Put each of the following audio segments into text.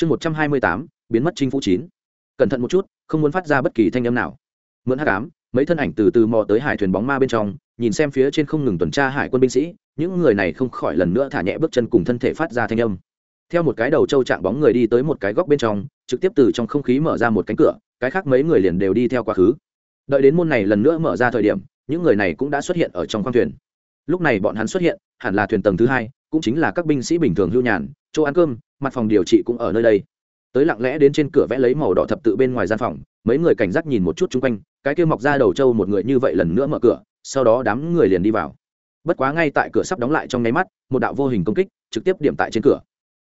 chương một trăm hai mươi tám, biến mất chinh phú chín. Cẩn thận một chút, không muốn phát ra bất kỳ thanh âm nào. Mượn hắc ám, mấy thân ảnh từ từ mò tới hải thuyền bóng ma bên trong, nhìn xem phía trên không ngừng tuần tra hải quân binh sĩ, những người này không khỏi lần nữa thả nhẹ bước chân cùng thân thể phát ra thanh âm. Theo một cái đầu trâu chạm bóng người đi tới một cái góc bên trong, trực tiếp từ trong không khí mở ra một cánh cửa, cái khác mấy người liền đều đi theo quá khứ. Đợi đến môn này lần nữa mở ra thời điểm, những người này cũng đã xuất hiện ở trong khoang thuyền. Lúc này bọn hắn xuất hiện, hẳn là thuyền tầng thứ hai, cũng chính là các binh sĩ bình thường hưu nhàn, chỗ ăn cơm mặt phòng điều trị cũng ở nơi đây. Tới lặng lẽ đến trên cửa vẽ lấy màu đỏ thập tự bên ngoài gian phòng, mấy người cảnh giác nhìn một chút chung quanh, cái kia mọc ra đầu trâu một người như vậy lần nữa mở cửa, sau đó đám người liền đi vào. Bất quá ngay tại cửa sắp đóng lại trong nháy mắt, một đạo vô hình công kích trực tiếp điểm tại trên cửa.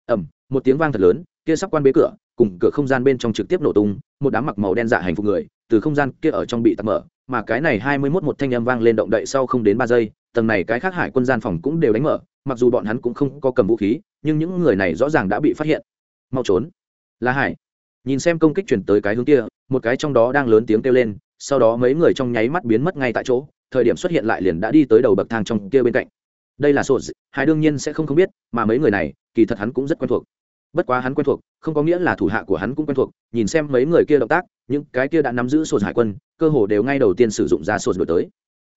Ẩm một tiếng vang thật lớn, kia sắp quan bế cửa, cùng cửa không gian bên trong trực tiếp nổ tung, một đám mặc màu đen dạ hành phục người, từ không gian kia ở trong bị tắt mở, mà cái này hai mươi mốt một thanh âm vang lên động đậy sau không đến ba giây, tầng này cái khác hải quân gian phòng cũng đều đánh mở, mặc dù bọn hắn cũng không có cầm vũ khí nhưng những người này rõ ràng đã bị phát hiện. Mau trốn. Là hải. Nhìn xem công kích chuyển tới cái hướng kia, một cái trong đó đang lớn tiếng kêu lên, sau đó mấy người trong nháy mắt biến mất ngay tại chỗ, thời điểm xuất hiện lại liền đã đi tới đầu bậc thang trong kia bên cạnh. Đây là sột hải đương nhiên sẽ không không biết, mà mấy người này, kỳ thật hắn cũng rất quen thuộc. Bất quá hắn quen thuộc, không có nghĩa là thủ hạ của hắn cũng quen thuộc, nhìn xem mấy người kia động tác, những cái kia đã nắm giữ sột hải quân, cơ hồ đều ngay đầu tiên sử dụng ra sột đổi tới.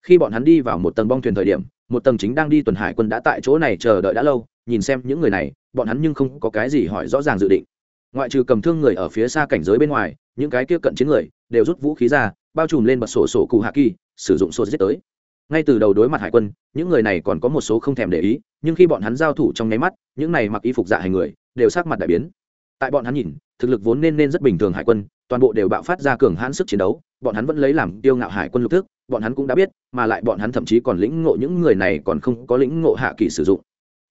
Khi bọn hắn đi vào một tầng bong thuyền thời điểm, một tầng chính đang đi tuần hải quân đã tại chỗ này chờ đợi đã lâu nhìn xem những người này, bọn hắn nhưng không có cái gì hỏi rõ ràng dự định. Ngoại trừ cầm thương người ở phía xa cảnh giới bên ngoài, những cái kia cận chiến người đều rút vũ khí ra, bao trùm lên bật sổ sổ cụ hạ kỳ, sử dụng sổ giết tới. Ngay từ đầu đối mặt hải quân, những người này còn có một số không thèm để ý, nhưng khi bọn hắn giao thủ trong nháy mắt, những này mặc y phục dạ hành người đều sát mặt đại biến. Tại bọn hắn nhìn, thực lực vốn nên nên rất bình thường hải quân, toàn bộ đều bạo phát ra cường hãn sức chiến đấu, bọn hắn vẫn lấy làm tiêu ngạo hải quân lục thức, bọn hắn cũng đã biết, mà lại bọn hắn thậm chí còn lĩnh ngộ những người này còn không có lĩnh ngộ hạ kỳ sử dụng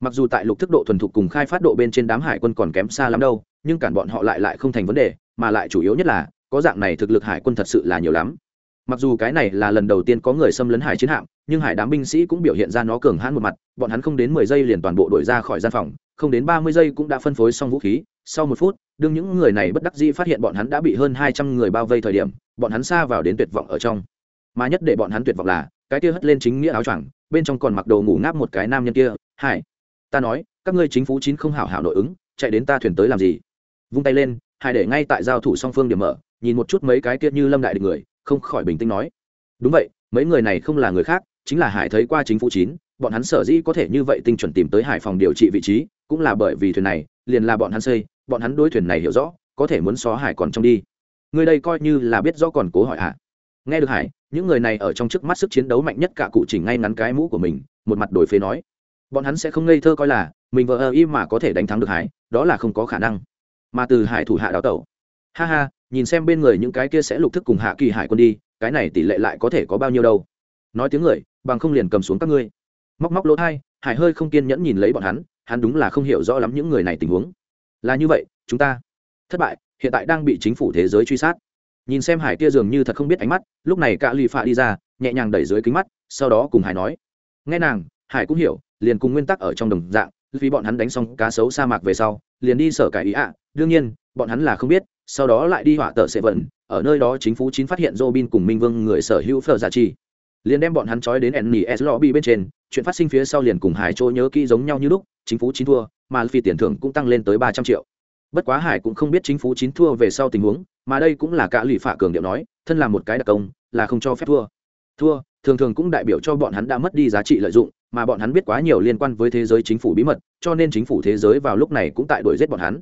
mặc dù tại lục thức độ thuần thục cùng khai phát độ bên trên đám hải quân còn kém xa lắm đâu, nhưng cản bọn họ lại lại không thành vấn đề, mà lại chủ yếu nhất là, có dạng này thực lực hải quân thật sự là nhiều lắm. Mặc dù cái này là lần đầu tiên có người xâm lấn hải chiến hạm, nhưng hải đám binh sĩ cũng biểu hiện ra nó cường hãn một mặt, bọn hắn không đến mười giây liền toàn bộ đổi ra khỏi gian phòng, không đến ba mươi giây cũng đã phân phối xong vũ khí. Sau một phút, đương những người này bất đắc dĩ phát hiện bọn hắn đã bị hơn hai trăm người bao vây thời điểm, bọn hắn xa vào đến tuyệt vọng ở trong. Mà nhất để bọn hắn tuyệt vọng là, cái kia hất lên chính nghĩa áo choàng, bên trong còn mặc đồ ngủ ngáp một cái nam nhân kia, hải ta nói, các ngươi chính phủ chín không hảo hảo nội ứng, chạy đến ta thuyền tới làm gì? Vung tay lên hải để ngay tại giao thủ song phương điểm mở, nhìn một chút mấy cái kia như lâm đại địch người, không khỏi bình tĩnh nói. Đúng vậy, mấy người này không là người khác, chính là hải thấy qua chính phủ chín, bọn hắn sở dĩ có thể như vậy tinh chuẩn tìm tới hải phòng điều trị vị trí, cũng là bởi vì thuyền này, liền là bọn hắn xây, bọn hắn đối thuyền này hiểu rõ, có thể muốn xóa hải còn trong đi. Người đây coi như là biết rõ còn cố hỏi à? nghe được hải, những người này ở trong trước mắt sức chiến đấu mạnh nhất cả cụ chỉnh ngay ngắn cái mũ của mình, một mặt đổi phế nói bọn hắn sẽ không ngây thơ coi là mình vợ ơ y mà có thể đánh thắng được hải, đó là không có khả năng. Mà từ hải thủ hạ đào tẩu. Ha ha, nhìn xem bên người những cái kia sẽ lục thức cùng hạ kỳ hải quân đi, cái này tỷ lệ lại có thể có bao nhiêu đâu. Nói tiếng người, bằng không liền cầm xuống các ngươi. Móc móc lỗ thai, hải hơi không kiên nhẫn nhìn lấy bọn hắn hắn đúng là không hiểu rõ lắm những người này tình huống. Là như vậy, chúng ta thất bại, hiện tại đang bị chính phủ thế giới truy sát. Nhìn xem hải kia dường như thật không biết ánh mắt, lúc này cả lì phạ đi ra, nhẹ nhàng đẩy dưới kính mắt, sau đó cùng hải nói. Nghe nàng, hải cũng hiểu liền cùng nguyên tắc ở trong đồng dạng, vì bọn hắn đánh xong cá sấu sa mạc về sau, liền đi sở cải ý ạ. Đương nhiên, bọn hắn là không biết, sau đó lại đi hỏa tờ sệ vận, ở nơi đó chính phủ chín phát hiện Robin cùng Minh Vương người sở hữu phở giả chi liền đem bọn hắn trói đến NES lobby bên trên, chuyện phát sinh phía sau liền cùng hải trôi nhớ kỹ giống nhau như lúc, chính phủ chín thua, mà phi tiền thưởng cũng tăng lên tới ba trăm triệu. Bất quá hải cũng không biết chính phủ chín thua về sau tình huống, mà đây cũng là cả lụy phạ cường điệu nói, thân là một cái đặc công, là không cho phép thua. Thua, thường thường cũng đại biểu cho bọn hắn đã mất đi giá trị lợi dụng mà bọn hắn biết quá nhiều liên quan với thế giới chính phủ bí mật, cho nên chính phủ thế giới vào lúc này cũng tại đuổi giết bọn hắn.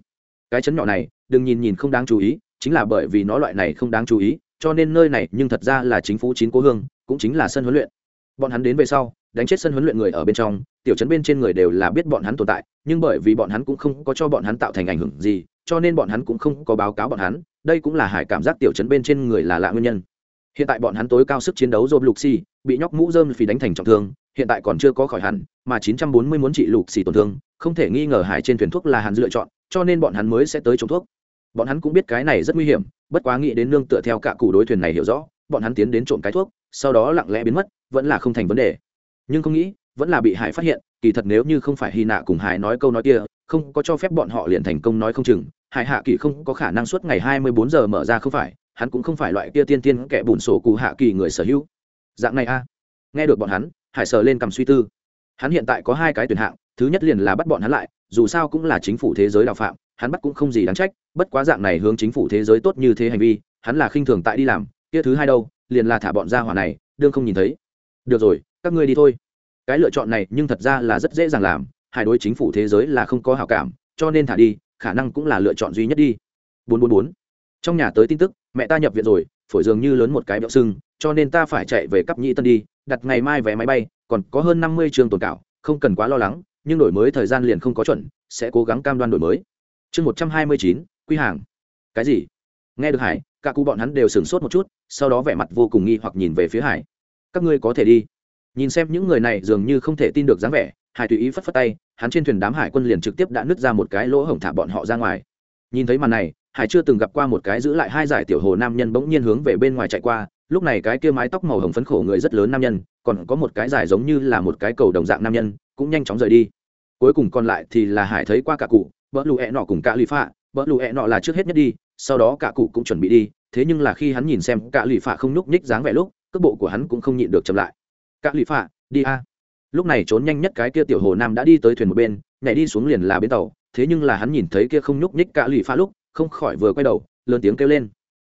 Cái chấn nhỏ này, đừng nhìn nhìn không đáng chú ý, chính là bởi vì nó loại này không đáng chú ý, cho nên nơi này nhưng thật ra là chính phủ chín cố hương, cũng chính là sân huấn luyện. Bọn hắn đến về sau, đánh chết sân huấn luyện người ở bên trong, tiểu chấn bên trên người đều là biết bọn hắn tồn tại, nhưng bởi vì bọn hắn cũng không có cho bọn hắn tạo thành ảnh hưởng gì, cho nên bọn hắn cũng không có báo cáo bọn hắn, đây cũng là hải cảm giác tiểu chấn bên trên người là lạ nguyên nhân. Hiện tại bọn hắn tối cao sức chiến đấu dôm lục xì, bị nhóc mũ dơm phì đánh thành trọng thương hiện tại còn chưa có khỏi hẳn, mà 940 muốn trị lục xì tổn thương, không thể nghi ngờ hải trên thuyền thuốc là hắn lựa chọn, cho nên bọn hắn mới sẽ tới trồng thuốc. Bọn hắn cũng biết cái này rất nguy hiểm, bất quá nghĩ đến nương tựa theo cả cụ đối thuyền này hiểu rõ, bọn hắn tiến đến trộm cái thuốc, sau đó lặng lẽ biến mất, vẫn là không thành vấn đề. Nhưng không nghĩ, vẫn là bị hải phát hiện, kỳ thật nếu như không phải hy nạ cùng hải nói câu nói kia, không có cho phép bọn họ liền thành công nói không chừng, hải hạ kỳ không có khả năng suốt ngày hai mươi bốn giờ mở ra không phải, hắn cũng không phải loại kia tiên tiên kẻ bùn sổ cụ hạ kỳ người sở hữu. Dạng này a. Nghe được bọn hắn hải sờ lên cầm suy tư. Hắn hiện tại có hai cái tuyển hạng, thứ nhất liền là bắt bọn hắn lại, dù sao cũng là chính phủ thế giới đạo phạm, hắn bắt cũng không gì đáng trách, bất quá dạng này hướng chính phủ thế giới tốt như thế hành vi, hắn là khinh thường tại đi làm, kia thứ hai đâu, liền là thả bọn ra hỏa này, đương không nhìn thấy. Được rồi, các ngươi đi thôi. Cái lựa chọn này nhưng thật ra là rất dễ dàng làm, hai đối chính phủ thế giới là không có hảo cảm, cho nên thả đi, khả năng cũng là lựa chọn duy nhất đi. Bốn bốn bốn. Trong nhà tới tin tức, mẹ ta nhập viện rồi, phổi dường như lớn một cái béo sưng cho nên ta phải chạy về cấp nhĩ tân đi, đặt ngày mai vé máy bay, còn có hơn năm mươi trường tồn cảo, không cần quá lo lắng, nhưng đổi mới thời gian liền không có chuẩn, sẽ cố gắng cam đoan đổi mới. Chương một trăm hai mươi chín, quy hàng. Cái gì? Nghe được hải, cả cụ bọn hắn đều sửng sốt một chút, sau đó vẻ mặt vô cùng nghi hoặc nhìn về phía hải. Các ngươi có thể đi. Nhìn xem những người này dường như không thể tin được dáng vẻ, hải tùy ý phất phất tay, hắn trên thuyền đám hải quân liền trực tiếp đã nứt ra một cái lỗ hổng thả bọn họ ra ngoài. Nhìn thấy màn này, hải chưa từng gặp qua một cái giữ lại hai giải tiểu hồ nam nhân bỗng nhiên hướng về bên ngoài chạy qua lúc này cái kia mái tóc màu hồng phấn khổ người rất lớn nam nhân, còn có một cái dài giống như là một cái cầu đồng dạng nam nhân, cũng nhanh chóng rời đi. Cuối cùng còn lại thì là hải thấy qua cả cụ, bỡ lụ hẹ nọ cùng cả lì phạ, bỡ lụ hẹ nọ là trước hết nhất đi, sau đó cả cụ cũng chuẩn bị đi, thế nhưng là khi hắn nhìn xem cả lì phạ không nhúc nhích dáng vẻ lúc, cước bộ của hắn cũng không nhịn được chậm lại. Cả lì phạ, đi a. Lúc này trốn nhanh nhất cái kia tiểu hồ nam đã đi tới thuyền một bên, nhảy đi xuống liền là bến tàu, thế nhưng là hắn nhìn thấy kia không nhúc nhích cả lì phạ lúc, không khỏi vừa quay đầu, lớn tiếng kêu lên.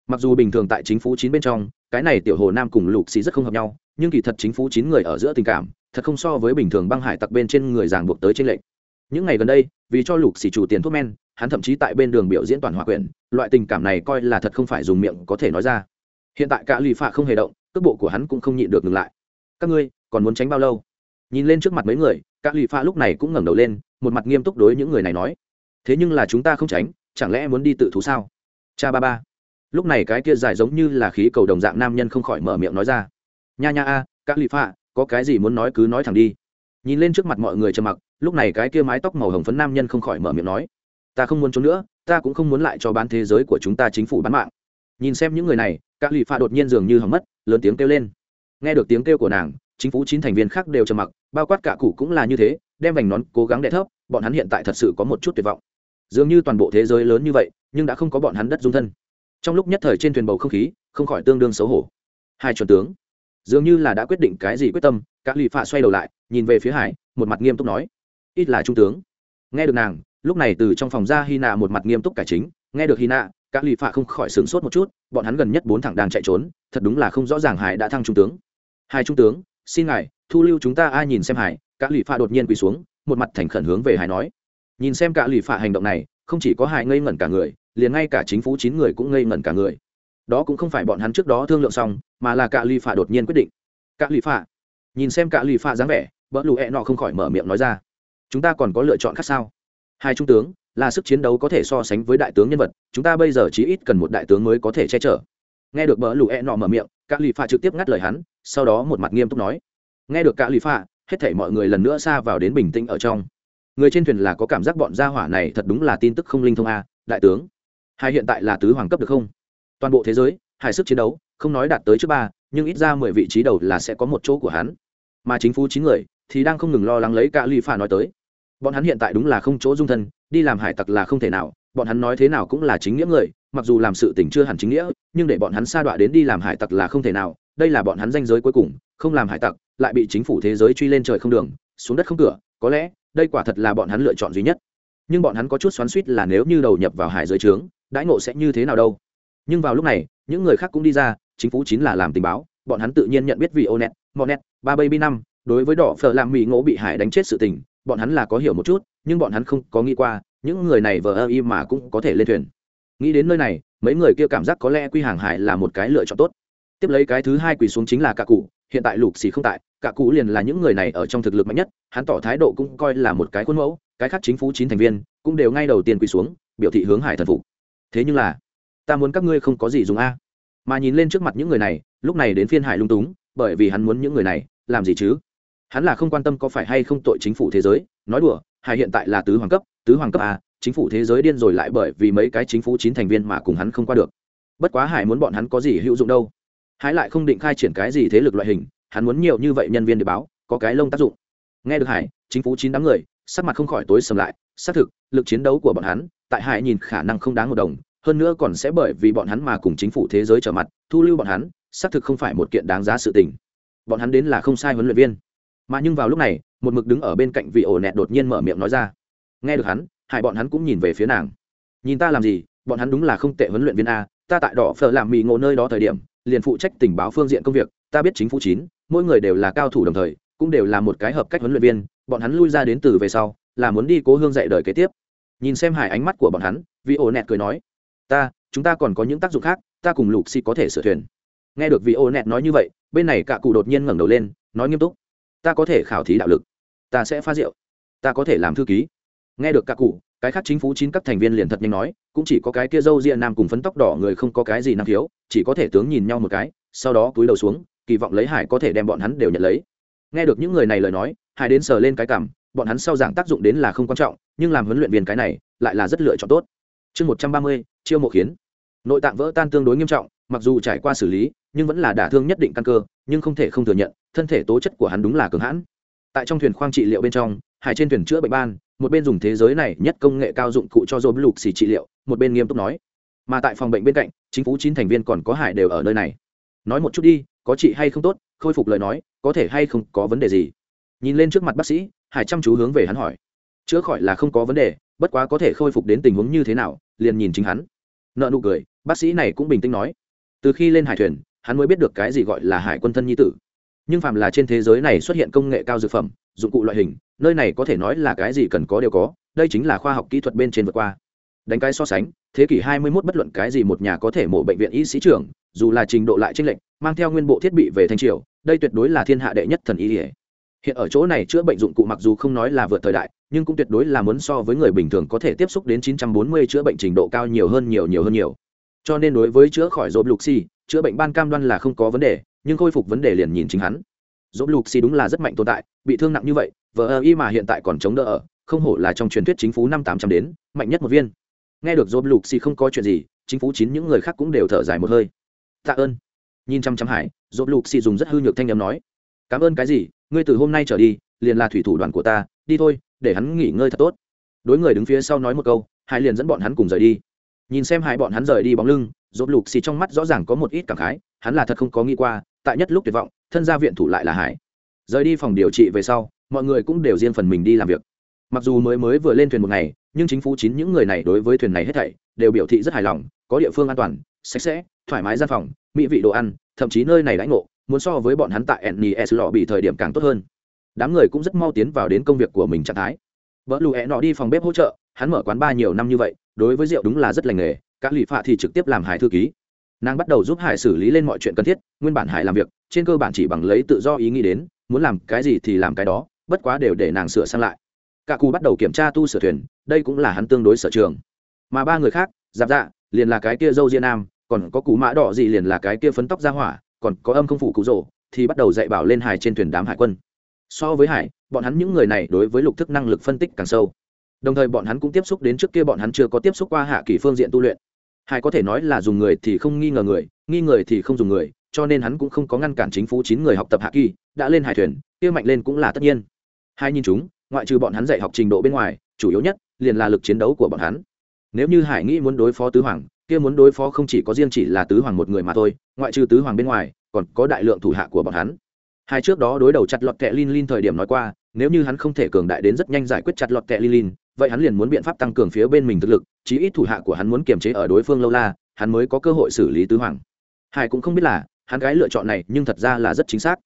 Mặc dù bình thường tại chính phủ chín bên trong cái này tiểu hồ nam cùng lục xì rất không hợp nhau, nhưng kỳ thật chính phủ chín người ở giữa tình cảm, thật không so với bình thường băng hải tặc bên trên người giảng buộc tới trên lệnh những ngày gần đây, vì cho lục xì chủ tiền thuốc men, hắn thậm chí tại bên đường biểu diễn toàn hòa quyển, loại tình cảm này coi là thật không phải dùng miệng có thể nói ra. Hiện tại cả lì phạ không hề động, cước bộ của hắn cũng không nhịn được ngừng lại. Các ngươi, còn muốn tránh bao lâu? Nhìn lên trước mặt mấy người các lì pha lúc này cũng ngẩng đầu lên, một mặt nghiêm túc đối những người này nói. Thế nhưng là chúng ta không tránh, chẳng lẽ muốn đi tự thú sao? Cha ba ba lúc này cái kia dài giống như là khí cầu đồng dạng nam nhân không khỏi mở miệng nói ra. Nha nha a các lì phạ, có cái gì muốn nói cứ nói thẳng đi. Nhìn lên trước mặt mọi người trầm mặc, lúc này cái kia mái tóc màu hồng phấn nam nhân không khỏi mở miệng nói. Ta không muốn trốn nữa, ta cũng không muốn lại cho bán thế giới của chúng ta chính phủ bán mạng. Nhìn xem những người này các lì phạ đột nhiên dường như hầm mất, lớn tiếng kêu lên. Nghe được tiếng kêu của nàng, chính phủ chín thành viên khác đều trầm mặc, bao quát cả cụ cũng là như thế, đem vành nón cố gắng đẻ thấp, bọn hắn hiện tại thật sự có một chút tuyệt vọng. Dường như toàn bộ thế giới lớn như vậy, nhưng đã không có bọn hắn đất dung thân trong lúc nhất thời trên thuyền bầu không khí, không khỏi tương đương xấu hổ. Hai chuẩn tướng, dường như là đã quyết định cái gì quyết tâm các lụy phạ xoay đầu lại, nhìn về phía hải, một mặt nghiêm túc nói, ít là trung tướng. Nghe được nàng, lúc này từ trong phòng ra hy nạ một mặt nghiêm túc cải chính, nghe được hy nạ các lụy phạ không khỏi sửng sốt một chút, bọn hắn gần nhất bốn thẳng đang chạy trốn, thật đúng là không rõ ràng hải đã thăng trung tướng. Hai trung tướng, xin ngài, thu lưu chúng ta ai nhìn xem hải? Các lụy phạ đột nhiên quỳ xuống, một mặt thành khẩn hướng về hải nói. Nhìn xem cả lụy phạ hành động này không chỉ có hải ngây ngẩn cả người, liền ngay cả chính phủ chín người cũng ngây ngẩn cả người. Đó cũng không phải bọn hắn trước đó thương lượng xong, mà là cạ lì phạ đột nhiên quyết định. Cạ lì phạ, nhìn xem cạ lì phạ dáng vẻ, bỡ lụ hẹ nọ không khỏi mở miệng nói ra. Chúng ta còn có lựa chọn khác sao? Hai trung tướng, là sức chiến đấu có thể so sánh với đại tướng nhân vật, chúng ta bây giờ chỉ ít cần một đại tướng mới có thể che chở. Nghe được bỡ lụ hẹ nọ mở miệng, cạ lì phạ trực tiếp ngắt lời hắn, sau đó một mặt nghiêm túc nói. Nghe được cạ lì phạ, hết thảy mọi người lần nữa xa vào đến bình tĩnh ở trong người trên thuyền là có cảm giác bọn gia hỏa này thật đúng là tin tức không linh thông a, đại tướng. Hải hiện tại là tứ hoàng cấp được không? Toàn bộ thế giới, hải sức chiến đấu, không nói đạt tới trước ba, nhưng ít ra mười vị trí đầu là sẽ có một chỗ của hắn. Mà chính phủ chín người thì đang không ngừng lo lắng lấy cả ly phà nói tới. Bọn hắn hiện tại đúng là không chỗ dung thân, đi làm hải tặc là không thể nào, bọn hắn nói thế nào cũng là chính nghĩa người, mặc dù làm sự tình chưa hẳn chính nghĩa, nhưng để bọn hắn sa đọa đến đi làm hải tặc là không thể nào, đây là bọn hắn danh giới cuối cùng, không làm hải tặc, lại bị chính phủ thế giới truy lên trời không đường, xuống đất không cửa, có lẽ đây quả thật là bọn hắn lựa chọn duy nhất. Nhưng bọn hắn có chút xoắn suýt là nếu như đầu nhập vào hải giới trướng, đãi ngộ sẽ như thế nào đâu. Nhưng vào lúc này, những người khác cũng đi ra, chính phủ chính là làm tình báo, bọn hắn tự nhiên nhận biết vì onet monet, ba baby năm đối với đỏ phở làm mỹ ngỗ bị hải đánh chết sự tình, bọn hắn là có hiểu một chút, nhưng bọn hắn không có nghĩ qua, những người này vờ ơ y mà cũng có thể lên thuyền. Nghĩ đến nơi này, mấy người kia cảm giác có lẽ quy hàng hải là một cái lựa chọn tốt. Tiếp lấy cái thứ hai quỳ xuống chính là cả cụ hiện tại lục xì không tại cả cụ liền là những người này ở trong thực lực mạnh nhất hắn tỏ thái độ cũng coi là một cái khuôn mẫu cái khác chính phủ chín thành viên cũng đều ngay đầu tiên quỳ xuống biểu thị hướng hải thần phục. Thế nhưng là ta muốn các ngươi không có gì dùng a. Mà nhìn lên trước mặt những người này lúc này đến phiên hải lung túng bởi vì hắn muốn những người này làm gì chứ? Hắn là không quan tâm có phải hay không tội chính phủ thế giới nói đùa hải hiện tại là tứ hoàng cấp tứ hoàng cấp a, chính phủ thế giới điên rồi lại bởi vì mấy cái chính phủ chín thành viên mà cùng hắn không qua được. Bất quá hải muốn bọn hắn có gì hữu dụng đâu? Hải lại không định khai triển cái gì thế lực loại hình, hắn muốn nhiều như vậy nhân viên để báo, có cái lông tác dụng. Nghe được hải, chính phủ chín đám người, sắc mặt không khỏi tối sầm lại. Xác thực, lực chiến đấu của bọn hắn, tại hải nhìn khả năng không đáng một đồng, hơn nữa còn sẽ bởi vì bọn hắn mà cùng chính phủ thế giới trở mặt, thu lưu bọn hắn, xác thực không phải một kiện đáng giá sự tình. Bọn hắn đến là không sai huấn luyện viên. Mà nhưng vào lúc này, một mực đứng ở bên cạnh vị ổ nẹt đột nhiên mở miệng nói ra. Nghe được hắn, hải bọn hắn cũng nhìn về phía nàng. Nhìn ta làm gì, bọn hắn đúng là không tệ huấn luyện viên a, ta tại đỏ phở làm mì ngộ nơi đó thời điểm liền phụ trách tình báo phương diện công việc, ta biết chính phủ chín, mỗi người đều là cao thủ đồng thời, cũng đều là một cái hợp cách huấn luyện viên, bọn hắn lui ra đến từ về sau, là muốn đi cố hương dạy đời kế tiếp. Nhìn xem hải ánh mắt của bọn hắn vì ổ nẹt cười nói, ta, chúng ta còn có những tác dụng khác, ta cùng lục xì có thể sửa thuyền. Nghe được vì ổ nẹt nói như vậy, bên này cả cụ đột nhiên ngẩng đầu lên, nói nghiêm túc, ta có thể khảo thí đạo lực, ta sẽ pha rượu, ta có thể làm thư ký. Nghe được cả cụ, cái khác chính phủ chín các thành viên liền thật nhanh nói cũng chỉ có cái kia dâu ria nam cùng phấn tóc đỏ người không có cái gì năng thiếu chỉ có thể tướng nhìn nhau một cái, sau đó cúi đầu xuống, kỳ vọng lấy hải có thể đem bọn hắn đều nhận lấy. Nghe được những người này lời nói, hải đến sờ lên cái cảm, bọn hắn sau giảng tác dụng đến là không quan trọng, nhưng làm huấn luyện viên cái này, lại là rất lựa chọn tốt. Chương một trăm ba mươi, chiêu mộ khiến. Nội tạng vỡ tan tương đối nghiêm trọng, mặc dù trải qua xử lý, nhưng vẫn là đả thương nhất định căn cơ, nhưng không thể không thừa nhận, thân thể tố chất của hắn đúng là cường hãn. Tại trong thuyền khoang trị liệu bên trong hải trên thuyền chữa bệnh ban, một bên dùng thế giới này nhất công nghệ cao dụng cụ cho dồn lục xì trị liệu, một bên nghiêm túc nói. Mà tại phòng bệnh bên cạnh, chính phủ chín thành viên còn có hải đều ở nơi này. Nói một chút đi, có chị hay không tốt, khôi phục lời nói, có thể hay không có vấn đề gì? Nhìn lên trước mặt bác sĩ, hải chăm chú hướng về hắn hỏi. Chữa khỏi là không có vấn đề, bất quá có thể khôi phục đến tình huống như thế nào, liền nhìn chính hắn. Nợ nụ cười, bác sĩ này cũng bình tĩnh nói. Từ khi lên hải thuyền, hắn mới biết được cái gì gọi là hải quân thân nhi tử. Nhưng phạm là trên thế giới này xuất hiện công nghệ cao dược phẩm, dụng cụ loại hình nơi này có thể nói là cái gì cần có đều có đây chính là khoa học kỹ thuật bên trên vượt qua. Đánh cái so sánh thế kỷ 21 bất luận cái gì một nhà có thể mổ bệnh viện y sĩ trưởng dù là trình độ lại chênh lệch mang theo nguyên bộ thiết bị về thanh triều đây tuyệt đối là thiên hạ đệ nhất thần y hiện ở chỗ này chữa bệnh dụng cụ mặc dù không nói là vượt thời đại nhưng cũng tuyệt đối là muốn so với người bình thường có thể tiếp xúc đến 940 chữa bệnh trình độ cao nhiều hơn nhiều nhiều hơn nhiều. Cho nên đối với chữa khỏi rộp lục si, chữa bệnh ban cam đoan là không có vấn đề nhưng khôi phục vấn đề liền nhìn chính hắn. Rộp lục si đúng là rất mạnh tồn tại bị thương nặng như vậy vợ ơ y mà hiện tại còn chống đỡ ở, không hổ là trong truyền thuyết chính phủ năm tám trăm đến, mạnh nhất một viên. Nghe được rộp lục xì không có chuyện gì, chính phủ chín những người khác cũng đều thở dài một hơi. Tạ ơn. Nhìn chăm chăm hải rộp lục xì dùng rất hư nhược thanh âm nói, cảm ơn cái gì? Ngươi từ hôm nay trở đi, liền là thủy thủ đoàn của ta, đi thôi, để hắn nghỉ ngơi thật tốt. Đối người đứng phía sau nói một câu, hải liền dẫn bọn hắn cùng rời đi. Nhìn xem hai bọn hắn rời đi bóng lưng dốt lục xì trong mắt rõ ràng có một ít cảm khái, hắn là thật không có nghĩ qua, tại nhất lúc tuyệt vọng, thân gia viện thủ lại là hải. Rời đi phòng điều trị về sau mọi người cũng đều riêng phần mình đi làm việc. Mặc dù mới mới vừa lên thuyền một ngày, nhưng chính phủ chín những người này đối với thuyền này hết thảy, đều biểu thị rất hài lòng, có địa phương an toàn, sạch sẽ, thoải mái gian phòng, mỹ vị đồ ăn, thậm chí nơi này lãnh ngộ, muốn so với bọn hắn tại nes lò bị thời điểm càng tốt hơn. Đám người cũng rất mau tiến vào đến công việc của mình trạng thái. Vợ lù hẹ nọ đi phòng bếp hỗ trợ, hắn mở quán ba nhiều năm như vậy, đối với rượu đúng là rất lành nghề các lụy phạ thì trực tiếp làm hải thư ký. Nàng bắt đầu giúp hải xử lý lên mọi chuyện cần thiết, nguyên bản hải làm việc, trên cơ bản chỉ bằng lấy tự do ý nghĩ đến, muốn làm cái gì thì làm cái đó bất quá đều để nàng sửa sang lại. Cả cù bắt đầu kiểm tra tu sửa thuyền, đây cũng là hắn tương đối sở trường. Mà ba người khác, giáp dạ liền là cái kia dâu diên nam, còn có cú mã đỏ gì liền là cái kia phấn tóc ra hỏa, còn có âm không phủ cụ rổ thì bắt đầu dạy bảo lên hải trên thuyền đám hải quân. So với hải, bọn hắn những người này đối với lục thức năng lực phân tích càng sâu. Đồng thời bọn hắn cũng tiếp xúc đến trước kia bọn hắn chưa có tiếp xúc qua hạ kỳ phương diện tu luyện. Hải có thể nói là dùng người thì không nghi ngờ người, nghi người thì không dùng người, cho nên hắn cũng không có ngăn cản chính phủ chín người học tập hạ kỳ, đã lên hải thuyền, kia mạnh lên cũng là tất nhiên hai nhìn chúng, ngoại trừ bọn hắn dạy học trình độ bên ngoài, chủ yếu nhất liền là lực chiến đấu của bọn hắn. Nếu như hải nghĩ muốn đối phó tứ hoàng, kia muốn đối phó không chỉ có riêng chỉ là tứ hoàng một người mà thôi, ngoại trừ tứ hoàng bên ngoài, còn có đại lượng thủ hạ của bọn hắn. Hai trước đó đối đầu chặt lọt kẹ lin lin thời điểm nói qua, nếu như hắn không thể cường đại đến rất nhanh giải quyết chặt lọt kẹ lin lin, vậy hắn liền muốn biện pháp tăng cường phía bên mình thực lực, chí ít thủ hạ của hắn muốn kiềm chế ở đối phương lâu la, hắn mới có cơ hội xử lý tứ hoàng. Hải cũng không biết là, hắn gái lựa chọn này nhưng thật ra là rất chính xác.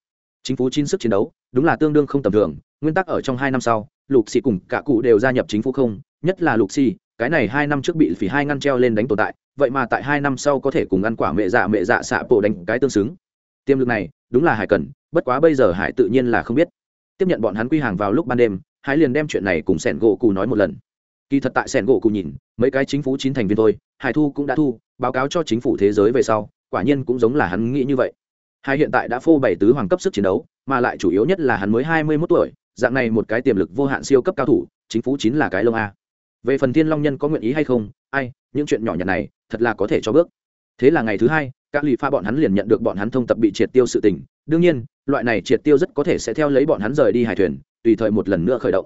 Chính phủ chín sức chiến đấu, đúng là tương đương không tầm thường nguyên tắc ở trong hai năm sau, lục xì cùng cả cụ đều gia nhập chính phủ không, nhất là lục xì, cái này hai năm trước bị phỉ hai ngăn treo lên đánh tồn tại, vậy mà tại hai năm sau có thể cùng ăn quả mẹ dạ mẹ dạ xạ bộ đánh cái tương xứng. Tiềm lực này, đúng là hải cần, bất quá bây giờ hải tự nhiên là không biết. Tiếp nhận bọn hắn quy hàng vào lúc ban đêm, hải liền đem chuyện này cùng sẻn gỗ cụ nói một lần. Kỳ thật tại sẻn gỗ cụ nhìn, mấy cái chính phủ chín thành viên thôi, hải thu cũng đã thu, báo cáo cho chính phủ thế giới về sau, quả nhiên cũng giống là hắn nghĩ như vậy. Hải hiện tại đã phô bày tứ hoàng cấp sức chiến đấu, mà lại chủ yếu nhất là hắn mới hai mươi mốt tuổi dạng này một cái tiềm lực vô hạn siêu cấp cao thủ, chính phủ chín là cái lông a. Về phần thiên long nhân có nguyện ý hay không? Ai, những chuyện nhỏ nhặt này, thật là có thể cho bước. Thế là ngày thứ hai, các lì pha bọn hắn liền nhận được bọn hắn thông tập bị triệt tiêu sự tình. Đương nhiên, loại này triệt tiêu rất có thể sẽ theo lấy bọn hắn rời đi hải thuyền, tùy thời một lần nữa khởi động.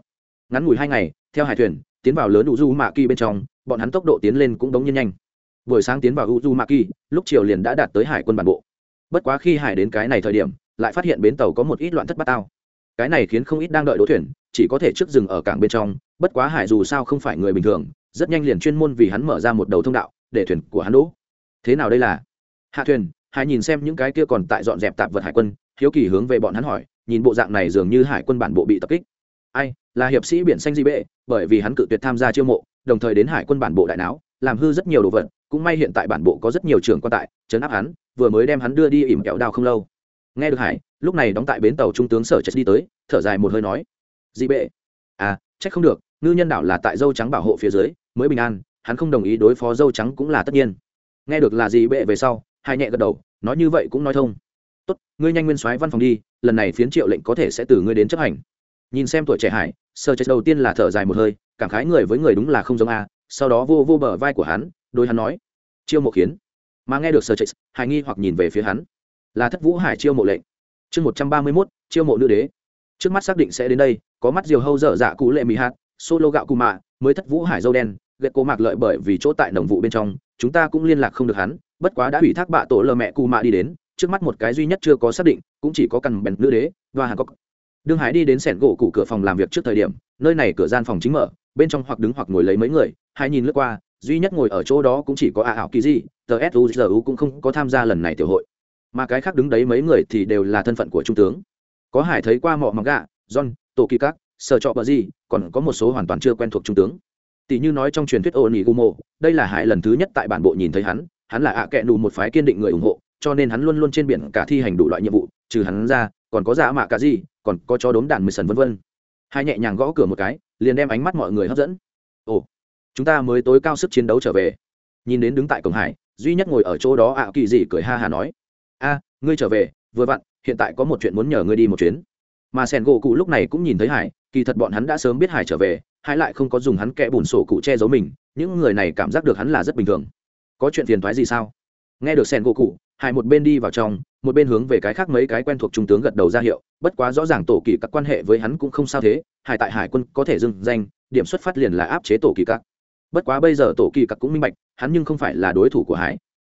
Ngắn ngủi hai ngày, theo hải thuyền, tiến vào lớn u du mạ kỳ bên trong, bọn hắn tốc độ tiến lên cũng đống nhiên nhanh. Buổi sáng tiến vào u du mạ kỳ lúc chiều liền đã đạt tới hải quân bản bộ. Bất quá khi hải đến cái này thời điểm, lại phát hiện bến tàu có một ít loạn thất bát tao cái này khiến không ít đang đợi đỗ thuyền, chỉ có thể trước dừng ở cảng bên trong, bất quá hải dù sao không phải người bình thường, rất nhanh liền chuyên môn vì hắn mở ra một đầu thông đạo, để thuyền của hắn đỗ. Thế nào đây là? Hạ thuyền hải nhìn xem những cái kia còn tại dọn dẹp tạp vật hải quân, hiếu kỳ hướng về bọn hắn hỏi, nhìn bộ dạng này dường như hải quân bản bộ bị tập kích. Ai, là hiệp sĩ biển xanh di bệ, bởi vì hắn cự tuyệt tham gia chiêu mộ, đồng thời đến hải quân bản bộ đại não, làm hư rất nhiều đồ vật, cũng may hiện tại bản bộ có rất nhiều trường quan tại chấn áp hắn, vừa mới đem hắn đưa đi ỉm kẹo đao không lâu nghe được hải, lúc này đóng tại bến tàu trung tướng sở chết đi tới, thở dài một hơi nói dị bệ. À trách không được, ngư nhân đảo là tại dâu trắng bảo hộ phía dưới, mới bình an, hắn không đồng ý đối phó dâu trắng cũng là tất nhiên. Nghe được là dị bệ về sau hai nhẹ gật đầu, nói như vậy cũng nói thông. Tốt, ngươi nhanh nguyên soái văn phòng đi, lần này phiến triệu lệnh có thể sẽ từ ngươi đến chấp hành. Nhìn xem tuổi trẻ hải, sở chết đầu tiên là thở dài một hơi, cảm khái người với người đúng là không giống a, sau đó vô vô bờ vai của hắn đôi hắn nói, chiêu mộ khiến mà nghe được sở chết hải nghi hoặc nhìn về phía hắn là thất vũ hải chiêu mộ lệnh. Chương một trăm ba mươi mốt, chiêu mộ nữ đế. Trước mắt xác định sẽ đến đây, có mắt diều hâu dở dạ cụ lệ mỹ hạt, solo gạo cù mạ, mới thất vũ hải dâu đen ghét cố mạc lợi bởi vì chỗ tại đồng vụ bên trong, chúng ta cũng liên lạc không được hắn, bất quá đã ủy thác bạ tổ lờ mẹ cù mạ đi đến, trước mắt một cái duy nhất chưa có xác định, cũng chỉ có cằn bèn nữ đế và hàn cốc. Đương hải đi đến sẻn gỗ cụ cửa phòng làm việc trước thời điểm, nơi này cửa gian phòng chính mở, bên trong hoặc đứng hoặc ngồi lấy mấy người, hai nhìn lướt qua, duy nhất ngồi ở chỗ đó cũng chỉ có a ảo kỳ di, tờ suzu cũng không có tham gia lần này tiểu hội mà cái khác đứng đấy mấy người thì đều là thân phận của trung tướng. Có hải thấy qua mọ mặc gạ, john, tổ kỳ các, sở trọ bờ gì còn có một số hoàn toàn chưa quen thuộc trung tướng. Tỷ như nói trong truyền thuyết ô nỉ gumo đây là hải lần thứ nhất tại bản bộ nhìn thấy hắn hắn là ạ à kẹ nù một phái kiên định người ủng hộ, cho nên hắn luôn luôn trên biển cả thi hành đủ loại nhiệm vụ, trừ hắn ra, còn có giả mạ cả gì còn có cho đốm đạn mười sần vân vân. Hai nhẹ nhàng gõ cửa một cái, liền đem ánh mắt mọi người hấp dẫn. Ồ, chúng ta mới tối cao sức chiến đấu trở về. Nhìn đến đứng tại cổng hải, duy nhất ngồi ở chỗ đó ạ kỳ gì cười ha hà nói a, ngươi trở về, vừa vặn, hiện tại có một chuyện muốn nhờ ngươi đi một chuyến. Mà sẻn gỗ cụ lúc này cũng nhìn thấy hải, kỳ thật bọn hắn đã sớm biết hải trở về, hải lại không có dùng hắn kẽ bùn sổ cụ che giấu mình, những người này cảm giác được hắn là rất bình thường. Có chuyện phiền thoái gì sao? Nghe được sẻn gỗ cụ, hải một bên đi vào trong, một bên hướng về cái khác mấy cái quen thuộc trung tướng gật đầu ra hiệu, bất quá rõ ràng tổ kỳ các quan hệ với hắn cũng không sao thế, hải tại hải quân có thể dừng danh, điểm xuất phát liền là áp chế tổ kỳ các. Bất quá bây giờ tổ kỳ các cũng minh bạch, hắn nhưng không phải là đối thủ của hải.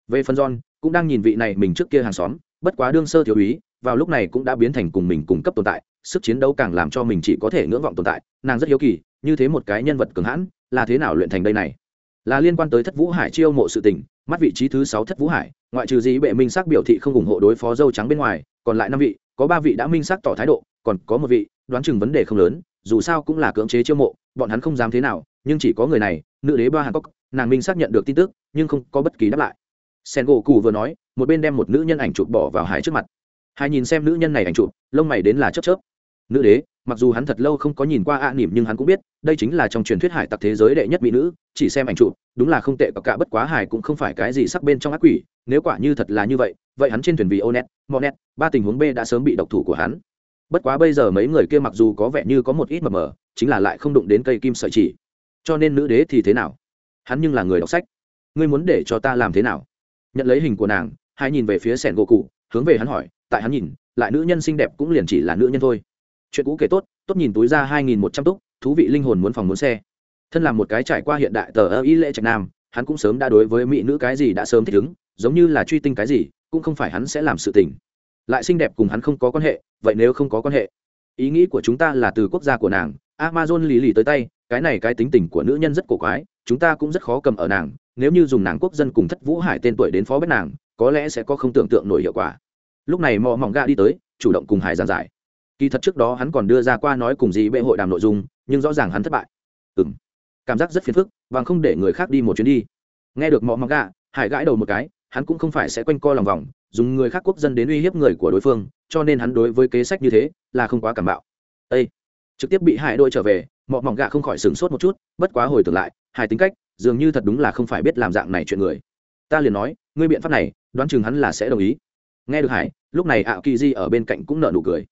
Về phần john cũng đang nhìn vị này mình trước kia hàng xóm, bất quá đương sơ thiếu úy, vào lúc này cũng đã biến thành cùng mình cung cấp tồn tại, sức chiến đấu càng làm cho mình chỉ có thể ngưỡng vọng tồn tại, nàng rất hiếu kỳ, như thế một cái nhân vật cường hãn, là thế nào luyện thành đây này? Là liên quan tới thất vũ hải chiêu mộ sự tình, mắt vị trí thứ sáu thất vũ hải, ngoại trừ dĩ bệ minh xác biểu thị không ủng hộ đối phó dâu trắng bên ngoài, còn lại năm vị, có ba vị đã minh xác tỏ thái độ, còn có một vị, đoán chừng vấn đề không lớn, dù sao cũng là cưỡng chế chiêu mộ, bọn hắn không dám thế nào, nhưng chỉ có người này, nữ đế ba hàn cốc nàng minh xác nhận được tin tức, nhưng không có bất kỳ đáp lại sen gỗ cù vừa nói, một bên đem một nữ nhân ảnh chụp bỏ vào hải trước mặt. Hải nhìn xem nữ nhân này ảnh chụp, lông mày đến là chớp chớp. Nữ đế, mặc dù hắn thật lâu không có nhìn qua ạ à nỉm nhưng hắn cũng biết, đây chính là trong truyền thuyết hải tặc thế giới đệ nhất mỹ nữ, chỉ xem ảnh chụp, đúng là không tệ, cả bất quá hải cũng không phải cái gì sắc bên trong ác quỷ, nếu quả như thật là như vậy vậy hắn trên thuyền vì onet, monet, ba tình huống b đã sớm bị độc thủ của hắn. Bất quá bây giờ mấy người kia mặc dù có vẻ như có một ít mờ mờ, chính là lại không đụng đến cây kim sợi chỉ. Cho nên nữ đế thì thế nào? Hắn nhưng là người đọc sách. Ngươi muốn để cho ta làm thế nào? Nhận lấy hình của nàng, hai nhìn về phía sẻn gỗ cụ, hướng về hắn hỏi, tại hắn nhìn, lại nữ nhân xinh đẹp cũng liền chỉ là nữ nhân thôi. Chuyện cũ kể tốt tốt nhìn túi ra hai nghìn một trăm túc, thú vị linh hồn muốn phòng muốn xe. Thân làm một cái trải qua hiện đại tờ ơ ý lệ trạch nam, hắn cũng sớm đã đối với mỹ nữ cái gì đã sớm thích ứng, giống như là truy tinh cái gì, cũng không phải hắn sẽ làm sự tình. Lại xinh đẹp cùng hắn không có quan hệ, vậy nếu không có quan hệ? Ý nghĩ của chúng ta là từ quốc gia của nàng, amazon lì lì tới tay, cái này cái tính tình của nữ nhân rất cổ quái, chúng ta cũng rất khó cầm ở nàng nếu như dùng nàng quốc dân cùng thất vũ hải tên tuổi đến phó bếp nàng, có lẽ sẽ có không tưởng tượng nổi hiệu quả. Lúc này mò mỏng ga đi tới, chủ động cùng hải giàn giải. Kỳ thật trước đó hắn còn đưa ra qua nói cùng gì bệ hội đàm nội dung, nhưng rõ ràng hắn thất bại. Ừ m cảm giác rất phiền phức, và không để người khác đi một chuyến đi. Nghe được mò mỏng ga hải gãi đầu một cái, hắn cũng không phải sẽ quanh co lòng vòng, dùng người khác quốc dân đến uy hiếp người của đối phương, cho nên hắn đối với kế sách như thế là không quá cảm bạo. Â trực tiếp bị hải đôi trở về mọ mỏng gạ không khỏi sửng sốt một chút, bất quá hồi tưởng lại, hải tính cách dường như thật đúng là không phải biết làm dạng này chuyện người. Ta liền nói, ngươi biện pháp này, đoán chừng hắn là sẽ đồng ý. Nghe được hải, lúc này ảo kỳ di ở bên cạnh cũng nợ nụ cười.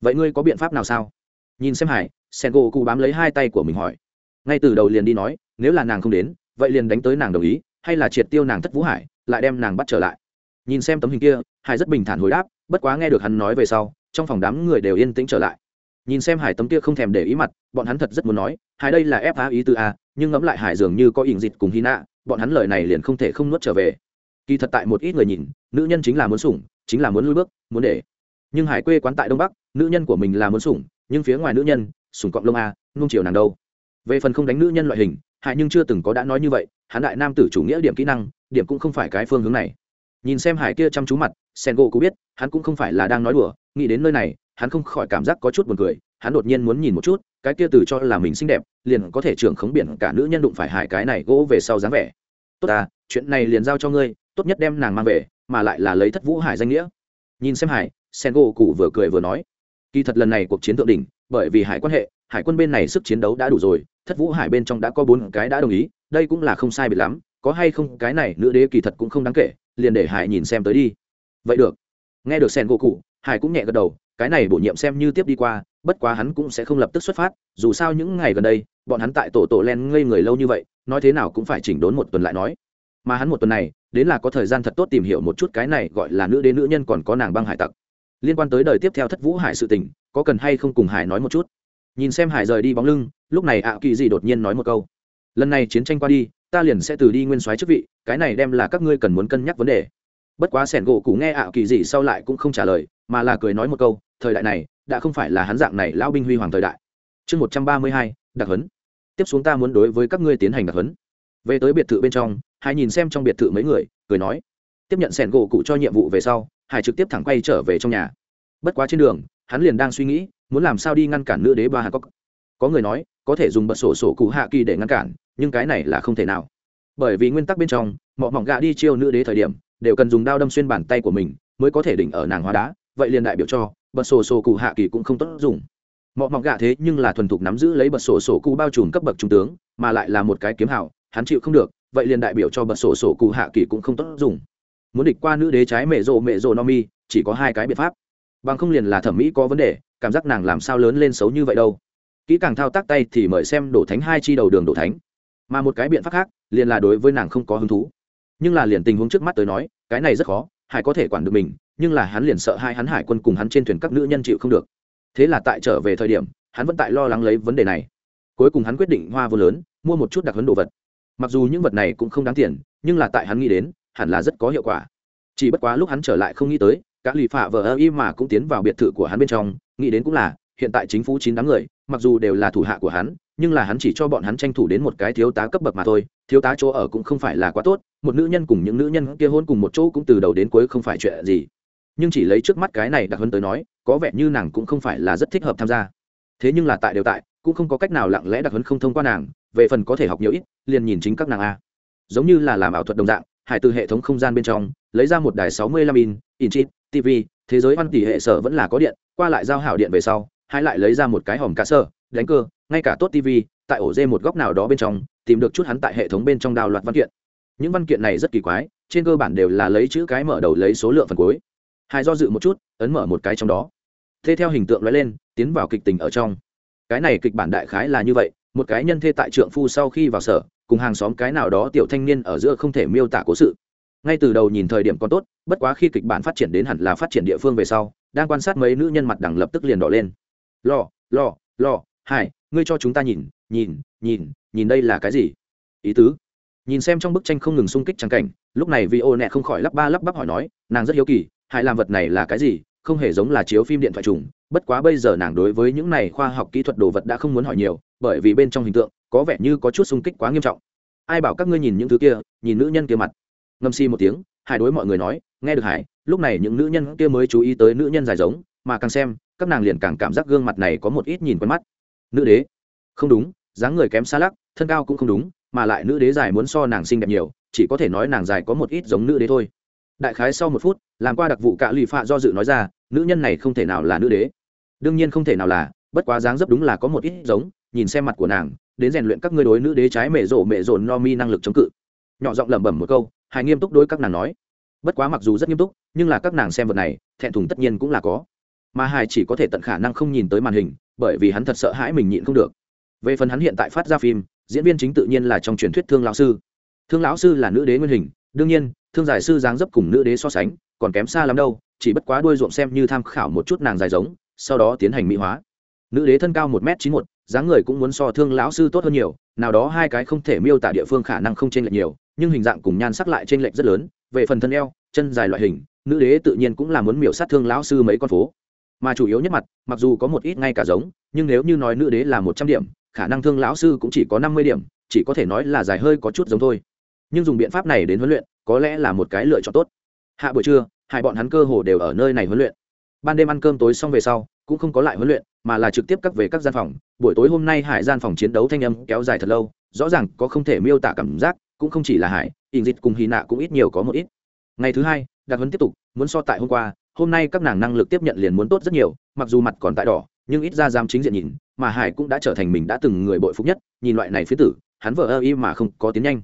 Vậy ngươi có biện pháp nào sao? Nhìn xem hải sen gỗ cụ bám lấy hai tay của mình hỏi. Ngay từ đầu liền đi nói, nếu là nàng không đến, vậy liền đánh tới nàng đồng ý, hay là triệt tiêu nàng thất vũ hải, lại đem nàng bắt trở lại. Nhìn xem tấm hình kia, hải rất bình thản hồi đáp, bất quá nghe được hắn nói về sau, trong phòng đám người đều yên tĩnh trở lại. Nhìn xem hải tấm kia không thèm để ý mặt, bọn hắn thật rất muốn nói, hải đây là ép phá ý tư a nhưng ngẫm lại hải dường như có ỉn dịch cùng hy nạ, bọn hắn lời này liền không thể không nuốt trở về. Kỳ thật tại một ít người nhìn, nữ nhân chính là muốn sủng, chính là muốn lui bước, muốn để. Nhưng hải quê quán tại đông bắc, nữ nhân của mình là muốn sủng, nhưng phía ngoài nữ nhân, sủng cọng lông a nung chiều nàng đâu. Về phần không đánh nữ nhân loại hình, Hải nhưng chưa từng có đã nói như vậy, hắn đại nam tử chủ nghĩa điểm kỹ năng, điểm cũng không phải cái phương hướng này. Nhìn xem hải kia chăm chú mặt sen gỗ cũng biết, hắn cũng không phải là đang nói đùa, nghĩ đến nơi này, hắn không khỏi cảm giác có chút buồn cười, hắn đột nhiên muốn nhìn một chút cái kia từ cho là mình xinh đẹp, liền có thể trưởng khống biển cả nữ nhân đụng phải hải cái này gỗ về sau dáng vẻ. Tốt à chuyện này liền giao cho ngươi, tốt nhất đem nàng mang về, mà lại là lấy thất vũ hải danh nghĩa. Nhìn xem hải, sen gỗ cụ vừa cười vừa nói. Kỳ thật lần này cuộc chiến thượng đỉnh, bởi vì hải quan hệ, hải quân bên này sức chiến đấu đã đủ rồi, thất vũ hải bên trong đã có bốn cái đã đồng ý, đây cũng là không sai biệt lắm, có hay không cái này nữ đế kỳ thật cũng không đáng kể, liền để hải nhìn xem tới đi. Vậy được. Nghe được sen gỗ cụ hải cũng nhẹ gật đầu cái này bổ nhiệm xem như tiếp đi qua, bất quá hắn cũng sẽ không lập tức xuất phát, dù sao những ngày gần đây, bọn hắn tại tổ tổ len ngây người lâu như vậy, nói thế nào cũng phải chỉnh đốn một tuần lại nói. Mà hắn một tuần này, đến là có thời gian thật tốt tìm hiểu một chút cái này gọi là nữ đến nữ nhân còn có nàng băng hải tặc. Liên quan tới đời tiếp theo thất vũ hải sự tình, có cần hay không cùng hải nói một chút? Nhìn xem hải rời đi bóng lưng, lúc này ạ kỳ gì đột nhiên nói một câu. Lần này chiến tranh qua đi, ta liền sẽ từ đi nguyên soái chức vị, cái này đem là các ngươi cần muốn cân nhắc vấn đề. Bất quá sẻn gỗ cụ nghe ạ kỳ gì sau lại cũng không trả lời, mà là cười nói một câu thời đại này, đã không phải là hắn dạng này lão binh huy hoàng thời đại. Chương một trăm ba mươi hai, đặc huấn. Tiếp xuống ta muốn đối với các ngươi tiến hành đặc huấn. Về tới biệt thự bên trong hải nhìn xem trong biệt thự mấy người, cười nói. Tiếp nhận sẻn gỗ cụ cho nhiệm vụ về sau hải trực tiếp thẳng quay trở về trong nhà. Bất quá trên đường, hắn liền đang suy nghĩ, muốn làm sao đi ngăn cản nữ đế ba hàn cốc. Có người nói, có thể dùng bật sổ sổ cụ hạ kỳ để ngăn cản, nhưng cái này là không thể nào. Bởi vì nguyên tắc bên trong, mọ mỏng gạ đi chiêu nữ đế thời điểm, đều cần dùng đao đâm xuyên bàn tay của mình, mới có thể đỉnh ở nàng hóa đá, vậy liền đại biểu cho bật sổ sổ cụ hạ kỳ cũng không tốt dùng. Mọ mọc gạ thế nhưng là thuần thục nắm giữ lấy bật sổ sổ cụ bao trùm cấp bậc trung tướng, mà lại là một cái kiếm hảo hắn chịu không được, vậy liền đại biểu cho bật sổ sổ cụ hạ kỳ cũng không tốt dùng. Muốn địch qua nữ đế trái mẹ rộ mẹ rộ no mi, chỉ có hai cái biện pháp. Bằng không liền là thẩm mỹ có vấn đề, cảm giác nàng làm sao lớn lên xấu như vậy đâu. Kỹ càng thao tác tay thì mời xem đổ thánh hai chi đầu đường đổ thánh. Mà một cái biện pháp khác, liền là đối với nàng không có hứng thú. Nhưng là liền tình huống trước mắt tới nói, cái này rất khó hải có thể quản được mình nhưng là hắn liền sợ hai hắn hải quân cùng hắn trên thuyền các nữ nhân chịu không được. Thế là tại trở về thời điểm, hắn vẫn tại lo lắng lấy vấn đề này. Cuối cùng hắn quyết định hoa vô lớn, mua một chút đặc hấn đồ vật. Mặc dù những vật này cũng không đáng tiền, nhưng là tại hắn nghĩ đến, hẳn là rất có hiệu quả. Chỉ bất quá lúc hắn trở lại không nghĩ tới các lì phạ vờ ơ y mà cũng tiến vào biệt thự của hắn bên trong, nghĩ đến cũng là, hiện tại chính phủ chín đám người, mặc dù đều là thủ hạ của hắn, nhưng là hắn chỉ cho bọn hắn tranh thủ đến một cái thiếu tá cấp bậc mà thôi, thiếu tá chỗ ở cũng không phải là quá tốt, một nữ nhân cùng những nữ nhân kia hôn cùng một chỗ cũng từ đầu đến cuối không phải chuyện gì nhưng chỉ lấy trước mắt cái này đặc hơn tới nói, có vẻ như nàng cũng không phải là rất thích hợp tham gia. Thế nhưng là tại đều tại, cũng không có cách nào lặng lẽ đặc hấn không thông qua nàng, về phần có thể học nhiều ít, liền nhìn chính các nàng a. Giống như là làm ảo thuật đồng dạng, hải từ hệ thống không gian bên trong, lấy ra một đài sáu mươi lăm in in chip tv thế giới văn tỷ hệ sở vẫn là có điện, qua lại giao hảo điện về sau hai lại lấy ra một cái hòm cá sơ, đánh cơ, ngay cả tốt tv tại ổ dê một góc nào đó bên trong, tìm được chút hắn tại hệ thống bên trong đào loạt văn kiện. Những văn kiện này rất kỳ quái, trên cơ bản đều là lấy chữ cái mở đầu lấy số lượng phần cuối hai do dự một chút, ấn mở một cái trong đó. Thế theo hình tượng lóe lên, tiến vào kịch tình ở trong. Cái này kịch bản đại khái là như vậy, một cái nhân thê tại trượng phu sau khi vào sở, cùng hàng xóm cái nào đó tiểu thanh niên ở giữa không thể miêu tả cố sự. Ngay từ đầu nhìn thời điểm còn tốt, bất quá khi kịch bản phát triển đến hẳn là phát triển địa phương về sau, đang quan sát mấy nữ nhân mặt đằng lập tức liền đỏ lên. Lo lo lo hai, ngươi cho chúng ta nhìn nhìn nhìn nhìn đây là cái gì? Ý tứ. Nhìn xem trong bức tranh không ngừng xung kích trắng cảnh, lúc này vì ô nẹ không khỏi lắp ba lắp bắp hỏi nói, nàng rất hiếu kỳ hại làm vật này là cái gì? Không hề giống là chiếu phim điện thoại trùng. Bất quá bây giờ nàng đối với những này khoa học kỹ thuật đồ vật đã không muốn hỏi nhiều, bởi vì bên trong hình tượng có vẻ như có chút xung kích quá nghiêm trọng. Ai bảo các ngươi nhìn những thứ kia, nhìn nữ nhân kia mặt? Ngâm si một tiếng, hải đối mọi người nói, nghe được hải, lúc này những nữ nhân kia mới chú ý tới nữ nhân dài giống, mà càng xem, các nàng liền càng cảm giác gương mặt này có một ít nhìn quen mắt. Nữ đế. Không đúng, dáng người kém xa lắc, thân cao cũng không đúng, mà lại nữ đế dài muốn so nàng xinh đẹp nhiều, chỉ có thể nói nàng dài có một ít giống nữ đế thôi đại khái sau một phút, làm qua đặc vụ cạ lụy phạ do dự nói ra, nữ nhân này không thể nào là nữ đế. Đương nhiên không thể nào là, bất quá dáng dấp đúng là có một ít giống, nhìn xem mặt của nàng, đến rèn luyện các ngươi đối nữ đế trái mẹ rộ mẹ dồn no mi năng lực chống cự. Nhỏ giọng lẩm bẩm một câu, hài nghiêm túc đối các nàng nói. Bất quá mặc dù rất nghiêm túc, nhưng là các nàng xem vật này, thẹn thùng tất nhiên cũng là có. Mà hài chỉ có thể tận khả năng không nhìn tới màn hình, bởi vì hắn thật sợ hãi mình nhịn không được. Về phần hắn hiện tại phát ra phim, diễn viên chính tự nhiên là trong truyền thuyết thương lão sư. Thương lão sư là nữ đế nguyên hình, đương nhiên thương giải sư dáng dấp cùng nữ đế so sánh, còn kém xa lắm đâu, chỉ bất quá đuôi ruộng xem như tham khảo một chút nàng dài giống, sau đó tiến hành mỹ hóa. Nữ đế thân cao một m chín một, dáng người cũng muốn so thương lão sư tốt hơn nhiều, nào đó hai cái không thể miêu tả địa phương khả năng không chênh lệch nhiều, nhưng hình dạng cùng nhan sắc lại chênh lệch rất lớn, về phần thân eo, chân dài loại hình, nữ đế tự nhiên cũng là muốn miểu sát thương lão sư mấy con phố. Mà chủ yếu nhất mặt, mặc dù có một ít ngay cả giống, nhưng nếu như nói nữ đế là một trăm điểm, khả năng thương lão sư cũng chỉ có năm mươi điểm, chỉ có thể nói là dài hơi có chút giống thôi nhưng dùng biện pháp này đến huấn luyện, có lẽ là một cái lựa chọn tốt. Hạ buổi trưa, hai bọn hắn cơ hồ đều ở nơi này huấn luyện. Ban đêm ăn cơm tối xong về sau, cũng không có lại huấn luyện, mà là trực tiếp cắt về các gian phòng. Buổi tối hôm nay hải gian phòng chiến đấu thanh âm kéo dài thật lâu, rõ ràng có không thể miêu tả cảm giác, cũng không chỉ là hải ỉn dịch cùng hy nạ cũng ít nhiều có một ít. Ngày thứ hai đặc huấn tiếp tục, muốn so tại hôm qua, hôm nay các nàng năng lực tiếp nhận liền muốn tốt rất nhiều, mặc dù mặt còn tại đỏ, nhưng ít ra dám chính diện nhìn, mà hải cũng đã trở thành mình đã từng người bội phúc nhất, nhìn loại này phía tử, hắn vợ ơ y mà không có tiến nhanh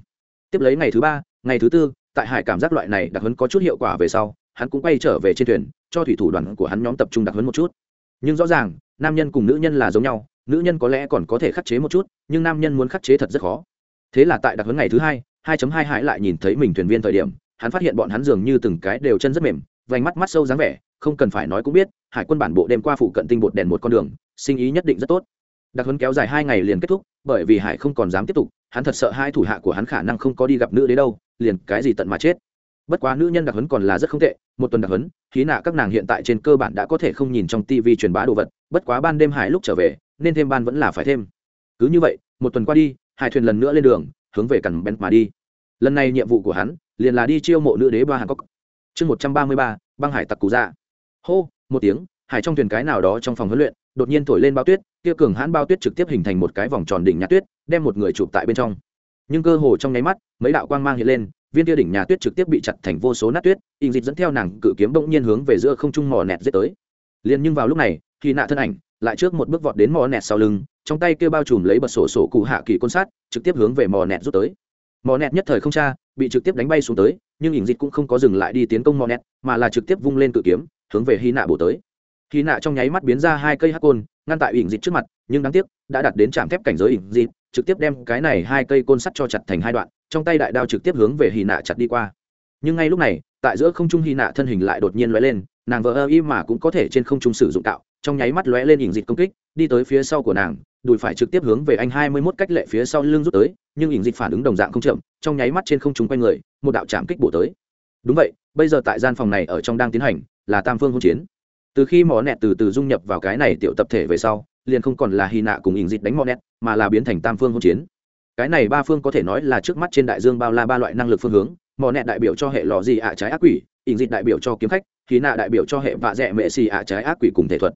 tiếp lấy ngày thứ ba, ngày thứ tư, tại hải cảm giác loại này đặc huấn có chút hiệu quả về sau, hắn cũng quay trở về trên thuyền, cho thủy thủ đoàn của hắn nhóm tập trung đặc huấn một chút. Nhưng rõ ràng, nam nhân cùng nữ nhân là giống nhau, nữ nhân có lẽ còn có thể khắc chế một chút, nhưng nam nhân muốn khắc chế thật rất khó. Thế là tại đặc huấn ngày thứ hai 2.2 hải lại nhìn thấy mình thuyền viên thời điểm, hắn phát hiện bọn hắn dường như từng cái đều chân rất mềm, vành mắt mắt sâu dáng vẻ, không cần phải nói cũng biết, hải quân bản bộ đêm qua phụ cận tinh bột đèn một con đường, sinh ý nhất định rất tốt đặc huấn kéo dài hai ngày liền kết thúc, bởi vì hải không còn dám tiếp tục, hắn thật sợ hai thủ hạ của hắn khả năng không có đi gặp nữ đế đâu, liền cái gì tận mà chết. Bất quá nữ nhân đặc huấn còn là rất không tệ, một tuần đặc huấn khí nạ các nàng hiện tại trên cơ bản đã có thể không nhìn trong tv truyền bá đồ vật, bất quá ban đêm hải lúc trở về, nên thêm ban vẫn là phải thêm. Cứ như vậy, một tuần qua đi, hải thuyền lần nữa lên đường, hướng về cằn bén mà đi. Lần này nhiệm vụ của hắn, liền là đi chiêu mộ nữ đế ba hàn cốc. Chương một trăm ba mươi ba, băng hải tặc cú ra hô, một tiếng, hải trong thuyền cái nào đó trong phòng huấn luyện, đột nhiên thổi lên bao tuyết kia cường hãn bao tuyết trực tiếp hình thành một cái vòng tròn đỉnh nhà tuyết, đem một người chụp tại bên trong. Nhưng cơ hồ trong nháy mắt, mấy đạo quang mang hiện lên, viên kia đỉnh nhà tuyết trực tiếp bị chặt thành vô số nát tuyết in dịch dẫn theo nàng cự kiếm bỗng nhiên hướng về giữa không trung mò nẹt dết tới. Liền nhưng vào lúc này, khi nạ thân ảnh lại trước một bước vọt đến mò nẹt sau lưng, trong tay kia bao trùm lấy bật sổ sổ cụ hạ kỳ côn sát, trực tiếp hướng về mò nẹt rút tới. Mò nẹt nhất thời không cha bị trực tiếp đánh bay xuống tới, nhưng ỉn dịch cũng không có dừng lại đi tiến công mò nẹt, mà là trực tiếp vung lên cự kiếm, hướng về hy nạ bổ tới khi nạ trong nháy mắt biến ra hai cây hắc côn ngăn tại ỉn Dịt trước mặt nhưng đáng tiếc đã đạt đến trạm thép cảnh giới ỉn Dịt, trực tiếp đem cái này hai cây côn sắt cho chặt thành hai đoạn trong tay đại đao trực tiếp hướng về hy nạ chặt đi qua. Nhưng ngay lúc này tại giữa không trung hy nạ thân hình lại đột nhiên lóe lên nàng vỡ ơ y mà cũng có thể trên không trung sử dụng tạo trong nháy mắt lóe lên ỉn Dịt công kích đi tới phía sau của nàng đùi phải trực tiếp hướng về anh hai mươi mốt cách lệ phía sau lưng rút tới nhưng ỉn Dịt phản ứng đồng dạng không chậm trong nháy mắt trên không trung quanh người một đạo chạm kích bổ tới. Đúng vậy bây giờ tại gian phòng này ở trong đang tiến hành là tam phương hỗn chiến từ khi mỏ nẹt từ từ dung nhập vào cái này tiểu tập thể về sau, liền không còn là hy nạ cùng ình dịch đánh mỏ nẹt, mà là biến thành tam phương hỗn chiến. Cái này ba phương có thể nói là trước mắt trên đại dương bao la ba loại năng lực phương hướng, mỏ nẹt đại biểu cho hệ lò gì ạ trái ác quỷ, ình dịch đại biểu cho kiếm khách, hy nạ đại biểu cho hệ vạ dẹ mệ xì ạ trái ác quỷ cùng thể thuật.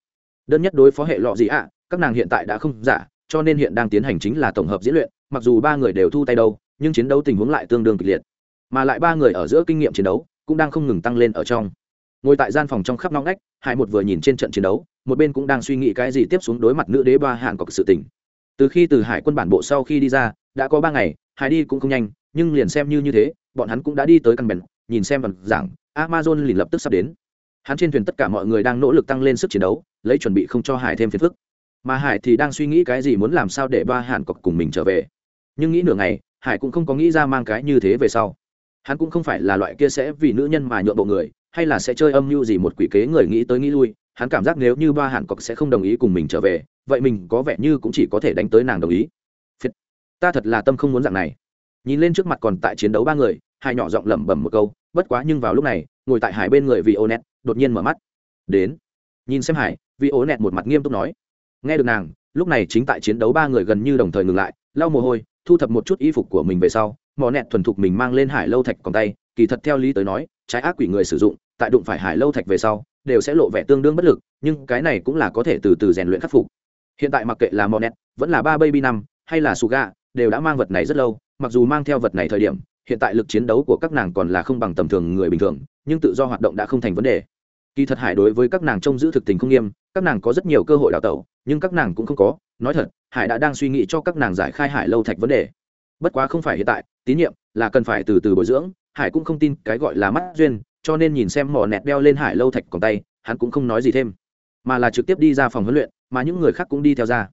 Đơn nhất đối phó hệ lọ gì ạ, các nàng hiện tại đã không giả, cho nên hiện đang tiến hành chính là tổng hợp diễn luyện, mặc dù ba người đều thu tay đâu, nhưng chiến đấu tình huống lại tương đương kịch liệt. Mà lại ba người ở giữa kinh nghiệm chiến đấu cũng đang không ngừng tăng lên ở trong ngồi tại gian phòng trong khắp nóng nách, hải một vừa nhìn trên trận chiến đấu một bên cũng đang suy nghĩ cái gì tiếp xuống đối mặt nữ đế ba hạn có sự tình. Từ khi từ hải quân bản bộ sau khi đi ra đã có ba ngày hải đi cũng không nhanh nhưng liền xem như như thế bọn hắn cũng đã đi tới căn bèn nhìn xem bằng giảng amazon liền lập tức sắp đến. Hắn trên thuyền tất cả mọi người đang nỗ lực tăng lên sức chiến đấu lấy chuẩn bị không cho hải thêm phiền phức. Mà hải thì đang suy nghĩ cái gì muốn làm sao để ba hàn cọc cùng mình trở về. Nhưng nghĩ nửa ngày hải cũng không có nghĩ ra mang cái như thế về sau. Hắn cũng không phải là loại kia sẽ vì nữ nhân mà nhượng bộ người hay là sẽ chơi âm mưu gì một quỷ kế người nghĩ tới nghĩ lui, hắn cảm giác nếu như ba hàn cọc sẽ không đồng ý cùng mình trở về, vậy mình có vẻ như cũng chỉ có thể đánh tới nàng đồng ý. Phiệt. ta thật là tâm không muốn dạng này. Nhìn lên trước mặt còn tại chiến đấu ba người, hai nhỏ giọng lẩm bẩm một câu, bất quá nhưng vào lúc này, ngồi tại hải bên người vì ô nét đột nhiên mở mắt. Đến. Nhìn xem hải vì ô nét một mặt nghiêm túc nói. Nghe được nàng, lúc này chính tại chiến đấu ba người gần như đồng thời ngừng lại, lau mồ hôi, thu thập một chút y phục của mình về sau Mỏ nẹt thuần thục mình mang lên hải lâu thạch còn tay, kỳ thật theo lý tới nói, trái ác quỷ người sử dụng, tại đụng phải hải lâu thạch về sau, đều sẽ lộ vẻ tương đương bất lực, nhưng cái này cũng là có thể từ từ rèn luyện khắc phục. Hiện tại mặc kệ là mỏ nẹt, vẫn là ba baby năm, hay là suga đều đã mang vật này rất lâu, mặc dù mang theo vật này thời điểm, hiện tại lực chiến đấu của các nàng còn là không bằng tầm thường người bình thường, nhưng tự do hoạt động đã không thành vấn đề. Kỳ thật hải đối với các nàng trông giữ thực tình không nghiêm, các nàng có rất nhiều cơ hội đào tẩu, nhưng các nàng cũng không có. Nói thật, hải đã đang suy nghĩ cho các nàng giải khai hải lâu thạch vấn đề. Bất quá không phải hiện tại tín nhiệm là cần phải từ từ bồi dưỡng hải cũng không tin cái gọi là mắt duyên cho nên nhìn xem mỏ nẹt đeo lên hải lâu thạch còn tay hắn cũng không nói gì thêm. Mà là trực tiếp đi ra phòng huấn luyện mà những người khác cũng đi theo ra.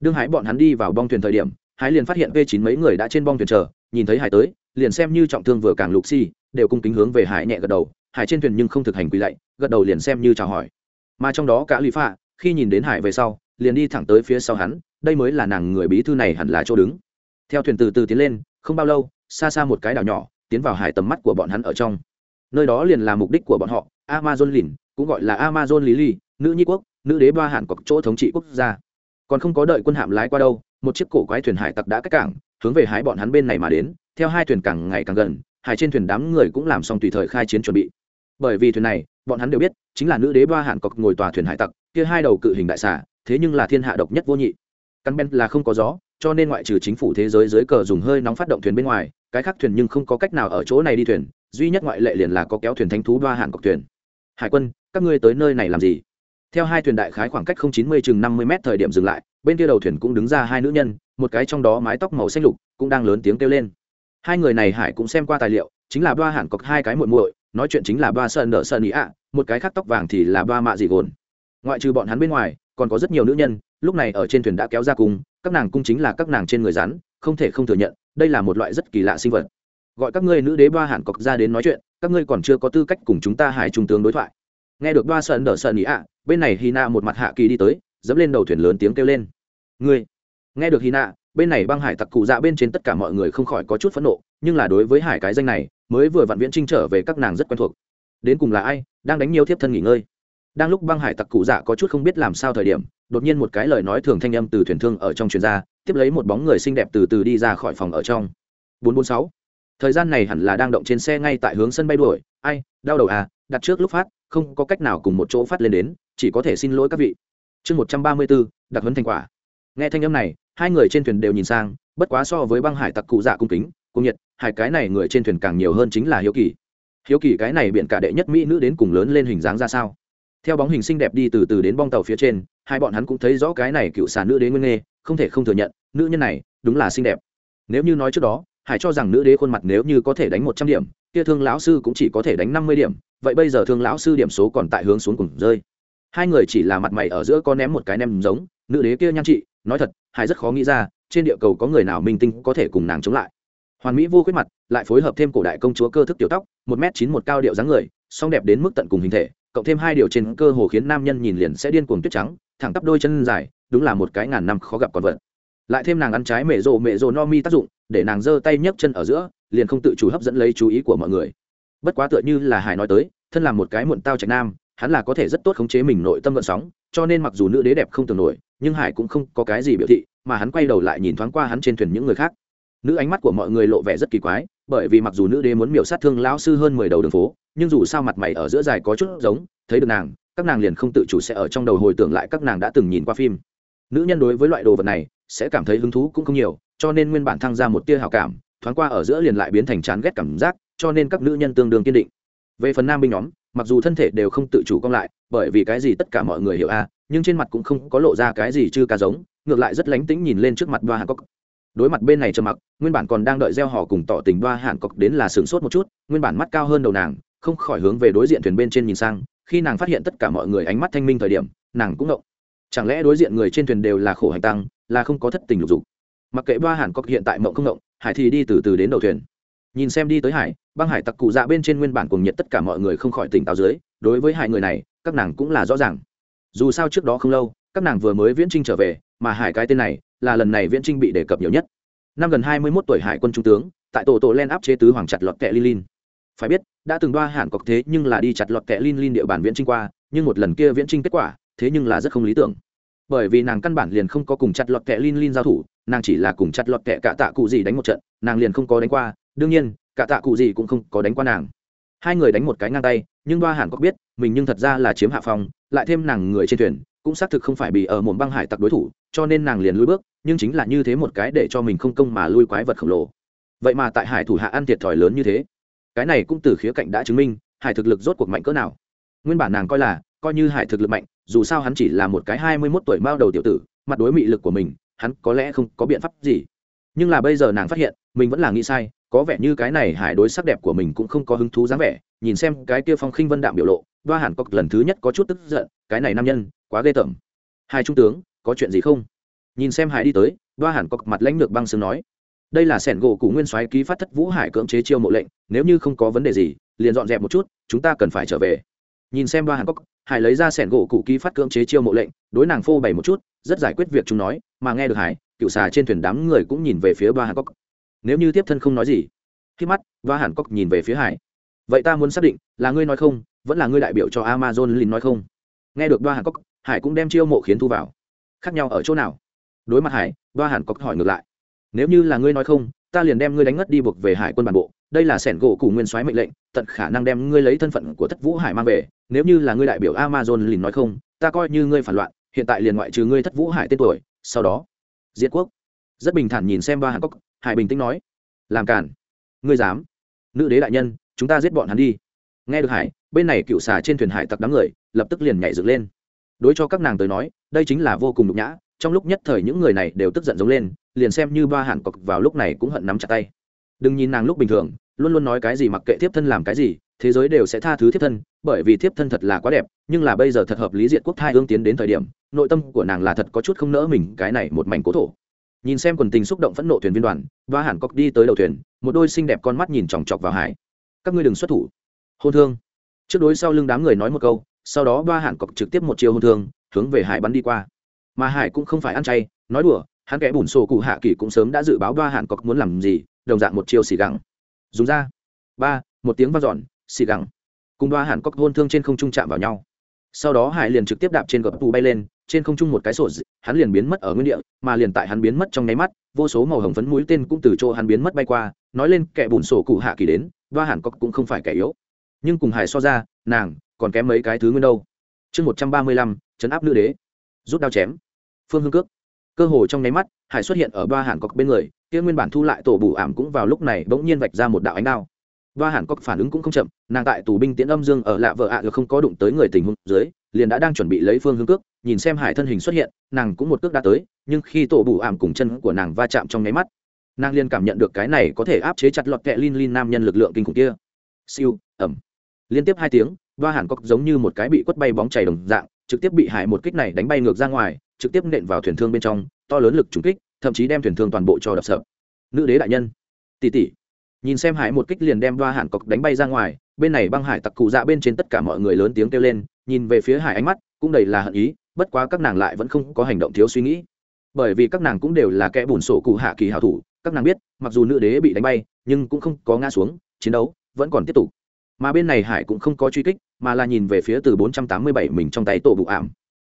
Đương hải bọn hắn đi vào bong thuyền thời điểm hải liền phát hiện v chín mấy người đã trên bong thuyền chờ nhìn thấy hải tới liền xem như trọng thương vừa càng lục xi、si, đều cung kính hướng về hải nhẹ gật đầu. Hải trên thuyền nhưng không thực hành quỳ lạy gật đầu liền xem như chào hỏi. Mà trong đó cả lụy phạ khi nhìn đến hải về sau liền đi thẳng tới phía sau hắn đây mới là nàng người bí thư này hẳn là chỗ đứng. Theo thuyền từ từ tiến lên không bao lâu, xa xa một cái đảo nhỏ tiến vào hải tầm mắt của bọn hắn ở trong. Nơi đó liền là mục đích của bọn họ, amazon lìn cũng gọi là amazon lý ly nữ nhi quốc, nữ đế ba hạn cọc chỗ thống trị quốc gia. Còn không có đợi quân hạm lái qua đâu, một chiếc cổ quái thuyền hải tặc đã cách cảng, hướng về hái bọn hắn bên này mà đến, theo hai thuyền càng ngày càng gần, hải trên thuyền đám người cũng làm xong tùy thời khai chiến chuẩn bị. Bởi vì thuyền này, bọn hắn đều biết, chính là nữ đế ba hạn cọc ngồi tòa thuyền hải tặc, kia hai đầu cự hình đại xà, thế nhưng là thiên hạ độc nhất vô nhị. Căn ben là không có gió cho nên ngoại trừ chính phủ thế giới dưới cờ dùng hơi nóng phát động thuyền bên ngoài, cái khác thuyền nhưng không có cách nào ở chỗ này đi thuyền, duy nhất ngoại lệ liền là có kéo thuyền thanh thú ba hạn cọc thuyền. Hải quân, các ngươi tới nơi này làm gì? Theo hai thuyền đại khái khoảng cách không chín mươi chừng năm mươi mét thời điểm dừng lại, bên kia đầu thuyền cũng đứng ra hai nữ nhân, một cái trong đó mái tóc màu xanh lục, cũng đang lớn tiếng kêu lên. Hai người này hải cũng xem qua tài liệu, chính là ba hạn cọc hai cái muội muội, nói chuyện chính là ba sơn nợ sơn ý ạ, một cái khác tóc vàng thì là ba mạ dị gồn ngoại trừ bọn hắn bên ngoài, còn có rất nhiều nữ nhân, lúc này ở trên thuyền đã kéo ra cung, các nàng cung chính là các nàng trên người rắn, không thể không thừa nhận, đây là một loại rất kỳ lạ sinh vật. Gọi các ngươi nữ đế ba hẳn cọc ra đến nói chuyện, các ngươi còn chưa có tư cách cùng chúng ta hải trung tướng đối thoại. Nghe được ba sơn nở sơn ý ạ, bên này hy na một mặt hạ kỳ đi tới, dẫm lên đầu thuyền lớn tiếng kêu lên. Ngươi, nghe được hy na bên này băng hải tặc cụ dạ bên trên tất cả mọi người không khỏi có chút phẫn nộ, nhưng là đối với hải cái danh này, mới vừa vặn viễn trinh trở về các nàng rất quen thuộc. Đến cùng là ai, đang đánh nhiều thiếp thân nghỉ ngơi? Đang lúc băng hải tặc cụ dạ có chút không biết làm sao thời điểm đột nhiên một cái lời nói thường thanh âm từ thuyền thương ở trong truyền ra tiếp lấy một bóng người xinh đẹp từ từ đi ra khỏi phòng ở trong. 446. thời gian này hẳn là đang động trên xe ngay tại hướng sân bay đuổi. Ai đau đầu à đặt trước lúc phát không có cách nào cùng một chỗ phát lên đến chỉ có thể xin lỗi các vị. Chương 134, đặc huấn thành quả. Nghe thanh âm này hai người trên thuyền đều nhìn sang bất quá so với băng hải tặc cụ dạ cung kính cung nhiệt hai cái này người trên thuyền càng nhiều hơn chính là hiếu kỳ. Hiếu kỳ cái này biện cả đệ nhất mỹ nữ đến cùng lớn lên hình dáng ra sao? Theo bóng hình xinh đẹp đi từ từ đến bong tàu phía trên hai bọn hắn cũng thấy rõ cái này cựu xà nữ đế nguyên nghê không thể không thừa nhận nữ nhân này đúng là xinh đẹp. Nếu như nói trước đó hải cho rằng nữ đế khuôn mặt nếu như có thể đánh một trăm điểm kia thương lão sư cũng chỉ có thể đánh năm mươi điểm vậy bây giờ thương lão sư điểm số còn tại hướng xuống cùng rơi. Hai người chỉ là mặt mày ở giữa có ném một cái nem giống nữ đế kia nhan chị, nói thật hải rất khó nghĩ ra trên địa cầu có người nào minh tinh có thể cùng nàng chống lại. Hoàn mỹ vô khuyết mặt lại phối hợp thêm cổ đại công chúa cơ thức tiểu tóc một m chín một cao điệu dáng người song đẹp đến mức tận cùng hình thể cộng thêm hai điều trên cơ hồ khiến nam nhân nhìn liền sẽ điên cuồng tuyết trắng, thẳng tắp đôi chân dài, đúng là một cái ngàn năm khó gặp còn vật. Lại thêm nàng ăn trái mẹ rồ mẹ rồ no mi tác dụng, để nàng giơ tay nhấc chân ở giữa, liền không tự chủ hấp dẫn lấy chú ý của mọi người. Bất quá tựa như là hải nói tới, thân là một cái muộn tao trạch nam, hắn là có thể rất tốt khống chế mình nội tâm vận sóng, cho nên mặc dù nữ đế đẹp không tưởng nổi, nhưng hải cũng không có cái gì biểu thị, mà hắn quay đầu lại nhìn thoáng qua hắn trên thuyền những người khác nữ ánh mắt của mọi người lộ vẻ rất kỳ quái, bởi vì mặc dù nữ đế muốn miểu sát thương lão sư hơn mười đầu đường phố, nhưng dù sao mặt mày ở giữa dài có chút giống, thấy được nàng, các nàng liền không tự chủ sẽ ở trong đầu hồi tưởng lại các nàng đã từng nhìn qua phim. Nữ nhân đối với loại đồ vật này, sẽ cảm thấy hứng thú cũng không nhiều, cho nên nguyên bản thăng ra một tia hào cảm, thoáng qua ở giữa liền lại biến thành chán ghét cảm giác, cho nên các nữ nhân tương đương kiên định. Về phần nam binh nhóm, mặc dù thân thể đều không tự chủ cong lại, bởi vì cái gì tất cả mọi người hiểu a, nhưng trên mặt cũng không có lộ ra cái gì chưa ca giống, ngược lại rất lánh tĩnh nhìn lên trước mặt đoa hàn cốc đối mặt bên này trầm mặc, nguyên bản còn đang đợi gieo họ cùng tỏ tình đoa hàn cọc đến là sửng sốt một chút, nguyên bản mắt cao hơn đầu nàng, không khỏi hướng về đối diện thuyền bên trên nhìn sang, khi nàng phát hiện tất cả mọi người ánh mắt thanh minh thời điểm, nàng cũng động chẳng lẽ đối diện người trên thuyền đều là khổ hành tăng, là không có thất tình lục dục? Mặc kệ đoa hàn cọc hiện tại mộng không động hải thì đi từ từ đến đầu thuyền. Nhìn xem đi tới hải, băng hải tặc cụ dạ bên trên nguyên bản cùng nhiệt tất cả mọi người không khỏi tỉnh táo dưới, đối với hai người này, các nàng cũng là rõ ràng. Dù sao trước đó không lâu, các nàng vừa mới viễn trinh trở về, mà hải cái tên này là lần này viễn trinh bị đề cập nhiều nhất. Năm gần hai mươi mốt tuổi hải quân trung tướng, tại tổ tổ len áp chế tứ hoàng chặt lọt kẹ Lin. phải biết, đã từng đoa hạn cọc thế nhưng là đi chặt lọt kẹ Lin Lin địa bàn viễn trinh qua, nhưng một lần kia viễn trinh kết quả, thế nhưng là rất không lý tưởng. Bởi vì nàng căn bản liền không có cùng chặt lọt kẹ Lin Lin giao thủ, nàng chỉ là cùng chặt lọt kẹ cả tạ cụ gì đánh một trận, nàng liền không có đánh qua. Đương nhiên, cả tạ cụ gì cũng không có đánh qua nàng. Hai người đánh một cái ngang tay, nhưng đoa hẳn cọc biết, mình nhưng thật ra là chiếm hạ phong, lại thêm nàng người trên thuyền, cũng xác thực không phải bị ở mồm băng hải tặc đối thủ, cho nên nàng liền lùi bước nhưng chính là như thế một cái để cho mình không công mà lui quái vật khổng lồ. Vậy mà tại hải thủ hạ ăn thiệt thòi lớn như thế, cái này cũng từ khía cạnh đã chứng minh, hải thực lực rốt cuộc mạnh cỡ nào. Nguyên bản nàng coi là, coi như hải thực lực mạnh, dù sao hắn chỉ là một cái hai mươi mốt tuổi bao đầu tiểu tử, mặt đối mị lực của mình, hắn có lẽ không có biện pháp gì. Nhưng là bây giờ nàng phát hiện, mình vẫn là nghĩ sai, có vẻ như cái này hải đối sắc đẹp của mình cũng không có hứng thú dáng vẻ, nhìn xem cái kia phong khinh vân đạm biểu lộ, đoa hàn có lần thứ nhất có chút tức giận, cái này nam nhân, quá ghê tởm. Hai trung tướng, có chuyện gì không? Nhìn xem hải đi tới, đoa hàn có mặt lãnh lược băng sương nói, đây là sẻn gỗ cụ nguyên soái ký phát thất vũ hải cưỡng chế chiêu mộ lệnh, nếu như không có vấn đề gì, liền dọn dẹp một chút, chúng ta cần phải trở về. nhìn xem đoa hàn cốc hải lấy ra sẻn gỗ cụ ký phát cưỡng chế chiêu mộ lệnh, đối nàng phô bày một chút, rất giải quyết việc chúng nói, mà nghe được hải, cựu xà trên thuyền đám người cũng nhìn về phía đoa hàn cốc nếu như tiếp thân không nói gì, khi mắt, đoa hàn cốc nhìn về phía hải. vậy ta muốn xác định, là ngươi nói không, vẫn là ngươi đại biểu cho amazon lin nói không? nghe được đoa hàn cốc hải cũng đem chiêu mộ khiến thu vào. khác nhau ở chỗ nào? Đối mặt hải ba hàn cọc hỏi ngược lại. Nếu như là ngươi nói không, ta liền đem ngươi đánh ngất đi buộc về hải quân bản bộ. Đây là sẻn gỗ cụ nguyên soái mệnh lệnh, tận khả năng đem ngươi lấy thân phận của thất vũ hải mang về. Nếu như là ngươi đại biểu amazon liền nói không, ta coi như ngươi phản loạn, hiện tại liền ngoại trừ ngươi thất vũ hải tên tuổi, sau đó, diệt quốc. Rất bình thản nhìn xem ba hàn cốc hải bình tĩnh nói, làm cản ngươi dám. Nữ đế đại nhân, chúng ta giết bọn hắn đi. Nghe được hải, bên này cựu xà trên thuyền hải tặc đám người lập tức liền nhảy dựng lên. Đối cho các nàng tới nói, đây chính là vô cùng nhục nhã trong lúc nhất thời những người này đều tức giận giống lên, liền xem như ba hàn cọc vào lúc này cũng hận nắm chặt tay. Đừng nhìn nàng lúc bình thường, luôn luôn nói cái gì mặc kệ thiếp thân làm cái gì, thế giới đều sẽ tha thứ thiếp thân, bởi vì thiếp thân thật là quá đẹp, nhưng là bây giờ thật hợp lý diện quốc thai ương tiến đến thời điểm, nội tâm của nàng là thật có chút không nỡ mình, cái này một mảnh cố thổ. Nhìn xem quần tình xúc động phẫn nộ thuyền viên đoàn, ba hàn cọc đi tới đầu thuyền, một đôi xinh đẹp con mắt nhìn chòng chọc vào hải. Các ngươi đừng xuất thủ. Hôn thương. Trước đối sau lưng đám người nói một câu, sau đó ba hàn cọc trực tiếp một chiều hôn thương, hướng về hải bắn đi qua mà hải cũng không phải ăn chay, nói đùa, hắn kẻ bùn sổ cụ hạ kỳ cũng sớm đã dự báo ba hạn cọc muốn làm gì, đồng dạng một chiều xì gẳng. Dùng ra. Ba, một tiếng v a n giòn xì gẳng. Cùng ba hạn cọc hôn thương trên không trung chạm vào nhau. Sau đó hải liền trực tiếp đạp trên gập tù bay lên, trên không trung một cái sổ hắn liền biến mất ở nguyên địa, mà liền tại hắn biến mất trong nháy mắt, vô số màu hồng phấn mũi tên cũng từ chỗ hắn biến mất bay qua, nói lên kẻ bùn sổ cụ hạ kỳ đến ba hạn cọc cũng không phải kẻ yếu. Nhưng cùng hải so ra, nàng còn kém mấy cái thứ nguyên đâu. Chương một trăm ba mươi lăm, chấn áp nữ đế rút đao chém. Phương hương cước. Cơ hồ trong nháy mắt, hải xuất hiện ở ba hàn cọc bên người, kia nguyên bản thu lại tổ bù ảm cũng vào lúc này bỗng nhiên vạch ra một đạo ánh đao. Ba hàn cọc phản ứng cũng không chậm, nàng tại tù binh tiễn âm dương ở lạ vợ ạ à không có đụng tới người tình huống dưới, liền đã đang chuẩn bị lấy phương hương cước, nhìn xem hải thân hình xuất hiện, nàng cũng một cước đã tới, nhưng khi tổ bù ảm cùng chân của nàng va chạm trong nháy mắt, nàng liền cảm nhận được cái này có thể áp chế chặt lọt kẹ lin lin nam nhân lực lượng kinh khủng kia. Siêu ẩm liên tiếp hai tiếng ba hàn cọc giống như một cái bị quất bay bóng chảy đồng dạng trực tiếp bị hải một kích này đánh bay ngược ra ngoài, trực tiếp nện vào thuyền thương bên trong, to lớn lực trúng kích, thậm chí đem thuyền thương toàn bộ cho đập sập. Nữ đế đại nhân. Tỷ tỷ. Nhìn xem hải một kích liền đem đoa hạn cọc đánh bay ra ngoài, bên này băng hải tặc cụ dạ bên trên tất cả mọi người lớn tiếng kêu lên, nhìn về phía hải ánh mắt, cũng đầy là hận ý, bất quá các nàng lại vẫn không có hành động thiếu suy nghĩ. Bởi vì các nàng cũng đều là kẻ bùn sổ cụ hạ kỳ hảo thủ, các nàng biết, mặc dù nữ đế bị đánh bay, nhưng cũng không có ngã xuống, chiến đấu vẫn còn tiếp tục mà bên này hải cũng không có truy kích, mà là nhìn về phía từ 487 mình trong tay tổ bụ ảm.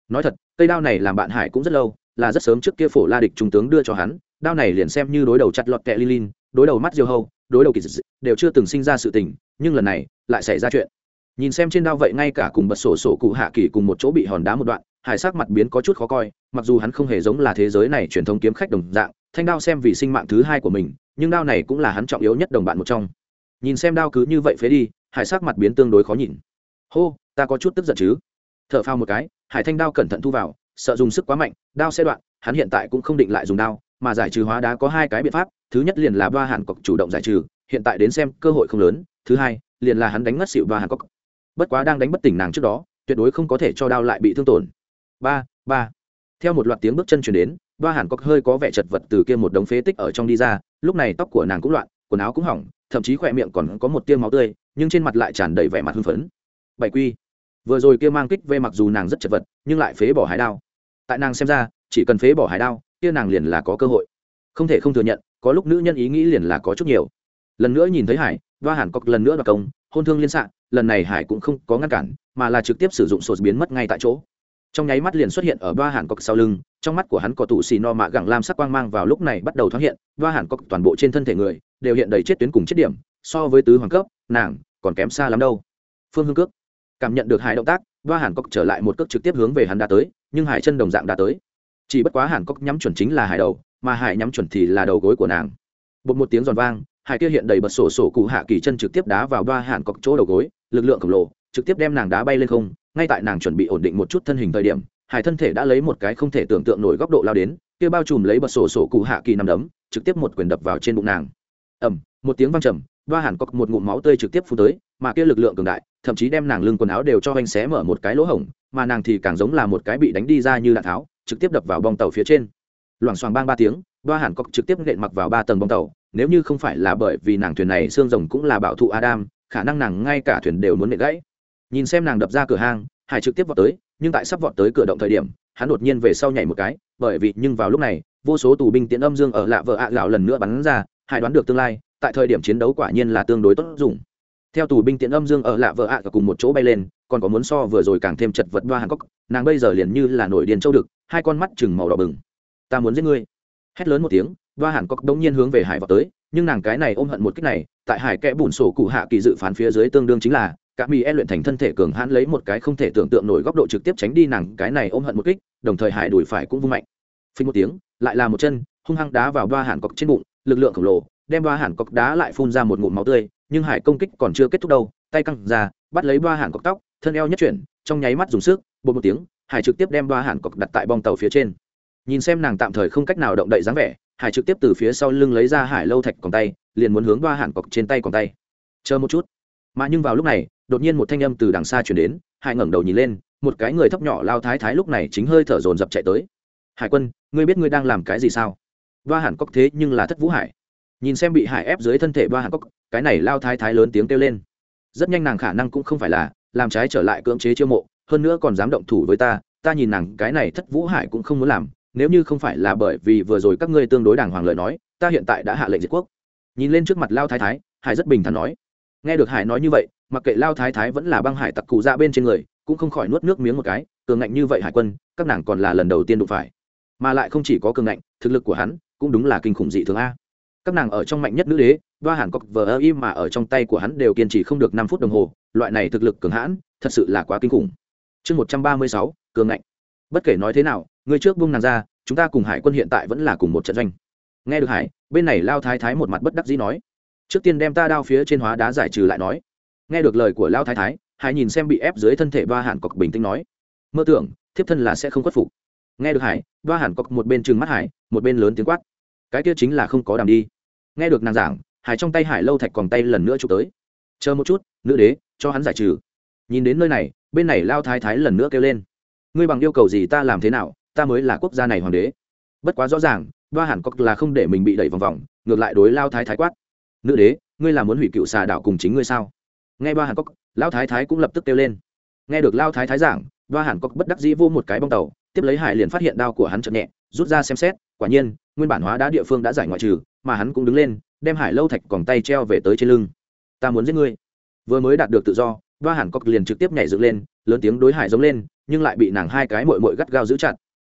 Nói thật, cây đao này làm bạn hải cũng rất lâu, là rất sớm trước kia phổ la địch trung tướng đưa cho hắn, đao này liền xem như đối đầu chặt lọt kẹ lilin đối đầu mắt diêu hâu, đối đầu kỳ dị, đều chưa từng sinh ra sự tình, nhưng lần này, lại xảy ra chuyện. Nhìn xem trên đao vậy ngay cả cùng bật sổ sổ cụ hạ kỳ cùng một chỗ bị hòn đá một đoạn, hải sắc mặt biến có chút khó coi, mặc dù hắn không hề giống là thế giới này truyền thống kiếm khách đồng dạng, thanh đao xem vì sinh mạng thứ hai của mình, nhưng đao này cũng là hắn trọng yếu nhất đồng bạn một trong. Nhìn xem đao cứ như vậy phế đi hải sắc mặt biến tương đối khó nhìn. Hô, ta có chút tức giận chứ? T h ở phao một cái, hải thanh đao cẩn thận thu vào, sợ dùng sức quá mạnh, đao sẽ đoạn, hắn hiện tại cũng không định lại dùng đao, mà giải trừ hóa đá có hai cái biện pháp, thứ nhất liền là ba hàn cọc chủ động giải trừ, hiện tại đến xem cơ hội không lớn, thứ hai, liền là hắn đánh ngất xịu ba hàn cọc bất quá đang đánh bất tỉnh nàng trước đó, tuyệt đối không có thể cho đao lại bị thương tổn. Ba ba. Theo một loạt tiếng bước chân chuyển đến ba hàn cọc hơi có vẻ chật vật từ kia một đống phế tích ở trong đi ra, lúc này tóc của nàng cũng loạn, quần áo cũng hỏng, thậm chí khỏe miệng còn có một tiêu máu tươi nhưng trên mặt lại tràn đầy vẻ mặt hưng phấn. Bảy quy. Vừa rồi kia mang kích về mặc dù nàng rất chật vật, nhưng lại phế bỏ hải đao. Tại nàng xem ra, chỉ cần phế bỏ hải đao, kia nàng liền là có cơ hội. Không thể không thừa nhận, có lúc nữ nhân ý nghĩ liền là có chút nhiều. Lần nữa nhìn thấy hải, đoa hàn cọc lần nữa đoạt công, hôn thương liên s lần này hải cũng không có ngăn cản, mà là trực tiếp sử dụng sột biến mất ngay tại chỗ. Trong nháy mắt liền xuất hiện ở Ba hàn cọc sau lưng, trong mắt của hắn có tủ xì no mạ gẳng lam sắc quang mang vào lúc này bắt đầu thoáng hiện Ba hàn cọc toàn bộ trên thân thể người, đều hiện đầy chết tuyến cùng chết điểm, so với tứ hoàng cấp, nàng còn kém xa lắm đâu. Phương hương cước, cảm nhận được hải động tác, đoa hàn cốc trở lại một cước trực tiếp hướng về hắn đã tới, nhưng hải chân đồng dạng đã tới. Chỉ bất quá hàn cốc nhắm chuẩn chính là hải đầu, mà hải nhắm chuẩn thì là đầu gối của nàng. Bột một tiếng giòn vang, hải kia hiện đầy bật sổ sổ cụ hạ kỳ chân trực tiếp đá vào đoa hàn cốc chỗ đầu gối, lực lượng khổng lồ, trực tiếp đem nàng đá bay lên không, ngay tại nàng chuẩn bị ổn định một chút thân hình thời điểm, hải thân thể đã lấy một cái không thể tưởng tượng nổi góc độ lao đến, kia bao trùm lấy bật sổ sổ cụ hạ kỳ nằm đấm, trực tiếp một quyền đập vào trên bụng nàng. Ẩm một tiếng vang trầm đoa hàn cốc một ngụm máu tươi trực tiếp phun tới, mà kia lực lượng cường đại, thậm chí đem nàng lưng quần áo đều cho anh xé mở một cái lỗ hổng, mà nàng thì càng giống là một cái bị đánh đi ra như đạn tháo, trực tiếp đập vào bong tàu phía trên. Loảng xoảng bang ba tiếng, đoa hàn cốc trực tiếp nện mặc vào ba tầng bong tàu, nếu như không phải là bởi vì nàng thuyền này xương rồng cũng là bảo thụ adam, khả năng nàng ngay cả thuyền đều muốn nện gãy. Nhìn xem nàng đập ra cửa hang, hải trực tiếp vọt tới, nhưng tại sắp vọt tới cửa động thời điểm, hắn đột nhiên về sau nhảy một cái, bởi vì nhưng vào lúc này, vô số tù binh tiễn âm dương ở lạ vợ ạ gạo lần nữa bắn ra, hải đoán được tương lai tại thời điểm chiến đấu quả nhiên là tương đối tốt dùng. Theo tù binh tiện âm dương ở lạ vợ ạ cả cùng một chỗ bay lên, còn có muốn so vừa rồi càng thêm chật vật đoa hàn cốc nàng bây giờ liền như là nổi điên châu đực, hai con mắt chừng màu đỏ bừng. Ta muốn giết ngươi. Hét lớn một tiếng, đoa hàn cốc đống nhiên hướng về hải vào tới, nhưng nàng cái này ôm hận một cách này, tại hải kẽ bùn sổ cụ hạ kỳ dự phán phía dưới tương đương chính là, cả mỹ e luyện thành thân thể cường hãn lấy một cái không thể tưởng tượng nổi góc độ trực tiếp tránh đi nàng cái này ôm hận một kích, đồng thời hải đùi phải cũng vung mạnh. Phình một tiếng, lại là một chân, hung hăng đá vào ba hàn cọc trên bụng, lực lượng khổng lồ đem đoa hàn cọc đá lại phun ra một ngụm máu tươi, nhưng hải công kích còn chưa kết thúc đâu, tay căng ra, bắt lấy đoa hàn cọc tóc, thân eo nhất chuyển, trong nháy mắt dùng sức, bột một tiếng, hải trực tiếp đem đoa hàn cọc đặt tại bong tàu phía trên. Nhìn xem nàng tạm thời không cách nào động đậy dáng vẻ, hải trực tiếp từ phía sau lưng lấy ra hải lâu thạch còn tay, liền muốn hướng đoa hàn cọc trên tay còn tay. Chờ một chút. Mà nhưng vào lúc này, đột nhiên một thanh âm từ đằng xa chuyển đến, hải ngẩng đầu nhìn lên, một cái người thấp nhỏ lao thái thái lúc này chính hơi thở dồn dập chạy tới. Hải quân, ngươi biết ngươi đang làm cái gì sao? Đoa hàn cọc thế nhưng là thất vũ hải nhìn xem bị hải ép dưới thân thể ba hàn cốc, cái này lao thái thái lớn tiếng kêu lên. Rất nhanh nàng khả năng cũng không phải là làm trái trở lại cưỡng chế chiêu mộ, hơn nữa còn dám động thủ với ta ta nhìn nàng cái này thất vũ hải cũng không muốn làm, nếu như không phải là bởi vì vừa rồi các ngươi tương đối đàng hoàng lợi nói, ta hiện tại đã hạ lệnh diệt quốc. Nhìn lên trước mặt lao thái thái hải rất bình thản nói. Nghe được hải nói như vậy, mặc kệ lao thái thái vẫn là băng hải tặc cụ ra bên trên người, cũng không khỏi nuốt nước miếng một cái, cường ngạnh như vậy hải quân, các nàng còn là lần đầu tiên đụng phải. Mà lại không chỉ có cường ngạnh, thực lực của hắn cũng đúng là kinh khủng dị thường a các nàng ở trong mạnh nhất nữ đế, đoa hàn cọc vờ ơ im mà ở trong tay của hắn đều kiên trì không được năm phút đồng hồ, loại này thực lực cường hãn, thật sự là quá kinh khủng. Chương một trăm ba mươi sáu, cường ngạnh. Bất kể nói thế nào người trước bung nàng ra, chúng ta cùng hải quân hiện tại vẫn là cùng một trận doanh. Nghe được hải, bên này lao thái thái một mặt bất đắc dĩ nói, trước tiên đem ta đao phía trên hóa đá giải trừ lại nói. Nghe được lời của lao thái thái, hải nhìn xem bị ép dưới thân thể ba hàn cọc bình tĩnh nói, mơ tưởng, thiếp thân là sẽ không khuất phục. Nghe được hải ba hàn cọc một bên trừng mắt hải, một bên lớn tiếng quát, cái kia chính là không có đàm đi nghe được nàng giảng, hải trong tay hải lâu thạch còn tay lần nữa chụp tới. Chờ một chút, nữ đế, cho hắn giải trừ. Nhìn đến nơi này, bên này lao thái thái lần nữa kêu lên. Ngươi bằng yêu cầu gì ta làm thế nào? Ta mới là quốc gia này hoàng đế. Bất quá rõ ràng ba hàn cọc là không để mình bị đẩy vòng vòng, ngược lại đối lao thái thái quát. Nữ đế, ngươi là muốn hủy cựu xà đảo cùng chính ngươi sao? Nghe ba hàn cốc, lao thái thái cũng lập tức kêu lên. Nghe được lao thái thái giảng ba hàn cốc bất đắc dĩ vô một cái bong tàu, tiếp lấy hải liền phát hiện đao của hắn chậm nhẹ, rút ra xem xét, quả nhiên, nguyên bản hóa đá địa phương đã giải ngoại trừ mà hắn cũng đứng lên, đem hải lâu thạch còn tay treo về tới trên lưng. Ta muốn giết ngươi. Vừa mới đạt được tự do ba hẳn cốc liền trực tiếp nhảy dựng lên, lớn tiếng đối hải giống lên, nhưng lại bị nàng hai cái mội mội gắt gao giữ chặt.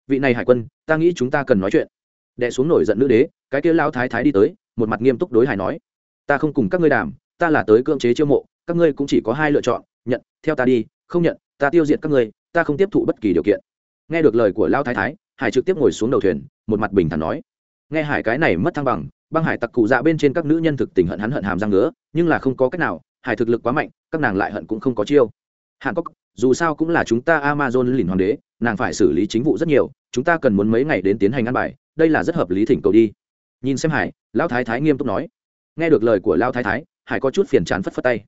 Vị này hải quân, ta nghĩ chúng ta cần nói chuyện. Đẻ xuống nổi giận nữ đế, cái kia lao thái thái đi tới, một mặt nghiêm túc đối hải nói, ta không cùng các ngươi đàm, ta là tới cưỡng chế chiêu mộ, các ngươi cũng chỉ có hai lựa chọn, nhận, theo ta đi, không nhận, ta tiêu diệt các ngươi, ta không tiếp thụ bất kỳ điều kiện. Nghe được lời của lao thái thái, hải trực tiếp ngồi xuống đầu thuyền, một mặt bình thản nói nghe hải cái này mất thăng bằng, băng hải tặc cụ dạ bên trên các nữ nhân thực tình hận hắn hận hàm răng ngứa, nhưng là không có cách nào, hải thực lực quá mạnh, các nàng lại hận cũng không có chiêu. Hàn cốc, dù sao cũng là chúng ta amazon lìn hoàng đế, nàng phải xử lý chính vụ rất nhiều, chúng ta cần muốn mấy ngày đến tiến hành ăn bài, đây là rất hợp lý thỉnh cầu đi. Nhìn xem hải, lão thái thái nghiêm túc nói. Nghe được lời của lão thái thái, hải có chút phiền chán phất phất tay.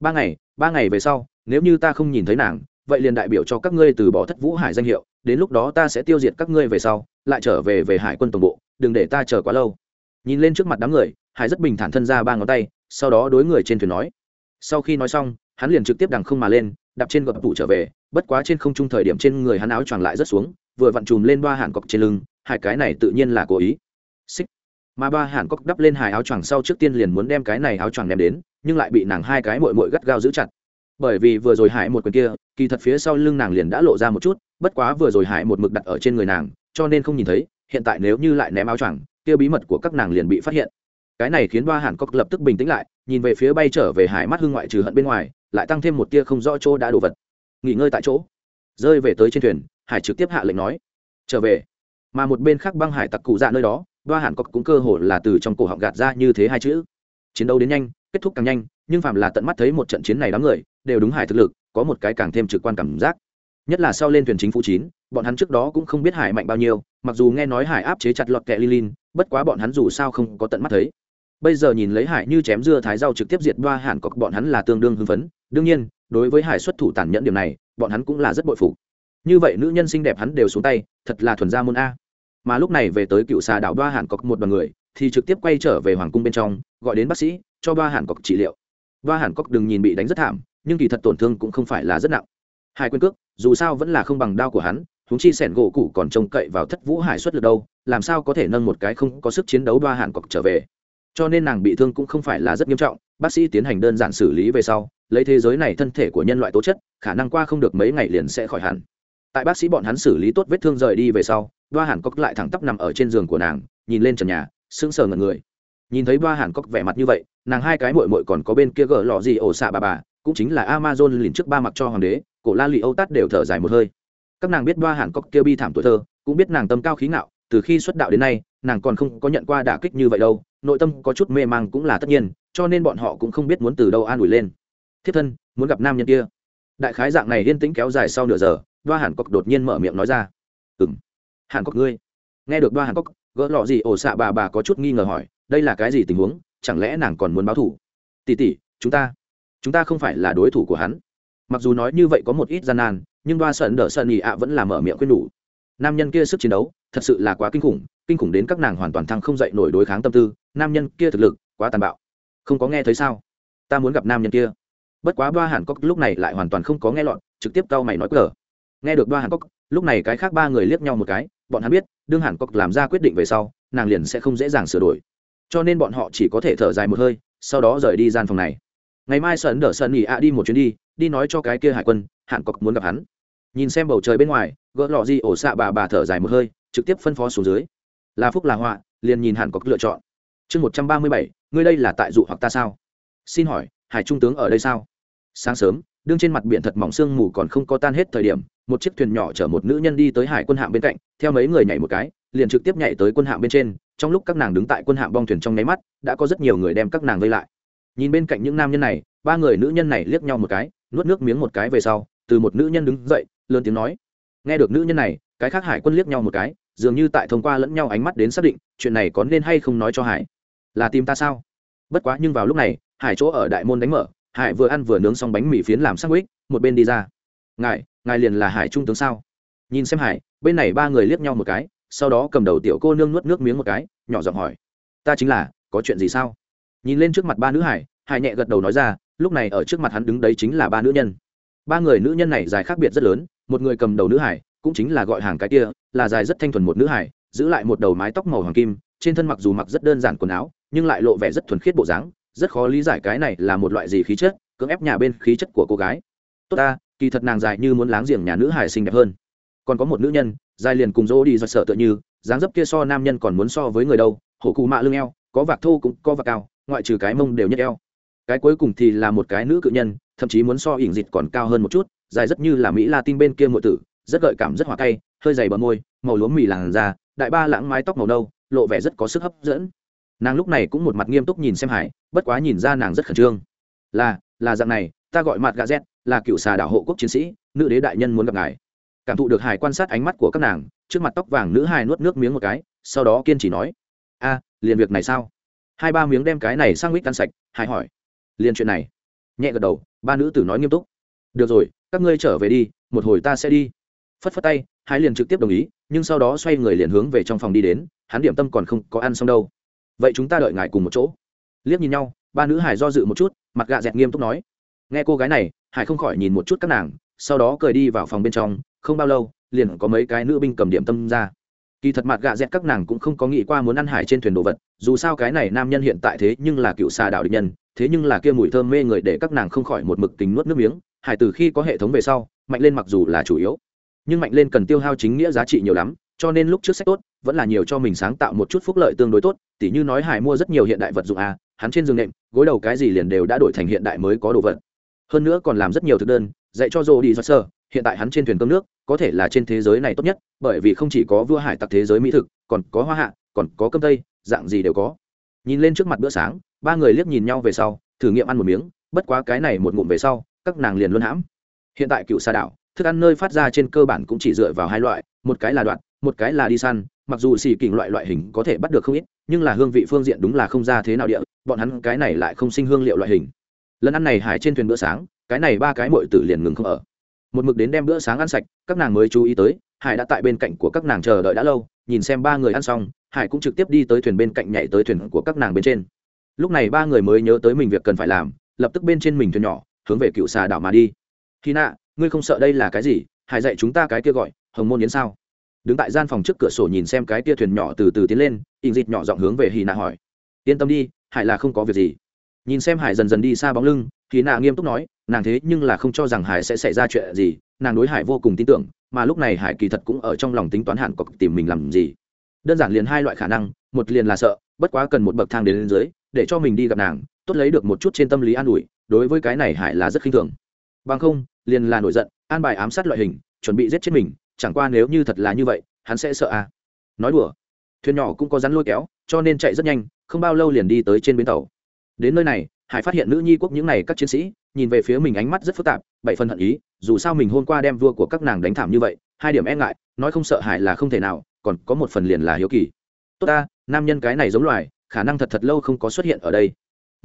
Ba ngày ba ngày về sau, nếu như ta không nhìn thấy nàng, vậy liền đại biểu cho các ngươi từ bỏ thất vũ hải danh hiệu, đến lúc đó ta sẽ tiêu diệt các ngươi về sau, lại trở về về hải quân tổng bộ đừng để ta chờ quá lâu. Nhìn lên trước mặt đám người, hải rất bình thản thân ra ba ngón tay, sau đó đối người trên thuyền nói. Sau khi nói xong, hắn liền trực tiếp đằng không mà lên, đạp trên gập tủ trở về, bất quá trên không trung thời điểm trên người hắn áo choàng lại rất xuống, vừa vặn chùm lên ba hạn cọc trên lưng hai cái này tự nhiên là cố ý. Xích. Mà ba hạn cọc đắp lên hai áo choàng sau trước tiên liền muốn đem cái này áo choàng đem đến, nhưng lại bị nàng hai cái mội mội gắt gao giữ chặt. Bởi vì vừa rồi hải một quyền kia, kỳ thật phía sau lưng nàng liền đã lộ ra một chút, bất quá vừa rồi hải một mực đặt ở trên người nàng, cho nên không nhìn thấy hiện tại nếu như lại ném áo choàng, kia bí mật của các nàng liền bị phát hiện. Cái này khiến ba hàn cốc lập tức bình tĩnh lại, nhìn về phía bay trở về hải mắt hưng ngoại trừ hận bên ngoài, lại tăng thêm một tia không rõ chỗ đã đổ vật. Nghỉ ngơi tại chỗ. Rơi về tới trên thuyền, hải trực tiếp hạ lệnh nói. Trở về. Mà một bên khác băng hải tặc cụ dạ nơi đó ba hàn cốc cũng cơ hồ là từ trong cổ họng gạt ra như thế hai chữ. Chiến đấu đến nhanh, kết thúc càng nhanh, nhưng phàm là tận mắt thấy một trận chiến này đám người, đều đúng hải thực lực, có một cái càng thêm trực quan cảm giác. Nhất là sau lên thuyền chính phủ chín, bọn hắn trước đó cũng không biết hải mạnh bao nhiêu mặc dù nghe nói hải áp chế chặt lọt kẹ lilin bất quá bọn hắn dù sao không có tận mắt thấy. Bây giờ nhìn lấy hải như chém dưa thái rau trực tiếp diệt đoa hàn cọc, bọn hắn là tương đương hưng phấn. Đương nhiên, đối với hải xuất thủ tàn nhẫn điểm này, bọn hắn cũng là rất bội phụ như vậy nữ nhân xinh đẹp hắn đều xuống tay, thật là thuần gia môn a. Mà lúc này về tới cựu xà đảo đoa hàn cọc một đoàn người, thì trực tiếp quay trở về hoàng cung bên trong, gọi đến bác sĩ, cho đoa hàn cọc trị liệu. Đoa hàn cọc đừng nhìn bị đánh rất thảm, nhưng kỳ thật tổn thương cũng không phải là rất nặng. Hai quyền cước, dù sao vẫn là không bằng đao của hắn huống chi sẻn gỗ cụ còn trông cậy vào thất vũ hải xuất được đâu, làm sao có thể nâng một cái không có sức chiến đấu đoa hạn cọc trở về? Cho nên nàng bị thương cũng không phải là rất nghiêm trọng, bác sĩ tiến hành đơn giản xử lý về sau, lấy thế giới này thân thể của nhân loại tố chất, khả năng qua không được mấy ngày liền sẽ khỏi hẳn. Tại bác sĩ bọn hắn xử lý tốt vết thương rời đi về sau, đoa hàn cốc lại thẳng tắp nằm ở trên giường của nàng, nhìn lên trần nhà, sững sờ ngẩn người. Nhìn thấy đoa hàn cốc vẻ mặt như vậy, nàng hai cái mội mội còn có bên kia gỡ lọ gì ổ xạ bà bà, cũng chính là amazon liền trước ba mặc cho hoàng đế, cổ la lụy âu tát đều thở dài một hơi các nàng biết đoa hàn cốc kêu bi thảm tuổi thơ, cũng biết nàng tâm cao khí ngạo, từ khi xuất đạo đến nay, nàng còn không có nhận qua đả kích như vậy đâu, nội tâm có chút mê mang cũng là tất nhiên, cho nên bọn họ cũng không biết muốn từ đâu an ủi lên. Thiết thân, muốn gặp nam nhân kia. Đại khái dạng này yên tĩnh kéo dài sau nửa giờ, đoa hàn cốc đột nhiên mở miệng nói ra. Ừng hàn cốc ngươi. Nghe được đoa hàn cốc, gỡ lọ gì ổ xạ bà bà có chút nghi ngờ hỏi, đây là cái gì tình huống? Chẳng lẽ nàng còn muốn báo thủ tỉ tỉ chúng ta chúng ta không phải là đối thủ của hắn. Mặc dù nói như vậy có một ít gian nan nhưng đoa sợn đỡ sợn nhị ạ vẫn là mở miệng khuyên đủ nam nhân kia sức chiến đấu, thật sự là quá kinh khủng kinh khủng đến các nàng hoàn toàn thăng không dậy nổi đối kháng tâm tư, nam nhân kia thực lực, quá tàn bạo. Không có nghe thấy sao? Ta muốn gặp nam nhân kia. Bất quá đoa hàn cốc lúc này lại hoàn toàn không có nghe lọt, trực tiếp cau mày nói cờ. Nghe được đoa hàn cốc, lúc này cái khác ba người liếc nhau một cái, bọn hắn biết, đương hàn cốc làm ra quyết định về sau, nàng liền sẽ không dễ dàng sửa đổi. Cho nên bọn họ chỉ có thể thở dài một hơi, sau đó rời đi gian phòng này. Ngày mai sơn đỡ sơn nghỉ ạ đi một chuyến đi đi nói cho cái kia hải quân, hàn cốc muốn gặp hắn nhìn xem bầu trời bên ngoài, gỡ lọ gì ổ xạ bà bà thở dài một hơi, trực tiếp phân phó xuống dưới. Là phúc là họa, liền nhìn hàn có lựa chọn. Chương một trăm ba mươi bảy, ngươi đây là tại dụ hoặc ta sao? Xin hỏi, hải trung tướng ở đây sao? Sáng sớm, đương trên mặt biển thật mỏng sương mù còn không có tan hết thời điểm, một chiếc thuyền nhỏ chở một nữ nhân đi tới hải quân hạm bên cạnh, theo mấy người nhảy một cái, liền trực tiếp nhảy tới quân hạm bên trên, trong lúc các nàng đứng tại quân hạm bong thuyền trong nháy mắt, đã có rất nhiều người đem các nàng vây lại. Nhìn bên cạnh những nam nhân này, ba người nữ nhân này liếc nhau một cái, nuốt nước miếng một cái về sau, từ một nữ nhân đứng dậy lớn tiếng nói. Nghe được nữ nhân này, cái khác hải quân liếc nhau một cái, dường như tại thông qua lẫn nhau ánh mắt đến xác định chuyện này có nên hay không nói cho hải. Là tìm ta sao? Bất quá nhưng vào lúc này, hải chỗ ở đại môn đánh mở, hải vừa ăn vừa nướng xong bánh mì phiến làm sandwich, một bên đi ra. Ngài ngài liền là hải trung tướng sao? Nhìn xem hải, bên này ba người liếc nhau một cái, sau đó cầm đầu tiểu cô nương nuốt nước miếng một cái, nhỏ giọng hỏi. Ta chính là, có chuyện gì sao? Nhìn lên trước mặt ba nữ hải hải nhẹ gật đầu nói ra, lúc này ở trước mặt hắn đứng đấy chính là ba nữ nhân. Ba người nữ nhân này dài khác biệt rất lớn một người cầm đầu nữ hải, cũng chính là gọi hàng cái kia, là dài rất thanh thuần một nữ hải, giữ lại một đầu mái tóc màu hoàng kim, trên thân mặc dù mặc rất đơn giản quần áo, nhưng lại lộ vẻ rất thuần khiết bộ dáng, rất khó lý giải cái này là một loại gì khí chất, cưỡng ép nhà bên khí chất của cô gái. Tốt ta, kỳ thật nàng dài như muốn láng giềng nhà nữ hải xinh đẹp hơn. Còn có một nữ nhân, dài liền cùng dỗ đi do sợ tựa như, dáng dấp kia so nam nhân còn muốn so với người đâu, hổ cụ mạ lưng eo, có vạc thô cũng có vạc cao, ngoại trừ cái mông đều nhất eo. Cái cuối cùng thì là một cái nữ cự nhân, thậm chí muốn so ỉn dịt còn cao hơn một chút dài rất như là mỹ Latin bên kia mọi tử, rất gợi cảm rất hòa cay, hơi dày bờ môi, màu lúa mì làn da, đại ba lãng mái tóc màu nâu, lộ vẻ rất có sức hấp dẫn. Nàng lúc này cũng một mặt nghiêm túc nhìn xem hải, bất quá nhìn ra nàng rất khẩn trương. Là là dạng này, ta gọi mặt gà z là cựu xà đảo hộ quốc chiến sĩ, nữ đế đại nhân muốn gặp ngài. Cảm thụ được hải quan sát ánh mắt của các nàng, trước mặt tóc vàng nữ hải nuốt nước miếng một cái, sau đó kiên trì nói, a, liền việc này sao? Hai ba miếng đem cái này sang mít ăn sạch, hải hỏi, liền chuyện này? Nhẹ gật đầu, ba nữ tử nói nghiêm túc, được rồi các ngươi trở về đi, một hồi ta sẽ đi. Phất phất tay hai liền trực tiếp đồng ý, nhưng sau đó xoay người liền hướng về trong phòng đi đến, hắn điểm tâm còn không có ăn xong đâu. Vậy chúng ta đợi ngài cùng một chỗ. Liếc nhìn nhau, ba nữ hải do dự một chút, mặt gạ dẹt nghiêm túc nói. Nghe cô gái này, hải không khỏi nhìn một chút các nàng, sau đó cười đi vào phòng bên trong, không bao lâu, liền có mấy cái nữ binh cầm điểm tâm ra. Kỳ thật mặt gạ dẹt các nàng cũng không có nghĩ qua muốn ăn hải trên thuyền đồ vật, dù sao cái này nam nhân hiện tại thế nhưng là cựu xà đạo địch nhân, thế nhưng là kia mùi thơm mê người để các nàng không khỏi một mực tính nuốt nước miếng hải từ khi có hệ thống về sau mạnh lên mặc dù là chủ yếu nhưng mạnh lên cần tiêu hao chính nghĩa giá trị nhiều lắm cho nên lúc trước sách tốt vẫn là nhiều cho mình sáng tạo một chút phúc lợi tương đối tốt tỉ như nói hải mua rất nhiều hiện đại vật dụng à, hắn trên giường nệm gối đầu cái gì liền đều đã đổi thành hiện đại mới có đồ vật. Hơn nữa còn làm rất nhiều thực đơn dạy cho rô đi do sơ hiện tại hắn trên thuyền cơm nước có thể là trên thế giới này tốt nhất bởi vì không chỉ có vua hải tặc thế giới mỹ thực còn có hoa hạ còn có cơm tây dạng gì đều có. Nhìn lên trước mặt bữa sáng ba người liếc nhìn nhau về sau thử nghiệm ăn một miếng bất quá cái này một ngụm về sau các nàng liền luôn hãm. Hiện tại cựu xà đảo, thức ăn nơi phát ra trên cơ bản cũng chỉ dựa vào hai loại, một cái là đoạn, một cái là đi săn, mặc dù xì kình loại loại hình có thể bắt được không ít, nhưng là hương vị phương diện đúng là không ra thế nào địa, bọn hắn cái này lại không sinh hương liệu loại hình. Lần ăn này hải trên thuyền bữa sáng, cái này ba cái mội tử liền ngừng không ở. Một mực đến đem bữa sáng ăn sạch, các nàng mới chú ý tới, hải đã tại bên cạnh của các nàng chờ đợi đã lâu, nhìn xem ba người ăn xong, hải cũng trực tiếp đi tới thuyền bên cạnh nhảy tới thuyền của các nàng bên trên. Lúc này ba người mới nhớ tới mình việc cần phải làm, lập tức bên trên mình thuyền nhỏ hướng về cựu xà đảo mà đi. Khi nạ, ngươi không sợ đây là cái gì? Hải dạy chúng ta cái kia gọi, hồng môn yến sao? Đứng tại gian phòng trước cửa sổ nhìn xem cái kia thuyền nhỏ từ từ tiến lên in dịt nhỏ giọng hướng về hì nạ hỏi. Yên tâm đi, hải là không có việc gì. Nhìn xem hải dần dần đi xa bóng lưng hì nạ nghiêm túc nói, nàng thế nhưng là không cho rằng hải sẽ xảy ra chuyện gì, nàng đối hải vô cùng tin tưởng, mà lúc này hải kỳ thật cũng ở trong lòng tính toán hẳn có tìm mình làm gì. Đơn giản liền hai loại khả năng, một liền là sợ, bất quá cần một bậc thang đến lên dưới, để cho mình đi gặp nàng tốt lấy được một chút trên tâm lý an ủi, đối với cái này hải là rất khinh thường. Bằng không, liền là nổi giận, an bài ám sát loại hình, chuẩn bị giết chết mình, chẳng qua nếu như thật là như vậy, hắn sẽ sợ à. Nói đùa, thuyền nhỏ cũng có rắn lôi kéo, cho nên chạy rất nhanh, không bao lâu liền đi tới trên bến tàu. Đến nơi này, hải phát hiện nữ nhi quốc những n à y các chiến sĩ, nhìn về phía mình ánh mắt rất phức tạp, bảy phần hận ý, dù sao mình hôm qua đem vua của các nàng đánh thảm như vậy, hai điểm e ngại, nói không sợ hải là không thể nào, còn có một phần liền là hiếu kỳ. Tốt ta, nam nhân cái này giống loài, khả năng thật thật lâu không có xuất hiện ở đây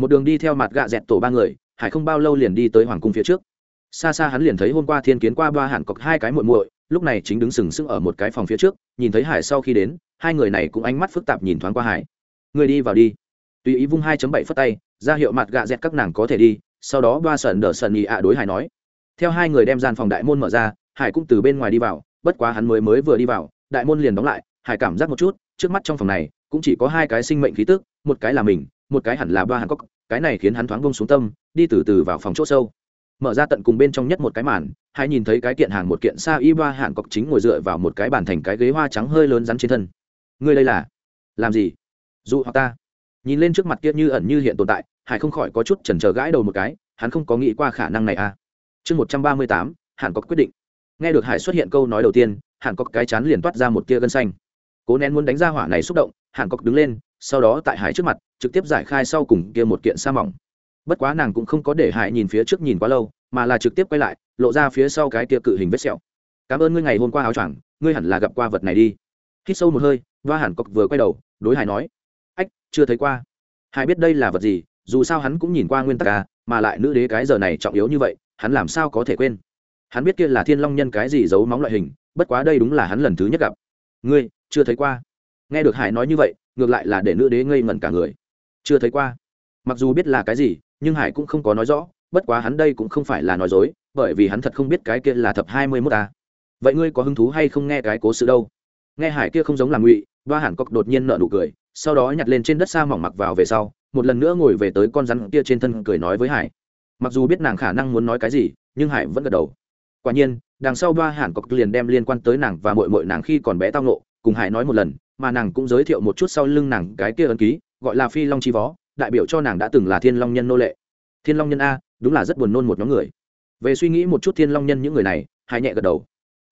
một đường đi theo mặt gạ dẹt tổ ba người, hải không bao lâu liền đi tới hoàng cung phía trước. Xa xa hắn liền thấy hôm qua thiên kiến qua ba hạn cọc hai cái muội muội, lúc này chính đứng sừng sững ở một cái phòng phía trước, nhìn thấy hải sau khi đến, hai người này cũng ánh mắt phức tạp nhìn thoáng qua hải. Người đi vào đi. Tùy ý vung hai chấm bảy phất tay, ra hiệu mặt gạ dẹt các nàng có thể đi, sau đó ba sần đỡ sần nhị ạ đối hải nói. Theo hai người đem gian phòng đại môn mở ra, hải cũng từ bên ngoài đi vào, bất quá hắn mới mới vừa đi vào, đại môn liền đóng lại, hải cảm giác một chút, trước mắt trong phòng này, cũng chỉ có hai cái sinh mệnh khí tức, một cái là mình một cái hẳn là ba hàn cốc, cái này khiến hắn thoáng bông xuống tâm, đi từ từ vào phòng c h ỗ sâu. Mở ra tận cùng bên trong nhất một cái màn, hai nhìn thấy cái kiện hàng một kiện xa y ba hàn cốc chính ngồi dựa vào một cái bàn thành cái ghế hoa trắng hơi lớn rắn trên thân. Ngươi đây là? Làm gì? Dụ hoặc ta? Nhìn lên trước mặt kia như ẩn như hiện tồn tại, hải không khỏi có chút chần chờ gãi đầu một cái, hắn không có nghĩ qua khả năng này à. Chương một trăm ba mươi tám hàn cốc quyết định. Nghe được hải xuất hiện câu nói đầu tiên hàn cốc cái chán liền toát ra một tia gân xanh. Cố nén muốn đánh ra hỏa này xúc động hàn cốc đứng lên sau đó tại hải trước mặt trực tiếp giải khai sau cùng kia một kiện sa mỏng. Bất quá nàng cũng không có để hải nhìn phía trước nhìn quá lâu mà là trực tiếp quay lại lộ ra phía sau cái kia cự hình vết sẹo. Cảm ơn ngươi ngày hôm qua áo choàng ngươi hẳn là gặp qua vật này đi. Hít sâu một hơi và hàn cọc vừa quay đầu đối hải nói ách chưa thấy qua. Hải biết đây là vật gì dù sao hắn cũng nhìn qua nguyên tắc ca à, mà lại nữ đế cái giờ này trọng yếu như vậy hắn làm sao có thể quên? Hắn biết kia là thiên long nhân cái gì giấu móng loại hình bất quá đây đúng là hắn lần thứ nhất gặp. Ngươi chưa thấy qua. Nghe được hải nói như vậy ngược lại là để nữ đế ngây ngẩn cả người. Chưa thấy qua. Mặc dù biết là cái gì, nhưng hải cũng không có nói rõ, bất quá hắn đây cũng không phải là nói dối, bởi vì hắn thật không biết cái kia là thập hai mươi mốt ta vậy ngươi có hứng thú hay không nghe cái cố sự đâu? Nghe hải kia không giống là ngụy, đoa hẳn cọc đột nhiên nợ nụ cười, sau đó nhặt lên trên đất xa mỏng mặc vào về sau, một lần nữa ngồi về tới con rắn kia trên thân cười nói với hải. Mặc dù biết nàng khả năng muốn nói cái gì, nhưng hải vẫn gật đầu. Quả nhiên, đằng sau ba hẳn cọc liền đem liên quan tới nàng và mội mội nàng khi còn bé tao nộ cùng hải nói một lần mà nàng cũng giới thiệu một chút sau lưng nàng cái kia ấn ký, gọi là phi long chi vó đại biểu cho nàng đã từng là thiên long nhân nô lệ. Thiên long nhân a, đúng là rất buồn nôn một nhóm người. Về suy nghĩ một chút thiên long nhân những người này hải nhẹ gật đầu.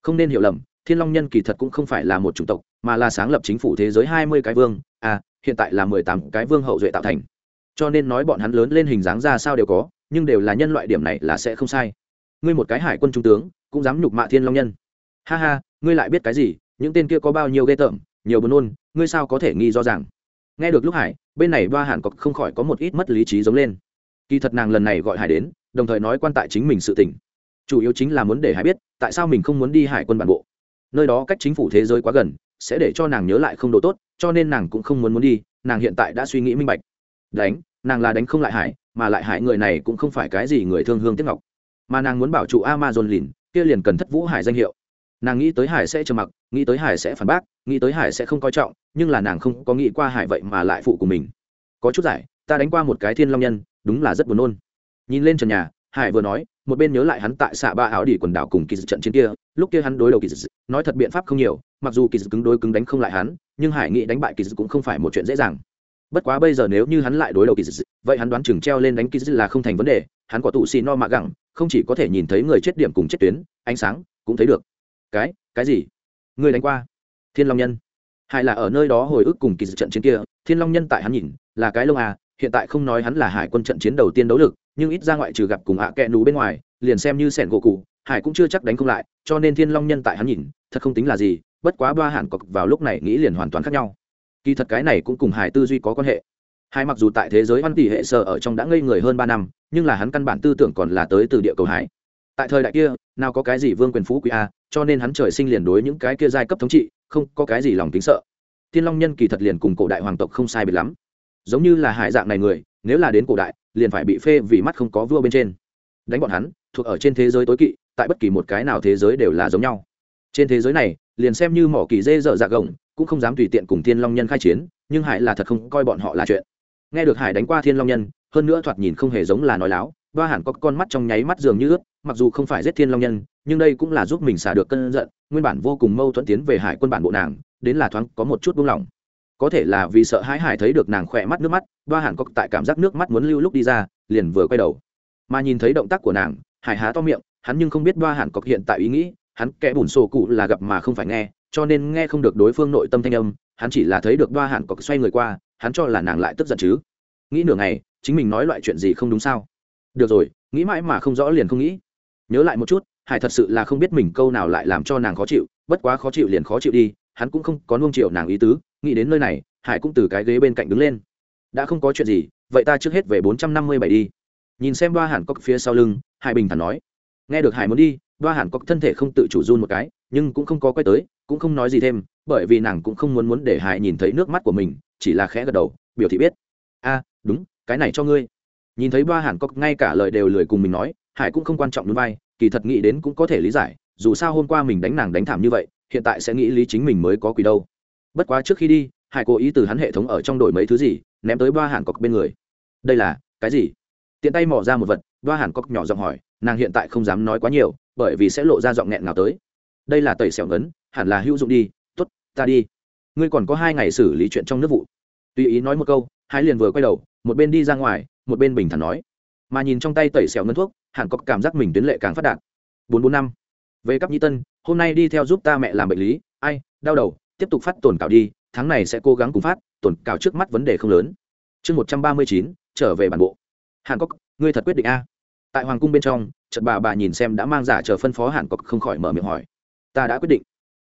Không nên hiểu lầm, thiên long nhân kỳ thật cũng không phải là một chủng tộc, mà là sáng lập chính phủ thế giới hai mươi cái vương a hiện tại là mười tám cái vương hậu duệ tạo thành. Cho nên nói bọn hắn lớn lên hình dáng ra sao đều có, nhưng đều là nhân loại điểm này là sẽ không sai. Ngươi một cái hải quân trung tướng, cũng dám nhục mạ thiên long nhân. Ha ha, ngươi lại biết cái gì, những tên kia có bao nhiêu ghê tởm nhiều buồn nôn, ngươi sao có thể nghi do rằng? Nghe được lúc hải, bên này ba hàn cọc không khỏi có một ít mất lý trí giống lên. Kỳ thật nàng lần này gọi hải đến, đồng thời nói quan tại chính mình sự tỉnh chủ yếu chính là muốn để hải biết, tại sao mình không muốn đi hải quân bản bộ. Nơi đó cách chính phủ thế giới quá gần, sẽ để cho nàng nhớ lại không độ tốt, cho nên nàng cũng không muốn muốn đi, nàng hiện tại đã suy nghĩ minh bạch. Đánh, nàng là đánh không lại hải, mà lại hải người này cũng không phải cái gì người thương hương tiếc ngọc. Mà nàng muốn bảo trụ amazon lìn kia liền cần thất vũ hải danh hiệu. Nàng nghĩ tới hải sẽ trầm mặc, nghĩ tới hải sẽ phản bác nghĩ tới hải sẽ không coi trọng, nhưng là nàng không có nghĩ qua hải vậy mà lại phụ của mình. Có chút giải, ta đánh qua một cái thiên long nhân, đúng là rất buồn nôn. Nhìn lên trần nhà, hải vừa nói, một bên nhớ lại hắn tại xạ ba áo đỉ quần đảo cùng kỳ dự trận chiến kia, lúc kia hắn đối đầu kỳ dự nói thật biện pháp không nhiều, mặc dù kỳ dự cứng đối cứng đánh không lại hắn, nhưng hải nghĩ đánh bại kỳ dự cũng không phải một chuyện dễ dàng. Bất quá bây giờ nếu như hắn lại đối đầu kỳ dự vậy hắn đoán chừng treo lên đánh kỳ dự là không thành vấn đề, hắn có tụ xì no mạ gẳng, không chỉ có thể nhìn thấy người chết điểm cùng chết tuyến, ánh sáng, cũng thấy được. Cái cái gì? Người đánh qua thiên long nhân. Hải là ở nơi đó hồi ức cùng kỳ dự trận chiến kia, thiên long nhân tại hắn nhìn, là cái lông à hiện tại không nói hắn là hải quân trận chiến đầu tiên đấu lực, nhưng ít ra ngoại trừ gặp cùng hạ à kẹ nú bên ngoài, liền xem như sẻn gỗ cụ, hải cũng chưa chắc đánh không lại, cho nên thiên long nhân tại hắn nhìn, thật không tính là gì, bất quá ba hẳn cọc vào lúc này nghĩ liền hoàn toàn khác nhau. Kỳ thật cái này cũng cùng hải tư duy có quan hệ. Hải mặc dù tại thế giới văn tỷ hệ sở ở trong đã ngây người hơn ba năm, nhưng là hắn căn bản tư tưởng còn là tới từ địa cầu hải. Tại thời đại kia, nào có cái gì vương quyền phú quý a cho nên hắn trời sinh liền đối những cái kia giai cấp thống trị, không có cái gì lòng tính sợ. Thiên long nhân kỳ thật liền cùng cổ đại hoàng tộc không sai biệt lắm. Giống như là hải dạng này người, nếu là đến cổ đại, liền phải bị phê vì mắt không có vua bên trên. Đánh bọn hắn, thuộc ở trên thế giới tối kỵ, tại bất kỳ một cái nào thế giới đều là giống nhau. Trên thế giới này, liền xem như mỏ kỳ dê dở dạ gồng, cũng không dám tùy tiện cùng thiên long nhân khai chiến, nhưng hải là thật không coi bọn họ là chuyện. Nghe được hải đánh qua thiên long nhân, hơn nữa thoạt nhìn không hề giống là nói láo, ba hẳn có con mắt trong nháy mắt dường như ướt, mặc dù không phải giết thiên long nhân nhưng đây cũng là giúp mình xả được cơn giận, nguyên bản vô cùng mâu thuẫn tiến về hải quân bản bộ nàng, đến là thoáng có một chút buông lỏng. Có thể là vì sợ hãi hải thấy được nàng khỏe mắt nước mắt đoa hàn có tại cảm giác nước mắt muốn lưu lúc đi ra, liền vừa quay đầu. Mà nhìn thấy động tác của nàng, hải há to miệng, hắn nhưng không biết đoa hàn có hiện tại ý nghĩ, hắn kẽ bùn sổ cụ là gặp mà không phải nghe, cho nên nghe không được đối phương nội tâm thanh âm, hắn chỉ là thấy được đoa hàn có xoay người qua, hắn cho là nàng lại tức giận chứ. Nghĩ nửa ngày, chính mình nói loại chuyện gì không đúng sao? Được rồi, nghĩ mãi mà không rõ liền không nghĩ. Nhớ lại một chút hải thật sự là không biết mình câu nào lại làm cho nàng khó chịu, bất quá khó chịu liền khó chịu đi, hắn cũng không có nuông chiều nàng ý tứ, nghĩ đến nơi này, hải cũng từ cái ghế bên cạnh đứng lên. Đã không có chuyện gì, vậy ta trước hết về bốn trăm năm mươi bảy đi. Nhìn xem đoa hàn cốc phía sau lưng, hải bình thản nói. Nghe được hải muốn đi, đoa hàn cốc thân thể không tự chủ run một cái, nhưng cũng không có quay tới, cũng không nói gì thêm, bởi vì nàng cũng không muốn muốn để hải nhìn thấy nước mắt của mình, chỉ là khẽ gật đầu, biểu thị biết. A, đúng, cái này cho ngươi. Nhìn thấy đoa hàn cốc ngay cả lời đều lười cùng mình nói, hải cũng không quan trọng núi vai kỳ thật nghĩ đến cũng có thể lý giải, dù sao hôm qua mình đánh nàng đánh thảm như vậy, hiện tại sẽ nghĩ lý chính mình mới có quỷ đâu. Bất quá trước khi đi, hải cố ý từ hắn hệ thống ở trong đổi mấy thứ gì, ném tới ba hàn cọc bên người. Đây là, cái gì? Tiện tay mỏ ra một vật ba hàn cọc nhỏ giọng hỏi, nàng hiện tại không dám nói quá nhiều, bởi vì sẽ lộ ra giọng nghẹn nào tới. Đây là tẩy xẻo ngấn, hẳn là hữu dụng đi t ố t ta đi. Ngươi còn có hai ngày xử lý chuyện trong nước vụ. Tùy ý nói một câu hai liền vừa quay đầu, một bên đi ra ngoài, một bên bình thản nói. Mà nhìn trong tay tẩy xẻo ngấn thuốc hàn cọc cảm giác mình tuyến lệ càng phát đạt. Bốn bốn năm. Về cấp nhi tân, hôm nay đi theo giúp ta mẹ làm bệnh lý. Ai, đau đầu, tiếp tục phát tổn cảo đi, tháng này sẽ cố gắng cùng phát tổn cảo trước mắt vấn đề không lớn. Chương một trăm ba mươi chín, trở về bản bộ. Hàn cốc ngươi thật quyết định a. Tại hoàng cung bên trong trận bà bà nhìn xem đã mang giả chờ phân phó hàn cốc không khỏi mở miệng hỏi. Ta đã quyết định.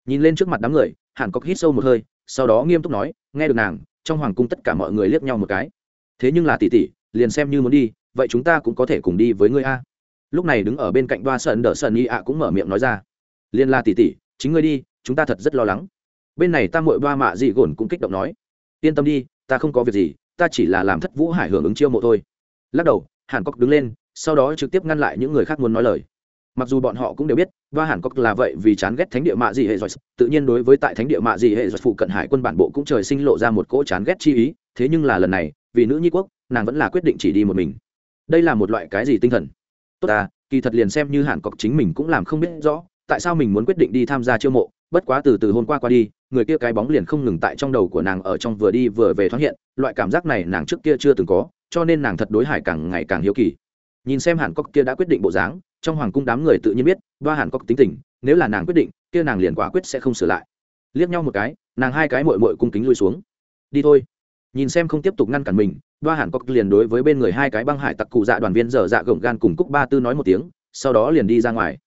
Nhìn lên trước mặt đám người hàn cốc hít sâu một hơi, sau đó nghiêm túc nói, nghe được nàng, trong hoàng cung tất cả mọi người liếc nhau một cái. Thế nhưng là tỷ tỷ, liền xem như muốn đi, vậy chúng ta cũng có thể cùng đi với ngươi a lúc này đứng ở bên cạnh đoa sơn đỡ sơn y ạ cũng mở miệng nói ra. Liên la tỷ tỷ, chính ngươi đi, chúng ta thật rất lo lắng. Bên này ta mội đoa mạ dị gồn cũng kích động nói. Yên tâm đi, ta không có việc gì, ta chỉ là làm thất vũ hải hưởng ứng chiêu mộ thôi. Lắc đầu, hàn cốc đứng lên, sau đó trực tiếp ngăn lại những người khác muốn nói lời. Mặc dù bọn họ cũng đều biết và hàn cốc là vậy vì chán ghét thánh địa mạ dị hệ giỏi tự nhiên đối với tại thánh địa mạ dị hệ giỏi phụ cận hải quân bản bộ cũng trời sinh lộ ra một cỗ chán ghét chi ý, thế nhưng là lần này, vì nữ nhi quốc, nàng vẫn là quyết định chỉ đi một mình. Đây là một loại cái gì tinh thần? Tốt ta, kỳ thật liền xem như hàn cọc chính mình cũng làm không biết rõ, tại sao mình muốn quyết định đi tham gia chiêu mộ, bất quá từ từ hôm qua qua đi, người kia cái bóng liền không ngừng tại trong đầu của nàng ở trong vừa đi vừa về thoáng hiện, loại cảm giác này nàng trước kia chưa từng có, cho nên nàng thật đối hải càng ngày càng hiếu kỳ. Nhìn xem hàn cọc kia đã quyết định bộ dáng, trong hoàng cung đám người tự nhiên biết, ba hàn cọc tính tình, nếu là nàng quyết định, kia nàng liền quả quyết sẽ không sửa lại. Liếc nhau một cái, nàng hai cái mội mội cung kính lui xuống. Đi thôi. Nhìn xem không tiếp tục ngăn cản mình đoa hàn cốc liền đối với bên người hai cái băng hải tặc cụ dạ đoàn viên dở dạ gồng gan cùng cúc ba tư nói một tiếng, sau đó liền đi ra ngoài.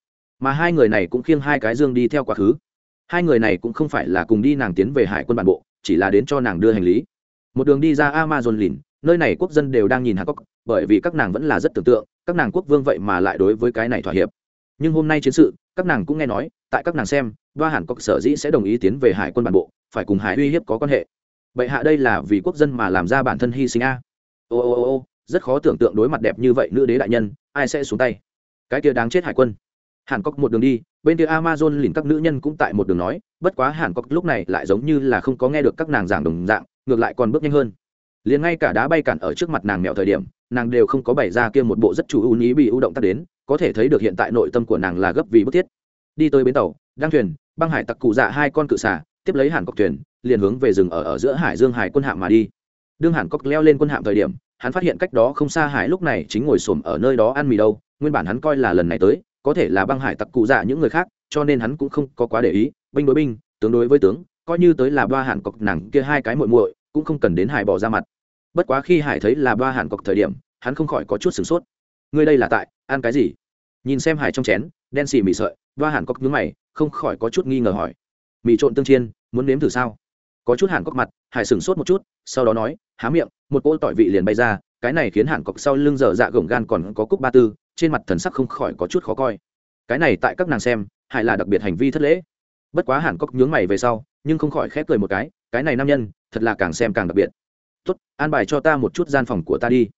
Mà hai người này cũng khiêng hai cái dương đi theo quá khứ. Hai người này cũng không phải là cùng đi nàng tiến về hải quân bản bộ, chỉ là đến cho nàng đưa hành lý. Một đường đi ra amazon lìn nơi này quốc dân đều đang nhìn hàn cốc, bởi vì các nàng vẫn là rất tưởng tượng, các nàng quốc vương vậy mà lại đối với cái này thỏa hiệp. Nhưng hôm nay chiến sự, các nàng cũng nghe nói, tại các nàng xem, đoa hàn cốc sở dĩ sẽ đồng ý tiến về hải quân bản bộ, phải cùng hải uy hiếp có quan hệ. Bệ hạ đây là vì quốc dân mà làm ra bản thân hy sinh a ô ô ô ô, rất khó tưởng tượng đối mặt đẹp như vậy nữ đế đại nhân, ai sẽ xuống tay? Cái kia đáng chết hải quân. Hàn cốc một đường đi, bên kia amazon lìn các nữ nhân cũng tại một đường nói, bất quá hàn cốc lúc này lại giống như là không có nghe được các nàng giảng đồng dạng, ngược lại còn bước nhanh hơn. Liền ngay cả đá bay cản ở trước mặt nàng mẹo thời điểm, nàng đều không có bày ra kia một bộ rất chủ ưu ý bị ưu động tác đến, có thể thấy được hiện tại nội tâm của nàng là gấp vì bức thiết. Đi tới bến tàu, đang thuyền, băng hải tặc cụ dạ hai con cự xả tiếp lấy hàn cốc thuyền, liền hướng về rừng ở ở giữa hải dương hải quân hạ mà đi đương hàn cốc leo lên quân hạm thời điểm, hắn phát hiện cách đó không xa hải lúc này chính ngồi xổm ở nơi đó ăn mì đâu, nguyên bản hắn coi là lần này tới, có thể là băng hải tặc cụ dạ những người khác, cho nên hắn cũng không có quá để ý, binh đối binh, tướng đối với tướng, coi như tới là ba hàn cọc nàng kia hai cái muội muội, cũng không cần đến hải bỏ ra mặt. Bất quá khi hải thấy là ba hàn cọc thời điểm, hắn không khỏi có chút sửng sốt. Ngươi đây là tại, ăn cái gì? Nhìn xem hải trong chén, đen xì mì sợi, ba hàn cọc nhướng mày, không khỏi có chút nghi ngờ hỏi. Mì trộn tương chiên, muốn nếm thử sao? Có chút hàn cọc mặt, hải sửng sốt một chút sau đó nói há miệng một cỗ tỏi vị liền bay ra cái này khiến hàn cọc sau lưng dở dạ gồng gan còn có cúc ba tư trên mặt thần sắc không khỏi có chút khó coi. Cái này tại các nàng xem hải là đặc biệt hành vi thất lễ. Bất quá hàn cốc nhướng mày về sau nhưng không khỏi khép cười một cái cái này nam nhân thật là càng xem càng đặc biệt. Tốt an bài cho ta một chút gian phòng của ta đi.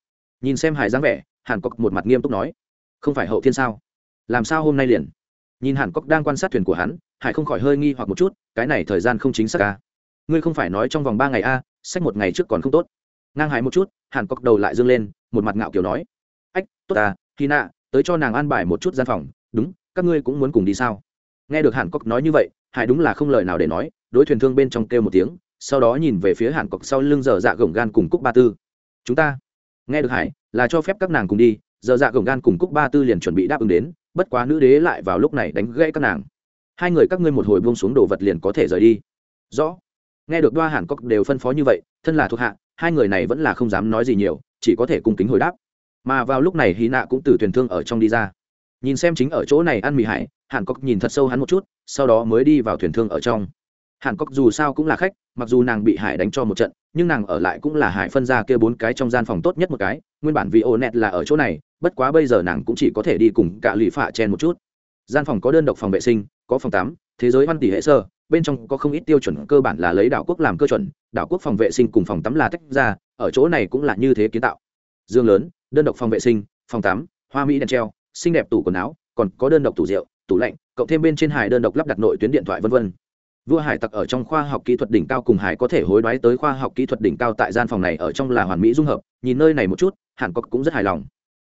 Nhìn xem hải dáng vẻ hàn cốc một mặt nghiêm túc nói không phải hậu thiên sao? Làm sao hôm nay liền? Nhìn hàn cốc đang quan sát thuyền của hắn hải không khỏi hơi nghi hoặc một chút cái này thời gian không chính xác ca à? ngươi không phải nói trong vòng ba ngày a à, sách một ngày trước còn không tốt. Ngang hái một chút, hàn cốc đầu lại dương lên, một mặt ngạo kiểu nói. Ách, tốt ta khi nạ tới cho nàng an bài một chút gian phòng. Đúng, các ngươi cũng muốn cùng đi sao? Nghe được hàn cốc nói như vậy, hải đúng là không lời nào để nói, đối thuyền thương bên trong kêu một tiếng, sau đó nhìn về phía hàn cốc sau lưng dở dạ gồng gan cùng cúc ba tư. Chúng ta. Nghe được hải, là cho phép các nàng cùng đi, dở dạ gồng gan cùng cúc ba tư liền chuẩn bị đáp ứng đến, bất quá nữ đế lại vào lúc này đánh gãy các nàng. Hai người các ngươi một hồi buông xuống đồ vật liền có thể rời đi. Rõ nghe được đoa hàn cốc đều phân phó như vậy, thân là thuộc hạ, hai người này vẫn là không dám nói gì nhiều, chỉ có thể cung kính hồi đáp. Mà vào lúc này hy nạ cũng từ thuyền thương ở trong đi ra. Nhìn xem chính ở chỗ này ăn mì hải, hàn cốc nhìn thật sâu hắn một chút, sau đó mới đi vào thuyền thương ở trong. Hàn cốc dù sao cũng là khách, mặc dù nàng bị hải đánh cho một trận, nhưng nàng ở lại cũng là hải phân ra kia bốn cái trong gian phòng tốt nhất một cái, nguyên bản vì ô nẹt là ở chỗ này, bất quá bây giờ nàng cũng chỉ có thể đi cùng cả lụy phạ chen một chút. Gian phòng có đơn độc phòng vệ sinh, có phòng tắm, thế giới văn tỷ hệ sơ bên trong có không ít tiêu chuẩn cơ bản là lấy đảo quốc làm cơ chuẩn, đảo quốc phòng vệ sinh cùng phòng tắm là tách ra, ở chỗ này cũng là như thế kiến tạo. Dương lớn, đơn độc phòng vệ sinh, phòng tắm, hoa mỹ đèn treo, xinh đẹp tủ quần áo, còn có đơn độc tủ rượu, tủ lạnh, cộng thêm bên trên hải đơn độc lắp đặt nội tuyến điện thoại vân vân. Vua hải tặc ở trong khoa học kỹ thuật đỉnh cao cùng hải có thể hối đoái tới khoa học kỹ thuật đỉnh cao tại gian phòng này ở trong là hoàn mỹ dung hợp, nhìn nơi này một chút hàn cốc cũng rất hài lòng.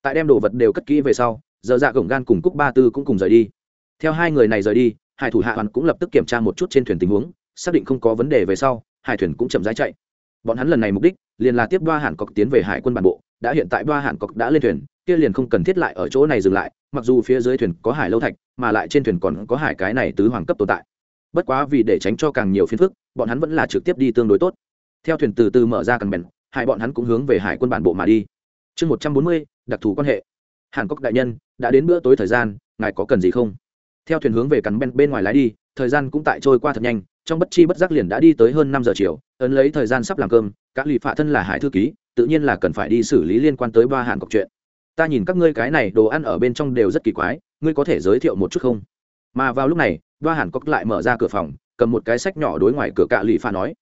Tại đem đồ vật đều cất kỹ về sau, giờ dạ gồng gan cùng cúc ba tư cũng cùng rời đi. Theo hai người này rời đi hải thủ hạ hoàn cũng lập tức kiểm tra một chút trên thuyền tình huống, xác định không có vấn đề về sau, hải thuyền cũng chậm rãi chạy. Bọn hắn lần này mục đích, liền là tiếp đoa hàn cọc tiến về hải quân bản bộ, đã hiện tại đoa hàn cọc đã lên thuyền, kia liền không cần thiết lại ở chỗ này dừng lại, mặc dù phía dưới thuyền có hải lâu thạch, mà lại trên thuyền còn có hải cái này tứ hoàng cấp tồn tại. Bất quá vì để tránh cho càng nhiều phiền phức, bọn hắn vẫn là trực tiếp đi tương đối tốt. Theo thuyền từ từ mở ra cần bèn hải bọn hắn cũng hướng về hải quân bản bộ mà đi. Chương một trăm bốn mươi, đặc thù quan hệ. Hàn cốc đại nhân, đã đến bữa tối thời gian, ngài có cần gì không? Theo thuyền hướng về cắn bên bên ngoài lái đi, thời gian cũng tại trôi qua thật nhanh, trong bất chi bất giác liền đã đi tới hơn năm giờ chiều, ấn lấy thời gian sắp làm cơm các lì phạ thân là hải thư ký, tự nhiên là cần phải đi xử lý liên quan tới ba hàn cọc chuyện. Ta nhìn các ngươi cái này đồ ăn ở bên trong đều rất kỳ quái, ngươi có thể giới thiệu một chút không? Mà vào lúc này, ba hàn cọc lại mở ra cửa phòng, cầm một cái sách nhỏ đối ngoài cửa cạ lì phạ nói,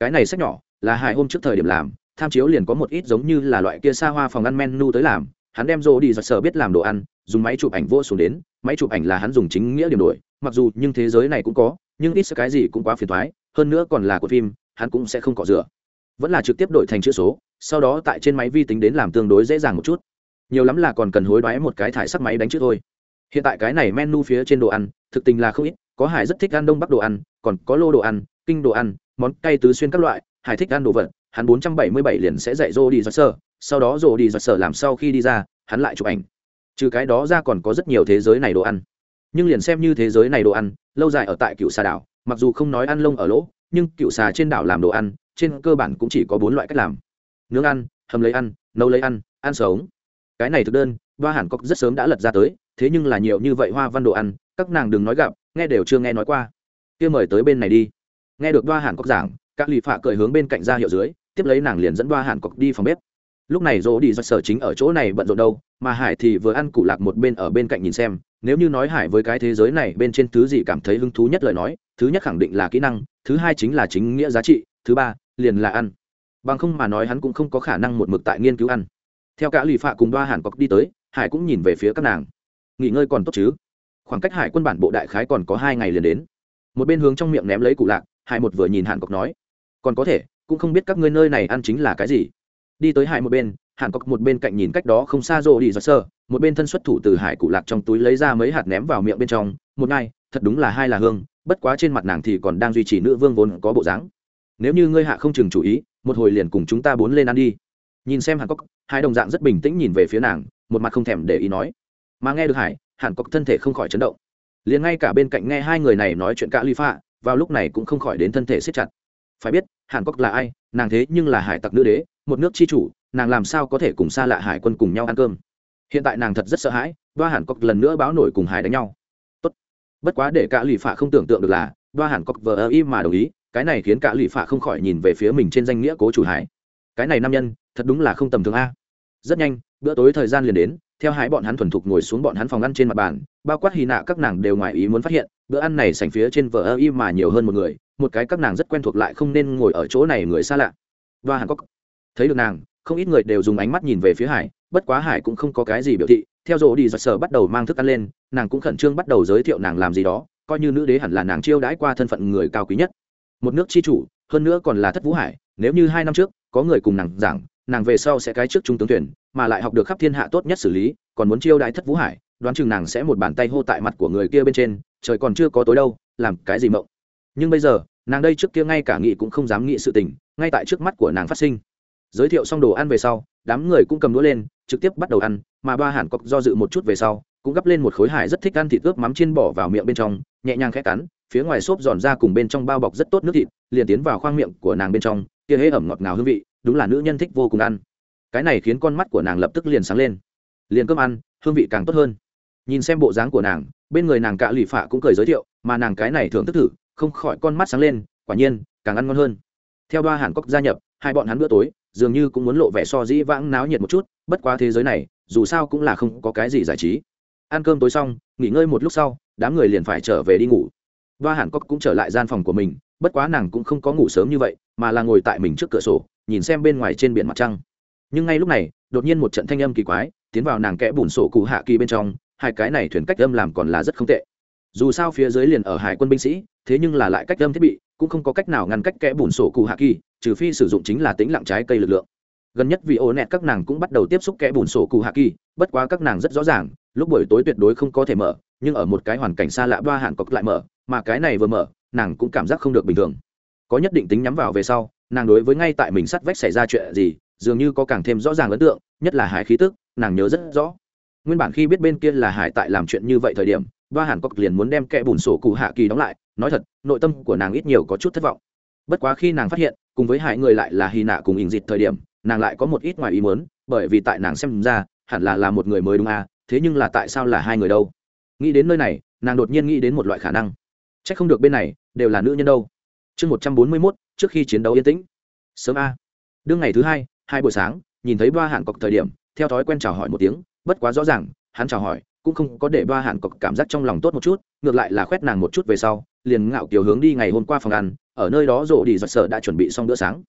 cái này sách nhỏ là hải hôm trước thời điểm làm, tham chiếu liền có một ít giống như là loại kia xa hoa phòng ăn menu tới làm hắn đem rô đi giật sở biết làm đồ ăn, dùng máy chụp ảnh vô xuống đến, máy chụp ảnh là hắn dùng chính nghĩa điểm đổi, mặc dù nhưng thế giới này cũng có, nhưng ít cái gì cũng quá phiền thoái, hơn nữa còn là của phim, hắn cũng sẽ không cọ rửa. Vẫn là trực tiếp đổi thành chữ số, sau đó tại trên máy vi tính đến làm tương đối dễ dàng một chút. Nhiều lắm là còn cần hối đoái một cái thải sắc máy đánh chữ thôi. Hiện tại cái này menu phía trên đồ ăn, thực tình là không ít, có hải rất thích ăn đông bắc đồ ăn, còn có lô đồ ăn, kinh đồ ăn, món cay tứ xuyên các loại, hải thích ăn đồ vật hắn bốn trăm bảy mươi bảy liền sẽ dạy rô đi do sở, sau đó rô đi do sở làm sau khi đi ra hắn lại chụp ảnh. Trừ cái đó ra còn có rất nhiều thế giới này đồ ăn. Nhưng liền xem như thế giới này đồ ăn lâu dài ở tại cựu xà đảo mặc dù không nói ăn lông ở lỗ nhưng cựu xà trên đảo làm đồ ăn trên cơ bản cũng chỉ có bốn loại cách làm. Nướng ăn hầm lấy ăn nấu lấy ăn ăn sống. Cái này thực đơn hoa hàn cốc rất sớm đã lật ra tới thế nhưng là nhiều như vậy hoa văn đồ ăn các nàng đừng nói gặp nghe đều chưa nghe nói qua. Kia mời tới bên này đi. Nghe được hoa hàn cốc giảng các lì phạ cười hướng bên cạnh ra hiệu dưới tiếp lấy nàng liền dẫn đoa hàn cọc đi phòng bếp. Lúc này dỗ đi do sở chính ở chỗ này bận rộn đâu, mà hải thì vừa ăn cụ lạc một bên ở bên cạnh nhìn xem, nếu như nói hải với cái thế giới này bên trên thứ gì cảm thấy hứng thú nhất lời nói, thứ nhất khẳng định là kỹ năng, thứ hai chính là chính nghĩa giá trị, thứ ba, liền là ăn. Bằng không mà nói hắn cũng không có khả năng một mực tại nghiên cứu ăn. Theo cả lì phạ cùng đoa hàn cọc đi tới, hải cũng nhìn về phía các nàng. Nghỉ ngơi còn tốt chứ? Khoảng cách hải quân bản bộ đại khái còn có hai ngày liền đến. Một bên hướng trong miệng ném lấy cụ lạc, hải một vừa nhìn hàn cọc nói, còn có thể cũng không biết các ngươi nơi này ăn chính là cái gì. Đi tới hải một bên, hàn cọc một bên cạnh nhìn cách đó không xa rộ đi ra sơ, một bên thân xuất thủ từ hải cụ lạc trong túi lấy ra mấy hạt ném vào miệng bên trong, một ngày thật đúng là hai là hương, bất quá trên mặt nàng thì còn đang duy trì nữ vương vốn có bộ dáng. Nếu như ngươi hạ không chừng chủ ý, một hồi liền cùng chúng ta bốn lên ăn đi. Nhìn xem hàn cọc hai đồng dạng rất bình tĩnh nhìn về phía nàng, một mặt không thèm để ý nói. Mà nghe được hải, hàn cọc thân thể không khỏi chấn động. Liền ngay cả bên cạnh nghe hai người này nói chuyện cả ly pha vào lúc này cũng không khỏi đến thân thể siết chặt phải biết, hàn cốc là ai, nàng thế nhưng là hải tặc nữ đế, một nước chi chủ, nàng làm sao có thể cùng xa lạ hải quân cùng nhau ăn cơm? Hiện tại nàng thật rất sợ hãi, đoa hàn cốc lần nữa báo nổi cùng hải đánh nhau. Tốt. bất quá để cả lụy phạ không tưởng tượng được là, đoa hàn cốc vờ ơ y mà đồng ý, cái này khiến cả lụy phạ không khỏi nhìn về phía mình trên danh nghĩa cố chủ hải. Cái này nam nhân, thật đúng là không tầm thường a rất nhanh, bữa tối thời gian liền đến, theo hai bọn hắn thuần thục ngồi xuống bọn hắn phòng ăn trên mặt bàn, bao quát hy nạ, các nàng đều ngoài ý muốn phát hiện, bữa ăn này sành phía trên vở ơ y mà nhiều hơn một người, một cái các nàng rất quen thuộc lại không nên ngồi ở chỗ này người xa lạ. Và hàn cốc thấy được nàng, không ít người đều dùng ánh mắt nhìn về phía hải, bất quá hải cũng không có cái gì biểu thị, theo dỗ đi giật sở bắt đầu mang thức ăn lên, nàng cũng khẩn trương bắt đầu giới thiệu nàng làm gì đó, coi như nữ đế hẳn là nàng chiêu đãi qua thân phận người cao quý nhất. Một nước chi chủ, hơn nữa còn là thất vũ hải, nếu như hai năm trước, có người cùng nàng giảng nàng về sau sẽ cái trước trung tướng tuyển, mà lại học được khắp thiên hạ tốt nhất xử lý, còn muốn chiêu đãi thất vũ hải, đoán chừng nàng sẽ một bàn tay hô tại mặt của người kia bên trên, trời còn chưa có tối đâu, làm cái gì mộng. Nhưng bây giờ, nàng đây trước kia ngay cả nghĩ cũng không dám nghĩ sự tình, ngay tại trước mắt của nàng phát sinh. Giới thiệu xong đồ ăn về sau, đám người cũng cầm đũa lên, trực tiếp bắt đầu ăn, mà ba hàn cọc do dự một chút về sau, cũng gắp lên một khối hải rất thích ăn thịt ướp mắm chiên bỏ vào miệng bên trong, nhẹ nhàng khẽ cắn, phía ngoài xốp giòn ra cùng bên trong bao bọc rất tốt nước thịt, liền tiến vào khoang miệng của nàng bên trong, kia hễ ẩm ngọt ngào hương vị đúng là nữ nhân thích vô cùng ăn. Cái này khiến con mắt của nàng lập tức liền sáng lên. Liền cơm ăn, hương vị càng tốt hơn. Nhìn xem bộ dáng của nàng, bên người nàng cạ lụy phạ cũng cười giới thiệu, mà nàng cái này thường thức thử, không khỏi con mắt sáng lên, quả nhiên, càng ăn ngon hơn. Theo ba hàn cốc gia nhập, hai bọn hắn bữa tối, dường như cũng muốn lộ vẻ so dĩ vãng náo nhiệt một chút, bất quá thế giới này, dù sao cũng là không có cái gì giải trí. Ăn cơm tối xong, nghỉ ngơi một lúc sau, đám người liền phải trở về đi ngủ. Ba hàn cốc cũng trở lại gian phòng của mình, bất quá nàng cũng không có ngủ sớm như vậy, mà là ngồi tại mình trước cửa sổ nhìn xem bên ngoài trên biển mặt trăng. Nhưng ngay lúc này, đột nhiên một trận thanh âm kỳ quái, tiến vào nàng kẽ bùn sổ cụ hạ kỳ bên trong, hai cái này thuyền cách âm làm còn là rất không tệ. Dù sao phía dưới liền ở hải quân binh sĩ, thế nhưng là lại cách âm thiết bị, cũng không có cách nào ngăn cách kẽ bùn sổ cụ hạ kỳ, trừ phi sử dụng chính là tính lặng trái cây lực lượng. Gần nhất vì ô nẹt các nàng cũng bắt đầu tiếp xúc kẽ bùn sổ cụ hạ kỳ, bất quá các nàng rất rõ ràng, lúc buổi tối tuyệt đối không có thể mở, nhưng ở một cái hoàn cảnh xa lạ ba hạn cọc lại mở, mà cái này vừa mở, nàng cũng cảm giác không được bình thường. Có nhất định tính nhắm vào về sau nàng đối với ngay tại mình sắt vách xảy ra chuyện gì, dường như có càng thêm rõ ràng ấn tượng, nhất là hải khí tức, nàng nhớ rất rõ. Nguyên bản khi biết bên kia là hải tại làm chuyện như vậy thời điểm ba hàn cọc liền muốn đem kẽ bùn sổ cụ hạ kỳ đóng lại, nói thật, nội tâm của nàng ít nhiều có chút thất vọng. Bất quá khi nàng phát hiện, cùng với hải người lại là hy nạ cùng ình dịt thời điểm, nàng lại có một ít ngoài ý muốn, bởi vì tại nàng xem ra, hẳn là là một người mới đúng à thế nhưng là tại sao là hai người đâu? Nghĩ đến nơi này, nàng đột nhiên nghĩ đến một loại khả năng. C h ắ c không được bên này, đều là nữ nhân đâu. Chương một trăm bốn mươi mốt trước khi chiến đấu yên tĩnh. Sớm a. Đương ngày thứ hai hai buổi sáng, nhìn thấy ba hạn cọc thời điểm, theo thói quen chào hỏi một tiếng, bất quá rõ ràng, hắn chào hỏi cũng không có để ba hạn cọc cảm giác trong lòng tốt một chút, ngược lại là khoét nàng một chút về sau, liền ngạo kiều hướng đi ngày hôm qua phòng ăn, ở nơi đó rộ đi giật sợ đã chuẩn bị xong bữa sáng.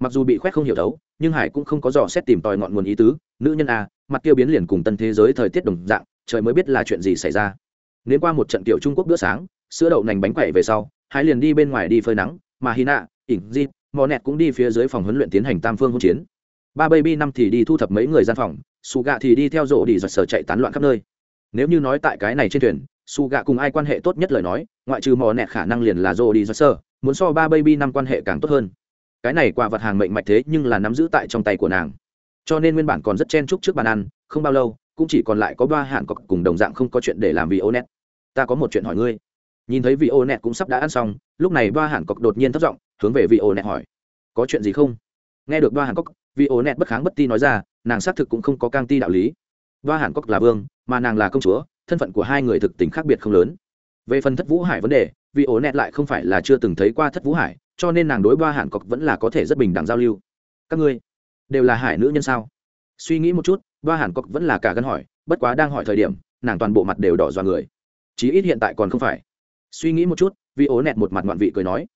Mặc dù bị khoét không hiểu đấu nhưng hải cũng không có dò xét tìm tòi ngọn nguồn ý tứ, nữ nhân a, mặt kia biến liền cùng tân thế giới thời tiết đồng dạng, trời mới biết là chuyện gì xảy ra. Nếu qua một trận tiểu trung quốc bữa sáng, sữa đậu nành bánh quậy về sau, hải liền đi bên ngoài đi phơi nắng, mà hina ỉn di, mò nẹt cũng đi phía dưới phòng huấn luyện tiến hành tam phương hỗn chiến. Ba baby năm thì đi thu thập mấy người gian phòng, su gạ thì đi theo rộ đi giật sở chạy tán loạn khắp nơi. Nếu như nói tại cái này trên thuyền, su gạ cùng ai quan hệ tốt nhất lời nói, ngoại trừ mò nẹt khả năng liền là rộ đi giật sở, muốn so ba baby năm quan hệ càng tốt hơn. Cái này quả vật hàng mệnh mạch thế nhưng là nắm giữ tại trong tay của nàng. Cho nên nguyên bản còn rất chen chúc trước bàn ăn, không bao lâu, cũng chỉ còn lại có ba hạn cọc cùng đồng dạng không có chuyện để làm vì ô nẹt. ta có một chuyện hỏi ngươi. Nhìn thấy vị ô nẹt cũng sắp đã ăn xong, lúc này ba hạn cọc đột nhiên thất giọng hướng về vị ô net hỏi. Có chuyện gì không? Nghe được ba hàn cốc, vị ô net bất kháng bất ti nói ra, nàng xác thực cũng không có cang ti đạo lý. Ba hàn cốc là vương, mà nàng là công chúa, thân phận của hai người thực tình khác biệt không lớn. Về phần thất vũ hải vấn đề, vị ổ nẹt lại không phải là chưa từng thấy qua thất vũ hải, cho nên nàng đối ba hàn cốc vẫn là có thể rất bình đẳng giao lưu. Các ngươi đều là hải nữ nhân sao? Suy nghĩ một chút ba hàn cốc vẫn là cả gân hỏi, bất quá đang hỏi thời điểm, nàng toàn bộ mặt đều đỏ dọa người. Chí ít hiện tại còn không phải. Suy nghĩ một chút, vị ố nẹt một mặt ngoạn vị cười nói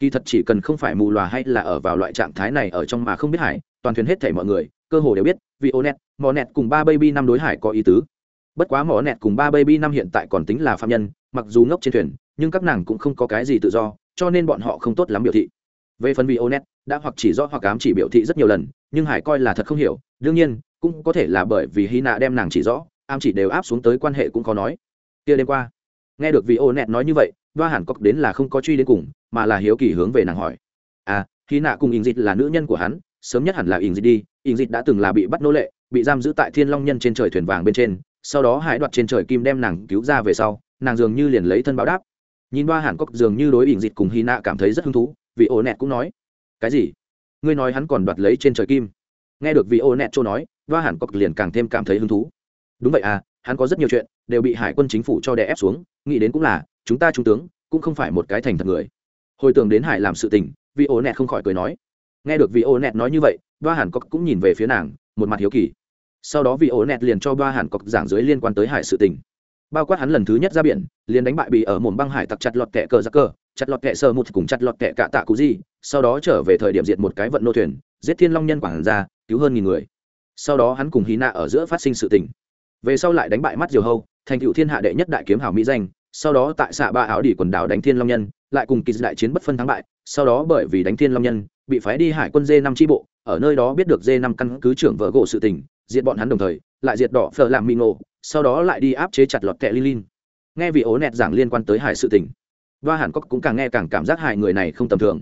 kỳ thật chỉ cần không phải mù lòa hay là ở vào loại trạng thái này ở trong mà không biết hải, toàn thuyền hết thể mọi người, cơ hồ đều biết vị ô nẹt mò nẹt cùng ba baby năm đối hải có ý tứ. Bất quá mỏ nẹt cùng ba baby năm hiện tại còn tính là phạm nhân, mặc dù ngốc trên thuyền, nhưng các nàng cũng không có cái gì tự do, cho nên bọn họ không tốt lắm biểu thị. Về phần vị nẹt đã hoặc chỉ do hoặc ám chỉ biểu thị rất nhiều lần, nhưng hải coi là thật không hiểu, đương nhiên, cũng có thể là bởi vì hy nạ đem nàng chỉ rõ, ám chỉ đều áp xuống tới quan hệ cũng khó nói. Kia đêm qua, nghe được vị nẹt nói như vậy, đoa hẳn cọc đến là không có truy đến cùng mà là hiếu kỳ hướng về nàng hỏi. À khi nạ cùng ình dịch là nữ nhân của hắn, sớm nhất hẳn là ình dịch đi. Ình dịch đã từng là bị bắt nô lệ, bị giam giữ tại thiên long nhân trên trời thuyền vàng bên trên, sau đó hải đoạt trên trời kim đem nàng cứu ra về sau, nàng dường như liền lấy thân báo đáp. Nhìn ba hàn cốc dường như đối ình dịch cùng hy nạ cảm thấy rất hứng thú vì ô nẹt cũng nói, cái gì? Ngươi nói hắn còn đoạt lấy trên trời kim? Nghe được vị ô nẹt châu nói, ba hàn cốc liền càng thêm cảm thấy hứng thú. Đúng vậy à hắn có rất nhiều chuyện đều bị hải quân chính phủ cho đè ép xuống, nghĩ đến cũng là, chúng ta trung tướng cũng không phải một cái thành thật người hồi tưởng đến hải làm sự tình, vị ô nẹt không khỏi cười nói. Nghe được vị ô nẹt nói như vậy ba hàn cọc cũng nhìn về phía nàng, một mặt hiếu kỳ. Sau đó vị ô nẹt liền cho ba hàn cọc giảng dưới liên quan tới hải sự tình. Bao quát hắn lần thứ nhất ra biển, liền đánh bại bị ở mồm băng hải tặc chặt lọt kẹ cờ giặc cờ, chặt lọt kẹ sơ một cùng chặt lọt kẹ cạ tạ cụ gì sau đó trở về thời điểm diệt một cái vận nô thuyền, giết thiên long nhân quảng ra cứu hơn nghìn người. Sau đó hắn cùng hy nạ ở giữa phát sinh sự tình. Về sau lại đánh bại mắt diều hâu, thành cựu thiên hạ đệ nhất đại kiếm hảo mỹ danh sau đó tại xạ ba áo đỉ quần đảo đánh thiên long nhân, lại cùng kỳ đại chiến bất phân thắng bại, sau đó bởi vì đánh thiên long nhân, bị phái đi hải quân dê năm tri bộ, ở nơi đó biết được dê năm căn cứ trưởng vợ gỗ sự tình, diệt bọn hắn đồng thời, lại diệt đỏ phở làm mỹ ngộ, sau đó lại đi áp chế chặt lọt kẹ lilin nghe vị ố nẹt giảng liên quan tới hải sự tình và hàn cốc cũng càng nghe càng cảm giác hải người này không tầm thường.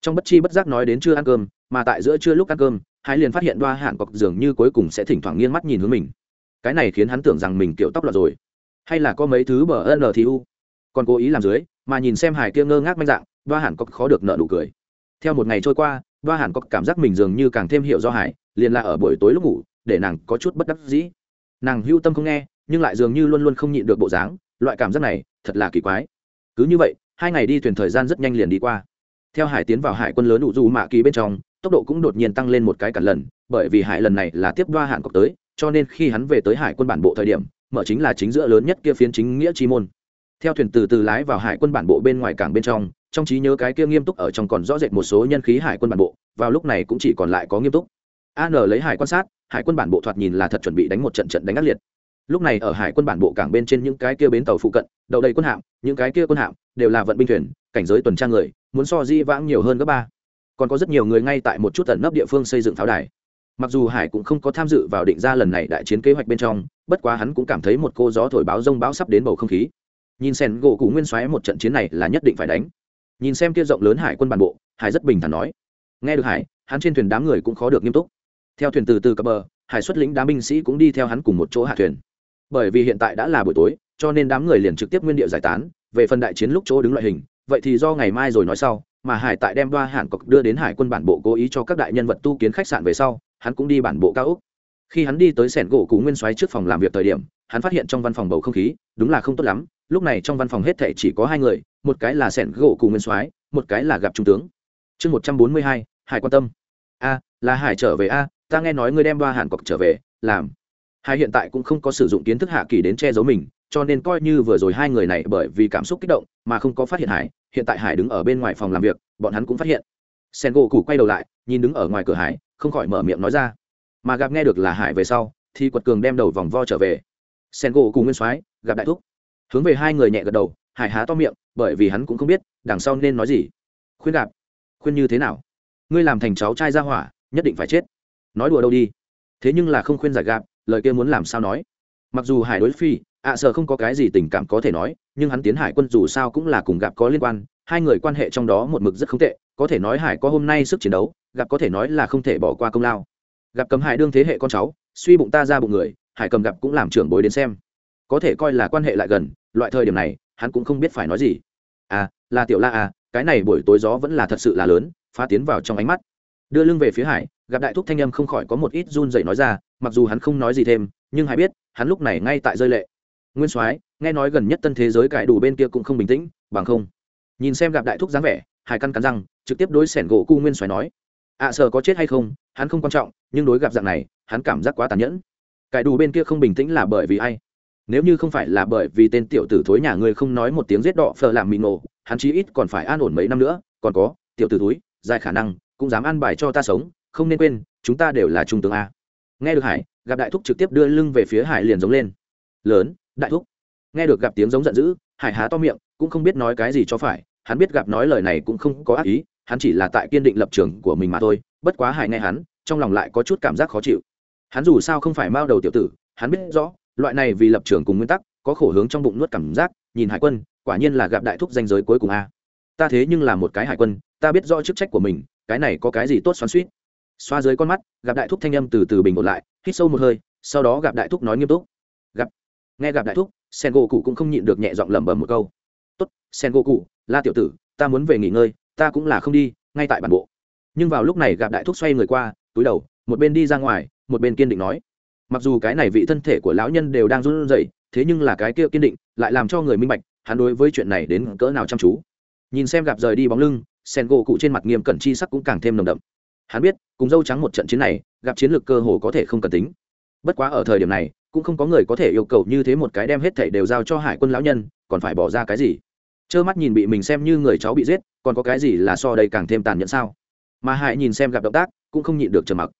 Trong bất chi bất giác nói đến chưa ăn cơm, mà tại giữa chưa lúc ăn cơm hải liền phát hiện đoa hàn cốc dường như cuối cùng sẽ thỉnh thoảng nghiêng mắt nhìn hướng mình. Cái này khiến hắn tưởng rằng mình kiểu tóc lọt rồi hay là có mấy thứ bờ ân thì u. Còn cố ý làm dưới, mà nhìn xem hải kia ngơ ngác manh dạng, đoa hàn có khó được nợ nụ cười. Theo một ngày trôi qua, đoa hàn có cảm giác mình dường như càng thêm hiểu do hải liền là ở buổi tối lúc ngủ, để nàng có chút bất đắc dĩ. Nàng hưu tâm không nghe, nhưng lại dường như luôn luôn không nhịn được bộ dáng, loại cảm giác này thật là kỳ quái. Cứ như vậy, hai ngày đi thuyền thời gian rất nhanh liền đi qua. Theo hải tiến vào hải quân lớn đủ dù mạ kỳ bên trong, tốc độ cũng đột nhiên tăng lên một cái cả lần, bởi vì hải lần này là tiếp đoa hạn cọc tới, cho nên khi hắn về tới hải quân bản bộ thời điểm mở chính là chính giữa lớn nhất kia phiến chính nghĩa chi môn. Theo thuyền từ từ lái vào hải quân bản bộ bên ngoài cảng bên trong trong trí nhớ cái kia nghiêm túc ở trong còn rõ rệt một số nhân khí hải quân bản bộ, vào lúc này cũng chỉ còn lại có nghiêm túc. An lấy hải quan sát, hải quân bản bộ thoạt nhìn là thật chuẩn bị đánh một trận trận đánh ác liệt. Lúc này ở hải quân bản bộ cảng bên trên những cái kia bến tàu phụ cận, đậu đầy quân hạm, những cái kia quân hạm đều là vận binh thuyền, cảnh giới tuần tra người, muốn so di vãng nhiều hơn gấp ba. Còn có rất nhiều người ngay tại một chút tận nấp địa phương xây dựng pháo đài. Mặc dù hải cũng không có tham dự vào định ra lần này đại chiến kế hoạch bên trong bất quá hắn cũng cảm thấy một cô gió thổi báo rông bão sắp đến bầu không khí. Nhìn sen gỗ cụ nguyên xoáy một trận chiến này là nhất định phải đánh. Nhìn xem kia rộng lớn hải quân bản bộ, hải rất bình thản nói. Nghe được hải, hắn trên thuyền đám người cũng khó được nghiêm túc. Theo thuyền từ từ cập bờ, hải xuất lĩnh đám binh sĩ cũng đi theo hắn cùng một chỗ hạ thuyền. Bởi vì hiện tại đã là buổi tối, cho nên đám người liền trực tiếp nguyên địa giải tán, về phần đại chiến lúc chỗ đứng loại hình, vậy thì do ngày mai rồi nói sau, mà hải tại đem đoa hàn cọc đưa đến hải quân bản bộ cố ý cho các đại nhân vật tu kiến khách sạn về sau, hắn cũng đi bản bộ cao úc khi hắn đi tới sẻn gỗ cú nguyên soái trước phòng làm việc thời điểm, hắn phát hiện trong văn phòng bầu không khí, đúng là không tốt lắm. Lúc này trong văn phòng hết thệ chỉ có hai người, một cái là sẻn gỗ cú nguyên soái, một cái là gặp trung tướng. Chương một trăm bốn mươi hai, hải quan tâm. A, là hải trở về a, ta nghe nói ngươi đem Ba hàn cọc trở về, làm. Hải hiện tại cũng không có sử dụng kiến thức hạ kỳ đến che giấu mình, cho nên coi như vừa rồi hai người này bởi vì cảm xúc kích động mà không có phát hiện hải, hiện tại hải đứng ở bên ngoài phòng làm việc, bọn hắn cũng phát hiện. Sen gỗ cụ quay đầu lại, nhìn đứng ở ngoài cửa hải, không khỏi mở miệng nói ra mà gặp nghe được là hải về sau, thì quật cường đem đầu vòng vo trở về. Sen gỗ cùng nguyên soái gặp đại thúc. Hướng về hai người nhẹ gật đầu, hải há to miệng, bởi vì hắn cũng không biết, đằng sau nên nói gì. Khuyên gặp, khuyên như thế nào? Ngươi làm thành cháu trai ra hỏa, nhất định phải chết. Nói đùa đâu đi. Thế nhưng là không khuyên giải gạp lời kia muốn làm sao nói? Mặc dù hải đối phi, ạ à sợ không có cái gì tình cảm có thể nói, nhưng hắn tiến hải quân dù sao cũng là cùng gặp có liên quan, hai người quan hệ trong đó một mực rất không tệ, có thể nói hải có hôm nay sức chiến đấu, gặp có thể nói là không thể bỏ qua công lao gặp cầm hải đương thế hệ con cháu suy bụng ta ra bụng người hải cầm gặp cũng làm trưởng bối đến xem. Có thể coi là quan hệ lại gần loại thời điểm này hắn cũng không biết phải nói gì. À là tiểu la à cái này buổi tối gió vẫn là thật sự là lớn phá tiến vào trong ánh mắt. Đưa lưng về phía hải gặp đại thúc thanh âm không khỏi có một ít run dậy nói ra mặc dù hắn không nói gì thêm nhưng hải biết hắn lúc này ngay tại rơi lệ. Nguyên soái nghe nói gần nhất tân thế giới cải đủ bên kia cũng không bình tĩnh bằng không. Nhìn xem gặp đại thúc dáng vẻ hải căn cắn răng trực tiếp đối sẻn gỗ cu nguyên soái nói. Ạ à, sợ có chết hay không hắn không quan trọng nhưng đối gặp dạng này hắn cảm giác quá tàn nhẫn. Cải đủ bên kia không bình tĩnh là bởi vì ai? Nếu như không phải là bởi vì tên tiểu tử thối nhà ngươi không nói một tiếng giết đỏ phờ làm mì nổ hắn chí ít còn phải an ổn mấy năm nữa còn có tiểu tử thối, dài khả năng cũng dám ăn bài cho ta sống không nên quên chúng ta đều là trung tướng a. Nghe được hải gặp đại thúc trực tiếp đưa lưng về phía hải liền giống lên. Lớn đại thúc. Nghe được gặp tiếng giống giận dữ hải há to miệng cũng không biết nói cái gì cho phải hắn biết gặp nói lời này cũng không có ác ý hắn chỉ là tại kiên định lập trường của mình mà thôi, bất quá hải nghe hắn, trong lòng lại có chút cảm giác khó chịu. Hắn dù sao không phải mao đầu tiểu tử, hắn biết rõ, loại này vì lập trường cùng nguyên tắc, có khổ hướng trong bụng nuốt cảm giác, nhìn hải quân, quả nhiên là gặp đại thúc danh giới cuối cùng a. Ta thế nhưng là một cái hải quân, ta biết rõ chức trách của mình, cái này có cái gì tốt xoắn suýt xoa dưới con mắt, gặp đại thúc thanh âm từ từ bình ổn lại, hít sâu một hơi, sau đó gặp đại thúc nói nghiêm túc. Gặp. Nghe gặp đại thúc sen gỗ cụ cũng không nhịn được nhẹ giọng lẩm bẩm một câu. Tốt sen gỗ cụ la tiểu tử, ta muốn về nghỉ ngơi ta cũng là không đi, ngay tại bản bộ. Nhưng vào lúc này gặp đại thúc xoay người qua, túi đầu, một bên đi ra ngoài, một bên kiên định nói. Mặc dù cái này vị thân thể của lão nhân đều đang run rẩy, thế nhưng là cái kia kiên định, lại làm cho người minh bạch, hắn đối với chuyện này đến cỡ nào chăm chú. Nhìn xem gặp rời đi bóng lưng, sen gỗ cụ trên mặt nghiêm cẩn chi sắc cũng càng thêm nồng đậm. Hắn biết, cùng dâu trắng một trận chiến này, gặp chiến lược cơ hồ có thể không cần tính. Bất quá ở thời điểm này, cũng không có người có thể yêu cầu như thế một cái đem hết thảy đều giao cho hải quân lão nhân, còn phải bỏ ra cái gì? Trơ mắt nhìn bị mình xem như người cháu bị giết, còn có cái gì là so đây càng thêm tàn nhẫn sao? Mà hải nhìn xem gặp động tác, cũng không nhịn được trầm mặc.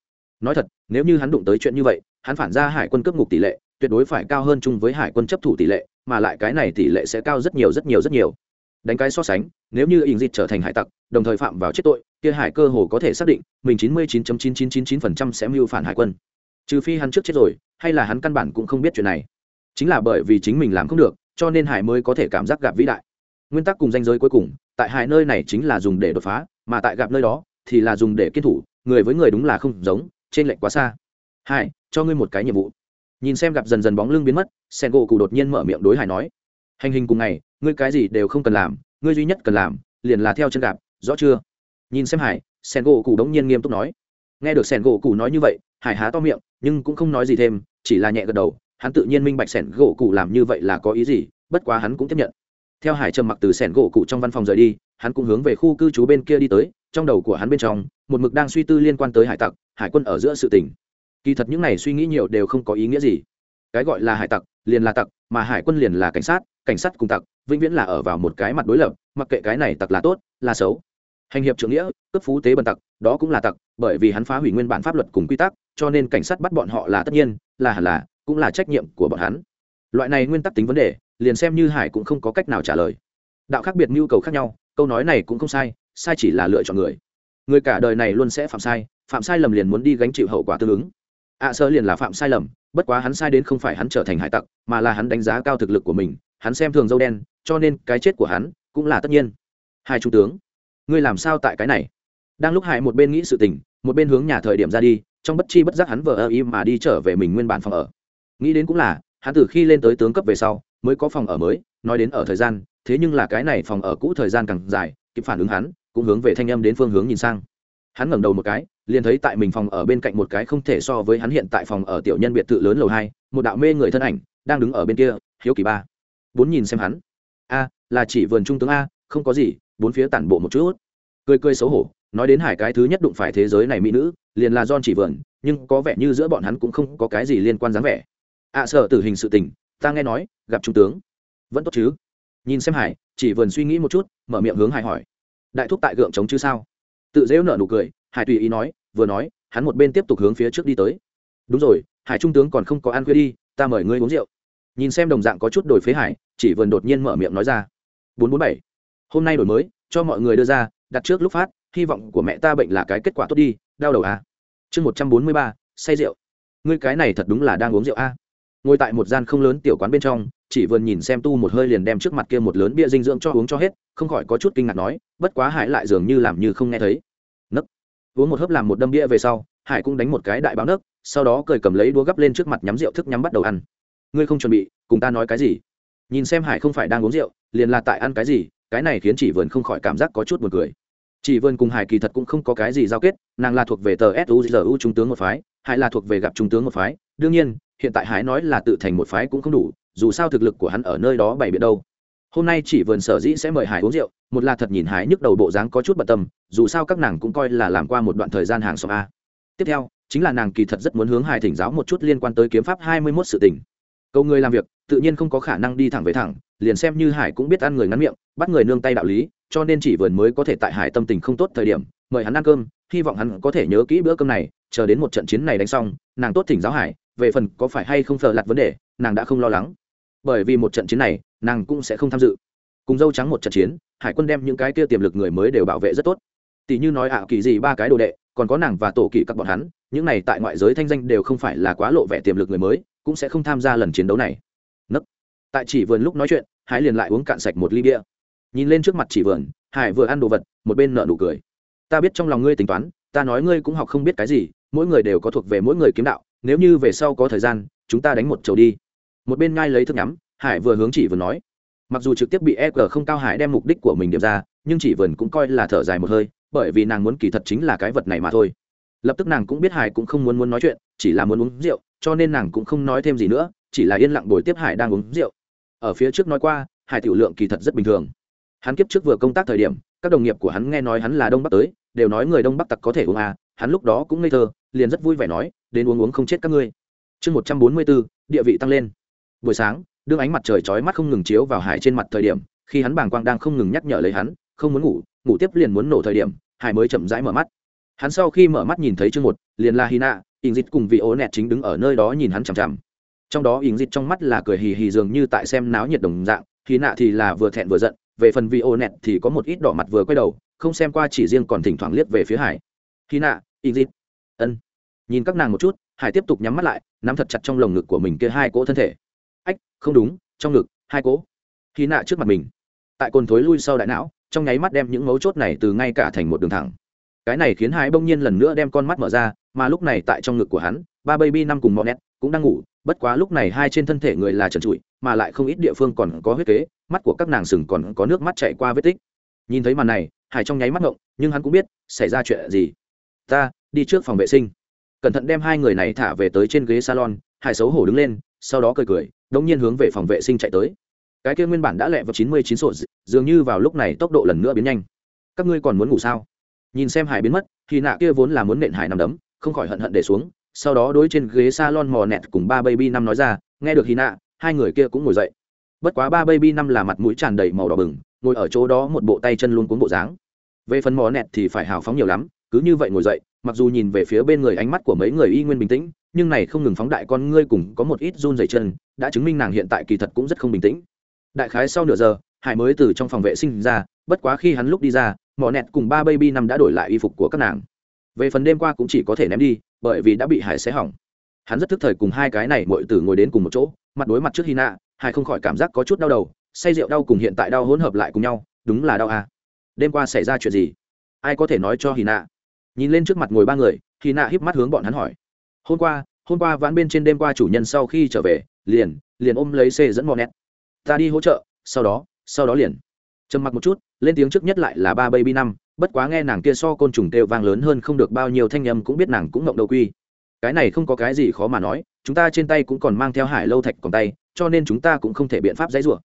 Nói thật, nếu như hắn đụng tới chuyện như vậy, hắn phản ra hải quân cướp ngục tỷ lệ, tuyệt đối phải cao hơn chung với hải quân chấp thủ tỷ lệ, mà lại cái này tỷ lệ sẽ cao rất nhiều rất nhiều rất nhiều. Đánh cái so sánh, nếu như ình dịch trở thành hải tặc, đồng thời phạm vào chết tội, kia hải cơ hồ có thể xác định, mình chín mươi chín chín chín chín chín phần trăm sẽ mưu phản hải quân. Trừ phi hắn trước chết rồi, hay là hắn căn bản cũng không biết chuyện này. Chính là bởi vì chính mình làm không được, cho nên hải mới có thể cảm giác gặp vĩ đại nguyên tắc cùng danh giới cuối cùng, tại hai nơi này chính là dùng để đột phá, mà tại gặp nơi đó thì là dùng để kiên thủ, người với người đúng là không giống, trên lệnh quá xa. Hải cho ngươi một cái nhiệm vụ. Nhìn xem gặp dần dần bóng lưng biến mất sen gỗ cụ đột nhiên mở miệng đối hải nói. Hành hình cùng ngày, ngươi cái gì đều không cần làm, ngươi duy nhất cần làm, liền là theo chân gặp, rõ chưa? Nhìn xem hải sen gỗ cụ đống nhiên nghiêm túc nói. Nghe được sen gỗ cụ nói như vậy, hải há to miệng, nhưng cũng không nói gì thêm, chỉ là nhẹ gật đầu, hắn tự nhiên minh bạch sen gỗ cụ làm như vậy là có ý gì, bất quá hắn cũng tiếp nhận theo hải trầm mặc từ sẻn gỗ cụ trong văn phòng rời đi, hắn cũng hướng về khu cư trú bên kia đi tới, trong đầu của hắn bên trong, một mực đang suy tư liên quan tới hải tặc, hải quân ở giữa sự tình. Kỳ thật những này suy nghĩ nhiều đều không có ý nghĩa gì. Cái gọi là hải tặc, liền là tặc, mà hải quân liền là cảnh sát cảnh sát cùng tặc, vĩnh viễn là ở vào một cái mặt đối lập, mặc kệ cái này tặc là tốt, là xấu. Hành hiệp trưởng nghĩa, cấp phú tế bần tặc, đó cũng là tặc, bởi vì hắn phá hủy nguyên bản pháp luật cùng quy tắc, cho nên cảnh sát bắt bọn họ là tất nhiên, là hẳn là, cũng là trách nhiệm của bọn hắn. Loại này nguyên tắc tính vấn đề liền xem như hải cũng không có cách nào trả lời. Đạo khác biệt nhu cầu khác nhau câu nói này cũng không sai sai chỉ là lựa chọn người. Người cả đời này luôn sẽ phạm sai phạm sai lầm liền muốn đi gánh chịu hậu quả tương ứng. Ạ à, sơ liền là phạm sai lầm bất quá hắn sai đến không phải hắn trở thành hải tặc mà là hắn đánh giá cao thực lực của mình hắn xem thường dâu đen cho nên cái chết của hắn cũng là tất nhiên. Hai trung tướng ngươi làm sao tại cái này? Đang lúc hải một bên nghĩ sự tình một bên hướng nhà thời điểm ra đi trong bất chi bất giác hắn vờ ơ y mà đi trở về mình nguyên bản phòng ở. Nghĩ đến cũng là hắn từ khi lên tới tướng cấp về sau mới có phòng ở mới nói đến ở thời gian thế nhưng là cái này phòng ở cũ thời gian càng dài kịp phản ứng hắn cũng hướng về thanh âm đến phương hướng nhìn sang. Hắn ngẩng đầu một cái liền thấy tại mình phòng ở bên cạnh một cái không thể so với hắn hiện tại phòng ở tiểu nhân biệt thự lớn lầu hai một đạo mê người thân ảnh đang đứng ở bên kia hiếu kỳ ba. Bốn nhìn xem hắn. A là chỉ vườn trung tướng a không có gì bốn phía tản bộ một chút. Cười cười xấu hổ nói đến hải cái thứ nhất đụng phải thế giới này mỹ nữ liền là don chỉ vườn nhưng có vẻ như giữa bọn hắn cũng không có cái gì liên quan dáng vẻ. Ạ à, sợ tử hình sự tình ta nghe nói, gặp trung tướng. Vẫn tốt chứ? Nhìn xem hải, chỉ vườn suy nghĩ một chút, mở miệng hướng hải hỏi. Đại thúc tại gượng chống chứ sao? Tự dễu nở nụ cười, hải tùy ý nói, vừa nói, hắn một bên tiếp tục hướng phía trước đi tới. Đúng rồi, hải trung tướng còn không có ăn khuya đi, ta mời ngươi uống rượu. Nhìn xem đồng dạng có chút đổi phế hải, chỉ vườn đột nhiên mở miệng nói ra. Bốn bốn bảy. Hôm nay đổi mới, cho mọi người đưa ra, đặt trước lúc phát, hy vọng của mẹ ta bệnh là cái kết quả tốt đi, đau đầu à. Chương một trăm bốn mươi ba, say rượu. Ngươi cái này thật đúng là đang uống rượu a. à ngồi tại một gian không lớn tiểu quán bên trong, chỉ vườn nhìn xem tu một hơi liền đem trước mặt kia một lớn bia dinh dưỡng cho uống cho hết, không khỏi có chút kinh ngạc nói, bất quá hải lại dường như làm như không nghe thấy. Nấc. Uống một hớp làm một đâm bia về sau, hải cũng đánh một cái đại báo nấc, sau đó cười cầm lấy đũa gắp lên trước mặt nhắm rượu thức nhắm bắt đầu ăn. Ngươi không chuẩn bị, cùng ta nói cái gì? Nhìn xem hải không phải đang uống rượu, liền là tại ăn cái gì, cái này khiến chỉ vườn không khỏi cảm giác có chút buồn cười. Chỉ vườn cùng hải kỳ thật cũng không có cái gì giao kết, nàng là thuộc về tờ suzu trung tướng một phái, hải là thuộc về gặp trung tướng một phái, đương nhiên hiện tại hải nói là tự thành một phái cũng không đủ, dù sao thực lực của hắn ở nơi đó bày biện đâu. Hôm nay chỉ vườn sở dĩ sẽ mời hải uống rượu, một là thật nhìn hải nhức đầu bộ dáng có chút bận tâm, dù sao các nàng cũng coi là làm qua một đoạn thời gian hàng xóm a. Tiếp theo, chính là nàng kỳ thật rất muốn hướng hải thỉnh giáo một chút liên quan tới kiếm pháp hai mươi mốt sự tình. Câu người làm việc, tự nhiên không có khả năng đi thẳng về thẳng, liền xem như hải cũng biết ăn người ngắn miệng, bắt người nương tay đạo lý, cho nên chỉ vườn mới có thể tại hải tâm tình không tốt thời điểm, mời hắn ăn cơm, hy vọng hắn có thể nhớ kỹ bữa cơm này, chờ đến một trận chiến này đánh xong, nàng tốt thỉnh giáo hải về phần có phải hay không phờ lặt vấn đề, nàng đã không lo lắng. Bởi vì một trận chiến này, nàng cũng sẽ không tham dự. Cùng dâu trắng một trận chiến, hải quân đem những cái kia tiềm lực người mới đều bảo vệ rất tốt. Tỷ như nói ạ, kỳ gì ba cái đồ đệ, còn có nàng và tổ kỳ các bọn hắn, những này tại ngoại giới thanh danh đều không phải là quá lộ vẻ tiềm lực người mới, cũng sẽ không tham gia lần chiến đấu này. Nấc. Tại chỉ vườn lúc nói chuyện, hải liền lại uống cạn sạch một ly bia. Nhìn lên trước mặt chỉ vườn, hải vừa ăn đồ vật, một bên nợ nụ cười. Ta biết trong lòng ngươi tính toán, ta nói ngươi cũng học không biết cái gì, mỗi người đều có thuộc về mỗi người kiếm đạo nếu như về sau có thời gian, chúng ta đánh một chầu đi. Một bên ngai lấy thức nhắm, hải vừa hướng chỉ vừa nói. Mặc dù trực tiếp bị e g không cao hải đem mục đích của mình điểm ra, nhưng chỉ vườn cũng coi là thở dài một hơi, bởi vì nàng muốn kỳ thật chính là cái vật này mà thôi. Lập tức nàng cũng biết hải cũng không muốn muốn nói chuyện, chỉ là muốn uống rượu, cho nên nàng cũng không nói thêm gì nữa, chỉ là yên lặng đổi tiếp hải đang uống rượu. Ở phía trước nói qua, hải tiểu lượng kỳ thật rất bình thường. Hắn kiếp trước vừa công tác thời điểm, các đồng nghiệp của hắn nghe nói hắn là đông bắc tới, đều nói người đông bắc tặc có thể uống à hắn lúc đó cũng ngây thơ, liền rất vui vẻ nói đến uống uống không chết các ngươi. Chương một trăm bốn mươi bốn địa vị tăng lên. Buổi sáng đương ánh mặt trời chói mắt không ngừng chiếu vào hải trên mặt thời điểm khi hắn bàng quang đang không ngừng nhắc nhở lấy hắn không muốn ngủ ngủ tiếp liền muốn nổ thời điểm hải mới chậm rãi mở mắt. Hắn sau khi mở mắt nhìn thấy chương một liền là hina ỉn dịch cùng vị ố nẹt chính đứng ở nơi đó nhìn hắn chằm chằm. Trong đó ỉn dịch trong mắt là cười hì hì dường như tại xem náo nhiệt đồng dạng Hina nạ thì là vừa thẹn vừa giận về phần vị ô nẹt thì có một ít đỏ mặt vừa quay đầu không xem qua chỉ riêng còn thỉnh thoảng liếc về phía hải. Hina, nạ ỉn dịch. Ân nhìn các nàng một chút, hải tiếp tục nhắm mắt lại, nắm thật chặt trong lồng ngực của mình kia hai cỗ thân thể. Ách, không đúng, trong ngực, hai cỗ. Khi nạ trước mặt mình, tại cồn thối lui sau đại não, trong nháy mắt đem những mấu chốt này từ ngay cả thành một đường thẳng. Cái này khiến hai bỗng nhiên lần nữa đem con mắt mở ra, mà lúc này tại trong ngực của hắn, ba baby năm cùng monet cũng đang ngủ, bất quá lúc này hai trên thân thể người là trần trụi, mà lại không ít địa phương còn có huyết kế, mắt của các nàng sừng còn có nước mắt chạy qua vết tích. Nhìn thấy màn này, hải trong nháy mắt ngộng, nhưng hắn cũng biết, xảy ra chuyện gì. Ta, đi trước phòng vệ sinh cẩn thận đem hai người này thả về tới trên ghế salon, hải xấu hổ đứng lên, sau đó cười cười, đống nhiên hướng về phòng vệ sinh chạy tới. Cái kia nguyên bản đã lẹ vào chín mươi chín sổ, dường như vào lúc này tốc độ lần nữa biến nhanh. Các ngươi còn muốn ngủ sao? Nhìn xem hải biến mất, thì nạ kia vốn là muốn nện hải nằm đấm, không khỏi hận hận để xuống, sau đó đối trên ghế salon mò nẹt cùng ba baby năm nói ra, nghe được hy nạ, hai người kia cũng ngồi dậy. Bất quá ba baby năm là mặt mũi tràn đầy màu đỏ bừng, ngồi ở chỗ đó một bộ tay chân luôn cuốn bộ dáng. Về phần mò nẹt thì phải hào phóng nhiều lắm, cứ như vậy ngồi dậy mặc dù nhìn về phía bên người ánh mắt của mấy người y nguyên bình tĩnh, nhưng này không ngừng phóng đại con ngươi cùng có một ít run dày chân, đã chứng minh nàng hiện tại kỳ thật cũng rất không bình tĩnh. Đại khái sau nửa giờ, hải mới từ trong phòng vệ sinh ra, bất quá khi hắn lúc đi ra, mỏ nẹt cùng ba baby năm đã đổi lại y phục của các nàng. Về phần đêm qua cũng chỉ có thể ném đi, bởi vì đã bị hải xé hỏng. Hắn rất thức thời cùng hai cái này mọi tử ngồi đến cùng một chỗ, mặt đối mặt trước hy nạ hải không khỏi cảm giác có chút đau đầu, say rượu đau cùng hiện tại đau hỗn hợp lại cùng nhau, đúng là đau à. đêm qua xảy ra chuyện gì? Ai có thể nói cho hy nạ nhìn lên trước mặt ngồi ba người thì nạ híp mắt hướng bọn hắn hỏi. Hôm qua hôm qua vãn bên trên đêm qua chủ nhân sau khi trở về, liền liền ôm lấy xe dẫn mò nét ta đi hỗ trợ, sau đó sau đó liền. Trầm mặc một chút, lên tiếng trước nhất lại là ba baby năm, bất quá nghe nàng kia so côn trùng kêu vang lớn hơn không được bao nhiêu thanh âm cũng biết nàng cũng ngộng đầu quy. Cái này không có cái gì khó mà nói, chúng ta trên tay cũng còn mang theo hải lâu thạch còn tay, cho nên chúng ta cũng không thể biện pháp dãy rủa.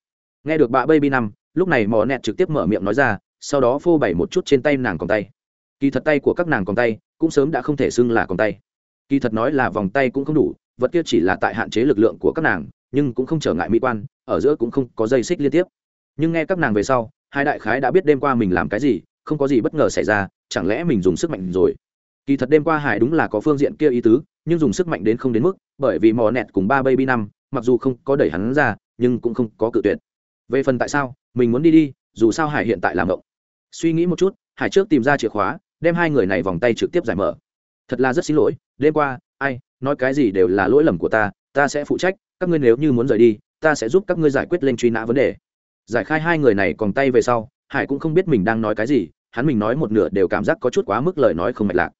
Nghe được bà baby năm, lúc này mò nẹt trực tiếp mở miệng nói ra, sau đó phô bày một chút trên tay nàng còn tay kỳ thật tay của các nàng còn tay, cũng sớm đã không thể xưng là còn tay. Kỳ thật nói là vòng tay cũng không đủ, vật kia chỉ là tại hạn chế lực lượng của các nàng, nhưng cũng không trở ngại mỹ quan, ở giữa cũng không có dây xích liên tiếp. Nhưng nghe các nàng về sau, hai đại khái đã biết đêm qua mình làm cái gì, không có gì bất ngờ xảy ra, chẳng lẽ mình dùng sức mạnh rồi? Kỳ thật đêm qua hải đúng là có phương diện kia ý tứ, nhưng dùng sức mạnh đến không đến mức, bởi vì mò nẹt cùng ba baby năm, mặc dù không có đẩy hắn ra, nhưng cũng không có cự tuyệt. Về phần tại sao, mình muốn đi đi, dù sao hải hiện tại làm động. Suy nghĩ một chút, hải trước tìm ra chìa khóa đem hai người này vòng tay trực tiếp giải mở. Thật là rất xin lỗi, đêm qua, ai, nói cái gì đều là lỗi lầm của ta ta sẽ phụ trách, các ngươi nếu như muốn rời đi, ta sẽ giúp các ngươi giải quyết lên truy nã vấn đề. Giải khai hai người này còn tay về sau, hải cũng không biết mình đang nói cái gì, hắn mình nói một nửa đều cảm giác có chút quá mức lời nói không mạch lạc.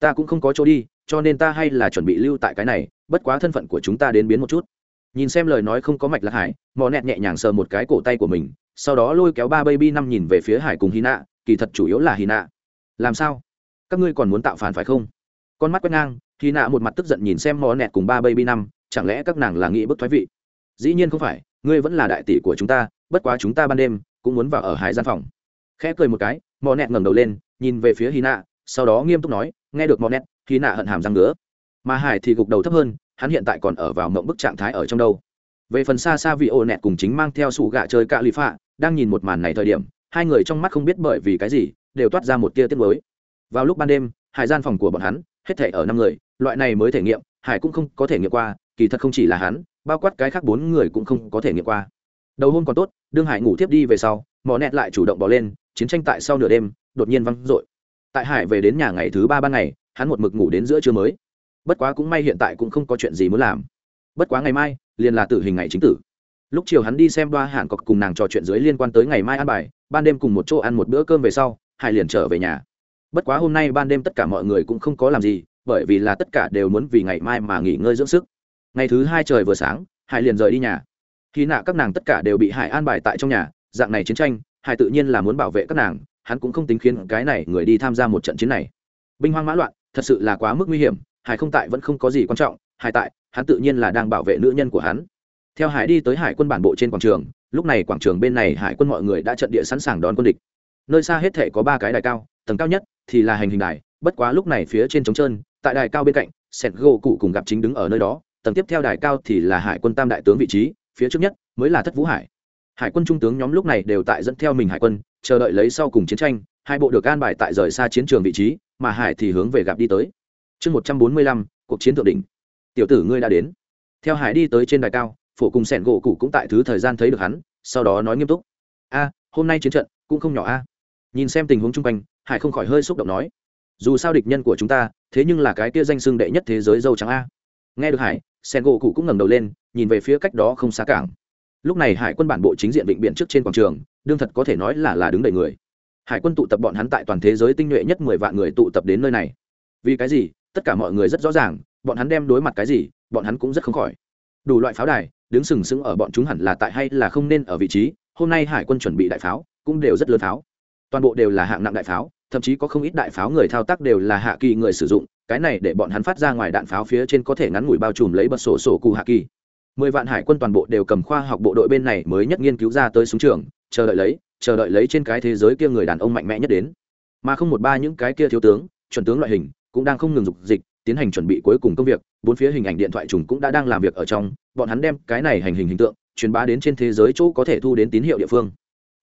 Ta cũng không có chỗ đi, cho nên ta hay là chuẩn bị lưu tại cái này, bất quá thân phận của chúng ta đến biến một chút. Nhìn xem lời nói không có mạch lạc hải mò nẹt nhẹ nhàng sờ một cái cổ tay của mình, sau đó lôi kéo ba baby năm nhìn về phía hải cùng hy nạ kỳ thật chủ yếu là hy nạ làm sao? Các ngươi còn muốn tạo phản phải không? Con mắt quét ngang, khi nạ một mặt tức giận nhìn xem mò nẹt cùng ba baby năm, chẳng lẽ các nàng là nghĩ bức thoái vị? Dĩ nhiên không phải, ngươi vẫn là đại tỷ của chúng ta, bất quá chúng ta ban đêm cũng muốn vào ở hải gian phòng. Khẽ cười một cái mò nẹt ngẩng đầu lên, nhìn về phía hy nạ sau đó nghiêm túc nói, nghe được mò nẹt hy nạ hận hàm răng nữa mà hải thì gục đầu thấp hơn, hắn hiện tại còn ở vào mộng bức trạng thái ở trong đâu. Về phần xa xa vị ô nẹt cùng chính mang theo sủ gạ chơi cạ lì phạ đang nhìn một màn này thời điểm hai người trong mắt không biết bởi vì cái gì đều toát ra một tia tiết mới vào lúc ban đêm, hải gian phòng của bọn hắn, hết thể ở năm người, loại này mới thể nghiệm, hải cũng không có thể nghiệm qua, kỳ thật không chỉ là hắn, bao quát cái khác bốn người cũng không có thể nghiệm qua. Đầu hôm còn tốt, đương hải ngủ tiếp đi về sau, mò nẹt lại chủ động bỏ lên, chiến tranh tại sau nửa đêm, đột nhiên văng dội. Tại hải về đến nhà ngày thứ ba ban ngày, hắn một mực ngủ đến giữa trưa mới. Bất quá cũng may hiện tại cũng không có chuyện gì muốn làm. Bất quá ngày mai, liền là tử hình ngày chính tử lúc chiều hắn đi xem đoa hạn cọc cùng nàng trò chuyện dưới liên quan tới ngày mai ăn bài, ban đêm cùng một chỗ ăn một bữa cơm về sau, hải liền trở về nhà. Bất quá hôm nay ban đêm tất cả mọi người cũng không có làm gì, bởi vì là tất cả đều muốn vì ngày mai mà nghỉ ngơi dưỡng sức. Ngày thứ hai trời vừa sáng, hải liền rời đi nhà. Khi nạ các nàng tất cả đều bị hải an bài tại trong nhà, dạng này chiến tranh, hải tự nhiên là muốn bảo vệ các nàng, hắn cũng không tính khiến cái này người đi tham gia một trận chiến này. Binh hoang mã loạn, thật sự là quá mức nguy hiểm, hải không tại vẫn không có gì quan trọng, hải tại, hắn tự nhiên là đang bảo vệ nữ nhân của hắn theo hải đi tới hải quân bản bộ trên quảng trường, lúc này quảng trường bên này hải quân mọi người đã trận địa sẵn sàng đón quân địch. Nơi xa hết thể có ba cái đài cao, tầng cao nhất thì là hành hình đài, bất quá lúc này phía trên trống trơn, tại đài cao bên cạnh, sẹt gỗ cụ cùng gặp chính đứng ở nơi đó, tầng tiếp theo đài cao thì là hải quân tam đại tướng vị trí, phía trước nhất mới là thất vũ hải. Hải quân trung tướng nhóm lúc này đều tại dẫn theo mình hải quân, chờ đợi lấy sau cùng chiến tranh, hai bộ được an bài tại rời xa chiến trường vị trí, mà hải thì hướng về gặp đi tới. Chương một trăm bốn mươi lăm, cuộc chiến thượng đỉnh. Tiểu tử ngươi đã đến. Theo hải đi tới trên đài cao phổ cùng sẻn gỗ cụ cũng tại thứ thời gian thấy được hắn, sau đó nói nghiêm túc. A, hôm nay chiến trận cũng không nhỏ a. Nhìn xem tình huống chung quanh, hải không khỏi hơi xúc động nói. Dù sao địch nhân của chúng ta, thế nhưng là cái kia danh xưng đệ nhất thế giới dâu trắng a. Nghe được hải sen gỗ cụ cũng ngẩng đầu lên, nhìn về phía cách đó không xa cảng. Lúc này hải quân bản bộ chính diện vịnh biển trước trên quảng trường, đương thật có thể nói là là đứng đầy người. Hải quân tụ tập bọn hắn tại toàn thế giới tinh nhuệ nhất mười vạn người tụ tập đến nơi này. Vì cái gì? Tất cả mọi người rất rõ ràng, bọn hắn đem đối mặt cái gì, bọn hắn cũng rất không khỏi. Đủ loại pháo đài đứng sừng sững ở bọn chúng hẳn là tại hay là không nên ở vị trí, hôm nay hải quân chuẩn bị đại pháo, cũng đều rất lớn pháo. Toàn bộ đều là hạng nặng đại pháo, thậm chí có không ít đại pháo người thao tác đều là hạ kỳ người sử dụng, cái này để bọn hắn phát ra ngoài đạn pháo phía trên có thể ngắn ngủi bao trùm lấy bật sổ sổ cụ hạ kỳ. Mười vạn hải quân toàn bộ đều cầm khoa học bộ đội bên này mới nhất nghiên cứu ra tới súng trường, chờ đợi lấy, chờ đợi lấy trên cái thế giới kia người đàn ông mạnh mẽ nhất đến. Mà không một ba những cái kia thiếu tướng, chuẩn tướng loại hình, cũng đang không ngừng dục dịch tiến hành chuẩn bị cuối cùng công việc, bốn phía hình ảnh điện thoại trùng cũng đã đang làm việc ở trong, bọn hắn đem cái này hành hình hình tượng truyền bá đến trên thế giới chỗ có thể thu đến tín hiệu địa phương.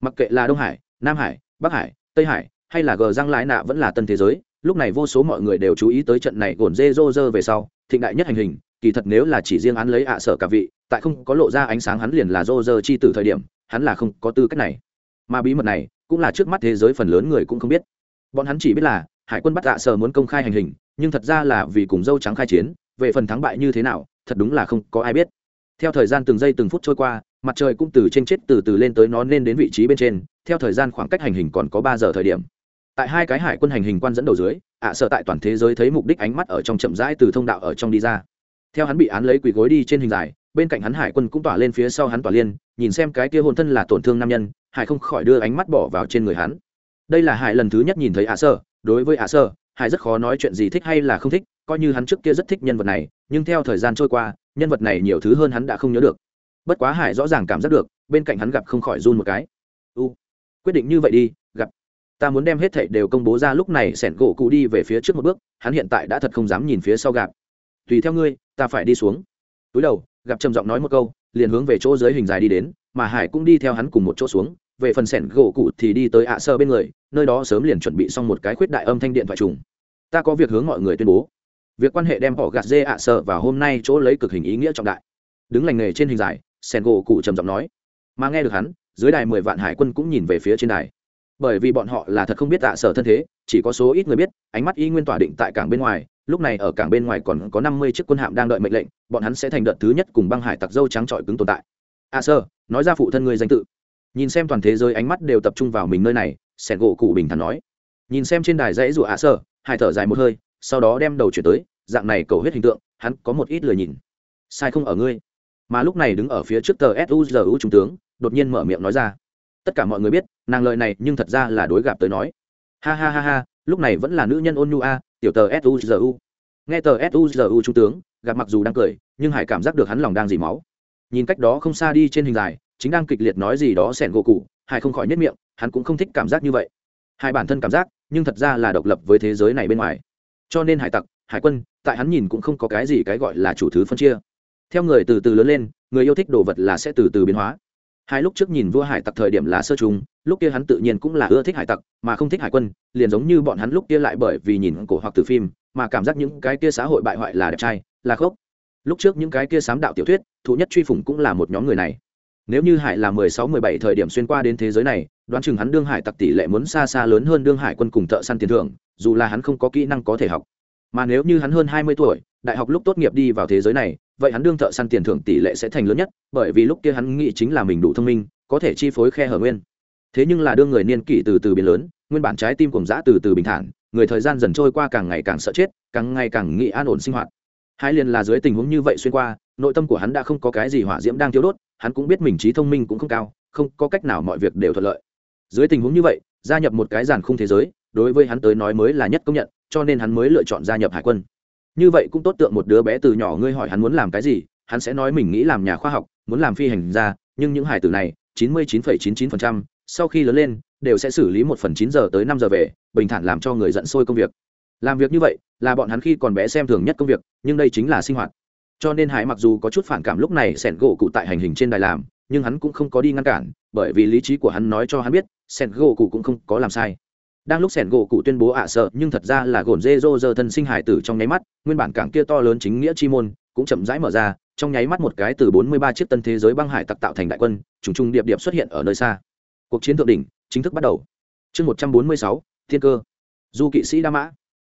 Mặc kệ là đông hải, nam hải, bắc hải, tây hải, hay là gờ răng lái nạ vẫn là tân thế giới, lúc này vô số mọi người đều chú ý tới trận này gồn dê dô dơ về sau, thịnh đại nhất hành hình, kỳ thật nếu là chỉ riêng hắn lấy ạ sở cả vị, tại không có lộ ra ánh sáng hắn liền là dô dơ chi từ thời điểm, hắn là không có tư cách này. Mà bí mật này cũng là trước mắt thế giới phần lớn người cũng không biết. Bọn hắn chỉ biết là hải quân bắt dạ sở muốn công khai hành hình, nhưng thật ra là vì cùng dâu trắng khai chiến, về phần thắng bại như thế nào, thật đúng là không có ai biết. Theo thời gian từng giây từng phút trôi qua, mặt trời cũng từ trên chết từ từ lên tới nó nên đến vị trí bên trên, theo thời gian khoảng cách hành hình còn có ba giờ thời điểm. Tại hai cái hải quân hành hình quan dẫn đầu dưới, ạ sợ tại toàn thế giới thấy mục đích ánh mắt ở trong chậm rãi từ thông đạo ở trong đi ra. Theo hắn bị án lấy quỳ gối đi trên hình dài, bên cạnh hắn hải quân cũng tỏa lên phía sau hắn tỏa liên, nhìn xem cái kia hôn thân là tổn thương nam nhân, hải không khỏi đưa ánh mắt bỏ vào trên người hắn. Đây là hải lần thứ nhất nhìn thấy ạ sợ đối với ạ sơ, hải rất khó nói chuyện gì thích hay là không thích, coi như hắn trước kia rất thích nhân vật này, nhưng theo thời gian trôi qua, nhân vật này nhiều thứ hơn hắn đã không nhớ được. Bất quá hải rõ ràng cảm giác được, bên cạnh hắn gặp không khỏi run một cái. U, quyết định như vậy đi, gặp. Ta muốn đem hết thảy đều công bố ra lúc này, sẻn gỗ cụ đi về phía trước một bước, hắn hiện tại đã thật không dám nhìn phía sau gặp. Tùy theo ngươi, ta phải đi xuống. Túi đầu, gặp trầm giọng nói một câu, liền hướng về chỗ dưới hình dài đi đến, mà hải cũng đi theo hắn cùng một chỗ xuống về phần sẻn gỗ cụ thì đi tới ạ sơ bên người, nơi đó sớm liền chuẩn bị xong một cái khuyết đại âm thanh điện thoại trùng. Ta có việc hướng mọi người tuyên bố. Việc quan hệ đem họ gạt dê ạ sơ vào hôm nay chỗ lấy cực hình ý nghĩa trọng đại. Đứng lành nghề trên hình dài, sẻn gỗ cụ trầm giọng nói. Mà nghe được hắn, dưới đài mười vạn hải quân cũng nhìn về phía trên đài. Bởi vì bọn họ là thật không biết ạ sở thân thế, chỉ có số ít người biết, ánh mắt y nguyên tỏa định tại cảng bên ngoài, lúc này ở cảng bên ngoài còn có năm mươi chiếc quân hạm đang đợi mệnh lệnh, bọn hắn sẽ thành đợt thứ nhất cùng băng hải tặc dâu trắng trọi cứng tồn tại. A sơ, nói ra phụ thân người danh tự nhìn xem toàn thế giới ánh mắt đều tập trung vào mình nơi này, sẻn gỗ cụ bình thản nói. Nhìn xem trên đài dãy rủa ạ sơ hai thở dài một hơi, sau đó đem đầu chuyển tới, dạng này cầu hết hình tượng, hắn có một ít lười nhìn. Sai không ở ngươi. Mà lúc này đứng ở phía trước tờ suzu trung tướng, đột nhiên mở miệng nói ra. Tất cả mọi người biết, nàng lời này nhưng thật ra là đối gặp tới nói. Ha ha ha ha, lúc này vẫn là nữ nhân ôn nhu a, tiểu tờ suzu nghe tờ suzu trung tướng gặp mặc dù đang cười, nhưng hải cảm giác được hắn lòng đang dì máu. Nhìn cách đó không xa đi trên hình dài chính đang kịch liệt nói gì đó sẻn gỗ cụ, hải không khỏi nhất miệng, hắn cũng không thích cảm giác như vậy. Hải bản thân cảm giác, nhưng thật ra là độc lập với thế giới này bên ngoài. Cho nên hải tặc, hải quân, tại hắn nhìn cũng không có cái gì cái gọi là chủ thứ phân chia. Theo người từ từ lớn lên, người yêu thích đồ vật là sẽ từ từ biến hóa. Hai lúc trước nhìn vua hải tặc thời điểm là sơ trùng, lúc kia hắn tự nhiên cũng là ưa thích hải tặc, mà không thích hải quân, liền giống như bọn hắn lúc kia lại bởi vì nhìn cổ hoặc từ phim, mà cảm giác những cái kia xã hội bại hoại là đẹp trai, là khốc. Lúc trước những cái kia sám đạo tiểu thuyết thụ nhất truy phủng cũng là một nhóm người này nếu như hải là mười sáu, mười bảy thời điểm xuyên qua đến thế giới này, đoán chừng hắn đương hải tặc tỷ lệ muốn xa xa lớn hơn đương hải quân cùng thợ săn tiền thưởng, dù là hắn không có kỹ năng có thể học. Mà nếu như hắn hơn hai mươi tuổi, đại học lúc tốt nghiệp đi vào thế giới này, vậy hắn đương thợ săn tiền thưởng tỷ lệ sẽ thành lớn nhất, bởi vì lúc kia hắn nghĩ chính là mình đủ thông minh, có thể chi phối khe hở nguyên. Thế nhưng là đương người niên kỷ từ từ biến lớn, nguyên bản trái tim cùng dã từ từ bình thản, người thời gian dần trôi qua càng ngày càng sợ chết, càng ngày càng nghĩ an ổn sinh hoạt. Hai liền là dưới tình huống như vậy xuyên qua, nội tâm của hắn đã không có cái gì hỏa diễm đang thiếu đốt hắn cũng biết mình trí thông minh cũng không cao, không có cách nào mọi việc đều thuận lợi. Dưới tình huống như vậy, gia nhập một cái giàn khung thế giới, đối với hắn tới nói mới là nhất công nhận, cho nên hắn mới lựa chọn gia nhập hải quân. Như vậy cũng tốt tượng một đứa bé từ nhỏ ngươi hỏi hắn muốn làm cái gì, hắn sẽ nói mình nghĩ làm nhà khoa học, muốn làm phi hành gia, nhưng những hải tử này, chín mươi chín phẩy chín chín phần trăm, sau khi lớn lên, đều sẽ xử lý một phần chín giờ tới năm giờ về, bình thản làm cho người giận sôi công việc. Làm việc như vậy, là bọn hắn khi còn bé xem thường nhất công việc, nhưng đây chính là sinh hoạt cho nên hải mặc dù có chút phản cảm lúc này sẻn gỗ cụ tại hành hình trên đài làm, nhưng hắn cũng không có đi ngăn cản, bởi vì lý trí của hắn nói cho hắn biết, sẻn gỗ cụ cũng không có làm sai. Đang lúc sẻn gỗ cụ tuyên bố ạ sợ, nhưng thật ra là gồn dê dô dơ thân sinh hải tử trong nháy mắt, nguyên bản cảng kia to lớn chính nghĩa chi môn cũng chậm rãi mở ra, trong nháy mắt một cái từ bốn mươi ba chiếc tân thế giới băng hải tặc tạo thành đại quân, trùng trùng điệp điệp xuất hiện ở nơi xa. Cuộc chiến thượng đỉnh chính thức bắt đầu. Chương một trăm bốn mươi sáu, thiên cơ. Du kỵ sĩ đa mã.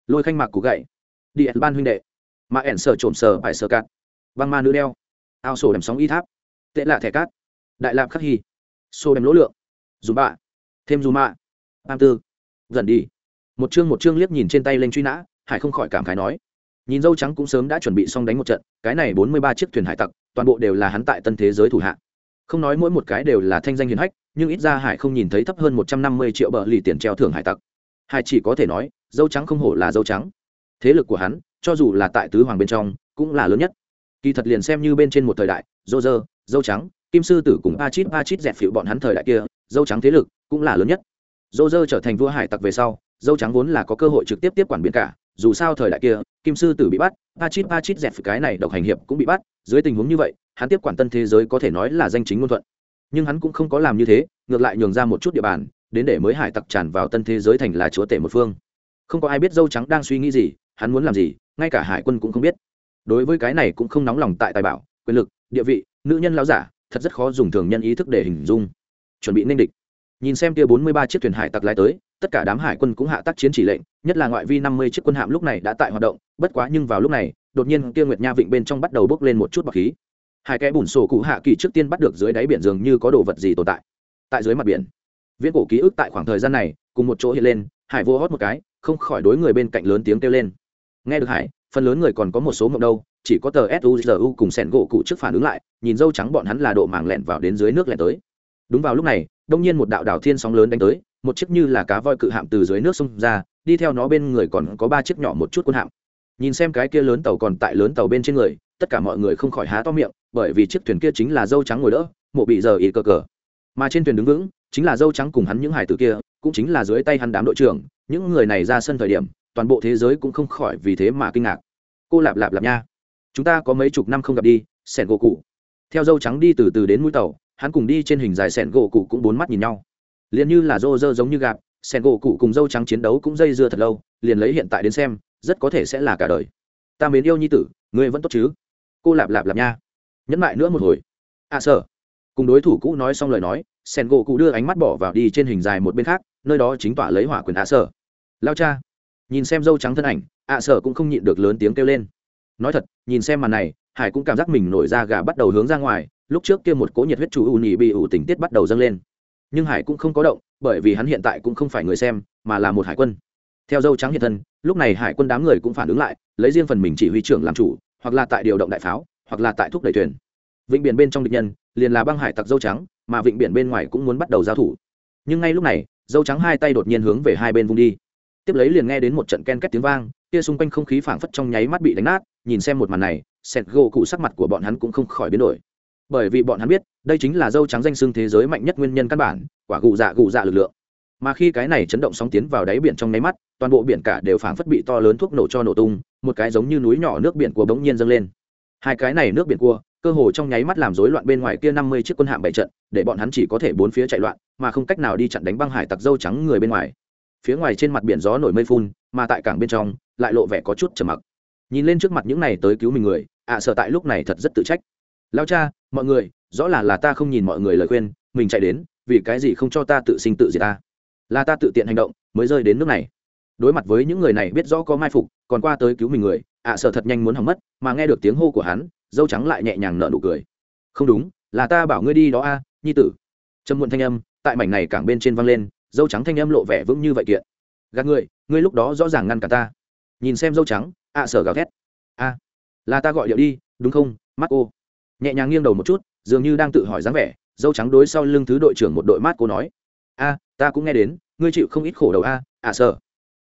Lôi khanh mạc củ gậy. Điện ban huynh đệ mà ẻn sở trộm sở bài sở cạn. Băng ma nữ đeo. Ao sổ đèm sóng y tháp. Tệ lạ thẻ cát. Đại lạp khắc hy. Sổ đèm lỗ lượng. Dù bạ thêm dù mạ. Am tư. Dần đi. Một chương một chương liếc nhìn trên tay lên truy nã, hải không khỏi cảm khái nói. Nhìn dâu trắng cũng sớm đã chuẩn bị xong đánh một trận, cái này bốn mươi ba chiếc thuyền hải tặc, toàn bộ đều là hắn tại tân thế giới thủ hạ. Không nói mỗi một cái đều là thanh danh hiền hách, nhưng ít ra hải không nhìn thấy thấp hơn một trăm năm mươi triệu bờ lì tiền treo thưởng hải tặc. Hải chỉ có thể nói, dâu trắng không hổ là dâu trắng. Thế lực của hắn cho dù là tại tứ hoàng bên trong, cũng là lớn nhất. Kỳ thật liền xem như bên trên một thời đại, dô dơ, dâu trắng, kim sư tử cùng pa chít pa chít dẹp phịu bọn hắn thời đại kia, dâu trắng thế lực cũng là lớn nhất. Dô dơ trở thành vua hải tặc về sau, dâu trắng vốn là có cơ hội trực tiếp tiếp quản biển cả, dù sao thời đại kia, kim sư tử bị bắt pa chít pa chít dẹp cái này độc hành hiệp cũng bị bắt, dưới tình huống như vậy, hắn tiếp quản tân thế giới có thể nói là danh chính ngôn thuận. Nhưng hắn cũng không có làm như thế, ngược lại nhường ra một chút địa bàn, đến để mới hải tặc tràn vào tân thế giới thành là chúa tể một phương. Không có ai biết dâu trắng đang suy nghĩ gì, hắn muốn làm gì ngay cả hải quân cũng không biết. Đối với cái này cũng không nóng lòng tại tài bảo, quyền lực, địa vị, nữ nhân lao giả, thật rất khó dùng thường nhân ý thức để hình dung. Chuẩn bị nên địch. Nhìn xem kia bốn mươi ba chiếc thuyền hải tặc lái tới, tất cả đám hải quân cũng hạ tác chiến chỉ lệnh, nhất là ngoại vi năm mươi chiếc quân hạm lúc này đã tại hoạt động, bất quá nhưng vào lúc này, đột nhiên kia nguyệt nha vịnh bên trong bắt đầu bốc lên một chút bọc khí. Hai cái bùn sổ cụ hạ kỳ trước tiên bắt được dưới đáy biển dường như có đồ vật gì tồn tại. Tại dưới mặt biển, viễn cổ ký ức tại khoảng thời gian này, cùng một chỗ hiện lên, hải vô hót một cái, không khỏi đối người bên cạnh lớn tiếng kêu lên nghe được hải, phần lớn người còn có một số mộng đâu, chỉ có tờ suzu cùng sẻn gỗ cụ trước phản ứng lại, nhìn dâu trắng bọn hắn là độ màng lẹn vào đến dưới nước lẹn tới. Đúng vào lúc này, đông nhiên một đạo đảo thiên sóng lớn đánh tới, một chiếc như là cá voi cự hạm từ dưới nước xông ra, đi theo nó bên người còn có ba chiếc nhỏ một chút quân hạm. Nhìn xem cái kia lớn tàu còn tại lớn tàu bên trên người, tất cả mọi người không khỏi há to miệng, bởi vì chiếc thuyền kia chính là dâu trắng ngồi đỡ, mộ bị giờ ý cờ cờ. Mà trên thuyền đứng vững, chính là dâu trắng cùng hắn những hải tử kia, cũng chính là dưới tay hắn đám đội trưởng, những người này ra sân thời điểm toàn bộ thế giới cũng không khỏi vì thế mà kinh ngạc. Cô lạp lạp lạp nha. Chúng ta có mấy chục năm không gặp đi, sẻn gỗ cụ. Theo dâu trắng đi từ từ đến mũi tàu, hắn cùng đi trên hình dài sẻn gỗ cụ cũng bốn mắt nhìn nhau. Liền như là rô rơ giống như gạp sẻn gỗ cụ cùng dâu trắng chiến đấu cũng dây dưa thật lâu, liền lấy hiện tại đến xem, rất có thể sẽ là cả đời. Ta mến yêu nhi tử, ngươi vẫn tốt chứ? Cô lạp lạp lạp nha. Nhẫn lại nữa một hồi. À sợ cùng đối thủ cũ nói xong lời nói sen gỗ cụ đưa ánh mắt bỏ vào đi trên hình dài một bên khác, nơi đó chính tỏa lấy hỏa quyền à sở lao cha nhìn xem dâu trắng thân ảnh, ạ à sở cũng không nhịn được lớn tiếng kêu lên. Nói thật, nhìn xem màn này, hải cũng cảm giác mình nổi da gà bắt đầu hướng ra ngoài, lúc trước kia một cỗ nhiệt huyết chủ ù nhị bị ủ tình tiết bắt đầu dâng lên. Nhưng hải cũng không có động, bởi vì hắn hiện tại cũng không phải người xem, mà là một hải quân. Theo dâu trắng hiện thân, lúc này hải quân đám người cũng phản ứng lại, lấy riêng phần mình chỉ huy trưởng làm chủ, hoặc là tại điều động đại pháo, hoặc là tại thúc đẩy thuyền. Vịnh biển bên trong địch nhân, liền là băng hải tặc dâu trắng, mà vịnh biển bên ngoài cũng muốn bắt đầu giao thủ. Nhưng ngay lúc này, dâu trắng hai tay đột nhiên hướng về hai bên vung đi tiếp lấy liền nghe đến một trận ken két tiếng vang, kia xung quanh không khí phảng phất trong nháy mắt bị đánh nát, nhìn xem một màn này, sẹt gỗ cụ sắc mặt của bọn hắn cũng không khỏi biến đổi. Bởi vì bọn hắn biết, đây chính là dâu trắng danh xưng thế giới mạnh nhất nguyên nhân căn bản, quả gù dạ gù dạ lực lượng. Mà khi cái này chấn động sóng tiến vào đáy biển trong nháy mắt, toàn bộ biển cả đều phảng phất bị to lớn thuốc nổ cho nổ tung, một cái giống như núi nhỏ nước biển của bỗng nhiên dâng lên. Hai cái này nước biển cua, cơ hồ trong nháy mắt làm rối loạn bên ngoài kia năm mươi chiếc quân hạm bảy trận, để bọn hắn chỉ có thể bốn phía chạy loạn, mà không cách nào đi chặn đánh băng hải tặc dâu trắng người bên ngoài phía ngoài trên mặt biển gió nổi mây phun mà tại cảng bên trong lại lộ vẻ có chút trầm mặc. Nhìn lên trước mặt những này tới cứu mình người ạ à, sợ tại lúc này thật rất tự trách. Lao cha mọi người rõ là là ta không nhìn mọi người lời khuyên mình chạy đến vì cái gì không cho ta tự sinh tự diệt ta? Là ta tự tiện hành động mới rơi đến nước này. Đối mặt với những người này biết rõ có mai phục còn qua tới cứu mình người ạ à, sợ thật nhanh muốn hỏng mất mà nghe được tiếng hô của hắn dâu trắng lại nhẹ nhàng nở nụ cười. Không đúng là ta bảo ngươi đi đó a nhi tử. Trầm muộn thanh âm tại mảnh này cảng bên trên văng lên dâu trắng thanh âm lộ vẻ vững như vậy kiện. Gạt người, ngươi lúc đó rõ ràng ngăn cả ta. Nhìn xem dâu trắng ạ sở gào thét. A là ta gọi điệu đi đúng không mắt cô nhẹ nhàng nghiêng đầu một chút dường như đang tự hỏi dáng vẻ dâu trắng đối sau lưng thứ đội trưởng một đội mát cô nói. A ta cũng nghe đến ngươi chịu không ít khổ đầu a ạ sở.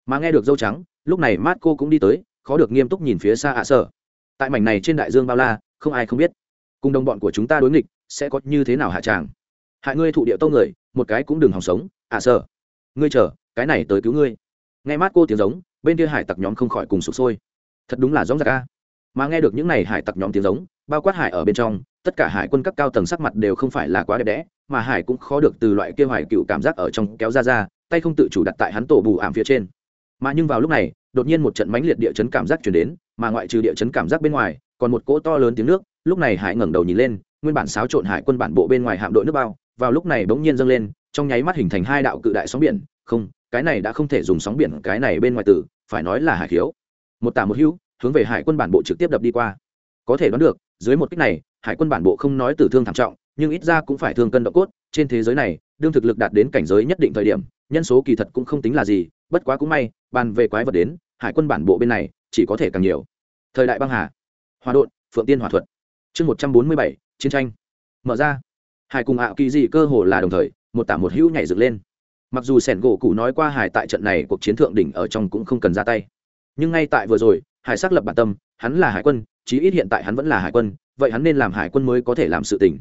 Mà nghe được dâu trắng lúc này mát cô cũng đi tới khó được nghiêm túc nhìn phía xa ạ sở. Tại mảnh này trên đại dương bao la không ai không biết. Cùng đồng bọn của chúng ta đối nghịch sẽ có như thế nào hạ tràng? Hại ngươi thụ địa tông người một cái cũng đừng hòng sống ạ sợ, ngươi chờ cái này tới cứu ngươi. Nghe mát cô tiếng giống bên kia hải tặc nhóm không khỏi cùng sụp sôi. Thật đúng là giống giặc a. Mà nghe được những n à y hải tặc nhóm tiếng giống bao quát hải ở bên trong tất cả hải quân cấp cao tầng sắc mặt đều không phải là quá đẹp đẽ mà hải cũng khó được từ loại kia hoài cựu cảm giác ở trong kéo ra ra tay không tự chủ đặt tại hắn tổ bù ảm phía trên. Mà nhưng vào lúc này đột nhiên một trận mãnh liệt địa chấn cảm giác chuyển đến mà ngoại trừ địa chấn cảm giác bên ngoài còn một cỗ to lớn tiếng nước lúc này hải ngẩng đầu nhìn lên nguyên bản xáo trộn hải quân bản bộ bên ngoài hạm đội nước bao vào lúc này bỗng nhiên dâng lên, trong nháy mắt hình thành hai đạo cự đại sóng biển. Không, cái này đã không thể dùng sóng biển, cái này bên ngoài tử, phải nói là hải khiếu. Một tả một hữu, hướng về hải quân bản bộ trực tiếp đập đi qua. Có thể đoán được, dưới một cách này, hải quân bản bộ không nói tử thương thảm trọng, nhưng ít ra cũng phải thương cân độ cốt. Trên thế giới này, đương thực lực đạt đến cảnh giới nhất định thời điểm, nhân số kỳ thật cũng không tính là gì, bất quá cũng may, bàn về quái vật đến, hải quân bản bộ bên này, chỉ có thể càng nhiều. Thời đại băng hà. Hòa đột phượng tiên hòa thuật. Chương một trăm bốn mươi bảy, chiến tranh. Mở ra hải cùng ạ kỳ dị cơ hồ là đồng thời, một tả một hữu nhảy dựng lên. Mặc dù sẻn gỗ cụ nói qua hải tại trận này cuộc chiến thượng đỉnh ở trong cũng không cần ra tay. Nhưng ngay tại vừa rồi, hải xác lập bản tâm, hắn là hải quân, chí ít hiện tại hắn vẫn là hải quân, vậy hắn nên làm hải quân mới có thể làm sự tỉnh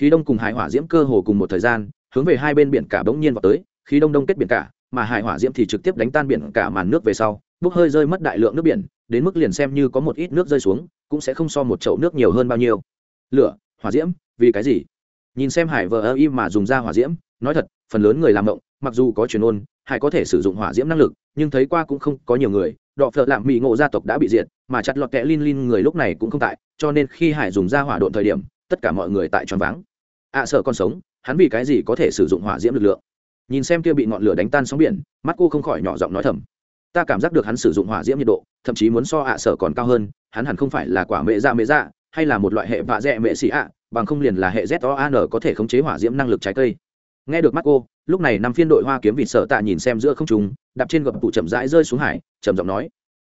khí đông cùng hải hỏa diễm cơ hồ cùng một thời gian, hướng về hai bên biển cả bỗng nhiên vào tới, khí đông đông kết biển cả, mà hải hỏa diễm thì trực tiếp đánh tan biển cả màn nước về sau, bốc hơi rơi mất đại lượng nước biển, đến mức liền xem như có một ít nước rơi xuống, cũng sẽ không so một chậu nước nhiều hơn bao nhiêu. Lửa, hỏa diễm, vì cái gì? Nhìn xem hải vờ ơ y mà dùng ra hỏa diễm nói thật phần lớn người làm động mặc dù có truyền ôn hải có thể sử dụng hỏa diễm năng lực nhưng thấy qua cũng không có nhiều người đọ phợ lạm mỹ ngộ gia tộc đã bị diệt mà chặt lọt kẽ lin lin người lúc này cũng không tại cho nên khi hải dùng ra hỏa độn thời điểm tất cả mọi người tại tròn váng. Ạ à, sợ con sống hắn vì cái gì có thể sử dụng hỏa diễm lực lượng? Nhìn xem kia bị ngọn lửa đánh tan sóng biển mắt cô không khỏi nhỏ giọng nói thầm. Ta cảm giác được hắn sử dụng hỏa diễm nhiệt độ thậm chí muốn so ạ à sở còn cao hơn hắn hẳn không phải là quả mệ dạ mệ dạ hay là một loại hệ vạ dẹ mệ xì ạ, bằng không liền là hệ z o an có thể khống chế hỏa diễm năng lực trái cây. Nghe được mắt cô lúc này năm phiên đội hoa kiếm vịt sợ tạ nhìn xem giữa không trùng đạp trên gập tụ chậm rãi rơi xuống hải, trầm giọng nói,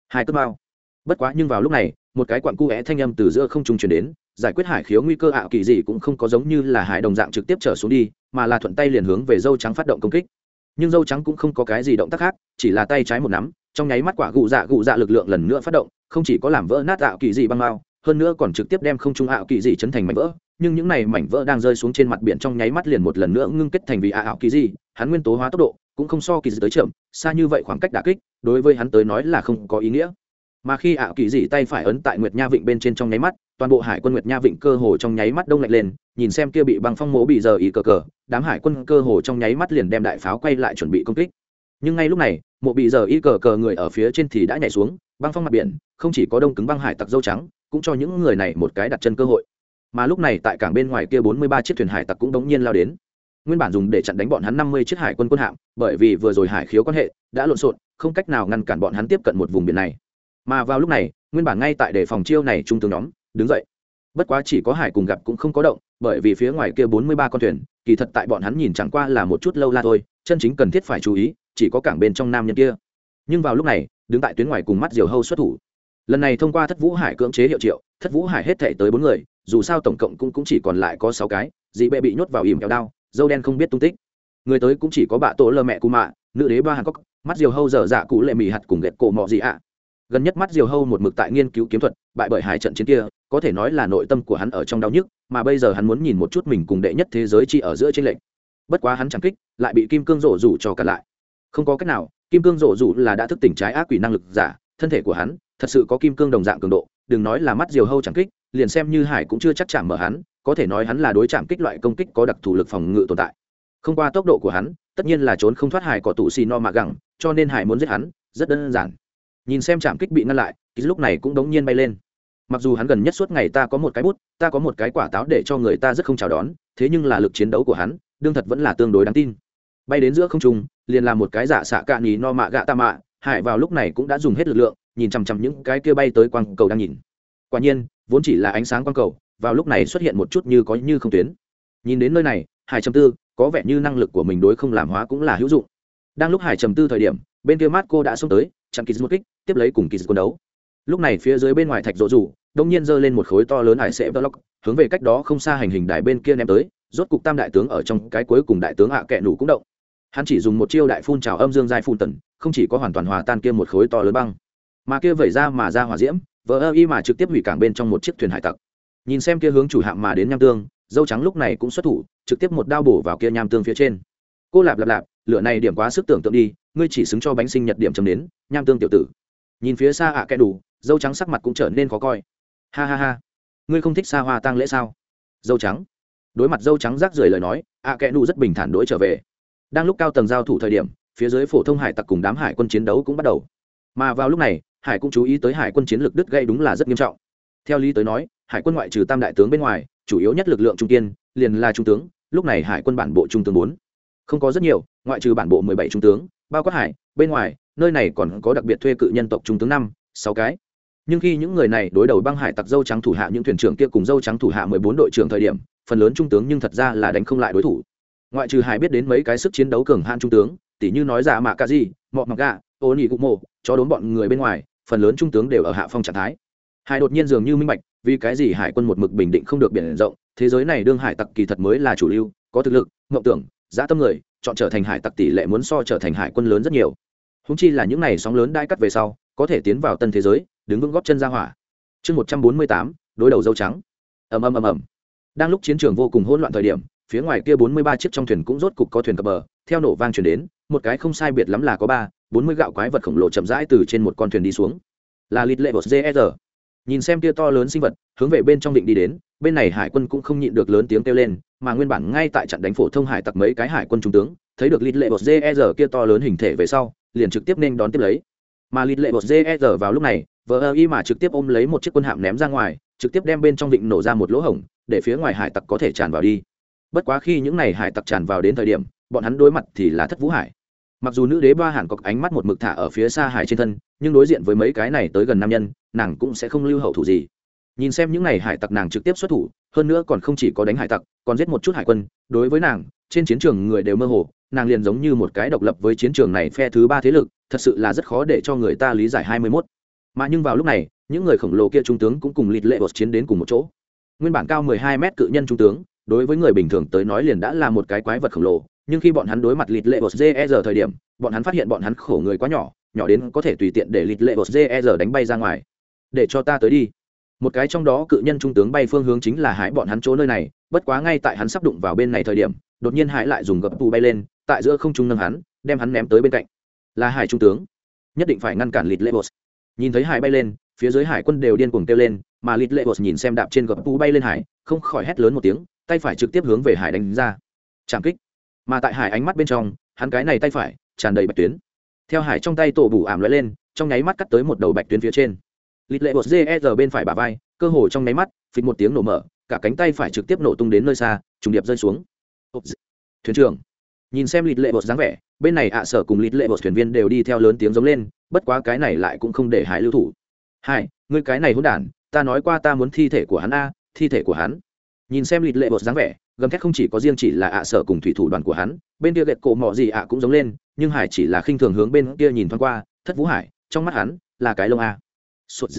hai cất bao bất quá nhưng vào lúc này, một cái quặn cu vẽ thanh âm từ giữa không trung chuyển đến, giải quyết hải khiếu nguy cơ ảo kỳ gì cũng không có giống như là hải đồng dạng trực tiếp trở xuống đi, mà là thuận tay liền hướng về dâu trắng phát động công kích. Nhưng dâu trắng cũng không có cái gì động tác khác, chỉ là tay trái một nắm, trong nháy mắt quả gụ dạ gụ dạ lực lượng lần nữa phát động, không chỉ có làm vỡ nát ảo kỳ dị băng mao hơn nữa còn trực tiếp đem không trung ảo kỳ dị chấn thành mảnh vỡ, nhưng những này mảnh vỡ đang rơi xuống trên mặt biển trong nháy mắt liền một lần nữa ngưng kết thành vì ảo kỳ dị, hắn nguyên tố hóa tốc độ cũng không so kỳ dị tới chậm, xa như vậy khoảng cách đả kích, đối với hắn tới nói là không có ý nghĩa. Mà khi ảo kỳ dị tay phải ấn tại nguyệt nha vịnh bên trên trong nháy mắt, toàn bộ hải quân nguyệt nha vịnh cơ hồ trong nháy mắt đông lạnh lên, nhìn xem kia bị băng phong mố bị giờ ý cờ cờ, đám hải quân cơ hồ trong nháy mắt liền đem đại pháo quay lại chuẩn bị công kích. Nhưng ngay lúc này, mộ bị giờ ý cờ cờ người ở phía trên thì đã nhảy xuống, băng phong mặt biển, không chỉ có đông cứng băng hải tặc dâu trắng cũng cho những người này một cái đặt chân cơ hội. Mà lúc này tại cảng bên ngoài kia bốn mươi ba chiếc thuyền hải tặc cũng đống nhiên lao đến. Nguyên bản dùng để chặn đánh bọn hắn năm mươi chiếc hải quân quân hạm, bởi vì vừa rồi hải khiếu quan hệ, đã lộn xộn, không cách nào ngăn cản bọn hắn tiếp cận một vùng biển này. Mà vào lúc này, nguyên bản ngay tại đề phòng chiêu này trung tướng nhóm, đứng dậy. Bất quá chỉ có hải cùng gặp cũng không có động, bởi vì phía ngoài kia bốn mươi ba con thuyền, kỳ thật tại bọn hắn nhìn chẳng qua là một chút lâu la thôi, chân chính cần thiết phải chú ý, chỉ có cảng bên trong nam nhân kia. Nhưng vào lúc này, đứng tại tuyến ngoài cùng mắt diều hâu xuất thủ lần này thông qua thất vũ hải cưỡng chế hiệu triệu thất vũ hải hết thể tới bốn người dù sao tổng cộng cũng, cũng chỉ còn lại có sáu cái dị bệ bị nhốt vào ìm kẹo đao dâu đen không biết tung tích. Người tới cũng chỉ có bạ tổ lơ mẹ cù mạ nữ đế ba hàn cốc mắt diều hâu dở dạ cụ lệ mì hạt cùng ghẹt cổ mọ gì ạ. Gần nhất mắt diều hâu một mực tại nghiên cứu kiếm thuật bại bởi hải trận chiến kia có thể nói là nội tâm của hắn ở trong đau nhức mà bây giờ hắn muốn nhìn một chút mình cùng đệ nhất thế giới chi ở giữa trên lệnh bất quá hắn chẳng kích lại bị kim cương rổ rủ cho cả lại. Không có cách nào kim cương rổ rủ là đã thức tỉnh trái ác quỷ năng lực giả thân thể của hắn thật sự có kim cương đồng dạng cường độ, đừng nói là mắt diều hâu chẳng kích, liền xem như hải cũng chưa chắc chạm mở hắn, có thể nói hắn là đối chạm kích loại công kích có đặc thù lực phòng ngự tồn tại. Không qua tốc độ của hắn, tất nhiên là trốn không thoát hải có tụ xì no mạ gẳng, cho nên hải muốn giết hắn, rất đơn giản. Nhìn xem chạm kích bị ngăn lại ký lúc này cũng đống nhiên bay lên. Mặc dù hắn gần nhất suốt ngày ta có một cái bút, ta có một cái quả táo để cho người ta rất không chào đón, thế nhưng là lực chiến đấu của hắn, đương thật vẫn là tương đối đáng tin. Bay đến giữa không trung, liền là một cái giả xạ cạn nhì no mạ gạ ta mạ, hải vào lúc này cũng đã dùng hết lực lượng nhìn chằm chằm những cái kia bay tới quang cầu đang nhìn. Quả nhiên, vốn chỉ là ánh sáng quang cầu, vào lúc này xuất hiện một chút như có như không tuyến. Nhìn đến nơi này, hải trầm tư, có vẻ như năng lực của mình đối không làm hóa cũng là hữu dụng. Đang lúc hải trầm tư thời điểm, bên kia mát cô đã xông tới, chặn kỳ một kích tiếp lấy cùng kỳ quân đấu. Lúc này phía dưới bên ngoài thạch rỗ rủ, đông nhiên giơ lên một khối to lớn hải sẽ block hướng về cách đó không xa hành hình đài bên kia ném tới, rốt cục tam đại tướng ở trong cái cuối cùng đại tướng hạ kẹ nủ cũng động. Hắn chỉ dùng một chiêu đại phun trào âm dương giai phun tần không chỉ có hoàn toàn hòa tan kia một khối to lớn băng mà kia vẩy ra mà ra hỏa diễm vỡ ơ y mà trực tiếp hủy cảng bên trong một chiếc thuyền hải tặc. Nhìn xem kia hướng chủ hạm mà đến nham tương, dâu trắng lúc này cũng xuất thủ, trực tiếp một đao bổ vào kia nham tương phía trên. Cô lạp lạp lạp, lửa này điểm quá sức tưởng tượng đi, ngươi chỉ xứng cho bánh sinh nhật điểm chấm đến, nham tương tiểu tử. Nhìn phía xa ạ à kẽ đủ, dâu trắng sắc mặt cũng trở nên khó coi. Ha ha ha, ngươi không thích xa hoa tăng lễ sao? Dâu trắng. Đối mặt dâu trắng rác rưởi lời nói, ạ à kẽ đủ rất bình thản đối trở về. Đang lúc cao tầng giao thủ thời điểm, phía dưới phổ thông hải tặc cùng đám hải quân chiến đấu cũng bắt đầu. Mà vào lúc này hải cũng chú ý tới hải quân chiến lược đứt gây đúng là rất nghiêm trọng. Theo lý tới nói, hải quân ngoại trừ tam đại tướng bên ngoài, chủ yếu nhất lực lượng trung tiên liền là trung tướng, lúc này hải quân bản bộ trung tướng bốn. Không có rất nhiều, ngoại trừ bản bộ mười bảy trung tướng, bao quát hải, bên ngoài, nơi này còn có đặc biệt thuê cự nhân tộc trung tướng năm, sáu cái. Nhưng khi những người này đối đầu băng hải tặc dâu trắng thủ hạ những thuyền trưởng kia cùng dâu trắng thủ hạ mười bốn đội trưởng thời điểm, phần lớn trung tướng nhưng thật ra là đánh không lại đối thủ. Ngoại trừ hải biết đến mấy cái sức chiến đấu cường hạn trung tướng, tỉ như nói giả mạ ca gì, mọ mặc gà, ô nhị cụ mộ cho đốn bọn người bên ngoài phần lớn trung tướng đều ở hạ phong trạng thái. Hải đột nhiên dường như minh bạch, vì cái gì hải quân một mực bình định không được biển rộng, thế giới này đương hải tặc kỳ thật mới là chủ lưu, có thực lực, mộng tưởng, dã tâm người, chọn trở thành hải tặc tỷ lệ muốn so trở thành hải quân lớn rất nhiều. Húng chi là những này sóng lớn đai cắt về sau, có thể tiến vào tân thế giới, đứng vững góp chân ra hỏa. Chương một trăm bốn mươi tám, đối đầu dâu trắng. Ầm ầm ầm ầm. Đang lúc chiến trường vô cùng hỗn loạn thời điểm, phía ngoài kia bốn mươi ba chiếc trong thuyền cũng rốt cục có thuyền cập bờ, theo nổ vang chuyển đến, một cái không sai biệt lắm là có ba bốn mươi gạo quái vật khổng lồ chậm rãi từ trên một con thuyền đi xuống. Là lịt lệ bột gsr nhìn xem kia to lớn sinh vật, hướng về bên trong định đi đến, bên này hải quân cũng không nhịn được lớn tiếng kêu lên, mà nguyên bản ngay tại trận đánh phổ thông hải tặc mấy cái hải quân trung tướng, thấy được lịt lệ bột gsr kia to lớn hình thể về sau, liền trực tiếp nên đón tiếp lấy. Mà lịt lệ bột gsr vào lúc này, vờ ơ y mà trực tiếp ôm lấy một chiếc quân hạm ném ra ngoài, trực tiếp đem bên trong định nổ ra một lỗ hổng, để phía ngoài hải tặc có thể tràn vào đi. Bất quá khi những n à y hải tặc tràn vào đến thời điểm, bọn hắn đối mặt thì là thất vũ hải mặc dù nữ đế ba hàn có ánh mắt một mực thả ở phía xa hải trên thân, nhưng đối diện với mấy cái này tới gần nam nhân, nàng cũng sẽ không lưu hậu thủ gì. Nhìn xem những n à y hải tặc nàng trực tiếp xuất thủ, hơn nữa còn không chỉ có đánh hải tặc, còn giết một chút hải quân. Đối với nàng, trên chiến trường người đều mơ hồ, nàng liền giống như một cái độc lập với chiến trường này phe thứ ba thế lực, thật sự là rất khó để cho người ta lý giải hai mươi mốt. Mà nhưng vào lúc này, những người khổng lồ kia trung tướng cũng cùng lịt lệ bột chiến đến cùng một chỗ. Nguyên bản cao mười hai mét cự nhân trung tướng, đối với người bình thường tới nói liền đã là một cái quái vật khổng lồ nhưng khi bọn hắn đối mặt lịt lệ bột ger thời điểm, bọn hắn phát hiện bọn hắn khổ người quá nhỏ nhỏ đến có thể tùy tiện để lịt lệ bột ger đánh bay ra ngoài. Để cho ta tới đi. Một cái trong đó cự nhân trung tướng bay phương hướng chính là hải bọn hắn chỗ nơi này, bất quá ngay tại hắn sắp đụng vào bên này thời điểm, đột nhiên hải lại dùng gập tù bay lên, tại giữa không trung nâng hắn, đem hắn ném tới bên cạnh. Là hải trung tướng, nhất định phải ngăn cản lịt lệ bột nhìn thấy hải bay lên, phía dưới hải quân đều điên cuồng kêu lên, mà lịt lệ bột nhìn xem đạp trên gập tù bay lên hải, không khỏi hét lớn một tiếng, tay phải trực tiếp hướng về hải đánh ra. Chạm kích mà tại hải ánh mắt bên trong, hắn cái này tay phải tràn đầy bạch tuyến. Theo hải trong tay tổ bù ảm lóe lên, trong nháy mắt cắt tới một đầu bạch tuyến phía trên. Lịch lệ bột ger bên phải bà vai, cơ hồ trong nháy mắt, phịch một tiếng nổ mở, cả cánh tay phải trực tiếp nổ tung đến nơi xa, trùng điệp rơi xuống. Thuyền trưởng. Nhìn xem lịch lệ bột dáng vẻ, bên này ạ sở cùng lịch lệ bột thuyền viên đều đi theo lớn tiếng giống lên, bất quá cái này lại cũng không để hải lưu thủ. Hai, ngươi cái này hôn đản, ta nói qua ta muốn thi thể của hắn a, thi thể của hắn nhìn xem lịt lệ bột dáng vẻ, gầm thét không chỉ có riêng chỉ là ạ sở cùng thủy thủ đoàn của hắn, bên kia gậy cổ mỏ gì ạ cũng giống lên, nhưng hải chỉ là khinh thường hướng bên kia nhìn thoáng qua, thất vũ hải, trong mắt hắn là cái lông a. Sụt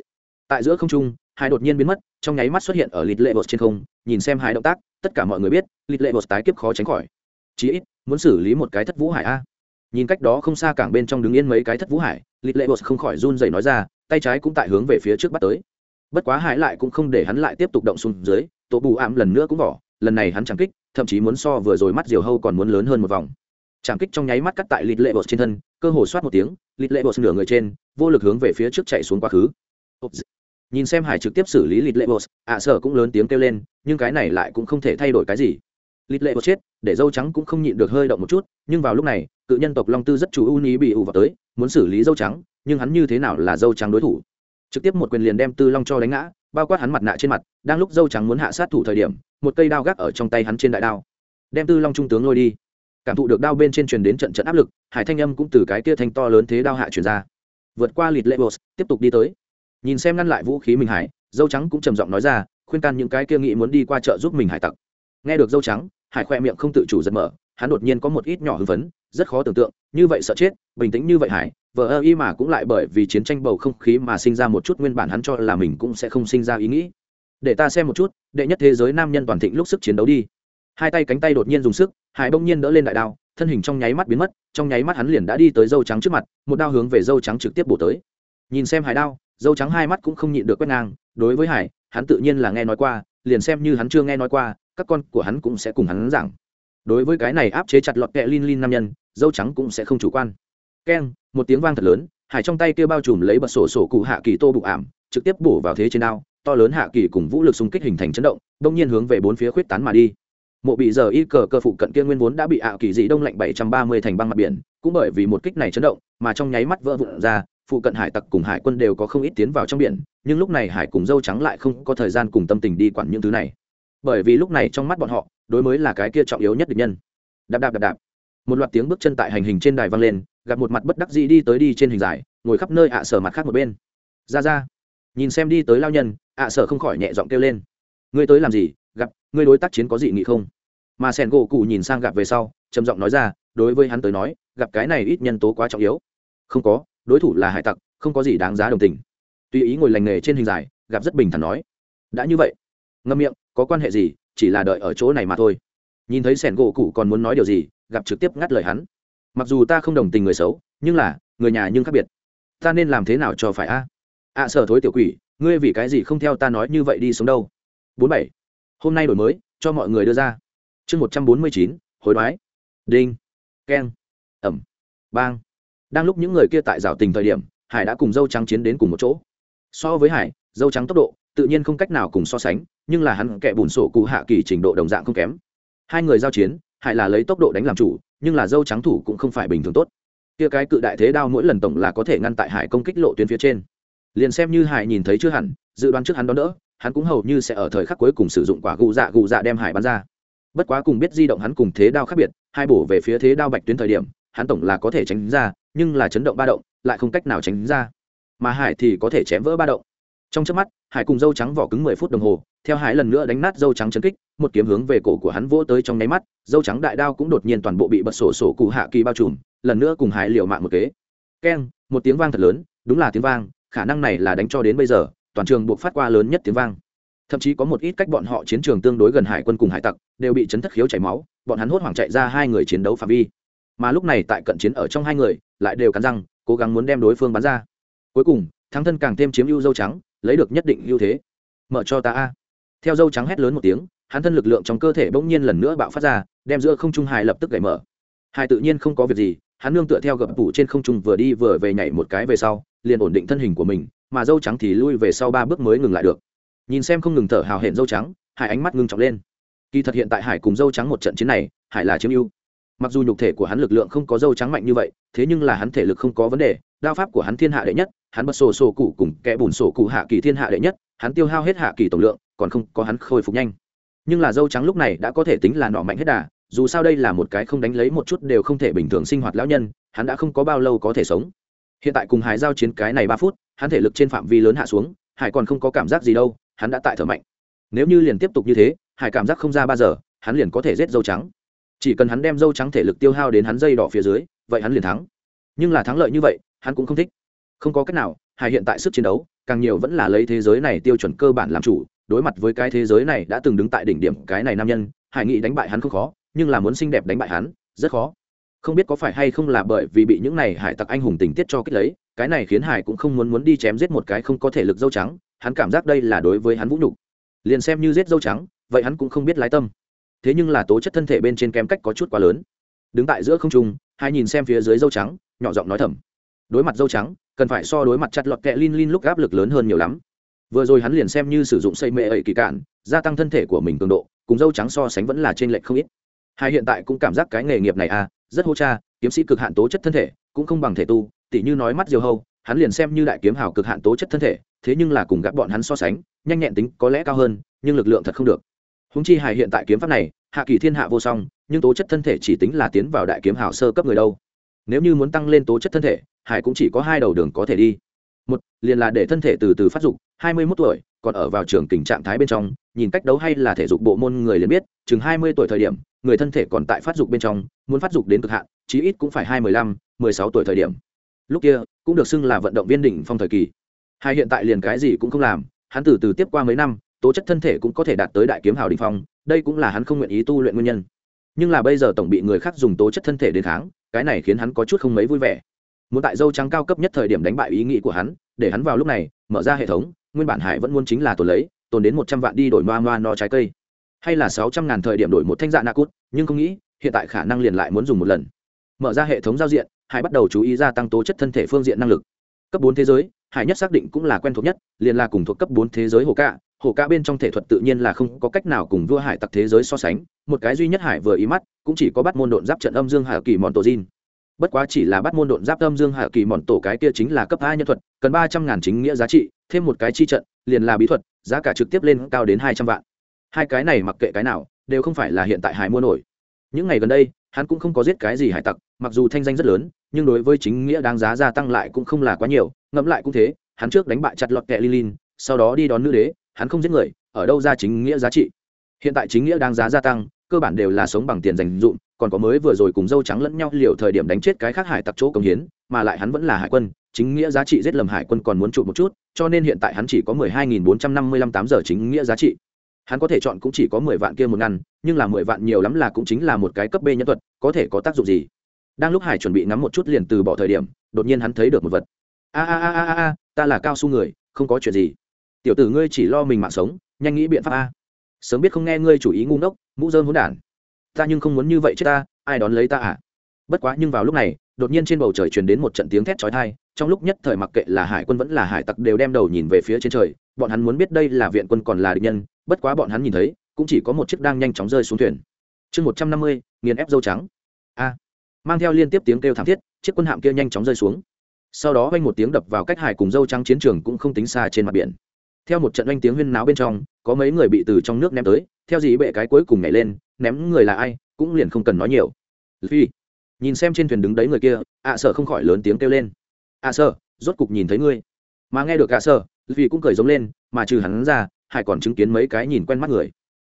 tại giữa không trung, hải đột nhiên biến mất, trong nháy mắt xuất hiện ở lịt lệ bột trên không, nhìn xem hải động tác, tất cả mọi người biết, lịt lệ bột tái kiếp khó tránh khỏi. Chí ít, muốn xử lý một cái thất vũ hải a. Nhìn cách đó không xa cảng bên trong đứng yên mấy cái thất vũ hải, lịt lệ bột không khỏi run rẩy nói ra, tay trái cũng tại hướng về phía trước bắt tới. Bất quá hải lại cũng không để hắn lại tiếp tục động xuống dưới tổ bù ảm lần nữa cũng vỏ, lần này hắn chẳng kích, thậm chí muốn so vừa rồi mắt diều hâu còn muốn lớn hơn một vòng. Chẳng kích trong nháy mắt cắt tại lịt lệ bột trên thân, cơ hồ soát một tiếng, lịt lệ bột nửa người trên, vô lực hướng về phía trước chạy xuống quá khứ. Nhìn xem hải trực tiếp xử lý lịt lệ bột, ạ sở cũng lớn tiếng kêu lên, nhưng cái này lại cũng không thể thay đổi cái gì. Lịt lệ bột chết, để dâu trắng cũng không nhịn được hơi động một chút, nhưng vào lúc này, cự nhân tộc long tư rất chú ưu ní bị ủ vào tới, muốn xử lý dâu trắng, nhưng hắn như thế nào là dâu trắng đối thủ? Trực tiếp một quyền liền đem tư long cho đánh ngã bao quát hắn mặt nạ trên mặt, đang lúc dâu trắng muốn hạ sát thủ thời điểm, một cây đao gác ở trong tay hắn trên đại đao. Đem tư long trung tướng lôi đi. Cảm thụ được đao bên trên truyền đến trận trận áp lực, hải thanh âm cũng từ cái kia thanh to lớn thế đao hạ truyền ra. Vượt qua lịt lệ bột, tiếp tục đi tới. Nhìn xem ngăn lại vũ khí mình hải, dâu trắng cũng trầm giọng nói ra, khuyên can những cái kia nghĩ muốn đi qua chợ giúp mình hải tặc. Nghe được dâu trắng, hải khoe miệng không tự chủ giật mở, hắn đột nhiên có một ít nhỏ hưng phấn, rất khó tưởng tượng, như vậy sợ chết, bình tĩnh như vậy hải vợ ơ y mà cũng lại bởi vì chiến tranh bầu không khí mà sinh ra một chút nguyên bản hắn cho là mình cũng sẽ không sinh ra ý nghĩ. Để ta xem một chút, đệ nhất thế giới nam nhân toàn thịnh lúc sức chiến đấu đi. Hai tay cánh tay đột nhiên dùng sức, hải bỗng nhiên đỡ lên đại đao, thân hình trong nháy mắt biến mất, trong nháy mắt hắn liền đã đi tới dâu trắng trước mặt, một đao hướng về dâu trắng trực tiếp bổ tới. Nhìn xem hải đao, dâu trắng hai mắt cũng không nhịn được quét ngang, đối với hải, hắn tự nhiên là nghe nói qua, liền xem như hắn chưa nghe nói qua, các con của hắn cũng sẽ cùng hắn giảng. Đối với cái này áp chế chặt lọt kẹ lin lin nam nhân, dâu trắng cũng sẽ không chủ quan keng, một tiếng vang thật lớn, hải trong tay kia bao trùm lấy bật sổ sổ cụ hạ kỳ tô bụng ảm, trực tiếp bổ vào thế trên đao, to lớn hạ kỳ cùng vũ lực xung kích hình thành chấn động, đông nhiên hướng về bốn phía khuyết tán mà đi. Mộ bị giờ y cờ cơ phụ cận kia nguyên vốn đã bị ạ kỳ dị đông lạnh bảy trăm ba mươi thành băng mặt biển, cũng bởi vì một kích này chấn động, mà trong nháy mắt vỡ vụn ra, phụ cận hải tặc cùng hải quân đều có không ít tiến vào trong biển, nhưng lúc này hải cùng dâu trắng lại không có thời gian cùng tâm tình đi quản những thứ này. Bởi vì lúc này trong mắt bọn họ, đối mới là cái kia trọng yếu nhất địch nhân. Đạp đạp đạp đạp. Một loạt tiếng bước chân tại hành hình trên đài vang lên gặp một mặt bất đắc dĩ đi tới đi trên hình dài ngồi khắp nơi ạ sở mặt khác một bên. Ra ra. Nhìn xem đi tới lao nhân, ạ sở không khỏi nhẹ giọng kêu lên. Ngươi tới làm gì? Gặp, ngươi đối tác chiến có dị nghị không? Mà sẻn gỗ cụ nhìn sang gặp về sau, trầm giọng nói ra, đối với hắn tới nói, gặp cái này ít nhân tố quá trọng yếu. Không có, đối thủ là hải tặc, không có gì đáng giá đồng tình. Tùy ý ngồi lành nghề trên hình dài gặp rất bình thản nói. Đã như vậy. Ngâm miệng, có quan hệ gì, chỉ là đợi ở chỗ này mà thôi. Nhìn thấy sẻn gỗ cụ còn muốn nói điều gì, gặp trực tiếp ngắt lời hắn mặc dù ta không đồng tình người xấu, nhưng là, người nhà nhưng khác biệt. Ta nên làm thế nào cho phải a? À? ạ sở thối tiểu quỷ, ngươi vì cái gì không theo ta nói như vậy đi sống đâu? Bốn bảy. Hôm nay đổi mới, cho mọi người đưa ra. Chương một trăm bốn mươi chín, hối đoái. Đinh. Keng. Ẩm. Bang. Đang lúc những người kia tại rào tình thời điểm, hải đã cùng dâu trắng chiến đến cùng một chỗ. So với hải, dâu trắng tốc độ, tự nhiên không cách nào cùng so sánh, nhưng là hắn kẻ bùn sổ cụ hạ kỳ trình độ đồng dạng không kém. Hai người giao chiến hải là lấy tốc độ đánh làm chủ, nhưng là dâu trắng thủ cũng không phải bình thường tốt. Kia cái cự đại thế đao mỗi lần tổng là có thể ngăn tại hải công kích lộ tuyến phía trên. Liền xem như hải nhìn thấy chưa hẳn, dự đoán trước hắn đón đỡ, hắn cũng hầu như sẽ ở thời khắc cuối cùng sử dụng quả gù dạ gù dạ đem hải bắn ra. Bất quá cùng biết di động hắn cùng thế đao khác biệt, hai bổ về phía thế đao bạch tuyến thời điểm, hắn tổng là có thể tránh ra, nhưng là chấn động ba động, lại không cách nào tránh ra. Mà hải thì có thể chém vỡ ba động. Trong chớp mắt, hải cùng dâu trắng vỏ cứng mười phút đồng hồ theo hải lần nữa đánh nát dâu trắng chấn kích, một kiếm hướng về cổ của hắn vỗ tới trong nháy mắt, dâu trắng đại đao cũng đột nhiên toàn bộ bị bật sổ sổ cụ hạ kỳ bao trùm, lần nữa cùng hải liều mạng một kế. Keng, một tiếng vang thật lớn, đúng là tiếng vang, khả năng này là đánh cho đến bây giờ, toàn trường buộc phát qua lớn nhất tiếng vang. Thậm chí có một ít cách bọn họ chiến trường tương đối gần hải quân cùng hải tặc, đều bị chấn thất khiếu chảy máu, bọn hắn hốt hoảng chạy ra hai người chiến đấu phạm vi. Mà lúc này tại cận chiến ở trong hai người, lại đều cắn răng, cố gắng muốn đem đối phương bắn ra. Cuối cùng, thắng thân càng thêm chiếm ưu dâu trắng, lấy được nhất định ưu thế. Mở cho ta a theo dâu trắng hét lớn một tiếng, hắn thân lực lượng trong cơ thể bỗng nhiên lần nữa bạo phát ra, đem giữa không trung hải lập tức gãy mở. Hải tự nhiên không có việc gì, hắn nương tựa theo gập tủ trên không trung vừa đi vừa về nhảy một cái về sau, liền ổn định thân hình của mình, mà dâu trắng thì lui về sau ba bước mới ngừng lại được. Nhìn xem không ngừng thở hào hẹn dâu trắng, hải ánh mắt ngưng trọng lên. Kỳ thật hiện tại hải cùng dâu trắng một trận chiến này, hải là chiếm ưu. Mặc dù nhục thể của hắn lực lượng không có dâu trắng mạnh như vậy, thế nhưng là hắn thể lực không có vấn đề, đao pháp của hắn thiên hạ đệ nhất, hắn bật sổ sổ cụ cùng kẻ bùn sổ cụ hạ kỳ thiên hạ đệ nhất, hắn tiêu hao hết hạ kỳ tổng lượng còn không có hắn khôi phục nhanh. Nhưng là dâu trắng lúc này đã có thể tính là nọ mạnh hết đà, dù sao đây là một cái không đánh lấy một chút đều không thể bình thường sinh hoạt lão nhân, hắn đã không có bao lâu có thể sống. Hiện tại cùng hải giao chiến cái này ba phút, hắn thể lực trên phạm vi lớn hạ xuống, hải còn không có cảm giác gì đâu, hắn đã tại thở mạnh. Nếu như liền tiếp tục như thế, hải cảm giác không ra ba giờ, hắn liền có thể giết dâu trắng. Chỉ cần hắn đem dâu trắng thể lực tiêu hao đến hắn dây đỏ phía dưới, vậy hắn liền thắng. Nhưng là thắng lợi như vậy, hắn cũng không thích. Không có cách nào, hải hiện tại sức chiến đấu, càng nhiều vẫn là lấy thế giới này tiêu chuẩn cơ bản làm chủ đối mặt với cái thế giới này đã từng đứng tại đỉnh điểm cái này nam nhân, hải Nghị đánh bại hắn không khó, nhưng là muốn xinh đẹp đánh bại hắn, rất khó. Không biết có phải hay không là bởi vì bị những này hải tặc anh hùng tình tiết cho kích lấy, cái này khiến hải cũng không muốn muốn đi chém giết một cái không có thể lực dâu trắng, hắn cảm giác đây là đối với hắn vũ nhục. Liền xem như giết dâu trắng, vậy hắn cũng không biết lái tâm. Thế nhưng là tố chất thân thể bên trên kém cách có chút quá lớn. Đứng tại giữa không trung hai nhìn xem phía dưới dâu trắng, nhỏ giọng nói thầm. Đối mặt dâu trắng, cần phải so đối mặt chặt lọt kẹ lin lin lúc áp lực lớn hơn nhiều lắm vừa rồi hắn liền xem như sử dụng xây mệ ấy kỳ cạn, gia tăng thân thể của mình cường độ, cùng dâu trắng so sánh vẫn là trên lệch không ít. Hai hiện tại cũng cảm giác cái nghề nghiệp này à rất hô cha, kiếm sĩ cực hạn tố chất thân thể, cũng không bằng thể tu, tỉ như nói mắt diều hâu, hắn liền xem như đại kiếm hào cực hạn tố chất thân thể, thế nhưng là cùng gặp bọn hắn so sánh, nhanh nhẹn tính có lẽ cao hơn, nhưng lực lượng thật không được. Húng chi hài hiện tại kiếm pháp này, hạ kỳ thiên hạ vô song, nhưng tố chất thân thể chỉ tính là tiến vào đại kiếm hào sơ cấp người đâu. Nếu như muốn tăng lên tố chất thân thể, hải cũng chỉ có hai đầu đường có thể đi. Một, liền là để thân thể từ từ phát dục hai mươi mốt tuổi, còn ở vào trường tình trạng thái bên trong, nhìn cách đấu hay là thể dục bộ môn người liền biết, chừng hai mươi tuổi thời điểm, người thân thể còn tại phát dục bên trong, muốn phát dục đến cực hạn, chí ít cũng phải hai mươi lăm, mười sáu tuổi thời điểm. Lúc kia, cũng được xưng là vận động viên đỉnh phong thời kỳ. Hai hiện tại liền cái gì cũng không làm, hắn từ từ tiếp qua mấy năm, tố chất thân thể cũng có thể đạt tới đại kiếm hào đỉnh phong, đây cũng là hắn không nguyện ý tu luyện nguyên nhân. Nhưng là bây giờ tổng bị người khác dùng tố chất thân thể đến kháng, cái này khiến hắn có chút không mấy vui vẻ. Muốn tại dâu trắng cao cấp nhất thời điểm đánh bại ý nghĩ của hắn, để hắn vào lúc này, mở ra hệ thống nguyên bản hải vẫn muốn chính là tồn lấy, tồn đến một trăm vạn đi đổi ma ma no trái cây. Hay là sáu trăm ngàn thời điểm đổi một thanh dạ na cút, nhưng không nghĩ, hiện tại khả năng liền lại muốn dùng một lần. Mở ra hệ thống giao diện, hải bắt đầu chú ý gia tăng tố chất thân thể phương diện năng lực. Cấp bốn thế giới, hải nhất xác định cũng là quen thuộc nhất, liền là cùng thuộc cấp bốn thế giới hồ cạ hồ cạ bên trong thể thuật tự nhiên là không có cách nào cùng vua hải tặc thế giới so sánh, một cái duy nhất hải vừa ý mắt, cũng chỉ có bắt môn độn giáp trận âm dương hải kỳ mòn tổ diên bất quá chỉ là bắt môn độn giáp âm dương hạ kỳ mòn tổ cái kia chính là cấp hai nhân thuật, cần ba trăm ngàn chính nghĩa giá trị, thêm một cái chi trận, liền là bí thuật, giá cả trực tiếp lên cao đến hai trăm vạn. Hai cái này mặc kệ cái nào, đều không phải là hiện tại hải mua nổi. Những ngày gần đây, hắn cũng không có giết cái gì hải tặc, mặc dù thanh danh rất lớn, nhưng đối với chính nghĩa đáng giá gia tăng lại cũng không là quá nhiều, ngẫm lại cũng thế, hắn trước đánh bại chặt lọt kẹ lilin, sau đó đi đón nữ đế, hắn không giết người, ở đâu ra chính nghĩa giá trị? Hiện tại chính nghĩa đang giá gia tăng, cơ bản đều là sống bằng tiền dành dụm còn có mới vừa rồi cùng dâu trắng lẫn nhau liều thời điểm đánh chết cái khác hải tặc chỗ công hiến, mà lại hắn vẫn là hải quân, chính nghĩa giá trị giết lầm hải quân còn muốn trụ một chút, cho nên hiện tại hắn chỉ có mười hai nghìn bốn trăm năm mươi lăm tám giờ chính nghĩa giá trị. Hắn có thể chọn cũng chỉ có mười vạn kia một ngăn nhưng là mười vạn nhiều lắm là cũng chính là một cái cấp b nhân thuật, có thể có tác dụng gì? Đang lúc hải chuẩn bị ngắm một chút liền từ bỏ thời điểm, đột nhiên hắn thấy được một vật. A a a a a ta là cao su người, không có chuyện gì. Tiểu tử ngươi chỉ lo mình mạng sống, nhanh nghĩ biện pháp a. Sớm biết không nghe ngươi chủ ý ngu ngốc, mũ dơm hỗn đản ta nhưng không muốn như vậy chứ ta, ai đón lấy ta à? Bất quá nhưng vào lúc này, đột nhiên trên bầu trời truyền đến một trận tiếng thét chói tai, trong lúc nhất thời mặc kệ là hải quân vẫn là hải tặc đều đem đầu nhìn về phía trên trời, bọn hắn muốn biết đây là viện quân còn là địch nhân, bất quá bọn hắn nhìn thấy, cũng chỉ có một chiếc đang nhanh chóng rơi xuống thuyền. Chương một trăm năm mươi, nghiền ép dâu trắng. A. Mang theo liên tiếp tiếng kêu thảm thiết, chiếc quân hạm kia nhanh chóng rơi xuống. Sau đó vang một tiếng đập vào cách hải cùng dâu trắng chiến trường cũng không tính xa trên mặt biển. Theo một trận oanh tiếng huyên náo bên trong, có mấy người bị từ trong nước ném tới, theo gì bệ cái cuối cùng nhảy lên ném người là ai, cũng liền không cần nói nhiều. Phi, nhìn xem trên thuyền đứng đấy người kia, ạ sợ không khỏi lớn tiếng kêu lên. Ạ sợ rốt cục nhìn thấy ngươi. Mà nghe được ạ sợ vì cũng cười giống lên, mà trừ hắn ra hải còn chứng kiến mấy cái nhìn quen mắt người.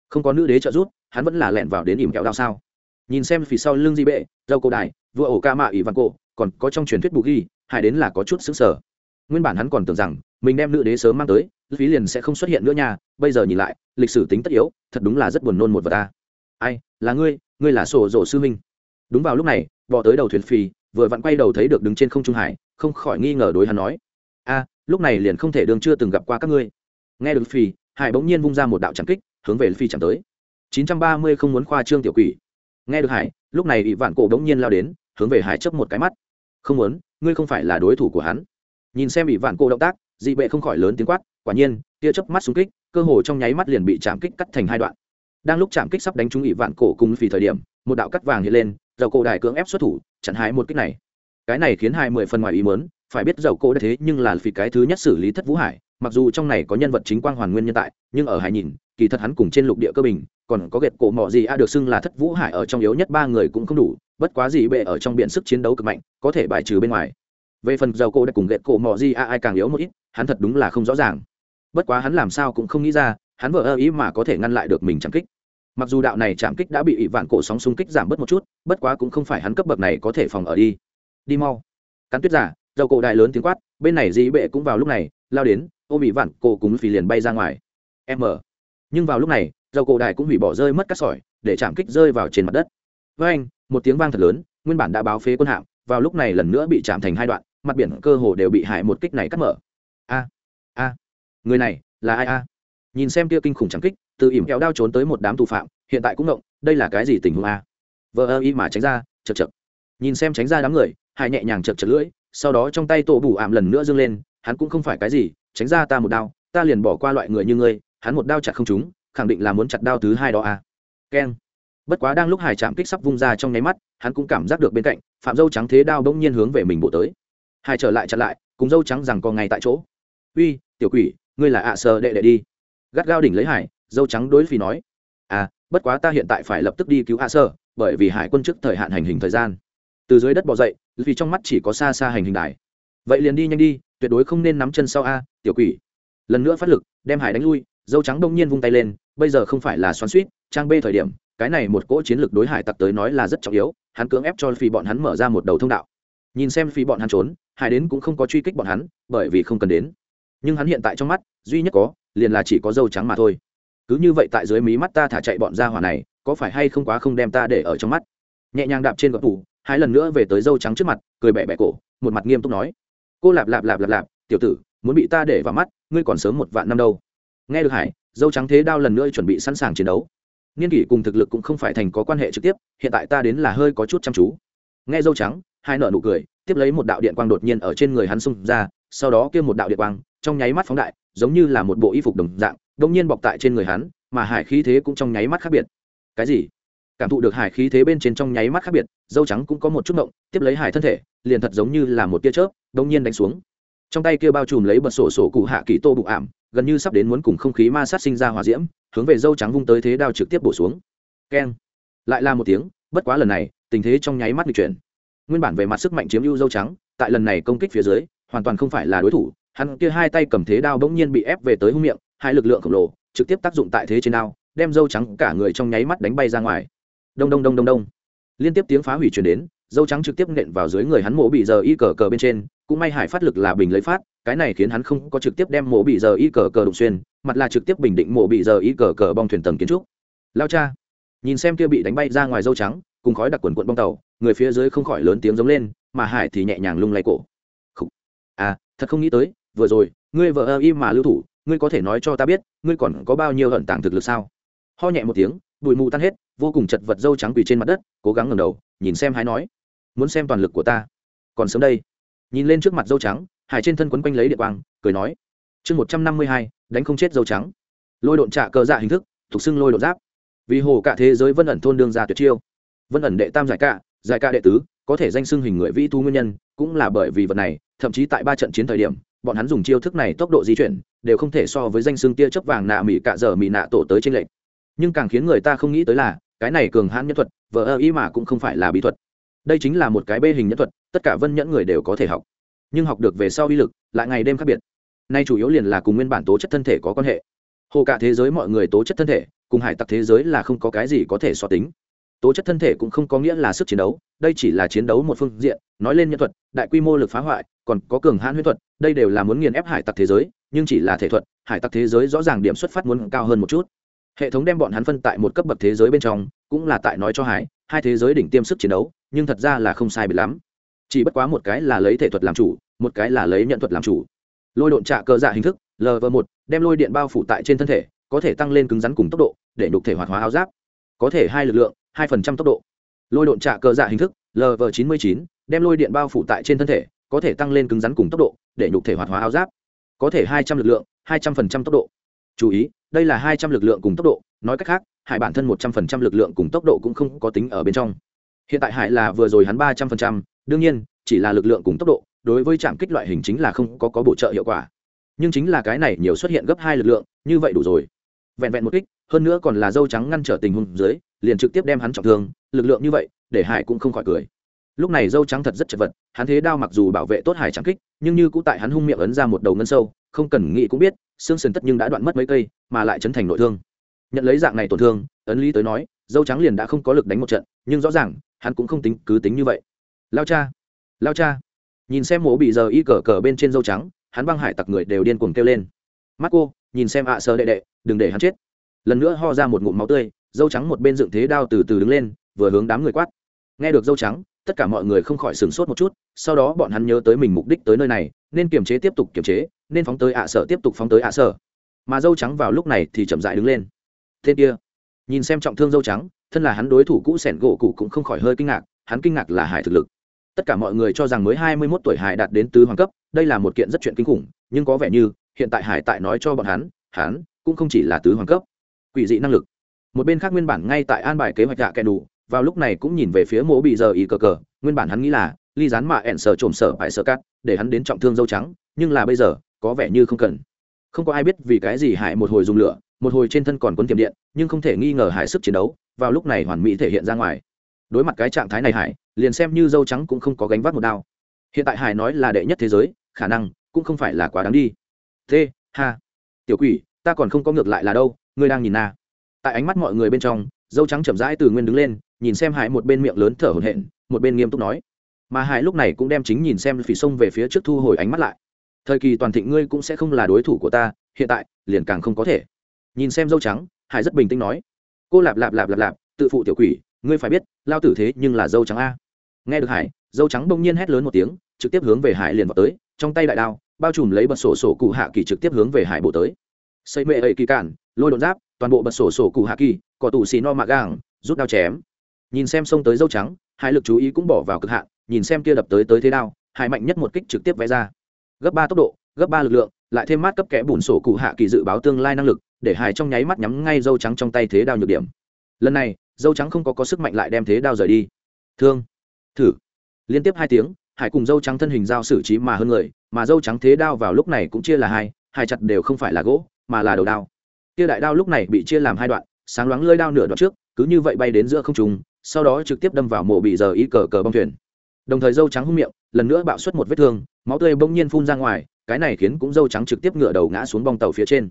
Không có nữ đế trợ giúp, hắn vẫn là lẹn vào đến ỉm kẹo đao sao. Nhìn xem phía sau lưng di bệ dâu cổ đài vua ổ ca mạ ỉ văn cổ, còn có trong truyền thuyết bù ghi hải đến là có chút xứng sở nguyên bản hắn còn tưởng rằng, mình đem nữ đế sớm mang tới phí liền sẽ không xuất hiện nữa nha, bây giờ nhìn lại, lịch sử tính tất yếu, thật đúng là rất buồn nôn một vật ta ai, là ngươi ngươi là sổ rổ sư minh đúng vào lúc này bò tới đầu thuyền phi vừa vặn quay đầu thấy được đứng trên không trung hải, không khỏi nghi ngờ đối hắn nói, a, lúc này liền không thể đường chưa từng gặp qua các ngươi. Nghe được phi hải bỗng nhiên vung ra một đạo trảm kích, hướng về phi chẳng tới. 930 không muốn khoa trương tiểu quỷ. Nghe được hải, lúc này ỷ vạn cổ bỗng nhiên lao đến, hướng về hải chấp một cái mắt. Không muốn, ngươi không phải là đối thủ của hắn. Nhìn xem ỷ vạn cổ động tác, dị bệ không khỏi lớn tiếng quát, quả nhiên, tia chớp mắt xung kích, cơ hồ trong nháy mắt liền bị chạm kích cắt thành hai đoạn đang lúc chạm kích sắp đánh trúng ỷ vạn cổ cùng vì thời điểm, một đạo cắt vàng hiện lên, dầu cổ đài cưỡng ép xuất thủ, chặn hái một kích này. Cái này khiến hai mười phần ngoài ý mớn phải biết dầu cổ đã thế nhưng là vì cái thứ nhất xử lý thất vũ hải, mặc dù trong này có nhân vật chính quang hoàn nguyên nhân tại, nhưng ở hải nhìn, kỳ thật hắn cùng trên lục địa cơ bình, còn có gệt cổ mọ gì a được xưng là thất vũ hải ở trong yếu nhất ba người cũng không đủ, bất quá gì bệ ở trong biển sức chiến đấu cực mạnh, có thể bài trừ bên ngoài. Về phần dầu cổ đã cùng gệt cổ mọ gì a ai càng yếu một ít, hắn thật đúng là không rõ ràng. Bất quá hắn làm sao cũng không nghĩ ra hắn vỡ ơ ý mà có thể ngăn lại được mình chạm kích. Mặc dù đạo này chạm kích đã bị ỵ vạn cổ sóng xung kích giảm bớt một chút, bất quá cũng không phải hắn cấp bậc này có thể phòng ở đi. Đi mau. Cắn tuyết giả, dầu cổ đại lớn tiếng quát, bên này dĩ bệ cũng vào lúc này, lao đến, ôm ỵ vạn cổ cùng phì liền bay ra ngoài. M. Nhưng vào lúc này, dầu cổ đại cũng hủy bỏ rơi mất các sỏi, để chạm kích rơi vào trên mặt đất. Với anh, một tiếng vang thật lớn, nguyên bản đã báo phế quân hạm, vào lúc này lần nữa bị chạm thành hai đoạn, mặt biển cơ hồ đều bị hại một kích này cắt mở. A a, người này là ai a? Nhìn xem kia kinh khủng trắng kích từ ỉm kéo đao trốn tới một đám thủ phạm hiện tại cũng động, đây là cái gì tình huống a? Vợ ơ y mà tránh ra chật chật. Nhìn xem tránh ra đám người hải nhẹ nhàng chật chật lưỡi sau đó trong tay tổ bù ảm lần nữa dâng lên hắn cũng không phải cái gì tránh ra ta một đao ta liền bỏ qua loại người như ngươi hắn một đao chặt không chúng khẳng định là muốn chặt đao thứ hai đó a. Keng bất quá đang lúc hải chạm kích sắp vung ra trong nháy mắt hắn cũng cảm giác được bên cạnh phạm dâu trắng thế đao bỗng nhiên hướng về mình bộ tới. Hải trở lại chặt lại cùng dâu trắng rằng còn ngay tại chỗ. Uy tiểu quỷ ngươi là ạ sờ đệ đệ đi gắt gao đỉnh lấy hải, dâu trắng đối phi nói à bất quá ta hiện tại phải lập tức đi cứu a sơ, bởi vì hải quân trước thời hạn hành hình thời gian. Từ dưới đất bỏ dậy vì trong mắt chỉ có xa xa hành hình đài. Vậy liền đi nhanh đi, tuyệt đối không nên nắm chân sau a, tiểu quỷ. Lần nữa phát lực, đem hải đánh lui, dâu trắng đông nhiên vung tay lên, bây giờ không phải là xoắn suýt, trang b thời điểm, cái này một cỗ chiến lược đối hải tặc tới nói là rất trọng yếu, hắn cưỡng ép cho phi bọn hắn mở ra một đầu thông đạo. Nhìn xem phi bọn hắn trốn, hải đến cũng không có truy kích bọn hắn, bởi vì không cần đến. Nhưng hắn hiện tại trong mắt, duy nhất có liền là chỉ có dâu trắng mà thôi. Cứ như vậy tại dưới mí mắt ta thả chạy bọn ra hỏa này, có phải hay không quá không đem ta để ở trong mắt? Nhẹ nhàng đạp trên gọt tủ, hai lần nữa về tới dâu trắng trước mặt, cười bẹ bẹ cổ, một mặt nghiêm túc nói. Cô lạp lạp lạp lạp lạp, tiểu tử, muốn bị ta để vào mắt, ngươi còn sớm một vạn năm đâu. Nghe được hải, dâu trắng thế đao lần nữa chuẩn bị sẵn sàng chiến đấu. Niên kỷ cùng thực lực cũng không phải thành có quan hệ trực tiếp, hiện tại ta đến là hơi có chút chăm chú. Nghe dâu trắng, hai nợ nụ cười, tiếp lấy một đạo điện quang đột nhiên ở trên người hắn xung ra, sau đó kia một đạo điện quang trong nháy mắt phóng đại, giống như là một bộ y phục đồng dạng đông nhiên bọc tại trên người hắn, mà hải khí thế cũng trong nháy mắt khác biệt. Cái gì? Cảm thụ được hải khí thế bên trên trong nháy mắt khác biệt, dâu trắng cũng có một chút động tiếp lấy hải thân thể, liền thật giống như là một tia chớp đông nhiên đánh xuống. Trong tay kia bao trùm lấy bật sổ sổ cụ hạ kỳ tô bụng ảm, gần như sắp đến muốn cùng không khí ma sát sinh ra hòa diễm, hướng về dâu trắng vung tới thế đao trực tiếp bổ xuống. Keng. Lại là một tiếng, bất quá lần này, tình thế trong nháy mắt bị chuyển. Nguyên bản về mặt sức mạnh chiếm ưu dâu trắng, tại lần này công kích phía dưới, hoàn toàn không phải là đối thủ hắn kia hai tay cầm thế đao bỗng nhiên bị ép về tới hung miệng, hai lực lượng khổng lồ trực tiếp tác dụng tại thế trên đao, đem dâu trắng cả người trong nháy mắt đánh bay ra ngoài. Đông đông đông đông đông. Liên tiếp tiếng phá hủy chuyển đến, dâu trắng trực tiếp nện vào dưới người hắn mổ bị giờ y cờ cờ bên trên, cũng may hải phát lực là bình lấy phát, cái này khiến hắn không có trực tiếp đem mổ bị giờ y cờ cờ đụng xuyên, mặt là trực tiếp bình định mổ bị giờ y cờ cờ bong thuyền tầng kiến trúc. Lao cha, nhìn xem kia bị đánh bay ra ngoài dâu trắng, cùng khói đặc quần quận bong tàu, người phía dưới không khỏi lớn tiếng giống lên, mà hải thì nhẹ nhàng lung lay cổ. À thật không nghĩ tới vừa rồi, ngươi vợ ơ im mà lưu thủ, ngươi có thể nói cho ta biết, ngươi còn có bao nhiêu hận tàng thực lực sao? Ho nhẹ một tiếng, bụi mù tan hết, vô cùng chật vật dâu trắng quỳ trên mặt đất, cố gắng ngầm đầu, nhìn xem hái nói, muốn xem toàn lực của ta. Còn sớm đây. Nhìn lên trước mặt dâu trắng, hải trên thân quấn quanh lấy địa quang, cười nói, chương một trăm năm mươi hai, đánh không chết dâu trắng. Lôi độn trạ cờ dạ hình thức, thuộc xưng lôi độn giáp. Vì hồ cả thế giới vân ẩn thôn đương ra tuyệt chiêu. Vân ẩn đệ tam giải ca giải ca đệ tứ, có thể danh xưng hình người vĩ thu nguyên nhân, cũng là bởi vì vật này, thậm chí tại ba trận chiến thời điểm bọn hắn dùng chiêu thức này tốc độ di chuyển, đều không thể so với danh xương tia chớp vàng nạ mỹ cạ dở mỹ nạ tổ tới trên lệnh nhưng càng khiến người ta không nghĩ tới là, cái này cường hãn nhân thuật, vờ ơ ý mà cũng không phải là bí thuật. Đây chính là một cái bê hình nhân thuật, tất cả vân nhẫn người đều có thể học. Nhưng học được về sau uy lực, lại ngày đêm khác biệt. Nay chủ yếu liền là cùng nguyên bản tố chất thân thể có quan hệ. Hồ cả thế giới mọi người tố chất thân thể, cùng hải tặc thế giới là không có cái gì có thể so tính. Tố chất thân thể cũng không có nghĩa là sức chiến đấu, đây chỉ là chiến đấu một phương diện, nói lên nhân thuật, đại quy mô lực phá hoại, còn có cường hãn huyết thuật đây đều là muốn nghiền ép hải tặc thế giới, nhưng chỉ là thể thuật, hải tặc thế giới rõ ràng điểm xuất phát muốn cao hơn một chút. Hệ thống đem bọn hắn phân tại một cấp bậc thế giới bên trong, cũng là tại nói cho hải, hai thế giới đỉnh tiêm sức chiến đấu, nhưng thật ra là không sai biệt lắm. Chỉ bất quá một cái là lấy thể thuật làm chủ, một cái là lấy nhận thuật làm chủ. Lôi độn trạ cơ dạ hình thức lv một, đem lôi điện bao phủ tại trên thân thể, có thể tăng lên cứng rắn cùng tốc độ, để đục thể hoạt hóa áo giáp. Có thể hai lực lượng, hai phần trăm tốc độ. Lôi độn trạ cơ dạ hình thức lv chín mươi chín, đem lôi điện bao phủ tại trên thân thể, có thể tăng lên cứng rắn cùng tốc độ để nhục thể hoạt hóa áo giáp. Có thể hai trăm l ự c lượng hai trăm phần trăm tốc độ. Chú ý đây là hai trăm l ự c lượng cùng tốc độ nói cách khác hải bản thân một trăm phần trăm lực lượng cùng tốc độ cũng không có tính ở bên trong. Hiện tại hải là vừa rồi hắn ba trăm phần trăm đương nhiên chỉ là lực lượng cùng tốc độ đối với trạm kích loại hình chính là không có, có bổ trợ hiệu quả. Nhưng chính là cái này nhiều xuất hiện gấp hai lực lượng như vậy đủ rồi. Vẹn vẹn một kích hơn nữa còn là dâu trắng ngăn trở tình huống dưới liền trực tiếp đem hắn trọng thương lực lượng như vậy để hải cũng không khỏi cười lúc này dâu trắng thật rất chật vật, hắn thế đao mặc dù bảo vệ tốt hải trắng kích, nhưng như cũng tại hắn hung miệng ấn ra một đầu ngân sâu, không cần nghĩ cũng biết, xương sườn tất nhưng đã đoạn mất mấy cây, mà lại chấn thành nội thương. Nhận lấy dạng này tổn thương, ấn lý tới nói, dâu trắng liền đã không có lực đánh một trận, nhưng rõ ràng, hắn cũng không tính cứ tính như vậy. Lao cha! Lao cha! Nhìn xem mổ bị giờ y cờ cờ bên trên dâu trắng, hắn băng hải tặc người đều điên cuồng kêu lên. Mắt cô, nhìn xem ạ sơ đệ đệ, đừng để hắn chết. Lần nữa ho ra một ngụm máu tươi, dâu trắng một bên dựng thế đao từ từ đứng lên, vừa hướng đám người quát. Nghe được dâu trắng tất cả mọi người không khỏi sửng sốt một chút, sau đó bọn hắn nhớ tới mình mục đích tới nơi này, nên kiềm chế tiếp tục kiềm chế, nên phóng tới ạ sở, tiếp tục phóng tới ạ sở. Mà dâu trắng vào lúc này thì chậm dại đứng lên. Tên kia, nhìn xem trọng thương dâu trắng, thân là hắn đối thủ cũ sẻn gỗ cụ cũng không khỏi hơi kinh ngạc, hắn kinh ngạc là hải thực lực. Tất cả mọi người cho rằng mới hai mươi mốt tuổi hải đạt đến tứ hoàng cấp, đây là một kiện rất chuyện kinh khủng, nhưng có vẻ như, hiện tại hải tại nói cho bọn hắn hắn cũng không chỉ là tứ hoàng cấp. Quỷ dị năng lực. Một bên khác nguyên bản ngay tại an bài kế hoạch hạ kẻ đủ vào lúc này cũng nhìn về phía mỗ bị giờ ý cờ cờ, nguyên bản hắn nghĩ là, ly dán mạ ẹn sở trộm sở phải sợ cắt, để hắn đến trọng thương dâu trắng, nhưng là bây giờ, có vẻ như không cần. Không có ai biết vì cái gì hải một hồi dùng lửa, một hồi trên thân còn quấn tiềm điện, nhưng không thể nghi ngờ hải sức chiến đấu, vào lúc này hoàn mỹ thể hiện ra ngoài. Đối mặt cái trạng thái này hải, liền xem như dâu trắng cũng không có gánh vác một đao. Hiện tại hải nói là đệ nhất thế giới, khả năng cũng không phải là quá đáng đi. T ha tiểu quỷ, ta còn không có ngược lại là đâu, ngươi đang nhìn na. Tại ánh mắt mọi người bên trong dâu trắng chậm rãi từ nguyên đứng lên, nhìn xem hải một bên miệng lớn thở hổn hển, một bên nghiêm túc nói. Mà hải lúc này cũng đem chính nhìn xem phỉ sông về phía trước thu hồi ánh mắt lại. Thời kỳ toàn thịnh ngươi cũng sẽ không là đối thủ của ta, hiện tại, liền càng không có thể. Nhìn xem dâu trắng, hải rất bình tĩnh nói. Cô lạp lạp lạp lạp lạp, tự phụ tiểu quỷ, ngươi phải biết, lao tử thế nhưng là dâu trắng a. Nghe được hải, dâu trắng bỗng nhiên hét lớn một tiếng, trực tiếp hướng về hải liền vào tới, trong tay đại đao, bao trùm lấy bật sổ sổ cụ hạ kỳ trực tiếp hướng về hải bộ tới. Xây mệ ấy kỳ cản, lôi đột giáp toàn bộ bật sổ sổ cụ hạ kỳ, cỏ tủ xì no mạ gàng, rút đao chém. Nhìn xem xông tới dâu trắng hai lực chú ý cũng bỏ vào cực hạn, nhìn xem kia đập tới tới thế đao hai mạnh nhất một kích trực tiếp vẽ ra. Gấp ba tốc độ, gấp ba lực lượng, lại thêm mát cấp kẽ bùn sổ cụ hạ kỳ dự báo tương lai năng lực, để hải trong nháy mắt nhắm ngay dâu trắng trong tay thế đao nhược điểm. Lần này, dâu trắng không có có sức mạnh lại đem thế đao rời đi. Thương, thử. Liên tiếp hai tiếng, hải cùng dâu trắng thân hình giao xử trí mà hơn người, mà dâu trắng thế đao vào lúc này cũng chia là hai hai chặt đều không phải là gỗ, mà là đầu đao kia đại đao lúc này bị chia làm hai đoạn, sáng loáng lơi đao nửa đoạn trước, cứ như vậy bay đến giữa không trung, sau đó trực tiếp đâm vào mộ bị giờ ý cờ cờ bong thuyền. Đồng thời dâu trắng hung miệng, lần nữa bạo xuất một vết thương, máu tươi bỗng nhiên phun ra ngoài, cái này khiến cũng dâu trắng trực tiếp ngựa đầu ngã xuống bong tàu phía trên.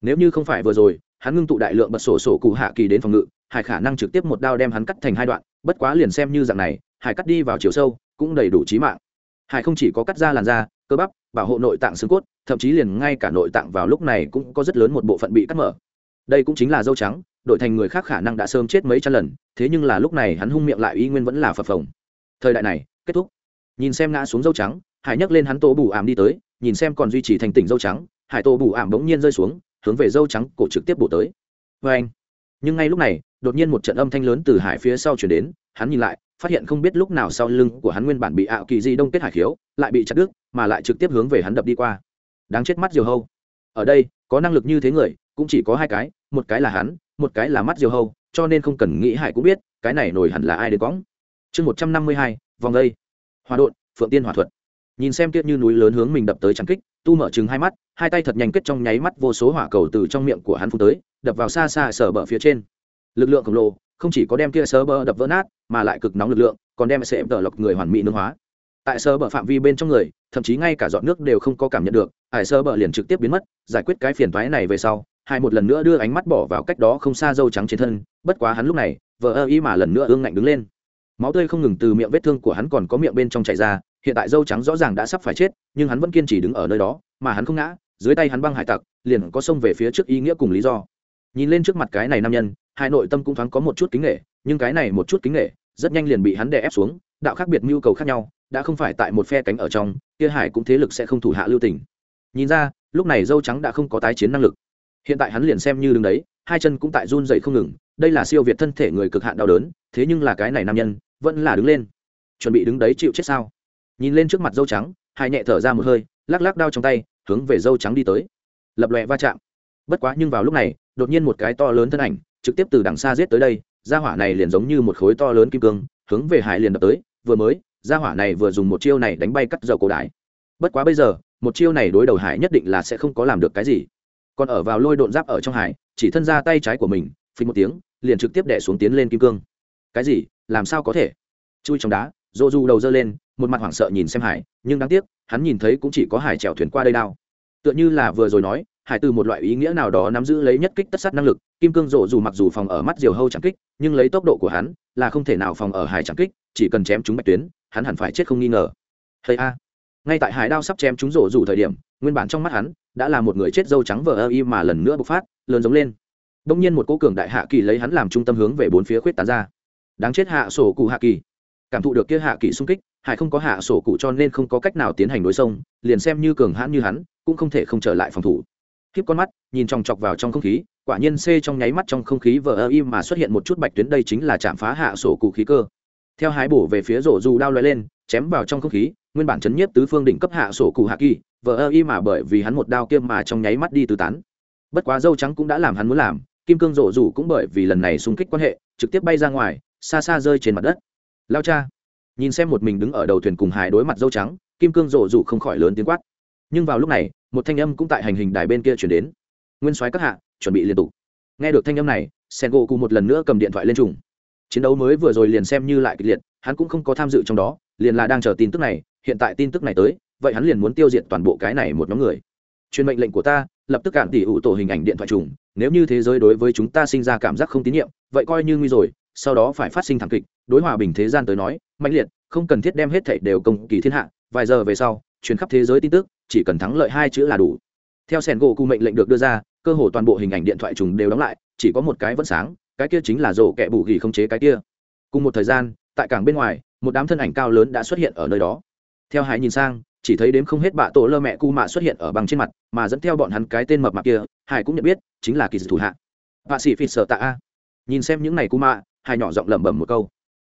Nếu như không phải vừa rồi, hắn ngưng tụ đại lượng bật sổ sổ cụ hạ kỳ đến phòng ngự hải khả năng trực tiếp một đao đem hắn cắt thành hai đoạn, bất quá liền xem như dạng này hải cắt đi vào chiều sâu, cũng đầy đủ trí mạng. Hải không chỉ có cắt ra làn da cơ bắp, bảo hộ nội tạng xương cốt, thậm chí liền ngay cả nội tạng vào lúc này cũng có rất lớn một bộ phận bị cắt mở. Đây cũng chính là dâu trắng, đổi thành người khác khả năng đã sớm chết mấy trăm lần, thế nhưng là lúc này hắn hung miệng lại y nguyên vẫn là phập phồng. Thời đại này, kết thúc. Nhìn xem ngã xuống dâu trắng, hải nhấc lên hắn tô bù ảm đi tới, nhìn xem còn duy trì thành tỉnh dâu trắng, hải tô bù ảm bỗng nhiên rơi xuống, hướng về dâu trắng cổ trực tiếp bổ tới. Vê anh nhưng ngay lúc này, đột nhiên một trận âm thanh lớn từ hải phía sau chuyển đến, hắn nhìn lại phát hiện không biết lúc nào sau lưng của hắn nguyên bản bị ảo kỳ di đông kết hải khiếu, lại bị chặt đứt, mà lại trực tiếp hướng về hắn đập đi qua. Đáng chết mắt diều hâu. Ở đây, có năng lực như thế người, cũng chỉ có hai cái, một cái là hắn, một cái là mắt diều hâu, cho nên không cần nghĩ hải cũng biết, cái này nổi hẳn là ai đến cóng chương một trăm năm mươi hai, vòng đây. Hòa đột phượng tiên hòa thuật. Nhìn xem kiệt như núi lớn hướng mình đập tới trắng kích, tu mở chừng hai mắt, hai tay thật nhanh kết trong nháy mắt vô số hỏa cầu từ trong miệng của hắn phun tới, đập vào xa xa sở bờ phía trên. Lực lượng khổng lồ không chỉ có đem kia sơ bờ đập vỡ nát, mà lại cực nóng lực lượng, còn đem sẽ đỡ lọc người hoàn mỹ nương hóa. Tại sơ bờ phạm vi bên trong người, thậm chí ngay cả giọt nước đều không có cảm nhận được hải sơ bờ liền trực tiếp biến mất, giải quyết cái phiền toái này về sau, hai một lần nữa đưa ánh mắt bỏ vào cách đó không xa dâu trắng trên thân, bất quá hắn lúc này vợ ơ mà lần nữa ương ngạnh đứng lên. Máu tươi không ngừng từ miệng vết thương của hắn còn có miệng bên trong chảy ra, hiện tại dâu trắng rõ ràng đã sắp phải chết, nhưng hắn vẫn kiên trì đứng ở nơi đó, mà hắn không ngã, dưới tay hắn băng hải tặc, liền có xông về phía trước ý nghĩa cùng lý do. Nhìn lên trước mặt cái này nam nhân hai nội tâm cũng thoáng có một chút kính nghệ nhưng cái này một chút kính nghệ rất nhanh liền bị hắn đè ép xuống, đạo khác biệt nhu cầu khác nhau, đã không phải tại một phe cánh ở trong, kia hải cũng thế lực sẽ không thủ hạ lưu tình. Nhìn ra, lúc này dâu trắng đã không có tái chiến năng lực. Hiện tại hắn liền xem như đứng đấy, hai chân cũng tại run dậy không ngừng, đây là siêu việt thân thể người cực hạn đau đớn, thế nhưng là cái này nam nhân, vẫn là đứng lên. Chuẩn bị đứng đấy chịu chết sao? Nhìn lên trước mặt dâu trắng hai nhẹ thở ra một hơi, lắc lắc đao trong tay, hướng về dâu trắng đi tới. Lập lòe va chạm. Bất quá nhưng vào lúc này, đột nhiên một cái to lớn thân ảnh trực tiếp từ đằng xa giết tới đây, gia hỏa này liền giống như một khối to lớn kim cương, hướng về hải liền đập tới, vừa mới, gia hỏa này vừa dùng một chiêu này đánh bay cắt dầu cổ đại. Bất quá bây giờ, một chiêu này đối đầu hải nhất định là sẽ không có làm được cái gì. Còn ở vào lôi độn giáp ở trong hải, chỉ thân ra tay trái của mình, phình một tiếng, liền trực tiếp đẻ xuống tiến lên kim cương. Cái gì? Làm sao có thể? Chui trong đá dô du đầu dơ lên, một mặt hoảng sợ nhìn xem hải, nhưng đáng tiếc, hắn nhìn thấy cũng chỉ có hải chèo thuyền qua đây đao. Tựa như là vừa rồi nói hải từ một loại ý nghĩa nào đó nắm giữ lấy nhất kích tất sát năng lực, kim cương rộ dù mặc dù phòng ở mắt diều hâu chẳng kích, nhưng lấy tốc độ của hắn là không thể nào phòng ở hải chẳng kích, chỉ cần chém chúng bạch tuyến, hắn hẳn phải chết không nghi ngờ. Hay a. Ngay tại hải đao sắp chém chúng rộ dù thời điểm, nguyên bản trong mắt hắn đã là một người chết dâu trắng vờ ơ y mà lần nữa bộc phát, lớn giống lên. Đông nhiên một cô cường đại hạ kỳ lấy hắn làm trung tâm hướng về bốn phía khuyết tán ra. Đáng chết hạ sổ cụ hạ kỳ. Cảm thụ được kia hạ kỳ xung kích, hải không có hạ sổ cụ cho nên không có cách nào tiến hành đối sông liền xem như cường hãn như hắn, cũng không thể không trở lại phòng thủ khiếp con mắt, nhìn chòng chọc vào trong không khí, quả nhiên c trong nháy mắt trong không khí vờ ơ im mà xuất hiện một chút bạch tuyến đây chính là chạm phá hạ sổ cụ khí cơ. Theo hái bổ về phía rổ dù đao loại lên, chém vào trong không khí, nguyên bản chấn nhiếp tứ phương đỉnh cấp hạ sổ cụ hạ kỳ, vờ ơ im mà bởi vì hắn một đao kiêm mà trong nháy mắt đi tứ tán. Bất quá dâu trắng cũng đã làm hắn muốn làm, kim cương rổ dù cũng bởi vì lần này xung kích quan hệ, trực tiếp bay ra ngoài, xa xa rơi trên mặt đất. Lao cha, nhìn xem một mình đứng ở đầu thuyền cùng hải đối mặt dâu trắng, kim cương rổ dù không khỏi lớn tiếng quát. Nhưng vào lúc này một thanh âm cũng tại hành hình đài bên kia chuyển đến. Nguyên soái các hạ, chuẩn bị liên tục. Nghe được thanh âm này sen gỗ cụ một lần nữa cầm điện thoại lên trùng. Chiến đấu mới vừa rồi liền xem như lại kịch liệt, hắn cũng không có tham dự trong đó, liền là đang chờ tin tức này, hiện tại tin tức này tới, vậy hắn liền muốn tiêu diệt toàn bộ cái này một nhóm người. Truyền mệnh lệnh của ta, lập tức cản tỉ ủ tổ hình ảnh điện thoại trùng, nếu như thế giới đối với chúng ta sinh ra cảm giác không tín nhiệm, vậy coi như nguy rồi, sau đó phải phát sinh thảm kịch, đối hòa bình thế gian tới nói, mạnh liệt, không cần thiết đem hết thảy đều công kỳ thiên hạ, vài giờ về sau, truyền khắp thế giới tin tức chỉ cần thắng lợi hai chữ là đủ. Theo sẻn gỗ cụ mệnh lệnh được đưa ra, cơ hồ toàn bộ hình ảnh điện thoại trùng đều đóng lại, chỉ có một cái vẫn sáng, cái kia chính là rổ kẻ bù ghi không chế cái kia. Cùng một thời gian, tại cảng bên ngoài, một đám thân ảnh cao lớn đã xuất hiện ở nơi đó. Theo hải nhìn sang, chỉ thấy đếm không hết bạ tổ lơ mẹ cu mạ xuất hiện ở bằng trên mặt, mà dẫn theo bọn hắn cái tên mập mạp kia, hải cũng nhận biết, chính là kỳ dự thủ hạ. Bạ sĩ phi sợ tạ a. Nhìn xem những này cu mạ, hải nhỏ giọng lẩm bẩm một câu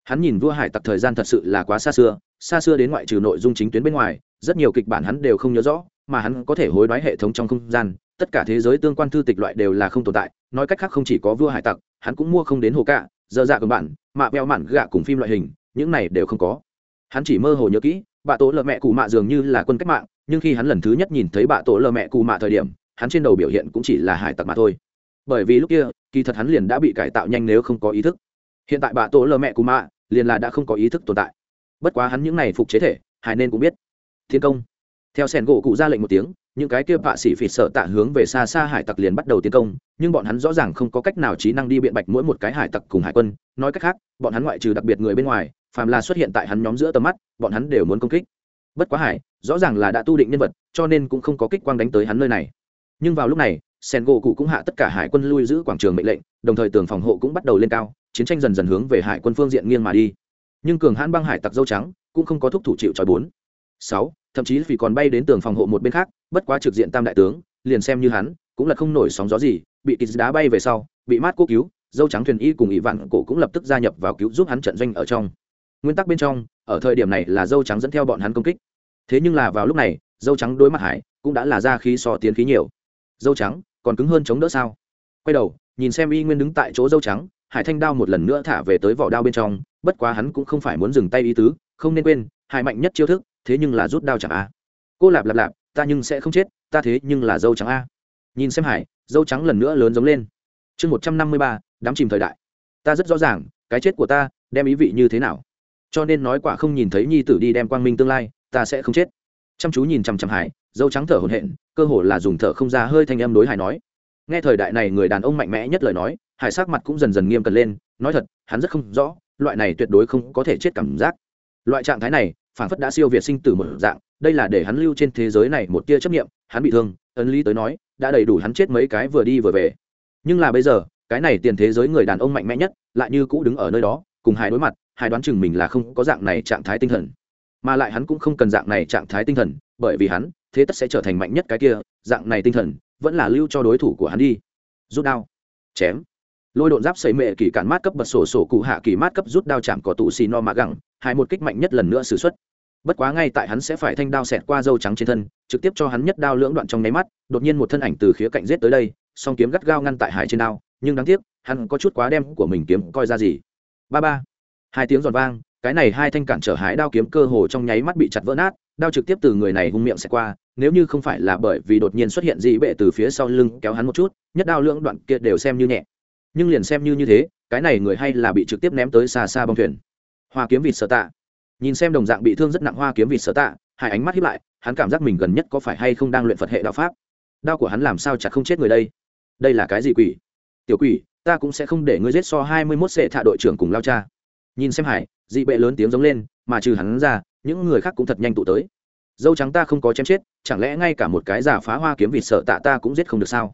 hắn nhìn vua hải tặc thời gian thật sự là quá xa xưa xa xưa đến ngoại trừ nội dung chính tuyến bên ngoài, rất nhiều kịch bản hắn đều không nhớ rõ, mà hắn có thể hối đoái hệ thống trong không gian, tất cả thế giới tương quan thư tịch loại đều là không tồn tại, nói cách khác không chỉ có vua hải tặc, hắn cũng mua không đến hồ cạ, dơ dạ cùng bạn, mạ veo mạn gạ cùng phim loại hình, những này đều không có. Hắn chỉ mơ hồ nhớ kỹ bạ tổ lợ mẹ cụ mạ dường như là quân cách mạng, nhưng khi hắn lần thứ nhất nhìn thấy bạ tổ lợ mẹ cụ mạ thời điểm, hắn trên đầu biểu hiện cũng chỉ là hải tặc mà thôi. Bởi vì lúc kia, kỳ thật hắn liền đã bị cải tạo nhanh nếu không có ý thức. Hiện tại bạ tổ lợ mẹ cụ mạ liền là đã không có ý thức tồn tại. Bất quá hắn những này phục chế thể, hải nên cũng biết. Thiên công. Theo sẻn gỗ cụ ra lệnh một tiếng, những cái kia vạ sĩ phỉ sợ tạ hướng về xa xa hải tặc liền bắt đầu tiến công, nhưng bọn hắn rõ ràng không có cách nào trí năng đi biện bạch mỗi một cái hải tặc cùng hải quân. Nói cách khác, bọn hắn ngoại trừ đặc biệt người bên ngoài, phàm là xuất hiện tại hắn nhóm giữa tầm mắt, bọn hắn đều muốn công kích. Bất quá hải, rõ ràng là đã tu định nhân vật, cho nên cũng không có kích quang đánh tới hắn nơi này. Nhưng vào lúc này sen gỗ cụ cũng hạ tất cả hải quân lui giữ quảng trường mệnh lệnh, đồng thời tường phòng hộ cũng bắt đầu lên cao chiến tranh dần dần hướng về hải quân phương diện nghiêng mà đi. Nhưng cường hãn băng hải tặc dâu trắng cũng không có thúc thủ chịu trói bốn sáu, thậm chí vì còn bay đến tường phòng hộ một bên khác, bất quá trực diện tam đại tướng, liền xem như hắn, cũng là không nổi sóng gió gì, bị kýt đá bay về sau, bị mát cố cứu, dâu trắng thuyền y cùng ỷ vạn cổ cũng lập tức gia nhập vào cứu giúp hắn trận doanh ở trong. Nguyên tắc bên trong, ở thời điểm này là dâu trắng dẫn theo bọn hắn công kích. Thế nhưng là vào lúc này, dâu trắng đối mặt hải cũng đã là ra khí so tiến khí nhiều. Dâu trắng, còn cứng hơn chống đỡ sao? Quay đầu, nhìn xem y nguyên đứng tại chỗ dâu trắng hải thanh đao một lần nữa thả về tới vỏ đao bên trong, bất quá hắn cũng không phải muốn dừng tay ý tứ, không nên quên, hải mạnh nhất chiêu thức, thế nhưng là rút đao chẳng a. Cô lạp lạp lạp, ta nhưng sẽ không chết, ta thế nhưng là dâu trắng a. Nhìn xem hải, dâu trắng lần nữa lớn giống lên. Chương một trăm năm mươi ba, đám chìm thời đại. Ta rất rõ ràng, cái chết của ta, đem ý vị như thế nào. Cho nên nói quả không nhìn thấy nhi tử đi đem quang minh tương lai, ta sẽ không chết. Chăm chú nhìn chằm chằm hải, dâu trắng thở hồn hện cơ hồ là dùng thở không ra hơi thanh âm đối hải nói. Nghe thời đại này người đàn ông mạnh mẽ nhất lời nói hải sắc mặt cũng dần dần nghiêm cẩn lên, nói thật, hắn rất không rõ, loại này tuyệt đối không có thể chết cảm giác. Loại trạng thái này, phản phất đã siêu việt sinh tử một dạng, đây là để hắn lưu trên thế giới này một tia chấp nghiệm hắn bị thương, ấn lý tới nói, đã đầy đủ hắn chết mấy cái vừa đi vừa về. Nhưng là bây giờ, cái này tiền thế giới người đàn ông mạnh mẽ nhất, lại như cũ đứng ở nơi đó, cùng hai đối mặt hai đoán chừng mình là không có dạng này trạng thái tinh thần. Mà lại hắn cũng không cần dạng này trạng thái tinh thần, bởi vì hắn, thế tất sẽ trở thành mạnh nhất cái kia, dạng này tinh thần, vẫn là lưu cho đối thủ của hắn đi. Rút đao. Chém lôi độn giáp xây mệ kỳ cản mát cấp bật sổ sổ cụ hạ kỳ mát cấp rút đao chạm cỏ tụ xì no mạ gẳng, hai một kích mạnh nhất lần nữa xử x bất quá ngay tại hắn sẽ phải thanh đao xẹt qua dâu trắng trên thân, trực tiếp cho hắn nhất đao lưỡng đoạn trong nháy mắt, đột nhiên một thân ảnh từ khía cạnh giết tới đây, song kiếm gắt gao ngăn tại hải trên đao, nhưng đáng tiếc, hắn có chút quá đem của mình kiếm coi ra gì. Ba ba. Hai tiếng giòn vang, cái này hai thanh cản trở hải đao kiếm cơ hồ trong nháy mắt bị chặt vỡ nát, đao trực tiếp từ người này hung miệng xẹt qua, nếu như không phải là bởi vì đột nhiên xuất hiện dị bệ từ phía sau lưng kéo hắn một chút, nhất đao lưỡng đoạn kia đều xem như nhẹ nhưng liền xem như như thế, cái này người hay là bị trực tiếp ném tới xa xa bong thuyền. Hoa kiếm vịt sở tạ. Nhìn xem đồng dạng bị thương rất nặng hoa kiếm vịt sở tạ, hai ánh mắt hiếp lại, hắn cảm giác mình gần nhất có phải hay không đang luyện phật hệ đạo pháp. Đao của hắn làm sao chặt không chết người đây? Đây là cái gì quỷ? Tiểu quỷ, ta cũng sẽ không để ngươi giết so hai mươi mốt sệ thạ đội trưởng cùng lao cha. Nhìn xem hải, dị bệ lớn tiếng giống lên, mà trừ hắn ra, những người khác cũng thật nhanh tụ tới. Dâu trắng ta không có chém chết, chẳng lẽ ngay cả một cái giả phá hoa kiếm vịt sợ tạ ta cũng giết không được sao?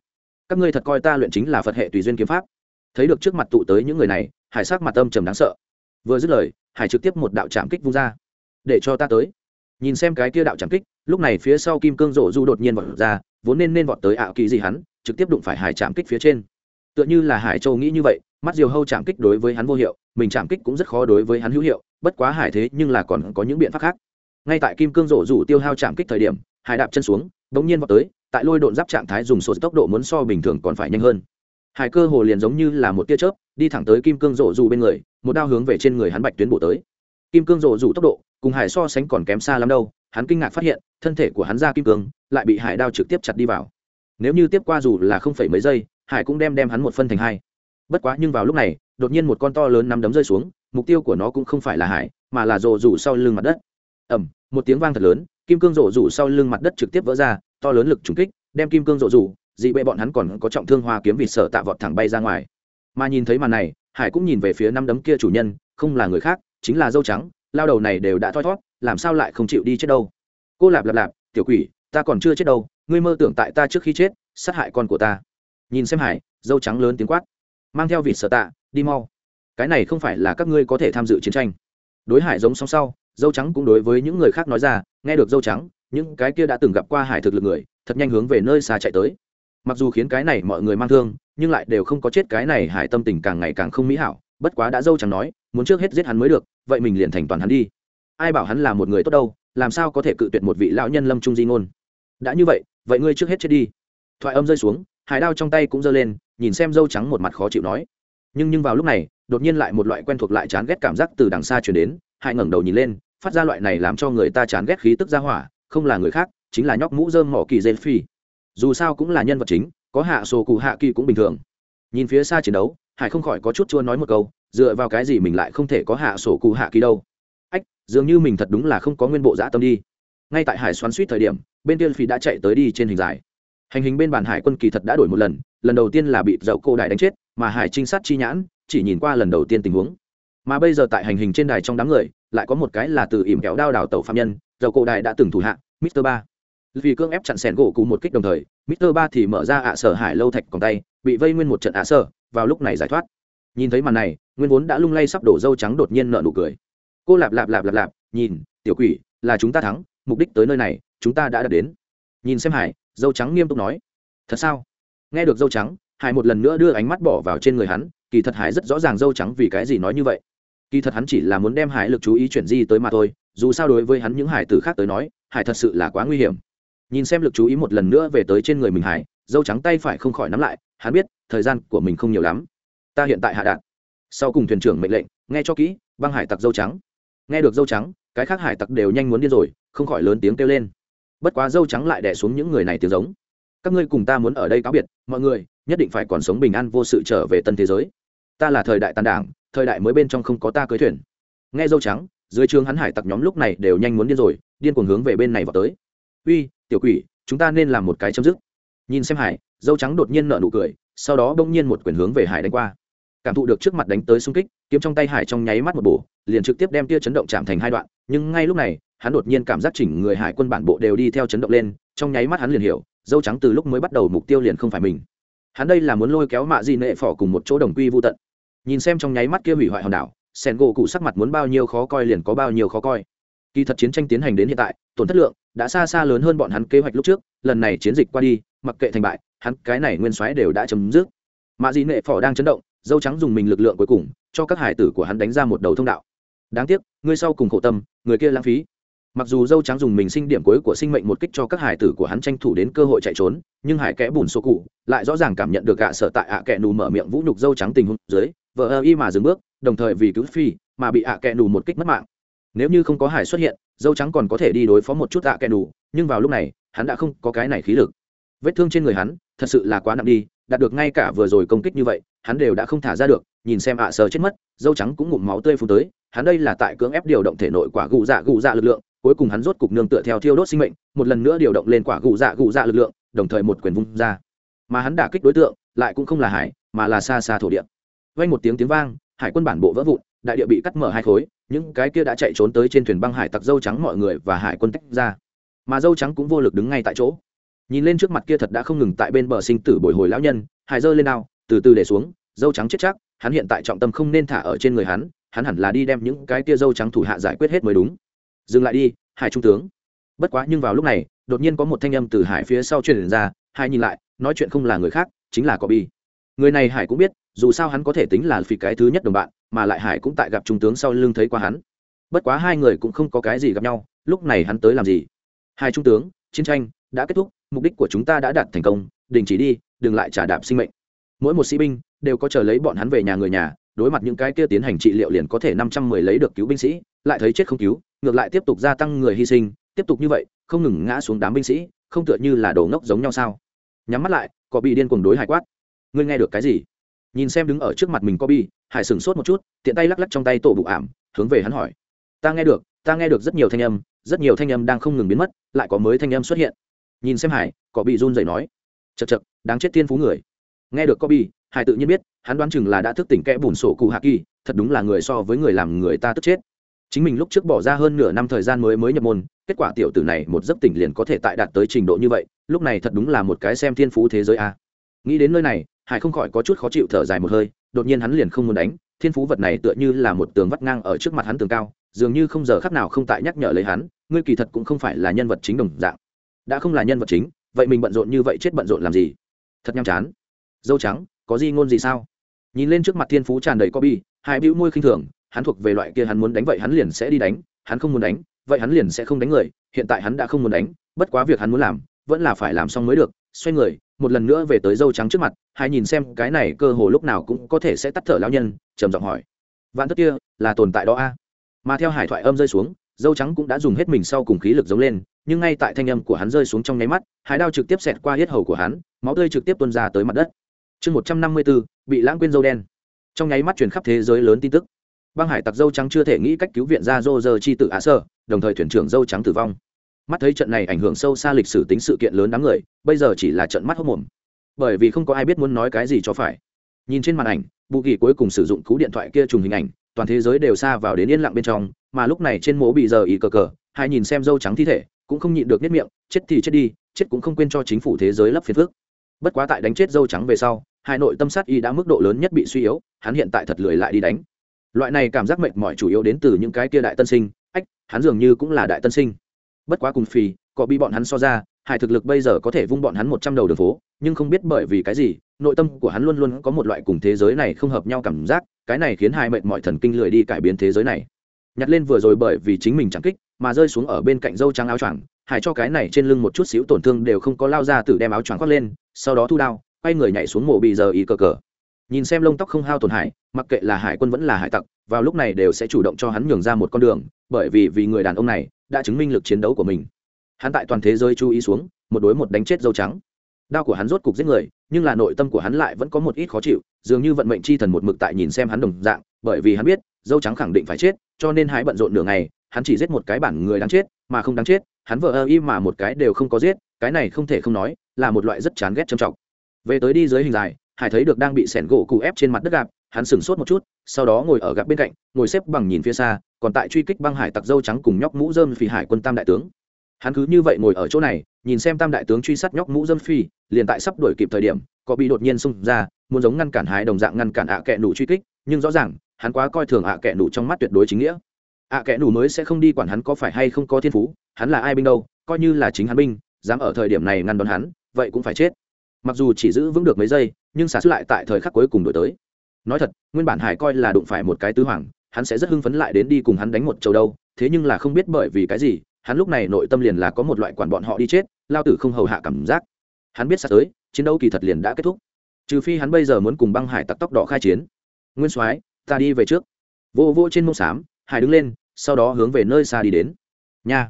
Các ngươi thật coi ta luyện chính là phật hệ tùy duyên kiếm pháp thấy được trước mặt tụ tới những người này, hải sắc mặt âm trầm đáng sợ. Vừa dứt lời, hải trực tiếp một đạo trạm kích vung ra. Để cho ta tới. Nhìn xem cái kia đạo trạm kích, lúc này phía sau kim cương rổ du đột nhiên vọt ra, vốn nên nên vọt tới ảo kỳ gì hắn, trực tiếp đụng phải hải trạm kích phía trên. Tựa như là hải châu nghĩ như vậy, mắt diều hâu chạm kích đối với hắn vô hiệu, mình chạm kích cũng rất khó đối với hắn hữu hiệu, bất quá hải thế nhưng là còn có những biện pháp khác. Ngay tại kim cương rổ rủ tiêu hao chạm kích thời điểm, hải đạp chân xuống bỗng nhiên vọt tới, tại lôi độn giáp trạng thái dùng sổ tốc độ muốn so bình thường còn phải nhanh hơn hải cơ hồ liền giống như là một tia chớp, đi thẳng tới kim cương rộ rủ bên người, một đao hướng về trên người hắn bạch tuyến bổ tới. Kim cương rộ rủ tốc độ, cùng hải so sánh còn kém xa lắm đâu, hắn kinh ngạc phát hiện, thân thể của hắn ra kim cương, lại bị hải đao trực tiếp chặt đi vào. Nếu như tiếp qua dù là không phải mấy giây, hải cũng đem đem hắn một phân thành hai. Bất quá nhưng vào lúc này, đột nhiên một con to lớn nắm đấm rơi xuống, mục tiêu của nó cũng không phải là hải, mà là rộ rủ sau lưng mặt đất. Ẩm một tiếng vang thật lớn, kim cương rộ rủ sau lưng mặt đất trực tiếp vỡ ra, to lớn lực trúng kích, đem kim cương rộ rủ dị bệ bọn hắn còn có trọng thương hoa kiếm vịt sở tạ vọt thẳng bay ra ngoài. Mà nhìn thấy màn này, hải cũng nhìn về phía năm đấm kia chủ nhân, không là người khác, chính là dâu trắng, lao đầu này đều đã thoi thót, làm sao lại không chịu đi chết đâu? Cô lạp lạp lạp, tiểu quỷ, ta còn chưa chết đâu, ngươi mơ tưởng tại ta trước khi chết, sát hại con của ta. Nhìn xem hải, dâu trắng lớn tiếng quát, mang theo vịt sở tạ, đi mau. Cái này không phải là các ngươi có thể tham dự chiến tranh. Đối hải giống song sau, dâu trắng cũng đối với những người khác nói ra, nghe được dâu trắng, những cái kia đã từng gặp qua hải thực lực người, thật nhanh hướng về nơi xa chạy tới mặc dù khiến cái này mọi người mang thương, nhưng lại đều không có chết cái này hải tâm tình càng ngày càng không mỹ hảo, bất quá đã dâu trắng nói, muốn trước hết giết hắn mới được, vậy mình liền thành toàn hắn đi. Ai bảo hắn là một người tốt đâu, làm sao có thể cự tuyệt một vị lão nhân lâm trung di ngôn? Đã như vậy vậy ngươi trước hết chết đi. Thoại âm rơi xuống hải đao trong tay cũng giơ lên, nhìn xem dâu trắng một mặt khó chịu nói. Nhưng nhưng vào lúc này, đột nhiên lại một loại quen thuộc lại chán ghét cảm giác từ đằng xa chuyển đến hải ngẩng đầu nhìn lên, phát ra loại này làm cho người ta chán ghét khí tức ra hỏa, không là người khác, chính là nhóc mũ dơm mỏ kỳ dê phi dù sao cũng là nhân vật chính, có hạ sổ cụ hạ kỳ cũng bình thường. Nhìn phía xa chiến đấu, hải không khỏi có chút chua nói một câu, dựa vào cái gì mình lại không thể có hạ sổ cụ hạ kỳ đâu? Ách, dường như mình thật đúng là không có nguyên bộ dã tâm đi. Ngay tại hải xoắn suýt thời điểm, bên kia phi đã chạy tới đi trên hình dài. Hành hình bên bàn hải quân kỳ thật đã đổi một lần lần đầu tiên là bị dậu cô đại đánh chết, mà hải trinh sát chi nhãn, chỉ nhìn qua lần đầu tiên tình huống. Mà bây giờ tại hành hình trên đài trong đám người, lại có một cái là từ ỉm kéo đao đảo tàu phạm nhân, dậu cô đại đã từng thủ hạ, mister ba vì cương ép chặn sẻn gỗ cụ một kích đồng thời, mister ba thì mở ra ạ sở hải lâu thạch còn tay, bị vây nguyên một trận ạ sở, vào lúc này giải thoát. Nhìn thấy màn này, nguyên vốn đã lung lay sắp đổ dâu trắng đột nhiên nợ nụ cười. Cô lạp lạp lạp lạp lạp, nhìn, tiểu quỷ, là chúng ta thắng, mục đích tới nơi này, chúng ta đã đạt đến. Nhìn xem hải, dâu trắng nghiêm túc nói. Thật sao? Nghe được dâu trắng, hải một lần nữa đưa ánh mắt bỏ vào trên người hắn, kỳ thật hải rất rõ ràng dâu trắng vì cái gì nói như vậy. Kỳ thật hắn chỉ là muốn đem hải lực chú ý chuyển di tới mà thôi, dù sao đối với hắn những hải tử khác tới nói, hải thật sự là quá nguy hiểm nhìn xem lực chú ý một lần nữa về tới trên người mình hải, dâu trắng tay phải không khỏi nắm lại, hắn biết, thời gian của mình không nhiều lắm. Ta hiện tại hạ đạn sau cùng thuyền trưởng mệnh lệnh, nghe cho kỹ, băng hải tặc dâu trắng. Nghe được dâu trắng, cái khác hải tặc đều nhanh muốn điên rồi, không khỏi lớn tiếng kêu lên. Bất quá dâu trắng lại đẻ xuống những người này tiếng giống. Các ngươi cùng ta muốn ở đây cáo biệt, mọi người, nhất định phải còn sống bình an vô sự trở về tân thế giới. Ta là thời đại tàn đảng, thời đại mới bên trong không có ta cưới thuyền. Nghe dâu trắng, dưới trường hắn hải tặc nhóm lúc này đều nhanh muốn điên rồi, điên cuồng hướng về bên này vào tới. Uy tiểu quỷ, chúng ta nên làm một cái chấm dứt. Nhìn xem hải, dâu trắng đột nhiên nợ nụ cười, sau đó bỗng nhiên một quyền hướng về hải đánh qua. Cảm thụ được trước mặt đánh tới xung kích, kiếm trong tay hải trong nháy mắt một bổ, liền trực tiếp đem tia chấn động chạm thành hai đoạn, nhưng ngay lúc này, hắn đột nhiên cảm giác chỉnh người hải quân bản bộ đều đi theo chấn động lên, trong nháy mắt hắn liền hiểu, dâu trắng từ lúc mới bắt đầu mục tiêu liền không phải mình. Hắn đây là muốn lôi kéo mạ di nệ phỏ cùng một chỗ đồng quy vô tận. Nhìn xem trong nháy mắt kia hủy hoại hòn đảo sen gỗ cụ sắc mặt muốn bao nhiêu khó coi liền có bao nhiêu khó coi kỳ thật chiến tranh tiến hành đến hiện tại, tổn thất lượng đã xa xa lớn hơn bọn hắn kế hoạch lúc trước, lần này chiến dịch qua đi, mặc kệ thành bại, hắn cái này nguyên soái đều đã chấm dứt. Mạ Dị nệ phỏ đang chấn động, dâu trắng dùng mình lực lượng cuối cùng, cho các hải tử của hắn đánh ra một đầu thông đạo. Đáng tiếc, ngươi sau cùng khổ tâm, người kia lãng phí. Mặc dù dâu trắng dùng mình sinh điểm cuối của sinh mệnh một kích cho các hải tử của hắn tranh thủ đến cơ hội chạy trốn, nhưng hải kẽ bùn số cụ lại rõ ràng cảm nhận được gạ sở tại ạ kẹ nù mở miệng vũ nhục dâu trắng tình huống dưới vợ ơ y mà dừng bước, đồng thời vì cứu phi mà bị ạ kẹ nù một kích mất mạng nếu như không có hải xuất hiện, dâu trắng còn có thể đi đối phó một chút ạ kẻ đủ nhưng vào lúc này, hắn đã không có cái này khí lực. Vết thương trên người hắn, thật sự là quá nặng đi, đạt được ngay cả vừa rồi công kích như vậy, hắn đều đã không thả ra được, nhìn xem ạ sờ chết mất, dâu trắng cũng ngụm máu tươi phun tới, hắn đây là tại cưỡng ép điều động thể nội quả gù dạ gù dạ lực lượng, cuối cùng hắn rốt cục nương tựa theo thiêu đốt sinh mệnh, một lần nữa điều động lên quả gù dạ gù dạ lực lượng, đồng thời một quyền vung ra. Mà hắn đả kích đối tượng, lại cũng không là hải, mà là xa xa thổ địa. Vang một tiếng tiếng vang, hải quân bản bộ vỡ vụn đại địa bị cắt mở hai khối, những cái kia đã chạy trốn tới trên thuyền băng hải tặc dâu trắng mọi người và hải quân tách ra. Mà dâu trắng cũng vô lực đứng ngay tại chỗ. Nhìn lên trước mặt kia thật đã không ngừng tại bên bờ sinh tử bồi hồi lão nhân, hải dơ lên nào từ từ để xuống, dâu trắng chết chắc, hắn hiện tại trọng tâm không nên thả ở trên người hắn hắn hẳn là đi đem những cái kia dâu trắng thủ hạ giải quyết hết mới đúng. Dừng lại đi, hải trung tướng. Bất quá nhưng vào lúc này, đột nhiên có một thanh âm từ hải phía sau truyền ra hai nhìn lại, nói chuyện không là người khác, chính là có bi. Người này hải cũng biết, dù sao hắn có thể tính là vì cái thứ nhất đồng bạn mà lại hải cũng tại gặp trung tướng sau lưng thấy qua hắn. Bất quá hai người cũng không có cái gì gặp nhau, lúc này hắn tới làm gì? Hai trung tướng, chiến tranh đã kết thúc, mục đích của chúng ta đã đạt thành công, đình chỉ đi, đừng lại trả đạp sinh mệnh. Mỗi một sĩ binh đều có chờ lấy bọn hắn về nhà người nhà, đối mặt những cái kia tiến hành trị liệu liền có thể năm trăm mười lấy được cứu binh sĩ, lại thấy chết không cứu, ngược lại tiếp tục gia tăng người hy sinh, tiếp tục như vậy, không ngừng ngã xuống đám binh sĩ, không tựa như là đồ ngốc giống nhau sao? Nhắm mắt lại, có bị điên cuồng đối hải quát. Ngươi nghe được cái gì? Nhìn xem đứng ở trước mặt mình có bi hải sửng sốt một chút, tiện tay lắc lắc trong tay tổ bụ ảm, hướng về hắn hỏi. Ta nghe được, ta nghe được rất nhiều thanh âm, rất nhiều thanh âm đang không ngừng biến mất, lại có mới thanh âm xuất hiện. Nhìn xem hải có run rẩy nói. Chật chật đáng chết thiên phú người. Nghe được có bi hải tự nhiên biết, hắn đoán chừng là đã thức tỉnh kẽ bùn sổ cụ hạ kỳ, thật đúng là người so với người làm người ta tức chết. Chính mình lúc trước bỏ ra hơn nửa năm thời gian mới mới nhập môn, kết quả tiểu tử này một giấc tỉnh liền có thể tại đạt tới trình độ như vậy, lúc này thật đúng là một cái xem thiên phú thế giới a. Nghĩ đến nơi này hải không khỏi có chút khó chịu thở dài một hơi, đột nhiên hắn liền không muốn đánh, thiên phú vật này tựa như là một tường vắt ngang ở trước mặt hắn tường cao, dường như không giờ khắc nào không tại nhắc nhở lấy hắn, ngươi kỳ thật cũng không phải là nhân vật chính đồng dạng. Đã không là nhân vật chính, vậy mình bận rộn như vậy chết bận rộn làm gì? Thật nhăm chán. Dâu trắng, có gì ngôn gì sao? Nhìn lên trước mặt thiên phú tràn đầy co bi, hai bĩu môi khinh thường, hắn thuộc về loại kia hắn muốn đánh vậy hắn liền sẽ đi đánh, hắn không muốn đánh, vậy hắn liền sẽ không đánh người, hiện tại hắn đã không muốn đánh, bất quá việc hắn muốn làm, vẫn là phải làm xong mới được, xoay người một lần nữa về tới dâu trắng trước mặt, hai nhìn xem cái này cơ hồ lúc nào cũng có thể sẽ tắt thở lão nhân, trầm giọng hỏi. Vạn thất kia, là tồn tại đó a? Mà theo hải thoại âm rơi xuống, dâu trắng cũng đã dùng hết mình sau cùng khí lực giống lên, nhưng ngay tại thanh âm của hắn rơi xuống trong nháy mắt, hải đao trực tiếp xẹt qua hết hầu của hắn, máu tươi trực tiếp tuôn ra tới mặt đất. Chương một trăm năm mươi bốn bị lãng quên dâu đen. Trong nháy mắt truyền khắp thế giới lớn tin tức. Băng hải tặc dâu trắng chưa thể nghĩ cách cứu viện ra dô dơ chi tử á sơ, đồng thời thuyền trưởng dâu trắng tử vong mắt thấy trận này ảnh hưởng sâu xa lịch sử tính sự kiện lớn đám người, bây giờ chỉ là trận mắt hốc mồm. Bởi vì không có ai biết muốn nói cái gì cho phải. Nhìn trên màn ảnh, bù kỳ cuối cùng sử dụng cú điện thoại kia trùng hình ảnh, toàn thế giới đều xa vào đến yên lặng bên trong, mà lúc này trên mố bị giờ ý cờ cờ, hai nhìn xem dâu trắng thi thể, cũng không nhịn được nếp miệng, chết thì chết đi, chết cũng không quên cho chính phủ thế giới lấp phiền phước bất quá tại đánh chết dâu trắng về sau, hai nội tâm sát y đã mức độ lớn nhất bị suy yếu, hắn hiện tại thật lười lại đi đánh. Loại này cảm giác mệt mỏi chủ yếu đến từ những cái kia đại tân sinh, ách, hắn dường như cũng là đại tân sinh bất quá cùng phì, có bị bọn hắn so ra, hải thực lực bây giờ có thể vung bọn hắn một trăm đầu đường phố, nhưng không biết bởi vì cái gì, nội tâm của hắn luôn luôn có một loại cùng thế giới này không hợp nhau cảm giác, cái này khiến hai mệt mọi thần kinh lười đi cải biến thế giới này. Nhặt lên vừa rồi bởi vì chính mình chẳng kích, mà rơi xuống ở bên cạnh dâu trắng áo choàng, hải cho cái này trên lưng một chút xíu tổn thương đều không có lao ra từ đem áo choàng khoác lên, sau đó thu đao, quay người nhảy xuống mộ bị giờ ý cờ cờ. Nhìn xem lông tóc không hao tổn hại, mặc kệ là hải quân vẫn là hải tặc, vào lúc này đều sẽ chủ động cho hắn nhường ra một con đường, bởi vì vì người đàn ông này đã chứng minh lực chiến đấu của mình. Hắn tại toàn thế giới chú ý xuống, một đối một đánh chết dâu trắng. Đao của hắn rốt cục giết người, nhưng là nội tâm của hắn lại vẫn có một ít khó chịu, dường như vận mệnh chi thần một mực tại nhìn xem hắn đồng dạng, bởi vì hắn biết, dâu trắng khẳng định phải chết, cho nên hãy bận rộn nửa ngày, hắn chỉ giết một cái bản người đáng chết, mà không đáng chết, hắn vợ ơ y mà một cái đều không có giết, cái này không thể không nói, là một loại rất chán ghét trầm trọng. Về tới đi dưới hình dài, hải thấy được đang bị sẻn gỗ cụ ép trên mặt đất gạp hắn sửng sốt một chút, sau đó ngồi ở gạp bên cạnh, ngồi xếp bằng nhìn phía xa còn tại truy kích băng hải tặc dâu trắng cùng nhóc mũ dơm phì hải quân tam đại tướng. Hắn cứ như vậy ngồi ở chỗ này, nhìn xem tam đại tướng truy sát nhóc mũ dơm phi liền tại sắp đuổi kịp thời điểm, có bị đột nhiên xung ra, muốn giống ngăn cản hải đồng dạng ngăn cản ạ à kẹ nụ truy kích, nhưng rõ ràng, hắn quá coi thường ạ à kẹ nụ trong mắt tuyệt đối chính nghĩa. Ạ à kẹ nụ mới sẽ không đi quản hắn có phải hay không có thiên phú, hắn là ai binh đâu, coi như là chính hắn binh, dám ở thời điểm này ngăn đón hắn, vậy cũng phải chết. Mặc dù chỉ giữ vững được mấy giây, nhưng xả sức lại tại thời khắc cuối cùng đổi tới. Nói thật, nguyên bản hải coi là đụng phải một cái tứ hoàng hắn sẽ rất hưng phấn lại đến đi cùng hắn đánh một chầu đâu, thế nhưng là không biết bởi vì cái gì, hắn lúc này nội tâm liền là có một loại quản bọn họ đi chết, lao tử không hầu hạ cảm giác. Hắn biết sắp tới, chiến đấu kỳ thật liền đã kết thúc. Trừ phi hắn bây giờ muốn cùng băng hải tặc tóc đỏ khai chiến. Nguyên soái, ta đi về trước. Vô vô trên mông xám, hải đứng lên, sau đó hướng về nơi xa đi đến. Nha.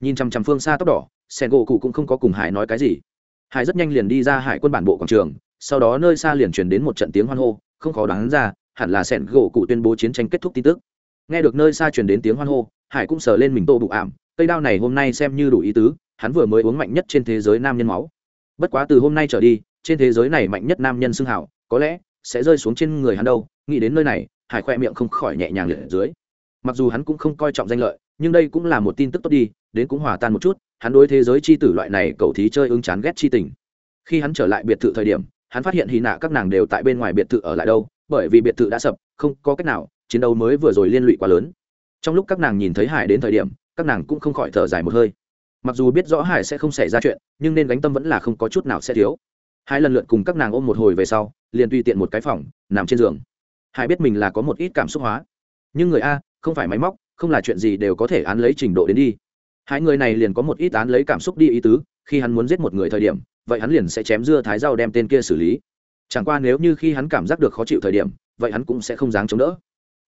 Nhìn chằm chằm phương xa tóc đỏ, sen gỗ cụ cũng không có cùng hải nói cái gì. Hải rất nhanh liền đi ra hải quân bản bộ quảng trường, sau đó nơi xa liền truyền đến một trận tiếng hoan hô, không khó đoán ra hẳn là sẻn gỗ cụ tuyên bố chiến tranh kết thúc tin tức. Nghe được nơi xa truyền đến tiếng hoan hô, hải cũng sờ lên mình tô bụ ảm, cây đao này hôm nay xem như đủ ý tứ, hắn vừa mới uống mạnh nhất trên thế giới nam nhân máu. Bất quá từ hôm nay trở đi, trên thế giới này mạnh nhất nam nhân xưng hảo có lẽ sẽ rơi xuống trên người hắn đâu, nghĩ đến nơi này, hải khoe miệng không khỏi nhẹ nhàng liệt dưới. Mặc dù hắn cũng không coi trọng danh lợi, nhưng đây cũng là một tin tức tốt đi, đến cũng hòa tan một chút, hắn đối thế giới c h i tử loại này cậu thí chơi ứng chán ghét c h i tình. Khi hắn trở lại biệt thự thời điểm, hắn phát hiện hy nạ các nàng đều tại bên ngoài biệt thự ở lại đâu bởi vì biệt thự đã sập, không có cách nào, chiến đấu mới vừa rồi liên lụy quá lớn. Trong lúc các nàng nhìn thấy hải đến thời điểm, các nàng cũng không khỏi thở dài một hơi. Mặc dù biết rõ hải sẽ không xảy ra chuyện, nhưng nên gánh tâm vẫn là không có chút nào sẽ thiếu. Hai lần lượt cùng các nàng ôm một hồi về sau, liền tùy tiện một cái phòng, nằm trên giường. Hải biết mình là có một ít cảm xúc hóa. Nhưng người a, không phải máy móc, không là chuyện gì đều có thể án lấy trình độ đến đi. Hai người này liền có một ít án lấy cảm xúc đi ý tứ, khi hắn muốn giết một người thời điểm, vậy hắn liền sẽ chém dưa thái rau đem tên kia xử lý chẳng qua nếu như khi hắn cảm giác được khó chịu thời điểm, vậy hắn cũng sẽ không dáng chống đỡ.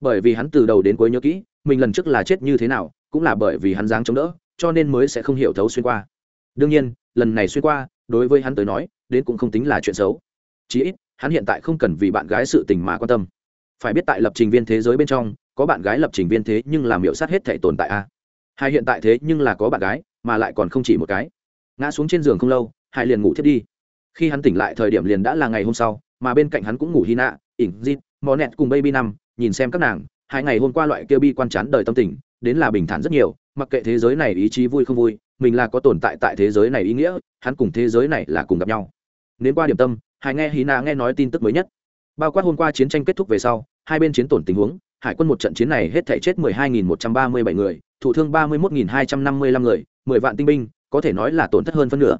Bởi vì hắn từ đầu đến cuối nhớ kỹ, mình lần trước là chết như thế nào, cũng là bởi vì hắn dáng chống đỡ, cho nên mới sẽ không hiểu thấu xuyên qua. Đương nhiên, lần này xuyên qua, đối với hắn tới nói, đến cũng không tính là chuyện xấu. Chí ít, hắn hiện tại không cần vì bạn gái sự tình mà quan tâm. Phải biết tại lập trình viên thế giới bên trong, có bạn gái lập trình viên thế nhưng làm hiệu sát hết thể tồn tại a. Hai hiện tại thế nhưng là có bạn gái, mà lại còn không chỉ một cái. Ngã xuống trên giường không lâu, hai liền ngủ thiết đi khi hắn tỉnh lại thời điểm liền đã là ngày hôm sau, mà bên cạnh hắn cũng ngủ hy nạ ỉn dít mò nẹt cùng baby năm nhìn xem các nàng, hai ngày hôm qua loại kia bi quan chán đời tâm tình, đến là bình thản rất nhiều, mặc kệ thế giới này ý chí vui không vui, mình là có tồn tại tại thế giới này ý nghĩa, hắn cùng thế giới này là cùng gặp nhau. Nếu qua điểm tâm hải nghe hy nạ nghe nói tin tức mới nhất. Bao quát hôm qua chiến tranh kết thúc về sau, hai bên chiến tổn tình huống, hải quân một trận chiến này hết thể chết 12.137 người thủ thương 31.255 người 10 vạn tinh binh, có thể nói là tổn thất hơn phân nửa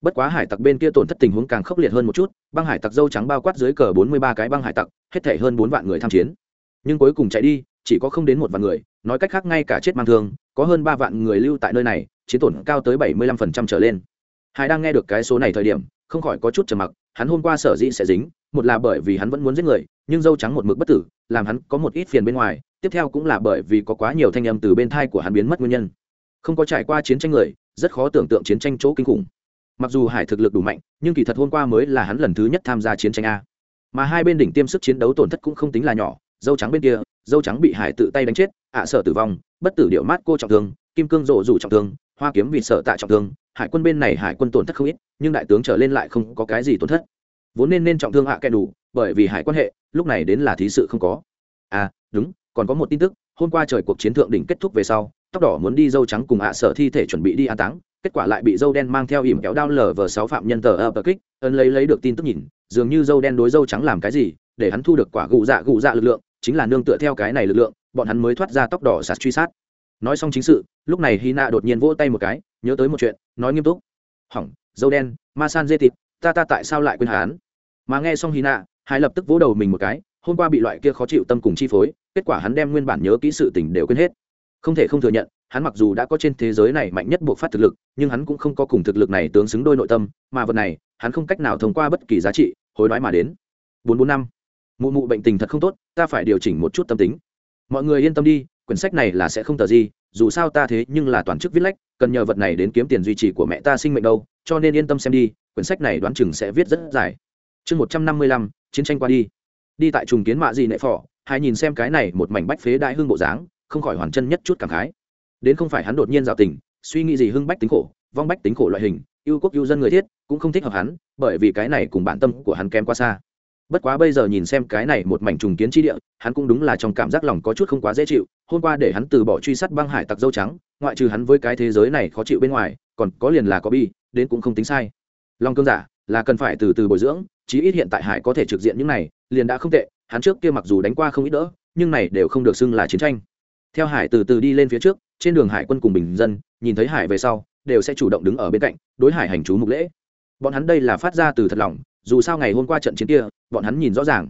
bất quá hải tặc bên kia tổn thất tình huống càng khốc liệt hơn một chút, băng hải tặc dâu trắng bao quát dưới cờ 43 cái băng hải tặc, hết thể hơn bốn vạn người tham chiến. Nhưng cuối cùng chạy đi, chỉ có không đến một vạn người, nói cách khác ngay cả chết mang thương, có hơn ba vạn người lưu tại nơi này, chiến tổn cao tới bảy mươi lăm phần trăm trở lên. Hải đang nghe được cái số này thời điểm, không khỏi có chút trầm mặc, hắn hôm qua sở dĩ sẽ dính, một là bởi vì hắn vẫn muốn giết người, nhưng dâu trắng một mực bất tử, làm hắn có một ít phiền bên ngoài, tiếp theo cũng là bởi vì có quá nhiều thanh âm từ bên thai của hắn biến mất nguyên nhân. Không có trải qua chiến tranh người, rất khó tưởng tượng chiến tranh chỗ kinh khủng mặc dù hải thực lực đủ mạnh, nhưng kỳ thật hôm qua mới là hắn lần thứ nhất tham gia chiến tranh a. Mà hai bên đỉnh tiêm sức chiến đấu tổn thất cũng không tính là nhỏ, dâu trắng bên kia, dâu trắng bị hải tự tay đánh chết, ạ à sợ tử vong, bất tử điệu mát cô trọng thương, kim cương rộ rủ trọng thương, hoa kiếm vì sợ tại trọng thương, hải quân bên này hải quân tổn thất không ít, nhưng đại tướng trở lên lại không có cái gì tổn thất. Vốn nên nên trọng thương hạ kẻ đủ, bởi vì hải quan hệ, lúc này đến là thí sự không có. À đúng, còn có một tin tức, hôm qua trời cuộc chiến thượng đỉnh kết thúc về sau, tóc đỏ muốn đi dâu trắng cùng hạ sở thi thể chuẩn bị đi an táng kết quả lại bị dâu đen mang theo ỉm kéo đao lở vờ sáu phạm nhân tờ ập tờ kích, ấn lấy lấy được tin tức nhìn, dường như dâu đen đối dâu trắng làm cái gì, để hắn thu được quả gụ dạ gụ dạ lực lượng, chính là nương tựa theo cái này lực lượng, bọn hắn mới thoát ra tóc đỏ sạt truy sát. Nói xong chính sự, lúc này hy nạ đột nhiên vỗ tay một cái, nhớ tới một chuyện, nói nghiêm túc. Hỏng, dâu đen, ma san dê thịt, ta ta tại sao lại quên hắn? Mà nghe xong hy nạ hai lập tức vỗ đầu mình một cái, hôm qua bị loại kia khó chịu tâm cùng chi phối, kết quả hắn đem nguyên bản nhớ kỹ sự tình đều quên hết không thể không thừa nhận, hắn mặc dù đã có trên thế giới này mạnh nhất buộc phát thực lực, nhưng hắn cũng không có cùng thực lực này tướng xứng đôi nội tâm, mà vật này, hắn không cách nào thông qua bất kỳ giá trị, hối đoái mà đến. Bốn bốn năm. Mụ mụ bệnh tình thật không tốt, ta phải điều chỉnh một chút tâm tính. Mọi người yên tâm đi, quyển sách này là sẽ không tờ gì, dù sao ta thế nhưng là toàn chức viết lách, cần nhờ vật này đến kiếm tiền duy trì của mẹ ta sinh mệnh đâu, cho nên yên tâm xem đi, quyển sách này đoán chừng sẽ viết rất dài. Chương một trăm năm mươi lăm, chiến tranh qua đi. Đi tại trùng kiến mạ gì nệ phỏ, hãy nhìn xem cái này một mảnh bách phế đại hương bộ dáng không khỏi hoàn chân nhất chút cảm khái. Đến không phải hắn đột nhiên dạo tình, suy nghĩ gì hưng bách tính khổ, vong bách tính khổ loại hình, yêu quốc yêu dân người thiết, cũng không thích hợp hắn, bởi vì cái này cùng bản tâm của hắn kém quá xa. Bất quá bây giờ nhìn xem cái này một mảnh trùng kiến tri địa, hắn cũng đúng là trong cảm giác lòng có chút không quá dễ chịu, hôm qua để hắn từ bỏ truy sát băng hải tặc dâu trắng, ngoại trừ hắn với cái thế giới này khó chịu bên ngoài, còn có liền là có bi, đến cũng không tính sai. Long cương giả, là cần phải từ từ bồi dưỡng, chí ít hiện tại hải có thể trực diện những này, liền đã không tệ, hắn trước kia mặc dù đánh qua không ít đỡ, nhưng này đều không được xưng là chiến tranh theo hải từ từ đi lên phía trước, trên đường hải quân cùng bình dân, nhìn thấy hải về sau, đều sẽ chủ động đứng ở bên cạnh, đối hải hành chú mục lễ. Bọn hắn đây là phát ra từ thật lòng, dù sao ngày hôm qua trận chiến kia, bọn hắn nhìn rõ ràng.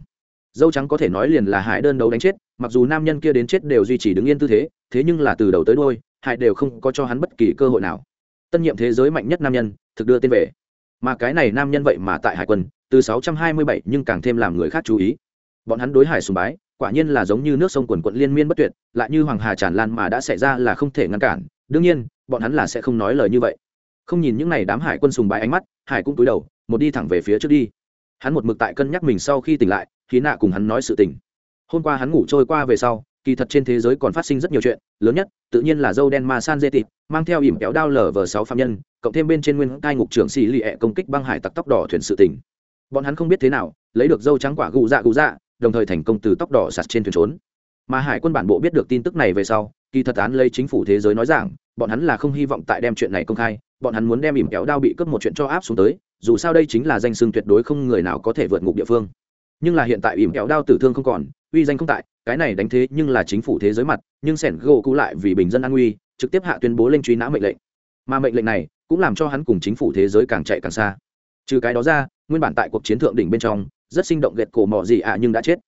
Dâu trắng có thể nói liền là hải đơn đấu đánh chết, mặc dù nam nhân kia đến chết đều duy trì đứng yên tư thế thế nhưng là từ đầu tới đôi hải đều không có cho hắn bất kỳ cơ hội nào. Tân nhiệm thế giới mạnh nhất nam nhân, thực đưa tên về. Mà cái này nam nhân vậy mà tại hải quân, từ 627 nhưng càng thêm làm người khác chú ý. Bọn hắn đối hải sùng bái quả nhiên là giống như nước sông quần quận liên miên bất tuyệt, lại như hoàng hà tràn lan mà đã xảy ra là không thể ngăn cản. Đương nhiên, bọn hắn là sẽ không nói lời như vậy. Không nhìn những n à y đám hải quân sùng bái ánh mắt, hải cũng túi đầu, một đi thẳng về phía trước đi. Hắn một mực tại cân nhắc mình sau khi tỉnh lại khí nạ cùng hắn nói sự tình. hôm qua hắn ngủ trôi qua về sau, kỳ thật trên thế giới còn phát sinh rất nhiều chuyện, lớn nhất, tự nhiên là dâu đen ma san dê tịt, mang theo ỉm kéo đao lở vờ sáu phạm nhân, cộng thêm bên trên nguyên cai ngục trưởng xì lì ẹ công kích băng hải tặc tóc đỏ thuyền sự tỉnh bọn hắn không biết thế nào, lấy được dâu trắng quả gù dạ gù dạ đồng thời thành công từ tóc đỏ sạt trên thuyền trốn. Mà hải quân bản bộ biết được tin tức này về sau, kỳ thật án lấy chính phủ thế giới nói rằng, bọn hắn là không hy vọng tại đem chuyện này công khai, bọn hắn muốn đem ỉm kéo đao bị cướp một chuyện cho áp xuống tới, dù sao đây chính là danh xưng tuyệt đối không người nào có thể vượt ngục địa phương. Nhưng là hiện tại ỉm kéo đao tử thương không còn, uy danh không tại, cái này đánh thế nhưng là chính phủ thế giới mặt, nhưng sẻn gỗ cũ lại vì bình dân an nguy, trực tiếp hạ tuyên bố lên truy nã mệnh lệnh. Mà mệnh lệnh này cũng làm cho hắn cùng chính phủ thế giới càng chạy càng xa. Trừ cái đó ra, nguyên bản tại cuộc chiến thượng đỉnh bên trong rất sinh động gệt cổ mỏ gì ạ, nhưng đã chết.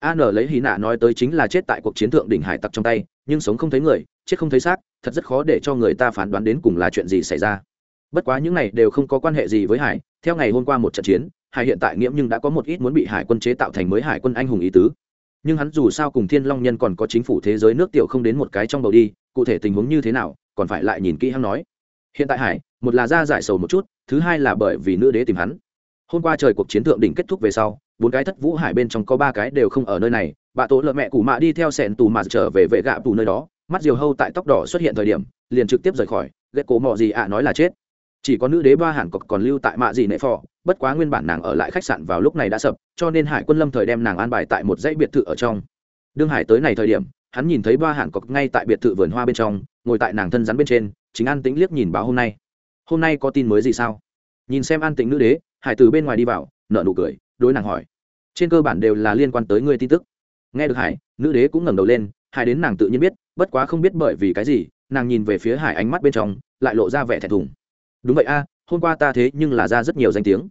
An lấy hí nạ nói tới chính là chết tại cuộc chiến thượng đỉnh hải tặc trong tay, nhưng sống không thấy người, chết không thấy xác, thật rất khó để cho người ta phán đoán đến cùng là chuyện gì xảy ra. Bất quá những này đều không có quan hệ gì với hải, theo ngày hôm qua một trận chiến, hải hiện tại nghiễm nhưng đã có một ít muốn bị hải quân chế tạo thành mới hải quân anh hùng ý tứ. Nhưng hắn dù sao cùng thiên long nhân còn có chính phủ thế giới nước tiểu không đến một cái trong bầu đi, cụ thể tình huống như thế nào, còn phải lại nhìn kỹ hắn nói. Hiện tại hải, một là ra giải sầu một chút, thứ hai là bởi vì nữ đế tìm hắn hôm qua trời cuộc chiến thượng đỉnh kết thúc về sau, bốn cái thất vũ hải bên trong có ba cái đều không ở nơi này. Bà tổ lợ mẹ cụ mạ đi theo sẹn tù mà trở về vệ gạ tù nơi đó. Mắt diều hâu tại tóc đỏ xuất hiện thời điểm, liền trực tiếp rời khỏi. Ghét cổ mò gì ạ nói là chết. Chỉ có nữ đế ba hàn cọc còn lưu tại mạ gì nệ phò. Bất quá nguyên bản nàng ở lại khách sạn vào lúc này đã sập, cho nên hải quân lâm thời đem nàng an bài tại một dãy biệt thự ở trong. Đương hải tới này thời điểm, hắn nhìn thấy ba hàn cọc ngay tại biệt thự vườn hoa bên trong, ngồi tại nàng thân rắn bên trên, chính an tĩnh liếc nhìn báo hôm nay. Hôm nay có tin mới gì sao? Nhìn xem an tĩnh nữ đế hải từ bên ngoài đi vào nợ nụ cười, đối nàng hỏi. Trên cơ bản đều là liên quan tới ngươi tin tức. Nghe được hải, nữ đế cũng ngẩng đầu lên, hải đến nàng tự nhiên biết, bất quá không biết bởi vì cái gì, nàng nhìn về phía hải ánh mắt bên trong, lại lộ ra vẻ thẹn thùng. Đúng vậy a, hôm qua ta thế nhưng là ra rất nhiều danh tiếng.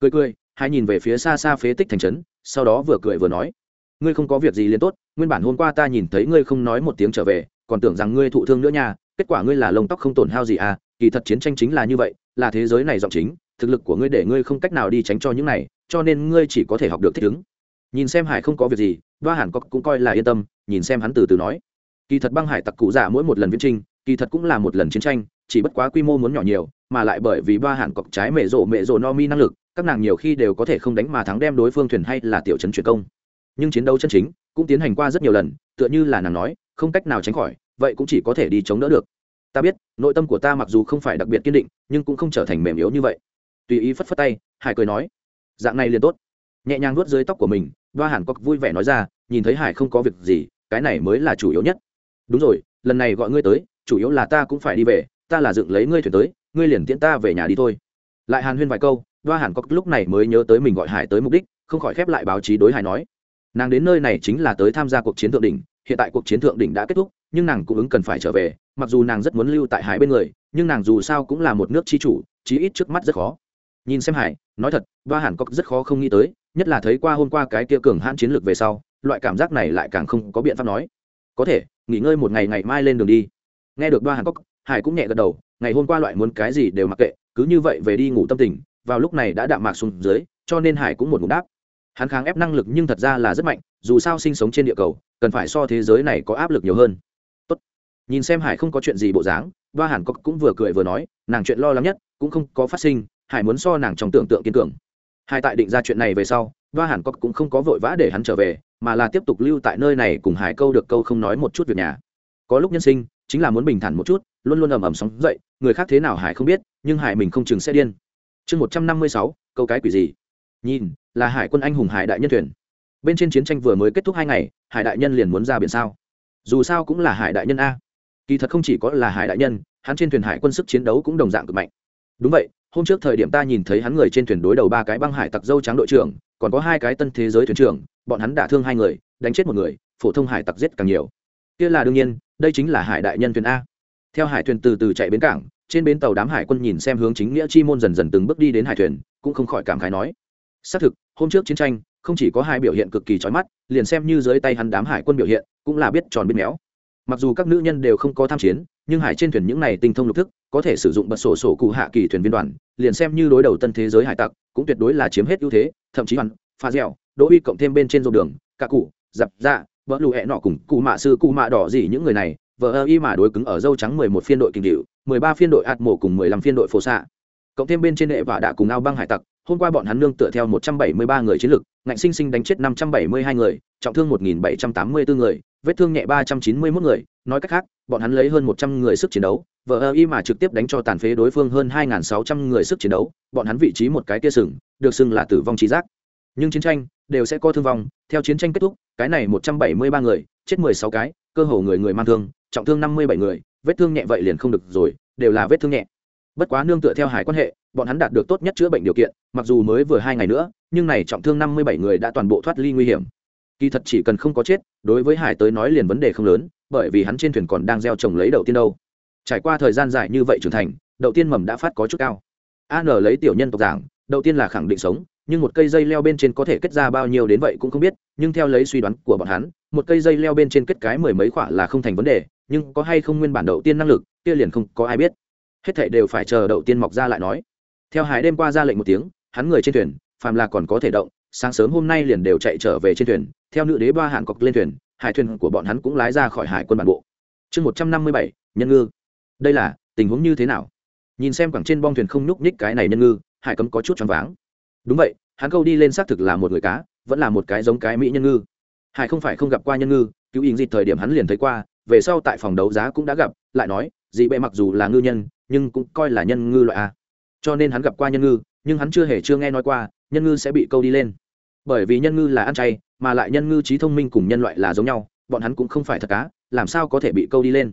Cười cười, hải nhìn về phía xa xa phế tích thành trấn, sau đó vừa cười vừa nói. Ngươi không có việc gì liền tốt, nguyên bản hôm qua ta nhìn thấy ngươi không nói một tiếng trở về, còn tưởng rằng ngươi thụ thương nữa nha kết quả ngươi là lông tóc không tổn hao gì à kỳ thật chiến tranh chính là như vậy, là thế giới này giọng chính, thực lực của ngươi để ngươi không cách nào đi tránh cho những này, cho nên ngươi chỉ có thể học được thích ứng. Nhìn xem hải không có việc gì, đoa hẳn cốc cũng coi là yên tâm, nhìn xem hắn từ từ nói. Kỳ thật băng hải tặc cụ giả mỗi một lần viễn trinh, kỳ thật cũng là một lần chiến tranh, chỉ bất quá quy mô muốn nhỏ nhiều, mà lại bởi vì ba hàn cọc trái mệ rộ mệ rộ no mi năng lực, các nàng nhiều khi đều có thể không đánh mà thắng đem đối phương thuyền hay là tiểu trấn truyền công. Nhưng chiến đấu chân chính cũng tiến hành qua rất nhiều lần, tựa như là nàng nói, không cách nào tránh khỏi vậy cũng chỉ có thể đi chống đỡ được. Ta biết, nội tâm của ta mặc dù không phải đặc biệt kiên định, nhưng cũng không trở thành mềm yếu như vậy. Tùy ý phất phất tay, hải cười nói, dạng này liền tốt. Nhẹ nhàng nuốt dưới tóc của mình, đoa hàn cọc vui vẻ nói ra, nhìn thấy hải không có việc gì, cái này mới là chủ yếu nhất. Đúng rồi, lần này gọi ngươi tới, chủ yếu là ta cũng phải đi về, ta là dựng lấy ngươi thuyền tới, ngươi liền tiễn ta về nhà đi thôi. Lại hàn huyên vài câu, đoa hàn cọc lúc này mới nhớ tới mình gọi hải tới mục đích, không khỏi khép lại báo chí đối hải nói, nàng đến nơi này chính là tới tham gia cuộc chiến thượng đỉnh, hiện tại cuộc chiến thượng đỉnh đã kết thúc nhưng nàng cũng ứng cần phải trở về, mặc dù nàng rất muốn lưu tại hải bên người, nhưng nàng dù sao cũng là một nước chi chủ, chí ít trước mắt rất khó. Nhìn xem hải, nói thật, ba hàn có rất khó không nghĩ tới, nhất là thấy qua hôm qua cái kia cường hãn chiến lược về sau, loại cảm giác này lại càng không có biện pháp nói. Có thể, nghỉ ngơi một ngày ngày mai lên đường đi. Nghe được ba hàn cốc, hải cũng nhẹ gật đầu, ngày hôm qua loại muốn cái gì đều mặc kệ, cứ như vậy về đi ngủ tâm tình, vào lúc này đã đạm mạc xuống dưới, cho nên hải cũng một ngủ đáp. Hắn kháng ép năng lực nhưng thật ra là rất mạnh, dù sao sinh sống trên địa cầu, cần phải so thế giới này có áp lực nhiều hơn nhìn xem hải không có chuyện gì bộ dáng, đoa hàn cốc cũng vừa cười vừa nói, nàng chuyện lo lắng nhất cũng không có phát sinh, hải muốn so nàng trong tưởng tượng kiên cường. Hải tại định ra chuyện này về sau, đoa hàn cốc cũng không có vội vã để hắn trở về, mà là tiếp tục lưu tại nơi này cùng hải câu được câu không nói một chút việc nhà. Có lúc nhân sinh, chính là muốn bình thản một chút, luôn luôn ầm ầm sóng dậy, người khác thế nào hải không biết, nhưng hải mình không chừng sẽ điên. Chương một trăm năm mươi sáu, câu cái quỷ gì? Nhìn, là hải quân anh hùng hải đại nhân thuyền. Bên trên chiến tranh vừa mới kết thúc hai ngày, hải đại nhân liền muốn ra biển sao? Dù sao cũng là hải đại nhân a kỳ thật không chỉ có là hải đại nhân, hắn trên thuyền hải quân sức chiến đấu cũng đồng dạng cực mạnh. Đúng vậy, hôm trước thời điểm ta nhìn thấy hắn người trên thuyền đối đầu ba cái băng hải tặc dâu trắng đội trưởng, còn có hai cái tân thế giới thuyền trưởng, bọn hắn đả thương hai người, đánh chết một người, phổ thông hải tặc giết càng nhiều. Kia là đương nhiên, đây chính là hải đại nhân thuyền a. Theo hải thuyền từ từ chạy bến cảng, trên bến tàu đám hải quân nhìn xem hướng chính nghĩa chi môn dần dần từng bước đi đến hải thuyền, cũng không khỏi cảm khái nói. Xác thực, hôm trước chiến tranh, không chỉ có hai biểu hiện cực kỳ trói mắt, liền xem như dưới tay hắn đám hải quân biểu hiện, cũng là biết tròn biết méo mặc dù các nữ nhân đều không có tham chiến, nhưng hải trên thuyền những này tinh thông lục thức, có thể sử dụng bật sổ sổ cụ hạ kỳ thuyền viên đoàn, liền xem như đối đầu tân thế giới hải tặc, cũng tuyệt đối là chiếm hết ưu thế, thậm chí hoàn, pha dẻo, đỗ uy cộng thêm bên trên dòng đường cả cụ dập dạ vỡ lụ hẹ nọ cùng cụ mạ sư, cụ mạ đỏ gì những người này vợ ơ y mà đối cứng ở dâu trắng mười một phiên đội kinh điệu, mười ba phiên đội ạt mổ cùng mười lăm phiên đội phổ xạ. Cộng thêm bên trên hệ và đạ cùng ao băng hải tặc, hôm qua bọn hắn nương tựa theo một trăm bảy mươi ba người chiến lực ngạnh sinh sinh đánh chết năm trăm bảy mươi hai người, trọng thương một nghìn bảy trăm tám mươi bốn người vết thương nhẹ ba trăm chín mươi mốt người, nói cách khác, bọn hắn lấy hơn một trăm người sức chiến đấu, vờ y mà trực tiếp đánh cho tàn phế đối phương hơn hai nghìn sáu trăm người sức chiến đấu, bọn hắn vị trí một cái kia sừng, được xưng là tử vong trí giác. Nhưng chiến tranh đều sẽ có thương vong, theo chiến tranh kết thúc, cái này một trăm bảy mươi ba người, chết mười sáu cái, cơ hồ người người mang thương, trọng thương năm mươi bảy người, vết thương nhẹ vậy liền không được rồi, đều là vết thương nhẹ. Bất quá nương tựa theo hải quan hệ, bọn hắn đạt được tốt nhất chữa bệnh điều kiện, mặc dù mới vừa hai ngày nữa, nhưng này trọng thương năm mươi bảy người đã toàn bộ thoát ly nguy hiểm kỳ thật chỉ cần không có chết, đối với hải tới nói liền vấn đề không lớn, bởi vì hắn trên thuyền còn đang gieo trồng lấy đầu tiên đâu. Trải qua thời gian dài như vậy trưởng thành đầu tiên mầm đã phát có chút cao. An lấy tiểu nhân tộc giảng đầu tiên là khẳng định sống, nhưng một cây dây leo bên trên có thể kết ra bao nhiêu đến vậy cũng không biết, nhưng theo lấy suy đoán của bọn hắn, một cây dây leo bên trên kết cái mười mấy khoả là không thành vấn đề, nhưng có hay không nguyên bản đầu tiên năng lực, kia liền không có ai biết. Hết thảy đều phải chờ đầu tiên mọc ra lại nói. Theo hải đêm qua ra lệnh một tiếng, hắn người trên thuyền, phàm là còn có thể động, sáng sớm hôm nay liền đều chạy trở về trên thuyền theo nữ đế ba hạn cọc lên thuyền, hải thuyền của bọn hắn cũng lái ra khỏi hải quân bản bộ. Chương một trăm năm mươi bảy, nhân ngư. Đây là, tình huống như thế nào? Nhìn xem quảng trên bong thuyền không nhúc nhích cái này nhân ngư, hải cấm có chút choáng váng. Đúng vậy, hắn câu đi lên xác thực là một người cá, vẫn là một cái giống cái mỹ nhân ngư. Hải không phải không gặp qua nhân ngư, cứu ý dịp thời điểm hắn liền thấy qua, về sau tại phòng đấu giá cũng đã gặp, lại nói, dị bệ mặc dù là ngư nhân, nhưng cũng coi là nhân ngư loại a. Cho nên hắn gặp qua nhân ngư, nhưng hắn chưa hề chưa nghe nói qua, nhân ngư sẽ bị câu đi lên bởi vì nhân ngư là ăn chay, mà lại nhân ngư trí thông minh cùng nhân loại là giống nhau, bọn hắn cũng không phải thật cá, làm sao có thể bị câu đi lên?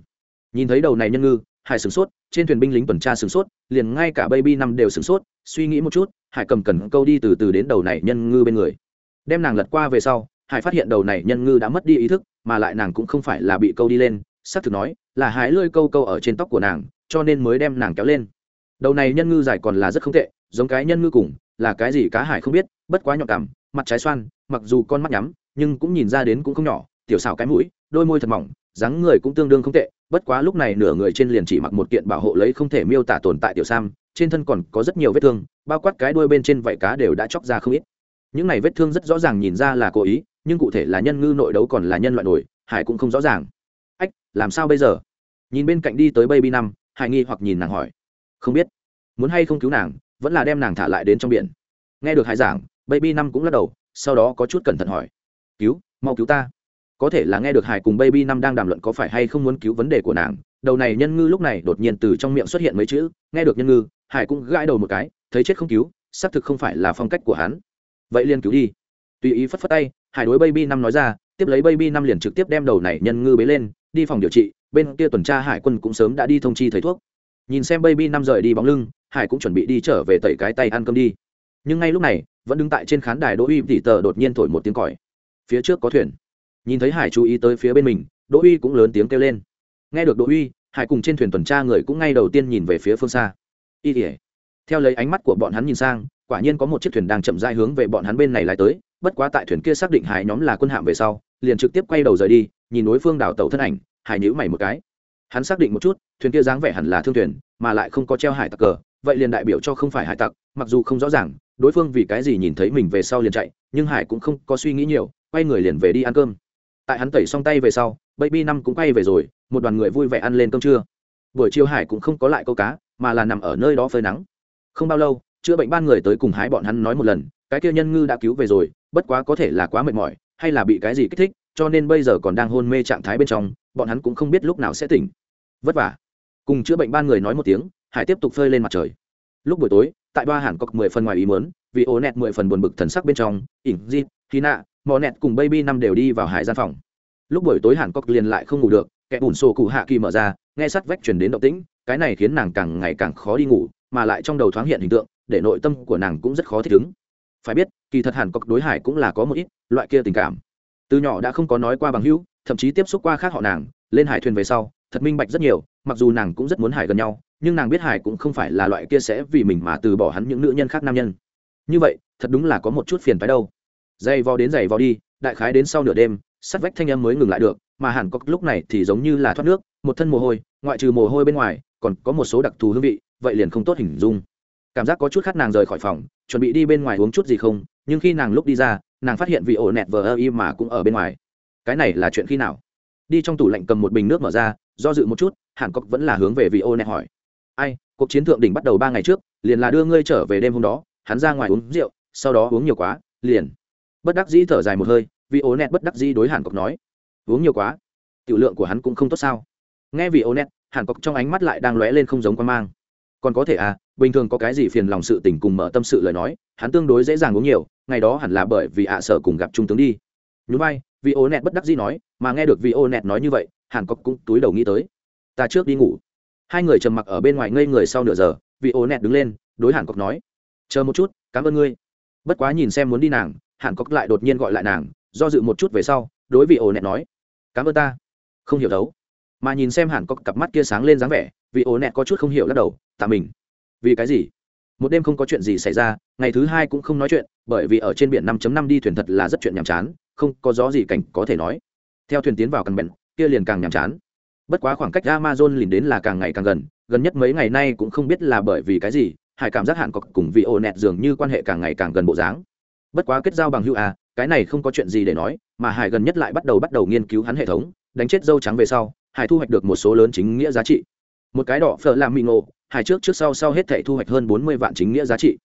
Nhìn thấy đầu này nhân ngư, hải sửng sốt, trên thuyền binh lính tuần tra sửng sốt, liền ngay cả baby năm đều sửng sốt, suy nghĩ một chút, hải cầm cần câu đi từ từ đến đầu này nhân ngư bên người. Đem nàng lật qua về sau, hải phát hiện đầu này nhân ngư đã mất đi ý thức, mà lại nàng cũng không phải là bị câu đi lên, xác thực nói, là hải lơi câu câu ở trên tóc của nàng, cho nên mới đem nàng kéo lên. Đầu này nhân ngư dài còn là rất không tệ, giống cái nhân ngư cùng, là cái gì cá hải không biết, bất quá nhọn cảm mặt trái xoan, mặc dù con mắt nhắm, nhưng cũng nhìn ra đến cũng không nhỏ, tiểu xảo cái mũi, đôi môi thật mỏng, dáng người cũng tương đương không tệ, bất quá lúc này nửa người trên liền chỉ mặc một kiện bảo hộ lấy không thể miêu tả tồn tại tiểu sam, trên thân còn có rất nhiều vết thương, bao quát cái đuôi bên trên vảy cá đều đã chóc ra không ít. Những này vết thương rất rõ ràng nhìn ra là cố ý, nhưng cụ thể là nhân ngư nội đấu còn là nhân loại nổi, hải cũng không rõ ràng. Ách, làm sao bây giờ? Nhìn bên cạnh đi tới baby năm, hải nghi hoặc nhìn nàng hỏi. Không biết. Muốn hay không cứu nàng, vẫn là đem nàng thả lại đến trong biển. Nghe được hải giảng baby năm cũng lắc đầu, sau đó có chút cẩn thận hỏi. Cứu, mau cứu ta. Có thể là nghe được hải cùng baby năm đang đàm luận có phải hay không muốn cứu vấn đề của nàng. Đầu này nhân ngư lúc này đột nhiên từ trong miệng xuất hiện mấy chữ, nghe được nhân ngư, hải cũng gãi đầu một cái, thấy chết không cứu, xác thực không phải là phong cách của hắn. Vậy liền cứu đi. Tùy ý phất phất tay, hải đối baby năm nói ra, tiếp lấy baby năm liền trực tiếp đem đầu này nhân ngư bế lên, đi phòng điều trị, bên kia tuần tra hải quân cũng sớm đã đi thông chi thầy thuốc. Nhìn xem baby năm rời đi bóng lưng, hải cũng chuẩn bị đi trở về tẩy cái tay ăn cơm đi. Nhưng ngay lúc này vẫn đứng tại trên khán đài đỗ uy tỉ tờ đột nhiên thổi một tiếng còi. Phía trước có thuyền. Nhìn thấy hải chú ý tới phía bên mình, đỗ uy cũng lớn tiếng kêu lên. Nghe được đỗ uy, hải cùng trên thuyền tuần tra người cũng ngay đầu tiên nhìn về phía phương xa. Y tỉa theo lấy ánh mắt của bọn hắn nhìn sang, quả nhiên có một chiếc thuyền đang chậm rãi hướng về bọn hắn bên này lại tới, bất quá tại thuyền kia xác định hải nhóm là quân hạm về sau, liền trực tiếp quay đầu rời đi, nhìn đối phương đảo tàu thân ảnh, hải nhíu mày một cái. Hắn xác định một chút, thuyền kia dáng vẻ hẳn là thương thuyền, mà lại không có treo hải tặc cờ, vậy liền đại biểu cho không phải hải tặc, mặc dù không rõ ràng đối phương vì cái gì nhìn thấy mình về sau liền chạy, nhưng hải cũng không có suy nghĩ nhiều, quay người liền về đi ăn cơm. Tại hắn tẩy xong tay về sau, baby năm cũng quay về rồi, một đoàn người vui vẻ ăn lên cơm trưa. Buổi chiều hải cũng không có lại câu cá, mà là nằm ở nơi đó phơi nắng. Không bao lâu, chữa bệnh ban người tới cùng hái bọn hắn nói một lần, cái kia nhân ngư đã cứu về rồi, bất quá có thể là quá mệt mỏi, hay là bị cái gì kích thích, cho nên bây giờ còn đang hôn mê trạng thái bên trong, bọn hắn cũng không biết lúc nào sẽ tỉnh. Vất vả. Cùng chữa bệnh ban người nói một tiếng, hải tiếp tục phơi lên mặt trời lúc buổi tối, tại ba hàn cọc mười phần ngoài ý mớn vì ố nẹt mười phần buồn bực thần sắc bên trong, ỉn di khi nạ, mò nẹt cùng baby năm đều đi vào hải gian phòng. Lúc buổi tối hàn cọc liền lại không ngủ được, kẻ bùn sổ cụ hạ kỳ mở ra, nghe sắt vách chuyển đến động tĩnh, cái này khiến nàng càng ngày càng khó đi ngủ, mà lại trong đầu thoáng hiện hình tượng, để nội tâm của nàng cũng rất khó thích ứng. Phải biết, kỳ thật hàn cọc đối hải cũng là có một ít loại kia tình cảm. Từ nhỏ đã không có nói qua bằng hữu, thậm chí tiếp xúc qua khác họ nàng, lên hải thuyền về sau, thật minh bạch rất nhiều mặc dù nàng cũng rất muốn hải gần nhau, nhưng nàng biết hải cũng không phải là loại kia sẽ vì mình mà từ bỏ hắn những nữ nhân khác nam nhân. Như vậy, thật đúng là có một chút phiền phái đâu. Dày vò đến dày vò đi, đại khái đến sau nửa đêm, sắt vách thanh em mới ngừng lại được, mà hẳn cọc lúc này thì giống như là thoát nước, một thân mồ hôi, ngoại trừ mồ hôi bên ngoài, còn có một số đặc thù hương vị, vậy liền không tốt hình dung. Cảm giác có chút khát nàng rời khỏi phòng, chuẩn bị đi bên ngoài uống chút gì không, nhưng khi nàng lúc đi ra, nàng phát hiện vị ổ nẹt vờ ơ y mà cũng ở bên ngoài. Cái này là chuyện khi nào? Đi trong tủ lạnh cầm một bình nước mở ra, do dự một chút hàn cốc vẫn là hướng về vị ô nẹ hỏi. Ai, cuộc chiến thượng đỉnh bắt đầu ba ngày trước, liền là đưa ngươi trở về đêm hôm đó, hắn ra ngoài uống rượu, sau đó uống nhiều quá, liền. Bất đắc dĩ thở dài một hơi, vị ô nẹ bất đắc dĩ đối hàn cốc nói. Uống nhiều quá, tiểu lượng của hắn cũng không tốt sao. Nghe vị ô nẹt hàn cốc trong ánh mắt lại đang lóe lên không giống quan mang. Còn có thể à bình thường có cái gì phiền lòng sự tình cùng mở tâm sự lời nói, hắn tương đối dễ dàng uống nhiều, ngày đó hẳn là bởi vì ạ sợ cùng gặp trung tướng đi. Nhún vai vì ô nẹt bất đắc dĩ nói, mà nghe được vì ô nẹt nói như vậy, hàn cốc cũng túi đầu nghĩ tới. Ta trước đi ngủ. Hai người trầm mặc ở bên ngoài ngây người sau nửa giờ, vì ô nẹt đứng lên, đối hàn cốc nói, chờ một chút, cảm ơn ngươi. Bất quá nhìn xem muốn đi nàng, hàn cốc lại đột nhiên gọi lại nàng, do dự một chút về sau, đối vị ô nẹt nói, cảm ơn ta. Không hiểu đấu. Mà nhìn xem hàn cốc cặp mắt kia sáng lên dáng vẻ, vị ô nẹt có chút không hiểu lắc đầu, tạ mình. Vì cái gì? Một đêm không có chuyện gì xảy ra, ngày thứ hai cũng không nói chuyện, bởi vì ở trên biển 5 năm đi thuyền thật là rất chuyện nhàm chán không có gió gì cảnh có thể nói. Theo thuyền tiến vào căn bèn kia liền càng nhàm chán. Bất quá khoảng cách amazon liền đến là càng ngày càng gần gần nhất mấy ngày nay cũng không biết là bởi vì cái gì, hải cảm giác hạn cọc cùng vị ô nẹt dường như quan hệ càng ngày càng gần bộ dáng. Bất quá kết giao bằng hữu à cái này không có chuyện gì để nói, mà hải gần nhất lại bắt đầu bắt đầu nghiên cứu hắn hệ thống, đánh chết dâu trắng về sau, hải thu hoạch được một số lớn chính nghĩa giá trị. Một cái đỏ phở làm mì ngộ, hải trước trước sau sau hết thể thu hoạch hơn bốn mươi vạn chính nghĩa giá trị.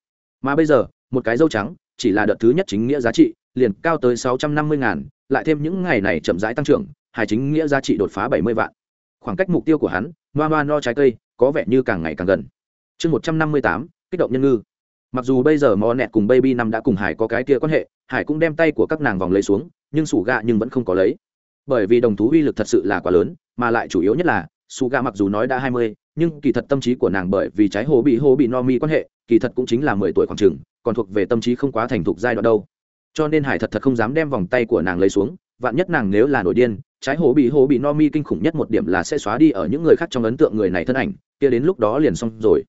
Mà bây giờ, một cái dâu trắng, chỉ là đợt thứ nhất chính nghĩa giá trị liền cao tới sáu trăm năm mươi ngàn, lại thêm những ngày này chậm rãi tăng trưởng, hải chính nghĩa giá trị đột phá bảy mươi vạn. Khoảng cách mục tiêu của hắn, hoa hoa no trái cây, có vẻ như càng ngày càng gần. Chương một trăm năm mươi tám, kích động nhân ngư. Mặc dù bây giờ mò nẹt cùng baby năm đã cùng hải có cái kia quan hệ, hải cũng đem tay của các nàng vòng lấy xuống, nhưng sủ gạ nhưng vẫn không có lấy. Bởi vì đồng thú uy lực thật sự là quá lớn, mà lại chủ yếu nhất là, sủ gạ mặc dù nói đã hai mươi, nhưng kỳ thật tâm trí của nàng bởi vì trái hồ bị hồ bị no mi quan hệ, kỳ thật cũng chính là mười tuổi khoảng chừng, còn thuộc về tâm trí không quá thành thục giai đoạn đâu cho nên hải thật thật không dám đem vòng tay của nàng lấy xuống, vạn nhất nàng nếu là nổi điên, trái hồ bị hồ bị no mi kinh khủng nhất một điểm là sẽ xóa đi ở những người khác trong ấn tượng người này thân ảnh, kia đến lúc đó liền xong rồi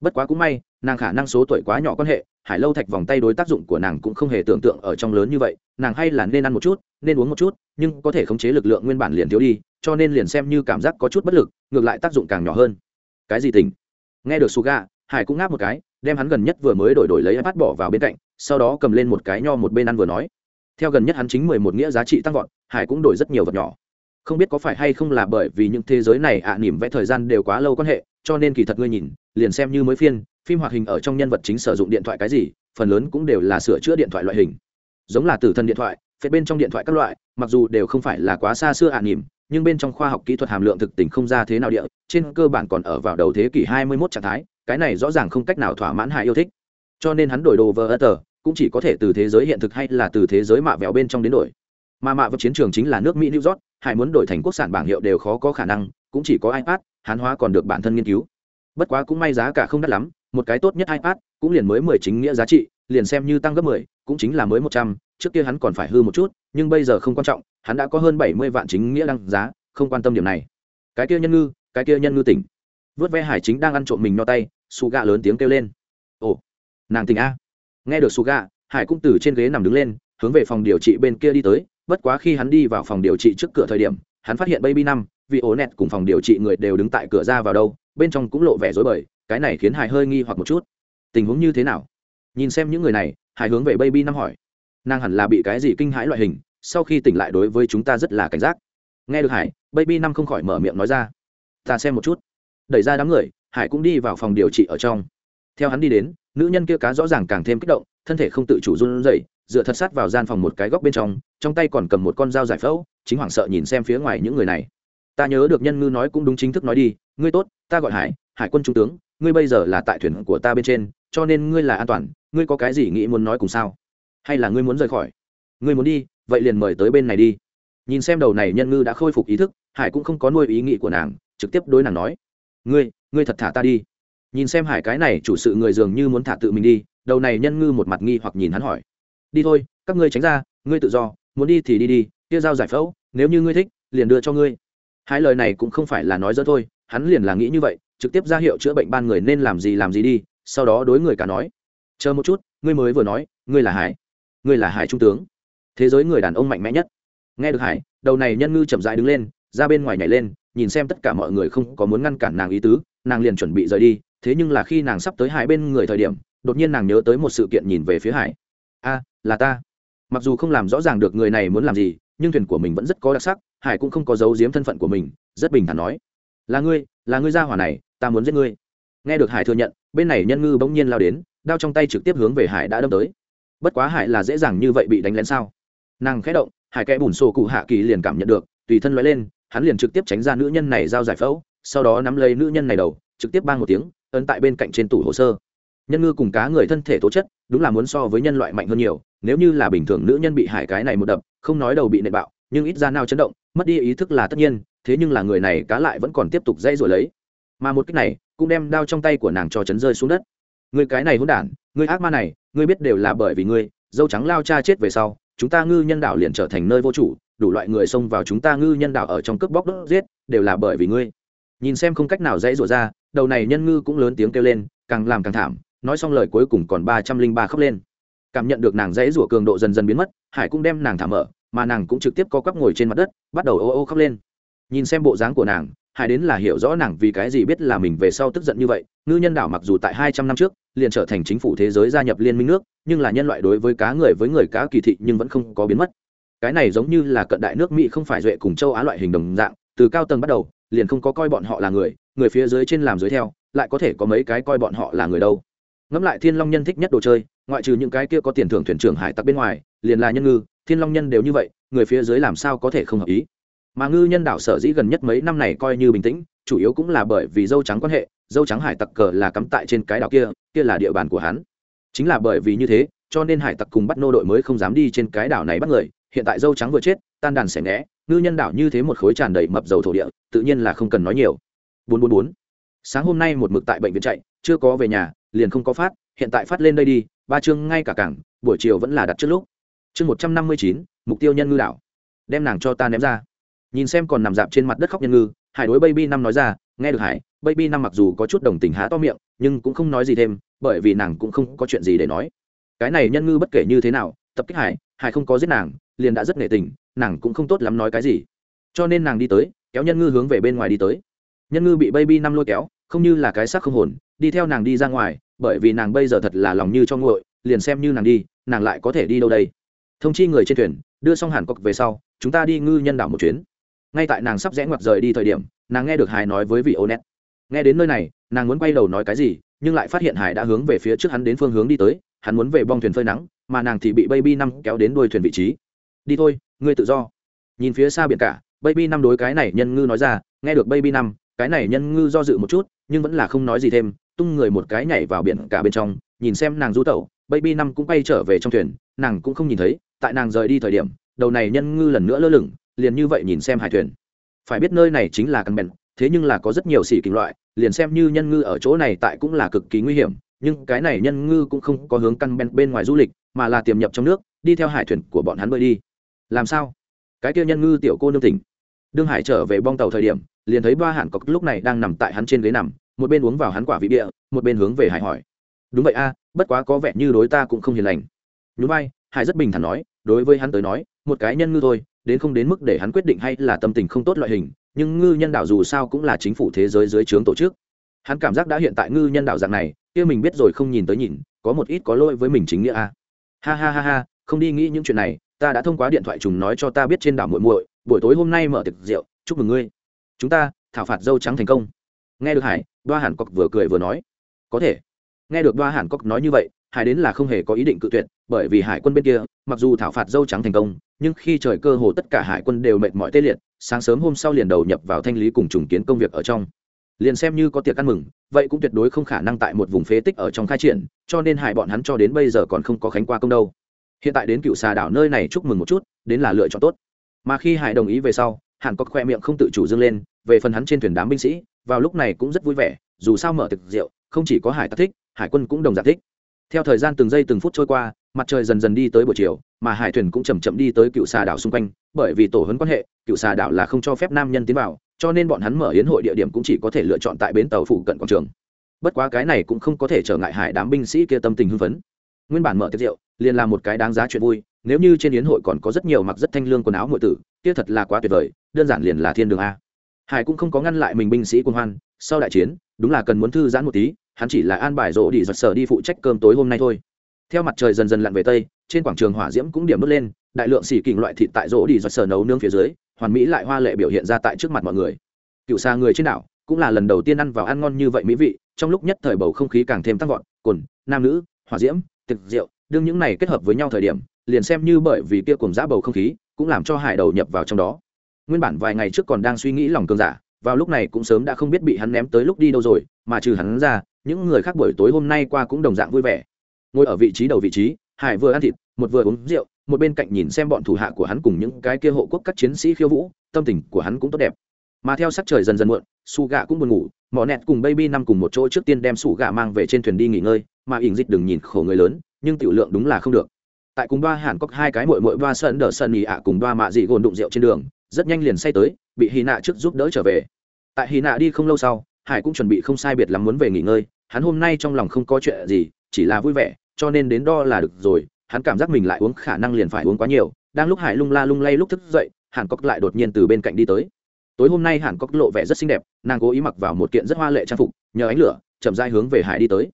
bất quá cũng may, nàng khả năng số tuổi quá nhỏ quan hệ, hải lâu thạch vòng tay đối tác dụng của nàng cũng không hề tưởng tượng ở trong lớn như vậy, nàng hay là nên ăn một chút, nên uống một chút, nhưng có thể khống chế lực lượng nguyên bản liền thiếu đi, cho nên liền xem như cảm giác có chút bất lực, ngược lại tác dụng càng nhỏ hơn cái gì tình? nghe được suga, hải cũng ngáp một cái, đem hắn gần nhất vừa mới đổi đổi lấy ipad bỏ vào bên cạnh sau đó cầm lên một cái nho một bên ăn vừa nói. Theo gần nhất hắn chính mười một nghĩa giá trị tăng vọt hải cũng đổi rất nhiều vật nhỏ. Không biết có phải hay không là bởi vì những thế giới này ạ à, nỉm vẽ thời gian đều quá lâu quan hệ cho nên kỳ thật ngươi nhìn liền xem như mới phiên phim hoạt hình ở trong nhân vật chính sử dụng điện thoại cái gì phần lớn cũng đều là sửa chữa điện thoại loại hình. Giống là tử thần điện thoại phết bên trong điện thoại các loại mặc dù đều không phải là quá xa xưa ạ à nỉm nhưng bên trong khoa học kỹ thuật hàm lượng thực tình không ra thế nào địa trên cơ bản còn ở vào đầu thế kỷ 21 trạng thái cái này rõ ràng không cách nào thỏa mãn hải yêu thích. Cho nên hắn đổi đồ vờ tờ cũng chỉ có thể từ thế giới hiện thực hay là từ thế giới mạ vẹo bên trong đến đổi. Mà mạ vật chiến trường chính là nước mỹ, new york hải muốn đổi thành quốc sản bảng hiệu đều khó có khả năng, cũng chỉ có ipad, hán hóa còn được bản thân nghiên cứu. Bất quá cũng may giá cả không đắt lắm, một cái tốt nhất ipad cũng liền mới mười chính nghĩa giá trị, liền xem như tăng gấp mười, cũng chính là mới một trăm, trước kia hắn còn phải hư một chút, nhưng bây giờ không quan trọng, hắn đã có hơn bảy mươi vạn chính nghĩa đăng giá, không quan tâm điểm này. Cái kia nhân ngư, cái kia nhân ngư tỉnh. Vớt ve hải chính đang ăn trộm mình no tay xù gạ lớn tiếng kêu lên. Ồ, nàng tỉnh a nghe được suga, hải cũng từ trên ghế nằm đứng lên, hướng về phòng điều trị bên kia đi tới. Bất quá khi hắn đi vào phòng điều trị trước cửa thời điểm, hắn phát hiện baby năm, vì ố nẹt cùng phòng điều trị người đều đứng tại cửa ra vào đâu, bên trong cũng lộ vẻ rối bời, cái này khiến hải hơi nghi hoặc một chút. Tình huống như thế nào? Nhìn xem những người này, hải hướng về baby năm hỏi. Nàng hẳn là bị cái gì kinh hãi loại hình, sau khi tỉnh lại đối với chúng ta rất là cảnh giác. Nghe được hải, baby năm không khỏi mở miệng nói ra. Ta xem một chút. Đẩy ra đám người, hải cũng đi vào phòng điều trị ở trong theo hắn đi đến, nữ nhân kia cá rõ ràng càng thêm kích động, thân thể không tự chủ run rẩy, dựa thật sát vào gian phòng một cái góc bên trong trong tay còn cầm một con dao giải phẫu, chính hoảng sợ nhìn xem phía ngoài những người này. Ta nhớ được nhân ngư nói cũng đúng chính thức nói đi, ngươi tốt, ta gọi hải hải quân trung tướng, ngươi bây giờ là tại thuyền của ta bên trên, cho nên ngươi là an toàn, ngươi có cái gì nghĩ muốn nói cùng sao? Hay là ngươi muốn rời khỏi? Ngươi muốn đi, vậy liền mời tới bên này đi. Nhìn xem đầu này nhân ngư đã khôi phục ý thức, hải cũng không có nuôi ý nghĩ của nàng, trực tiếp đối nàng nói. Ngươi ngươi thật thả ta đi nhìn xem hải cái này chủ sự người dường như muốn thả tự mình đi, đầu này nhân ngư một mặt nghi hoặc nhìn hắn hỏi. Đi thôi, các ngươi tránh ra, ngươi tự do, muốn đi thì đi đi, kia giao giải phẫu, nếu như ngươi thích, liền đưa cho ngươi. Hai lời này cũng không phải là nói dỡ thôi, hắn liền là nghĩ như vậy, trực tiếp ra hiệu chữa bệnh ban người nên làm gì làm gì đi, sau đó đối người cả nói. Chờ một chút, ngươi mới vừa nói, ngươi là hải, ngươi là hải trung tướng. Thế giới người đàn ông mạnh mẽ nhất. Nghe được hải, đầu này nhân ngư chậm rãi đứng lên, ra bên ngoài nhảy lên, nhìn xem tất cả mọi người không có muốn ngăn cản nàng ý tứ, nàng liền chuẩn bị rời đi thế nhưng là khi nàng sắp tới hải bên người thời điểm, đột nhiên nàng nhớ tới một sự kiện nhìn về phía hải. A, là ta. Mặc dù không làm rõ ràng được người này muốn làm gì, nhưng thuyền của mình vẫn rất có đặc sắc, hải cũng không có giấu giếm thân phận của mình, rất bình thản nói. Là ngươi là ngươi ra hỏa này, ta muốn giết ngươi. Nghe được hải thừa nhận, bên này nhân ngư bỗng nhiên lao đến, đao trong tay trực tiếp hướng về hải đã đâm tới. Bất quá hải là dễ dàng như vậy bị đánh lén sao? Nàng khẽ động, hải kẽ bùn sổ cụ hạ kỳ liền cảm nhận được, tùy thân loại lên, hắn liền trực tiếp tránh ra nữ nhân này giao giải phẫu, sau đó nắm lấy nữ nhân này đầu, trực tiếp bang một tiếng ấn tại bên cạnh trên tủ hồ sơ. Nhân ngư cùng cá người thân thể tố chất, đúng là muốn so với nhân loại mạnh hơn nhiều, nếu như là bình thường nữ nhân bị hải cái này một đập, không nói đầu bị nệ bạo, nhưng ít ra nào chấn động, mất đi ý thức là tất nhiên, thế nhưng là người này cá lại vẫn còn tiếp tục dây rồi lấy. Mà một cách này, cũng đem đao trong tay của nàng cho chấn rơi xuống đất. Người cái này hôn đản, người ác ma này, ngươi biết đều là bởi vì ngươi, dâu trắng lao cha chết về sau, chúng ta ngư nhân đảo liền trở thành nơi vô chủ, đủ loại người xông vào chúng ta ngư nhân đảo ở trong cướp bóc đốt giết, đều là bởi vì ngươi. Nhìn xem không cách nào dãy rủa ra đầu này nhân ngư cũng lớn tiếng kêu lên, càng làm càng thảm, nói xong lời cuối cùng còn ba trăm linh ba khóc lên. Cảm nhận được nàng dãy rủa cường độ dần dần biến mất, hải cũng đem nàng thả mở, mà nàng cũng trực tiếp co quắp ngồi trên mặt đất, bắt đầu ô ô khóc lên. Nhìn xem bộ dáng của nàng, hải đến là hiểu rõ nàng vì cái gì biết là mình về sau tức giận như vậy, ngư nhân đảo mặc dù tại hai trăm năm trước, liền trở thành chính phủ thế giới gia nhập liên minh nước, nhưng là nhân loại đối với cá người với người cá kỳ thị nhưng vẫn không có biến mất. Cái này giống như là cận đại nước mỹ không phải duệ cùng châu á loại hình đồng dạng, từ cao tầng bắt đầu, liền không có coi bọn họ là người người phía dưới trên làm dưới theo, lại có thể có mấy cái coi bọn họ là người đâu. Ngẫm lại thiên long nhân thích nhất đồ chơi, ngoại trừ những cái kia có tiền thưởng thuyền trưởng hải tặc bên ngoài, liền là nhân ngư, thiên long nhân đều như vậy, người phía dưới làm sao có thể không hợp ý? Mà ngư nhân đảo sở dĩ gần nhất mấy năm này coi như bình tĩnh, chủ yếu cũng là bởi vì dâu trắng quan hệ, dâu trắng hải tặc cờ là cắm tại trên cái đảo kia kia là địa bàn của hắn. Chính là bởi vì như thế, cho nên hải tặc cùng bắt nô đội mới không dám đi trên cái đảo này bắt người, hiện tại dâu trắng vừa chết, tan đàn xẻ né ngư nhân đảo như thế một khối tràn đầy mập dầu thổ địa, tự nhiên là không cần nói nhiều bốn bốn bốn. Sáng hôm nay một mực tại bệnh viện chạy, chưa có về nhà, liền không có phát, hiện tại phát lên đây đi, ba chương ngay cả cảng, buổi chiều vẫn là đặt trước lúc. Chương một trăm năm mươi chín, mục tiêu nhân ngư đảo. Đem nàng cho ta ném ra. Nhìn xem còn nằm dạp trên mặt đất khóc nhân ngư, hải đối baby năm nói ra, nghe được hải, baby năm mặc dù có chút đồng tình há to miệng, nhưng cũng không nói gì thêm, bởi vì nàng cũng không có chuyện gì để nói. Cái này nhân ngư bất kể như thế nào, tập kích hải hải không có giết nàng, liền đã rất nể tình, nàng cũng không tốt lắm nói cái gì. Cho nên nàng đi tới, kéo nhân ngư hướng về bên ngoài đi tới nhân ngư bị baby năm lôi kéo, không như là cái xác không hồn, đi theo nàng đi ra ngoài, bởi vì nàng bây giờ thật là lòng như cho nguội, liền xem như nàng đi, nàng lại có thể đi đâu đây? Thông chi người trên thuyền, đưa xong hàn cọc về sau, chúng ta đi ngư nhân đảo một chuyến. Ngay tại nàng sắp rẽ ngoặt rời đi thời điểm, nàng nghe được hải nói với vị ô nét nghe đến nơi này, nàng muốn quay đầu nói cái gì, nhưng lại phát hiện hải đã hướng về phía trước hắn đến phương hướng đi tới, hắn muốn về bong thuyền phơi nắng, mà nàng thì bị baby năm kéo đến đuôi thuyền vị trí. Đi thôi, ngươi tự do. Nhìn phía xa biển cả, baby năm đối cái này nhân ngư nói ra, nghe được baby năm cái này nhân ngư do dự một chút, nhưng vẫn là không nói gì thêm, tung người một cái nhảy vào biển cả bên trong, nhìn xem nàng du tẩu, baby năm cũng quay trở về trong thuyền, nàng cũng không nhìn thấy, tại nàng rời đi thời điểm, đầu này nhân ngư lần nữa lơ lửng, liền như vậy nhìn xem hải thuyền. Phải biết nơi này chính là căn bèn thế nhưng là có rất nhiều xỉ kinh loại, liền xem như nhân ngư ở chỗ này tại cũng là cực kỳ nguy hiểm, nhưng cái này nhân ngư cũng không có hướng căn bèn bên ngoài du lịch, mà là tiềm nhập trong nước, đi theo hải thuyền của bọn hắn bơi đi. Làm sao? Cái kia nhân ngư tiểu cô nương tỉnh. Đương hải trở về bong tàu thời điểm liền thấy ba hạn cọc lúc này đang nằm tại hắn trên ghế nằm, một bên uống vào hắn quả vị địa, một bên hướng về hải hỏi. Đúng vậy a, bất quá có vẻ như đối ta cũng không hiền lành. Nhún vai, hải rất bình thản nói, đối với hắn tới nói, một cái nhân ngư thôi, đến không đến mức để hắn quyết định hay là tâm tình không tốt loại hình, nhưng ngư nhân đảo dù sao cũng là chính phủ thế giới dưới trướng tổ chức. Hắn cảm giác đã hiện tại ngư nhân đảo dạng này, kia mình biết rồi không nhìn tới nhìn, có một ít có lỗi với mình chính nghĩa a. Ha ha ha ha, không đi nghĩ những chuyện này, ta đã thông qua điện thoại trùng nói cho ta biết trên đảo muội muội, buổi tối hôm nay mở tiệc rượu, chúc mừng ngươi chúng ta thảo phạt dâu trắng thành công. Nghe được hải, đoa hàn cọc vừa cười vừa nói. Có thể. Nghe được đoa hàn cọc nói như vậy, hải đến là không hề có ý định cự tuyệt, bởi vì hải quân bên kia, mặc dù thảo phạt dâu trắng thành công, nhưng khi trời cơ hồ tất cả hải quân đều mệt mỏi tê liệt, sáng sớm hôm sau liền đầu nhập vào thanh lý cùng trùng kiến công việc ở trong. Liền xem như có tiệc ăn mừng, vậy cũng tuyệt đối không khả năng tại một vùng phế tích ở trong khai triển, cho nên hải bọn hắn cho đến bây giờ còn không có khánh qua công đâu. Hiện tại đến cựu xà đảo nơi này chúc mừng một chút, đến là lựa chọn tốt. Mà khi hải đồng ý về sau hàn có khoe miệng không tự chủ dâng lên, về phần hắn trên thuyền đám binh sĩ, vào lúc này cũng rất vui vẻ, dù sao mở thực rượu, không chỉ có hải tặc thích, hải quân cũng đồng giả thích. Theo thời gian từng giây từng phút trôi qua, mặt trời dần dần đi tới buổi chiều, mà hải thuyền cũng chầm chậm đi tới cựu xà đảo xung quanh, bởi vì tổ hấn quan hệ, cựu xà đảo là không cho phép nam nhân tiến vào, cho nên bọn hắn mở hiến hội địa điểm cũng chỉ có thể lựa chọn tại bến tàu phụ cận quảng trường. Bất quá cái này cũng không có thể trở ngại hải đám binh sĩ kia tâm tình hưng phấn. Nguyên bản mở tiệc rượu, liền là một cái đáng giá chuyện vui nếu như trên yến hội còn có rất nhiều mặc rất thanh lương quần áo ngụy tử, kia thật là quá tuyệt vời, đơn giản liền là thiên đường a. Hải cũng không có ngăn lại mình binh sĩ quân hoan, sau đại chiến, đúng là cần muốn thư giãn một tí, hắn chỉ là an bài rỗ đi giật sở đi phụ trách cơm tối hôm nay thôi. Theo mặt trời dần dần lặn về tây, trên quảng trường hỏa diễm cũng điểm đốt lên, đại lượng xỉ kình loại thịt tại rỗ đi giật sở nấu nướng phía dưới, hoàn mỹ lại hoa lệ biểu hiện ra tại trước mặt mọi người. Cựu xa người trên đảo, cũng là lần đầu tiên ăn vào ăn ngon như vậy mỹ vị, trong lúc nhất thời bầu không khí càng thêm tăng vọt, cồn, nam nữ, hỏa diễm, thực rượu, đương những này kết hợp với nhau thời điểm liền xem như bởi vì kia cùng giã bầu không khí, cũng làm cho hải đầu nhập vào trong đó. Nguyên bản vài ngày trước còn đang suy nghĩ lòng cường giả, vào lúc này cũng sớm đã không biết bị hắn ném tới lúc đi đâu rồi, mà trừ hắn ra, những người khác buổi tối hôm nay qua cũng đồng dạng vui vẻ. Ngồi ở vị trí đầu vị trí, hải vừa ăn thịt, một vừa uống rượu, một bên cạnh nhìn xem bọn thủ hạ của hắn cùng những cái kia hộ quốc các chiến sĩ khiêu vũ, tâm tình của hắn cũng tốt đẹp. Mà theo sắc trời dần dần muộn, su gạ cũng buồn ngủ mỏ nẹt cùng baby năm cùng một chỗ trước tiên đem sủ gạ mang về trên thuyền đi nghỉ ngơi, mà ỉn dịch đừng nhìn khổ người lớn, nhưng tiểu lượng đúng là không được tại cùng ba hàn có hai cái mội mội ba sơn đỡ sơn nhì ạ cùng ba mạ dị gồn đụng rượu trên đường, rất nhanh liền say tới, bị hy nạ trước giúp đỡ trở về. Tại hy nạ đi không lâu sau, hải cũng chuẩn bị không sai biệt lắm muốn về nghỉ ngơi, hắn hôm nay trong lòng không có chuyện gì, chỉ là vui vẻ, cho nên đến đo là được rồi, hắn cảm giác mình lại uống khả năng liền phải uống quá nhiều, đang lúc hải lung la lung lay lúc thức dậy, hàn cốc lại đột nhiên từ bên cạnh đi tới. Tối hôm nay hàn cốc lộ vẻ rất xinh đẹp, nàng cố ý mặc vào một kiện rất hoa lệ trang phục, nhờ ánh lửa, chậm dai hướng về hải đi tới.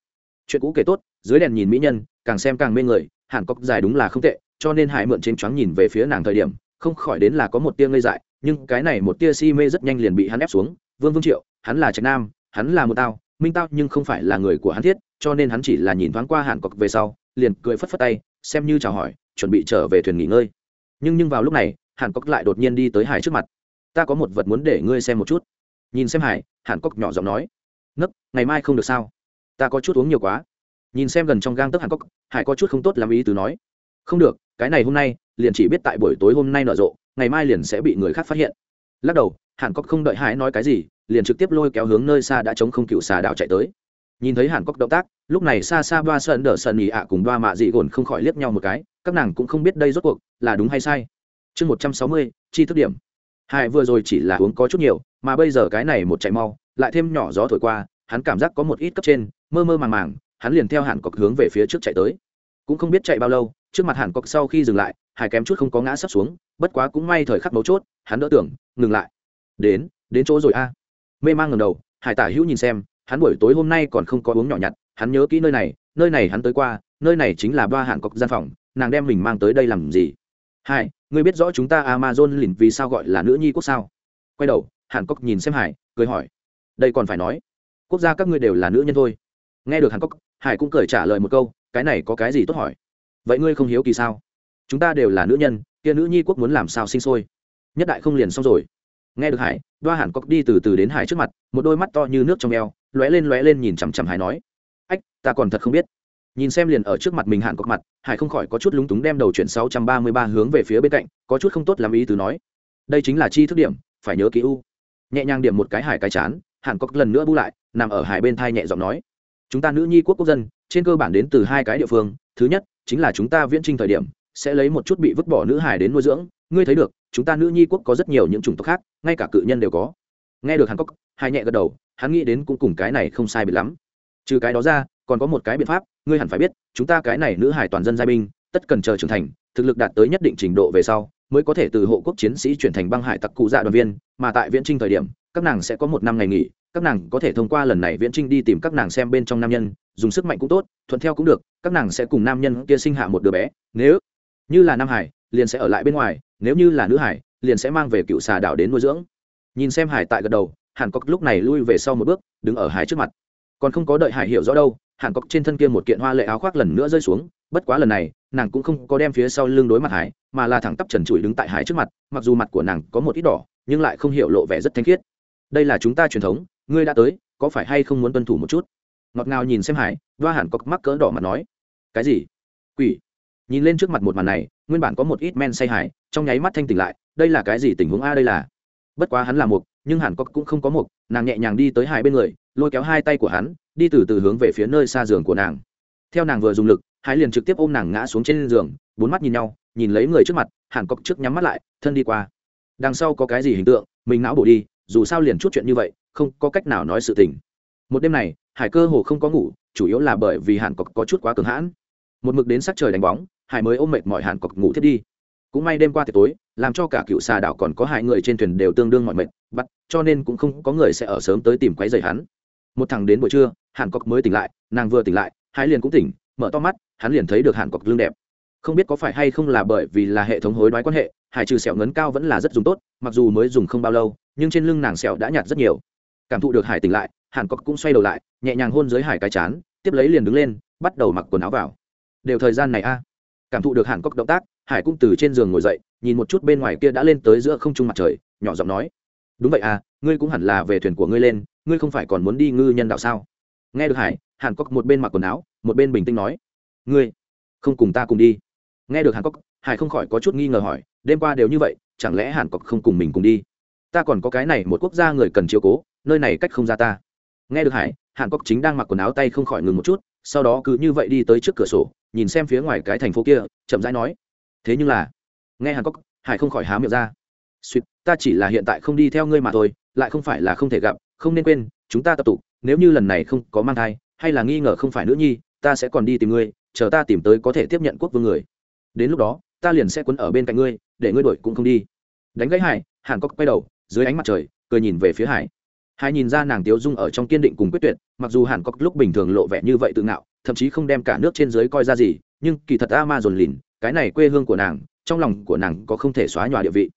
Chuyện cũ kể tốt, dưới đèn nhìn mỹ nhân, càng xem càng mê người hàn cốc dài đúng là không tệ, cho nên hải mượn trên choáng nhìn về phía nàng thời điểm, không khỏi đến là có một tia ngây dại, nhưng cái này một tia si mê rất nhanh liền bị hắn ép xuống. Vương vương triệu, hắn là trạch nam, hắn là một tao, minh tao nhưng không phải là người của hắn thiết, cho nên hắn chỉ là nhìn thoáng qua hàn cọc về sau, liền cười phất phất tay, xem như chào hỏi, chuẩn bị trở về thuyền nghỉ ngơi. Nhưng nhưng vào lúc này, hàn cốc lại đột nhiên đi tới hải trước mặt. Ta có một vật muốn để ngươi xem một chút. Nhìn xem hải, hàn cốc nhỏ giọng nói. Nấc ngày mai không được sao? Ta có chút uống nhiều quá nhìn xem gần trong gang tấc hàn cốc hải có chút không tốt làm ý từ nói. Không được, cái này hôm nay, liền chỉ biết tại buổi tối hôm nay nở rộ, ngày mai liền sẽ bị người khác phát hiện. Lắc đầu, hàn cốc không đợi hải nói cái gì, liền trực tiếp lôi kéo hướng nơi xa đã chống không cựu xà đảo chạy tới. Nhìn thấy hàn cốc động tác, lúc này xa xa ba sơn đỡ sơn nhị ạ cùng ba mạ dị gồn không khỏi liếc nhau một cái, các nàng cũng không biết đây rốt cuộc là đúng hay sai. Chương một trăm sáu mươi, chi thức điểm. Hải vừa rồi chỉ là uống có chút nhiều, mà bây giờ cái này một chạy mau, lại thêm nhỏ gió thổi qua, hắn cảm giác có một ít cấp trên, mơ mơ màng màng hắn liền theo hàn cọc hướng về phía trước chạy tới. Cũng không biết chạy bao lâu, trước mặt hàn cọc sau khi dừng lại hải kém chút không có ngã sắp xuống, bất quá cũng may thời khắc mấu chốt, hắn đỡ tưởng, ngừng lại. Đến đến chỗ rồi a. Mê mang ngầm đầu, hải tả hữu nhìn xem, hắn buổi tối hôm nay còn không có uống nhỏ nhặt, hắn nhớ kỹ nơi này nơi này hắn tới qua, nơi này chính là ba Hàn cọc gian phòng, nàng đem mình mang tới đây làm gì? Hai ngươi biết rõ chúng ta amazon lìn vì sao gọi là nữ nhi quốc sao? Quay đầu, hàn cốc nhìn xem hải, cười hỏi. Đây còn phải nói, quốc gia các ngươi đều là nữ nhân thôi. Nghe được hàn cốc hải cũng cười trả lời một câu, cái này có cái gì tốt hỏi? Vậy ngươi không hiếu kỳ sao? Chúng ta đều là nữ nhân, kia nữ nhi quốc muốn làm sao sinh sôi? Nhất đại không liền xong rồi. Nghe được hải, đoa hàn cốc đi từ từ đến hải trước mặt, một đôi mắt to như nước trong eo, lóe lên lóe lên nhìn chằm chằm hải nói, ách, ta còn thật không biết. Nhìn xem liền ở trước mặt mình hàn cốc mặt, hải không khỏi có chút lúng túng đem đầu chuyển sáu trăm ba mươi ba hướng về phía bên cạnh, có chút không tốt làm ý từ nói, đây chính là chi thức điểm, phải nhớ kỹ u. Nhẹ nhàng điểm một cái hải cái chán, hàn cốc lần nữa bu lại, nằm ở hải bên thai nhẹ giọng nói chúng ta nữ nhi quốc quốc dân, trên cơ bản đến từ hai cái địa phương. Thứ nhất, chính là chúng ta viễn trinh thời điểm, sẽ lấy một chút bị vứt bỏ nữ hải đến nuôi dưỡng. Ngươi thấy được, chúng ta nữ nhi quốc có rất nhiều những chủng tộc khác, ngay cả cự nhân đều có. Nghe được hàn cốc hai nhẹ gật đầu, hắn nghĩ đến cũng cùng cái này không sai biệt lắm. Trừ cái đó ra, còn có một cái biện pháp, ngươi hẳn phải biết, chúng ta cái này nữ hải toàn dân giai binh, tất cần chờ trưởng thành, thực lực đạt tới nhất định trình độ về sau, mới có thể từ hộ quốc chiến sĩ chuyển thành băng hải tặc cụ dạ đoàn viên. Mà tại viễn trinh thời điểm, các nàng sẽ có một năm ngày nghỉ các nàng có thể thông qua lần này viễn trinh đi tìm các nàng xem bên trong nam nhân, dùng sức mạnh cũng tốt, thuận theo cũng được, các nàng sẽ cùng nam nhân kia sinh hạ một đứa bé, nếu như là nam hải, liền sẽ ở lại bên ngoài, nếu như là nữ hải, liền sẽ mang về cựu xà đảo đến nuôi dưỡng. Nhìn xem hải tại gật đầu, hàn cốc lúc này lui về sau một bước, đứng ở hải trước mặt. Còn không có đợi hải hiểu rõ đâu, hàn cốc trên thân kia một kiện hoa lệ áo khoác lần nữa rơi xuống, bất quá lần này, nàng cũng không có đem phía sau lưng đối mặt hải, mà là thẳng tắp trần trụi đứng tại hải trước mặt, mặc dù mặt của nàng có một ít đỏ, nhưng lại không hiểu lộ vẻ rất thanh khiết. Đây là chúng ta truyền thống ngươi đã tới, có phải hay không muốn tuân thủ một chút? Ngọt ngào nhìn xem hải, đoa hàn có mắc cỡ đỏ mặt nói. Cái gì? Quỷ. Nhìn lên trước mặt một màn này, nguyên bản có một ít men say hải, trong nháy mắt thanh tỉnh lại, đây là cái gì tình huống a đây là? Bất quá hắn là mục, nhưng hàn có cũng không có mục, nàng nhẹ nhàng đi tới hải bên người, lôi kéo hai tay của hắn, đi từ từ hướng về phía nơi xa giường của nàng. Theo nàng vừa dùng lực, hải liền trực tiếp ôm nàng ngã xuống trên giường, bốn mắt nhìn nhau, nhìn lấy người trước mặt, hàn cốc trước nhắm mắt lại, thân đi qua. Đằng sau có cái gì hình tượng, mình não bổ đi, dù sao liền chút chuyện như vậy không có cách nào nói sự tình. Một đêm này, hải cơ hồ không có ngủ, chủ yếu là bởi vì hàn cọc có chút quá cường hãn. Một mực đến sắc trời đánh bóng, hải mới ôm mệt mỏi hàn cọc ngủ thiết đi. Cũng may đêm qua tiệc tối, làm cho cả cựu xà đảo còn có hai người trên thuyền đều tương đương mọi mệt, bắt, cho nên cũng không có người sẽ ở sớm tới tìm quấy rầy hắn. Một thằng đến buổi trưa, hàn cọc mới tỉnh lại, nàng vừa tỉnh lại, hải liền cũng tỉnh, mở to mắt, hắn liền thấy được hàn cọc lưng đẹp. Không biết có phải hay không là bởi vì là hệ thống hối đoái quan hệ, hải trừ sẹo ngấn cao vẫn là rất dùng tốt, mặc dù mới dùng không bao lâu, nhưng trên lưng nàng sẹo đã nhạt rất nhiều cảm thụ được hải tỉnh lại, hàn cốc cũng xoay đầu lại, nhẹ nhàng hôn dưới hải cái chán, tiếp lấy liền đứng lên, bắt đầu mặc quần áo vào. Đều thời gian này a. Cảm thụ được hàn cốc động tác, hải cũng từ trên giường ngồi dậy, nhìn một chút bên ngoài kia đã lên tới giữa không trung mặt trời, nhỏ giọng nói. Đúng vậy à ngươi cũng hẳn là về thuyền của ngươi lên, ngươi không phải còn muốn đi ngư nhân đạo sao? Nghe được hải, hàn cốc một bên mặc quần áo, một bên bình tĩnh nói. Ngươi, không cùng ta cùng đi. Nghe được hàn cốc hải không khỏi có chút nghi ngờ hỏi, đêm qua đều như vậy, chẳng lẽ hàn cốc không cùng mình cùng đi? Ta còn có cái này, một quốc gia người cần chiếu cố nơi này cách không ra ta. Nghe được hải hàn cốc chính đang mặc quần áo tay không khỏi ngừng một chút, sau đó cứ như vậy đi tới trước cửa sổ, nhìn xem phía ngoài cái thành phố kia, chậm rãi nói, thế nhưng là nghe hàn cốc hải không khỏi há miệng ra. Suýt ta chỉ là hiện tại không đi theo ngươi mà thôi, lại không phải là không thể gặp, không nên quên, chúng ta tập tụ nếu như lần này không có mang thai, hay là nghi ngờ không phải nữ nhi, ta sẽ còn đi tìm ngươi, chờ ta tìm tới có thể tiếp nhận quốc vương người. Đến lúc đó, ta liền sẽ quấn ở bên cạnh ngươi, để ngươi đổi cũng không đi. Đánh gãy hải hàn cốc quay đầu, dưới ánh mặt trời, cười nhìn về phía hải hải nhìn ra nàng tiếu dung ở trong kiên định cùng quyết tuyệt, mặc dù hàn cốc lúc bình thường lộ vẻ như vậy tự ngạo, thậm chí không đem cả nước trên dưới coi ra gì, nhưng kỳ thật ma dồn lìn, cái này quê hương của nàng, trong lòng của nàng có không thể xóa nhòa địa vị.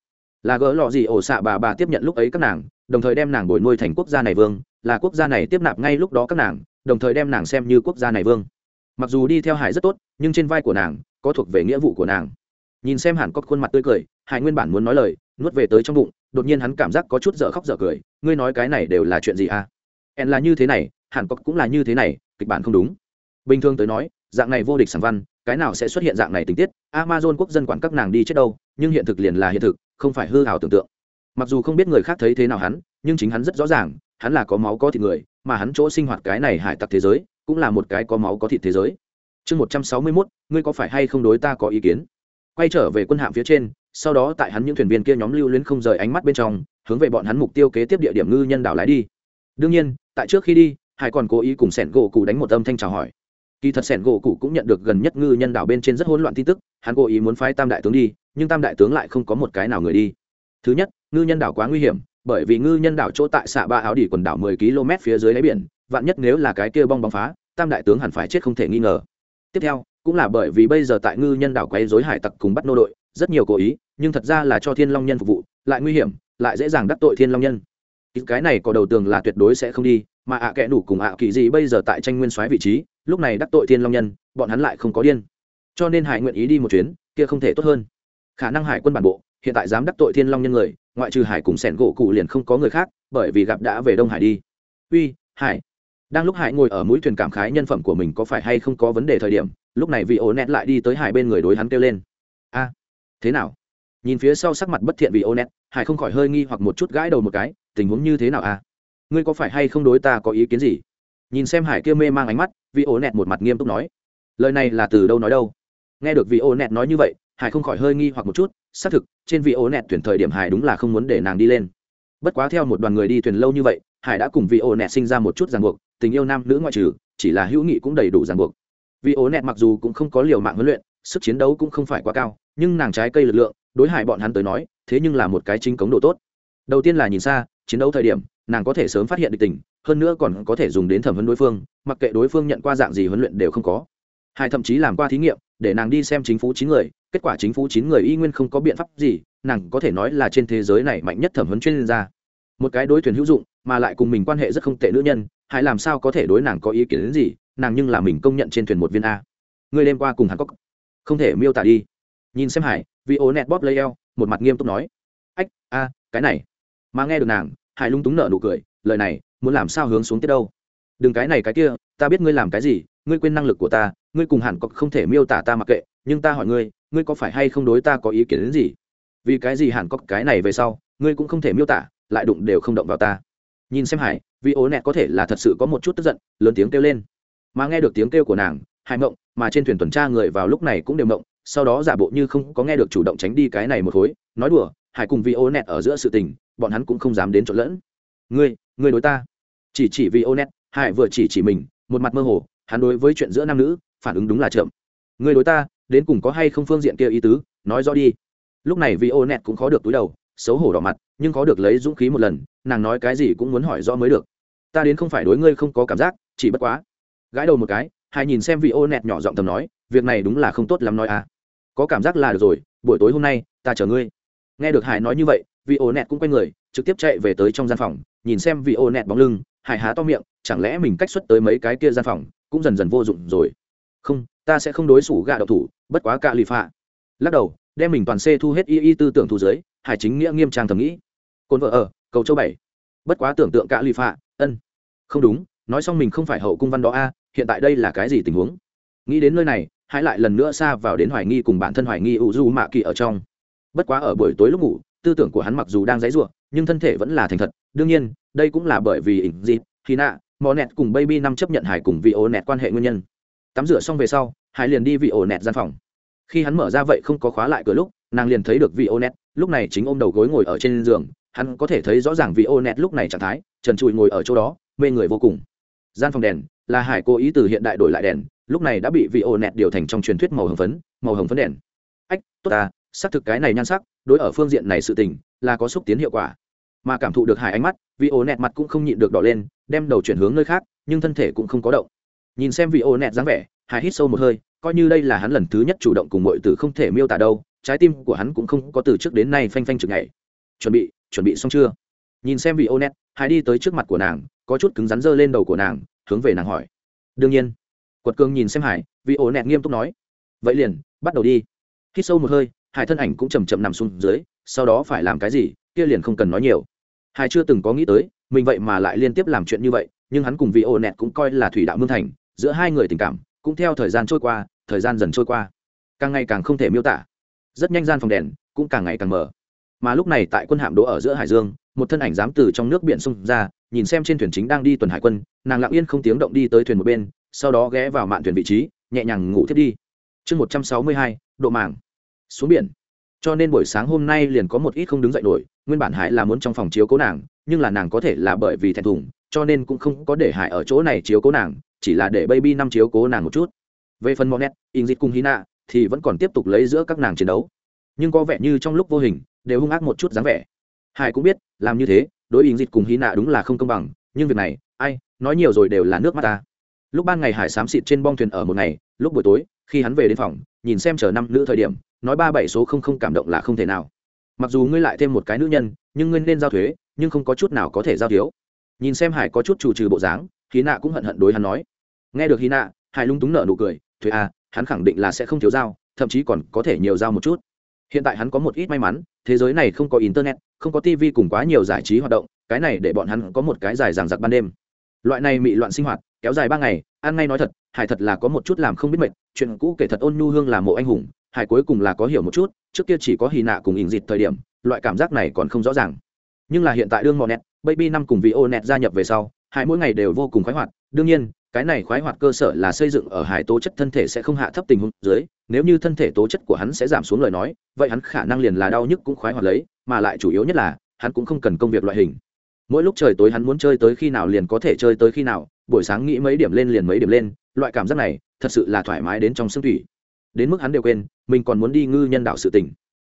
Là gỡ lọ gì ổ xạ bà bà tiếp nhận lúc ấy các nàng, đồng thời đem nàng bồi nuôi thành quốc gia này vương, là quốc gia này tiếp nạp ngay lúc đó các nàng, đồng thời đem nàng xem như quốc gia này vương. Mặc dù đi theo hải rất tốt, nhưng trên vai của nàng có thuộc về nghĩa vụ của nàng. Nhìn xem hàn cốc khuôn mặt tươi cười, hải nguyên bản muốn nói lời nuốt về tới trong bụng, đột nhiên hắn cảm giác có chút dở khóc dở cười, ngươi nói cái này đều là chuyện gì à? En là như thế này, hàn cốc cũng là như thế này, kịch bản không đúng. Bình thường tới nói, dạng này vô địch sản văn, cái nào sẽ xuất hiện dạng này tình tiết? Amazon quốc dân quản các nàng đi chết đâu, nhưng hiện thực liền là hiện thực, không phải hư hào tưởng tượng. Mặc dù không biết người khác thấy thế nào hắn, nhưng chính hắn rất rõ ràng, hắn là có máu có thịt người, mà hắn chỗ sinh hoạt cái này hải tặc thế giới, cũng là một cái có máu có thịt thế giới. Chương một trăm sáu mươi mốt, ngươi có phải hay không đối ta có ý kiến? Quay trở về quân hạm phía trên sau đó tại hắn những thuyền viên kia nhóm lưu luyến không rời ánh mắt bên trong, hướng về bọn hắn mục tiêu kế tiếp địa điểm ngư nhân đảo lái đi. Đương nhiên, tại trước khi đi, hải còn cố ý cùng sẻn gỗ cụ đánh một âm thanh chào hỏi. Kỳ thật sẻn gỗ cụ cũng nhận được gần nhất ngư nhân đảo bên trên rất hỗn loạn tin tức, hắn cố ý muốn phái tam đại tướng đi, nhưng tam đại tướng lại không có một cái nào người đi. Thứ nhất, ngư nhân đảo quá nguy hiểm, bởi vì ngư nhân đảo chỗ tại xạ ba áo đỉ quần đảo mười km phía dưới đáy biển, vạn nhất nếu là cái kia bong bóng phá, tam đại tướng hẳn phải chết không thể nghi ngờ. Tiếp theo, cũng là bởi vì bây giờ tại ngư nhân đảo quấy dối hải tặc cùng bắt nô đội rất nhiều cố ý, nhưng thật ra là cho thiên long nhân phục vụ, lại nguy hiểm, lại dễ dàng đắc tội thiên long nhân. Cái này có đầu tường là tuyệt đối sẽ không đi, mà ạ à kẽ đủ cùng ạ kỳ gì bây giờ tại tranh nguyên soái vị trí, lúc này đắc tội thiên long nhân, bọn hắn lại không có điên. Cho nên hải nguyện ý đi một chuyến, kia không thể tốt hơn. Khả năng hải quân bản bộ, hiện tại dám đắc tội thiên long nhân người, ngoại trừ hải cùng sẻn gỗ cụ liền không có người khác, bởi vì gặp đã về đông hải đi. Uy, hải. Đang lúc hải ngồi ở mũi thuyền cảm khái nhân phẩm của mình có phải hay không có vấn đề thời điểm, lúc này vị ổ nét lại đi tới hải bên người đối hắn kêu lên. A thế nào? Nhìn phía sau sắc mặt bất thiện vì ô nét hải không khỏi hơi nghi hoặc một chút gãi đầu một cái, tình huống như thế nào à? Ngươi có phải hay không đối ta có ý kiến gì? Nhìn xem hải kia mê mang ánh mắt vị ô nét một mặt nghiêm túc nói. Lời này là từ đâu nói đâu? Nghe được vị ô nét nói như vậy, hải không khỏi hơi nghi hoặc một chút, xác thực, trên vị ô nét tuyển thời điểm hải đúng là không muốn để nàng đi lên. Bất quá theo một đoàn người đi thuyền lâu như vậy, hải đã cùng vị ô nét sinh ra một chút ràng buộc, tình yêu nam nữ ngoại trừ, chỉ là hữu nghị cũng đầy đủ ràng buộc. Vị ô nét mặc dù cũng không có liều mạng huấn luyện, sức chiến đấu cũng không phải quá cao nhưng nàng trái cây lực lượng, đối hại bọn hắn tới nói, thế nhưng là một cái chính cống độ tốt. Đầu tiên là nhìn xa, chiến đấu thời điểm, nàng có thể sớm phát hiện địch tình, hơn nữa còn có thể dùng đến thẩm vấn đối phương, mặc kệ đối phương nhận qua dạng gì huấn luyện đều không có. Hải thậm chí làm qua thí nghiệm, để nàng đi xem chính phủ chín người, kết quả chính phủ chín người y nguyên không có biện pháp gì, nàng có thể nói là trên thế giới này mạnh nhất thẩm vấn chuyên gia. Một cái đối thuyền hữu dụng, mà lại cùng mình quan hệ rất không tệ nữ nhân hải làm sao có thể đối nàng có ý kiến đến gì, nàng nhưng là mình công nhận trên thuyền một viên a. Người đêm qua cùng hắn có không thể miêu tả đi nhìn xem hải, vì ố nẹt bóp lấy eo, một mặt nghiêm túc nói. Ách, a, cái này. Mà nghe được nàng, hải lung túng nợ nụ cười, lời này, muốn làm sao hướng xuống tiết đâu? Đừng cái này cái kia, ta biết ngươi làm cái gì, ngươi quên năng lực của ta, ngươi cùng hẳn có không thể miêu tả ta mặc kệ, nhưng ta hỏi ngươi ngươi có phải hay không đối ta có ý kiến đến gì? Vì cái gì hẳn có cái này về sau, ngươi cũng không thể miêu tả, lại đụng đều không động vào ta. Nhìn xem hải, vì ố nẹt có thể là thật sự có một chút tức giận, lớn tiếng kêu lên. Mà nghe được tiếng kêu của nàng, hải mộng mà trên thuyền tuần tra người vào lúc này cũng đều mộng, sau đó giả bộ như không có nghe được chủ động tránh đi cái này một khối, nói đùa, hải cùng vì ô nẹt ở giữa sự tình, bọn hắn cũng không dám đến trộn lẫn. Ngươi ngươi đối ta. Chỉ chỉ vì ô nẹt hải vừa chỉ chỉ mình, một mặt mơ hồ, hắn đối với chuyện giữa nam nữ, phản ứng đúng là chậm. Ngươi đối ta, đến cùng có hay không phương diện kia ý tứ, nói rõ đi. Lúc này vì ô nẹt cũng khó được túi đầu, xấu hổ đỏ mặt, nhưng khó được lấy dũng khí một lần, nàng nói cái gì cũng muốn hỏi rõ mới được. Ta đến không phải đối ngươi không có cảm giác, chỉ bất quá. Gãi đầu một cái hai nhìn xem vị ô nẹt nhỏ giọng thầm nói, việc này đúng là không tốt lắm nói à. Có cảm giác là được rồi, buổi tối hôm nay, ta chờ ngươi. Nghe được hải nói như vậy, vị ô nẹt cũng quay người, trực tiếp chạy về tới trong gian phòng, nhìn xem vị ô nẹt bóng lưng, hải há to miệng, chẳng lẽ mình cách xuất tới mấy cái kia gian phòng, cũng dần dần vô dụng rồi. Không, ta sẽ không đối xử gạ đậu thủ, bất quá cạ lì phạ. Lắc đầu, đem mình toàn xê thu hết y y tư tưởng thu giới. hải chính nghĩa nghiêm trang thầm nghĩ. Cồn vợ ở, cầu châu bảy. Bất quá tưởng tượng cạ lì phạ, ân. Không đúng, nói xong mình không phải hậu cung văn đó a hiện tại đây là cái gì tình huống? Nghĩ đến nơi này, hãy lại lần nữa xa vào đến hoài nghi cùng bản thân hoài nghi u du mạ kỳ ở trong. Bất quá ở buổi tối lúc ngủ, tư tưởng của hắn mặc dù đang dãy ruộng nhưng thân thể vẫn là thành thật. Đương nhiên, đây cũng là bởi vì ỉnh dịp, khi nạ, mò nẹt cùng baby năm chấp nhận hải cùng vị ổ nẹt quan hệ nguyên nhân. Tắm rửa xong về sau, hải liền đi vị ổ nẹt gian phòng. Khi hắn mở ra vậy không có khóa lại cửa lúc, nàng liền thấy được vị ổ nẹt, lúc này chính ôm đầu gối ngồi ở trên giường. Hắn có thể thấy rõ ràng vị ổ nẹt lúc này trạng thái, trần trụi ngồi ở chỗ đó, mê người vô cùng. Gian phòng đèn là hải cố ý từ hiện đại đổi lại đèn, lúc này đã bị vị ổ nẹt điều thành trong truyền thuyết màu hồng phấn, màu hồng phấn đèn. Ách, tốt ta, xác thực cái này nhan sắc, đối ở phương diện này sự tình, là có xúc tiến hiệu quả. Mà cảm thụ được hải ánh mắt, vị ổ nẹt mặt cũng không nhịn được đỏ lên, đem đầu chuyển hướng nơi khác, nhưng thân thể cũng không có động. Nhìn xem vị ổ nẹt dáng vẻ, hải hít sâu một hơi, coi như đây là hắn lần thứ nhất chủ động cùng mọi từ không thể miêu tả đâu, trái tim của hắn cũng không có từ trước đến nay phanh phanh chừng ngày chuẩn bị chuẩn bị xong chưa? Nhìn xem vị ô nét hải đi tới trước mặt của nàng, có chút cứng rắn dơ lên đầu của nàng hướng về nàng hỏi. Đương nhiên. Quật cường nhìn xem hải vị ổ nẹt nghiêm túc nói. Vậy liền, bắt đầu đi. Khi sâu một hơi, hải thân ảnh cũng chầm chậm nằm xuống dưới, sau đó phải làm cái gì, kia liền không cần nói nhiều. Hải chưa từng có nghĩ tới, mình vậy mà lại liên tiếp làm chuyện như vậy, nhưng hắn cùng vị ổ nẹt cũng coi là thủy đạo mương thành, giữa hai người tình cảm, cũng theo thời gian trôi qua, thời gian dần trôi qua. Càng ngày càng không thể miêu tả. Rất nhanh gian phòng đèn cũng càng ngày càng mở. Mà lúc này tại quân hạm đỗ ở giữa hải dương, một thân ảnh dám từ trong nước biển xung ra nhìn xem trên thuyền chính đang đi tuần hải quân, nàng lặng yên không tiếng động đi tới thuyền một bên, sau đó ghé vào mạn thuyền vị trí, nhẹ nhàng ngủ thiết đi. Chương một trăm sáu mươi hai, độ màng. Xuống biển. Cho nên buổi sáng hôm nay liền có một ít không đứng dậy nổi, nguyên bản hải là muốn trong phòng chiếu cố nàng, nhưng là nàng có thể là bởi vì thẹn thùng, cho nên cũng không có để hải ở chỗ này chiếu cố nàng, chỉ là để baby năm chiếu cố nàng một chút. Về phần monet in dịt cùng hina thì vẫn còn tiếp tục lấy giữa các nàng chiến đấu. Nhưng có vẻ như trong lúc vô hình, đều hung ác một chút dáng vẻ. Hải cũng biết, làm như thế đối ứng dịt cùng hina đúng là không công bằng, nhưng việc này, ai, nói nhiều rồi đều là nước mắt ta. Lúc ban ngày hải xám xịt trên bong thuyền ở một ngày, lúc buổi tối, khi hắn về đến phòng, nhìn xem chờ năm nữ thời điểm, nói ba bảy số không không cảm động là không thể nào. Mặc dù ngươi lại thêm một cái nữ nhân, nhưng ngươi nên giao thuế, nhưng không có chút nào có thể giao thiếu. Nhìn xem hải có chút trù trừ bộ dáng hy nạ cũng hận hận đối hắn nói. Nghe được hy nạ, hải lung túng nở nụ cười, thuế à hắn khẳng định là sẽ không thiếu giao, thậm chí còn có thể nhiều giao một chút hiện tại hắn có một ít may mắn, thế giới này không có internet, không có tv cùng quá nhiều giải trí hoạt động, cái này để bọn hắn có một cái dài ràng giặc ban đêm. Loại này mị loạn sinh hoạt, kéo dài ba ngày, ăn ngay nói thật, hải thật là có một chút làm không biết mệt, chuyện cũ kể thật ôn nhu hương là mộ anh hùng, hải cuối cùng là có hiểu một chút, trước kia chỉ có hì nạ cùng ỉn dịt thời điểm, loại cảm giác này còn không rõ ràng. Nhưng là hiện tại đương mò nẹt, baby năm cùng vị ô nẹt gia nhập về sau, hải mỗi ngày đều vô cùng khoái hoạt, đương nhiên cái này khoái hoạt cơ sở là xây dựng ở hải tố chất thân thể sẽ không hạ thấp tình huống dưới, nếu như thân thể tố chất của hắn sẽ giảm xuống lời nói, vậy hắn khả năng liền là đau nhức cũng khoái hoạt lấy, mà lại chủ yếu nhất là, hắn cũng không cần công việc loại hình. Mỗi lúc trời tối hắn muốn chơi tới khi nào liền có thể chơi tới khi nào, buổi sáng nghĩ mấy điểm lên liền mấy điểm lên, loại cảm giác này, thật sự là thoải mái đến trong xương thủy. Đến mức hắn đều quên, mình còn muốn đi ngư nhân đạo sự tình.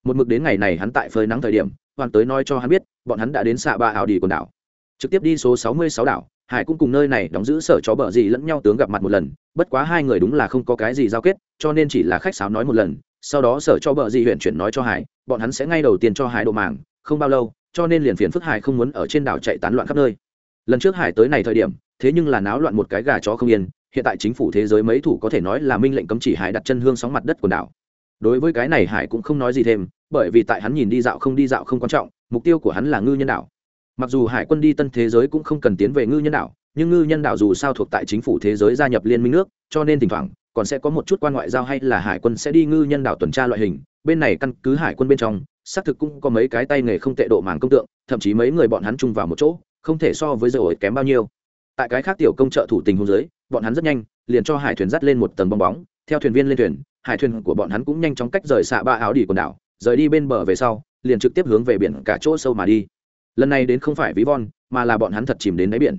một mực đến ngày này hắn tại phơi nắng thời điểm, hoàn tới nói cho hắn biết, bọn hắn đã đến xạ ba ảo đi quần đảo. Trực tiếp đi số sáu mươi sáu đảo hải cũng cùng nơi này đóng giữ sở chó bờ gì lẫn nhau tướng gặp mặt một lần, bất quá hai người đúng là không có cái gì giao kết, cho nên chỉ là khách sáo nói một lần, sau đó sở cho bờ gì huyện chuyển nói cho hải, bọn hắn sẽ ngay đầu tiên cho hải độ màng, không bao lâu, cho nên liền phiền phức hải không muốn ở trên đảo chạy tán loạn khắp nơi. Lần trước hải tới này thời điểm, thế nhưng là náo loạn một cái gà chó không yên, hiện tại chính phủ thế giới mấy thủ có thể nói là minh lệnh cấm chỉ hải đặt chân hương sóng mặt đất của đảo. Đối với cái này hải cũng không nói gì thêm, bởi vì tại hắn nhìn đi dạo không đi dạo không quan trọng, mục tiêu của hắn là ngư nhân đảo mặc dù hải quân đi tân thế giới cũng không cần tiến về ngư nhân đảo, nhưng ngư nhân đảo dù sao thuộc tại chính phủ thế giới gia nhập liên minh nước, cho nên thỉnh thoảng còn sẽ có một chút quan ngoại giao hay là hải quân sẽ đi ngư nhân đảo tuần tra loại hình. Bên này căn cứ hải quân bên trong, xác thực cũng có mấy cái tay nghề không tệ độ màng công tượng, thậm chí mấy người bọn hắn chung vào một chỗ, không thể so với dầu kém bao nhiêu. Tại cái khác tiểu công trợ thủ tình hôn giới bọn hắn rất nhanh liền cho hải thuyền dắt lên một tầng bong bóng. Theo thuyền viên lên thuyền, hải thuyền của bọn hắn cũng nhanh chóng cách rời xạ ba áo đỉ quần đảo, rời đi bên bờ về sau, liền trực tiếp hướng về biển cả chỗ sâu mà đi lần này đến không phải ví von, mà là bọn hắn thật chìm đến đáy biển.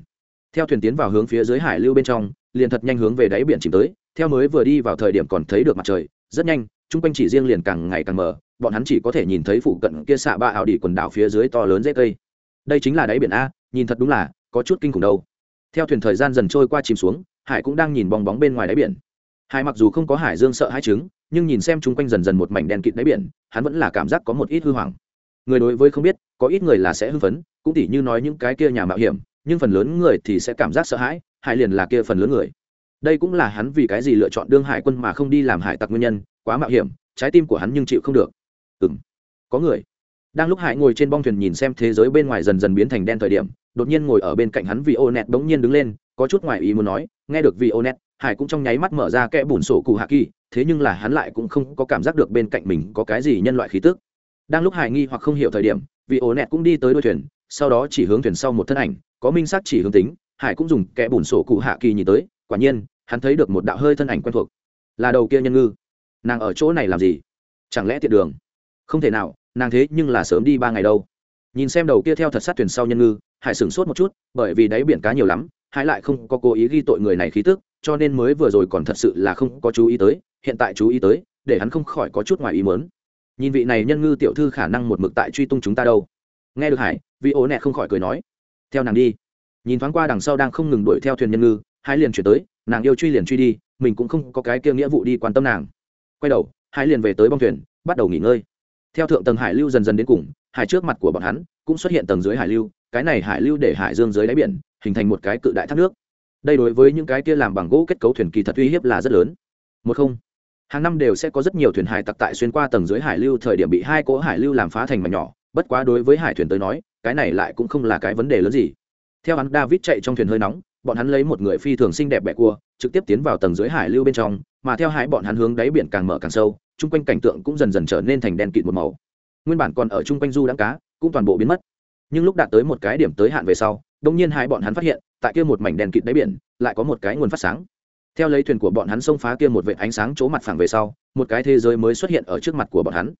Theo thuyền tiến vào hướng phía dưới hải lưu bên trong, liền thật nhanh hướng về đáy biển chìm tới, theo mới vừa đi vào thời điểm còn thấy được mặt trời, rất nhanh, chung quanh chỉ riêng liền càng ngày càng mờ, bọn hắn chỉ có thể nhìn thấy phụ cận kia xạ ba ảo đỉ quần đảo phía dưới to lớn dễ cây. Đây chính là đáy biển a, nhìn thật đúng là, có chút kinh khủng đâu. Theo thuyền thời gian dần trôi qua chìm xuống, hải cũng đang nhìn bong bóng bên ngoài đáy biển. Hải mặc dù không có hải dương sợ hai trứng nhưng nhìn xem chung quanh dần dần một mảnh đen kịt đáy biển, hắn vẫn là cảm giác có một ít hư hoảng người đối với không biết, có ít người là sẽ hưng phấn, cũng tỉ như nói những cái kia nhà mạo hiểm, nhưng phần lớn người thì sẽ cảm giác sợ hãi, hải liền là kia phần lớn người. Đây cũng là hắn vì cái gì lựa chọn đương hải quân mà không đi làm hải tặc nguyên nhân, quá mạo hiểm, trái tim của hắn nhưng chịu không được. Ừ m có người. Đang lúc hải ngồi trên bong thuyền nhìn xem thế giới bên ngoài dần dần biến thành đen thời điểm, đột nhiên ngồi ở bên cạnh hắn vì ô nẹt bỗng nhiên đứng lên, có chút ngoài ý muốn nói, nghe được vì ô nẹt hải cũng trong nháy mắt mở ra kẽ bùn sổ cụ hạ kỳ, thế nhưng là hắn lại cũng không có cảm giác được bên cạnh mình có cái gì nhân loại khí tức đang lúc hải nghi hoặc không hiểu thời điểm, vì ổ nẹt cũng đi tới đôi thuyền, sau đó chỉ hướng thuyền sau một thân ảnh, có minh sát chỉ hướng tính, hải cũng dùng kẽ bùn sổ cụ hạ kỳ nhìn tới, quả nhiên, hắn thấy được một đạo hơi thân ảnh quen thuộc. Là đầu kia nhân ngư. Nàng ở chỗ này làm gì? Chẳng lẽ tiện đường? Không thể nào, nàng thế nhưng là sớm đi ba ngày đâu. Nhìn xem đầu kia theo thật sát thuyền sau nhân ngư, hải sửng sốt một chút, bởi vì đáy biển cá nhiều lắm, hải lại không có cố ý ghi tội người này khí tức, cho nên mới vừa rồi còn thật sự là không có chú ý tới, hiện tại chú ý tới, để hắn không khỏi có chút ngoài ý mớn nhìn vị này nhân ngư tiểu thư khả năng một mực tại truy tung chúng ta đâu. Nghe được hải vị ố nẹ không khỏi cười nói. Theo nàng đi. Nhìn thoáng qua đằng sau đang không ngừng đuổi theo thuyền nhân ngư hai liền chuyển tới, nàng yêu truy liền truy đi, mình cũng không có cái kia nghĩa vụ đi quan tâm nàng. Quay đầu hai liền về tới bong thuyền, bắt đầu nghỉ ngơi. Theo thượng tầng hải lưu dần dần đến cùng, hải trước mặt của bọn hắn cũng xuất hiện tầng dưới hải lưu, cái này hải lưu để hải dương dưới đáy biển, hình thành một cái cự đại thác nước. Đây đối với những cái kia làm bằng gỗ kết cấu thuyền kỳ thật uy hiếp là rất lớn. Một không hàng năm đều sẽ có rất nhiều thuyền hải tặc tại xuyên qua tầng dưới hải lưu thời điểm bị hai cỗ hải lưu làm phá thành mảnh nhỏ. Bất quá đối với hải thuyền tới nói, cái này lại cũng không là cái vấn đề lớn gì. Theo hắn david chạy trong thuyền hơi nóng, bọn hắn lấy một người phi thường xinh đẹp bẹ cua, trực tiếp tiến vào tầng dưới hải lưu bên trong, mà theo hải bọn hắn hướng đáy biển càng mở càng sâu, chung quanh cảnh tượng cũng dần dần trở nên thành đen kịt một màu. Nguyên bản còn ở chung quanh du đãng cá, cũng toàn bộ biến mất. Nhưng lúc đạt tới một cái điểm tới hạn về sau đông nhiên hai bọn hắn phát hiện, tại kia một mảnh đèn kịt đáy biển, lại có một cái nguồn phát sáng theo lấy thuyền của bọn hắn xông phá kia một vệ ánh sáng chỗ mặt phẳng về sau, một cái thế giới mới xuất hiện ở trước mặt của bọn hắn.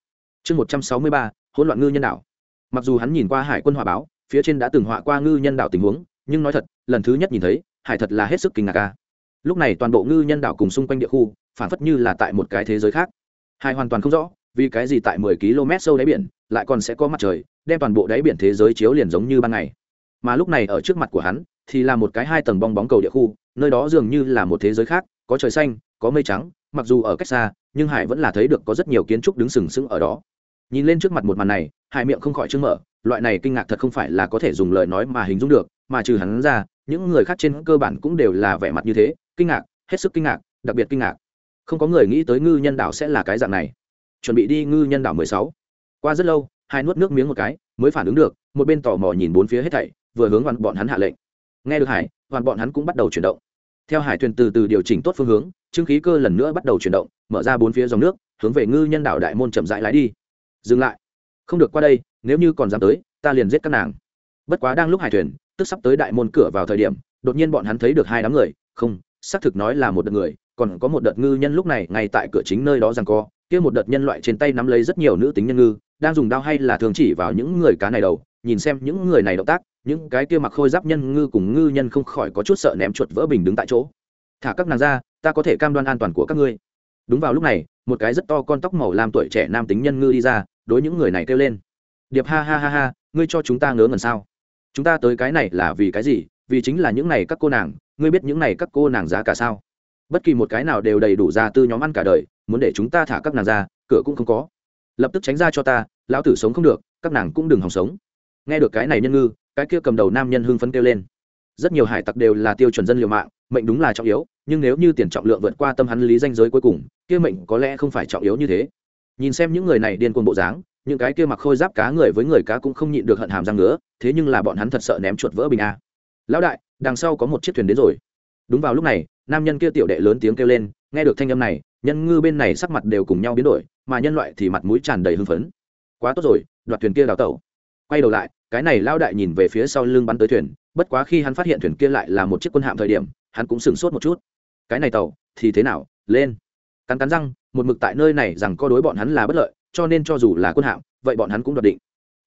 Chương một trăm sáu mươi ba, hỗn loạn ngư nhân đạo mặc dù hắn nhìn qua hải quân hòa báo, phía trên đã từng họa qua ngư nhân đạo tình huống, nhưng nói thật, lần thứ nhất nhìn thấy, hải thật là hết sức kinh ngạc ca lúc này toàn bộ ngư nhân đạo cùng xung quanh địa khu phản phất như là tại một cái thế giới khác. Hải hoàn toàn không rõ, vì cái gì tại mười km sâu đáy biển, lại còn sẽ có mặt trời, đem toàn bộ đáy biển thế giới chiếu liền giống như ban ngày. Mà lúc này ở trước mặt của hắn, thì là một cái hai tầng bong bóng cầu địa khu nơi đó dường như là một thế giới khác, có trời xanh, có mây trắng, mặc dù ở cách xa, nhưng hải vẫn là thấy được có rất nhiều kiến trúc đứng sừng sững ở đó. Nhìn lên trước mặt một màn này, hải miệng không khỏi chưng mở, loại này kinh ngạc thật không phải là có thể dùng lời nói mà hình dung được, mà trừ hắn ra, những người khác trên cơ bản cũng đều là vẻ mặt như thế, kinh ngạc, hết sức kinh ngạc, đặc biệt kinh ngạc. Không có người nghĩ tới ngư nhân đảo sẽ là cái dạng này. Chuẩn bị đi ngư nhân đảo mười sáu. Qua rất lâu hai nuốt nước miếng một cái, mới phản ứng được, một bên tò mò nhìn bốn phía hết thảy, vừa hướng hoàn bọn hắn hạ lệnh nghe được hải, hoàn bọn hắn cũng bắt đầu chuyển động. Theo hải thuyền từ từ điều chỉnh tốt phương hướng, trương khí cơ lần nữa bắt đầu chuyển động, mở ra bốn phía dòng nước, hướng về ngư nhân đảo đại môn chậm rãi lái đi. Dừng lại. Không được qua đây, nếu như còn dám tới, ta liền giết các nàng. Bất quá đang lúc hải thuyền, tức sắp tới đại môn cửa vào thời điểm, đột nhiên bọn hắn thấy được hai đám người. Không, xác thực nói là một đợt người, còn có một đợt ngư nhân lúc này ngay tại cửa chính nơi đó rằng co. Kia một đợt nhân loại trên tay nắm lấy rất nhiều nữ tính nhân ngư, đang dùng đao hay là thường chỉ vào những người cá này đầu, nhìn xem những người này động tác những cái kia mặc khôi giáp nhân ngư cùng ngư nhân không khỏi có chút sợ ném chuột vỡ bình đứng tại chỗ. Thả các nàng ra, ta có thể cam đoan an toàn của các ngươi. Đúng vào lúc này, một cái rất to con tóc màu làm tuổi trẻ nam tính nhân ngư đi ra, đối những người này kêu lên. Điệp ha ha ha ha, ngươi cho chúng ta ngớ ngẩn sao? Chúng ta tới cái này là vì cái gì? Vì chính là những này các cô nàng, ngươi biết những này các cô nàng giá cả sao? Bất kỳ một cái nào đều đầy đủ ra tư nhóm ăn cả đời, muốn để chúng ta thả các nàng ra, cửa cũng không có. Lập tức tránh ra cho ta, lão tử sống không được, các nàng cũng đừng hòng sống. Nghe được cái này nhân ngư cái kia cầm đầu nam nhân hưng phấn kêu lên. Rất nhiều hải tặc đều là tiêu chuẩn dân liều mạng, mệnh đúng là trọng yếu, nhưng nếu như tiền trọng lượng vượt qua tâm hắn lý danh giới cuối cùng, kia mệnh có lẽ không phải trọng yếu như thế. Nhìn xem những người này điên cuồng bộ dáng, những cái kia mặc khôi giáp cá người với người cá cũng không nhịn được hận hàm răng nữa thế nhưng là bọn hắn thật sợ ném chuột vỡ bình a. Lão đại, đằng sau có một chiếc thuyền đến rồi. Đúng vào lúc này, nam nhân kia tiểu đệ lớn tiếng kêu lên, nghe được thanh âm này, nhân ngư bên này sắc mặt đều cùng nhau biến đổi, mà nhân loại thì mặt mũi tràn đầy hưng phấn. Quá tốt rồi, đoạt thuyền kia đào tẩu quay đầu lại, cái này lao đại nhìn về phía sau lưng bắn tới thuyền, bất quá khi hắn phát hiện thuyền kia lại là một chiếc quân hạm thời điểm, hắn cũng sửng sốt một chút. Cái này tàu, thì thế nào? Lên. Cắn cắn răng, một mực tại nơi này rằng co đối bọn hắn là bất lợi, cho nên cho dù là quân hạm, vậy bọn hắn cũng đoạt định.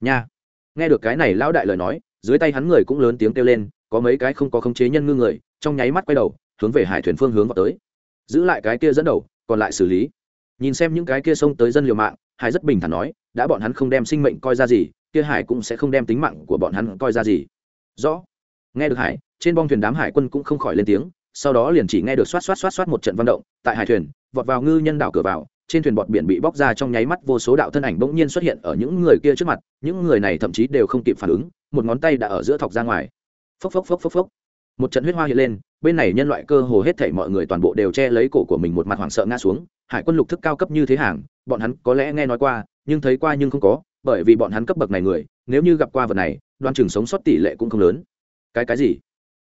Nha. Nghe được cái này lão đại lời nói, dưới tay hắn người cũng lớn tiếng kêu lên, có mấy cái không có khống chế nhân ngư người, trong nháy mắt quay đầu, hướng về hải thuyền phương hướng vào tới. Giữ lại cái kia dẫn đầu, còn lại xử lý. Nhìn xem những cái kia xông tới dân liều mạng, hải rất bình thản nói, đã bọn hắn không đem sinh mệnh coi ra gì kia hải cũng sẽ không đem tính mạng của bọn hắn coi ra gì. Rõ. Nghe được hải, trên bong thuyền đám hải quân cũng không khỏi lên tiếng, sau đó liền chỉ nghe được xoát xoát xoát xoát một trận văn động, tại hải thuyền, vọt vào ngư nhân đảo cửa vào, trên thuyền bọt biển bị bóc ra trong nháy mắt vô số đạo thân ảnh bỗng nhiên xuất hiện ở những người kia trước mặt, những người này thậm chí đều không kịp phản ứng, một ngón tay đã ở giữa thọc ra ngoài. Phốc phốc phốc phốc phốc. Một trận huyết hoa hiện lên, bên này nhân loại cơ hồ hết thảy mọi người toàn bộ đều che lấy cổ của mình một mặt hoảng sợ ngã xuống, hải quân lục thức cao cấp như thế hàng, bọn hắn có lẽ nghe nói qua, nhưng thấy qua nhưng không có bởi vì bọn hắn cấp bậc này người, nếu như gặp qua vật này, đoan chừng sống sót tỷ lệ cũng không lớn. Cái cái gì?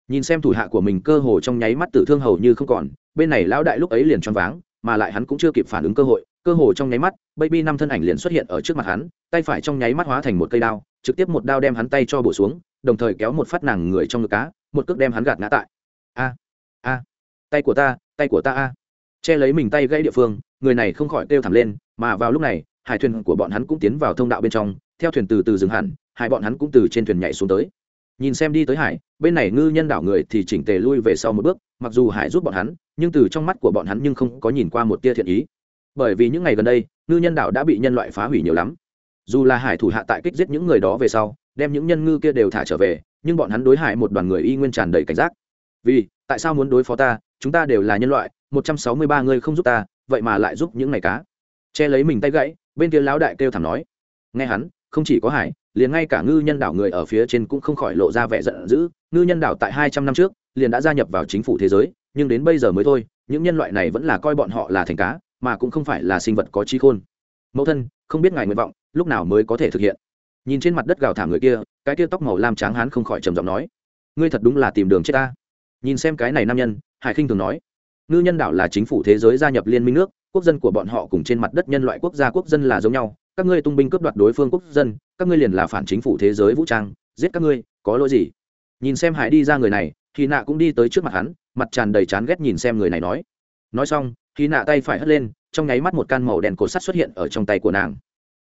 Nhìn xem thủ hạ của mình cơ hồ trong nháy mắt tử thương hầu như không còn, bên này lão đại lúc ấy liền choáng váng, mà lại hắn cũng chưa kịp phản ứng cơ hội, cơ hồ trong nháy mắt, baby năm thân ảnh liền xuất hiện ở trước mặt hắn, tay phải trong nháy mắt hóa thành một cây đao, trực tiếp một đao đem hắn tay cho bổ xuống, đồng thời kéo một phát nàng người trong ngực cá, một cước đem hắn gạt ngã tại. A a, tay của ta, tay của ta a. Che lấy mình tay gãy địa phương, người này không khỏi kêu thảm lên, mà vào lúc này hải thuyền của bọn hắn cũng tiến vào thông đạo bên trong, theo thuyền từ từ dừng hẳn, hai bọn hắn cũng từ trên thuyền nhảy xuống tới. Nhìn xem đi tới hải, bên này ngư nhân đảo người thì chỉnh tề lui về sau một bước, mặc dù hải giúp bọn hắn, nhưng từ trong mắt của bọn hắn nhưng không có nhìn qua một tia thiện ý. Bởi vì những ngày gần đây, ngư nhân đảo đã bị nhân loại phá hủy nhiều lắm. Dù là hải thủ hạ tại kích giết những người đó về sau, đem những nhân ngư kia đều thả trở về, nhưng bọn hắn đối hại một đoàn người y nguyên tràn đầy cảnh giác. Vì, tại sao muốn đối phó ta? Chúng ta đều là nhân loại, một trăm sáu mươi ba người không giúp ta, vậy mà lại giúp những ngày cá. Che lấy mình tay gãy bên kia lão đại kêu thảm nói, nghe hắn, không chỉ có hải, liền ngay cả ngư nhân đảo người ở phía trên cũng không khỏi lộ ra vẻ giận dữ. Ngư nhân đảo tại hai trăm năm trước, liền đã gia nhập vào chính phủ thế giới, nhưng đến bây giờ mới thôi, những nhân loại này vẫn là coi bọn họ là thành cá, mà cũng không phải là sinh vật có trí khôn. Mẫu thân, không biết ngài nguyện vọng, lúc nào mới có thể thực hiện? Nhìn trên mặt đất gào thảm người kia, cái kia tóc màu lam tráng hán không khỏi trầm giọng nói, ngươi thật đúng là tìm đường chết ta. Nhìn xem cái này nam nhân, hải khinh thường nói, ngư nhân đảo là chính phủ thế giới gia nhập liên minh nước quốc dân của bọn họ cùng trên mặt đất nhân loại quốc gia quốc dân là giống nhau, các ngươi tung binh cướp đoạt đối phương quốc dân, các ngươi liền là phản chính phủ thế giới vũ trang, giết các ngươi, có lỗi gì? Nhìn xem hải đi ra người này thì nạ cũng đi tới trước mặt hắn, mặt tràn đầy chán ghét nhìn xem người này nói. Nói xong thì nạ tay phải hất lên, trong nháy mắt một can màu đèn cột sắt xuất hiện ở trong tay của nàng.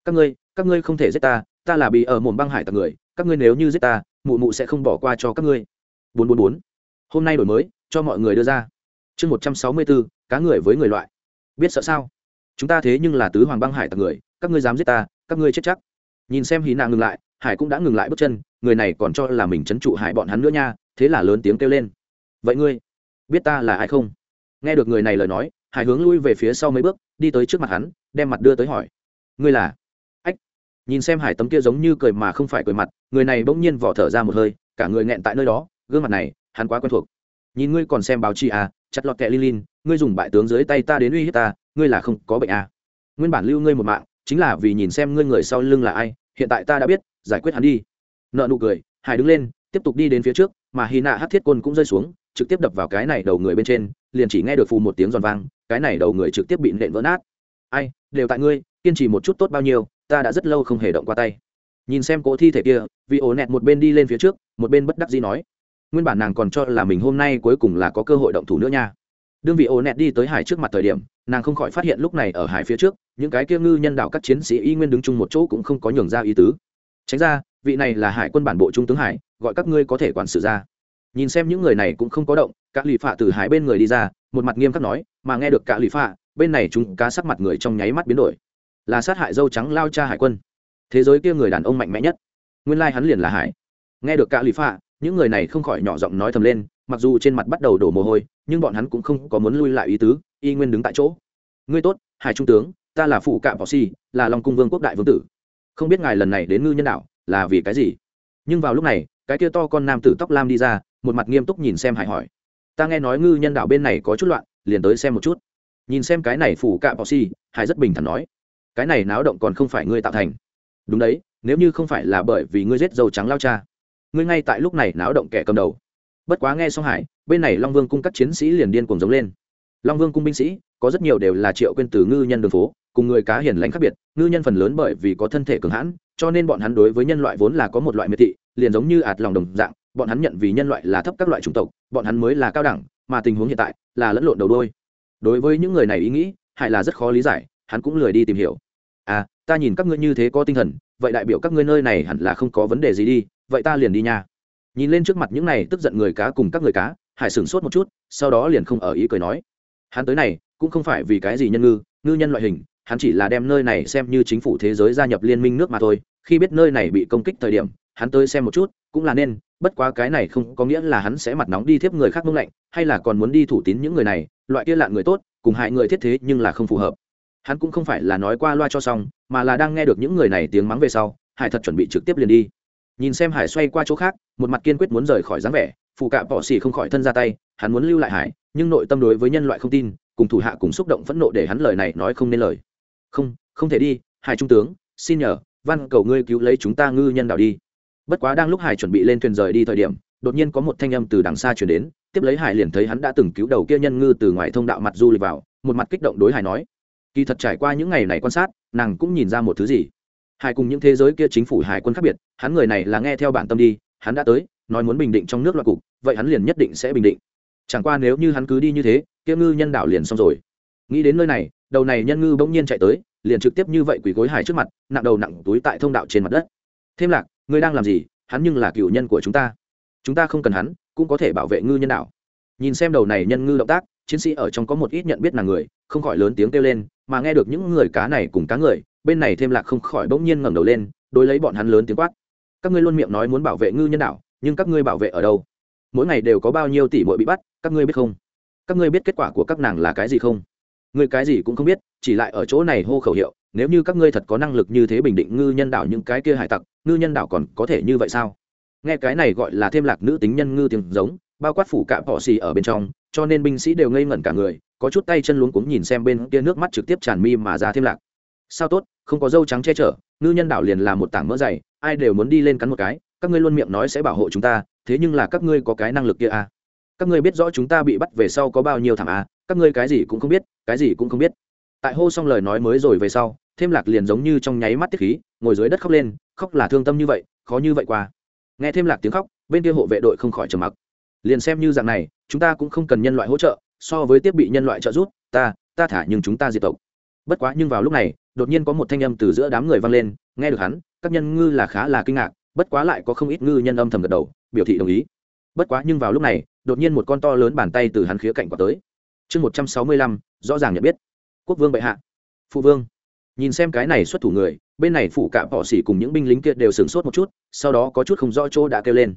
Các ngươi các ngươi không thể giết ta ta là bị ở mồm băng hải tặc người, các ngươi nếu như giết ta, mụ mụ sẽ không bỏ qua cho các ngươi. Bốn bốn bốn. Hôm nay đổi mới, cho mọi người đưa ra. Chương một trăm sáu mươi bốn, cá người với người loại biết sợ sao? Chúng ta thế nhưng là tứ hoàng băng hải tặc người, các ngươi dám giết ta, các ngươi chết chắc. Nhìn xem hí nạ ngừng lại, hải cũng đã ngừng lại bước chân, người này còn cho là mình trấn trụ hải bọn hắn nữa nha, thế là lớn tiếng kêu lên. Vậy ngươi, biết ta là ai không? Nghe được người này lời nói, hải hướng lui về phía sau mấy bước, đi tới trước mặt hắn, đem mặt đưa tới hỏi. Ngươi là? Ách. Nhìn xem hải tấm kia giống như cười mà không phải cười mặt, người này bỗng nhiên vỏ thở ra một hơi, cả người nghẹn tại nơi đó, gương mặt này, hắn quá quen thuộc. Nhìn ngươi còn xem báo chí à chặt lọt kẹ linh linh ngươi dùng bại tướng dưới tay ta đến uy hiếp ta, ngươi là không có bệnh à. Nguyên bản lưu ngươi một mạng, chính là vì nhìn xem ngươi người sau lưng là ai, hiện tại ta đã biết, giải quyết hắn đi. Nợ nụ cười, hải đứng lên, tiếp tục đi đến phía trước, mà hy nạ hát thiết côn cũng rơi xuống, trực tiếp đập vào cái này đầu người bên trên, liền chỉ nghe được phù một tiếng giòn vang, cái này đầu người trực tiếp bị nện vỡ nát. Ai, đều tại ngươi, kiên trì một chút tốt bao nhiêu, ta đã rất lâu không hề động qua tay. Nhìn xem cỗ thi thể kia vị ổ nẹt một bên đi lên phía trước, một bên bất đắc dĩ nói. Nguyên bản nàng còn cho là mình hôm nay cuối cùng là có cơ hội động thủ nữa nha đương vị ô nẹt đi tới hải trước mặt thời điểm, nàng không khỏi phát hiện lúc này ở hải phía trước, những cái kia ngư nhân đạo các chiến sĩ y nguyên đứng chung một chỗ cũng không có nhường ra ý tứ. Tránh ra, vị này là hải quân bản bộ trung tướng hải, gọi các ngươi có thể quản sự ra. Nhìn xem những người này cũng không có động các lụy phạ từ hải bên người đi ra, một mặt nghiêm khắc nói, mà nghe được cả lụy phạ, bên này chúng cá sắc mặt người trong nháy mắt biến đổi. Là sát hại dâu trắng lao cha hải quân. Thế giới kia người đàn ông mạnh mẽ nhất. Nguyên lai hắn liền là hải. Nghe được cả lụy phạ, những người này không khỏi nhỏ giọng nói thầm lên mặc dù trên mặt bắt đầu đổ mồ hôi, nhưng bọn hắn cũng không có muốn lui lại ý tứ, y nguyên đứng tại chỗ. Ngươi tốt, hải trung tướng, ta là phụ cạm bọ si là long cung vương quốc đại vương tử. Không biết ngài lần này đến ngư nhân đạo là vì cái gì? Nhưng vào lúc này, cái kia to con nam tử tóc lam đi ra, một mặt nghiêm túc nhìn xem hải hỏi. Ta nghe nói ngư nhân đạo bên này có chút loạn, liền tới xem một chút. Nhìn xem cái này phủ cạm bọ si hải rất bình thản nói. Cái này náo động còn không phải ngươi tạo thành. Đúng đấy, nếu như không phải là bởi vì ngươi giết dầu trắng lao cha, ngươi ngay tại lúc này náo động kẻ cầm đầu bất quá nghe xong hải, bên này long vương cung các chiến sĩ liền điên cuồng giống lên. Long vương cung binh sĩ, có rất nhiều đều là triệu quên từ ngư nhân đường phố, cùng người cá hiền lãnh khác biệt, ngư nhân phần lớn bởi vì có thân thể cường hãn, cho nên bọn hắn đối với nhân loại vốn là có một loại miệt thị, liền giống như ạt lòng đồng dạng, bọn hắn nhận vì nhân loại là thấp các loại chủng tộc, bọn hắn mới là cao đẳng, mà tình huống hiện tại là lẫn lộn đầu đôi. Đối với những người này ý nghĩ, hải là rất khó lý giải, hắn cũng lười đi tìm hiểu. À ta nhìn các ngươi như thế có tinh thần, vậy đại biểu các ngươi nơi này hẳn là không có vấn đề gì đi, vậy ta liền đi nha nhìn lên trước mặt những này tức giận người cá cùng các người cá, hải sửng sốt một chút, sau đó liền không ở ý cười nói. Hắn tới này, cũng không phải vì cái gì nhân ngư ngư nhân loại hình, hắn chỉ là đem nơi này xem như chính phủ thế giới gia nhập liên minh nước mà thôi. Khi biết nơi này bị công kích thời điểm, hắn tới xem một chút, cũng là nên, bất quá cái này không có nghĩa là hắn sẽ mặt nóng đi tiếp người khác mông lạnh, hay là còn muốn đi thủ tín những người này, loại kia lạn người tốt, cùng hại người thiết thế nhưng là không phù hợp. Hắn cũng không phải là nói qua loa cho xong, mà là đang nghe được những người này tiếng mắng về sau, hải thật chuẩn bị trực tiếp liền đi nhìn xem hải xoay qua chỗ khác, một mặt kiên quyết muốn rời khỏi dáng vẻ phụ cạ bỏ xì không khỏi thân ra tay, hắn muốn lưu lại hải, nhưng nội tâm đối với nhân loại không tin, cùng thủ hạ cùng xúc động phẫn nộ để hắn lời này nói không nên lời. Không không thể đi, hải trung tướng, xin nhờ văn cầu ngươi cứu lấy chúng ta ngư nhân đảo đi. Bất quá đang lúc hải chuẩn bị lên thuyền rời đi thời điểm, đột nhiên có một thanh âm từ đằng xa chuyển đến, tiếp lấy hải liền thấy hắn đã từng cứu đầu kia nhân ngư từ ngoài thông đạo mặt du lịch vào, một mặt kích động đối hải nói, kỳ thật trải qua những ngày này quan sát, nàng cũng nhìn ra một thứ gì hải cùng những thế giới kia chính phủ hải quân khác biệt, hắn người này là nghe theo bản tâm đi, hắn đã tới, nói muốn bình định trong nước loạn cục, vậy hắn liền nhất định sẽ bình định. Chẳng qua nếu như hắn cứ đi như thế, kia ngư nhân đảo liền xong rồi. Nghĩ đến nơi này, đầu này nhân ngư bỗng nhiên chạy tới, liền trực tiếp như vậy quỳ gối hải trước mặt, nặng đầu nặng túi tại thông đạo trên mặt đất. Thêm lạc, ngươi đang làm gì? Hắn nhưng là cựu nhân của chúng ta. Chúng ta không cần hắn, cũng có thể bảo vệ ngư nhân đảo. Nhìn xem đầu này nhân ngư động tác, chiến sĩ ở trong có một ít nhận biết là người, không khỏi lớn tiếng kêu lên, mà nghe được những người cá này cùng cá người bên này thêm lạc không khỏi bỗng nhiên ngẩng đầu lên, đối lấy bọn hắn lớn tiếng quát. Các ngươi luôn miệng nói muốn bảo vệ ngư nhân đảo, nhưng các ngươi bảo vệ ở đâu? Mỗi ngày đều có bao nhiêu tỷ bội bị bắt, các ngươi biết không? Các ngươi biết kết quả của các nàng là cái gì không? Ngươi cái gì cũng không biết, chỉ lại ở chỗ này hô khẩu hiệu, nếu như các ngươi thật có năng lực như thế bình định ngư nhân đảo những cái kia hải tặc, ngư nhân đảo còn có thể như vậy sao? Nghe cái này gọi là thêm lạc nữ tính nhân ngư tiếng giống, bao quát phủ cả bỏ xì ở bên trong, cho nên binh sĩ đều ngây ngẩn cả người, có chút tay chân luống cuống nhìn xem bên kia nước mắt trực tiếp tràn mi mà ra thêm lạc sao tốt, không có dâu trắng che chở, ngư nhân đảo liền là một tảng mỡ dày, ai đều muốn đi lên cắn một cái, các ngươi luôn miệng nói sẽ bảo hộ chúng ta, thế nhưng là các ngươi có cái năng lực kia à? Các ngươi biết rõ chúng ta bị bắt về sau có bao nhiêu thảm à? Các ngươi cái gì cũng không biết, cái gì cũng không biết. Tại hô xong lời nói mới rồi về sau, thêm lạc liền giống như trong nháy mắt tiết khí, ngồi dưới đất khóc lên, khóc là thương tâm như vậy, khó như vậy qua. Nghe thêm lạc tiếng khóc, bên kia hộ vệ đội không khỏi trầm mặc. Liền xem như dạng này, chúng ta cũng không cần nhân loại hỗ trợ, so với tiếp bị nhân loại trợ giúp, ta ta thả nhưng chúng ta diệt tộc bất quá nhưng vào lúc này, đột nhiên có một thanh âm từ giữa đám người vang lên, nghe được hắn, các nhân ngư là khá là kinh ngạc, bất quá lại có không ít ngư nhân âm thầm gật đầu, biểu thị đồng ý. Bất quá nhưng vào lúc này, đột nhiên một con to lớn bàn tay từ hắn khía cạnh qua tới. Chương một trăm sáu mươi lăm, rõ ràng nhận biết. Quốc vương bệ hạ. Phụ vương. Nhìn xem cái này xuất thủ người, bên này phủ cả bỏ xỉ cùng những binh lính kia đều sửng sốt một chút, sau đó có chút không rõ chỗ đã kêu lên.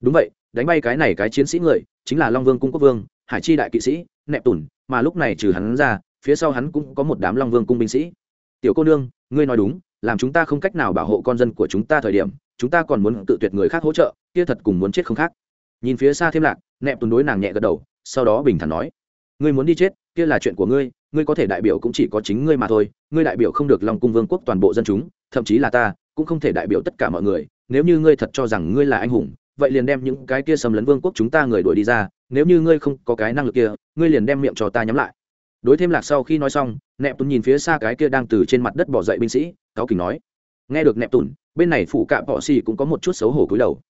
Đúng vậy, đánh bay cái này cái chiến sĩ người, chính là long vương cung quốc vương, hải chi đại kỵ sĩ nẹp tùn mà lúc này trừ hắn ra phía sau hắn cũng có một đám long vương cung binh sĩ. Tiểu cô nương, ngươi nói đúng, làm chúng ta không cách nào bảo hộ con dân của chúng ta thời điểm, chúng ta còn muốn tự tuyệt người khác hỗ trợ, kia thật cùng muốn chết không khác. Nhìn phía xa thêm lạc, nẹp tuần đối nàng nhẹ gật đầu, sau đó bình thản nói, ngươi muốn đi chết, kia là chuyện của ngươi ngươi có thể đại biểu cũng chỉ có chính ngươi mà thôi, ngươi đại biểu không được lòng cung vương quốc toàn bộ dân chúng, thậm chí là ta, cũng không thể đại biểu tất cả mọi người, nếu như ngươi thật cho rằng ngươi là anh hùng, vậy liền đem những cái kia xâm lấn vương quốc chúng ta người đuổi đi ra, nếu như ngươi không có cái năng lực kia, ngươi liền đem miệng cho ta nhắm lại đối thêm lạc sau khi nói xong nẹp tùn nhìn phía xa cái kia đang từ trên mặt đất bỏ dậy binh sĩ cáo kình nói nghe được nẹp tùn bên này phụ cạ bọ xì cũng có một chút xấu hổ cúi đầu.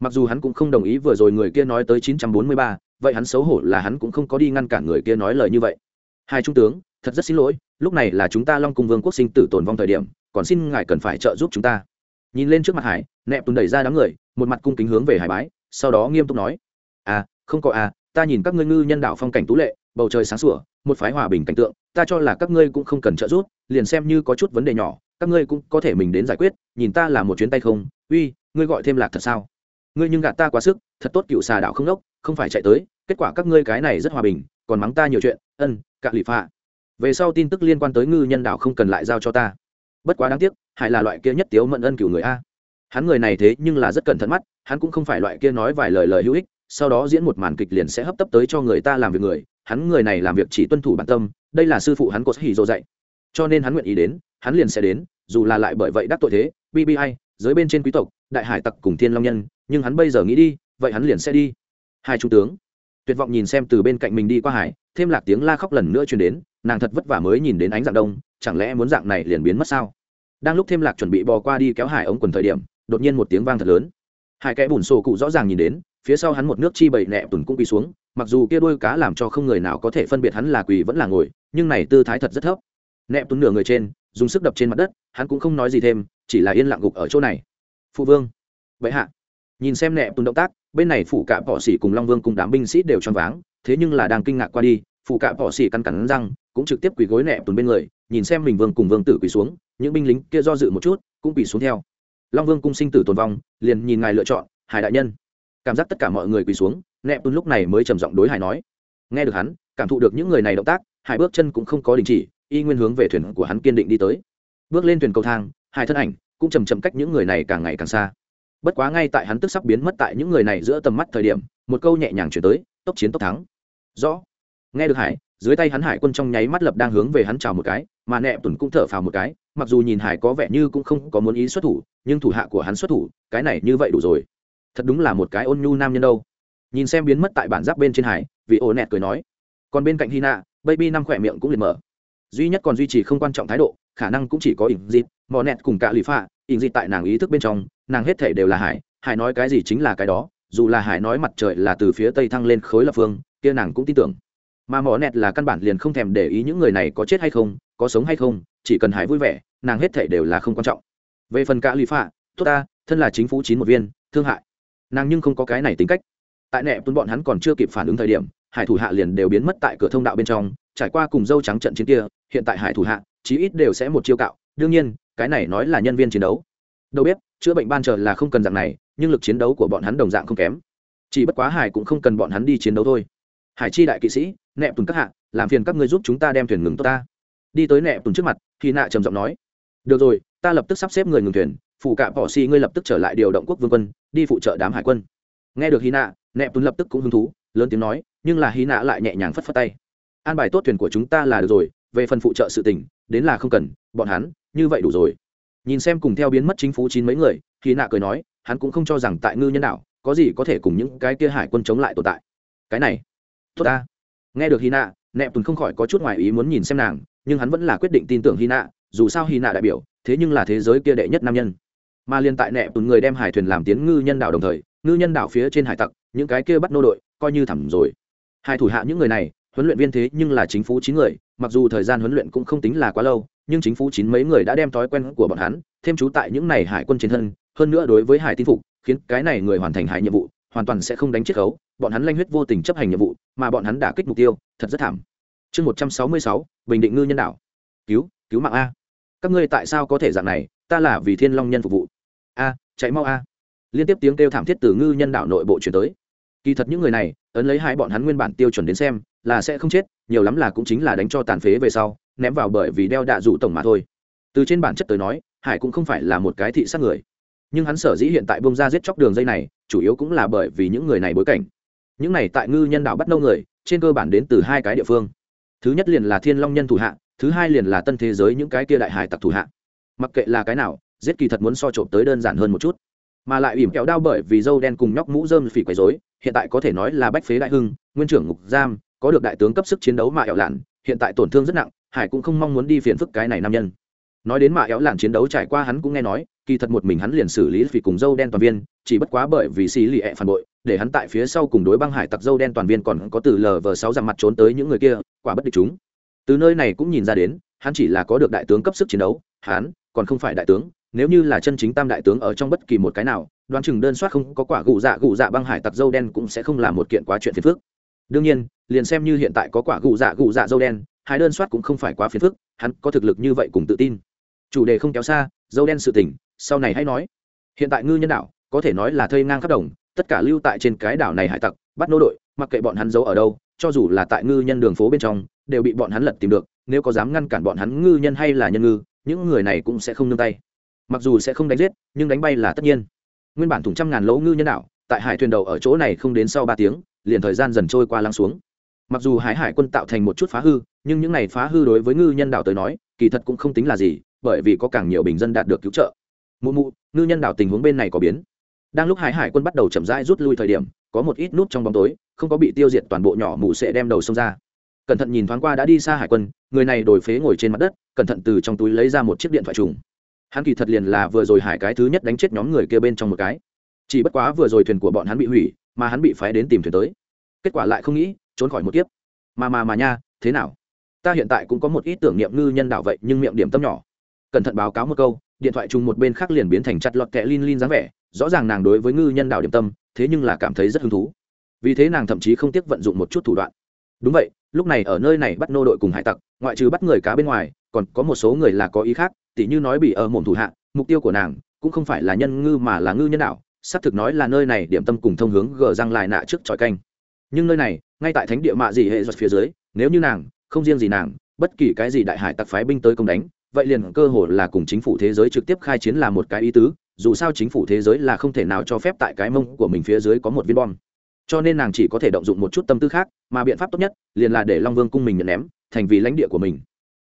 Mặc dù hắn cũng không đồng ý vừa rồi người kia nói tới 943, vậy hắn xấu hổ là hắn cũng không có đi ngăn cản người kia nói lời như vậy. Hai trung tướng thật rất xin lỗi lúc này là chúng ta long cung vương quốc sinh tử tồn vong thời điểm còn xin ngài cần phải trợ giúp chúng ta. Nhìn lên trước mặt hải nẹp tùn đẩy ra đám người một mặt cung kính hướng về hải bái sau đó nghiêm túc nói à không có à ta nhìn các ngươi ngư nhân đạo phong cảnh tú lệ bầu trời sáng sủa, một phái hòa bình cảnh tượng, ta cho là các ngươi cũng không cần trợ giúp, liền xem như có chút vấn đề nhỏ, các ngươi cũng có thể mình đến giải quyết, nhìn ta là một chuyến tay không, uy, ngươi gọi thêm lạc thật sao? Ngươi nhưng gạt ta quá sức, thật tốt cựu xà đạo không đốc, không phải chạy tới, kết quả các ngươi cái này rất hòa bình, còn mắng ta nhiều chuyện, ân cạ lụy phạ. Về sau tin tức liên quan tới ngư nhân đạo không cần lại giao cho ta. Bất quá đáng tiếc, hải là loại kia nhất tiếu mận ân cửu người a. Hắn người này thế nhưng là rất cẩn thận mắt, hắn cũng không phải loại kia nói vài lời lời hữu ích, sau đó diễn một màn kịch liền sẽ hấp tấp tới cho người ta làm việc người hắn người này làm việc chỉ tuân thủ bản tâm, đây là sư phụ hắn có hỉ dỗ dạy. Cho nên hắn nguyện ý đến, hắn liền sẽ đến, dù là lại bởi vậy đắc tội thế bbi giới bên trên quý tộc, đại hải tặc cùng thiên long nhân, nhưng hắn bây giờ nghĩ đi, vậy hắn liền sẽ đi. Hai trung tướng. Tuyệt vọng nhìn xem từ bên cạnh mình đi qua hải, thêm lạc tiếng la khóc lần nữa truyền đến, nàng thật vất vả mới nhìn đến ánh dạng đông, chẳng lẽ muốn dạng này liền biến mất sao? Đang lúc thêm lạc chuẩn bị bò qua đi kéo hải ống quần thời điểm, đột nhiên một tiếng vang thật lớn. Hải kẽ bùn sổ cụ rõ ràng nhìn đến phía sau hắn một nước chi bầy nẹ tùn cũng quỳ xuống, mặc dù kia đôi cá làm cho không người nào có thể phân biệt hắn là quỳ vẫn là ngồi, nhưng này tư thái thật rất thấp. Nẹ tùn nửa người trên, dùng sức đập trên mặt đất, hắn cũng không nói gì thêm, chỉ là yên lặng gục ở chỗ này. Phụ vương vậy hạ. Nhìn xem nẹ tùn động tác, bên này phụ cạ bỏ xỉ cùng long vương cùng đám binh sĩ đều choáng váng, thế nhưng là đang kinh ngạc qua đi phụ cạ bỏ xỉ cắn cắn răng, cũng trực tiếp quỳ gối nẹ tùn bên người, nhìn xem mình vương cùng vương tử quỳ xuống, những binh lính kia do dự một chút, cũng quỳ xuống theo. Long vương cung sinh tử tồn vong, liền nhìn ngài lựa chọn, hải đại nhân cảm giác tất cả mọi người quỳ xuống nẹp tuân lúc này mới trầm giọng đối hải nói. Nghe được hắn, cảm thụ được những người này động tác, hải bước chân cũng không có đình chỉ, y nguyên hướng về thuyền của hắn kiên định đi tới. Bước lên thuyền cầu thang, hải thân ảnh cũng chầm chậm cách những người này càng ngày càng xa. Bất quá ngay tại hắn tức sắp biến mất tại những người này giữa tầm mắt thời điểm, một câu nhẹ nhàng chuyển tới, tốc chiến tốc thắng. Rõ. Nghe được hải, dưới tay hắn hải quân trong nháy mắt lập đang hướng về hắn chào một cái, mà nẹp tuần cũng thở phào một cái, mặc dù nhìn hải có vẻ như cũng không có muốn ý xuất thủ, nhưng thủ hạ của hắn xuất thủ, cái này như vậy đủ rồi thật đúng là một cái ôn nhu nam nhân đâu. Nhìn xem biến mất tại bản giáp bên trên hải, vị ô nẹt cười nói. Còn bên cạnh hina, baby năm khỏe miệng cũng liệt mở. Duy nhất còn duy trì không quan trọng thái độ, khả năng cũng chỉ có ỉn dịp mò nẹt cùng cả lì pha ỉn dịp tại nàng ý thức bên trong, nàng hết thể đều là hải hải nói cái gì chính là cái đó. Dù là hải nói mặt trời là từ phía tây thăng lên khối lập phương, kia nàng cũng tin tưởng. Mà mỏ nẹt là căn bản liền không thèm để ý những người này có chết hay không, có sống hay không, chỉ cần hải vui vẻ, nàng hết thể đều là không quan trọng. Về phần cả lì pha tốt ta, thân là chính phủ chín một viên, thương hại nàng nhưng không có cái này tính cách. Tại nẹ tuấn bọn hắn còn chưa kịp phản ứng thời điểm, hải thủ hạ liền đều biến mất tại cửa thông đạo bên trong, trải qua cùng dâu trắng trận chiến kia, hiện tại hải thủ hạ, chí ít đều sẽ một chiêu cạo. Đương nhiên, cái này nói là nhân viên chiến đấu. Đâu biết, chữa bệnh ban chờ là không cần dạng này, nhưng lực chiến đấu của bọn hắn đồng dạng không kém. Chỉ bất quá hải cũng không cần bọn hắn đi chiến đấu thôi. Hải chi đại kỵ sĩ nẹ tuần các hạ, làm phiền các ngươi giúp chúng ta đem thuyền ngừng tốt ta. Đi tới nẹ tuần trước mặt khi nạ trầm giọng nói. Được rồi, ta lập tức sắp xếp người ngừng thuyền phụ cả bỏ xi ngươi lập tức trở lại điều động quốc vương quân, đi phụ trợ đám hải quân. Nghe được hy nạ nẹp tuấn lập tức cũng hứng thú, lớn tiếng nói, nhưng là hy nạ lại nhẹ nhàng phất phất tay. An bài tốt thuyền của chúng ta là được rồi, về phần phụ trợ sự tình, đến là không cần, bọn hắn, như vậy đủ rồi. Nhìn xem cùng theo biến mất chính phủ chín mấy người hy nạ cười nói, hắn cũng không cho rằng tại ngư nhân đạo có gì có thể cùng những cái kia hải quân chống lại tồn tại. Cái này, tốt ta. Nghe được hy nạ nẹp tuấn không khỏi có chút ngoài ý muốn nhìn xem nàng, nhưng hắn vẫn là quyết định tin tưởng hy nạ, dù sao hy nạ đại biểu, thế nhưng là thế giới kia đệ nhất nam nhân mà liên tại nẹ tùn người đem hải thuyền làm tiến ngư nhân đảo đồng thời, ngư nhân đảo phía trên hải tặc, những cái kia bắt nô đội, coi như thẳm rồi. Hai thủ hạ những người này, huấn luyện viên thế nhưng là chính phủ chín người, mặc dù thời gian huấn luyện cũng không tính là quá lâu, nhưng chính phủ chín mấy người đã đem thói quen của bọn hắn, thêm chú tại những này hải quân chiến thân, hơn nữa đối với hải tin phục, khiến cái này người hoàn thành hải nhiệm vụ, hoàn toàn sẽ không đánh chiết khấu, bọn hắn lanh huyết vô tình chấp hành nhiệm vụ, mà bọn hắn đã kích mục tiêu, thật rất thảm. Chương một trăm sáu mươi sáu, bình định ngư nhân đảo. Cứu cứu mạng a. Các ngươi tại sao có thể dạng này? Ta là vì thiên long nhân phục vụ. A, chạy mau a. Liên tiếp tiếng kêu thảm thiết từ ngư nhân đạo nội bộ chuyển tới. Kỳ thật những người này, ấn lấy hai bọn hắn nguyên bản tiêu chuẩn đến xem, là sẽ không chết, nhiều lắm là cũng chính là đánh cho tàn phế về sau, ném vào bởi vì đeo đạ rủ tổng mà thôi. Từ trên bản chất tới nói, hải cũng không phải là một cái thị sát người. Nhưng hắn sở dĩ hiện tại bông ra giết chóc đường dây này, chủ yếu cũng là bởi vì những người này bối cảnh. Những này tại ngư nhân đạo bắt nâu người, trên cơ bản đến từ hai cái địa phương. Thứ nhất liền là thiên long nhân thủ hạ, thứ hai liền là tân thế giới những cái kia đại hải tặc thủ hạ mặc kệ là cái nào, giết kỳ thật muốn so trộm tới đơn giản hơn một chút. Mà lại ỉm kẹo đao bởi vì dâu đen cùng nhóc mũ dơm phỉ quấy dối hiện tại có thể nói là bách phế đại hưng, nguyên trưởng ngục giam, có được đại tướng cấp sức chiến đấu mà ẹo lạn, hiện tại tổn thương rất nặng, hải cũng không mong muốn đi phiền phức cái này nam nhân. Nói đến mà éo lạn chiến đấu trải qua hắn cũng nghe nói, kỳ thật một mình hắn liền xử lý vì cùng dâu đen toàn viên, chỉ bất quá bởi vì xì lì ẹ phản bội, để hắn tại phía sau cùng đối băng hải tặc dâu đen toàn viên còn có từ lờ vờ sáu rằng mặt trốn tới những người kia, quả bất địch chúng. Từ nơi này cũng nhìn ra đến, hắn chỉ là có được đại tướng cấp sức chiến đấu, hắn còn không phải đại tướng nếu như là chân chính tam đại tướng ở trong bất kỳ một cái nào đoán chừng đơn soát không có quả gụ dạ gụ dạ băng hải tặc dâu đen cũng sẽ không là một kiện quá chuyện phiền phức. Đương nhiên liền xem như hiện tại có quả gụ dạ gụ dạ dâu đen hai đơn soát cũng không phải quá phiền phức hắn có thực lực như vậy cùng tự tin. Chủ đề không kéo xa dâu đen sự tỉnh, sau này hãy nói. Hiện tại ngư nhân đảo có thể nói là thây ngang khắp đồng tất cả lưu tại trên cái đảo này hải tặc bắt nô đội mặc kệ bọn hắn giấu ở đâu cho dù là tại ngư nhân đường phố bên trong đều bị bọn hắn lật tìm được nếu có dám ngăn cản bọn hắn ngư nhân hay là nhân ngư những người này cũng sẽ không nương tay. Mặc dù sẽ không đánh giết, nhưng đánh bay là tất nhiên. Nguyên bản thủng trăm ngàn lỗ ngư nhân đảo tại hải thuyền đầu ở chỗ này không đến sau ba tiếng, liền thời gian dần trôi qua lắng xuống. Mặc dù hải hải quân tạo thành một chút phá hư, nhưng những này phá hư đối với ngư nhân đảo tới nói, kỳ thật cũng không tính là gì, bởi vì có càng nhiều bình dân đạt được cứu trợ. Mụ mụ, ngư nhân đảo tình huống bên này có biến. Đang lúc hải hải quân bắt đầu chậm rãi rút lui thời điểm, có một ít nút trong bóng tối, không có bị tiêu diệt toàn bộ nhỏ mụ sẽ đem đầu xông ra cẩn thận nhìn thoáng qua đã đi xa hải quân, người này đổi phế ngồi trên mặt đất, cẩn thận từ trong túi lấy ra một chiếc điện thoại trùng. Hắn kỳ thật liền là vừa rồi hải cái thứ nhất đánh chết nhóm người kia bên trong một cái. Chỉ bất quá vừa rồi thuyền của bọn hắn bị hủy, mà hắn bị phái đến tìm thuyền tới. Kết quả lại không nghĩ, trốn khỏi một kiếp. Mà mà mà nha, thế nào? Ta hiện tại cũng có một ít tưởng niệm ngư nhân đạo vậy, nhưng miệng điểm tâm nhỏ. Cẩn thận báo cáo một câu, điện thoại chung một bên khác liền biến thành chặt lọt kẹ lin lin dáng vẻ, rõ ràng nàng đối với ngư nhân đạo điểm tâm, thế nhưng là cảm thấy rất hứng thú. Vì thế nàng thậm chí không tiếc vận dụng một chút thủ đoạn. Đúng vậy lúc này ở nơi này bắt nô đội cùng hải tặc, ngoại trừ bắt người cá bên ngoài, còn có một số người là có ý khác, tỉ như nói bị ở mồm thủ hạ, mục tiêu của nàng cũng không phải là nhân ngư mà là ngư nhân đạo xác thực nói là nơi này điểm tâm cùng thông hướng gờ răng lại nạ trước tròi canh. Nhưng nơi này, ngay tại thánh địa mạ gì hệ giật phía dưới, nếu như nàng, không riêng gì nàng, bất kỳ cái gì đại hải tặc phái binh tới công đánh, vậy liền cơ hội là cùng chính phủ thế giới trực tiếp khai chiến là một cái ý tứ, dù sao chính phủ thế giới là không thể nào cho phép tại cái mông của mình phía dưới có một viên bom cho nên nàng chỉ có thể động dụng một chút tâm tư khác, mà biện pháp tốt nhất liền là để long vương cung mình nhận ném, thành vì lãnh địa của mình.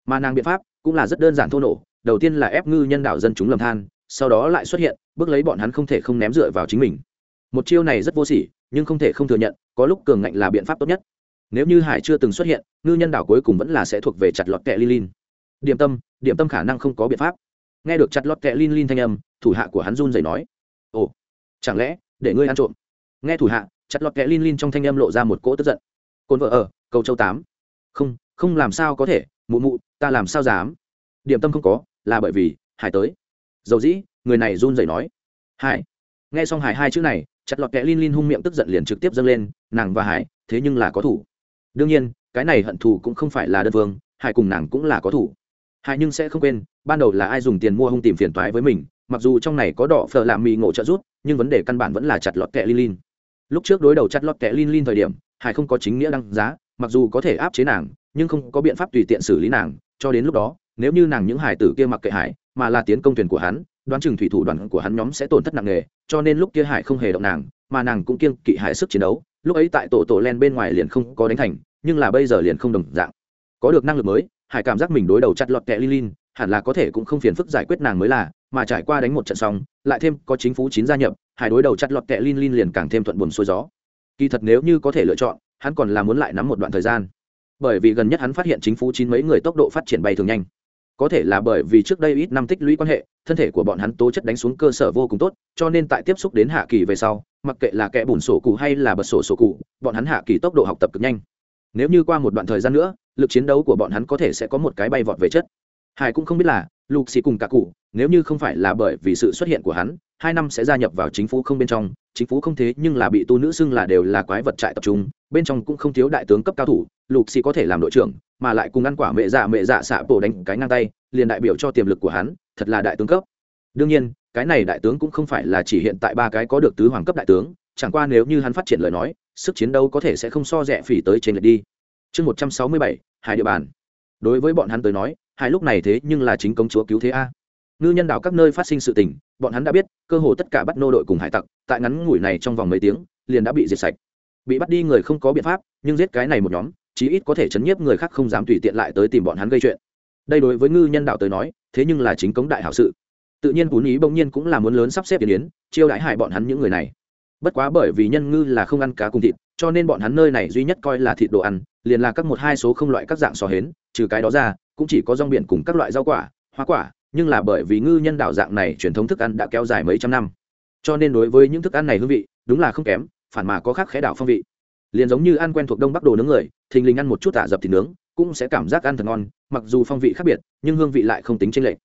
Mà nàng biện pháp cũng là rất đơn giản thô nổ, đầu tiên là ép ngư nhân đạo dân chúng lầm than, sau đó lại xuất hiện, bước lấy bọn hắn không thể không ném dựa vào chính mình. Một chiêu này rất vô sỉ, nhưng không thể không thừa nhận, có lúc cường ngạnh là biện pháp tốt nhất. Nếu như hải chưa từng xuất hiện, ngư nhân đảo cuối cùng vẫn là sẽ thuộc về chặt lọt kẹ lin lin. Điểm tâm điểm tâm khả năng không có biện pháp. Nghe được chặt lọt kẹ lin lin thanh âm, thủ hạ của hắn run dày nói, ồ, chẳng lẽ để ngươi ăn trộm? Nghe thủ hạ chặt lọt kẽ lin lin trong thanh âm lộ ra một cỗ tức giận. Cồn vợ ở, cầu châu tám. Không không làm sao có thể, mụ mụ, ta làm sao dám? Điểm tâm không có, là bởi vì hải tới. Dầu dĩ, người này run rẩy nói. Hải. Nghe xong hải hai chữ này, chặt lọt kẽ lin lin hung miệng tức giận liền trực tiếp dâng lên, nàng và hải, thế nhưng là có thủ. Đương nhiên, cái này hận thù cũng không phải là đơn phương, hải cùng nàng cũng là có thủ. Hải nhưng sẽ không quên, ban đầu là ai dùng tiền mua hung tìm phiền toái với mình, mặc dù trong này có đỏ phở làm mì ngộ trợ rút nhưng vấn đề căn bản vẫn là chặt lọt kẹ lin lin lúc trước đối đầu chặt lọt kẻ lin lin thời điểm, hải không có chính nghĩa đăng giá, mặc dù có thể áp chế nàng, nhưng không có biện pháp tùy tiện xử lý nàng. Cho đến lúc đó, nếu như nàng những hải tử kia mặc kệ hải, mà là tiến công thuyền của hắn, đoán chừng thủy thủ đoàn của hắn nhóm sẽ tổn thất nặng nề, cho nên lúc kia hải không hề động nàng, mà nàng cũng kiêng kỵ hải sức chiến đấu. Lúc ấy tại tổ tổ len bên ngoài liền không có đánh thành, nhưng là bây giờ liền không đồng dạng. Có được năng lực mới, hải cảm giác mình đối đầu chặt lọt kẹ linh linh hẳn là có thể cũng không phiền phức giải quyết nàng mới là, mà trải qua đánh một trận xong, lại thêm có chính phủ chín gia nhập hải đối đầu chặt lọt kẹ linh linh liền càng thêm thuận buồn xuôi gió. Kỳ thật nếu như có thể lựa chọn, hắn còn là muốn lại nắm một đoạn thời gian. Bởi vì gần nhất hắn phát hiện chính phủ chín mấy người tốc độ phát triển bay thường nhanh. Có thể là bởi vì trước đây ít năm tích lũy quan hệ, thân thể của bọn hắn tố chất đánh xuống cơ sở vô cùng tốt, cho nên tại tiếp xúc đến hạ kỳ về sau, mặc kệ là kẻ bùn sổ cụ hay là bật sổ sổ cụ, bọn hắn hạ kỳ tốc độ học tập cực nhanh. Nếu như qua một đoạn thời gian nữa, lực chiến đấu của bọn hắn có thể sẽ có một cái bay vọt về chất hải cũng không biết là, lục xì cùng cả cụ, nếu như không phải là bởi vì sự xuất hiện của hắn, hai năm sẽ gia nhập vào chính phủ không bên trong. Chính phủ không thế, nhưng là bị tu nữ xưng là đều là quái vật trại tập trung, bên trong cũng không thiếu đại tướng cấp cao thủ. Lục xì có thể làm đội trưởng, mà lại cùng ăn quả mẹ dạ mẹ dạ xạ bổ đánh cái ngang tay, liền đại biểu cho tiềm lực của hắn, thật là đại tướng cấp. Đương nhiên, cái này đại tướng cũng không phải là chỉ hiện tại ba cái có được tứ hoàng cấp đại tướng, chẳng qua nếu như hắn phát triển lời nói, sức chiến đấu có thể sẽ không so rẻ phỉ tới trên lệch đi. Chương một trăm sáu mươi bảy hai địa bàn đối với bọn hắn tới nói, hai lúc này thế nhưng là chính công chúa cứu thế a. Ngư nhân đảo các nơi phát sinh sự tình, bọn hắn đã biết, cơ hồ tất cả bắt nô đội cùng hải tặc, tại ngắn ngủi này trong vòng mấy tiếng, liền đã bị diệt sạch. Bị bắt đi người không có biện pháp, nhưng giết cái này một nhóm, chí ít có thể chấn nhiếp người khác không dám tùy tiện lại tới tìm bọn hắn gây chuyện. Đây đối với ngư nhân đạo tới nói, thế nhưng là chính cống đại hảo sự. Tự nhiên cún ý bỗng nhiên cũng là muốn lớn sắp xếp tiền yến, chiêu đãi hại bọn hắn những người này. Bất quá bởi vì nhân ngư là không ăn cá cùng thịt cho nên bọn hắn nơi này duy nhất coi là thịt đồ ăn, liền là các một hai số không loại các dạng sò hến, trừ cái đó ra, cũng chỉ có rong biển cùng các loại rau quả, hoa quả, nhưng là bởi vì ngư nhân đạo dạng này truyền thống thức ăn đã kéo dài mấy trăm năm. Cho nên đối với những thức ăn này hương vị, đúng là không kém, phản mà có khác khẽ đảo phong vị. Liền giống như ăn quen thuộc đông bắc đồ nướng người, thình lình ăn một chút tạ dập thịt nướng, cũng sẽ cảm giác ăn thật ngon, mặc dù phong vị khác biệt, nhưng hương vị lại không tính chênh lệch.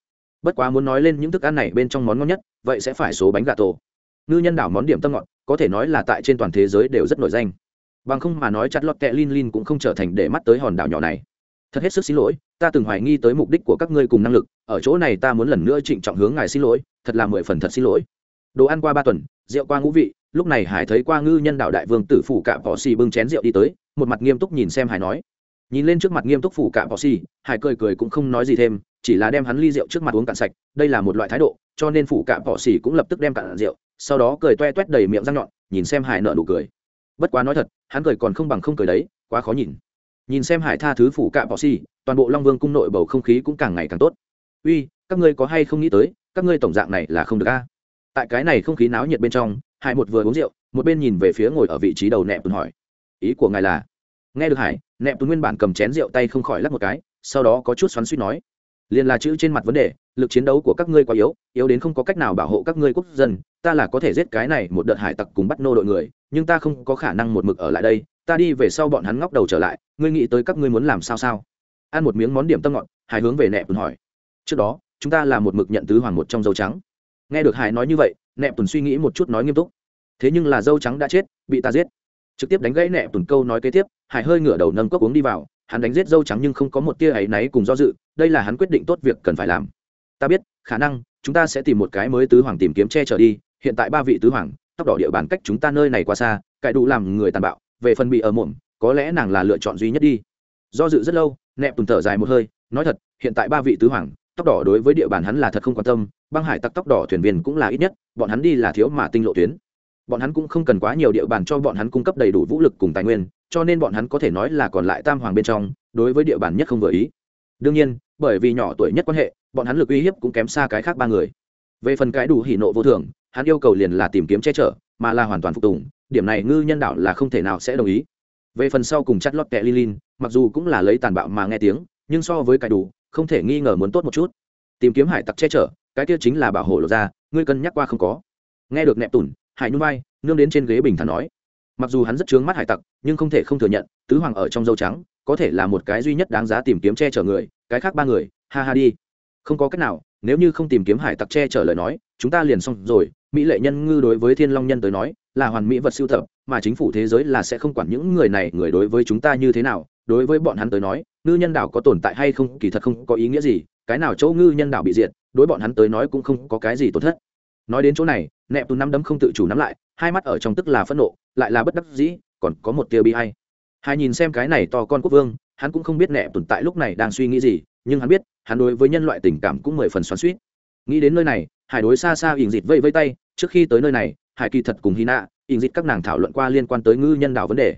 Bất quá muốn nói lên những thức ăn này bên trong món ngon nhất, vậy sẽ phải số bánh gà tổ ngư nhân đảo món điểm tâm ngọt, có thể nói là tại trên toàn thế giới đều rất nổi danh. Bằng không mà nói, chặt lọt kẹ lin lin cũng không trở thành để mắt tới hòn đảo nhỏ này. Thật hết sức xin lỗi, ta từng hoài nghi tới mục đích của các ngươi cùng năng lực, ở chỗ này ta muốn lần nữa trịnh trọng hướng ngài xin lỗi, thật là mười phần thật xin lỗi. Đồ ăn qua ba tuần, rượu qua ngũ vị, lúc này hải thấy qua ngư nhân đạo đại vương tử phủ cạ bỏ xì bưng chén rượu đi tới, một mặt nghiêm túc nhìn xem hải nói. Nhìn lên trước mặt nghiêm túc phủ cạ bỏ xì, hải cười cười cũng không nói gì thêm, chỉ là đem hắn ly rượu trước mặt uống cạn sạch, đây là một loại thái độ, cho nên phủ cạ bỏ xì cũng lập tức đem cạn rượu sau đó cười toe toét đầy miệng răng nhọn, nhìn xem hải nợ nụ cười. Bất quá nói thật, hắn cười còn không bằng không cười đấy, quá khó nhìn. Nhìn xem hải tha thứ phủ cạ bọ xì, toàn bộ long vương cung nội bầu không khí cũng càng ngày càng tốt. Uy, các ngươi có hay không nghĩ tới, các ngươi tổng dạng này là không được a? Tại cái này không khí náo nhiệt bên trong, hải một vừa uống rượu, một bên nhìn về phía ngồi ở vị trí đầu nẹp tuần hỏi, ý của ngài là? Nghe được hải, nẹp tuần nguyên bản cầm chén rượu tay không khỏi lắc một cái, sau đó có chút xoắn suýt nói liền là chữ trên mặt vấn đề, lực chiến đấu của các ngươi quá yếu yếu đến không có cách nào bảo hộ các ngươi quốc dân ta là có thể giết cái này một đợt hải tặc cùng bắt nô đội người, nhưng ta không có khả năng một mực ở lại đây, ta đi về sau bọn hắn ngóc đầu trở lại, ngươi nghĩ tới các ngươi muốn làm sao sao? Ăn một miếng món điểm tâm ngọn hải hướng về nẹp tuần hỏi. Trước đó, chúng ta là một mực nhận tứ hoàng một trong dâu trắng. Nghe được hải nói như vậy, nẹp tuần suy nghĩ một chút nói nghiêm túc. Thế nhưng là dâu trắng đã chết, bị ta giết. Trực tiếp đánh gãy nẹp tuần câu nói kế tiếp, hải hơi ngửa đầu nâng cốc uống đi vào, hắn đánh giết dâu trắng nhưng không có một tia áy náy cùng do dự, đây là hắn quyết định tốt việc cần phải làm. Ta biết, khả năng, chúng ta sẽ tìm một cái mới tứ hoàng tìm kiếm che chở đi hiện tại ba vị tứ hoàng, tóc đỏ địa bàn cách chúng ta nơi này quá xa, cải đủ làm người tàn bạo, về phần bị ở mồm có lẽ nàng là lựa chọn duy nhất đi. Do dự rất lâu, nẹp tùng thở dài một hơi, nói thật, hiện tại ba vị tứ hoàng, tóc đỏ đối với địa bàn hắn là thật không quan tâm, băng hải tặc tóc đỏ thuyền viên cũng là ít nhất, bọn hắn đi là thiếu mà tinh lộ tuyến. Bọn hắn cũng không cần quá nhiều địa bàn cho bọn hắn cung cấp đầy đủ vũ lực cùng tài nguyên, cho nên bọn hắn có thể nói là còn lại tam hoàng bên trong, đối với địa bàn nhất không vừa ý. Đương nhiên, bởi vì nhỏ tuổi nhất quan hệ, bọn hắn lực uy hiếp cũng kém xa cái khác ba người. Về phần cái đủ hỉ nộ vô thường hắn yêu cầu liền là tìm kiếm che chở, mà là hoàn toàn phục tùng, điểm này ngư nhân đạo là không thể nào sẽ đồng ý. Về phần sau cùng chắt lót kẹ lilin mặc dù cũng là lấy tàn bạo mà nghe tiếng, nhưng so với cái đủ, không thể nghi ngờ muốn tốt một chút. Tìm kiếm hải tặc che chở, cái kia chính là bảo hộ lột ra, ngươi cân nhắc qua không có. Nghe được nẹp tủn, hải nhung vai nương đến trên ghế bình thản nói. Mặc dù hắn rất chướng mắt hải tặc, nhưng không thể không thừa nhận, tứ hoàng ở trong dâu trắng, có thể là một cái duy nhất đáng giá tìm kiếm che chở người, cái khác ba người, ha ha đi. Không có cách nào, nếu như không tìm kiếm hải tặc che chở lời nói, chúng ta liền xong rồi mỹ lệ nhân ngư đối với thiên long nhân tới nói, là hoàn mỹ vật siêu tập, mà chính phủ thế giới là sẽ không quản những người này, người đối với chúng ta như thế nào. Đối với bọn hắn tới nói, ngư nhân đảo có tồn tại hay không kỳ thật không có ý nghĩa gì, cái nào chỗ ngư nhân đảo bị diệt, đối bọn hắn tới nói cũng không có cái gì tổn thất. Nói đến chỗ này nẹp tù năm đấm không tự chủ nắm lại, hai mắt ở trong tức là phẫn nộ, lại là bất đắc dĩ, còn có một tia bi hay hai nhìn xem cái này to con quốc vương, hắn cũng không biết nẹp tồn tại lúc này đang suy nghĩ gì, nhưng hắn biết, hắn đối với nhân loại tình cảm cũng mười phần xoắn suýt nghĩ đến nơi này, hải đối xa xa ỉn dịt vây vây tay, trước khi tới nơi này, hải kỳ thật cùng hy nạ ỉn dịt các nàng thảo luận qua liên quan tới ngư nhân đảo vấn đề.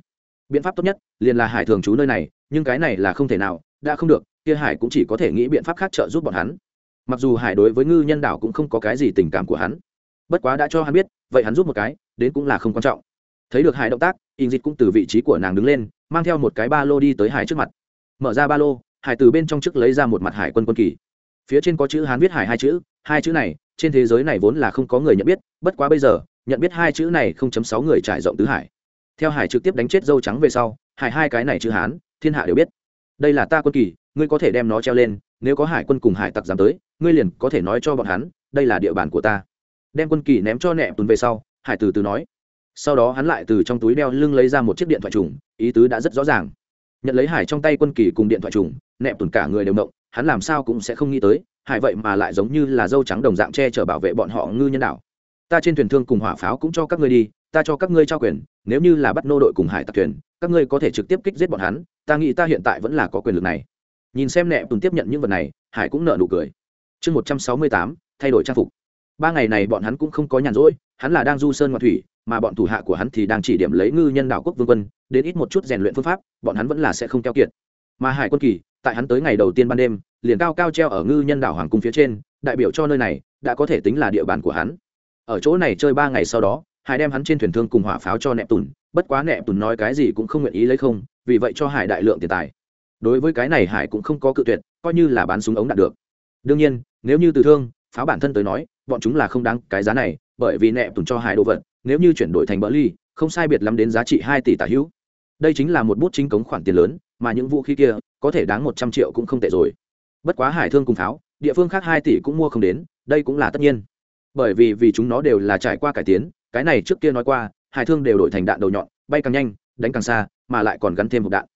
Biện pháp tốt nhất, liền là hải thường trú nơi này, nhưng cái này là không thể nào, đã không được, kia hải cũng chỉ có thể nghĩ biện pháp khác trợ giúp bọn hắn. Mặc dù hải đối với ngư nhân đảo cũng không có cái gì tình cảm của hắn, bất quá đã cho hắn biết, vậy hắn giúp một cái, đến cũng là không quan trọng. Thấy được hải động tác in dịt cũng từ vị trí của nàng đứng lên, mang theo một cái ba lô đi tới hải trước mặt. Mở ra ba lô, hải từ bên trong chức lấy ra một mặt hải quân quân kỳ. Phía trên có chữ hán viết hải hai chữ hai chữ này, trên thế giới này vốn là không có người nhận biết, bất quá bây giờ, nhận biết hai chữ này không chấm sáu người trải rộng tứ hải. Theo hải trực tiếp đánh chết dâu trắng về sau, hải hai cái này chữ hán, thiên hạ đều biết. Đây là ta quân kỳ, ngươi có thể đem nó treo lên, nếu có hải quân cùng hải tặc dám tới, ngươi liền có thể nói cho bọn hắn, đây là địa bàn của ta. Đem quân kỳ ném cho nẹ tuần về sau, hải từ từ nói. Sau đó hắn lại từ trong túi đeo lưng lấy ra một chiếc điện thoại trùng, ý tứ đã rất rõ ràng. Nhận lấy hải trong tay quân kỳ cùng điện thoại trùng nẹp tuần cả người đều động, hắn làm sao cũng sẽ không nghĩ tới hải vậy mà lại giống như là dâu trắng đồng dạng che chở bảo vệ bọn họ ngư nhân đảo. Ta trên thuyền thương cùng hỏa pháo cũng cho các ngươi đi, ta cho các ngươi trao quyền, nếu như là bắt nô đội cùng hải tặc thuyền, các ngươi có thể trực tiếp kích giết bọn hắn, ta nghĩ ta hiện tại vẫn là có quyền lực này. Nhìn xem nẹ tùn tiếp nhận những vật này, hải cũng nợ nụ cười. Chương một trăm sáu mươi tám, thay đổi trang phục. Ba ngày này bọn hắn cũng không có nhàn rỗi, hắn là đang du sơn ngoại thủy, mà bọn thủ hạ của hắn thì đang chỉ điểm lấy ngư nhân đảo quốc vương quân, đến ít một chút rèn luyện phương pháp, bọn hắn vẫn là sẽ không keo kiệt. Mà hải quân kỳ tại hắn tới ngày đầu tiên ban đêm, liền cao cao treo ở ngư nhân đảo hoàng cung phía trên, đại biểu cho nơi này đã có thể tính là địa bàn của hắn. Ở chỗ này chơi ba ngày sau đó, hải đem hắn trên thuyền thương cùng hỏa pháo cho nẹp tùn bất quá nẹp tùn nói cái gì cũng không nguyện ý lấy không, vì vậy cho hải đại lượng tiền tài. Đối với cái này hải cũng không có cự tuyệt, coi như là bán súng ống đạt được. Đương nhiên, nếu như từ thương, pháo bản thân tới nói, bọn chúng là không đáng cái giá này, bởi vì nẹp tùn cho hải đồ vật, nếu như chuyển đổi thành bỡ ly, không sai biệt lắm đến giá trị hai tỷ tả hữu. Đây chính là một bút chính cống khoản tiền lớn, mà những vũ khí kia có thể đáng một trăm triệu cũng không tệ rồi. Bất quá hải thương cùng pháo, địa phương khác hai tỷ cũng mua không đến, đây cũng là tất nhiên. Bởi vì vì chúng nó đều là trải qua cải tiến, cái này trước kia nói qua, hải thương đều đổi thành đạn đầu nhọn, bay càng nhanh, đánh càng xa, mà lại còn gắn thêm một đạn.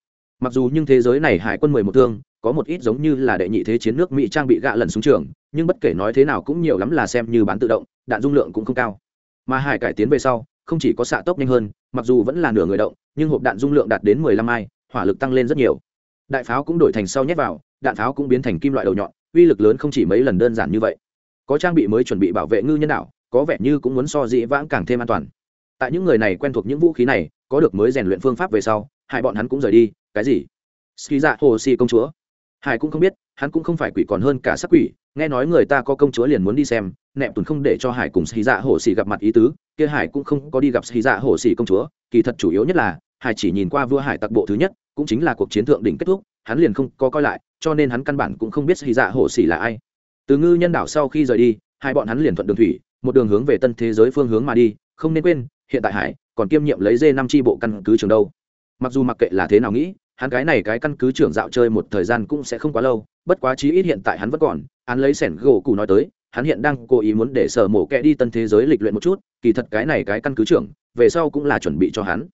Mặc dù nhưng thế giới này hải quân mười một thương, có một ít giống như là đệ nhị thế chiến nước mỹ trang bị gạ lần xuống trường, nhưng bất kể nói thế nào cũng nhiều lắm là xem như bán tự động, đạn dung lượng cũng không cao. Mà hải cải tiến về sau, không chỉ có xạ tốc nhanh hơn, mặc dù vẫn là nửa người động, nhưng hộp đạn dung lượng đạt đến mười lăm mai, hỏa lực tăng lên rất nhiều đại pháo cũng đổi thành sau nhét vào, đạn pháo cũng biến thành kim loại đầu nhọn, uy lực lớn không chỉ mấy lần đơn giản như vậy. Có trang bị mới chuẩn bị bảo vệ ngư nhân đạo có vẻ như cũng muốn so dĩ vãng càng thêm an toàn. Tại những người này quen thuộc những vũ khí này, có được mới rèn luyện phương pháp về sau, hai bọn hắn cũng rời đi, cái gì? Ski dạ hồ si công chúa. Hải cũng không biết, hắn cũng không phải quỷ còn hơn cả sắc quỷ, nghe nói người ta có công chúa liền muốn đi xem, nẹp tùn không để cho hải cùng ski dạ hổ xì gặp mặt ý tứ, kia hải cũng không có đi gặp ski dạ hổ xì công chúa, kỳ thật chủ yếu nhất là hải chỉ nhìn qua vua hải tặc bộ thứ nhất, cũng chính là cuộc chiến thượng đỉnh kết thúc, hắn liền không có coi lại, cho nên hắn căn bản cũng không biết hy dạ hổ xỉ là ai. Từ ngư nhân đảo sau khi rời đi, hai bọn hắn liền thuận đường thủy, một đường hướng về tân thế giới phương hướng mà đi, không nên quên, hiện tại hải còn kiêm nhiệm lấy dê năm tri bộ căn cứ trường đâu. Mặc dù mặc kệ là thế nào nghĩ, hắn cái này cái căn cứ trưởng dạo chơi một thời gian cũng sẽ không quá lâu, bất quá chí ít hiện tại hắn vẫn còn hắn lấy sẻn gỗ cụ nói tới, hắn hiện đang cố ý muốn để sở mổ kẹ đi tân thế giới lịch luyện một chút, kỳ thật cái này cái căn cứ trưởng, về sau cũng là chuẩn bị cho hắn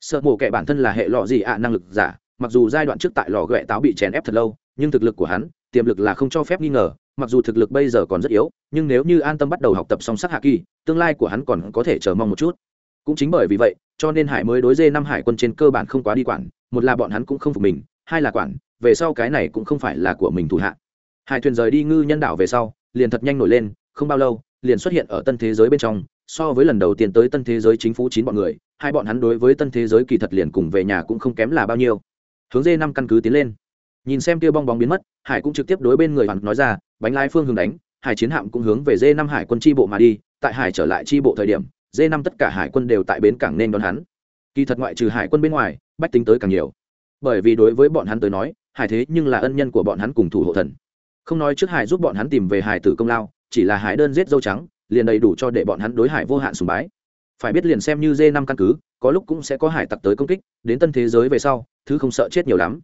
sợ mổ kẻ bản thân là hệ lọ gì ạ, năng lực giả, mặc dù giai đoạn trước tại lò ghẹ táo bị chèn ép thật lâu, nhưng thực lực của hắn, tiềm lực là không cho phép nghi ngờ, mặc dù thực lực bây giờ còn rất yếu, nhưng nếu như an tâm bắt đầu học tập song sắc hạ kỳ, tương lai của hắn còn có thể chờ mong một chút. Cũng chính bởi vì vậy, cho nên hải mới đối dê năm hải quân trên cơ bản không quá đi quản, một là bọn hắn cũng không phục mình, hai là quản, về sau cái này cũng không phải là của mình thủ hạ. Hải thuyền rời đi ngư nhân đảo về sau, liền thật nhanh nổi lên, không bao lâu, liền xuất hiện ở tân thế giới bên trong, so với lần đầu tiên tới tân thế giới chính phủ chín bọn người hai bọn hắn đối với tân thế giới kỳ thật liền cùng về nhà cũng không kém là bao nhiêu. Hướng dê năm căn cứ tiến lên. Nhìn xem kia bong bóng biến mất, hải cũng trực tiếp đối bên người hoàn nói ra, bánh lái phương hướng đánh, hải chiến hạm cũng hướng về dê năm hải quân tri bộ mà đi, tại hải trở lại tri bộ thời điểm, dê năm tất cả hải quân đều tại bến cảng nên đón hắn. Kỳ thật ngoại trừ hải quân bên ngoài, bách tính tới càng nhiều. Bởi vì đối với bọn hắn tới nói, hải thế nhưng là ân nhân của bọn hắn cùng thủ hộ thần. Không nói trước hải giúp bọn hắn tìm về hải tử công lao, chỉ là hải đơn giết dâu trắng, liền đầy đủ cho để bọn hắn đối hải vô hạn sùng bái phải biết liền xem như dê năm căn cứ, có lúc cũng sẽ có hải tặc tới công kích, đến tân thế giới về sau, thứ không sợ chết nhiều lắm.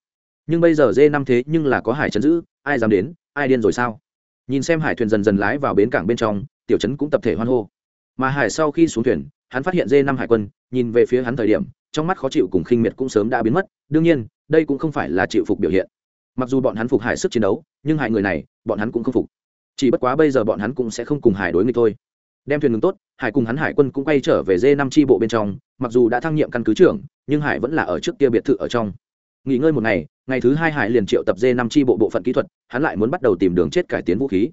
Nhưng bây giờ dê năm thế nhưng là có hải chấn giữ, ai dám đến, ai điên rồi sao? Nhìn xem hải thuyền dần dần lái vào bến cảng bên trong, tiểu trấn cũng tập thể hoan hô. Mà hải sau khi xuống thuyền, hắn phát hiện dê năm hải quân, nhìn về phía hắn thời điểm, trong mắt khó chịu cùng khinh miệt cũng sớm đã biến mất. Đương nhiên, đây cũng không phải là chịu phục biểu hiện. Mặc dù bọn hắn phục hải sức chiến đấu, nhưng hải người này, bọn hắn cũng không phục. Chỉ bất quá bây giờ bọn hắn cũng sẽ không cùng hải đối nghịch thôi đem thuyền ngừng tốt, hải cùng hắn hải quân cũng quay trở về dê năm tri bộ bên trong, mặc dù đã thăng nhiệm căn cứ trưởng, nhưng hải vẫn là ở trước kia biệt thự ở trong. Nghỉ ngơi một ngày ngày thứ hai hải liền triệu tập dê năm tri bộ bộ phận kỹ thuật, hắn lại muốn bắt đầu tìm đường chết cải tiến vũ khí.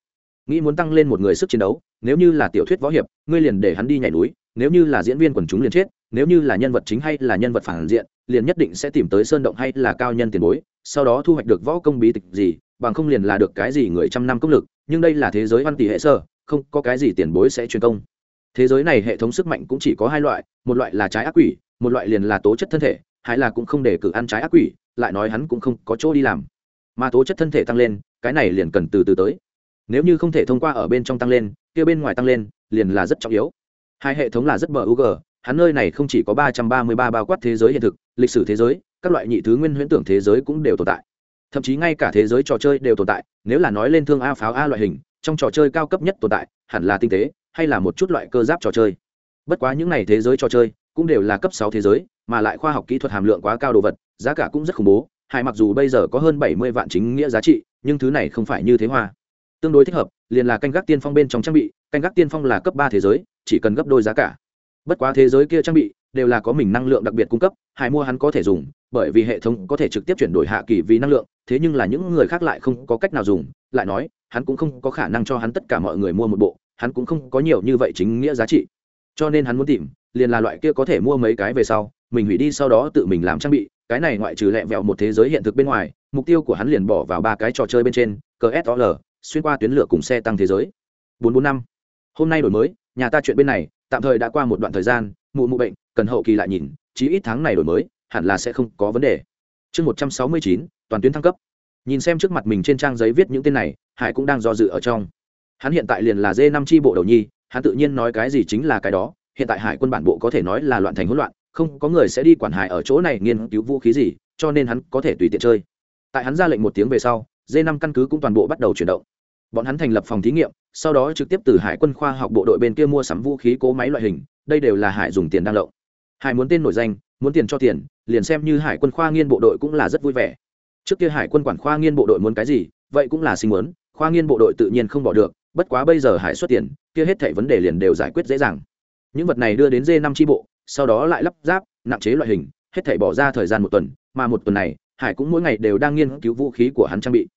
Nghĩ muốn tăng lên một người sức chiến đấu, nếu như là tiểu thuyết võ hiệp, ngươi liền để hắn đi nhảy núi, nếu như là diễn viên quần chúng liền chết, nếu như là nhân vật chính hay là nhân vật phản diện, liền nhất định sẽ tìm tới sơn động hay là cao nhân tiền bối, sau đó thu hoạch được võ công bí tịch gì, bằng không liền là được cái gì người trăm năm công lực, nhưng đây là thế giới văn tỷ hệ sơ không có cái gì tiền bối sẽ truyền công. Thế giới này hệ thống sức mạnh cũng chỉ có hai loại, một loại là trái ác quỷ, một loại liền là tố chất thân thể, hay là cũng không để cử ăn trái ác quỷ, lại nói hắn cũng không có chỗ đi làm. Mà tố chất thân thể tăng lên, cái này liền cần từ từ tới. Nếu như không thể thông qua ở bên trong tăng lên, kia bên ngoài tăng lên, liền là rất trọng yếu. Hai hệ thống là rất bờ u hắn nơi này không chỉ có ba trăm ba mươi ba bao quát thế giới hiện thực, lịch sử thế giới, các loại nhị thứ nguyên huyễn tưởng thế giới cũng đều tồn tại. Thậm chí ngay cả thế giới trò chơi đều tồn tại, nếu là nói lên thương a pháo a loại hình trong trò chơi cao cấp nhất tồn tại, hẳn là tinh tế, hay là một chút loại cơ giáp trò chơi. Bất quá những n à y thế giới trò chơi, cũng đều là cấp sáu thế giới, mà lại khoa học kỹ thuật hàm lượng quá cao đồ vật, giá cả cũng rất khủng bố, hai mặc dù bây giờ có hơn bảy mươi vạn chính nghĩa giá trị, nhưng thứ này không phải như thế hoa. Tương đối thích hợp, liền là canh gác tiên phong bên trong trang bị, canh gác tiên phong là cấp ba thế giới, chỉ cần gấp đôi giá cả. Bất quá thế giới kia trang bị, đều là có mình năng lượng đặc biệt cung cấp hải mua hắn có thể dùng, bởi vì hệ thống có thể trực tiếp chuyển đổi hạ kỳ vì năng lượng, thế nhưng là những người khác lại không có cách nào dùng, lại nói hắn cũng không có khả năng cho hắn tất cả mọi người mua một bộ, hắn cũng không có nhiều như vậy chính nghĩa giá trị. Cho nên hắn muốn tìm, liền là loại kia có thể mua mấy cái về sau, mình hủy đi sau đó tự mình làm trang bị, cái này ngoại trừ lẹ vẹo một thế giới hiện thực bên ngoài, mục tiêu của hắn liền bỏ vào ba cái trò chơi bên trên csol xuyên qua tuyến lửa cùng xe tăng thế giới. bốn bốn năm. Hôm nay đổi mới, nhà ta chuyện bên này, tạm thời đã qua một đoạn thời gian, mụ mụ bệnh, cần hậu kỳ lại nhìn, chí ít tháng này đổi mới, hẳn là sẽ không có vấn đề. Chương một trăm sáu mươi chín, toàn tuyến thăng cấp nhìn xem trước mặt mình trên trang giấy viết những tên này, hải cũng đang do dự ở trong. Hắn hiện tại liền là d năm tri bộ đầu nhi, hắn tự nhiên nói cái gì chính là cái đó, hiện tại hải quân bản bộ có thể nói là loạn thành hỗn loạn, không có người sẽ đi quản hải ở chỗ này nghiên cứu vũ khí gì, cho nên hắn có thể tùy tiện chơi. Tại hắn ra lệnh một tiếng về sau d năm căn cứ cũng toàn bộ bắt đầu chuyển động. Bọn hắn thành lập phòng thí nghiệm, sau đó trực tiếp từ hải quân khoa học bộ đội bên kia mua sắm vũ khí cố máy loại hình, đây đều là hải dùng tiền đang lậu. Hải muốn tên nổi danh, muốn tiền cho tiền, liền xem như hải quân khoa nghiên bộ đội cũng là rất vui vẻ trước kia hải quân quản khoa nghiên bộ đội muốn cái gì, vậy cũng là sinh muốn, khoa nghiên bộ đội tự nhiên không bỏ được, bất quá bây giờ hải xuất tiền, kia hết thảy vấn đề liền đều giải quyết dễ dàng. Những vật này đưa đến d năm tri bộ, sau đó lại lắp ráp, nặng chế loại hình, hết thảy bỏ ra thời gian một tuần, mà một tuần này, hải cũng mỗi ngày đều đang nghiên cứu vũ khí của hắn trang bị.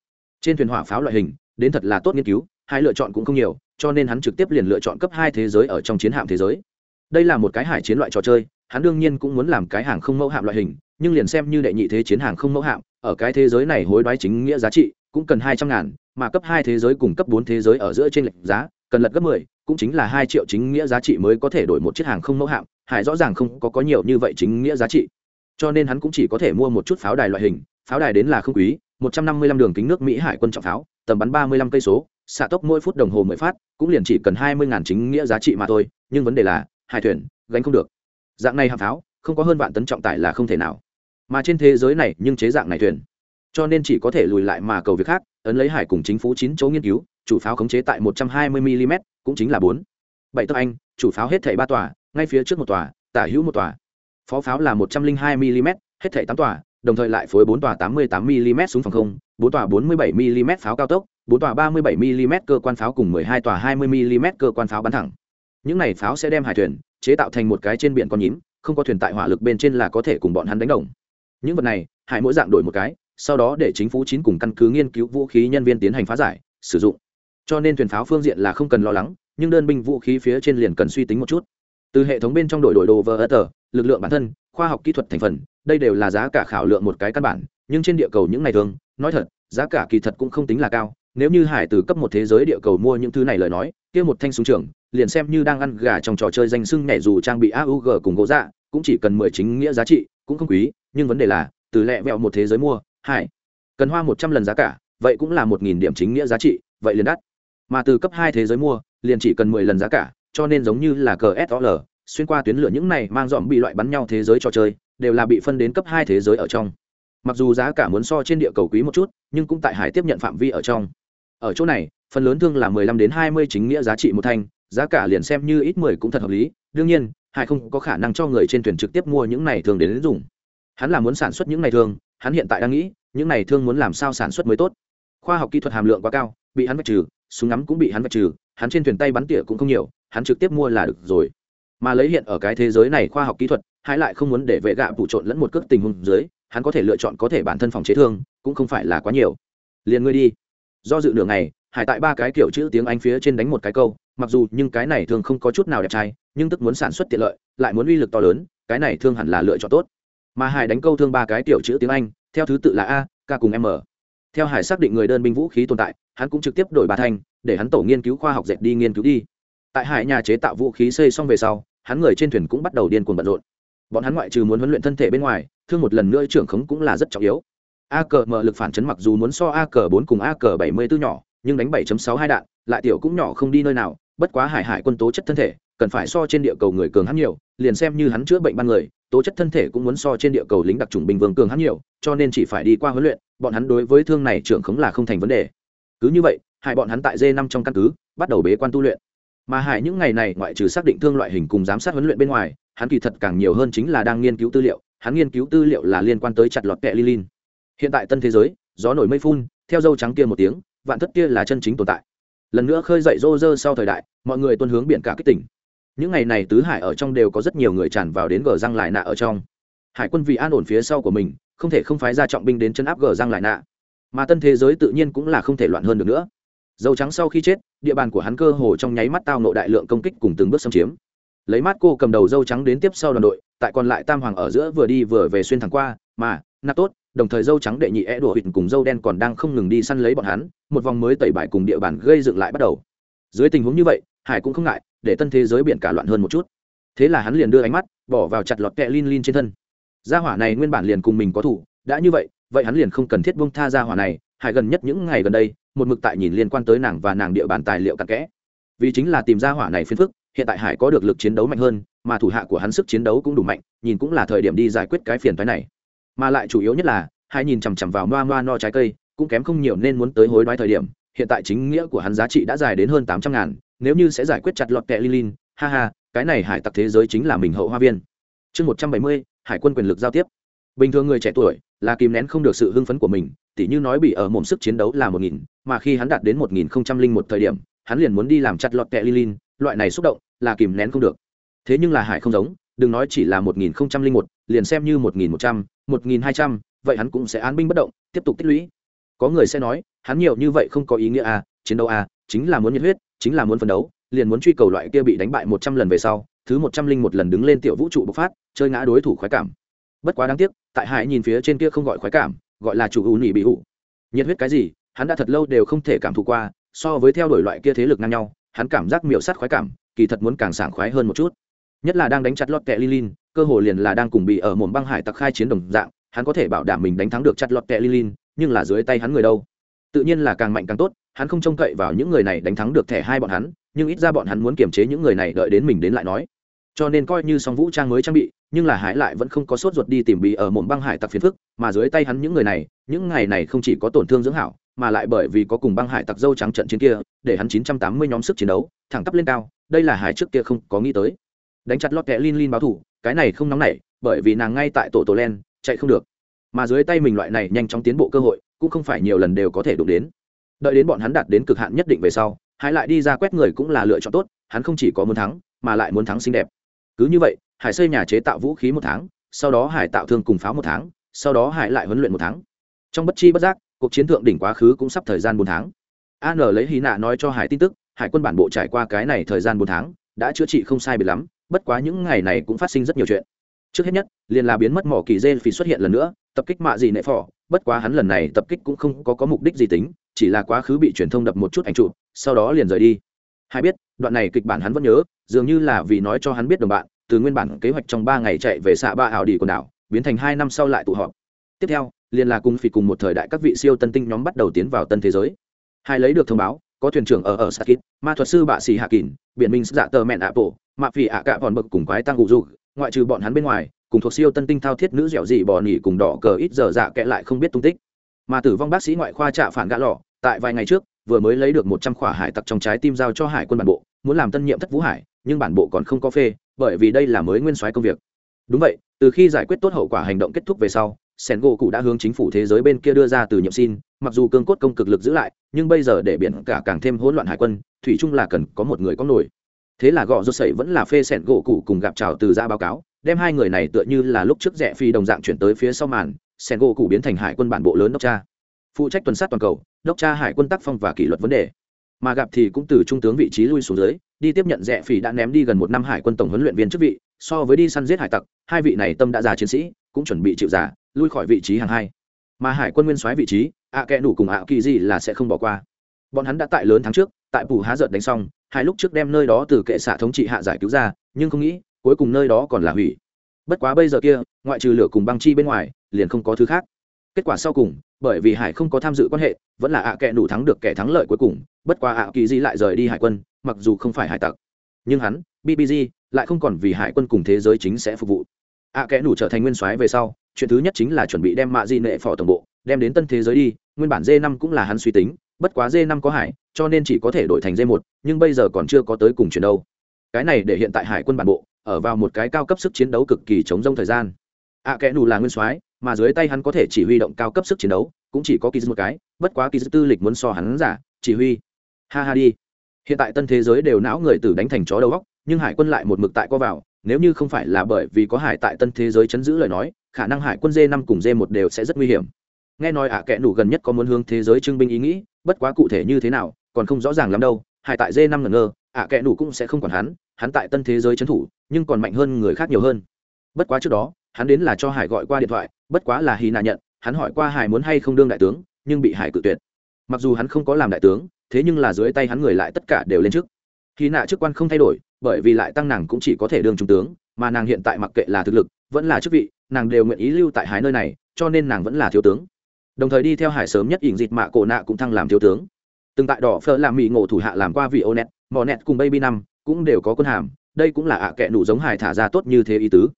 Trên thuyền hỏa pháo loại hình, đến thật là tốt nghiên cứu, hai lựa chọn cũng không nhiều, cho nên hắn trực tiếp liền lựa chọn cấp hai thế giới ở trong chiến hạm thế giới. Đây là một cái hải chiến loại trò chơi, hắn đương nhiên cũng muốn làm cái hàng không mẫu hạm loại hình, nhưng liền xem như đệ nhị thế chiến hàng không mẫu hạm ở cái thế giới này hối đoái chính nghĩa giá trị cũng cần hai trăm ngàn, mà cấp hai thế giới cùng cấp bốn thế giới ở giữa trên lệch giá, cần lật gấp mười, cũng chính là hai triệu chính nghĩa giá trị mới có thể đổi một chiếc hàng không mẫu hạm. Hải rõ ràng không có có nhiều như vậy chính nghĩa giá trị. Cho nên hắn cũng chỉ có thể mua một chút pháo đài loại hình. Pháo đài đến là không quý, một trăm năm mươi lăm đường kính nước mỹ hải quân trọng pháo, tầm bắn ba mươi lăm cây số. Xạ tốc mỗi phút đồng hồ mới phát, cũng liền chỉ cần hai mươi ngàn chính nghĩa giá trị mà thôi. Nhưng vấn đề là hải thuyền, gánh không được. Dạng này hạng pháo, không có hơn vạn tấn trọng tải là không thể nào mà trên thế giới này nhưng chế dạng này thuyền. Cho nên chỉ có thể lùi lại mà cầu việc khác, ấn lấy hải cùng chính phủ chín chỗ nghiên cứu, chủ pháo khống chế tại một trăm hai mươi mm cũng chính là bốn. Bảy tấc anh, chủ pháo hết thảy ba tòa, ngay phía trước một tòa, tả hữu một tòa. Phó pháo là một trăm linh hai mm hết thảy tám tòa, đồng thời lại phối bốn tòa tám mươi tám mm súng phòng không, bốn tòa bốn mươi bảy mm pháo cao tốc, bốn tòa ba mươi bảy mm cơ quan pháo cùng mười hai tòa hai mươi mm cơ quan pháo bắn thẳng. Những này pháo sẽ đem hải thuyền, chế tạo thành một cái trên biển con nhím, không có thuyền tại hỏa lực bên trên là có thể cùng bọn hắn đánh đồng những vật này hải mỗi dạng đổi một cái, sau đó để chính phủ chín cùng căn cứ nghiên cứu vũ khí nhân viên tiến hành phá giải, sử dụng. Cho nên thuyền pháo phương diện là không cần lo lắng, nhưng đơn binh vũ khí phía trên liền cần suy tính một chút. Từ hệ thống bên trong đổi đổi đồ vờ ớt tờ, lực lượng bản thân, khoa học kỹ thuật thành phần, đây đều là giá cả khảo lượng một cái căn bản, nhưng trên địa cầu những ngày thường, nói thật, giá cả kỳ thật cũng không tính là cao. Nếu như hải từ cấp một thế giới địa cầu mua những thứ này lời nói, kia một thanh súng trường, liền xem như đang ăn gà trong trò chơi danh sưng nhảy dù trang bị aug cùng gỗ dạ cũng chỉ cần mười chính nghĩa giá trị, cũng không quý nhưng vấn đề là, từ lẹ vẹo một thế giới mua hải cần hoa một trăm lần giá cả, vậy cũng là một nghìn điểm chính nghĩa giá trị, vậy liền đắt. Mà từ cấp hai thế giới mua, liền chỉ cần mười lần giá cả, cho nên giống như là cờ sl xuyên qua tuyến lửa những này mang dọn bị loại bắn nhau thế giới trò chơi, đều là bị phân đến cấp hai thế giới ở trong. Mặc dù giá cả muốn so trên địa cầu quý một chút, nhưng cũng tại hải tiếp nhận phạm vi ở trong. Ở chỗ này, phần lớn thương là mười lăm đến hai mươi chính nghĩa giá trị một thanh, giá cả liền xem như ít mười cũng thật hợp lý. Đương nhiên, hải không có khả năng cho người trên thuyền trực tiếp mua những này thường đến dùng hắn là muốn sản xuất những này thương, hắn hiện tại đang nghĩ, những này thương muốn làm sao sản xuất mới tốt. Khoa học kỹ thuật hàm lượng quá cao, bị hắn vạch trừ, súng ngắm cũng bị hắn vạch trừ, hắn trên thuyền tay bắn tỉa cũng không nhiều, hắn trực tiếp mua là được rồi. Mà lấy hiện ở cái thế giới này khoa học kỹ thuật hãy lại không muốn để vệ gạ vụ trộn lẫn một cước tình huống dưới, hắn có thể lựa chọn có thể bản thân phòng chế thương, cũng không phải là quá nhiều. Liền ngươi đi. Do dự nửa ngày, hải tại ba cái kiểu chữ tiếng anh phía trên đánh một cái câu, mặc dù nhưng cái này thường không có chút nào đẹp trai, nhưng tức muốn sản xuất tiện lợi, lại muốn uy lực to lớn, cái này thương hẳn là lựa chọn tốt mà hải đánh câu thương ba cái tiểu chữ tiếng anh, theo thứ tự là a, k cùng m. Theo hải xác định người đơn binh vũ khí tồn tại, hắn cũng trực tiếp đổi bà thanh, để hắn tổ nghiên cứu khoa học dệt đi nghiên cứu đi. Tại hải nhà chế tạo vũ khí xây xong về sau, hắn người trên thuyền cũng bắt đầu điên cuồng bận rộn. Bọn hắn ngoại trừ muốn huấn luyện thân thể bên ngoài, thương một lần nữa trưởng khống cũng là rất trọng yếu. A cờ mở lực phản chấn mặc dù muốn so a cờ bốn cùng a cờ bảy mươi bốn nhỏ, nhưng đánh 7 hai đạn, lại tiểu cũng nhỏ không đi nơi nào, bất quá hải hải quân tố chất thân thể cần phải so trên địa cầu người cường hắn nhiều, liền xem như hắn chữa bệnh ban người, tố chất thân thể cũng muốn so trên địa cầu lính đặc trùng bình vương cường hắn nhiều, cho nên chỉ phải đi qua huấn luyện, bọn hắn đối với thương này trưởng khống là không thành vấn đề. Cứ như vậy hải bọn hắn tại d năm trong căn cứ, bắt đầu bế quan tu luyện. Mà hải những ngày này, ngoại trừ xác định thương loại hình cùng giám sát huấn luyện bên ngoài, hắn kỳ thật càng nhiều hơn chính là đang nghiên cứu tư liệu, hắn nghiên cứu tư liệu là liên quan tới chặt lọt kẹ lilin hiện tại tân thế giới, gió nổi mây phun, theo dâu trắng kia một tiếng, vạn thất kia là chân chính tồn tại. Lần nữa khơi dậy rô rơ sau thời đại, mọi người tuân hướng biển cả kích tỉnh những ngày này tứ hải ở trong đều có rất nhiều người tràn vào đến gờ răng lại nạ ở trong. Hải quân vì an ổn phía sau của mình, không thể không phái ra trọng binh đến chân áp gờ răng lại nạ. Mà tân thế giới tự nhiên cũng là không thể loạn hơn được nữa. Dâu trắng sau khi chết, địa bàn của hắn cơ hồ trong nháy mắt tao nộ đại lượng công kích cùng từng bước xâm chiếm. Lấy mắt cô cầm đầu dâu trắng đến tiếp sau đoàn đội, tại còn lại tam hoàng ở giữa vừa đi vừa về xuyên thẳng qua, mà nạp tốt, đồng thời dâu trắng đệ nhị é đùa hụt cùng dâu đen còn đang không ngừng đi săn lấy bọn hắn, một vòng mới tẩy bài cùng địa bàn gây dựng lại bắt đầu. Dưới tình huống như vậy, hải cũng không ngại để tân thế giới biển cả loạn hơn một chút. Thế là hắn liền đưa ánh mắt bỏ vào chặt lọt kẹ lin lin trên thân. Gia hỏa này nguyên bản liền cùng mình có thủ, đã như vậy vậy hắn liền không cần thiết bông tha gia hỏa này hải gần nhất những ngày gần đây, một mực tại nhìn liên quan tới nàng và nàng địa bàn tài liệu cặn kẽ. Vì chính là tìm gia hỏa này phiền phức, hiện tại hải có được lực chiến đấu mạnh hơn, mà thủ hạ của hắn sức chiến đấu cũng đủ mạnh, nhìn cũng là thời điểm đi giải quyết cái phiền phái này. Mà lại chủ yếu nhất là, hai nhìn chằm chằm vào noa noa no trái cây, cũng kém không nhiều nên muốn tới hối đoái thời điểm, hiện tại chính nghĩa của hắn giá trị đã dài đến hơn tám trăm ngàn nếu như sẽ giải quyết chặt lọt kẹ lilin, ha ha, cái này hải tặc thế giới chính là mình hậu hoa viên. Chương một trăm bảy mươi, hải quân quyền lực giao tiếp. Bình thường người trẻ tuổi là kìm nén không được sự hưng phấn của mình, tỉ như nói bị ở mồm sức chiến đấu là một nghìn, mà khi hắn đạt đến một nghìn không trăm linh một thời điểm, hắn liền muốn đi làm chặt lọt kẹ lilin, loại này xúc động là kìm nén không được. Thế nhưng là hải không giống, đừng nói chỉ là một nghìn không trăm linh một, liền xem như một nghìn một trăm, một nghìn hai trăm, vậy hắn cũng sẽ án binh bất động, tiếp tục tích lũy. Có người sẽ nói, hắn nhiều như vậy không có ý nghĩa à chiến đấu à chính là muốn nhiệt huyết chính là muốn phấn đấu, liền muốn truy cầu loại kia bị đánh bại một trăm lần về sau, thứ một trăm linh một lần đứng lên tiểu vũ trụ bộc phát, chơi ngã đối thủ khoái cảm. Bất quá đáng tiếc, tại hải nhìn phía trên kia không gọi khoái cảm, gọi là chủ ưu nỉ bị ủ nhiệt huyết cái gì, hắn đã thật lâu đều không thể cảm thụ qua, so với theo đuổi loại kia thế lực ngang nhau, hắn cảm giác miểu sát khoái cảm, kỳ thật muốn càng sảng khoái hơn một chút. Nhất là đang đánh chặt lọt kẹ lilin, cơ hội liền là đang cùng bị ở mồm băng hải tặc khai chiến đồng dạng, hắn có thể bảo đảm mình đánh thắng được chặt lọt kẹ lilin, nhưng là dưới tay hắn người đâu? Tự nhiên là càng mạnh càng tốt hắn không trông cậy vào những người này đánh thắng được thẻ hai bọn hắn, nhưng ít ra bọn hắn muốn kiềm chế những người này đợi đến mình đến lại nói. Cho nên coi như song vũ trang mới trang bị, nhưng là hải lại vẫn không có sốt ruột đi tìm bị ở mồm băng hải tặc phiền phức, mà dưới tay hắn những người này, những ngày này không chỉ có tổn thương dưỡng hảo, mà lại bởi vì có cùng băng hải tặc dâu trắng trận chiến kia, để hắn 980 nhóm sức chiến đấu, thẳng tắp lên cao, đây là hải trước kia không có nghĩ tới. Đánh chặt lót kẹ lin lin báo thủ, cái này không nóng nảy, bởi vì nàng ngay tại tổ tổ len, chạy không được. Mà dưới tay mình loại này nhanh chóng tiến bộ cơ hội, cũng không phải nhiều lần đều có thể đụng đến đợi đến bọn hắn đạt đến cực hạn nhất định về sau hải lại đi ra quét người cũng là lựa chọn tốt, hắn không chỉ có muốn thắng, mà lại muốn thắng xinh đẹp. Cứ như vậy, hải xây nhà chế tạo vũ khí một tháng, sau đó hải tạo thương cùng pháo một tháng, sau đó hải lại huấn luyện một tháng. Trong bất chi bất giác, cuộc chiến thượng đỉnh quá khứ cũng sắp thời gian bốn tháng. An lấy hy nạ nói cho hải tin tức, hải quân bản bộ trải qua cái này thời gian bốn tháng, đã chữa trị không sai biệt lắm, bất quá những ngày này cũng phát sinh rất nhiều chuyện. Trước hết nhất, liền là biến mất mỏ kỳ dê phì xuất hiện lần nữa, tập kích mạ gì nệ phỏ, bất quá hắn lần này tập kích cũng không có có mục đích gì tính chỉ là quá khứ bị truyền thông đập một chút ảnh chụp, sau đó liền rời đi. Hai biết, đoạn này kịch bản hắn vẫn nhớ, dường như là vì nói cho hắn biết đồng bạn, từ nguyên bản kế hoạch trong ba ngày chạy về xạ ba ảo đi quần đảo, biến thành hai năm sau lại tụ họp. Tiếp theo, liền là cùng phỉ cùng một thời đại các vị siêu tân tinh nhóm bắt đầu tiến vào tân thế giới. Hai lấy được thông báo, có thuyền trưởng ở ở sakit, ma thuật sư bạ xì hạ kín biện minh dạ tờ mẹn ạ bộ mạ phỉ ạ cạ bọn bậc cùng quái tăng ngụ dù ngoại trừ bọn hắn bên ngoài, cùng thuộc siêu tân tinh thao thiết nữ dẻo dị bò nỉ cùng đỏ cờ ít giờ dạ kệ lại không biết tung tích. Mà tử vong bác sĩ ngoại khoa trạ phản gã lọ tại vài ngày trước, vừa mới lấy được một trăm khỏa hải tặc trong trái tim giao cho hải quân bản bộ, muốn làm tân nhiệm thất vũ hải, nhưng bản bộ còn không có phê, bởi vì đây là mới nguyên soái công việc. Đúng vậy, từ khi giải quyết tốt hậu quả hành động kết thúc về sau sen gỗ cụ đã hướng chính phủ thế giới bên kia đưa ra từ nhiệm xin, mặc dù cương cốt công cực lực giữ lại, nhưng bây giờ để biển cả càng thêm hỗn loạn hải quân, thủy chung là cần có một người có nổi. Thế là gọ rốt sẩy vẫn là phê sẹn gỗ cụ cùng gặp trào từ ra báo cáo, đem hai người này tựa như là lúc trước rẽ phi đồng dạng chuyển tới phía sau màn sẹn gỗ cụ biến thành hải quân bản bộ lớn đốc cha phụ trách tuần sát toàn cầu, đốc tra hải quân tác phong và kỷ luật vấn đề. Mà gặp thì cũng từ trung tướng vị trí lui xuống dưới, đi tiếp nhận rẻ phỉ đã ném đi gần một năm hải quân tổng huấn luyện viên chức vị, so với đi săn giết hải tặc, hai vị này tâm đã già chiến sĩ, cũng chuẩn bị chịu giả lui khỏi vị trí hàng hai. Mà hải quân nguyên soái vị trí, ạ à kẽ đủ cùng ạ kỳ gì là sẽ không bỏ qua. Bọn hắn đã tại lớn tháng trước, tại phủ há giận đánh xong, hai lúc trước đem nơi đó từ kệ xạ thống trị hạ giải cứu ra, nhưng không nghĩ, cuối cùng nơi đó còn là hủy. Bất quá bây giờ kia, ngoại trừ lửa cùng băng chi bên ngoài, liền không có thứ khác kết quả sau cùng bởi vì hải không có tham dự quan hệ vẫn là ạ à kệ đủ thắng được kẻ thắng lợi cuối cùng bất quá ạ kỳ di lại rời đi hải quân mặc dù không phải hải tặc. Nhưng hắn bbg lại không còn vì hải quân cùng thế giới chính sẽ phục vụ. Ạ à đủ trở thành nguyên soái về sau chuyện thứ nhất chính là chuẩn bị đem mạ di nệ phò tổng bộ đem đến tân thế giới đi nguyên bản d năm cũng là hắn suy tính bất quá d năm có hải cho nên chỉ có thể đổi thành d một nhưng bây giờ còn chưa có tới cùng chuyển đâu. Cái này để hiện tại hải quân bản bộ ở vào một cái cao cấp sức chiến đấu cực kỳ chống rông thời gian. Ạ à, kẽ đủ là nguyên soái mà dưới tay hắn có thể chỉ huy động cao cấp sức chiến đấu, cũng chỉ có kỳ dư một cái bất quá kỳ dư tư lịch muốn so hắn giả, chỉ huy. Ha ha đi. Hiện tại tân thế giới đều não người tử đánh thành chó đầu góc nhưng hải quân lại một mực tại co vào, nếu như không phải là bởi vì có hải tại tân thế giới chấn giữ lời nói, khả năng hải quân d năm cùng d một đều sẽ rất nguy hiểm. Nghe nói ạ à kẽ nủ gần nhất có muốn hướng thế giới trưng binh ý nghĩ, bất quá cụ thể như thế nào, còn không rõ ràng lắm đâu. Hải tại d năm ngẩn ngơ, ạ à kẽ nủ cũng sẽ không còn hắn hắn tại tân thế giới trấn thủ, nhưng còn mạnh hơn người khác nhiều hơn. Bất quá trước đó hắn đến là cho hải gọi qua điện thoại, bất quá là hy nạ nhận, hắn hỏi qua hải muốn hay không đương đại tướng, nhưng bị hải cự tuyệt. Mặc dù hắn không có làm đại tướng, thế nhưng là dưới tay hắn người lại tất cả đều lên trước. Hy nạ chức quan không thay đổi, bởi vì lại tăng nàng cũng chỉ có thể đương trung tướng, mà nàng hiện tại mặc kệ là thực lực, vẫn là chức vị, nàng đều nguyện ý lưu tại hải nơi này, cho nên nàng vẫn là thiếu tướng. Đồng thời đi theo hải sớm nhất ỉn dịt mạ cổ nạ cũng thăng làm thiếu tướng. Từng tại đỏ phơ làm mỹ ngộ thủ hạ làm qua vị ô net mò net cùng baby năm, cũng đều có quân hàm, đây cũng là ạ à kệ nụ giống hải thả ra tốt như thế ý tứ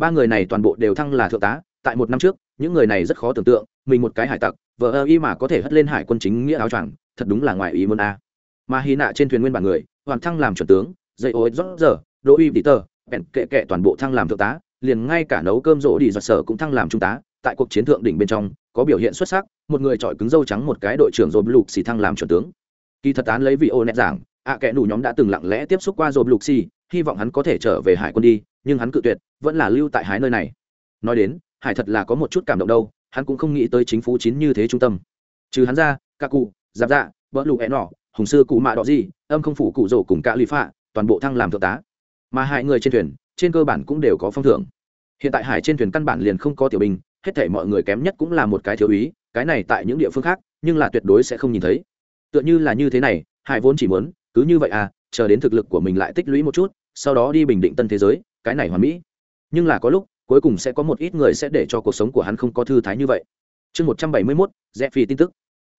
ba người này toàn bộ đều thăng là thượng tá, tại một năm trước, những người này rất khó tưởng tượng, mình một cái hải tặc vợ ơ y mà có thể hất lên hải quân chính nghĩa áo choàng, thật đúng là ngoài ý muốn a. Mà hy nạ trên thuyền nguyên bản người, hoàn thăng làm chuẩn tướng dây ô rót giờ, đỗ uy tí tờ, bèn kệ kệ toàn bộ thăng làm thượng tá, liền ngay cả nấu cơm rỗ đi giọt sở cũng thăng làm trung tá, tại cuộc chiến thượng đỉnh bên trong, có biểu hiện xuất sắc, một người chọi cứng dâu trắng một cái đội trưởng rồi lục xì thăng làm chuẩn tướng. Kỳ thật án lấy vị ô nét giảng, ạ kẻ đủ nhóm đã từng lặng lẽ tiếp xúc qua rồi lục xì hy vọng hắn có thể trở về hải quân đi, nhưng hắn cự tuyệt, vẫn là lưu tại hải nơi này. Nói đến, hải thật là có một chút cảm động đâu, hắn cũng không nghĩ tới chính phủ chín như thế trung tâm. Trừ hắn ra ca cụ giáp dạ vỡ lụ hẹn nọ, hùng sư cụ mạ đỏ gì âm không phủ cụ rổ cùng cả lụy phạ, toàn bộ thăng làm thượng tá. Mà hai người trên thuyền, trên cơ bản cũng đều có phong thưởng. Hiện tại hải trên thuyền căn bản liền không có tiểu binh, hết thể mọi người kém nhất cũng là một cái thiếu úy, cái này tại những địa phương khác, nhưng là tuyệt đối sẽ không nhìn thấy. Tựa như là như thế này, hải vốn chỉ muốn, cứ như vậy à chờ đến thực lực của mình lại tích lũy một chút sau đó đi bình định tân thế giới, cái này hoàn mỹ. Nhưng là có lúc, cuối cùng sẽ có một ít người sẽ để cho cuộc sống của hắn không có thư thái như vậy. Chương một trăm bảy mươi mốt, rẽ phi tin tức.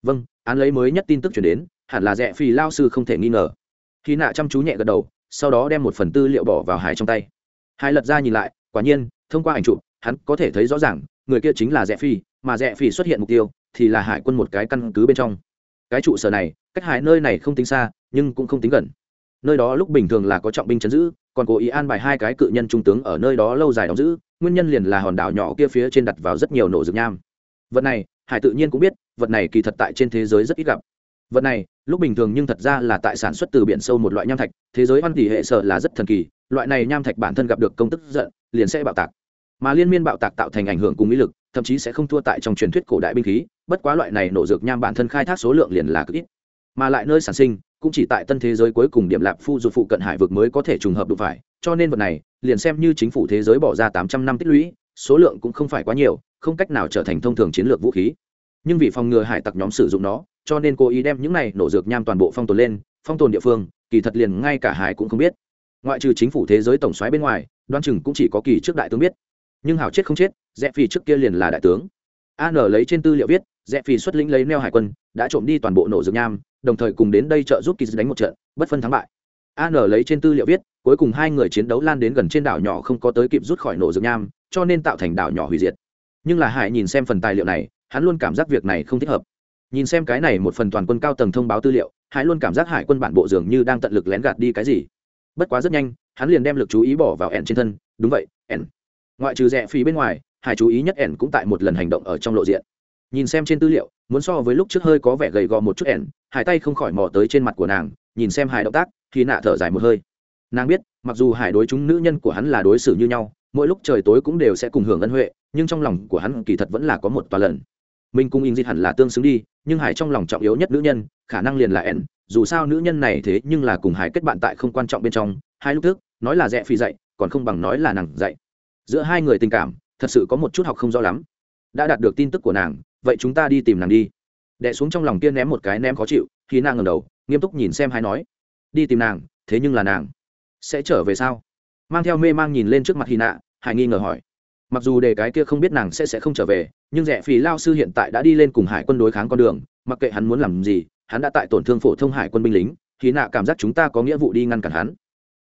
Vâng án lấy mới nhất tin tức chuyển đến, hẳn là rẽ phi lao sư không thể nghi ngờ. Khi nạ chăm chú nhẹ gật đầu, sau đó đem một phần tư liệu bỏ vào hải trong tay. Hai lật ra nhìn lại, quả nhiên, thông qua ảnh chụp, hắn có thể thấy rõ ràng, người kia chính là rẽ phi, mà rẽ phi xuất hiện mục tiêu, thì là hải quân một cái căn cứ bên trong. Cái trụ sở này, cách hải nơi này không tính xa, nhưng cũng không tính gần nơi đó lúc bình thường là có trọng binh chấn giữ, còn cố ý an bài hai cái cự nhân trung tướng ở nơi đó lâu dài đóng giữ, nguyên nhân liền là hòn đảo nhỏ kia phía trên đặt vào rất nhiều nổ dược nham. Vật này, hải tự nhiên cũng biết, vật này kỳ thật tại trên thế giới rất ít gặp. Vật này, lúc bình thường nhưng thật ra là tại sản xuất từ biển sâu một loại nham thạch, thế giới văn tỷ hệ sở là rất thần kỳ, loại này nham thạch bản thân gặp được công tức giận, liền sẽ bạo tạc. Mà liên miên bạo tạc tạo thành ảnh hưởng cùng mỹ lực, thậm chí sẽ không thua tại trong truyền thuyết cổ đại binh khí, bất quá loại này nổ dược nham bản thân khai thác số lượng liền là cực ít. Mà lại nơi sản sinh cũng chỉ tại tân thế giới cuối cùng điểm lạp phu dù phụ cận hải vực mới có thể trùng hợp đụng phải, cho nên vật này, liền xem như chính phủ thế giới bỏ ra tám trăm năm tích lũy, số lượng cũng không phải quá nhiều, không cách nào trở thành thông thường chiến lược vũ khí. Nhưng vì phòng ngừa hải tặc nhóm sử dụng nó, cho nên cố ý đem những này nổ dược nham toàn bộ phong tồn lên, phong tồn địa phương, kỳ thật liền ngay cả hải cũng không biết. Ngoại trừ chính phủ thế giới tổng xoáy bên ngoài đoan chừng cũng chỉ có kỳ trước đại tướng biết. Nhưng hảo chết không chết, rẽ phi trước kia liền là đại tướng an lấy trên tư liệu viết, rẽ phi xuất lĩnh lấy neo hải quân, đã trộm đi toàn bộ nổ dược nham, đồng thời cùng đến đây trợ giúp kỳ đánh một trận, bất phân thắng bại. An lấy trên tư liệu viết, cuối cùng hai người chiến đấu lan đến gần trên đảo nhỏ không có tới kịp rút khỏi nổ dược nham, cho nên tạo thành đảo nhỏ hủy diệt. Nhưng là hải nhìn xem phần tài liệu này, hắn luôn cảm giác việc này không thích hợp. Nhìn xem cái này một phần toàn quân cao tầng thông báo tư liệu, hải luôn cảm giác hải quân bản bộ dường như đang tận lực lén gạt đi cái gì. Bất quá rất nhanh, hắn liền đem lực chú ý bỏ vào ẻn trên thân, đúng vậy, ẻn. Ngoại trừ rẽ Phi bên ngoài hải chú ý nhất ẻn cũng tại một lần hành động ở trong lộ diện. Nhìn xem trên tư liệu, muốn so với lúc trước hơi có vẻ gầy gò một chút ẻn, hải tay không khỏi mò tới trên mặt của nàng, nhìn xem hải động tác, thì nạ thở dài một hơi. Nàng biết, mặc dù hải đối chúng nữ nhân của hắn là đối xử như nhau, mỗi lúc trời tối cũng đều sẽ cùng hưởng ân huệ, nhưng trong lòng của hắn kỳ thật vẫn là có một tòa lần. Mình cùng in dịt hẳn là tương xứng đi, nhưng hải trong lòng trọng yếu nhất nữ nhân, khả năng liền là ẻn, dù sao nữ nhân này thế nhưng là cùng hải kết bạn tại không quan trọng bên trong, hai lúc trước, nói là rẽ phi dạy, còn không bằng nói là nàng dạy. Giữa hai người tình cảm thật sự có một chút học không rõ lắm. Đã đạt được tin tức của nàng, vậy chúng ta đi tìm nàng đi. Đẻ xuống trong lòng kia ném một cái ném khó chịu, khi nàng ngầm đầu, nghiêm túc nhìn xem hai nói. Đi tìm nàng, thế nhưng là nàng. Sẽ trở về sao? Mang theo mê mang nhìn lên trước mặt hy nạ, hải nghi ngờ hỏi. Mặc dù đề cái kia không biết nàng sẽ sẽ không trở về, nhưng rẻ phì lao sư hiện tại đã đi lên cùng hải quân đối kháng con đường, mặc kệ hắn muốn làm gì, hắn đã tại tổn thương phổ thông hải quân binh lính hy nạ cảm giác chúng ta có nghĩa vụ đi ngăn cản hắn.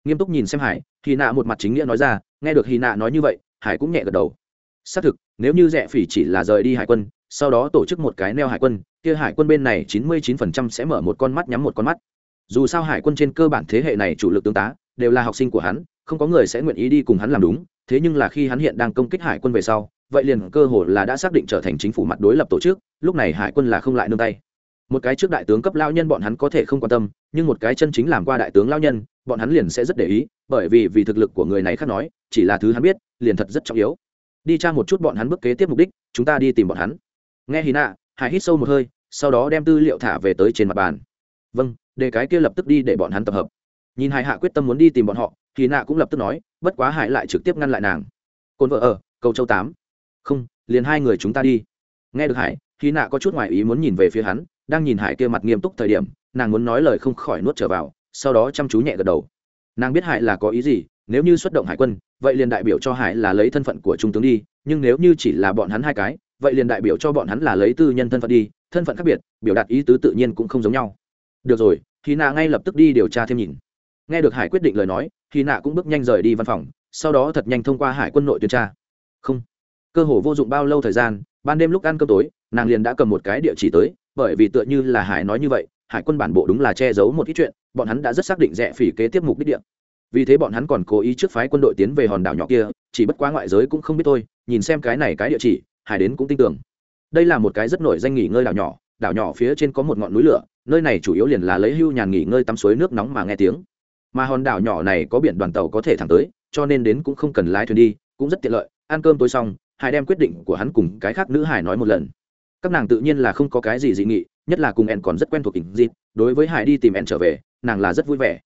Nghiêm túc nhìn xem hải hy nạ một mặt chính nghĩa nói ra, nghe được hy nạ nói như vậy, hải cũng nhẹ gật đầu xác thực, nếu như rẻ phỉ chỉ là rời đi hải quân, sau đó tổ chức một cái neo hải quân, kia hải quân bên này chín mươi chín phần trăm sẽ mở một con mắt nhắm một con mắt. Dù sao hải quân trên cơ bản thế hệ này chủ lực tướng tá, đều là học sinh của hắn, không có người sẽ nguyện ý đi cùng hắn làm đúng, thế nhưng là khi hắn hiện đang công kích hải quân về sau, vậy liền cơ hội là đã xác định trở thành chính phủ mặt đối lập tổ chức, lúc này hải quân là không lại nương tay. Một cái trước đại tướng cấp lao nhân bọn hắn có thể không quan tâm, nhưng một cái chân chính làm qua đại tướng lao nhân, bọn hắn liền sẽ rất để ý, bởi vì vì thực lực của người này khác nói, chỉ là thứ hắn biết, liền thật rất trọng yếu đi tra một chút bọn hắn bước kế tiếp mục đích, chúng ta đi tìm bọn hắn. Nghe hy nạ hải hít sâu một hơi, sau đó đem tư liệu thả về tới trên mặt bàn. Vâng để cái kia lập tức đi để bọn hắn tập hợp. Nhìn hai hạ quyết tâm muốn đi tìm bọn họ thì nạ cũng lập tức nói, bất quá hải lại trực tiếp ngăn lại nàng. Cồn vợ ở, cầu châu tám. Không, liền hai người chúng ta đi. Nghe được hải khi nạ có chút ngoài ý muốn nhìn về phía hắn, đang nhìn hải kia mặt nghiêm túc thời điểm, nàng muốn nói lời không khỏi nuốt trở vào, sau đó chăm chú nhẹ gật đầu. Nàng biết hải là có ý gì nếu như xuất động hải quân, vậy liền đại biểu cho hải là lấy thân phận của trung tướng đi, nhưng nếu như chỉ là bọn hắn hai cái, vậy liền đại biểu cho bọn hắn là lấy tư nhân thân phận đi, thân phận khác biệt, biểu đạt ý tứ tự nhiên cũng không giống nhau. Được rồi khi nạ ngay lập tức đi điều tra thêm nhìn. Nghe được hải quyết định lời nói khi nạ cũng bước nhanh rời đi văn phòng, sau đó thật nhanh thông qua hải quân nội tuyên tra. Không. Cơ hồ vô dụng bao lâu thời gian, ban đêm lúc ăn cơm tối, nàng liền đã cầm một cái địa chỉ tới, bởi vì tựa như là hải nói như vậy, hải quân bản bộ đúng là che giấu một ít chuyện, bọn hắn đã rất xác định rẻ phỉ kế tiếp mục đích điện vì thế bọn hắn còn cố ý trước phái quân đội tiến về hòn đảo nhỏ kia, chỉ bất quá ngoại giới cũng không biết thôi, nhìn xem cái này cái địa chỉ, hải đến cũng tin tưởng. Đây là một cái rất nổi danh nghỉ ngơi đảo nhỏ đảo nhỏ phía trên có một ngọn núi lửa, nơi này chủ yếu liền là lấy hưu nhàn nghỉ ngơi tắm suối nước nóng mà nghe tiếng. Mà hòn đảo nhỏ này có biển đoàn tàu có thể thẳng tới, cho nên đến cũng không cần lái thuyền đi, cũng rất tiện lợi, ăn cơm tối xong, hải đem quyết định của hắn cùng cái khác nữ hải nói một lần. Các nàng tự nhiên là không có cái gì dị nghị, nhất là cùng en còn rất quen thuộc tình dịp, đối với hải đi tìm en trở về, nàng là rất vui vẻ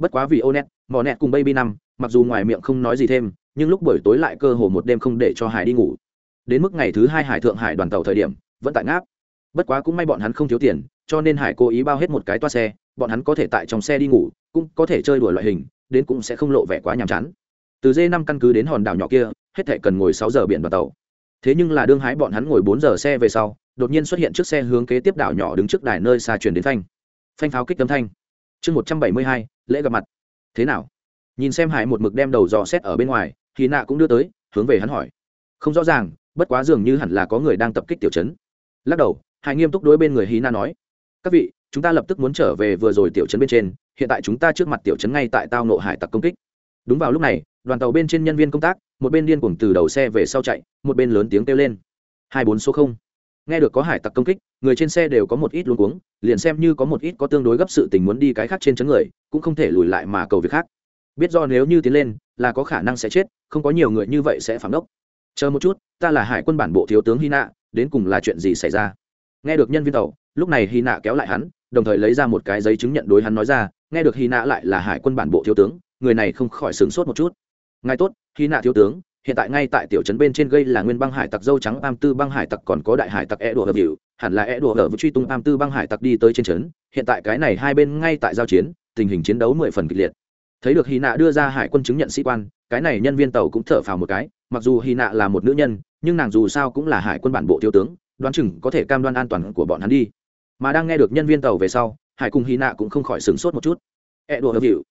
bất quá vì ô net mò nẹt cùng baby năm mặc dù ngoài miệng không nói gì thêm, nhưng lúc buổi tối lại cơ hồ một đêm không để cho hải đi ngủ. Đến mức ngày thứ hai hải thượng hải đoàn tàu thời điểm, vẫn tại ngáp. Bất quá cũng may bọn hắn không thiếu tiền, cho nên hải cố ý bao hết một cái toa xe, bọn hắn có thể tại trong xe đi ngủ, cũng có thể chơi đùa loại hình, đến cũng sẽ không lộ vẻ quá nhàm chán. Từ d năm căn cứ đến hòn đảo nhỏ kia, hết thể cần ngồi sáu giờ biển đoàn tàu. Thế nhưng là đương hái bọn hắn ngồi bốn giờ xe về sau, đột nhiên xuất hiện trước xe hướng kế tiếp đảo nhỏ đứng trước đài nơi xa truyền đến phanh. Phanh pháo kích tấm thanh. Chương một trăm bảy mươi hai lễ gặp mặt. Thế nào? Nhìn xem hải một mực đem đầu dò xét ở bên ngoài thì nạ cũng đưa tới, hướng về hắn hỏi. Không rõ ràng, bất quá dường như hẳn là có người đang tập kích tiểu chấn lắc đầu, hải nghiêm túc đối bên người hí na nói. Các vị, chúng ta lập tức muốn trở về vừa rồi tiểu chấn bên trên, hiện tại chúng ta trước mặt tiểu chấn ngay tại tao nộ hải tặc công kích. Đúng vào lúc này, đoàn tàu bên trên nhân viên công tác, một bên điên cuồng từ đầu xe về sau chạy, một bên lớn tiếng kêu lên. Hai bốn số không nghe được có hải tặc công kích, người trên xe đều có một ít luống cuống, liền xem như có một ít có tương đối gấp sự tình muốn đi cái khác trên chấn người, cũng không thể lùi lại mà cầu việc khác. Biết do nếu như tiến lên, là có khả năng sẽ chết, không có nhiều người như vậy sẽ phản đốc. Chờ một chút, ta là hải quân bản bộ thiếu tướng hy nạ đến cùng là chuyện gì xảy ra? Nghe được nhân viên tàu, lúc này hy nạ kéo lại hắn, đồng thời lấy ra một cái giấy chứng nhận đối hắn nói ra, nghe được hy nạ lại là hải quân bản bộ thiếu tướng, người này không khỏi sửng sốt một chút. Ngài tốt hy nạ thiếu tướng hiện tại ngay tại tiểu trấn bên trên gây là nguyên băng hải tặc dâu trắng am tư băng hải tặc còn có đại hải tặc e đùa hợp hiệu hẳn là e đùa hợp truy tung am tư băng hải tặc đi tới trên trấn. Hiện tại cái này hai bên ngay tại giao chiến, tình hình chiến đấu mười phần kịch liệt. Thấy được hy nạ đưa ra hải quân chứng nhận sĩ quan, cái này nhân viên tàu cũng thở phào một cái, mặc dù hy nạ là một nữ nhân, nhưng nàng dù sao cũng là hải quân bản bộ thiếu tướng, đoán chừng có thể cam đoan an toàn của bọn hắn đi. Mà đang nghe được nhân viên tàu về sau, hải cùng hy nạ cũng không khỏi sửng sốt một chút. E đùa hợp hiệu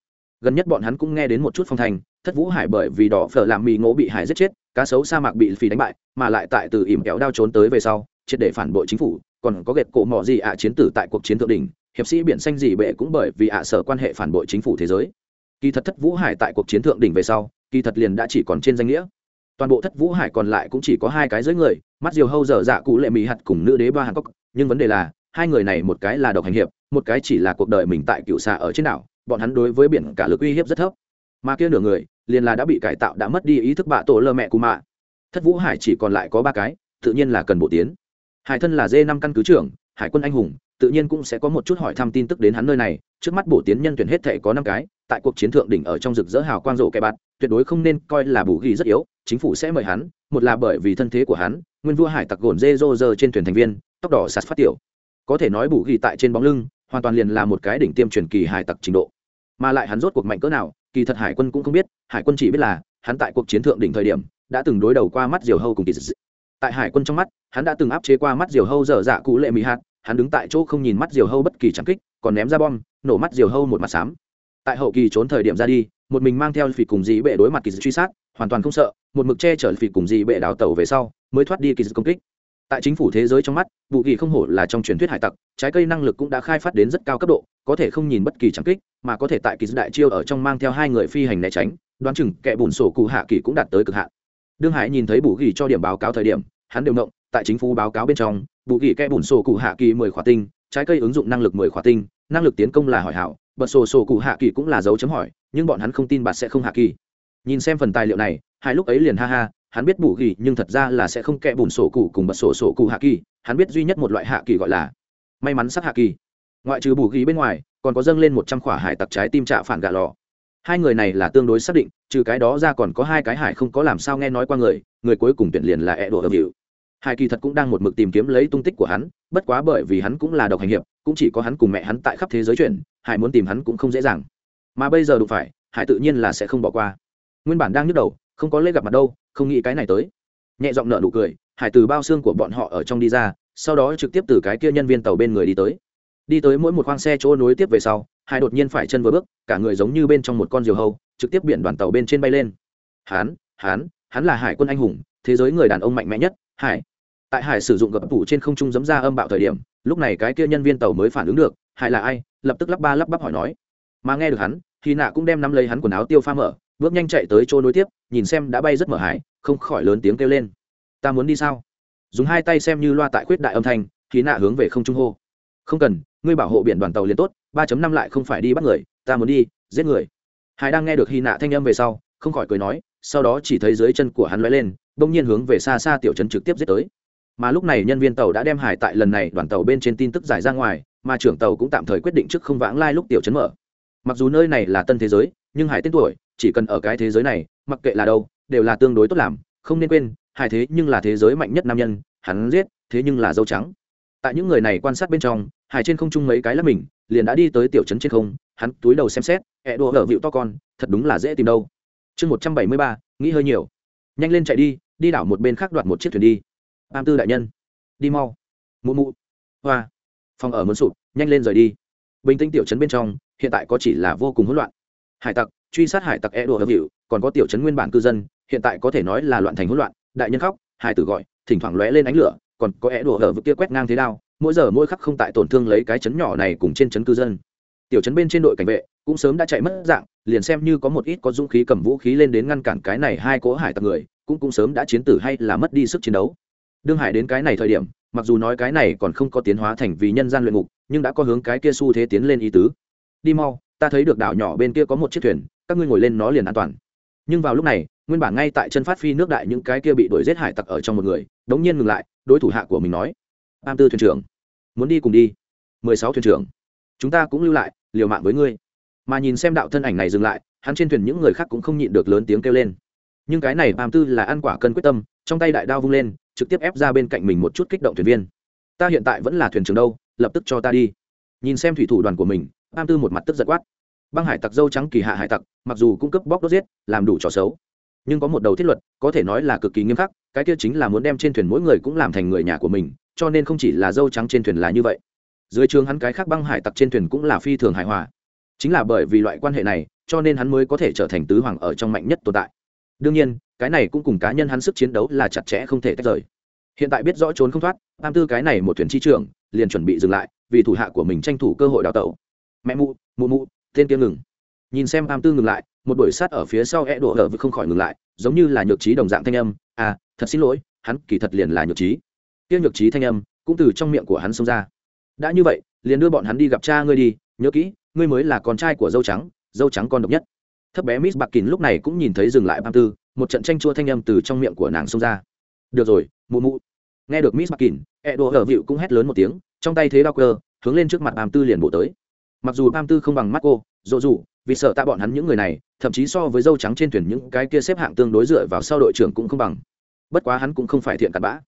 gần nhất bọn hắn cũng nghe đến một chút phong thành thất vũ hải bởi vì đỏ phở làm mì ngỗ bị hải giết chết, cá sấu sa mạc bị phì đánh bại, mà lại tại từ ỉm kéo đao trốn tới về sau, triệt để phản bội chính phủ, còn có gệt cổ mỏ gì ạ chiến tử tại cuộc chiến thượng đỉnh, hiệp sĩ biển xanh gì bệ cũng bởi vì ạ sở quan hệ phản bội chính phủ thế giới. Kỳ thật thất vũ hải tại cuộc chiến thượng đỉnh về sau, kỳ thật liền đã chỉ còn trên danh nghĩa. Toàn bộ thất vũ hải còn lại cũng chỉ có hai cái dưới người, mắt diều hâu dở dạ cụ lệ mỹ hạt cùng nữ đế ba hàn cốc nhưng vấn đề là, hai người này một cái là độc hành hiệp, một cái chỉ là cuộc đời mình tại cựu xạ ở trên đảo, bọn hắn đối với biển cả lực uy hiếp rất thấp mà kia nửa người liền là đã bị cải tạo đã mất đi ý thức bạ tổ lơ mẹ cù mạ. Thất vũ hải chỉ còn lại có ba cái, tự nhiên là cần bộ tiến. Hải thân là d năm căn cứ trưởng, hải quân anh hùng, tự nhiên cũng sẽ có một chút hỏi thăm tin tức đến hắn nơi này. Trước mắt bổ tiến nhân tuyển hết thể có năm cái, tại cuộc chiến thượng đỉnh ở trong rực rỡ hào quang rộ kẻ bạt, tuyệt đối không nên coi là bù ghi rất yếu, chính phủ sẽ mời hắn, một là bởi vì thân thế của hắn, nguyên vua hải tặc gồn dê rô rơ trên thuyền thành viên, tóc đỏ sạt phát tiểu. Có thể nói bù ghi tại trên bóng lưng, hoàn toàn liền là một cái đỉnh tiêm truyền kỳ hải tặc trình độ. Mà lại hắn rốt cuộc mạnh cỡ nào kỳ thật hải quân cũng không biết, hải quân chỉ biết là, hắn tại cuộc chiến thượng đỉnh thời điểm, đã từng đối đầu qua mắt diều hâu cùng kỳ dị. Tại hải quân trong mắt, hắn đã từng áp chế qua mắt diều hâu dở dạ cụ lệ mỹ hạt, hắn đứng tại chỗ không nhìn mắt diều hâu bất kỳ trắng kích, còn ném ra bom, nổ mắt diều hâu một mặt xám. Tại hậu kỳ trốn thời điểm ra đi, một mình mang theo phỉ cùng dị bệ đối mặt kỳ dị truy sát, hoàn toàn không sợ, một mực che chở phỉ cùng dị bệ đào tẩu về sau, mới thoát đi kỳ dị công kích tại chính phủ thế giới trong mắt vụ kỳ không hổ là trong truyền thuyết hải tặc, trái cây năng lực cũng đã khai phát đến rất cao cấp độ, có thể không nhìn bất kỳ trắng kích, mà có thể tại kỳ đại chiêu ở trong mang theo hai người phi hành né tránh, đoán chừng kẻ bùn sổ cụ hạ kỳ cũng đạt tới cực hạn. Đương hải nhìn thấy bù ghi cho điểm báo cáo thời điểm, hắn đều động, tại chính phủ báo cáo bên trong, bù ghi kẻ bùn sổ cụ hạ kỳ mười khỏa tinh, trái cây ứng dụng năng lực mười khỏa tinh, năng lực tiến công là hỏi hảo, bật sổ sổ cụ hạ kỳ cũng là dấu chấm hỏi, nhưng bọn hắn không tin bạn sẽ không hạ kỳ. Nhìn xem phần tài liệu này hai lúc ấy liền ha ha hắn biết bù ghi nhưng thật ra là sẽ không kẽ bùn sổ cụ cùng bật sổ sổ cụ hạ kỳ, hắn biết duy nhất một loại hạ kỳ gọi là may mắn sắc hạ kỳ. Ngoại trừ bù ghi bên ngoài, còn có dâng lên một trăm khỏa hải tặc trái tim trạ phản gà lò. Hai người này là tương đối xác định, trừ cái đó ra còn có hai cái hải không có làm sao nghe nói qua người người cuối cùng tuyển liền là e đổ hợp hiệu hải kỳ thật cũng đang một mực tìm kiếm lấy tung tích của hắn, bất quá bởi vì hắn cũng là độc hành hiệp, cũng chỉ có hắn cùng mẹ hắn tại khắp thế giới chuyển, hải muốn tìm hắn cũng không dễ dàng. Mà bây giờ đụng phải, hải tự nhiên là sẽ không bỏ qua. Nguyên bản đang nhức đầu, không có lễ gặp mặt đâu không nghĩ cái này tới. Nhẹ giọng nợ nụ cười, hải từ bao xương của bọn họ ở trong đi ra, sau đó trực tiếp từ cái kia nhân viên tàu bên người đi tới. Đi tới mỗi một khoang xe chỗ nối tiếp về sau, hải đột nhiên phải chân vừa bước, cả người giống như bên trong một con diều hâu, trực tiếp biển đoàn tàu bên trên bay lên. Hán hán hắn là hải quân anh hùng, thế giới người đàn ông mạnh mẽ nhất, hải. Tại hải sử dụng gập tủ trên không trung giấm ra âm bạo thời điểm, lúc này cái kia nhân viên tàu mới phản ứng được, hải là ai? Lập tức lắp ba lắp bắp hỏi nói. Mà nghe được hắn thì nạ cũng đem nắm lấy hắn quần áo tiêu pha mở, bước nhanh chạy tới chỗ nối tiếp, nhìn xem đã bay rất mở hải không khỏi lớn tiếng kêu lên. Ta muốn đi sao? Dùng hai tay xem như loa tại khuyết đại âm thanh khí nạ hướng về không trung hô. Không cần, ngươi bảo hộ biển đoàn tàu liền tốt, ba năm lại không phải đi bắt người, ta muốn đi, giết người. Hải đang nghe được hy nạ thanh âm về sau, không khỏi cười nói, sau đó chỉ thấy dưới chân của hắn lóe lên, bỗng nhiên hướng về xa xa tiểu trấn trực tiếp giết tới. Mà lúc này nhân viên tàu đã đem hải tại lần này đoàn tàu bên trên tin tức giải ra ngoài, mà trưởng tàu cũng tạm thời quyết định trước không vãng lai lúc tiểu trấn mở. Mặc dù nơi này là tân thế giới, nhưng hải tên tuổi, chỉ cần ở cái thế giới này, mặc kệ là đâu đều là tương đối tốt làm, không nên quên hải thế nhưng là thế giới mạnh nhất nam nhân, hắn giết, thế nhưng là dâu trắng. Tại những người này quan sát bên trong hải trên không trung mấy cái là mình, liền đã đi tới tiểu trấn trên không, hắn túi đầu xem xét, ẹ, đùa ở vịu to con, thật đúng là dễ tìm đâu. Chương một trăm bảy mươi ba, nghĩ hơi nhiều. Nhanh lên chạy đi đi đảo một bên khác đoạt một chiếc thuyền đi. Am tư đại nhân, đi mau. Mụ mụ. Hoa. Phòng ở muốn sụp, nhanh lên rời đi. Bình tĩnh tiểu trấn bên trong, hiện tại có chỉ là vô cùng hỗn loạn. Hải tặc, truy sát hải tặc e đùa hợp hiệu còn có tiểu trấn nguyên bản cư dân hiện tại có thể nói là loạn thành hỗn loạn, đại nhân khóc hải tử gọi, thỉnh thoảng lóe lên ánh lửa, còn có é đùa ở vực kia quét ngang thế đao, mỗi giờ mỗi khắc không tại tổn thương lấy cái chấn nhỏ này cùng trên chấn cư dân. Tiểu chấn bên trên đội cảnh vệ cũng sớm đã chạy mất dạng, liền xem như có một ít có dũng khí cầm vũ khí lên đến ngăn cản cái này hai cỗ hải tặc người, cũng cũng sớm đã chiến tử hay là mất đi sức chiến đấu. Đương hải đến cái này thời điểm, mặc dù nói cái này còn không có tiến hóa thành vì nhân gian luyện ngục, nhưng đã có hướng cái kia xu thế tiến lên ý tứ. Đi mau, ta thấy được đảo nhỏ bên kia có một chiếc thuyền, các ngươi ngồi lên nó liền an toàn. Nhưng vào lúc này nguyên bản ngay tại chân phát phi nước đại những cái kia bị đuổi giết hải tặc ở trong một người, đống nhiên ngừng lại, đối thủ hạ của mình nói am tư thuyền trưởng, muốn đi cùng đi, mười sáu thuyền trưởng, chúng ta cũng lưu lại, liều mạng với ngươi. Mà nhìn xem đạo thân ảnh này dừng lại, hắn trên thuyền những người khác cũng không nhịn được lớn tiếng kêu lên. Nhưng cái này am tư là ăn quả cân quyết tâm, trong tay đại đao vung lên, trực tiếp ép ra bên cạnh mình một chút kích động thuyền viên. Ta hiện tại vẫn là thuyền trưởng đâu, lập tức cho ta đi. Nhìn xem thủy thủ đoàn của mình am tư một mặt tức giật quát. Băng hải tặc dâu trắng kỳ hạ hải tặc, mặc dù cung cấp bóc đốt giết, làm đủ trò xấu nhưng có một đầu thiết luật, có thể nói là cực kỳ nghiêm khắc, cái kia chính là muốn đem trên thuyền mỗi người cũng làm thành người nhà của mình, cho nên không chỉ là dâu trắng trên thuyền là như vậy. Dưới trường hắn cái khác băng hải tặc trên thuyền cũng là phi thường hài hòa. Chính là bởi vì loại quan hệ này, cho nên hắn mới có thể trở thành tứ hoàng ở trong mạnh nhất tồn tại. Đương nhiên, cái này cũng cùng cá nhân hắn sức chiến đấu là chặt chẽ không thể tách rời. Hiện tại biết rõ trốn không thoát, tam tư cái này một thuyền chi trưởng, liền chuẩn bị dừng lại, vì thủ hạ của mình tranh thủ cơ hội đào tẩu. Mẹ mụ mụ mụ, tên kia ngừng nhìn xem am tư ngừng lại, một đuổi sát ở phía sau e đổ hở vực không khỏi ngừng lại, giống như là nhược trí đồng dạng thanh âm à thật xin lỗi, hắn kỳ thật liền là nhược trí. Tiêu nhược trí thanh âm cũng từ trong miệng của hắn xông ra. Đã như vậy, liền đưa bọn hắn đi gặp cha ngươi đi, nhớ kỹ, ngươi mới là con trai của dâu trắng dâu trắng con độc nhất. Thấp bé miss bạc kín lúc này cũng nhìn thấy dừng lại am tư, một trận tranh chua thanh âm từ trong miệng của nàng xông ra. Được rồi, mụ mụ. Nghe được miss bạc kín e đổ hở vịu cũng hét lớn một tiếng, trong tay thế đau cơ, hướng lên trước mặt am tư liền bộ tới mặc dù pam tư không bằng mắt cô, dỗ dù vì sợ tạ bọn hắn những người này, thậm chí so với dâu trắng trên thuyền những cái kia xếp hạng tương đối dựa vào sau đội trưởng cũng không bằng. Bất quá hắn cũng không phải thiện cặn bã.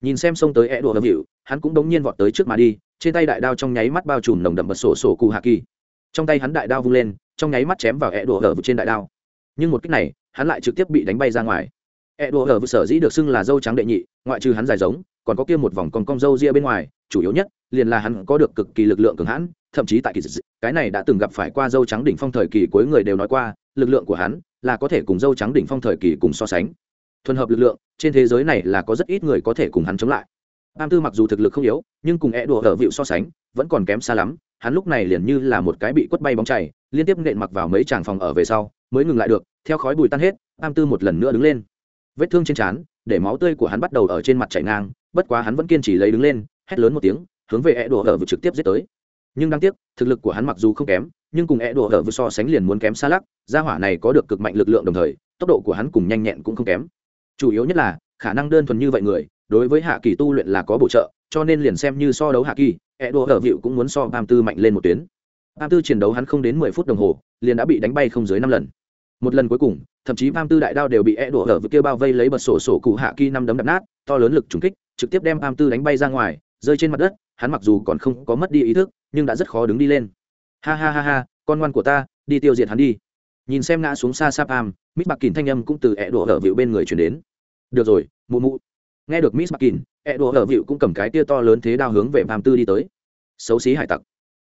Nhìn xem xông tới e đùa hâm hiệu hắn cũng đống nhiên vọt tới trước mà đi, trên tay đại đao trong nháy mắt bao trùm nồng đậm bật sổ sổ cụ hạ kỳ. Trong tay hắn đại đao vung lên, trong nháy mắt chém vào e đùa hở trên đại đao. Nhưng một cách này, hắn lại trực tiếp bị đánh bay ra ngoài. E đùa hở sở dĩ được xưng là dâu trắng đệ nhị, ngoại trừ hắn dài giống, còn có kia một vòng còn cong dâu ria bên ngoài, chủ yếu nhất, liền là hắn có được cực kỳ lực lượng cường hãn thậm chí tại kỳ dị cái này đã từng gặp phải qua dâu trắng đỉnh phong thời kỳ cuối người đều nói qua, lực lượng của hắn là có thể cùng dâu trắng đỉnh phong thời kỳ cùng so sánh. Thuần hợp lực lượng, trên thế giới này là có rất ít người có thể cùng hắn chống lại. Am tư mặc dù thực lực không yếu, nhưng cùng é đùa ở vịu so sánh, vẫn còn kém xa lắm, hắn lúc này liền như là một cái bị quất bay bóng chảy liên tiếp nện mặc vào mấy tràng phòng ở về sau, mới ngừng lại được, theo khói bụi tan hết am tư một lần nữa đứng lên. Vết thương trên trán, để máu tươi của hắn bắt đầu ở trên mặt chảy ngang, bất quá hắn vẫn kiên trì lấy đứng lên, hét lớn một tiếng, hướng về é đùa ở vịu trực tiếp giết tới nhưng đáng tiếc, thực lực của hắn mặc dù không kém, nhưng cùng e đùa ở vừa so sánh liền muốn kém xa lắc, gia hỏa này có được cực mạnh lực lượng đồng thời, tốc độ của hắn cùng nhanh nhẹn cũng không kém. Chủ yếu nhất là, khả năng đơn thuần như vậy người, đối với hạ kỳ tu luyện là có bổ trợ, cho nên liền xem như so đấu hạ kỳ e đô ở vịu cũng muốn so bam tư mạnh lên một tuyến. Bam tư chiến đấu hắn không đến mười phút đồng hồ, liền đã bị đánh bay không dưới năm lần. Một lần cuối cùng, thậm chí pam tư đại đao đều bị e đổ ở vừa kia bao vây lấy bật sổ sổ cụ hạ kỳ năm đấm đập nát, to lớn lực trùng kích, trực tiếp đem pam tư đánh bay ra ngoài, rơi trên mặt đất, hắn mặc dù còn không có mất đi ý thức nhưng đã rất khó đứng đi lên ha ha ha ha con ngoan của ta đi tiêu diệt hắn đi nhìn xem ngã xuống xa xa pam mít bạc kín thanh âm cũng từ e đổ ở vịu bên người chuyển đến được rồi mụ mụ nghe được miss ẹ đổ ở vịu cũng cầm cái tia to lớn thế đao hướng về Pam Tư đi tới. Xấu xí hải tặc.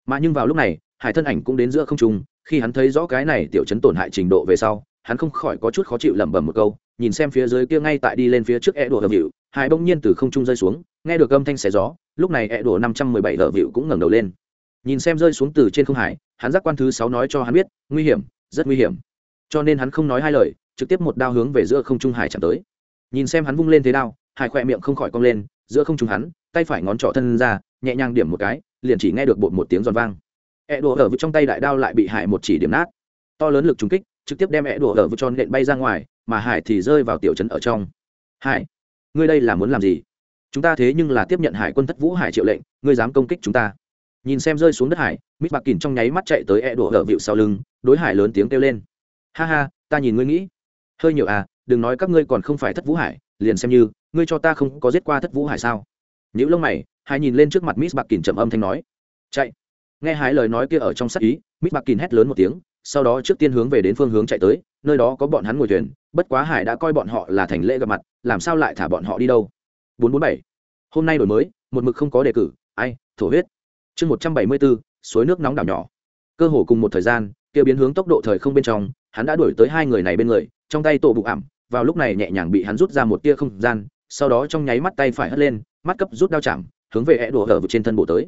Mà nhưng vào lúc này, hải thân ảnh cũng đến giữa không trung, khi hắn thấy rõ cái này tiểu chấn tổn hại trình độ về sau, hắn không khỏi có chút khó chịu lẩm bẩm một câu, nhìn xem phía dưới kia ngay tại đi lên phía trước Edo ở vịu, hải bỗng nhiên từ không trung rơi xuống, nghe được âm thanh xé gió, lúc này Edo 517 ở vịu cũng ngẩng đầu lên. Nhìn xem rơi xuống từ trên không hải, hắn giác quan thứ sáu nói cho hắn biết, nguy hiểm, rất nguy hiểm. Cho nên hắn không nói hai lời, trực tiếp một đao hướng về giữa không trung hải chạm tới. Nhìn xem hắn vung lên thế đao, hải khỏe miệng không khỏi cong lên giữa không trung hắn tay phải ngón trỏ thân ra nhẹ nhàng điểm một cái liền chỉ nghe được bột một tiếng giòn vang. E ẹ đổ ở vực trong tay đại đao lại bị hải một chỉ điểm nát. To lớn lực trúng kích trực tiếp đem e ẹ đổ ở vực tròn nện bay ra ngoài mà hải thì rơi vào tiểu trấn ở trong. Hải ngươi đây là muốn làm gì? Chúng ta thế nhưng là tiếp nhận hải quân thất vũ hải triệu lệnh ngươi dám công kích chúng ta nhìn xem rơi xuống đất hải, mít bạc kìn trong nháy mắt chạy tới e đổ ở vịu sau lưng, đối hải lớn tiếng kêu lên. Ha ha, ta nhìn ngươi nghĩ. Hơi nhiều à đừng nói các ngươi còn không phải thất vũ hải, liền xem như, ngươi cho ta không có giết qua thất vũ hải sao? Những lông mày hải nhìn lên trước mặt mít bạc kìn trầm âm thanh nói. Chạy. Nghe hai lời nói kia ở trong sắc ý, mít bạc kìn hét lớn một tiếng, sau đó trước tiên hướng về đến phương hướng chạy tới, nơi đó có bọn hắn ngồi thuyền, bất quá hải đã coi bọn họ là thành lễ gặp mặt, làm sao lại thả bọn họ đi đâu? Bốn bốn bảy. Hôm nay đổi mới, một mực không có đề cử, ai, thổ huyết chương một trăm bảy mươi bốn, suối nước nóng đảo nhỏ. Cơ hồ cùng một thời gian, kia biến hướng tốc độ thời không bên trong, hắn đã đuổi tới hai người này bên người, trong tay tổ bụng ảm, vào lúc này nhẹ nhàng bị hắn rút ra một tia không gian, sau đó trong nháy mắt tay phải hất lên, mắt cấp rút đao chạm, hướng về é đổ hở vực trên thân bộ tới.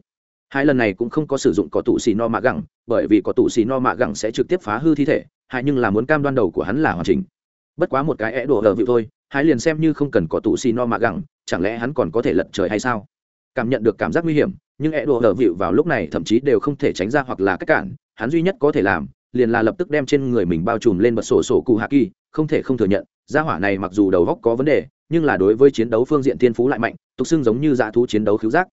Hai lần này cũng không có sử dụng có tụ xì no mạ gẳng, bởi vì có tụ xì no mạ gẳng sẽ trực tiếp phá hư thi thể hại nhưng là muốn cam đoan đầu của hắn là hoàn chỉnh. Bất quá một cái é đổ hở vịu thôi, hai liền xem như không cần có tụ xì no mạ gẳng, chẳng lẽ hắn còn có thể lật trời hay sao? Cảm nhận được cảm giác nguy hiểm nhưng e đùa hở vịu vào lúc này thậm chí đều không thể tránh ra hoặc là cách cản, hắn duy nhất có thể làm, liền là lập tức đem trên người mình bao trùm lên bật sổ sổ cụ hạ kỳ, không thể không thừa nhận, gia hỏa này mặc dù đầu góc có vấn đề, nhưng là đối với chiến đấu phương diện thiên phú lại mạnh, tục xưng giống như dạ thú chiến đấu khiếu giác.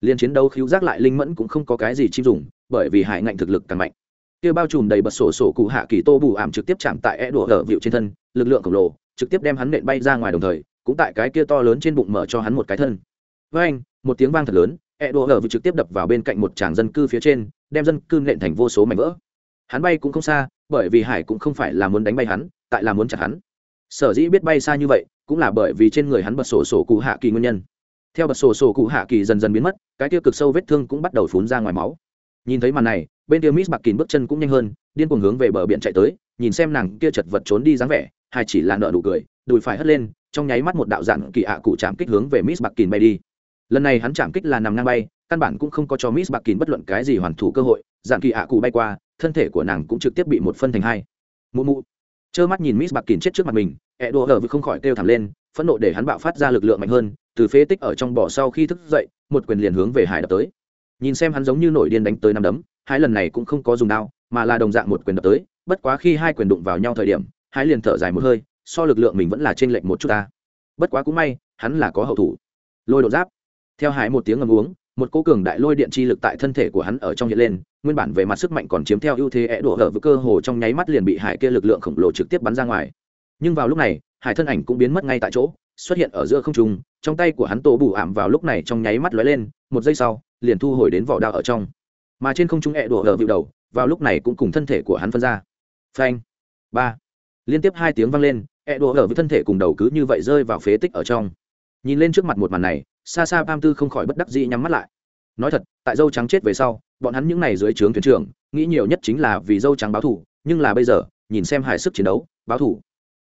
Liên chiến đấu khiếu giác lại linh mẫn cũng không có cái gì chim dùng, bởi vì hải ngạnh thực lực càng mạnh. Kia bao trùm đầy bật sổ sổ cụ hạ kỳ tô bù ảm trực tiếp chạm tại e đùa ở vịu trên thân, lực lượng khổng lồ, trực tiếp đem hắn nện bay ra ngoài đồng thời, cũng tại cái kia to lớn trên bụng mở cho hắn một cái thân. Với anh một tiếng vang thật lớn é đùa ở vừa trực tiếp đập vào bên cạnh một tràng dân cư phía trên, đem dân cư nện thành vô số mảnh vỡ. Hắn bay cũng không xa, bởi vì hải cũng không phải là muốn đánh bay hắn, tại là muốn chặt hắn. Sở dĩ biết bay xa như vậy, cũng là bởi vì trên người hắn bật sổ sổ cụ hạ kỳ nguyên nhân. Theo bật sổ sổ cụ hạ kỳ dần dần biến mất, cái tiêu cực sâu vết thương cũng bắt đầu phun ra ngoài máu. Nhìn thấy màn này, bên tiêu miss bạc kín bước chân cũng nhanh hơn, điên cuồng hướng về bờ biển chạy tới, nhìn xem nàng kia chật vật trốn đi dáng vẻ hay chỉ là nợ nụ cười, đùi phải hất lên, trong nháy mắt một đạo dạng kỳ ạ cụ chạm kích hướng về miss bạc kín bay đi lần này hắn chạm kích là nằm ngang bay, căn bản cũng không có cho miss bạc kín bất luận cái gì hoàn thủ cơ hội, dạng kỳ ạ cụ bay qua, thân thể của nàng cũng trực tiếp bị một phân thành hai. Mụ mụ. Trơ mắt nhìn miss bạc kín chết trước mặt mình, ẹ đùa hờ vừa không khỏi kêu thảm lên, phẫn nộ để hắn bạo phát ra lực lượng mạnh hơn, từ phế tích ở trong bỏ sau khi thức dậy, một quyền liền hướng về hải đập tới. Nhìn xem hắn giống như nổi điên đánh tới năm đấm hai lần này cũng không có dùng đao, mà là đồng dạng một quyền đập tới, bất quá khi hai quyền đụng vào nhau thời điểm hai liền thở dài một hơi, so lực lượng mình vẫn là trên lệch một chút ta. Bất quá cũng may, hắn là có hậu thủ. Lôi độ giáp theo hải một tiếng ngầm uống, một cô cường đại lôi điện chi lực tại thân thể của hắn ở trong hiện lên, nguyên bản về mặt sức mạnh còn chiếm theo ưu thế é đổ hở với cơ hồ trong nháy mắt liền bị hải kia lực lượng khổng lồ trực tiếp bắn ra ngoài. Nhưng vào lúc này, hải thân ảnh cũng biến mất ngay tại chỗ, xuất hiện ở giữa không trung, trong tay của hắn tổ bù ảm vào lúc này trong nháy mắt lóe lên, một giây sau, liền thu hồi đến vỏ đao ở trong. Mà trên không trung é đổ hở vịu đầu, vào lúc này cũng cùng thân thể của hắn phân ra. Phanh! Ba! Liên tiếp hai tiếng vang lên é đổ hở với thân thể cùng đầu cứ như vậy rơi vào phế tích ở trong. Nhìn lên trước mặt một màn này xa xa pam tư không khỏi bất đắc dĩ nhắm mắt lại. Nói thật, tại dâu trắng chết về sau, bọn hắn những n à y dưới trướng thuyền trưởng, nghĩ nhiều nhất chính là vì dâu trắng báo thủ nhưng là bây giờ, nhìn xem hài sức chiến đấu, báo thủ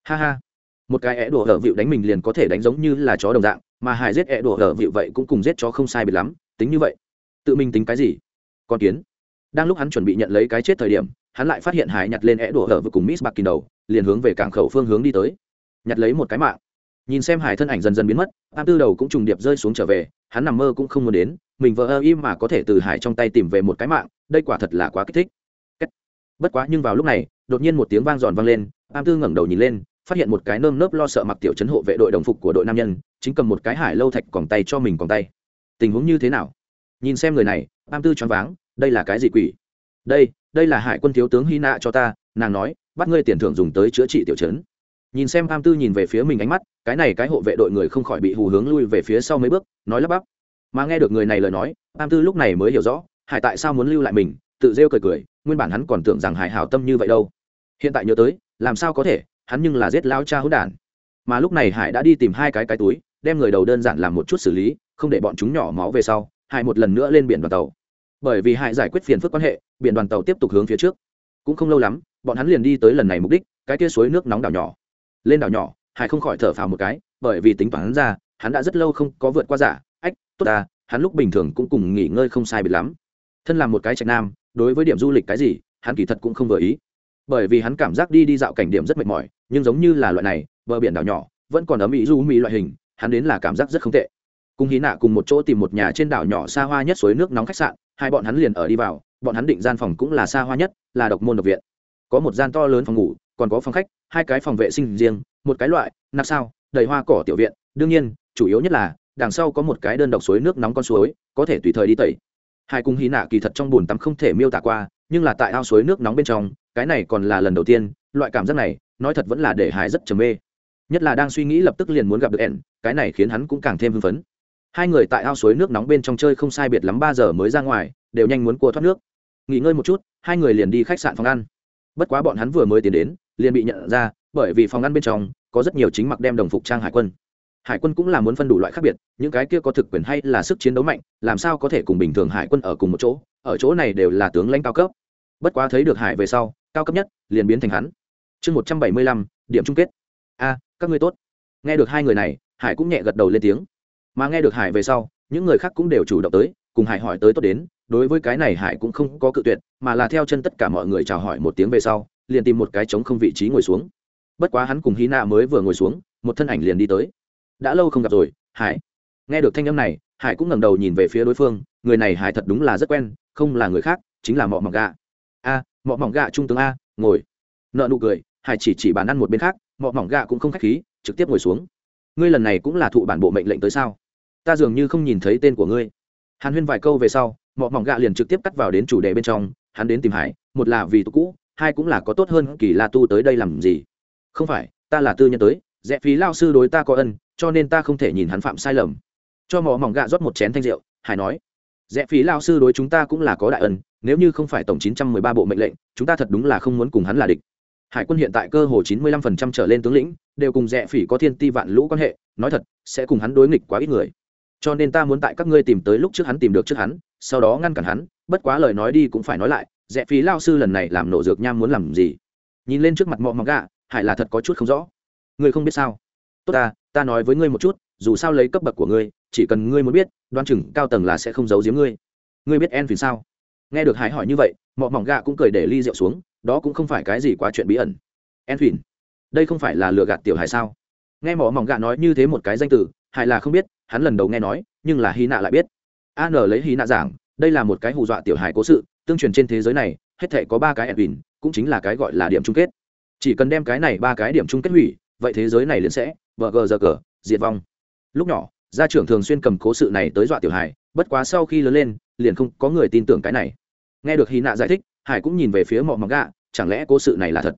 ha ha. Một cái é đổ hở vịu đánh mình liền có thể đánh giống như là chó đồng dạng, mà hải giết é đổ hở vịu vậy cũng cùng giết chó không sai biệt lắm, tính như vậy. Tự mình tính cái gì? Con kiến. Đang lúc hắn chuẩn bị nhận lấy cái chết thời điểm, hắn lại phát hiện hải nhặt lên é đổ hở vừa cùng miss bạc kín đầu, liền hướng về cảng khẩu phương hướng đi tới. Nhặt lấy một cái mạng nhìn xem hải thân ảnh dần dần biến mất am tư đầu cũng trùng điệp rơi xuống trở về, hắn nằm mơ cũng không muốn đến, mình vợ ơ im mà có thể từ hải trong tay tìm về một cái mạng, đây quả thật là quá kích thích. Bất quá nhưng vào lúc này, đột nhiên một tiếng vang giòn vang lên am tư ngẩng đầu nhìn lên, phát hiện một cái nơm nớp lo sợ mặc tiểu chấn hộ vệ đội đồng phục của đội nam nhân, chính cầm một cái hải lâu thạch còng tay cho mình còn tay. Tình huống như thế nào? Nhìn xem người này am tư choáng váng, đây là cái gì quỷ? Đây đây là hải quân thiếu tướng hy nạ cho ta, nàng nói, bắt ngươi tiền thưởng dùng tới chữa trị tiểu chấn nhìn xem am tư nhìn về phía mình ánh mắt, cái này cái hộ vệ đội người không khỏi bị hù hướng lui về phía sau mấy bước, nói lắp bắp. Mà nghe được người này lời nói am tư lúc này mới hiểu rõ, hải tại sao muốn lưu lại mình, tự rêu cười cười, nguyên bản hắn còn tưởng rằng hải hảo tâm như vậy đâu. Hiện tại nhớ tới, làm sao có thể, hắn nhưng là giết lao cha hữu đản. Mà lúc này hải đã đi tìm hai cái cái túi, đem người đầu đơn giản làm một chút xử lý, không để bọn chúng nhỏ máu về sau, hải một lần nữa lên biển đoàn tàu. Bởi vì hải giải quyết phiền phức quan hệ, biển đoàn tàu tiếp tục hướng phía trước. Cũng không lâu lắm, bọn hắn liền đi tới lần này mục đích, cái tia suối nước nóng đảo nhỏ lên đảo nhỏ, hải không khỏi thở phào một cái, bởi vì tính toán ra, hắn đã rất lâu không có vượt qua giả. Ách, tốt ta, hắn lúc bình thường cũng cùng nghỉ ngơi không sai biệt lắm. Thân là một cái trạch nam, đối với điểm du lịch cái gì, hắn kỳ thật cũng không vừa ý. Bởi vì hắn cảm giác đi đi dạo cảnh điểm rất mệt mỏi, nhưng giống như là loại này, bờ biển đảo nhỏ, vẫn còn ấm ý du mỹ loại hình, hắn đến là cảm giác rất không tệ. Cùng hí nạ cùng một chỗ tìm một nhà trên đảo nhỏ xa hoa nhất suối nước nóng khách sạn, hai bọn hắn liền ở đi vào, bọn hắn định gian phòng cũng là xa hoa nhất, là độc môn độc viện. Có một gian to lớn phòng ngủ, còn có phòng khách hai cái phòng vệ sinh riêng, một cái loại, nạp sao, đầy hoa cỏ tiểu viện. Đương nhiên, chủ yếu nhất là, đằng sau có một cái đơn độc suối nước nóng con suối, có thể tùy thời đi tẩy. Hai cung hí nạ kỳ thật trong bùn tắm không thể miêu tả qua, nhưng là tại ao suối nước nóng bên trong, cái này còn là lần đầu tiên, loại cảm giác này, nói thật vẫn là để hải rất trầm mê. Nhất là đang suy nghĩ lập tức liền muốn gặp được ẻn, cái này khiến hắn cũng càng thêm hưng phấn. Hai người tại ao suối nước nóng bên trong chơi không sai biệt lắm ba giờ mới ra ngoài, đều nhanh muốn cua thoát nước. Nghỉ ngơi một chút, hai người liền đi khách sạn phòng ăn. Bất quá bọn hắn vừa mới tiến đến liền bị nhận ra, bởi vì phòng ăn bên trong có rất nhiều chính mặc đem đồng phục trang hải quân. Hải quân cũng là muốn phân đủ loại khác biệt, những cái kia có thực quyền hay là sức chiến đấu mạnh, làm sao có thể cùng bình thường hải quân ở cùng một chỗ, ở chỗ này đều là tướng lãnh cao cấp. Bất quá thấy được hải về sau, cao cấp nhất liền biến thành hắn. Chương một trăm bảy mươi lăm, điểm chung kết. A, các ngươi tốt. Nghe được hai người này, hải cũng nhẹ gật đầu lên tiếng. Mà nghe được hải về sau, những người khác cũng đều chủ động tới, cùng hải hỏi tới tốt đến. Đối với cái này hải cũng không có cự tuyệt, mà là theo chân tất cả mọi người chào hỏi một tiếng về sau liền tìm một cái trống không vị trí ngồi xuống. Bất quá hắn cùng hy nạ mới vừa ngồi xuống một thân ảnh liền đi tới. Đã lâu không gặp rồi hải. Nghe được thanh âm này hải cũng ngẩng đầu nhìn về phía đối phương người này hải thật đúng là rất quen không là người khác chính là mọ mỏng gạ a à, mọ mỏng gạ trung tướng a ngồi. Nợ nụ cười hải chỉ chỉ bàn ăn một bên khác mọ mỏng gạ cũng không khách khí trực tiếp ngồi xuống. Ngươi lần này cũng là thụ bản bộ mệnh lệnh tới sao? Ta dường như không nhìn thấy tên của ngươi. Hàn huyên vài câu về sau mọ mỏng gạ liền trực tiếp cắt vào đến chủ đề bên trong hắn đến tìm hải một là vì tục cũ hai cũng là có tốt hơn kỳ la tu tới đây làm gì? Không phải, ta là tư nhân tới rẽ phí lao sư đối ta có ân, cho nên ta không thể nhìn hắn phạm sai lầm. Cho mỏ mỏng gạ rót một chén thanh rượu, hải nói rẽ phí lao sư đối chúng ta cũng là có đại ân, nếu như không phải tổng chín trăm mười ba bộ mệnh lệnh, chúng ta thật đúng là không muốn cùng hắn là địch. Hải quân hiện tại cơ hồ chín mươi lăm phần trăm trở lên tướng lĩnh, đều cùng rẽ phỉ có thiên ti vạn lũ quan hệ, nói thật, sẽ cùng hắn đối nghịch quá ít người. Cho nên ta muốn tại các ngươi tìm tới lúc trước hắn tìm được trước hắn, sau đó ngăn cản hắn, bất quá lời nói đi cũng phải nói lại rẽ phí lao sư lần này làm nổ dược nham muốn làm gì? Nhìn lên trước mặt mọ mỏng gạ, hải là thật có chút không rõ. Ngươi không biết sao? Tốt ta ta nói với ngươi một chút, dù sao lấy cấp bậc của ngươi, chỉ cần ngươi muốn biết, đoan chừng cao tầng là sẽ không giấu giếm ngươi. Ngươi biết en vì sao? Nghe được hải hỏi như vậy, mọ mỏng gạ cũng cười để ly rượu xuống, đó cũng không phải cái gì quá chuyện bí ẩn. En phìn đây không phải là lừa gạt tiểu hải sao? Nghe mỏ mỏng gạ nói như thế một cái danh từ, hải là không biết, hắn lần đầu nghe nói, nhưng là hy nạ lại biết. An lấy hy nạ giảng, đây là một cái hù dọa tiểu hải cố sự tương truyền trên thế giới này, hết thể có ba cái edwin, cũng chính là cái gọi là điểm chung kết. Chỉ cần đem cái này ba cái điểm chung kết hủy, vậy thế giới này liền sẽ vờ gờ giờ cờ, diệt vong. Lúc nhỏ, gia trưởng thường xuyên cầm cố sự này tới dọa tiểu hải bất quá sau khi lớn lên, liền không có người tin tưởng cái này. Nghe được hy nạ giải thích hải cũng nhìn về phía mọ mỏng gạ chẳng lẽ cố sự này là thật?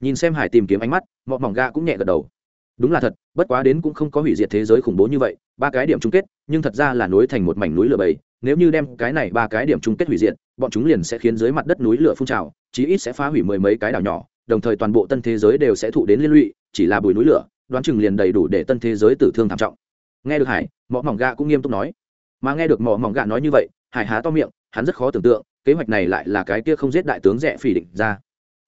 Nhìn xem hải tìm kiếm ánh mắt, mọ mỏng gạ cũng nhẹ gật đầu. Đúng là thật, bất quá đến cũng không có hủy diệt thế giới khủng bố như vậy, ba cái điểm chung kết, nhưng thật ra là nối thành một mảnh núi lửa bầy nếu như đem cái này ba cái điểm chung kết hủy diệt, bọn chúng liền sẽ khiến dưới mặt đất núi lửa phun trào, chí ít sẽ phá hủy mười mấy cái đảo nhỏ, đồng thời toàn bộ tân thế giới đều sẽ thụ đến liên lụy, chỉ là bùi núi lửa, đoán chừng liền đầy đủ để tân thế giới tử thương thảm trọng. Nghe được hải mỏ mỏng gạ cũng nghiêm túc nói. Mà nghe được mỏ mỏng gạ nói như vậy, hải há to miệng, hắn rất khó tưởng tượng, kế hoạch này lại là cái kia không giết đại tướng rẻ phỉ định ra.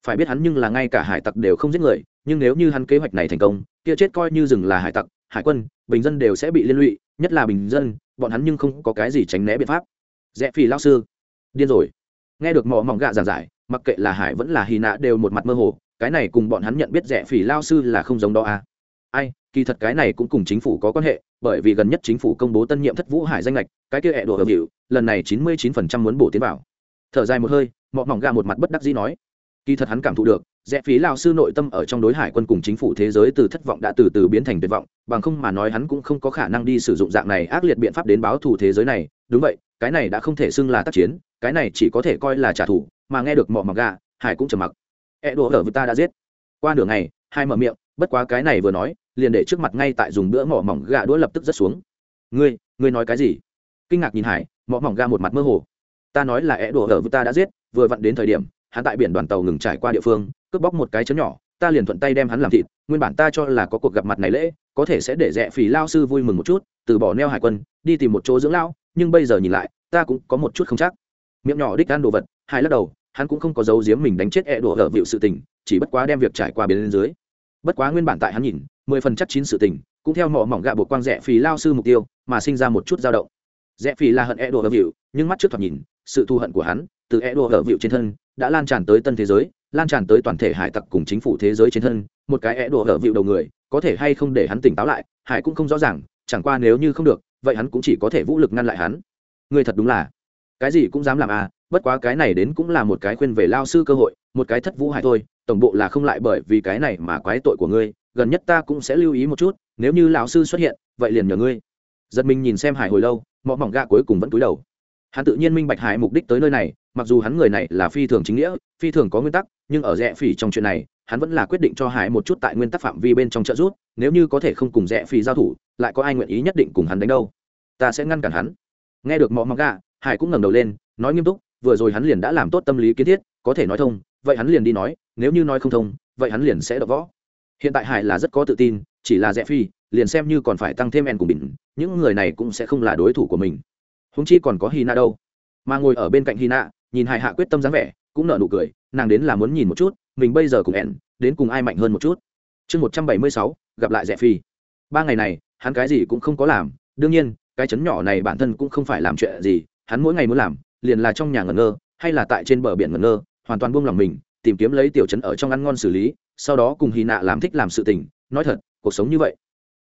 Phải biết hắn nhưng là ngay cả hải tặc đều không giết người, nhưng nếu như hắn kế hoạch này thành công, kia chết coi như rừng là hải tặc, hải quân, bình dân đều sẽ bị liên lụy, nhất là bình dân bọn hắn nhưng không có cái gì tránh né biện pháp. Rẽ phi lao sư, điên rồi. Nghe được mỏ mỏng gạ giảng giải, mặc kệ là hải vẫn là hy nạ đều một mặt mơ hồ, cái này cùng bọn hắn nhận biết rẻ phỉ lao sư là không giống đó à. ai, kỳ thật cái này cũng cùng chính phủ có quan hệ, bởi vì gần nhất chính phủ công bố tân nhiệm thất vũ hải danh lệch, cái kia hẹ đồ hợp hiệu, lần này chín mươi chín phần trăm muốn bổ tiến vào. Thở dài một hơi mọ mỏng gà một mặt bất đắc dĩ nói, kỳ thật hắn cảm thụ được rẽ phí lao sư nội tâm ở trong đối hải quân cùng chính phủ thế giới từ thất vọng đã từ từ biến thành tuyệt vọng, bằng không mà nói hắn cũng không có khả năng đi sử dụng dạng này ác liệt biện pháp đến báo thù thế giới này. Đúng vậy, cái này đã không thể xưng là tác chiến, cái này chỉ có thể coi là trả thù, mà nghe được mỏ mặc gà, hải cũng trầm mặc. E đồ ở ta đã giết. Qua nửa ngày, hai mở miệng, bất quá cái này vừa nói, liền để trước mặt ngay tại dùng bữa mỏ mỏng gà đũa lập tức rất xuống. Ngươi ngươi nói cái gì? Kinh ngạc nhìn hải mỏ mỏng gà một mặt mơ hồ. Ta nói là é đổ ở ta đã giết, vừa vặn đến thời điểm, hắn tại biển đoàn tàu ngừng trải qua địa phương cướp bóc một cái chấn nhỏ, ta liền thuận tay đem hắn làm thịt, nguyên bản ta cho là có cuộc gặp mặt này lễ, có thể sẽ để rẽ phỉ lao sư vui mừng một chút, từ bỏ neo hải quân, đi tìm một chỗ dưỡng lao nhưng bây giờ nhìn lại, ta cũng có một chút không chắc. Miệng nhỏ đích ăn đồ vật, hai lắc đầu, hắn cũng không có giấu giếm mình đánh chết e đổ ở vịu sự tình, chỉ bất quá đem việc trải qua bên dưới. Bất quá nguyên bản tại hắn nhìn, mười phần chắc chín sự tình, cũng theo mỏ mỏng gạ buộc quang rẽ phì lao sư mục tiêu, mà sinh ra một chút dao động. Rẽ phì là hận e đổ ở vịu, nhưng mắt trước thoạt nhìn, sự thù hận của hắn, từ e đổ ở vịu trên thân, đã lan tràn tới tân thế giới lan tràn tới toàn thể hải tặc cùng chính phủ thế giới trên thân, một cái é đổ hở vịu đầu người, có thể hay không để hắn tỉnh táo lại, hải cũng không rõ ràng, chẳng qua nếu như không được, vậy hắn cũng chỉ có thể vũ lực ngăn lại hắn. Người thật đúng là, cái gì cũng dám làm à bất quá cái này đến cũng là một cái khuyên về lao sư cơ hội, một cái thất vũ hải thôi, tổng bộ là không lại bởi vì cái này mà quái tội của ngươi, gần nhất ta cũng sẽ lưu ý một chút, nếu như lão sư xuất hiện, vậy liền nhờ ngươi. Giật mình nhìn xem hải hồi lâu mọ mỏng gạ cuối cùng vẫn cúi đầu. Hắn tự nhiên minh bạch hải mục đích tới nơi này, mặc dù hắn người này là phi thường chính nghĩa, phi thường có nguyên tắc nhưng ở rẽ phỉ trong chuyện này, hắn vẫn là quyết định cho hải một chút tại nguyên tắc phạm vi bên trong trợ giúp, nếu như có thể không cùng rẽ phỉ giao thủ, lại có ai nguyện ý nhất định cùng hắn đánh đâu? Ta sẽ ngăn cản hắn. Nghe được mọ mặc gạ hải cũng ngẩng đầu lên, nói nghiêm túc, vừa rồi hắn liền đã làm tốt tâm lý kiến thiết, có thể nói thông, vậy hắn liền đi nói, nếu như nói không thông, vậy hắn liền sẽ đập võ. Hiện tại hải là rất có tự tin, chỉ là rẽ phi liền xem như còn phải tăng thêm en của mình những người này cũng sẽ không là đối thủ của mình. Húng chi còn có hy na đâu. Mà ngồi ở bên cạnh hy na nhìn hải hạ quyết tâm dáng vẻ, cũng nở nụ cười nàng đến là muốn nhìn một chút, mình bây giờ cùng ẹn đến cùng ai mạnh hơn một chút. Chương một trăm bảy mươi sáu, gặp lại rẻ phi. Ba ngày này, hắn cái gì cũng không có làm, đương nhiên, cái chấn nhỏ này bản thân cũng không phải làm chuyện gì, hắn mỗi ngày muốn làm, liền là trong nhà ngẩn ngơ, hay là tại trên bờ biển ngẩn ngơ, hoàn toàn buông lòng mình, tìm kiếm lấy tiểu chấn ở trong ăn ngon xử lý, sau đó cùng hy nạ làm thích làm sự tình. Nói thật, cuộc sống như vậy,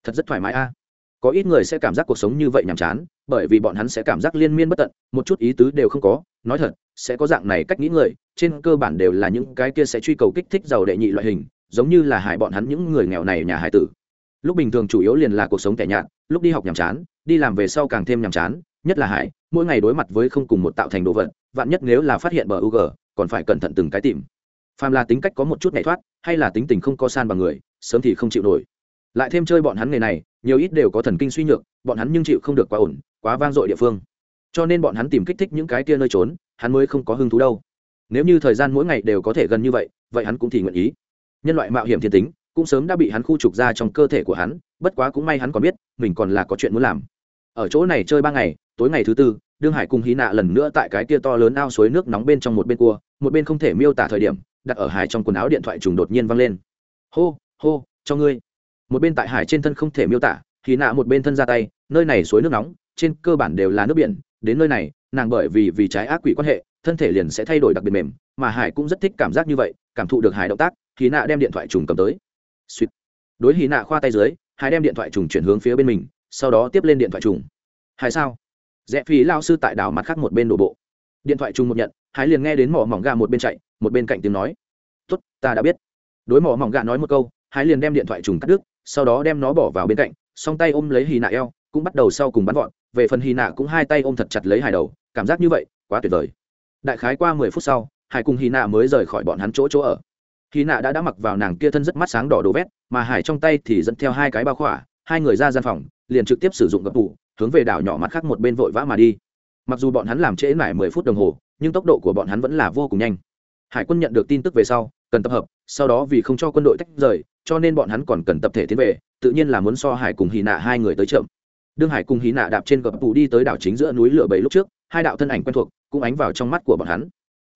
thật rất thoải mái a. Có ít người sẽ cảm giác cuộc sống như vậy nhàm chán, bởi vì bọn hắn sẽ cảm giác liên miên bất tận, một chút ý tứ đều không có. Nói thật sẽ có dạng này cách nghĩ người, trên cơ bản đều là những cái kia sẽ truy cầu kích thích giàu đệ nhị loại hình, giống như là hại bọn hắn những người nghèo này nhà hải tử. Lúc bình thường chủ yếu liền là cuộc sống tẻ nhạt, lúc đi học nhàm chán, đi làm về sau càng thêm nhàm chán, nhất là hải mỗi ngày đối mặt với không cùng một tạo thành đồ vật, vạn nhất nếu là phát hiện bờ u g còn phải cẩn thận từng cái tìm. Phàm là tính cách có một chút nhảy thoát, hay là tính tình không co san bằng người, sớm thì không chịu nổi. Lại thêm chơi bọn hắn nghề này, nhiều ít đều có thần kinh suy nhược, bọn hắn nhưng chịu không được quá ổn, quá vang dội địa phương. Cho nên bọn hắn tìm kích thích những cái kia nơi trốn hắn mới không có hứng thú đâu. Nếu như thời gian mỗi ngày đều có thể gần như vậy vậy hắn cũng thì nguyện ý. Nhân loại mạo hiểm thiên tính, cũng sớm đã bị hắn khu trục ra trong cơ thể của hắn, bất quá cũng may hắn còn biết, mình còn là có chuyện muốn làm. Ở chỗ này chơi ba ngày, tối ngày thứ tư, đương hải cùng hí nạ lần nữa tại cái kia to lớn ao suối nước nóng bên trong một bên cua, một bên không thể miêu tả thời điểm, đặt ở hải trong quần áo điện thoại trùng đột nhiên văng lên. Hô hô, cho ngươi. Một bên tại hải trên thân không thể miêu tả, hí nạ một bên thân ra tay, nơi này suối nước nóng, trên cơ bản đều là nước biển, đến nơi này nàng bởi vì vì trái ác quỷ quan hệ, thân thể liền sẽ thay đổi đặc biệt mềm, mà hải cũng rất thích cảm giác như vậy, cảm thụ được hải động tác hí nạ đem điện thoại trùng cầm tới. Suýt. Đối hì nạ khoa tay dưới, hải đem điện thoại trùng chuyển hướng phía bên mình, sau đó tiếp lên điện thoại trùng. Hải sao? Rẽ phí lao sư tại đảo mặt khác một bên đổ bộ. Điện thoại trùng một nhận, hải liền nghe đến mỏ mỏng gà một bên chạy, một bên cạnh tiếng nói. Tốt, ta đã biết. Đối mỏ mỏng gà nói một câu, hải liền đem điện thoại trùng cắt đứt, sau đó đem nó bỏ vào bên cạnh, song tay ôm lấy hì nạ eo, cũng bắt đầu sau cùng bắn gọn về phần hì nạ cũng hai tay ôm thật chặt lấy hải đầu cảm giác như vậy, quá tuyệt vời. Đại khái qua mười phút sau, hải cùng hy nạ mới rời khỏi bọn hắn chỗ chỗ ở. Hy nạ đã đã mặc vào nàng kia thân rất mắt sáng đỏ đồ vét, mà hải trong tay thì dẫn theo hai cái bao khỏa, hai người ra gian phòng, liền trực tiếp sử dụng gập tủ, hướng về đảo nhỏ mặt khác một bên vội vã mà đi. Mặc dù bọn hắn làm trễ mãi mười phút đồng hồ, nhưng tốc độ của bọn hắn vẫn là vô cùng nhanh. Hải quân nhận được tin tức về sau, cần tập hợp, sau đó vì không cho quân đội tách rời, cho nên bọn hắn còn cần tập thể tiến về, tự nhiên là muốn so hải cùng hy nạ hai người tới chậm đương hải cùng Hí nạ đạp trên gập tủ đi tới đảo chính giữa núi lửa bảy lúc trước, hai đạo thân ảnh quen thuộc cũng ánh vào trong mắt của bọn hắn.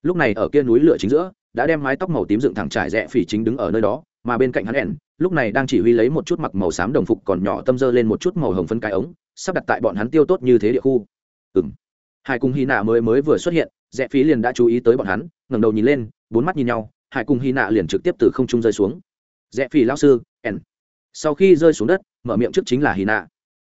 Lúc này ở kia núi lửa chính giữa, đã đem mái tóc màu tím dựng thẳng trải rẽ phỉ chính đứng ở nơi đó, mà bên cạnh hắn ẻn, lúc này đang chỉ huy lấy một chút mặc màu xám đồng phục còn nhỏ tâm dơ lên một chút màu hồng phân cái ống, sắp đặt tại bọn hắn tiêu tốt như thế địa khu. Ừng hải cùng hy nạ mới mới vừa xuất hiện, rẽ phí liền đã chú ý tới bọn hắn, ngẩng đầu nhìn lên, bốn mắt nhìn nhau, hải cùng hy nạ liền trực tiếp từ không trung rơi xuống. Rẽ phí lao sư, ẻn. Sau khi rơi xuống đất, mở miệng trước chính là hy nạ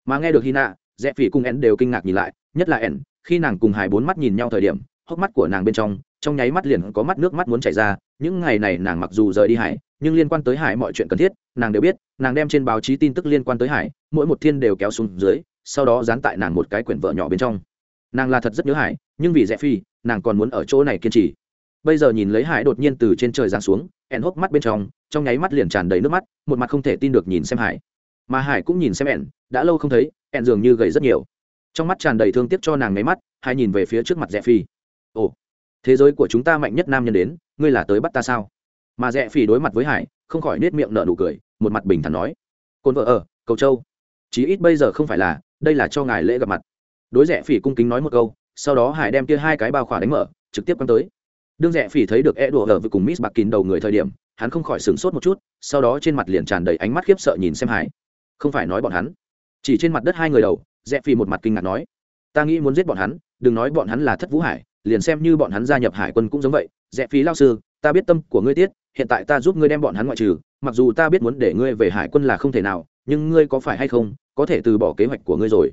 mà nghe được hy nạ rẽ phỉ cùng ẻn đều kinh ngạc nhìn lại, nhất là ẻn khi nàng cùng hải bốn mắt nhìn nhau thời điểm, hốc mắt của nàng bên trong trong nháy mắt liền có mắt nước mắt muốn chảy ra, những ngày này nàng mặc dù rời đi hải, nhưng liên quan tới hải mọi chuyện cần thiết, nàng đều biết, nàng đem trên báo chí tin tức liên quan tới hải, mỗi một thiên đều kéo xuống dưới, sau đó dán tại nàng một cái quyển vợ nhỏ bên trong. Nàng là thật rất nhớ hải, nhưng vì rẽ phi nàng còn muốn ở chỗ này kiên trì. Bây giờ nhìn lấy hải đột nhiên từ trên trời giáng xuống ẻn hốc mắt bên trong trong nháy mắt liền tràn đầy nước mắt, một mặt không thể tin được nhìn xem hải mà hải cũng nhìn xem ẹn, đã lâu không thấy ẹn dường như gầy rất nhiều. Trong mắt tràn đầy thương tiếc cho nàng nháy mắt hai nhìn về phía trước mặt rẽ phi ồ thế giới của chúng ta mạnh nhất nam nhân đến ngươi là tới bắt ta sao? Mà rẽ phi đối mặt với hải không khỏi nết miệng nở nụ cười một mặt bình thản nói. Cồn vợ ở cầu châu. Chí ít bây giờ không phải là đây là cho ngài lễ gặp mặt. Đối rẽ phỉ cung kính nói một câu sau đó hải đem kia hai cái bao khỏa đánh mở trực tiếp quăng tới. Đương rẽ phỉ thấy được e đùa ở với cùng miss bạc kín đầu người thời điểm hắn không khỏi sửng sốt một chút sau đó trên mặt liền tràn đầy ánh mắt khiếp sợ nhìn xem hải không phải nói bọn hắn. Chỉ trên mặt đất hai người đầu, rẽ phi một mặt kinh ngạc nói, ta nghĩ muốn giết bọn hắn, đừng nói bọn hắn là thất vũ hải, liền xem như bọn hắn gia nhập hải quân cũng giống vậy. Rẽ phí lao sư, ta biết tâm của ngươi tiết, hiện tại ta giúp ngươi đem bọn hắn ngoại trừ, mặc dù ta biết muốn để ngươi về hải quân là không thể nào, nhưng ngươi có phải hay không, có thể từ bỏ kế hoạch của ngươi rồi.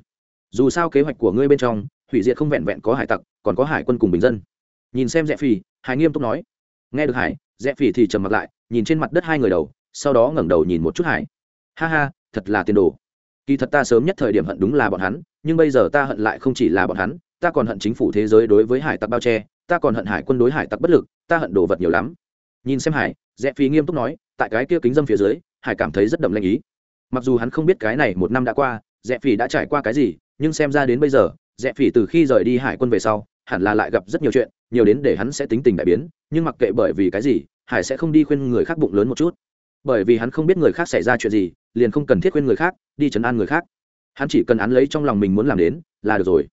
Dù sao kế hoạch của ngươi bên trong, hủy diệt không vẹn vẹn có hải tặc, còn có hải quân cùng bình dân. Nhìn xem rẽ phi hải nghiêm túc nói, nghe được hải. Rẽ phi thì trầm mặt lại, nhìn trên mặt đất hai người đầu, sau đó ngẩng đầu nhìn một chút hải. Ha ha thật là tiền đồ. Kỳ thật ta sớm nhất thời điểm hận đúng là bọn hắn, nhưng bây giờ ta hận lại không chỉ là bọn hắn, ta còn hận chính phủ thế giới đối với hải tặc bao che, ta còn hận hải quân đối hải tặc bất lực, ta hận đồ vật nhiều lắm. Nhìn xem hải rẽ phí nghiêm túc nói, tại cái kia kính dâm phía dưới, hải cảm thấy rất đậm lanh ý. Mặc dù hắn không biết cái này một năm đã qua rẽ phi đã trải qua cái gì, nhưng xem ra đến bây giờ rẽ phi từ khi rời đi hải quân về sau, hẳn là lại gặp rất nhiều chuyện, nhiều đến để hắn sẽ tính tình đại biến, nhưng mặc kệ bởi vì cái gì, hải sẽ không đi khuyên người khác bụng lớn một chút. Bởi vì hắn không biết người khác xảy ra chuyện gì liền không cần thiết khuyên người khác, đi chấn an người khác. Hắn chỉ cần án lấy trong lòng mình muốn làm đến, là được rồi.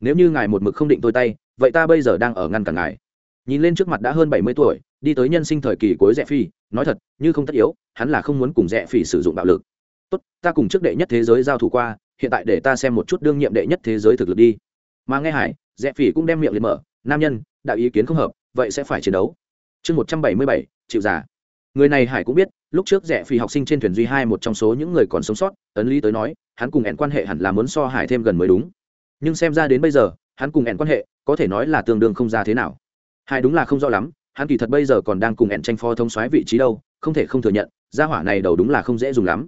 Nếu như ngài một mực không định tôi tay, vậy ta bây giờ đang ở ngăn cản ngài. Nhìn lên trước mặt đã hơn bảy mươi tuổi, đi tới nhân sinh thời kỳ cuối rẽ phi, nói thật, như không tất yếu, hắn là không muốn cùng rẽ phi sử dụng bạo lực. Tốt, ta cùng trước đệ nhất thế giới giao thủ qua, hiện tại để ta xem một chút đương nhiệm đệ nhất thế giới thực lực đi. Mà nghe hải, rẽ phi cũng đem miệng liệt mở, nam nhân, đạo ý kiến không hợp, vậy sẽ phải chiến đấu. Chương một trăm bảy mươi bảy, chịu giả người này hải cũng biết, lúc trước rẻ phi học sinh trên thuyền duy hai một trong số những người còn sống sót, ấn lý tới nói, hắn cùng hẹn quan hệ hẳn là muốn so hải thêm gần mới đúng. Nhưng xem ra đến bây giờ, hắn cùng hẹn quan hệ, có thể nói là tương đương không ra thế nào. Hải đúng là không rõ lắm, hắn kỳ thật bây giờ còn đang cùng hẹn tranh phó thông xoáy vị trí đâu, không thể không thừa nhận, gia hỏa này đầu đúng là không dễ dùng lắm.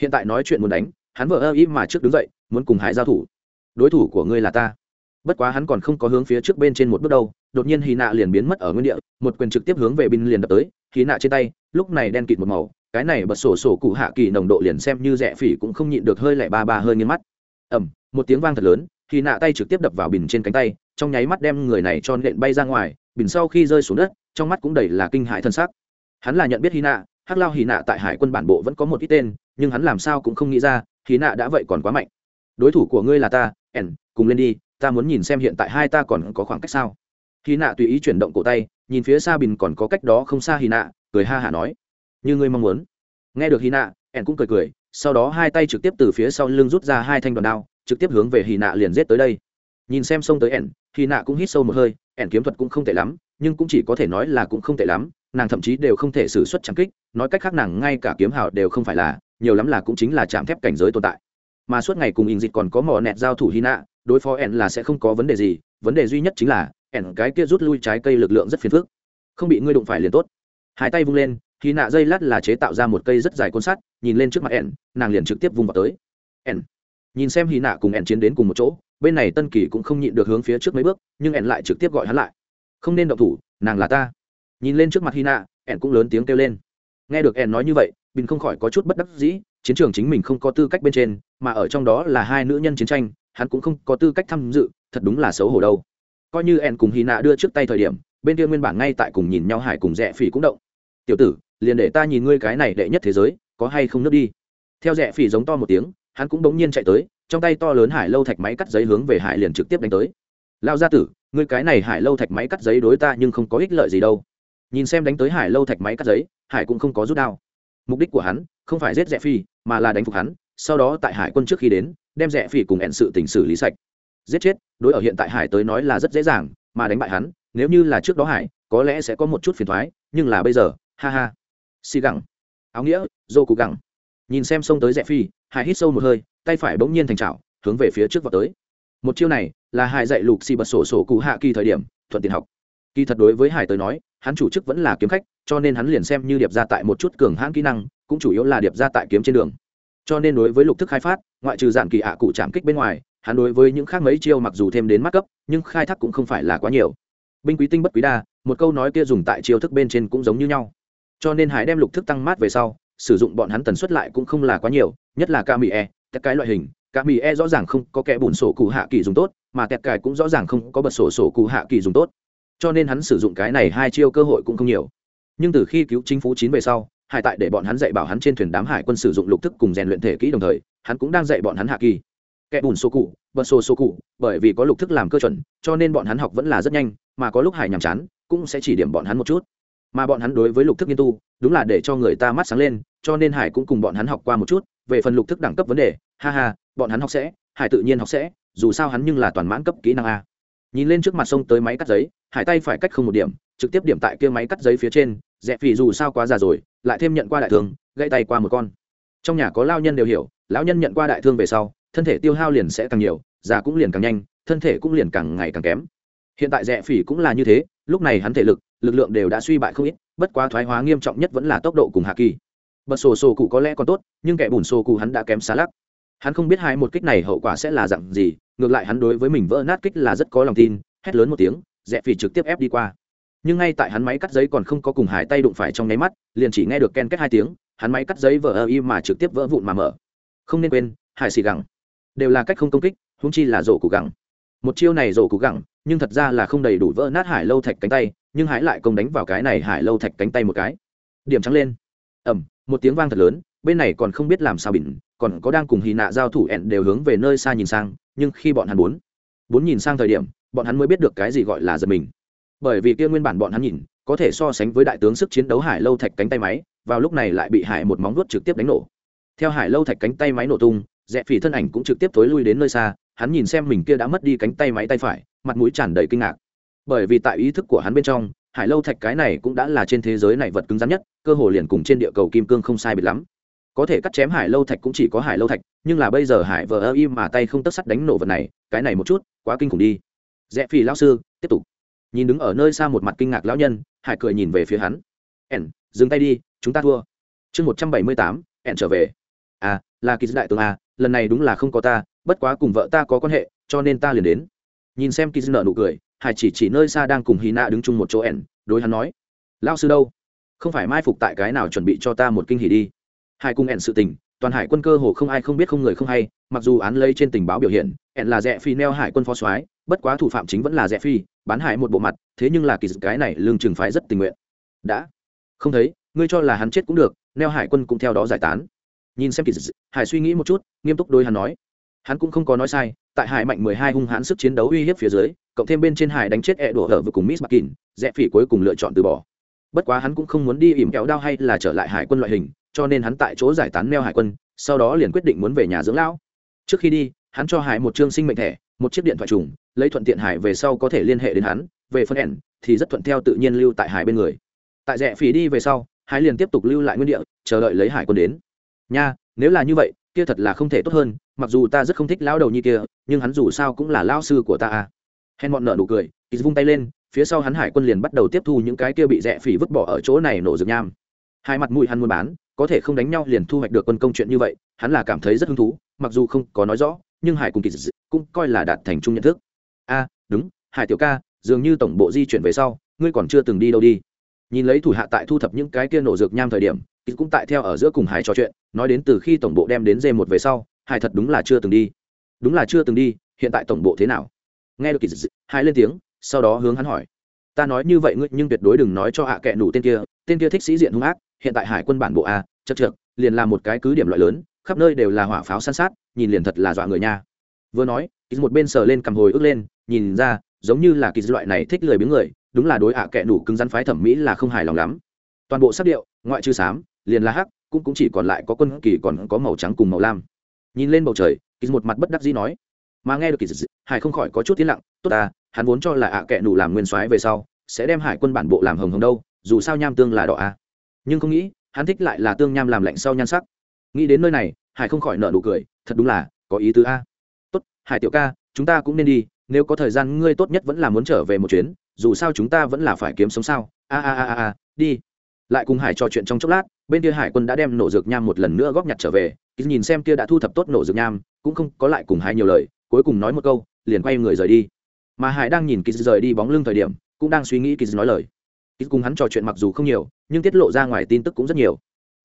Hiện tại nói chuyện muốn đánh, hắn vợ ơ ý mà trước đứng dậy, muốn cùng hải giao thủ. Đối thủ của ngươi là ta bất quá hắn còn không có hướng phía trước bên trên một bước đâu, đột nhiên hy nạ liền biến mất ở nguyên địa, một quyền trực tiếp hướng về binh liền đập tới hy nạ trên tay, lúc này đen kịt một màu, cái này bật sổ sổ cụ hạ kỳ nồng độ liền xem như rẻ phỉ cũng không nhịn được hơi lẻ ba ba hơi nghiêng mắt. Ẩm một tiếng vang thật lớn hy nạ tay trực tiếp đập vào bình trên cánh tay, trong nháy mắt đem người này cho nện bay ra ngoài, bình sau khi rơi xuống đất, trong mắt cũng đầy là kinh hại thân xác. Hắn là nhận biết hy nạ, hắc lao hy nạ tại hải quân bản bộ vẫn có một ít tên, nhưng hắn làm sao cũng không nghĩ ra hy nạ đã vậy còn quá mạnh. Đối thủ của ngươi là ta ẻn cùng lên đi ta muốn nhìn xem hiện tại hai ta còn có khoảng cách sao? Hy nạ tùy ý chuyển động cổ tay, nhìn phía xa bình còn có cách đó không xa hy nạ, cười ha hả nói. Như ngươi mong muốn. Nghe được hy nạ, ẻn cũng cười cười, sau đó hai tay trực tiếp từ phía sau lưng rút ra hai thanh đoàn đao, trực tiếp hướng về hy nạ liền giết tới đây. Nhìn xem xông tới ẻn hy nạ cũng hít sâu một hơi, ẻn kiếm thuật cũng không tệ lắm, nhưng cũng chỉ có thể nói là cũng không tệ lắm, nàng thậm chí đều không thể xử suất trắng kích, nói cách khác nàng ngay cả kiếm hào đều không phải là, nhiều lắm là cũng chính là chạm thép cảnh giới tồn tại. Mà suốt ngày cùng in dịch còn có mỏ nẹt giao thủ hy nạ đối phó ẻn là sẽ không có vấn đề gì, vấn đề duy nhất chính là, ẻn cái kia rút lui trái cây lực lượng rất phiền phức. Không bị ngươi đụng phải liền tốt. Hai tay vung lên, khi nạ dây lát là chế tạo ra một cây rất dài côn sắt, nhìn lên trước mặt ẻn, nàng liền trực tiếp vung vào tới. Ẻn. Nhìn xem hy nạ cùng ẻn chiến đến cùng một chỗ, bên này tân kỳ cũng không nhịn được hướng phía trước mấy bước, nhưng ẻn lại trực tiếp gọi hắn lại. Không nên động thủ, nàng là ta. Nhìn lên trước mặt hy nạ, ẻn cũng lớn tiếng kêu lên. Nghe được ẻn nói như vậy, bình không khỏi có chút bất đắc dĩ, chiến trường chính mình không có tư cách bên trên, mà ở trong đó là hai nữ nhân chiến tranh hắn cũng không có tư cách tham dự, thật đúng là xấu hổ đâu. Coi như ẻn cùng hy nạ đưa trước tay thời điểm, bên kia nguyên bản ngay tại cùng nhìn nhau hải cùng rẽ phỉ cũng động. Tiểu tử, liền để ta nhìn ngươi cái này đệ nhất thế giới, có hay không nước đi? Theo rẽ phỉ giống to một tiếng, hắn cũng bỗng nhiên chạy tới, trong tay to lớn hải lâu thạch máy cắt giấy hướng về hải liền trực tiếp đánh tới. Lao gia tử, ngươi cái này hải lâu thạch máy cắt giấy đối ta nhưng không có ích lợi gì đâu. Nhìn xem đánh tới hải lâu thạch máy cắt giấy, hải cũng không có rút đao. Mục đích của hắn không phải giết rẽ phi mà là đánh phục hắn, sau đó tại hải quân trước khi đến đem rẽ phi cùng ẹn sự tình xử lý sạch. Giết chết, đối ở hiện tại hải tới nói là rất dễ dàng, mà đánh bại hắn, nếu như là trước đó hải, có lẽ sẽ có một chút phiền thoái, nhưng là bây giờ, ha ha. Xì gẳng. Áo nghĩa, dô cụ gẳng. Nhìn xem xông tới rẽ phi hải hít sâu một hơi, tay phải bỗng nhiên thành trào hướng về phía trước vào tới. Một chiêu này, là hải dạy lục xì bật sổ sổ cụ hạ kỳ thời điểm, thuận tiện học. Kỳ thật đối với hải tới nói, hắn chủ chức vẫn là kiếm khách, cho nên hắn liền xem như điệp ra tại một chút cường hãn kỹ năng, cũng chủ yếu là điệp ra tại kiếm trên đường cho nên đối với lục thức khai phát, ngoại trừ giản kỳ ạ cụ chạm kích bên ngoài, hắn đối với những khác mấy chiêu mặc dù thêm đến mắt cấp, nhưng khai thác cũng không phải là quá nhiều. Binh quý tinh bất quý đa, một câu nói kia dùng tại chiêu thức bên trên cũng giống như nhau. Cho nên hải đem lục thức tăng mát về sau, sử dụng bọn hắn tần suất lại cũng không là quá nhiều, nhất là ca mỹ e các cái loại hình. Ca mỹ e rõ ràng không có kẻ bùn sổ cụ hạ kỳ dùng tốt, mà kẹt cài cũng rõ ràng không có bật sổ sổ cụ hạ kỳ dùng tốt. Cho nên hắn sử dụng cái này hai chiêu cơ hội cũng không nhiều. Nhưng từ khi cứu chính phủ chín về sau hải tại để bọn hắn dạy bảo hắn trên thuyền đám hải quân sử dụng lục thức cùng rèn luyện thể kỹ đồng thời, hắn cũng đang dạy bọn hắn hạ kỳ. Kẻ bùn số cụ bật sổ số cụ, bởi vì có lục thức làm cơ chuẩn, cho nên bọn hắn học vẫn là rất nhanh, mà có lúc hải nhàm chán, cũng sẽ chỉ điểm bọn hắn một chút. Mà bọn hắn đối với lục thức nghiên tu, đúng là để cho người ta mắt sáng lên, cho nên hải cũng cùng bọn hắn học qua một chút, về phần lục thức đẳng cấp vấn đề, ha ha, bọn hắn học sẽ, hải tự nhiên học sẽ, dù sao hắn nhưng là toàn mãn cấp kỹ năng a. Nhìn lên trước mặt sông tới máy cắt giấy, hải tay phải cách không một điểm, trực tiếp điểm tại kia máy cắt giấy phía trên dẹp phỉ dù sao quá già rồi, lại thêm nhận qua đại thương, gãy tay qua một con. Trong nhà có lao nhân đều hiểu, lão nhân nhận qua đại thương về sau, thân thể tiêu hao liền sẽ càng nhiều, già cũng liền càng nhanh, thân thể cũng liền càng ngày càng kém. Hiện tại dẹp phỉ cũng là như thế, lúc này hắn thể lực lực lượng đều đã suy bại không ít, bất quá thoái hóa nghiêm trọng nhất vẫn là tốc độ cùng hạ kỳ. Bật sổ sổ cụ có lẽ còn tốt, nhưng kẻ bùn sổ cụ hắn đã kém xa lắc. Hắn không biết hai một kích này hậu quả sẽ là dặn gì, ngược lại hắn đối với mình vỡ nát kích là rất có lòng tin, hét lớn một tiếng rẽ phỉ trực tiếp ép đi qua nhưng ngay tại hắn máy cắt giấy còn không có cùng hải tay đụng phải trong nháy mắt, liền chỉ nghe được ken kết hai tiếng, hắn máy cắt giấy vỡ ơ y mà trực tiếp vỡ vụn mà mở. Không nên quên, hải xì gẳng. Đều là cách không công kích húng chi là rổ củ gẳng. Một chiêu này rổ củ gẳng, nhưng thật ra là không đầy đủ vỡ nát hải lâu thạch cánh tay, nhưng hải lại công đánh vào cái này hải lâu thạch cánh tay một cái. Điểm trắng lên. Ẩm một tiếng vang thật lớn, bên này còn không biết làm sao bỉn còn có đang cùng hì nạ giao thủ ẹn đều hướng về nơi xa nhìn sang, nhưng khi bọn hắn bốn bốn nhìn sang thời điểm, bọn hắn mới biết được cái gì gọi là giật mình bởi vì kia nguyên bản bọn hắn nhìn, có thể so sánh với đại tướng sức chiến đấu hải lâu thạch cánh tay máy, vào lúc này lại bị hải một móng vuốt trực tiếp đánh nổ. Theo hải lâu thạch cánh tay máy nổ tung rẽ phỉ thân ảnh cũng trực tiếp tối lui đến nơi xa, hắn nhìn xem mình kia đã mất đi cánh tay máy tay phải, mặt mũi tràn đầy kinh ngạc. Bởi vì tại ý thức của hắn bên trong, hải lâu thạch cái này cũng đã là trên thế giới này vật cứng rắn nhất, cơ hồ liền cùng trên địa cầu kim cương không sai biệt lắm. Có thể cắt chém hải lâu thạch cũng chỉ có hải lâu thạch, nhưng là bây giờ hải vờ ơ im mà tay không tất sắt đánh nổ vật này, cái này một chút, quá kinh khủng đi. Rẽ phi lão sư, tiếp tục nhìn đứng ở nơi xa một mặt kinh ngạc lão nhân, hải cười nhìn về phía hắn. Ẻn, dừng tay đi, chúng ta thua. Chương một trăm bảy mươi tám, ẻn trở về. À là kỳ đại tướng à lần này đúng là không có ta, bất quá cùng vợ ta có quan hệ, cho nên ta liền đến. Nhìn xem kỳ nợ nụ cười, hải chỉ chỉ nơi xa đang cùng hy nạ đứng chung một chỗ ẻn, đối hắn nói lao sư đâu? Không phải mai phục tại cái nào chuẩn bị cho ta một kinh hỉ đi? Hải cùng ẻn sự tình, toàn hải quân cơ hồ không ai không biết không người không hay, mặc dù án lây trên tình báo biểu hiện, ẻn là rẽ phi neo hải quân phó soái bất quá thủ phạm chính vẫn là rẽ phi, bán hại một bộ mặt, thế nhưng là kỳ cái này lương trừng phái rất tình nguyện. Đã. Không thấy, ngươi cho là hắn chết cũng được, neo hải quân cũng theo đó giải tán. Nhìn xem kỳ hải suy nghĩ một chút, nghiêm túc đôi hắn nói. Hắn cũng không có nói sai, tại hải mạnh mười hai hung hãn sức chiến đấu uy hiếp phía dưới, cộng thêm bên trên hải đánh chết e đổ hở vừa cùng miss mckin rẽ phỉ cuối cùng lựa chọn từ bỏ. Bất quá hắn cũng không muốn đi ỉm kéo đao hay là trở lại hải quân loại hình, cho nên hắn tại chỗ giải tán neo hải quân, sau đó liền quyết định muốn về nhà dưỡng lão. Trước khi đi, hắn cho hải một chương sinh mệnh thẻ một chiếc điện thoại trùng, lấy thuận tiện hải về sau có thể liên hệ đến hắn, về phân ẻn, thì rất thuận theo tự nhiên lưu tại hải bên người. Tại rẽ phí đi về sau, hải liền tiếp tục lưu lại nguyên địa, chờ đợi lấy hải quân đến. Nha, nếu là như vậy, kia thật là không thể tốt hơn, mặc dù ta rất không thích lão đầu như kia, nhưng hắn dù sao cũng là lao sư của ta à. Hèn bọn nợ nụ cười kỳ vung tay lên, phía sau hắn hải quân liền bắt đầu tiếp thu những cái kia bị rẽ phỉ vứt bỏ ở chỗ này nổ rực nham. Hai mặt mũi hắn muốn bán, có thể không đánh nhau liền thu hoạch được quân công chuyện như vậy, hắn là cảm thấy rất hứng thú, mặc dù không có nói rõ, nhưng hải cùng kỳ dị cũng coi là đạt thành chung nhận thức. A, đúng, hải tiểu ca, dường như tổng bộ di chuyển về sau, ngươi còn chưa từng đi đâu đi. Nhìn lấy thủ hạ tại thu thập những cái kia nổ dược nham thời điểm kỳ cũng tại theo ở giữa cùng hải trò chuyện, nói đến từ khi tổng bộ đem đến dê một về sau, hải thật đúng là chưa từng đi. Đúng là chưa từng đi, hiện tại tổng bộ thế nào? Nghe được kỳ dị hải lên tiếng, sau đó hướng hắn hỏi. Ta nói như vậy ngươi nhưng tuyệt đối đừng nói cho hạ à kệ nủ tên kia tên kia thích sĩ diện hung ác, hiện tại hải quân bản bộ a, chật trượt liền là một cái cứ điểm loại lớn, khắp nơi đều là hỏa pháo san sát, nhìn liền thật là dọa người nha vừa nói kỳ một bên sờ lên cầm hồi ức lên, nhìn ra, giống như là kỳ loại này thích lười biếng người, đúng là đối ạ à kệ nủ cứng rắn phái thẩm mỹ là không hài lòng lắm. Toàn bộ sắc điệu, ngoại trừ xám liền là hắc, cũng cũng chỉ còn lại có quân kỳ còn có màu trắng cùng màu lam. Nhìn lên bầu trời kỳ một mặt bất đắc dĩ nói, mà nghe được kỳ hải không khỏi có chút tiến lặng, tốt à hắn vốn cho là ạ à kệ nủ làm nguyên soái về sau, sẽ đem hải quân bản bộ làm hồng hồng đâu, dù sao nham tương là đỏ à. Nhưng không nghĩ, hắn thích lại là tương nham làm lạnh sau nhan sắc. Nghĩ đến nơi này, hải không khỏi nợ nụ cười, thật đúng là có ý tứ a hải tiểu ca, chúng ta cũng nên đi, nếu có thời gian ngươi tốt nhất vẫn là muốn trở về một chuyến, dù sao chúng ta vẫn là phải kiếm sống sao. A a a a, đi. Lại cùng hải trò chuyện trong chốc lát, bên kia hải quân đã đem nổ dược nham một lần nữa góp nhặt trở về nhìn xem kia đã thu thập tốt nổ dược nham, cũng không có lại cùng hai nhiều lời, cuối cùng nói một câu, liền quay người rời đi. Mà hải đang nhìn kỳ rời đi bóng lưng thời điểm, cũng đang suy nghĩ kỳ nói lời. Kỳ cùng hắn trò chuyện mặc dù không nhiều, nhưng tiết lộ ra ngoài tin tức cũng rất nhiều.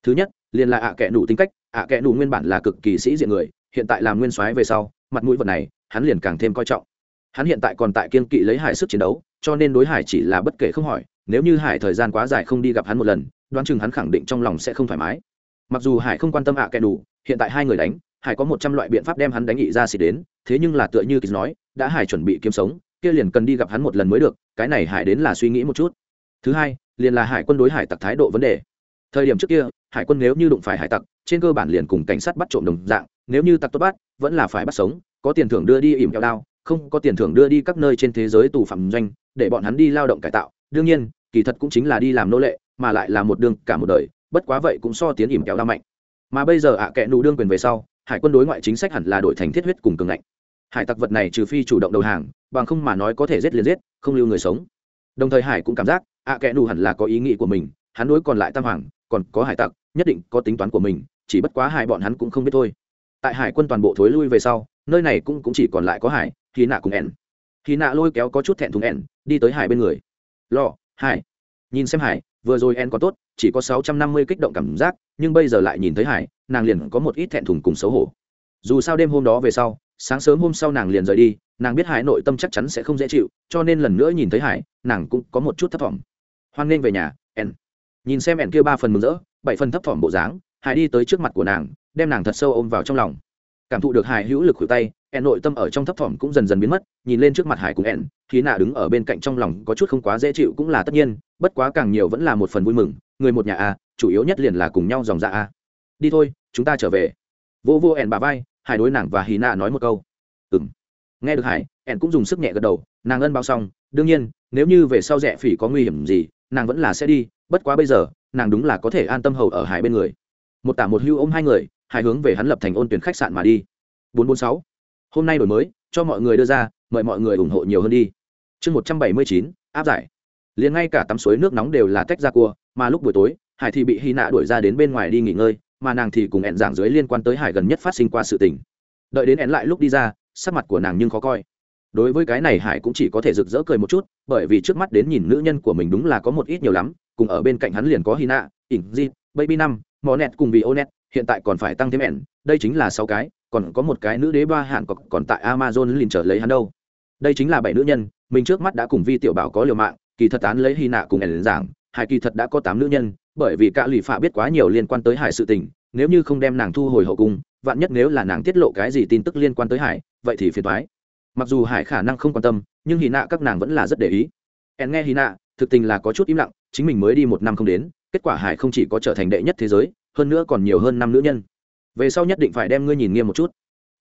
Thứ nhất, liền là ạ kệ nụ tính cách, ạ kệ nụ nguyên bản là cực kỳ sĩ diện người, hiện tại làm nguyên soái về sau mặt mũi vật này, hắn liền càng thêm coi trọng. Hắn hiện tại còn tại kiên kỵ lấy hải sức chiến đấu, cho nên đối hải chỉ là bất kể không hỏi, nếu như hải thời gian quá dài không đi gặp hắn một lần, đoán chừng hắn khẳng định trong lòng sẽ không thoải mái. Mặc dù hải không quan tâm ạ kệ đủ, hiện tại hai người đánh, hải có một trăm loại biện pháp đem hắn đánh nghị ra xịt đến, thế nhưng là tựa như kỳ nói, đã hải chuẩn bị kiếm sống, kia liền cần đi gặp hắn một lần mới được, cái này hải đến là suy nghĩ một chút. Thứ hai, liền là hải quân đối hải tặc thái độ vấn đề. Thời điểm trước kia, hải quân nếu như đụng phải hải tặc, trên cơ bản liền cùng cảnh sát bắt trộm đồng dạng nếu như tặc tốt bắt, vẫn là phải bắt sống, có tiền thưởng đưa đi ỉm kẹo đao, không có tiền thưởng đưa đi các nơi trên thế giới tù phạm doanh, để bọn hắn đi lao động cải tạo. Đương nhiên, kỳ thật cũng chính là đi làm nô lệ, mà lại là một đường cả một đời, bất quá vậy cũng so tiến ỉm kẹo đao mạnh. Mà bây giờ ạ à kệ nụ đương quyền về sau, hải quân đối ngoại chính sách hẳn là đổi thành thiết huyết cùng cường ngạnh. Hải tặc vật này trừ phi chủ động đầu hàng, bằng không mà nói có thể giết liền giết, không lưu người sống. Đồng thời hải cũng cảm giác, ạ à kệ nụ hẳn là có ý nghĩ của mình, hắn đối còn lại tam hoàng, còn có hải tặc, nhất định có tính toán của mình, chỉ bất quá hai bọn hắn cũng không biết thôi tại hải quân toàn bộ thối lui về sau nơi này cũng, cũng chỉ còn lại có hải khi nạ cùng ẻn. Khi nạ lôi kéo có chút thẹn thùng ẻn đi tới hải bên người. Lo hải. Nhìn xem hải vừa rồi ẻn có tốt chỉ có sáu trăm năm mươi kích động cảm giác nhưng bây giờ lại nhìn thấy hải nàng liền có một ít thẹn thùng cùng xấu hổ. Dù sao đêm hôm đó về sau sáng sớm hôm sau nàng liền rời đi nàng biết hải nội tâm chắc chắn sẽ không dễ chịu cho nên lần nữa nhìn thấy hải nàng cũng có một chút thất vọng hoan nghênh về nhà ẻn. Nhìn xem ẻn kia ba phần mừng rỡ bảy phần thấp thỏm bộ dáng hải đi tới trước mặt của nàng, đem nàng thật sâu ôm vào trong lòng. Cảm thụ được hải hữu lực khuỷu tay, ẻn nội tâm ở trong thấp thỏm cũng dần dần biến mất, nhìn lên trước mặt hải cùng ẻn khi nạ đứng ở bên cạnh trong lòng có chút không quá dễ chịu cũng là tất nhiên, bất quá càng nhiều vẫn là một phần vui mừng, người một nhà a chủ yếu nhất liền là cùng nhau dòng ra a à. đi thôi, chúng ta trở về. Vô vô ẻn bà vai, hải đối nàng và hí nạ nói một câu. Ừ m nghe được hải, ẻn cũng dùng sức nhẹ gật đầu, nàng ân bao xong, đương nhiên, nếu như về sau rẻ phỉ có nguy hiểm gì, nàng vẫn là sẽ đi, bất quá bây giờ, nàng đúng là có thể an tâm hầu ở hải bên người một tả một hưu ôm hai người, hai hướng về hắn lập thành ôn tuyển khách sạn mà đi. Bốn bốn sáu. Hôm nay đổi mới, cho mọi người đưa ra, mời mọi người ủng hộ nhiều hơn đi. Chương một trăm bảy mươi chín, áp giải. Liền ngay cả tắm suối nước nóng đều là tách ra cua, mà lúc buổi tối, hải thì bị hy nạ đuổi ra đến bên ngoài đi nghỉ ngơi, mà nàng thì cùng ẹn giảng dưới liên quan tới hải gần nhất phát sinh qua sự tình. Đợi đến ẹn lại lúc đi ra, sắc mặt của nàng nhưng khó coi. Đối với cái này hải cũng chỉ có thể rực rỡ cười một chút, bởi vì trước mắt đến nhìn nữ nhân của mình đúng là có một ít nhiều lắm, cùng ở bên cạnh hắn liền có hy nạ ỉn di baby năm mò nẹt cùng vì ô nẹt hiện tại còn phải tăng thêm ẻn đây chính là sáu cái còn có một cái nữ đế ba hạn còn, còn tại amazon liền trở lấy hắn đâu. Đây chính là bảy nữ nhân mình trước mắt đã cùng vi tiểu bảo có liều mạng kỳ thật án lấy hy nạ cùng ẻn giảng hải kỳ thật đã có tám nữ nhân bởi vì cả lụy phạ biết quá nhiều liên quan tới hải sự tình nếu như không đem nàng thu hồi hậu cung vạn nhất nếu là nàng tiết lộ cái gì tin tức liên quan tới hải vậy thì phiền thoái mặc dù hải khả năng không quan tâm nhưng hy nạ các nàng vẫn là rất để ý. En nghe hy nạ thực tình là có chút im lặng chính mình mới đi một năm không đến kết quả hải không chỉ có trở thành đệ nhất thế giới, hơn nữa còn nhiều hơn năm nữ nhân. Về sau nhất định phải đem ngươi nhìn nghiêm một chút.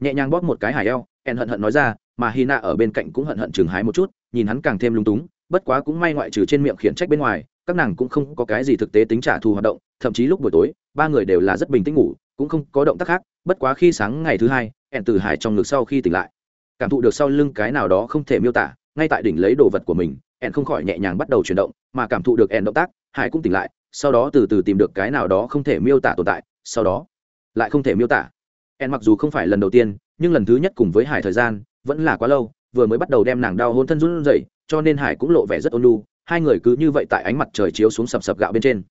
Nhẹ nhàng bóp một cái hải eo en hận hận nói ra, mà hy nạ ở bên cạnh cũng hận hận chừng hái một chút, nhìn hắn càng thêm lung túng, bất quá cũng may ngoại trừ trên miệng khiển trách bên ngoài, các nàng cũng không có cái gì thực tế tính trả thù hoạt động, thậm chí lúc buổi tối, ba người đều là rất bình tĩnh ngủ, cũng không có động tác khác, bất quá khi sáng ngày thứ hai ẹn từ hải trong ngực sau khi tỉnh lại, cảm thụ được sau lưng cái nào đó không thể miêu tả, ngay tại đỉnh lấy đồ vật của mình ẹn không khỏi nhẹ nhàng bắt đầu chuyển động, mà cảm thụ được ẹn động tác, hải cũng tỉnh lại sau đó từ từ tìm được cái nào đó không thể miêu tả tồn tại, sau đó lại không thể miêu tả. Ẹn mặc dù không phải lần đầu tiên, nhưng lần thứ nhất cùng với hải thời gian vẫn là quá lâu, vừa mới bắt đầu đem nàng đau hôn thân run rẩy, cho nên hải cũng lộ vẻ rất ôn lu hai người cứ như vậy tại ánh mặt trời chiếu xuống sập sập gạo bên trên.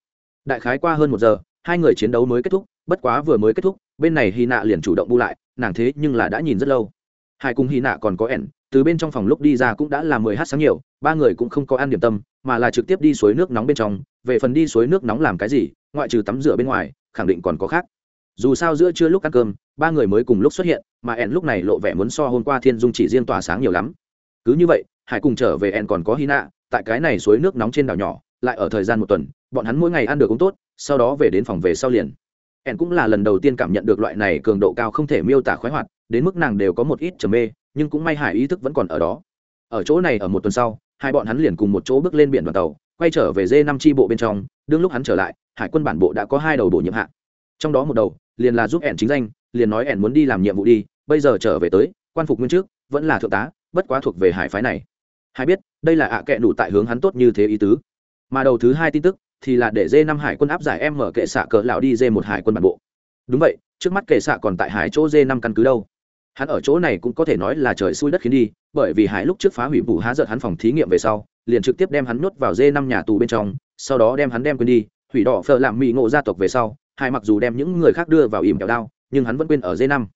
Đại khái qua hơn một giờ, hai người chiến đấu mới kết thúc, bất quá vừa mới kết thúc, bên này hy nạ liền chủ động bu lại, nàng thế nhưng là đã nhìn rất lâu. Hai cùng hy nạ còn có ẻn từ bên trong phòng lúc đi ra cũng đã là mười h sáng nhiều, ba người cũng không có ăn điểm tâm mà là trực tiếp đi suối nước nóng bên trong, về phần đi suối nước nóng làm cái gì, ngoại trừ tắm rửa bên ngoài, khẳng định còn có khác. Dù sao giữa trưa lúc ăn cơm, ba người mới cùng lúc xuất hiện, mà ẹn lúc này lộ vẻ muốn so hôm qua thiên dung chỉ riêng tỏa sáng nhiều lắm. Cứ như vậy, hải cùng trở về ẹn còn có hy nạ tại cái này suối nước nóng trên đảo nhỏ, lại ở thời gian một tuần, bọn hắn mỗi ngày ăn được cũng tốt, sau đó về đến phòng về sau liền. Ẹn cũng là lần đầu tiên cảm nhận được loại này cường độ cao không thể miêu tả khoái hoạt, đến mức nàng đều có một ít trầm mê, nhưng cũng may hải ý thức vẫn còn ở đó. Ở chỗ này ở một tuần sau hai bọn hắn liền cùng một chỗ bước lên biển đoàn tàu, quay trở về dê năm tri bộ bên trong, đương lúc hắn trở lại, hải quân bản bộ đã có hai đầu bổ nhiệm hạ. Trong đó một đầu liền là giúp ẻn chính danh, liền nói ẻn muốn đi làm nhiệm vụ đi, bây giờ trở về tới, quan phục nguyên trước, vẫn là thượng tá, bất quá thuộc về hải phái này. Hải biết, đây là ạ à kệ đủ tại hướng hắn tốt như thế ý tứ. Mà đầu thứ hai tin tức thì là để dê năm hải quân áp giải em mở kệ xạ cỡ lão đi dê một hải quân bản bộ. Đúng vậy, trước mắt kệ xạ còn tại hải chỗ dê năm căn cứ đâu? Hắn ở chỗ này cũng có thể nói là trời xui đất khiến đi, bởi vì hải lúc trước phá hủy vụ há giận hắn phòng thí nghiệm về sau, liền trực tiếp đem hắn nhốt vào dê năm nhà tù bên trong, sau đó đem hắn đem quên đi, hủy đỏ phở làm mỹ ngộ gia tộc về sau, hải mặc dù đem những người khác đưa vào ỉm kẹo đao, nhưng hắn vẫn quên ở dê năm.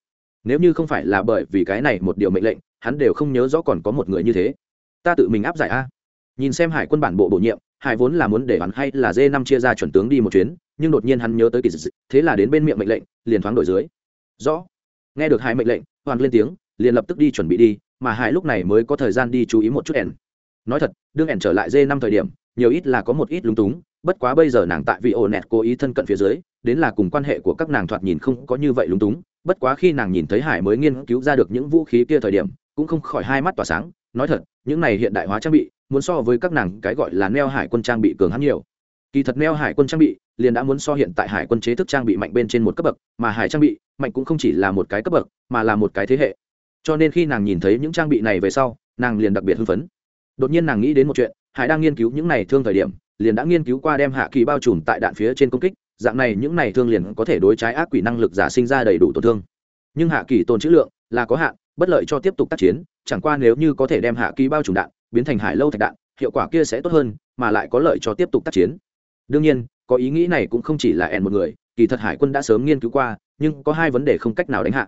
Nếu như không phải là bởi vì cái này một điều mệnh lệnh, hắn đều không nhớ rõ còn có một người như thế. Ta tự mình áp giải a. Nhìn xem hải quân bản bộ bổ nhiệm, hải vốn là muốn để hắn hay là dê năm chia ra chuẩn tướng đi một chuyến, nhưng đột nhiên hắn nhớ tới kỳ dị thế là đến bên miệng mệnh lệnh, liền thoáng đổi dưới. Rõ. Nghe được hai mệnh lệnh hoàn lên tiếng, liền lập tức đi chuẩn bị đi, mà hải lúc này mới có thời gian đi chú ý một chút ẻn. Nói thật, đương ẻn trở lại dê năm thời điểm, nhiều ít là có một ít lúng túng, bất quá bây giờ nàng tại vì ổ nẹt cố ý thân cận phía dưới, đến là cùng quan hệ của các nàng thoạt nhìn không có như vậy lúng túng, bất quá khi nàng nhìn thấy hải mới nghiên cứu ra được những vũ khí kia thời điểm, cũng không khỏi hai mắt tỏa sáng, nói thật, những này hiện đại hóa trang bị, muốn so với các nàng cái gọi là neo hải quân trang bị cường hắn nhiều. Kỳ thật neo hải quân trang bị liền đã muốn so hiện tại hải quân chế thức trang bị mạnh bên trên một cấp bậc, mà hải trang bị mạnh cũng không chỉ là một cái cấp bậc, mà là một cái thế hệ. Cho nên khi nàng nhìn thấy những trang bị này về sau, nàng liền đặc biệt hưng phấn. Đột nhiên nàng nghĩ đến một chuyện, hải đang nghiên cứu những này thương thời điểm, liền đã nghiên cứu qua đem hạ kỳ bao trùm tại đạn phía trên công kích, dạng này những này thương liền có thể đối trái ác quỷ năng lực giả sinh ra đầy đủ tổn thương. Nhưng hạ kỳ tồn chữ lượng là có hạn, bất lợi cho tiếp tục tác chiến, chẳng qua nếu như có thể đem hạ kỳ bao trùm đạn biến thành hải lâu thạch đạn, hiệu quả kia sẽ tốt hơn, mà lại có lợi cho tiếp tục tác chiến. Đương nhiên có ý nghĩ này cũng không chỉ là ẻn một người, kỳ thật hải quân đã sớm nghiên cứu qua, nhưng có hai vấn đề không cách nào đánh hạ.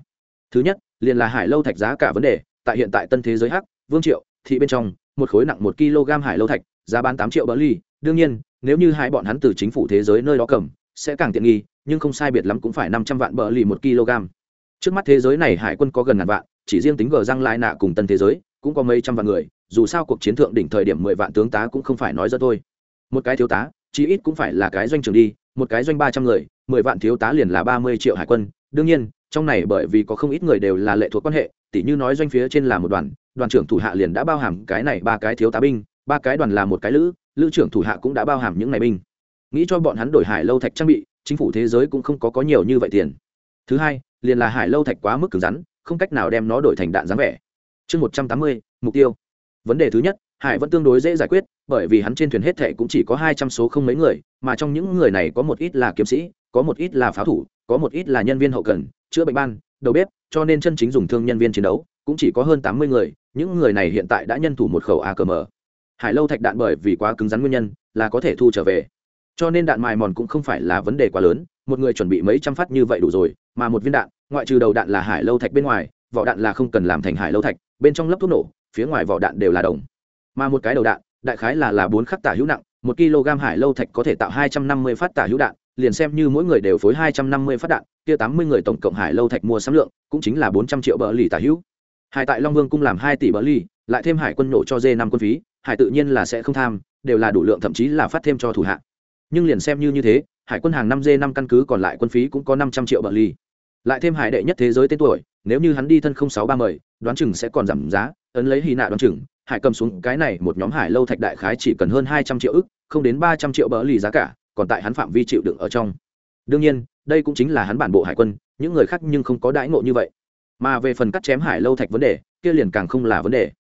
Thứ nhất, liền là hải lâu thạch giá cả vấn đề, tại hiện tại tân thế giới hắc, vương triệu, thị bên trong, một khối nặng một kg hải lâu thạch, giá bán tám triệu bỡ ly. Đương nhiên, nếu như hai bọn hắn từ chính phủ thế giới nơi đó cầm, sẽ càng tiện nghi, nhưng không sai biệt lắm cũng phải năm trăm vạn bỡ ly một kg. Trước mắt thế giới này hải quân có gần ngàn vạn, chỉ riêng tính gờ răng lai nạ cùng tân thế giới, cũng có mấy trăm vạn người, dù sao cuộc chiến thượng đỉnh thời điểm mười vạn tướng tá cũng không phải nói ra thôi. Một cái thiếu tá chí ít cũng phải là cái doanh trường đi, một cái doanh ba trăm người, mười vạn thiếu tá liền là ba mươi triệu hải quân. Đương nhiên, trong này bởi vì có không ít người đều là lệ thuộc quan hệ, tỉ như nói doanh phía trên là một đoàn đoàn trưởng thủ hạ liền đã bao hàm cái này ba cái thiếu tá binh, ba cái đoàn là một cái lữ lữ trưởng thủ hạ cũng đã bao hàm những này binh. Nghĩ cho bọn hắn đổi hải lâu thạch trang bị, chính phủ thế giới cũng không có có nhiều như vậy tiền. Thứ hai, liền là hải lâu thạch quá mức cứng rắn, không cách nào đem nó đổi thành đạn dáng vẻ. Chương một trăm tám mươi, mục tiêu. Vấn đề thứ nhất hải vẫn tương đối dễ giải quyết, bởi vì hắn trên thuyền hết thệ cũng chỉ có hai trăm số không mấy người, mà trong những người này có một ít là kiếm sĩ, có một ít là pháo thủ, có một ít là nhân viên hậu cần, chữa bệnh ban, đầu bếp, cho nên chân chính dùng thương nhân viên chiến đấu cũng chỉ có hơn tám mươi người, những người này hiện tại đã nhân thủ một khẩu akm hải lâu thạch đạn bởi vì quá cứng rắn nguyên nhân là có thể thu trở về. Cho nên đạn mài mòn cũng không phải là vấn đề quá lớn, một người chuẩn bị mấy trăm phát như vậy đủ rồi, mà một viên đạn, ngoại trừ đầu đạn là hải lâu thạch bên ngoài, vỏ đạn là không cần làm thành hải lâu thạch, bên trong lớp thuốc nổ, phía ngoài vỏ đạn đều là đồng mà một cái đầu đạn đại khái là là bốn khắc tả hữu nặng một kg hải lâu thạch có thể tạo hai trăm năm mươi phát tả hữu đạn liền xem như mỗi người đều phối hai trăm năm mươi phát đạn kia tám mươi người tổng cộng hải lâu thạch mua sắm lượng cũng chính là bốn trăm triệu bờ lì tả hữu. Hải tại long vương cung làm hai tỷ bờ lì lại thêm hải quân nổ cho dê năm quân phí hải tự nhiên là sẽ không tham đều là đủ lượng thậm chí là phát thêm cho thủ hạ. Nhưng liền xem như như thế hải quân hàng năm dê năm căn cứ còn lại quân phí cũng có năm trăm triệu bờ lì, lại thêm hải đệ nhất thế giới tên tuổi nếu như hắn đi thân không sáu ba mươi đoán chừng sẽ còn giảm giá ấn lấy hy nạ đoán chừng, hải cầm xuống cái này một nhóm hải lâu thạch đại khái chỉ cần hơn hai trăm triệu ức, không đến ba trăm triệu bỡ lì giá cả, còn tại hắn phạm vi chịu đựng ở trong. Đương nhiên, đây cũng chính là hắn bản bộ hải quân, những người khác nhưng không có đãi ngộ như vậy. Mà về phần cắt chém hải lâu thạch vấn đề, kia liền càng không là vấn đề.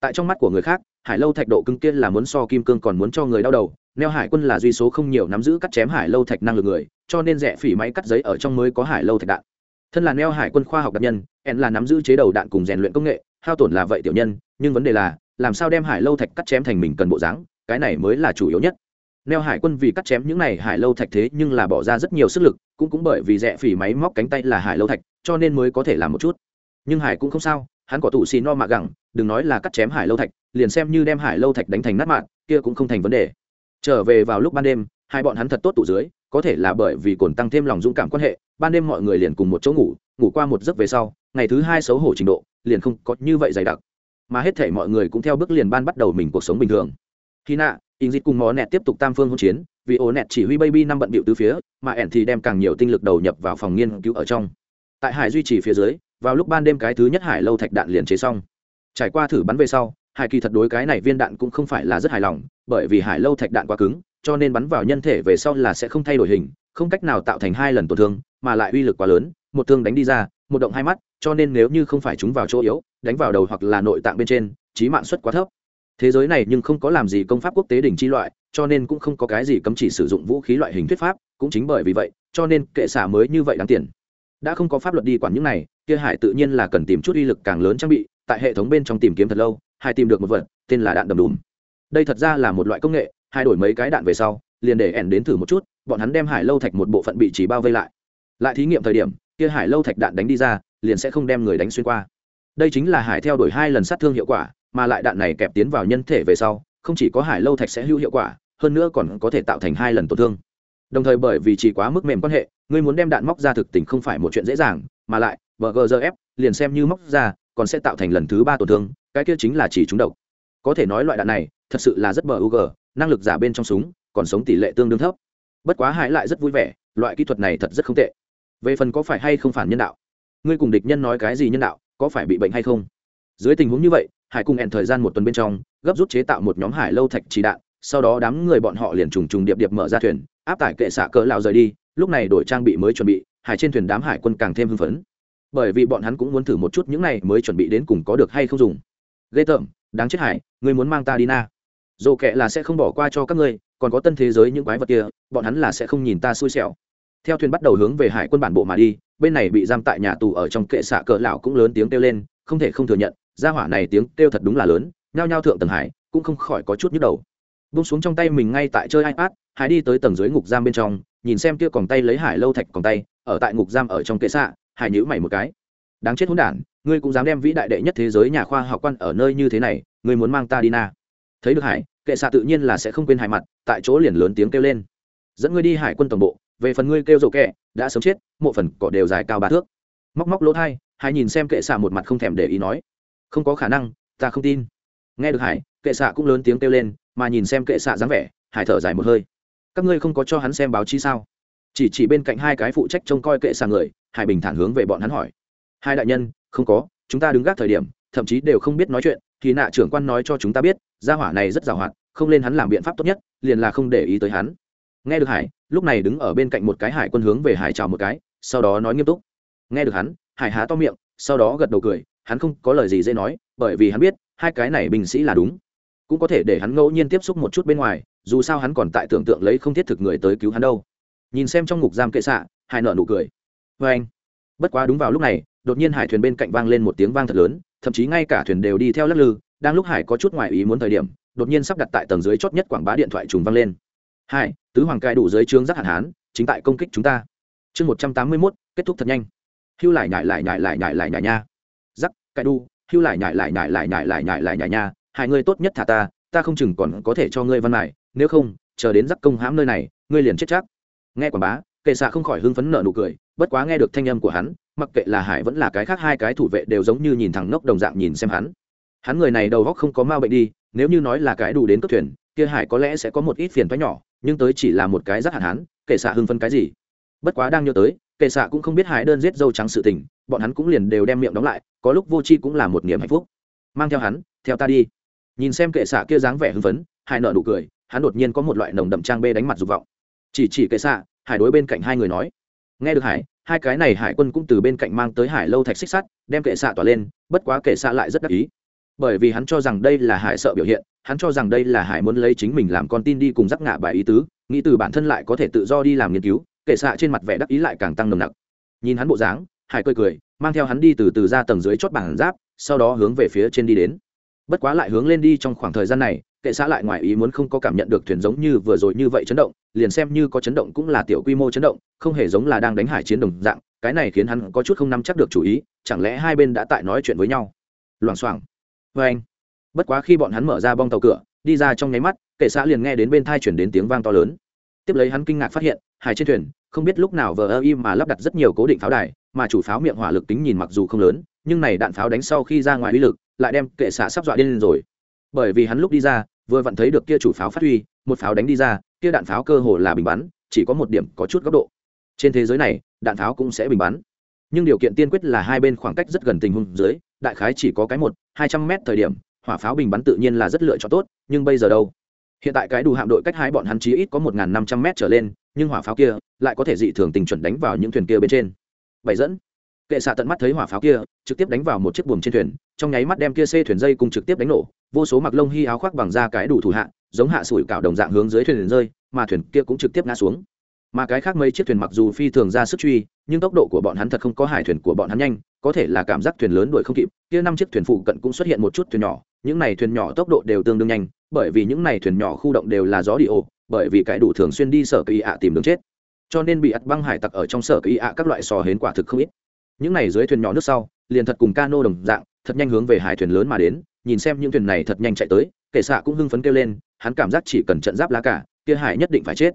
Tại trong mắt của người khác, hải lâu thạch độ cưng kia là muốn so kim cương còn muốn cho người đau đầu, neo hải quân là duy số không nhiều nắm giữ cắt chém hải lâu thạch năng lực người, cho nên rẻ phỉ máy cắt giấy ở trong mới có hải lâu thạch đạn. Thân là neo hải quân khoa học đặc nhân en là nắm giữ chế đầu đạn cùng rèn luyện công nghệ hao tổn là vậy tiểu nhân, nhưng vấn đề là, làm sao đem hải lâu thạch cắt chém thành mình cần bộ dáng, cái này mới là chủ yếu nhất. Neo hải quân vì cắt chém những này hải lâu thạch thế nhưng là bỏ ra rất nhiều sức lực, cũng cũng bởi vì rẽ phỉ máy móc cánh tay là hải lâu thạch, cho nên mới có thể làm một chút. Nhưng hải cũng không sao, hắn có tụ xì no mạ gẳng, đừng nói là cắt chém hải lâu thạch, liền xem như đem hải lâu thạch đánh thành nát mạng, kia cũng không thành vấn đề. Trở về vào lúc ban đêm, hai bọn hắn thật tốt tụ dưới, có thể là bởi vì cồn tăng thêm lòng dũng cảm quan hệ, ban đêm mọi người liền cùng một chỗ ngủ ngủ qua một giấc về sau, ngày thứ hai xấu hổ trình độ liền không có như vậy dày đặc. Mà hết thể mọi người cũng theo bước liền ban bắt đầu mình cuộc sống bình thường. Khi nạ in dịch cùng mò nẹt tiếp tục tam phương hỗn chiến, vì ổ nẹt chỉ huy baby năm bận bịu từ phía, mà ẻn thì đem càng nhiều tinh lực đầu nhập vào phòng nghiên cứu ở trong. Tại hải duy trì phía dưới, vào lúc ban đêm cái thứ nhất hải lâu thạch đạn liền chế xong. Trải qua thử bắn về sau, hải kỳ thật đối cái này viên đạn cũng không phải là rất hài lòng, bởi vì hải lâu thạch đạn quá cứng, cho nên bắn vào nhân thể về sau là sẽ không thay đổi hình, không cách nào tạo thành hai lần tổn thương, mà lại uy lực quá lớn, một thương đánh đi ra một động hai mắt, cho nên nếu như không phải chúng vào chỗ yếu, đánh vào đầu hoặc là nội tạng bên trên trí mạng suất quá thấp. Thế giới này nhưng không có làm gì công pháp quốc tế đỉnh chi loại, cho nên cũng không có cái gì cấm chỉ sử dụng vũ khí loại hình thuyết pháp, cũng chính bởi vì vậy, cho nên kệ xả mới như vậy đáng tiền. Đã không có pháp luật đi quản những này, kia hải tự nhiên là cần tìm chút uy lực càng lớn trang bị, tại hệ thống bên trong tìm kiếm thật lâu, hải tìm được một vật, tên là đạn đầm đùm. Đây thật ra là một loại công nghệ hai đổi mấy cái đạn về sau, liền để ẻn đến thử một chút, bọn hắn đem hải lâu thạch một bộ phận bị chỉ bao vây lại. Lại thí nghiệm thời điểm kia hải lâu thạch đạn đánh đi ra, liền sẽ không đem người đánh xuyên qua. Đây chính là hải theo đuổi hai lần sát thương hiệu quả, mà lại đạn này kẹp tiến vào nhân thể về sau, không chỉ có hải lâu thạch sẽ hữu hiệu quả, hơn nữa còn có thể tạo thành hai lần tổn thương. Đồng thời bởi vì chỉ quá mức mềm quan hệ, ngươi muốn đem đạn móc ra thực tình không phải một chuyện dễ dàng, mà lại bgzf liền xem như móc ra, còn sẽ tạo thành lần thứ ba tổn thương, cái kia chính là chỉ trúng độc. Có thể nói loại đạn này, thật sự là rất bờ u năng lực giả bên trong súng, còn sống tỷ lệ tương đương thấp. Bất quá hải lại rất vui vẻ, loại kỹ thuật này thật rất không tệ về phần có phải hay không phản nhân đạo? Ngươi cùng địch nhân nói cái gì nhân đạo, có phải bị bệnh hay không? Dưới tình huống như vậy, hải cùng hẹn thời gian một tuần bên trong, gấp rút chế tạo một nhóm hải lâu thạch chỉ đạn, sau đó đám người bọn họ liền trùng trùng điệp điệp mở ra thuyền, áp tải kệ xạ cỡ lao rời đi, lúc này đổi trang bị mới chuẩn bị, hải trên thuyền đám hải quân càng thêm hưng phấn. Bởi vì bọn hắn cũng muốn thử một chút những này mới chuẩn bị đến cùng có được hay không dùng. Ghê tởm, đáng chết hải, ngươi muốn mang ta đi na. Dồ kệ là sẽ không bỏ qua cho các ngươi, còn có tân thế giới những quái vật kia, bọn hắn là sẽ không nhìn ta xui xẻo theo thuyền bắt đầu hướng về hải quân bản bộ mà đi, bên này bị giam tại nhà tù ở trong kệ xạ cỡ lão cũng lớn tiếng kêu lên, không thể không thừa nhận, gia hỏa này tiếng kêu thật đúng là lớn, nhao nhao thượng tầng hải, cũng không khỏi có chút nhức đầu. Bung xuống trong tay mình ngay tại chơi ipad, hải đi tới tầng dưới ngục giam bên trong, nhìn xem kia còn tay lấy hải lâu thạch còn tay, ở tại ngục giam ở trong kệ xạ, hải nhữ mày một cái. Đáng chết hỗn đản, ngươi cũng dám đem vĩ đại đệ nhất thế giới nhà khoa học quan ở nơi như thế này, ngươi muốn mang ta đi na? Thấy được hải, kệ xạ tự nhiên là sẽ không quên hải mặt, tại chỗ liền lớn tiếng kêu lên. Dẫn ngươi đi hải quân tổng bộ về phần ngươi kêu rổ kệ đã sớm chết, mộ phần cỏ đều dài cao ba thước. Móc móc lỗ thai hải nhìn xem kệ xạ một mặt không thèm để ý nói. Không có khả năng, ta không tin. Nghe được hải, kệ xạ cũng lớn tiếng kêu lên, mà nhìn xem kệ xạ dáng vẻ, hải thở dài một hơi. Các ngươi không có cho hắn xem báo chí sao? Chỉ chỉ bên cạnh hai cái phụ trách trông coi kệ xạ người, hải bình thản hướng về bọn hắn hỏi. Hai đại nhân, không có, chúng ta đứng gác thời điểm, thậm chí đều không biết nói chuyện, thì nạ trưởng quan nói cho chúng ta biết, gia hỏa này rất giàu hoạt, không lên hắn làm biện pháp tốt nhất, liền là không để ý tới hắn nghe được hải, lúc này đứng ở bên cạnh một cái hải quân hướng về hải chào một cái, sau đó nói nghiêm túc. Nghe được hắn, hải há to miệng, sau đó gật đầu cười, hắn không có lời gì dễ nói, bởi vì hắn biết, hai cái này binh sĩ là đúng. Cũng có thể để hắn ngẫu nhiên tiếp xúc một chút bên ngoài, dù sao hắn còn tại tưởng tượng lấy không thiết thực người tới cứu hắn đâu. Nhìn xem trong ngục giam kệ xạ, hải nợ nụ cười. Vê anh. Bất quá đúng vào lúc này, đột nhiên hải thuyền bên cạnh vang lên một tiếng vang thật lớn, thậm chí ngay cả thuyền đều đi theo lắc lư, đang lúc hải có chút ngoại ý muốn thời điểm, đột nhiên sắp đặt tại tầng dưới chót nhất quảng bá điện thoại trùng vang lên. Hải tứ hoàng cai đủ dưới trướng rất hạn hán, chính tại công kích chúng ta. Chương một trăm tám mươi mốt, kết thúc thật nhanh. Hưu lại nhại lại nhại lại nhại lại nhại nha. Giắc cai đu hưu lại nhại lại nhại lại nhại lại nhại lại nhại nha. Hai người tốt nhất thả ta ta không chừng còn có thể cho ngươi văn mải nếu không, chờ đến giắc công hãm nơi này, ngươi liền chết chắc. Nghe quảng bá, kệ xạ không khỏi hưng phấn nợ nụ cười, bất quá nghe được thanh âm của hắn, mặc kệ là hải vẫn là cái khác hai cái thủ vệ đều giống như nhìn thẳng nốc đồng dạng nhìn xem hắn. Hắn người này đầu góc không có ma bệnh đi, nếu như nói là cái đủ đến cất thuyền, kia hải có lẽ sẽ có một ít phiền thoái nhỏ nhưng tới chỉ là một cái rất hạn hán, kệ xạ hưng phân cái gì? Bất quá đang nhớ tới, kệ xạ cũng không biết hải đơn giết dâu trắng sự tình, bọn hắn cũng liền đều đem miệng đóng lại, có lúc vô tri cũng là một niềm hạnh phúc. Mang theo hắn, theo ta đi. Nhìn xem kệ xạ kia dáng vẻ hưng phấn, hải nợ nụ cười, hắn đột nhiên có một loại nồng đậm trang bê đánh mặt dục vọng. Chỉ chỉ kệ xạ, hải đối bên cạnh hai người nói. Nghe được hải, hai cái này hải quân cũng từ bên cạnh mang tới hải lâu thạch xích sắt, đem kệ xạ tỏa lên, bất quá kệ xạ lại rất đắc ý bởi vì hắn cho rằng đây là hải sợ biểu hiện, hắn cho rằng đây là hải muốn lấy chính mình làm con tin đi cùng giác ngạ bài ý tứ, nghĩ từ bản thân lại có thể tự do đi làm nghiên cứu kệ xạ trên mặt vẻ đắc ý lại càng tăng nồng nặc. Nhìn hắn bộ dáng, hải cười cười, mang theo hắn đi từ từ ra tầng dưới chót bảng giáp, sau đó hướng về phía trên đi đến. Bất quá lại hướng lên đi trong khoảng thời gian này, kệ xã lại ngoài ý muốn không có cảm nhận được thuyền giống như vừa rồi như vậy chấn động, liền xem như có chấn động cũng là tiểu quy mô chấn động, không hề giống là đang đánh hải chiến đồng dạng, cái này khiến hắn có chút không nắm chắc được chủ ý, chẳng lẽ hai bên đã tại nói chuyện với nhau? Loảng xoảng vê anh. Bất quá khi bọn hắn mở ra bong tàu cửa, đi ra trong nháy mắt kệ xã liền nghe đến bên thai chuyển đến tiếng vang to lớn. Tiếp lấy hắn kinh ngạc phát hiện, hải trên thuyền, không biết lúc nào vờ ơ im mà lắp đặt rất nhiều cố định pháo đài, mà chủ pháo miệng hỏa lực tính nhìn mặc dù không lớn, nhưng này đạn pháo đánh sau khi ra ngoài uy lực, lại đem kệ xạ sắp dọa điên lên rồi. Bởi vì hắn lúc đi ra, vừa vặn thấy được kia chủ pháo phát huy, một pháo đánh đi ra, kia đạn pháo cơ hồ là bình bắn, chỉ có một điểm có chút góc độ. Trên thế giới này, đạn pháo cũng sẽ bình bắn nhưng điều kiện tiên quyết là hai bên khoảng cách rất gần tình huống dưới, đại khái chỉ có cái một, hai trăm mét thời điểm, hỏa pháo bình bắn tự nhiên là rất lựa chọn tốt, nhưng bây giờ đâu? Hiện tại cái đủ hạm đội cách hai bọn hắn chí ít có một năm trăm mét trở lên, nhưng hỏa pháo kia lại có thể dị thường tình chuẩn đánh vào những thuyền kia bên trên. Bảy dẫn. Kệ xạ tận mắt thấy hỏa pháo kia, trực tiếp đánh vào một chiếc buồm trên thuyền, trong nháy mắt đem kia xê thuyền dây cùng trực tiếp đánh nổ, vô số mặc lông hy áo khoác bằng da cái đủ thủ hạ, giống hạ sủi cảo đồng dạng hướng dưới thuyền rơi, mà thuyền kia cũng trực tiếp ngã xuống. Mà cái khác mấy chiếc thuyền mặc dù phi thường ra sức truy nhưng tốc độ của bọn hắn thật không có hải thuyền của bọn hắn nhanh, có thể là cảm giác thuyền lớn đuổi không kịp. Kia năm chiếc thuyền phụ cận cũng xuất hiện một chút thuyền nhỏ, những này thuyền nhỏ tốc độ đều tương đương nhanh, bởi vì những này thuyền nhỏ khu động đều là gió đi ổ bởi vì cái đủ thường xuyên đi sở kỳ ạ tìm đường chết. Cho nên bị ắt băng hải tặc ở trong sở kỳ ạ các loại sò hến quả thực không ít. Những này dưới thuyền nhỏ nước sau, liền thật cùng cano đồng dạng, thật nhanh hướng về hải thuyền lớn mà đến, nhìn xem những thuyền này thật nhanh chạy tới kệ xạ cũng hưng phấn kêu lên, hắn cảm giác chỉ cần trận giáp lá cả, kia hải nhất định phải chết.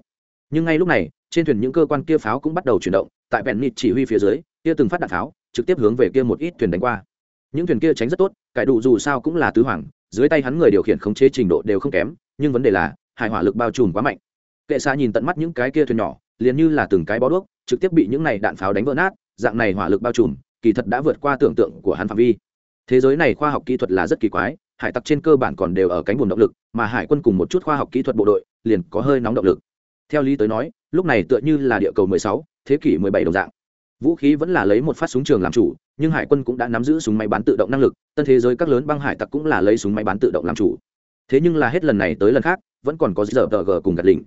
Nhưng ngay lúc này trên thuyền những cơ quan kia pháo cũng bắt đầu chuyển động, tại bèn nịt chỉ huy phía dưới, kia từng phát đạn pháo, trực tiếp hướng về kia một ít thuyền đánh qua. Những thuyền kia tránh rất tốt, cải đủ dù sao cũng là tứ hoàng, dưới tay hắn người điều khiển khống chế trình độ đều không kém, nhưng vấn đề là, hải hỏa lực bao trùm quá mạnh. Kệ xa nhìn tận mắt những cái kia thuyền nhỏ, liền như là từng cái bó đuốc, trực tiếp bị những này đạn pháo đánh vỡ nát, dạng này hỏa lực bao trùm, kỳ thật đã vượt qua tưởng tượng của hắn phạm vi. Thế giới này khoa học kỹ thuật là rất kỳ quái, hải tặc trên cơ bản còn đều ở cánh buồm động lực, mà hải quân cùng một chút khoa học kỹ thuật bộ đội liền có hơi nóng động lực. Theo lý tới nói lúc này tựa như là địa cầu 16, thế kỷ 17 đồng dạng. Vũ khí vẫn là lấy một phát súng trường làm chủ nhưng hải quân cũng đã nắm giữ súng máy bán tự động năng lực tân thế giới các lớn băng hải tặc cũng là lấy súng máy bán tự động làm chủ. Thế nhưng là hết lần này tới lần khác vẫn còn có giờ tờ g cùng gạt lĩnh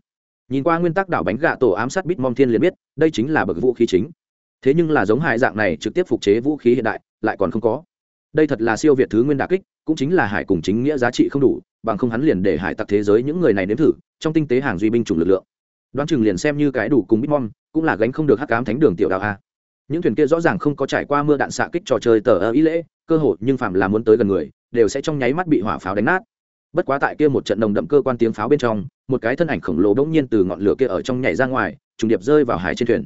nhìn qua nguyên tắc đảo bánh gạ tổ ám sát bít mom thiên liền biết đây chính là bậc vũ khí chính. Thế nhưng là giống hải dạng này trực tiếp phục chế vũ khí hiện đại lại còn không có. Đây thật là siêu việt thứ nguyên đà kích cũng chính là hải cùng chính nghĩa giá trị không đủ bằng không hắn liền để hải tặc thế giới những người này nếm thử trong tinh tế hàng duy binh chủng lực lượng đoán chừng liền xem như cái đủ cùng bitmom cũng là gánh không được hắc cám thánh đường tiểu đạo a. Những thuyền kia rõ ràng không có trải qua mưa đạn xạ kích trò chơi tờ ơ ý lễ, cơ hội nhưng phạm là muốn tới gần người, đều sẽ trong nháy mắt bị hỏa pháo đánh nát. Bất quá tại kia một trận nồng đậm cơ quan tiếng pháo bên trong, một cái thân ảnh khổng lồ bỗng nhiên từ ngọn lửa kia ở trong nhảy ra ngoài, trùng điệp rơi vào hải trên thuyền.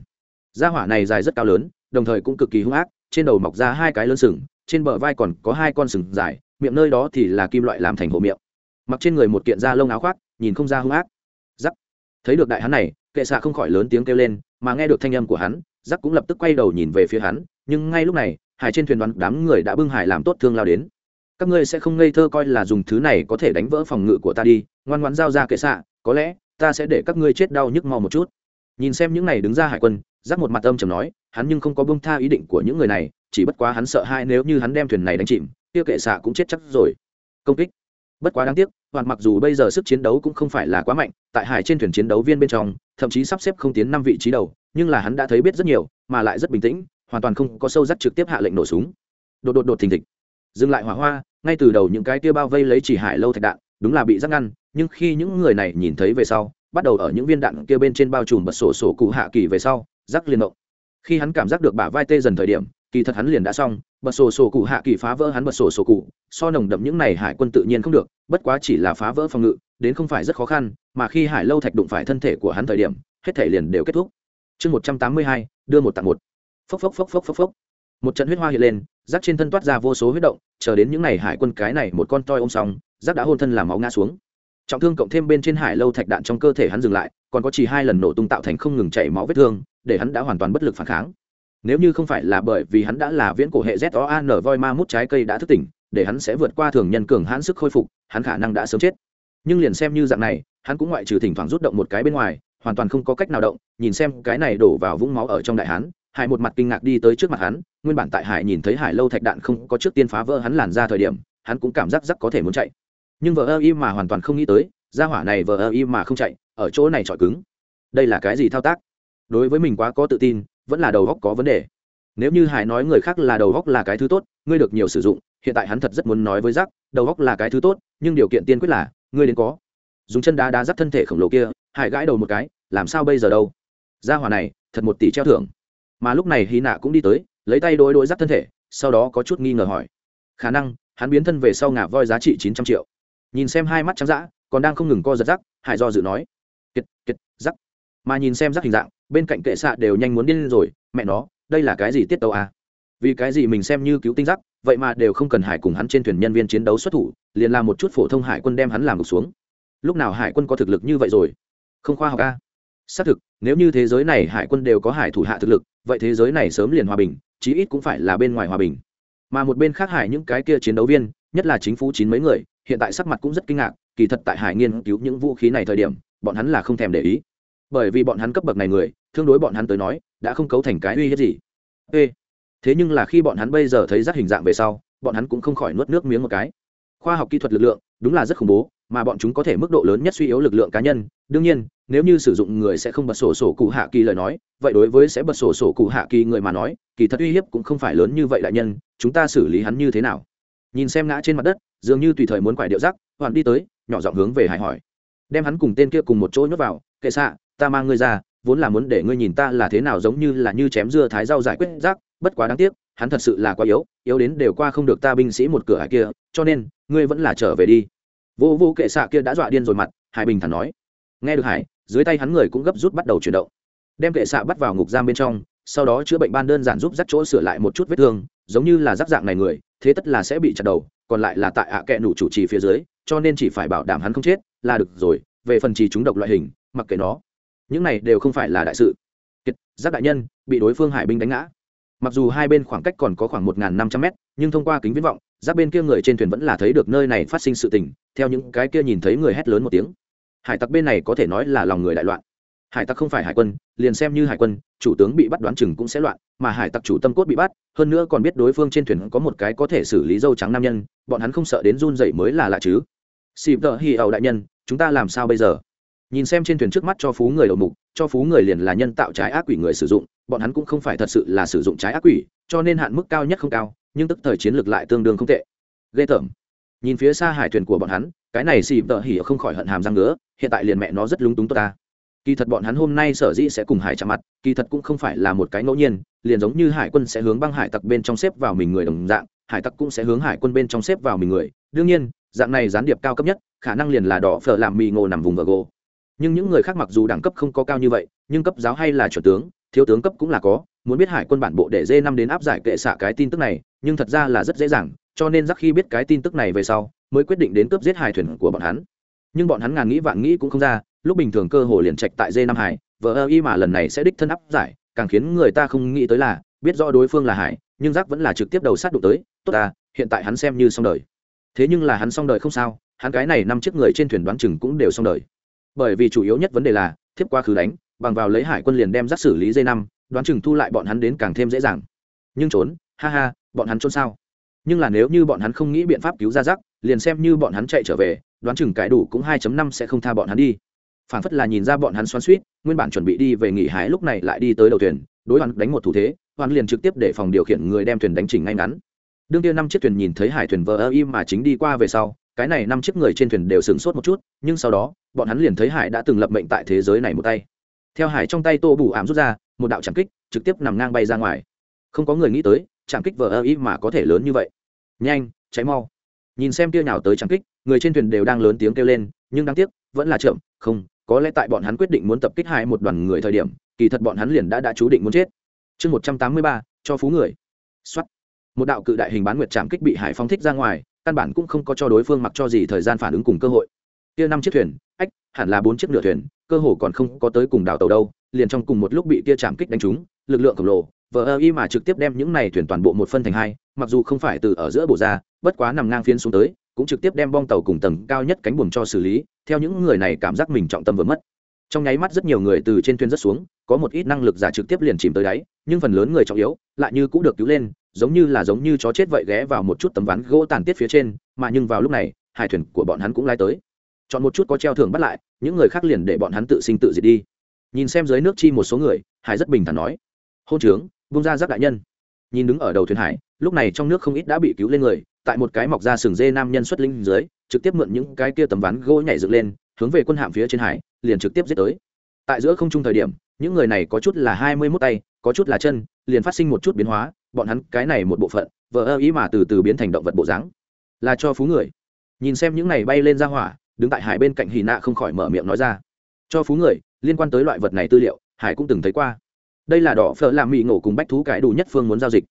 Gia hỏa này dài rất cao lớn, đồng thời cũng cực kỳ hung ác, trên đầu mọc ra hai cái lớn sừng, trên bờ vai còn có hai con sừng dài, miệng nơi đó thì là kim loại làm thành hộ miệng. Mặc trên người một kiện da lông áo khoác, nhìn không ra hung ác thấy được đại hắn này, kệ xạ không khỏi lớn tiếng kêu lên, mà nghe được thanh âm của hắn giắc cũng lập tức quay đầu nhìn về phía hắn, nhưng ngay lúc này, hải trên thuyền đoàn đám người đã bưng hải làm tốt thương lao đến. Các ngươi sẽ không ngây thơ coi là dùng thứ này có thể đánh vỡ phòng ngự của ta đi, ngoan ngoãn giao ra kệ xạ, có lẽ, ta sẽ để các ngươi chết đau nhức mò một chút. Nhìn xem những này đứng ra hải quân giắc một mặt âm chầm nói, hắn nhưng không có bông tha ý định của những người này, chỉ bất quá hắn sợ hai nếu như hắn đem thuyền này đánh chìm tiêu kệ xạ cũng chết chắc rồi. Công kích. Bất quá đáng tiếc Hoàn mặc dù bây giờ sức chiến đấu cũng không phải là quá mạnh, tại hải trên thuyền chiến đấu viên bên trong, thậm chí sắp xếp không tiến năm vị trí đầu, nhưng là hắn đã thấy biết rất nhiều, mà lại rất bình tĩnh, hoàn toàn không có sâu rắc trực tiếp hạ lệnh nổ súng. Đột đột đột thình thịch. Dừng lại hỏa hoa, ngay từ đầu những cái kia bao vây lấy chỉ hải lâu thạch đạn, đúng là bị rắc ngăn, nhưng khi những người này nhìn thấy về sau, bắt đầu ở những viên đạn kia bên trên bao trùm bật sổ sổ cụ hạ kỳ về sau, rắc liên động. Khi hắn cảm giác được bả vai tê dần thời điểm kỳ thật hắn liền đã xong, bật sổ sổ cụ hạ kỳ phá vỡ hắn bật sổ sổ cụ, so nồng đậm những này hải quân tự nhiên không được, bất quá chỉ là phá vỡ phòng ngự, đến không phải rất khó khăn, mà khi hải lâu thạch đụng phải thân thể của hắn thời điểm, hết thể liền đều kết thúc. Chương một trăm tám mươi hai, đưa một tặng một. Phốc phốc phốc phốc phốc phốc. Một trận huyết hoa hiện lên rác trên thân toát ra vô số huyết động, chờ đến những n à y hải quân cái này một con toi ôm xong rác đã hôn thân làm máu ngã xuống. Trọng thương cộng thêm bên trên hải lâu thạch đạn trong cơ thể hắn dừng lại, còn có chỉ hai lần nổ tung tạo thành không ngừng chảy máu vết thương, để hắn đã hoàn toàn bất lực phản kháng nếu như không phải là bởi vì hắn đã là viễn cổ hệ z o an voi ma mút trái cây đã thức tỉnh, để hắn sẽ vượt qua thường nhân cường hãn sức khôi phục, hắn khả năng đã sớm chết. Nhưng liền xem như dạng này, hắn cũng ngoại trừ thỉnh thoảng rút động một cái bên ngoài, hoàn toàn không có cách nào động, nhìn xem cái này đổ vào vũng máu ở trong đại hắn hải một mặt kinh ngạc đi tới trước mặt hắn, nguyên bản tại hải nhìn thấy hải lâu thạch đạn không có trước tiên phá vỡ hắn làn ra thời điểm, hắn cũng cảm giác rắc có thể muốn chạy. Nhưng vợ ơ y mà hoàn toàn không nghĩ tới ra hỏa này vợ ơ y mà không chạy, ở chỗ này trọi cứng. Đây là cái gì thao tác? Đối với mình quá có tự tin vẫn là đầu góc có vấn đề. Nếu như hải nói người khác là đầu góc là cái thứ tốt ngươi được nhiều sử dụng hiện tại hắn thật rất muốn nói với giác, đầu góc là cái thứ tốt nhưng điều kiện tiên quyết là ngươi đến có. Dùng chân đá đá rắc thân thể khổng lồ kia hải gãi đầu một cái làm sao bây giờ đâu? Ra hỏa này thật một tỷ treo thưởng. Mà lúc này hy nạ cũng đi tới lấy tay đôi đôi rắc thân thể sau đó có chút nghi ngờ hỏi. Khả năng hắn biến thân về sau ngả voi giá trị chín trăm triệu. Nhìn xem hai mắt trắng d còn đang không ngừng co giật rắc hải do dự nói. Kiệt kiệt rắc mà nhìn xem rắc hình dạng bên cạnh kệ xạ đều nhanh muốn điên rồi, mẹ nó, đây là cái gì tiết tàu à? vì cái gì mình xem như cứu tinh rắc vậy mà đều không cần hải cùng hắn trên thuyền nhân viên chiến đấu xuất thủ, liền làm một chút phổ thông hải quân đem hắn làm gục xuống lúc nào hải quân có thực lực như vậy rồi không khoa học a à? xác thực, nếu như thế giới này hải quân đều có hải thủ hạ thực lực, vậy thế giới này sớm liền hòa bình, chí ít cũng phải là bên ngoài hòa bình mà một bên khác hải những cái kia chiến đấu viên, nhất là chính phủ chín mấy người, hiện tại sắc mặt cũng rất kinh ngạc, kỳ thật tại hải nghiên cứu những vũ khí này thời điểm, bọn hắn là không thèm để ý bởi vì bọn hắn cấp bậc này người, thương đối bọn hắn tới nói, đã không cấu thành cái uy hiếp gì. Ê, thế nhưng là khi bọn hắn bây giờ thấy rác hình dạng về sau, bọn hắn cũng không khỏi nuốt nước miếng một cái. Khoa học kỹ thuật lực lượng, đúng là rất khủng bố, mà bọn chúng có thể mức độ lớn nhất suy yếu lực lượng cá nhân. Đương nhiên, nếu như sử dụng người sẽ không bật sổ sổ cụ hạ kỳ lời nói, vậy đối với sẽ bật sổ sổ cụ hạ kỳ người mà nói, kỳ thật uy hiếp cũng không phải lớn như vậy đại nhân, chúng ta xử lý hắn như thế nào? Nhìn xem ngã trên mặt đất, dường như tùy thời muốn quải điệu rắc hoàn đi tới, nhỏ giọng hướng về hải hỏi. Đem hắn cùng tên kia cùng một chỗ nhốt vào, kệ xạ ta mang ngươi ra, vốn là muốn để ngươi nhìn ta là thế nào giống như là như chém dưa thái rau giải quyết rác, bất quá đáng tiếc, hắn thật sự là quá yếu yếu đến đều qua không được ta binh sĩ một cửa hải kia, cho nên, ngươi vẫn là trở về đi. Vô vô kệ xạ kia đã dọa điên rồi mặt, hải bình thản nói. Nghe được hải, dưới tay hắn người cũng gấp rút bắt đầu chuyển động. Đem kệ xạ bắt vào ngục giam bên trong, sau đó chữa bệnh ban đơn giản giúp dắt chỗ sửa lại một chút vết thương, giống như là giáp dạng này người, thế tất là sẽ bị chặt đầu, còn lại là tại ạ à kệ nủ chủ trì phía dưới, cho nên chỉ phải bảo đảm hắn không chết, là được rồi, về phần trì chúng độc loại hình, mặc kệ nó những này đều không phải là đại sự. Kiệt giác đại nhân, bị đối phương hải binh đánh ngã. Mặc dù hai bên khoảng cách còn có khoảng một năm trăm mét, nhưng thông qua kính viễn vọng, giáp bên kia người trên thuyền vẫn là thấy được nơi này phát sinh sự tình, theo những cái kia nhìn thấy người hét lớn một tiếng. Hải tặc bên này có thể nói là lòng người đại loạn. Hải tặc không phải hải quân, liền xem như hải quân, chủ tướng bị bắt đoán chừng cũng sẽ loạn, mà hải tặc chủ tâm cốt bị bắt, hơn nữa còn biết đối phương trên thuyền có một cái có thể xử lý dâu trắng nam nhân, bọn hắn không sợ đến run dậy mới là lạ chứ. Xịp tợ hi ẩu đại nhân, chúng ta làm sao bây giờ? Nhìn xem trên thuyền trước mắt cho phú người đầu mục, cho phú người liền là nhân tạo trái ác quỷ người sử dụng, bọn hắn cũng không phải thật sự là sử dụng trái ác quỷ, cho nên hạn mức cao nhất không cao, nhưng tức thời chiến lược lại tương đương không tệ. Ghê tởm. Nhìn phía xa hải thuyền của bọn hắn, cái này xì vợ hỉ không khỏi hận hàm răng nữa hiện tại liền mẹ nó rất lúng túng tốt ta. Kỳ thật bọn hắn hôm nay sở dĩ sẽ cùng hải chạm mặt, kỳ thật cũng không phải là một cái ngẫu nhiên, liền giống như hải quân sẽ hướng băng hải tặc bên trong xếp vào mình người đồng dạng, hải tặc cũng sẽ hướng hải quân bên trong xếp vào mình người. Đương nhiên, dạng này gián điệp cao cấp nhất, khả năng liền là đỏ phở làm mì ngộ nằm vùng vờ gỗ nhưng những người khác mặc dù đẳng cấp không có cao như vậy, nhưng cấp giáo hay là chuẩn tướng, thiếu tướng cấp cũng là có, muốn biết hải quân bản bộ để dê năm đến áp giải kệ xạ cái tin tức này, nhưng thật ra là rất dễ dàng, cho nên giắc khi biết cái tin tức này về sau, mới quyết định đến cướp giết hải thuyền của bọn hắn. Nhưng bọn hắn ngàn nghĩ vạn nghĩ cũng không ra, lúc bình thường cơ hồ liền trạch tại dê năm hải vợ ơ y mà lần này sẽ đích thân áp giải, càng khiến người ta không nghĩ tới là, biết rõ đối phương là hải, nhưng giác vẫn là trực tiếp đầu sát đụng tới, tốt à hiện tại hắn xem như xong đời. Thế nhưng là hắn xong đời không sao, hắn cái này năm chiếc người trên thuyền đoán chừng cũng đều xong đời bởi vì chủ yếu nhất vấn đề là, thiếp quá khứ đánh, bằng vào lấy hải quân liền đem rắc xử lý dây năm, đoán chừng thu lại bọn hắn đến càng thêm dễ dàng. Nhưng trốn, ha ha, bọn hắn trốn sao? Nhưng là nếu như bọn hắn không nghĩ biện pháp cứu ra rắc, liền xem như bọn hắn chạy trở về, đoán chừng cải đủ cũng 2 năm sẽ không tha bọn hắn đi. Phản phất là nhìn ra bọn hắn xoắn suýt nguyên bản chuẩn bị đi về nghỉ hái lúc này lại đi tới đầu thuyền, đối hoàn đánh một thủ thế, hoàn liền trực tiếp để phòng điều khiển người đem thuyền đánh chỉnh ngay ngắn. Đương kia năm chiếc thuyền nhìn thấy hải thuyền vờ ơ im mà chính đi qua về sau cái này năm chiếc người trên thuyền đều sửng sốt một chút, nhưng sau đó, bọn hắn liền thấy hải đã từng lập mệnh tại thế giới này một tay. Theo hải trong tay tô bù ảm rút ra, một đạo trảm kích, trực tiếp nằm ngang bay ra ngoài. Không có người nghĩ tới, trảm kích vờ ơ ý mà có thể lớn như vậy. Nhanh cháy mau. Nhìn xem kia nào tới trảm kích, người trên thuyền đều đang lớn tiếng kêu lên, nhưng đáng tiếc, vẫn là chậm, không, có lẽ tại bọn hắn quyết định muốn tập kích hai một đoàn người thời điểm, kỳ thật bọn hắn liền đã đã chú định muốn chết. Chương một trăm tám mươi ba, cho phú người. Xuất một đạo cự đại hình bán nguyệt trảm kích bị hải phong thích ra ngoài căn bản cũng không có cho đối phương mặc cho gì thời gian phản ứng cùng cơ hội. Kia năm chiếc thuyền, ách, hẳn là bốn chiếc nửa thuyền, cơ hồ còn không có tới cùng đảo tàu đâu, liền trong cùng một lúc bị kia chạm kích đánh trúng, lực lượng khổng lồ, vờ ơ y mà trực tiếp đem những này thuyền toàn bộ một phân thành hai, mặc dù không phải từ ở giữa bộ ra, bất quá nằm ngang phiến xuống tới, cũng trực tiếp đem bong tàu cùng tầng cao nhất cánh buồm cho xử lý, theo những người này cảm giác mình trọng tâm vừa mất trong nháy mắt rất nhiều người từ trên thuyền rất xuống, có một ít năng lực giả trực tiếp liền chìm tới đáy, nhưng phần lớn người trọng yếu lại như cũng được cứu lên, giống như là giống như chó chết vậy ghé vào một chút tấm ván gỗ tàn tiết phía trên, mà nhưng vào lúc này, hải thuyền của bọn hắn cũng lai tới. Chọn một chút có treo thưởng bắt lại, những người khác liền để bọn hắn tự sinh tự diệt đi. Nhìn xem dưới nước chi một số người, hải rất bình thản nói, hôn trướng bung ra giáp đại nhân. Nhìn đứng ở đầu thuyền hải, lúc này trong nước không ít đã bị cứu lên người, tại một cái mọc ra sừng dê nam nhân xuất linh dưới, trực tiếp mượn những cái kia tấm ván gỗ nhảy dựng lên, hướng về quân hạm phía trên hải liền trực tiếp giết tới. Tại giữa không trung thời điểm, những người này có chút là hai mươi mốt tay, có chút là chân, liền phát sinh một chút biến hóa, bọn hắn cái này một bộ phận, vờ ơ ý mà từ từ biến thành động vật bộ dáng. Là cho phú người. Nhìn xem những này bay lên ra hỏa, đứng tại hải bên cạnh hì nạ không khỏi mở miệng nói ra. Cho phú người, liên quan tới loại vật này tư liệu, hải cũng từng thấy qua. Đây là đỏ phở làm mì ngộ cùng bách thú cái đủ nhất phương muốn giao dịch.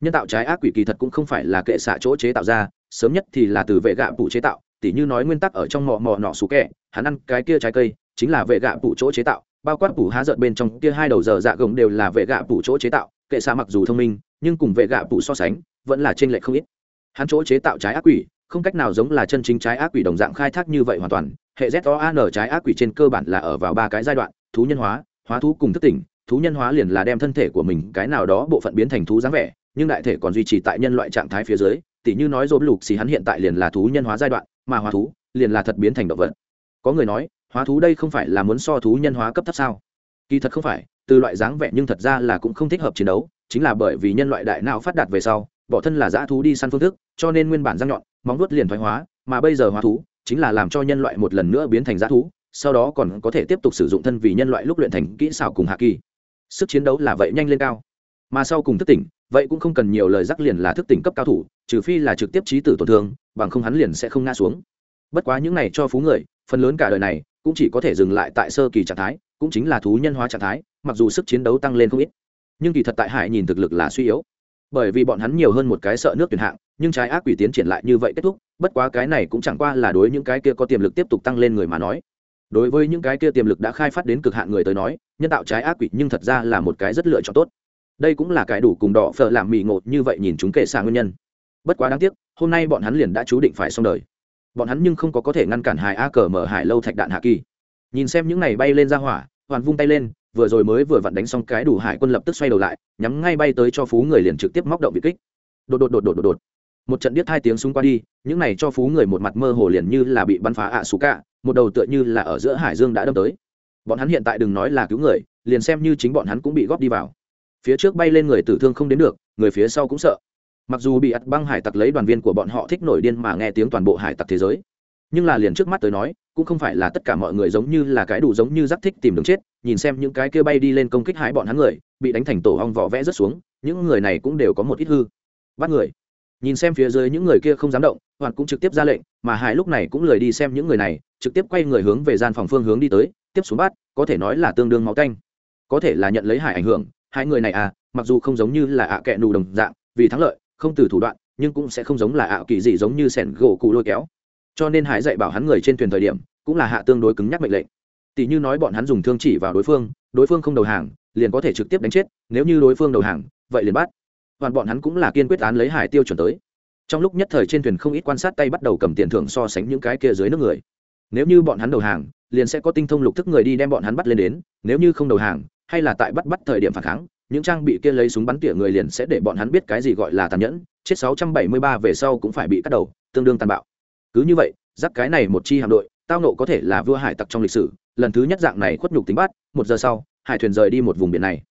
Nhân tạo trái ác quỷ kỳ thật cũng không phải là kệ xạ chỗ chế tạo ra, sớm nhất thì là từ vệ gạ phụ chế tạo, tỉ như nói nguyên tắc ở trong mò mò nọ xú kẹ, hắn ăn cái kia trái cây chính là vệ gạ phụ chỗ chế tạo, bao quát phủ há giận bên trong kia hai đầu giờ dạ gồng đều là vệ gạ phụ chỗ chế tạo, kệ xạ mặc dù thông minh, nhưng cùng vệ gạ phụ so sánh, vẫn là trên lệ không ít. Hắn chỗ chế tạo trái ác quỷ, không cách nào giống là chân chính trái ác quỷ đồng dạng khai thác như vậy hoàn toàn, hệ z o trái ác quỷ trên cơ bản là ở vào ba cái giai đoạn, thú nhân hóa hóa thú cùng thức tỉnh, thú nhân hóa liền là đem thân thể của mình cái nào đó bộ phận biến thành thú dáng vẻ, nhưng đại thể còn duy trì tại nhân loại trạng thái phía dưới, tỉ như nói dồn lục xì hắn hiện tại liền là thú nhân hóa giai đoạn, mà hóa thú liền là thật biến thành động vật. Có người nói hóa thú đây không phải là muốn so thú nhân hóa cấp thấp sao? Kỳ thật không phải, từ loại dáng vẻ nhưng thật ra là cũng không thích hợp chiến đấu, chính là bởi vì nhân loại đại não phát đạt về sau, bỏ thân là dã thú đi săn phương thức, cho nên nguyên bản răng nhọn, móng vuốt liền thoái hóa, mà bây giờ hóa thú chính là làm cho nhân loại một lần nữa biến thành dã thú, sau đó còn có thể tiếp tục sử dụng thân vì nhân loại lúc luyện thành kỹ xảo cùng hạ kỳ. Sức chiến đấu là vậy nhanh lên cao. Mà sau cùng thức tỉnh, vậy cũng không cần nhiều lời rắc liền là thức tỉnh cấp cao thủ, trừ phi là trực tiếp trí tử tổn thương, bằng không hắn liền sẽ không ngã xuống. Bất quá những này cho phú người, phần lớn cả đời này cũng chỉ có thể dừng lại tại sơ kỳ trạng thái, cũng chính là thú nhân hóa trạng thái, mặc dù sức chiến đấu tăng lên không ít. Nhưng kỳ thật tại hải nhìn thực lực là suy yếu. Bởi vì bọn hắn nhiều hơn một cái sợ nước tuyển hạng, nhưng trái ác quỷ tiến triển lại như vậy kết thúc, bất quá cái này cũng chẳng qua là đối những cái kia có tiềm lực tiếp tục tăng lên người mà nói. Đối với những cái kia tiềm lực đã khai phát đến cực hạn người tới nói, nhân tạo trái ác quỷ nhưng thật ra là một cái rất lựa chọn tốt. Đây cũng là cái đủ cùng đỏ phở làm mì ngột như vậy nhìn chúng kể xa nguyên nhân. Bất quá đáng tiếc, hôm nay bọn hắn liền đã chú định phải xong đời bọn hắn nhưng không có có thể ngăn cản hải a cờ mở hải lâu thạch đạn hạ kỳ. Nhìn xem những này bay lên ra hỏa, hoàn vung tay lên, vừa rồi mới vừa vặn đánh xong cái đủ hải quân lập tức xoay đầu lại, nhắm ngay bay tới cho phú người liền trực tiếp móc động bị kích. Đột đột đột đột đột đột. Một trận điếc hai tiếng súng qua đi, những này cho phú người một mặt mơ hồ liền như là bị bắn phá ạ xú cả, một đầu tựa như là ở giữa hải dương đã đâm tới. Bọn hắn hiện tại đừng nói là cứu người, liền xem như chính bọn hắn cũng bị góp đi vào. Phía trước bay lên người tử thương không đến được, người phía sau cũng sợ mặc dù bị ắt băng hải tặc lấy đoàn viên của bọn họ thích nổi điên mà nghe tiếng toàn bộ hải tặc thế giới, nhưng là liền trước mắt tới nói, cũng không phải là tất cả mọi người giống như là cái đủ giống như rắc thích tìm đường chết, nhìn xem những cái kia bay đi lên công kích hai bọn hắn người, bị đánh thành tổ hong vỏ vẽ rất xuống, những người này cũng đều có một ít hư. Bắt người. Nhìn xem phía dưới những người kia không dám động hoàn cũng trực tiếp ra lệnh, mà hải lúc này cũng lười đi xem những người này, trực tiếp quay người hướng về gian phòng phương hướng đi tới, tiếp xuống bắt, có thể nói là tương đương máu canh. Có thể là nhận lấy hải ảnh hưởng, hai người này à mặc dù không giống như là ạ kẹ nù đồng dạng, vì thắng lợi không từ thủ đoạn, nhưng cũng sẽ không giống là ảo kỳ gì giống như sẻn gỗ cụ lôi kéo. Cho nên hải dạy bảo hắn người trên thuyền thời điểm, cũng là hạ tương đối cứng nhắc mệnh lệnh. Tỷ như nói bọn hắn dùng thương chỉ vào đối phương đối phương không đầu hàng, liền có thể trực tiếp đánh chết, nếu như đối phương đầu hàng, vậy liền bắt. Hoàn bọn hắn cũng là kiên quyết án lấy hải tiêu chuẩn tới. Trong lúc nhất thời trên thuyền không ít quan sát tay bắt đầu cầm tiền thưởng so sánh những cái kia dưới nước người. Nếu như bọn hắn đầu hàng, liền sẽ có tinh thông lục thức người đi đem bọn hắn bắt lên đến, nếu như không đầu hàng, hay là tại bắt bắt thời điểm phản kháng những trang bị kia lấy súng bắn tỉa người liền sẽ để bọn hắn biết cái gì gọi là tàn nhẫn, chết 673 về sau cũng phải bị cắt đầu, tương đương tàn bạo. Cứ như vậy, giáp cái này một chi hạm đội, tao nộ có thể là vua hải tặc trong lịch sử, lần thứ nhất dạng này khuất nhục tính bắt, một giờ sau, hải thuyền rời đi một vùng biển này.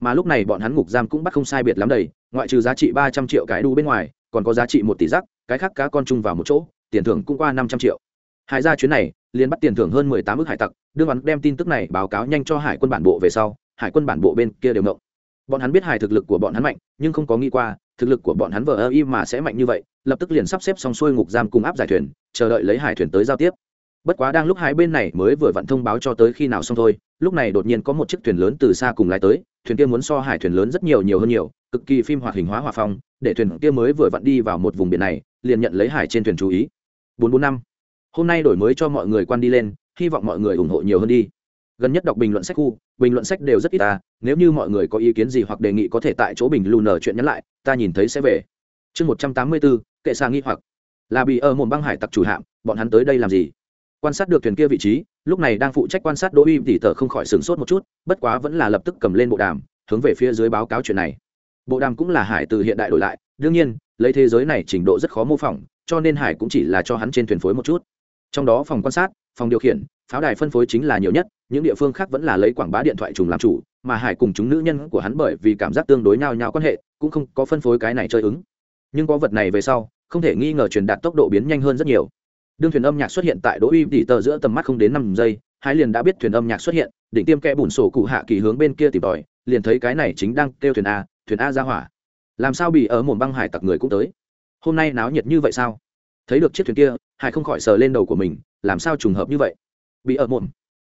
Mà lúc này bọn hắn ngục giam cũng bắt không sai biệt lắm đầy ngoại trừ giá trị ba trăm triệu cái đu bên ngoài, còn có giá trị một tỷ rắc cái khác cá con chung vào một chỗ, tiền thưởng cũng qua năm trăm triệu. Hải ra chuyến này, liền bắt tiền thưởng hơn mười tám ước hải tặc, đương hắn đem tin tức này báo cáo nhanh cho hải quân bản bộ về sau, hải quân bản bộ bên kia đều ngộng bọn hắn biết hải thực lực của bọn hắn mạnh, nhưng không có nghĩ qua, thực lực của bọn hắn vờ ơ y mà sẽ mạnh như vậy, lập tức liền sắp xếp xong xuôi ngục giam cùng áp giải thuyền, chờ đợi lấy hải thuyền tới giao tiếp. Bất quá đang lúc hai bên này mới vừa vặn thông báo cho tới khi nào xong thôi, lúc này đột nhiên có một chiếc thuyền lớn từ xa cùng lái tới, thuyền kia muốn so hải thuyền lớn rất nhiều nhiều hơn nhiều, cực kỳ phim hoạt hình hóa hòa phong, để thuyền kia mới vừa vặn đi vào một vùng biển này, liền nhận lấy hải trên thuyền chú ý. Bốn bốn năm. Hôm nay đổi mới cho mọi người quan đi lên, hy vọng mọi người ủng hộ nhiều hơn đi gần nhất đọc bình luận sách khu, bình luận sách đều rất ít ta, nếu như mọi người có ý kiến gì hoặc đề nghị có thể tại chỗ bình lù nở chuyện nhắn lại, ta nhìn thấy sẽ về. Chương một trăm tám mươi bốn kệ xa nghi hoặc. Là bị ở một băng hải tặc chủ hạm, bọn hắn tới đây làm gì? Quan sát được thuyền kia vị trí, lúc này đang phụ trách quan sát đỗ uy tỉ tờ không khỏi sửng sốt một chút, bất quá vẫn là lập tức cầm lên bộ đàm, hướng về phía dưới báo cáo chuyện này. Bộ đàm cũng là hải từ hiện đại đổi lại, đương nhiên, lấy thế giới này trình độ rất khó mô phỏng, cho nên hải cũng chỉ là cho hắn trên thuyền phối một chút. Trong đó phòng quan sát phòng điều khiển, pháo đài phân phối chính là nhiều nhất, những địa phương khác vẫn là lấy quảng bá điện thoại trùng làm chủ, mà hải cùng chúng nữ nhân của hắn bởi vì cảm giác tương đối nhau nhau quan hệ, cũng không có phân phối cái này chơi ứng. Nhưng có vật này về sau, không thể nghi ngờ truyền đạt tốc độ biến nhanh hơn rất nhiều. Đương thuyền âm nhạc xuất hiện tại đỗ uy tỉ tờ giữa tầm mắt không đến năm giây hai liền đã biết thuyền âm nhạc xuất hiện định tiêm kẽ bùn sổ cụ hạ kỳ hướng bên kia tìm tòi, liền thấy cái này chính đang kêu thuyền a thuyền a ra hỏa. Làm sao bị ở mồm băng hải tặc người cũng tới? Hôm nay náo nhiệt như vậy sao? Thấy được chiếc thuyền kia, hải không khỏi sờ lên đầu của mình, làm sao trùng hợp như vậy? Bị ở mồm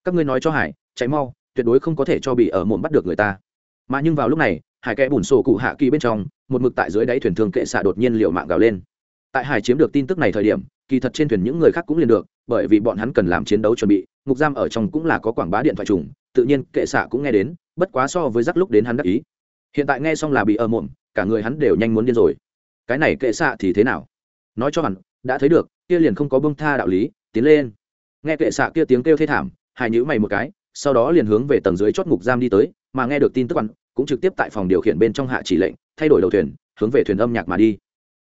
các ngươi nói cho hải cháy mau, tuyệt đối không có thể cho bị ở mồm bắt được người ta. Mà nhưng vào lúc này, hải kẽ bùn sổ cụ hạ kỳ bên trong, một mực tại dưới đáy thuyền thường kệ xạ đột nhiên liệu mạng gào lên. Tại hải chiếm được tin tức này thời điểm, kỳ thật trên thuyền những người khác cũng liền được, bởi vì bọn hắn cần làm chiến đấu chuẩn bị, ngục giam ở trong cũng là có quảng bá điện thoại trùng, tự nhiên kệ xạ cũng nghe đến, bất quá so với rắc lúc đến hắn đắc ý. Hiện tại nghe xong là bị ở mồm cả người hắn đều nhanh muốn điên rồi. Cái này kệ xạ thì thế nào? Nói cho hắn đã thấy được, kia liền không có bông tha đạo lý, tiến lên. Nghe kệ xạ kia tiếng kêu thê thảm hài nhữ mày một cái, sau đó liền hướng về tầng dưới chót ngục giam đi tới, mà nghe được tin tức ăn cũng trực tiếp tại phòng điều khiển bên trong hạ chỉ lệnh, thay đổi đầu thuyền, hướng về thuyền âm nhạc mà đi.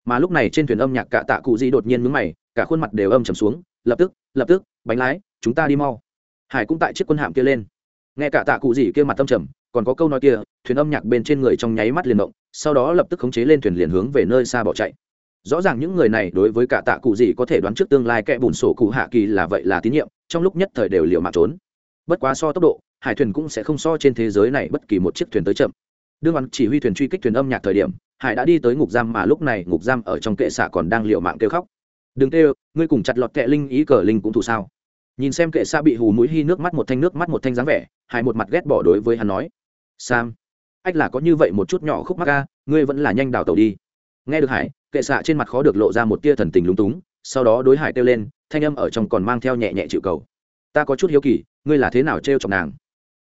Mà lúc này trên thuyền âm nhạc cả tạ cụ di đột nhiên mướn mày, cả khuôn mặt đều âm trầm xuống, lập tức lập tức, bánh lái, chúng ta đi mau. Hải cũng tại chiếc quân hạm kia lên. Nghe cả tạ cụ gì kia mặt tâm trầm, còn có câu nói kia, thuyền âm nhạc bên trên người trong nháy mắt liền động, sau đó lập tức khống chế lên thuyền liền hướng về nơi xa bỏ chạy rõ ràng những người này đối với cả tạ cụ gì có thể đoán trước tương lai kẻ bùn sổ cụ hạ kỳ là vậy là tín nhiệm, trong lúc nhất thời đều liều mạng trốn. Bất quá so tốc độ, hải thuyền cũng sẽ không so trên thế giới này bất kỳ một chiếc thuyền tới chậm. Đương hắn chỉ huy thuyền truy kích thuyền âm nhạc thời điểm, hải đã đi tới ngục giam mà lúc này ngục giam ở trong kệ xạ còn đang liều mạng kêu khóc. Đừng kêu, ngươi cùng chặt lọt kệ linh ý cờ linh cũng thù sao? Nhìn xem kệ xạ bị hù mũi hy nước mắt một thanh nước mắt một thanh dáng vẻ, hải một mặt ghét bỏ đối với hắn nói, sam, ách là có như vậy một chút nhỏ khúc mắc ca ngươi vẫn là nhanh đào tàu đi. Nghe được hải kệ xạ trên mặt khó được lộ ra một tia thần tình lúng túng, sau đó đối hải kêu lên, thanh âm ở trong còn mang theo nhẹ nhẹ chịu cầu. Ta có chút hiếu kỳ, ngươi là thế nào t r chọc nàng?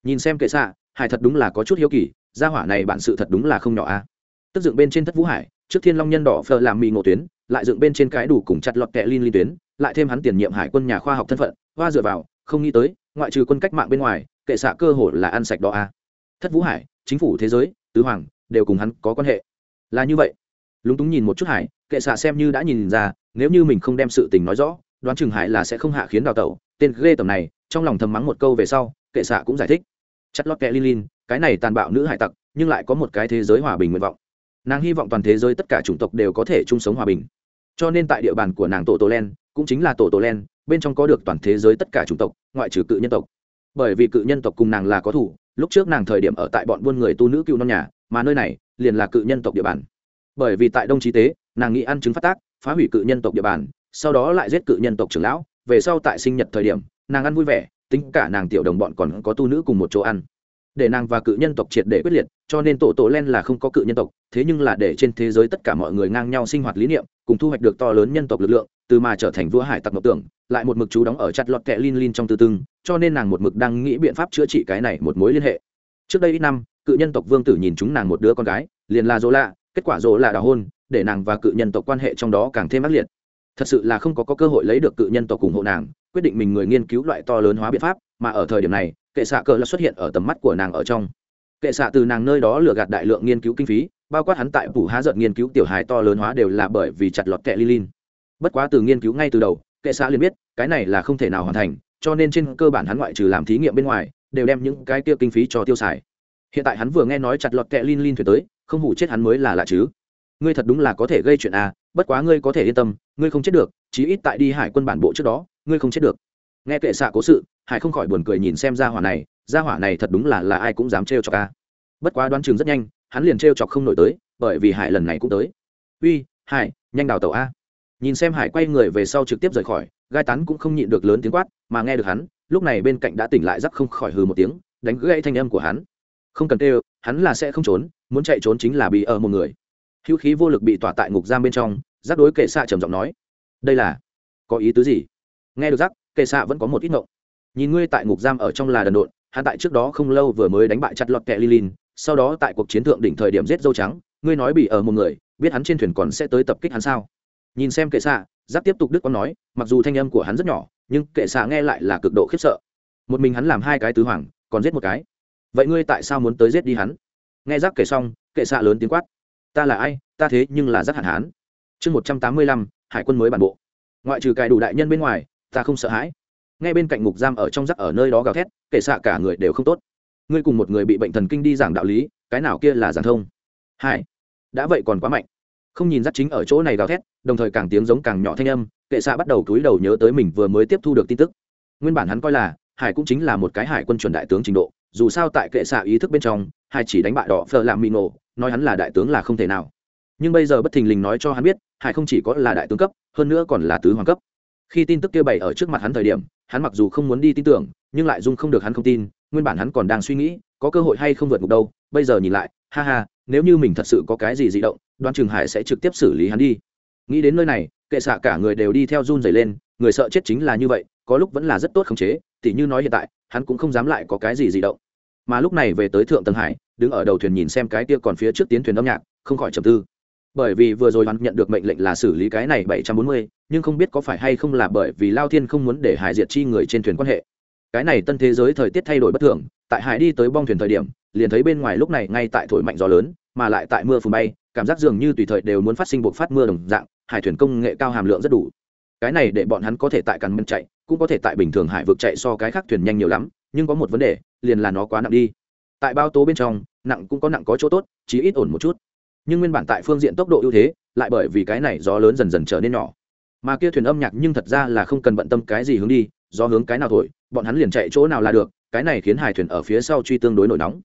Nhìn xem kệ xạ, hải thật đúng là có chút hiếu kỳ, gia hỏa này bản sự thật đúng là không nhỏ a. Tức dựng bên trên thất vũ hải, trước thiên long nhân đỏ phờ làm mì ngộ tuyến, lại dựng bên trên cái đủ cùng chặt lọt kẹ linh linh tuyến, lại thêm hắn tiền nhiệm hải quân nhà khoa học thân phận, hoa dựa vào, không nghĩ tới, ngoại trừ quân cách mạng bên ngoài, kệ xạ cơ hội là ăn sạch đó a. Thất vũ hải, chính phủ thế giới, tứ hoàng, đều cùng hắn có quan hệ. Là như vậy lúng túng nhìn một chút hải, kệ xạ xem như đã nhìn ra, nếu như mình không đem sự tình nói rõ, đoán chừng hải là sẽ không hạ khiến đào tẩu. Tên ghê tầm này, trong lòng thầm mắng một câu về sau, kệ xạ cũng giải thích. Chất lót kệ lin lin, cái này tàn bạo nữ hải tặc, nhưng lại có một cái thế giới hòa bình nguyện vọng. Nàng hy vọng toàn thế giới tất cả chủng tộc đều có thể chung sống hòa bình. Cho nên tại địa bàn của nàng tổ tổ len, cũng chính là tổ tổ len, bên trong có được toàn thế giới tất cả chủng tộc, ngoại trừ cự nhân tộc. Bởi vì cự nhân tộc cùng nàng là có thủ, lúc trước nàng thời điểm ở tại bọn buôn người tu nữ cựu non nhà, mà nơi này liền là cự nhân tộc địa bàn bởi vì tại đông trí tế, nàng nghĩ ăn chứng phát tác, phá hủy cự nhân tộc địa bàn, sau đó lại giết cự nhân tộc trưởng lão. Về sau tại sinh nhật thời điểm, nàng ăn vui vẻ, tính cả nàng tiểu đồng bọn còn có tu nữ cùng một chỗ ăn. Để nàng và cự nhân tộc triệt để quyết liệt, cho nên tổ tổ len là không có cự nhân tộc, thế nhưng là để trên thế giới tất cả mọi người ngang nhau sinh hoạt lý niệm, cùng thu hoạch được to lớn nhân tộc lực lượng, từ mà trở thành vua hải tặc ngọc tưởng, lại một mực chú đóng ở chặt lọt kẹ lin lin trong tư tưng cho nên nàng một mực đang nghĩ biện pháp chữa trị cái này một mối liên hệ. Trước đây ít năm, cự nhân tộc vương tử nhìn chúng nàng một đứa con gái, liền là dỗ lạ kết quả rỗ là đào hôn để nàng và cự nhân tộc quan hệ trong đó càng thêm ác liệt. Thật sự là không có, có cơ hội lấy được cự nhân tộc ủng hộ nàng quyết định mình người nghiên cứu loại to lớn hóa biện pháp mà ở thời điểm này kệ xạ cờ là xuất hiện ở tầm mắt của nàng ở trong. Kệ xạ từ nàng nơi đó lừa gạt đại lượng nghiên cứu kinh phí bao quát hắn tại phủ há giận nghiên cứu tiểu hài to lớn hóa đều là bởi vì chặt lọt kệ lilin. Bất quá từ nghiên cứu ngay từ đầu kệ xạ liền biết cái này là không thể nào hoàn thành cho nên trên cơ bản hắn ngoại trừ làm thí nghiệm bên ngoài đều đem những cái tiêu kinh phí cho tiêu xài. Hiện tại hắn vừa nghe nói chặt lọt kệ lilin thuyền tới không hủ chết hắn mới là lạ chứ. Ngươi thật đúng là có thể gây chuyện à bất quá ngươi có thể yên tâm, ngươi không chết được, chí ít tại đi hải quân bản bộ trước đó, ngươi không chết được. Nghe kệ xạ cố sự, hải không khỏi buồn cười nhìn xem gia hỏa này, gia hỏa này thật đúng là là ai cũng dám trêu chọc a. bất quá đoán chừng rất nhanh, hắn liền trêu chọc không nổi tới, bởi vì hải lần này cũng tới. Uy, hải, nhanh đào tàu a. Nhìn xem hải quay người về sau trực tiếp rời khỏi, gai tắn cũng không nhịn được lớn tiếng quát, mà nghe được hắn, lúc này bên cạnh đã tỉnh lại rắc không khỏi hừ một tiếng, đánh gãy thanh âm của hắn. Không cần kêu, hắn là sẽ không trốn muốn chạy trốn chính là bị ở một người. Hữu khí vô lực bị tỏa tại ngục giam bên trong, giác đối kệ xạ trầm giọng nói. Đây là, có ý tứ gì? Nghe được giác, kệ xạ vẫn có một ít ngộng. Nhìn ngươi tại ngục giam ở trong là đần độn, hắn tại trước đó không lâu vừa mới đánh bại chặt lọt kẹ lilin, sau đó tại cuộc chiến thượng đỉnh thời điểm giết dâu trắng, ngươi nói bị ở một người, biết hắn trên thuyền còn sẽ tới tập kích hắn sao? Nhìn xem kệ xạ giáp tiếp tục đức con nói, mặc dù thanh âm của hắn rất nhỏ, nhưng kệ xạ nghe lại là cực độ khiếp sợ. Một mình hắn làm hai cái tứ hoàng, còn giết một cái. Vậy ngươi tại sao muốn tới giết đi hắn? Nghe giáp kể xong, kệ xạ lớn tiếng quát. Ta là ai? Ta thế nhưng là giáp hạn hán. Chương một trăm tám mươi lăm, hải quân mới bản bộ. Ngoại trừ cài đủ đại nhân bên ngoài, ta không sợ hãi. Ngay bên cạnh ngục giam ở trong rắc ở nơi đó gào thét kể xạ cả người đều không tốt. Ngươi cùng một người bị bệnh thần kinh đi giảng đạo lý, cái nào kia là giảng thông? Hai đã vậy còn quá mạnh. Không nhìn dắt chính ở chỗ này gào thét, đồng thời càng tiếng giống càng nhỏ thanh âm, kệ xạ bắt đầu túi đầu nhớ tới mình vừa mới tiếp thu được tin tức. Nguyên bản hắn coi là, hải cũng chính là một cái hải quân chuẩn đại tướng trình độ dù sao tại kệ xạ ý thức bên trong hải chỉ đánh bại đỏ phờ làm mì nổ, nói hắn là đại tướng là không thể nào. Nhưng bây giờ bất thình lình nói cho hắn biết hải không chỉ có là đại tướng cấp, hơn nữa còn là tứ hoàng cấp. Khi tin tức kia bày ở trước mặt hắn thời điểm, hắn mặc dù không muốn đi tin tưởng, nhưng lại dung không được hắn không tin, nguyên bản hắn còn đang suy nghĩ, có cơ hội hay không vượt ngục đâu, bây giờ nhìn lại, ha ha, nếu như mình thật sự có cái gì di động đoan trường hải sẽ trực tiếp xử lý hắn đi. Nghĩ đến nơi này, kệ xạ cả người đều đi theo run dày lên, người sợ chết chính là như vậy, có lúc vẫn là rất tốt khống chế, tỉ như nói hiện tại, hắn cũng không dám lại có cái gì di động mà lúc này về tới thượng tầng hải, đứng ở đầu thuyền nhìn xem cái kia còn phía trước tiến thuyền âm nhạc, không khỏi trầm tư. Bởi vì vừa rồi hắn nhận được mệnh lệnh là xử lý cái này bảy trăm bốn mươi, nhưng không biết có phải hay không là bởi vì lao thiên không muốn để hải diệt chi người trên thuyền quan hệ. Cái này tân thế giới thời tiết thay đổi bất thường, tại hải đi tới bong thuyền thời điểm, liền thấy bên ngoài lúc này ngay tại thổi mạnh gió lớn, mà lại tại mưa phùn bay, cảm giác dường như tùy thời đều muốn phát sinh buộc phát mưa đồng dạng, hải thuyền công nghệ cao hàm lượng rất đủ. Cái này để bọn hắn có thể tại càn mân chạy, cũng có thể tại bình thường hải vực chạy so cái khác thuyền nhanh nhiều lắm nhưng có một vấn đề, liền là nó quá nặng đi. Tại bao tố bên trong, nặng cũng có nặng có chỗ tốt, chí ít ổn một chút. Nhưng nguyên bản tại phương diện tốc độ ưu thế, lại bởi vì cái này gió lớn dần dần trở nên nhỏ. Mà kia thuyền âm nhạc nhưng thật ra là không cần bận tâm cái gì hướng đi do hướng cái nào thổi, bọn hắn liền chạy chỗ nào là được, cái này khiến hải thuyền ở phía sau truy tương đối nổi nóng.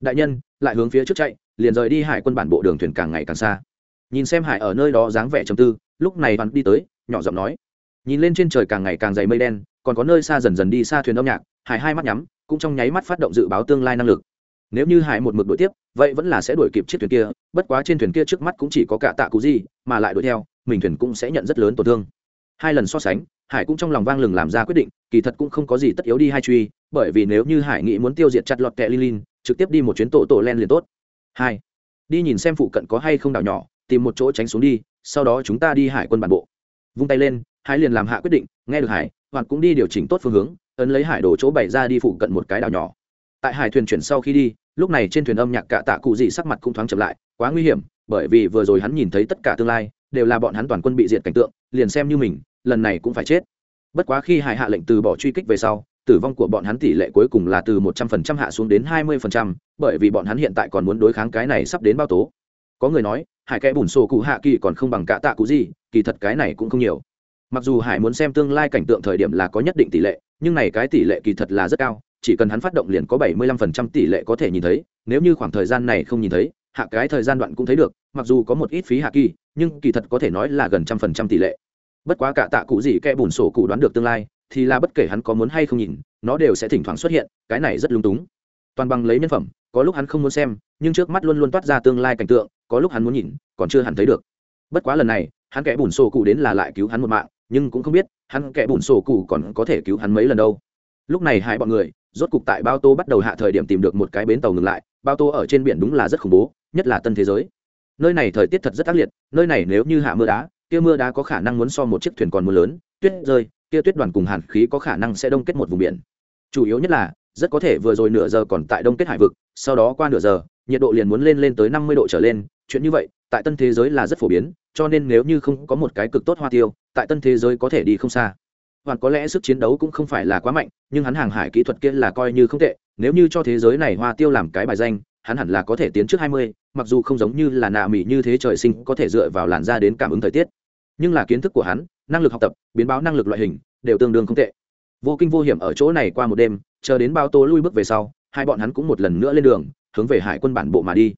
Đại nhân, lại hướng phía trước chạy, liền rời đi hải quân bản bộ đường thuyền càng ngày càng xa. Nhìn xem hải ở nơi đó dáng vẻ trầm tư, lúc này hắn đi tới, nhỏ giọng nói. Nhìn lên trên trời càng ngày càng dày mây đen, còn có nơi xa dần dần đi xa thuyền âm nhạc hải hai mắt nhắm, cũng trong nháy mắt phát động dự báo tương lai năng lực. Nếu như hải một mực đuổi tiếp, vậy vẫn là sẽ đuổi kịp chiếc thuyền kia, bất quá trên thuyền kia trước mắt cũng chỉ có cả tạ cú gì, mà lại đuổi theo, mình thuyền cũng sẽ nhận rất lớn tổn thương. Hai lần so sánh, hải cũng trong lòng vang lừng làm ra quyết định, kỳ thật cũng không có gì tất yếu đi hai truy, bởi vì nếu như hải nghĩ muốn tiêu diệt chặt lọt kẹ lilin trực tiếp đi một chuyến tổ tổ len liền tốt. Hai, đi nhìn xem phụ cận có hay không đảo nhỏ, tìm một chỗ tránh xuống đi, sau đó chúng ta đi hải quân bản bộ. Vung tay lên hải liền làm hạ quyết định, nghe được hải hoặc cũng đi điều chỉnh tốt phương hướng, ấn lấy hải đổ chỗ bày ra đi phụ cận một cái đảo nhỏ. Tại hải thuyền chuyển sau khi đi, lúc này trên thuyền âm nhạc cả tạ cụ dị sắc mặt cũng thoáng chậm lại, quá nguy hiểm, bởi vì vừa rồi hắn nhìn thấy tất cả tương lai, đều là bọn hắn toàn quân bị diệt cảnh tượng, liền xem như mình, lần này cũng phải chết. Bất quá khi hải hạ lệnh từ bỏ truy kích về sau, tử vong của bọn hắn tỷ lệ cuối cùng là từ một trăm phần trăm hạ xuống đến hai mươi phần trăm, bởi vì bọn hắn hiện tại còn muốn đối kháng cái này sắp đến bao tố. Có người nói, hải kẽ bùn sổ cụ hạ kỳ còn không bằng cả tạ cụ gì, kỳ thật cái này cũng không nhiều mặc dù hải muốn xem tương lai cảnh tượng thời điểm là có nhất định tỷ lệ, nhưng này cái tỷ lệ kỳ thật là rất cao, chỉ cần hắn phát động liền có bảy mươi lăm phần trăm tỷ lệ có thể nhìn thấy, nếu như khoảng thời gian này không nhìn thấy, hạ cái thời gian đoạn cũng thấy được, mặc dù có một ít phí hạ kỳ, nhưng kỳ thật có thể nói là gần trăm phần trăm tỷ lệ. Bất quá cả tạ cụ gì kẽ bùn sổ cụ đoán được tương lai, thì là bất kể hắn có muốn hay không nhìn, nó đều sẽ thỉnh thoảng xuất hiện, cái này rất lung túng. Toàn bằng lấy nhân phẩm, có lúc hắn không muốn xem, nhưng trước mắt luôn luôn toát ra tương lai cảnh tượng, có lúc hắn muốn nhìn, còn chưa hẳn thấy được. Bất quá lần này, hắn kẻ bùn sổ cụ đến là lại cứu hắn một mạng nhưng cũng không biết hắn kẻ bùn sổ cụ còn có thể cứu hắn mấy lần đâu. Lúc này hai bọn người, rốt cục tại bao tô bắt đầu hạ thời điểm tìm được một cái bến tàu ngừng lại, bao tô ở trên biển đúng là rất khủng bố, nhất là tân thế giới. Nơi này thời tiết thật rất ác liệt, nơi này nếu như hạ mưa đá, kia mưa đá có khả năng muốn so một chiếc thuyền còn mưa lớn, tuyết rơi, kia tuyết đoàn cùng hàn khí có khả năng sẽ đông kết một vùng biển. Chủ yếu nhất là, rất có thể vừa rồi nửa giờ còn tại đông kết hải vực, sau đó qua nửa giờ, nhiệt độ liền muốn lên lên tới năm mươi độ trở lên, chuyện như vậy, tại tân thế giới là rất phổ biến cho nên nếu như không có một cái cực tốt hoa tiêu, tại tân thế giới có thể đi không xa. Hoàn có lẽ sức chiến đấu cũng không phải là quá mạnh, nhưng hắn hàng hải kỹ thuật kia là coi như không tệ, nếu như cho thế giới này hoa tiêu làm cái bài danh, hắn hẳn là có thể tiến trước hai mươi, mặc dù không giống như là nạ mỹ như thế trời sinh có thể dựa vào làn da đến cảm ứng thời tiết. Nhưng là kiến thức của hắn, năng lực học tập, biến báo năng lực loại hình, đều tương đương không tệ. Vô kinh vô hiểm ở chỗ này qua một đêm, chờ đến bao tố lui bước về sau, hai bọn hắn cũng một lần nữa lên đường, hướng về hải quân bản bộ mà đi.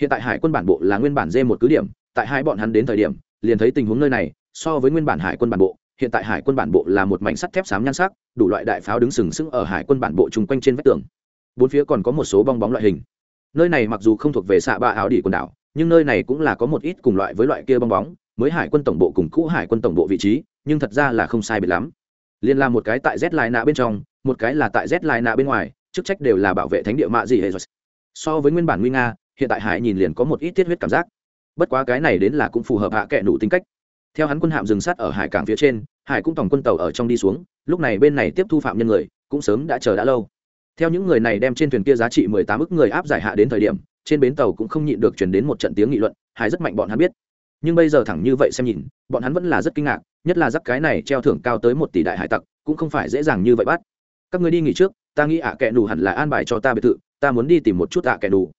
Hiện tại hải quân bản bộ là nguyên bản dê một cứ điểm tại hai bọn hắn đến thời điểm, liền thấy tình huống nơi này, so với nguyên bản hải quân bản bộ, hiện tại hải quân bản bộ là một mảnh sắt thép xám nhan sắc, đủ loại đại pháo đứng sừng sững ở hải quân bản bộ chung quanh trên vách tường. Bốn phía còn có một số bong bóng loại hình. Nơi này mặc dù không thuộc về xạ ba áo đỉ quần đảo, nhưng nơi này cũng là có một ít cùng loại với loại kia bong bóng, mới hải quân tổng bộ cùng cũ hải quân tổng bộ vị trí, nhưng thật ra là không sai biệt lắm. Liên là một cái tại z lai nạ bên trong, một cái là tại z lai nạ bên ngoài, chức trách đều là bảo vệ thánh địa mạ gì hệ so với nguyên bản nguy nga, hiện tại hải nhìn liền có một ít tiết huyết cảm giác bất quá cái này đến là cũng phù hợp hạ kệ nụ tính cách. Theo hắn quân hạm dừng sát ở hải cảng phía trên, hải cũng tổng quân tàu ở trong đi xuống, lúc này bên này tiếp thu phạm nhân người, cũng sớm đã chờ đã lâu. Theo những người này đem trên thuyền kia giá trị mười tám ức người áp giải hạ đến thời điểm, trên bến tàu cũng không nhịn được chuyển đến một trận tiếng nghị luận, hải rất mạnh bọn hắn biết. Nhưng bây giờ thẳng như vậy xem nhìn, bọn hắn vẫn là rất kinh ngạc, nhất là giắc cái này treo thưởng cao tới một tỷ đại hải tặc, cũng không phải dễ dàng như vậy bắt. Các người đi nghỉ trước, ta nghĩ ạ à kệ nù hẳn là an bài cho ta biệt thự, ta muốn đi tìm một chút ạ à kệ nù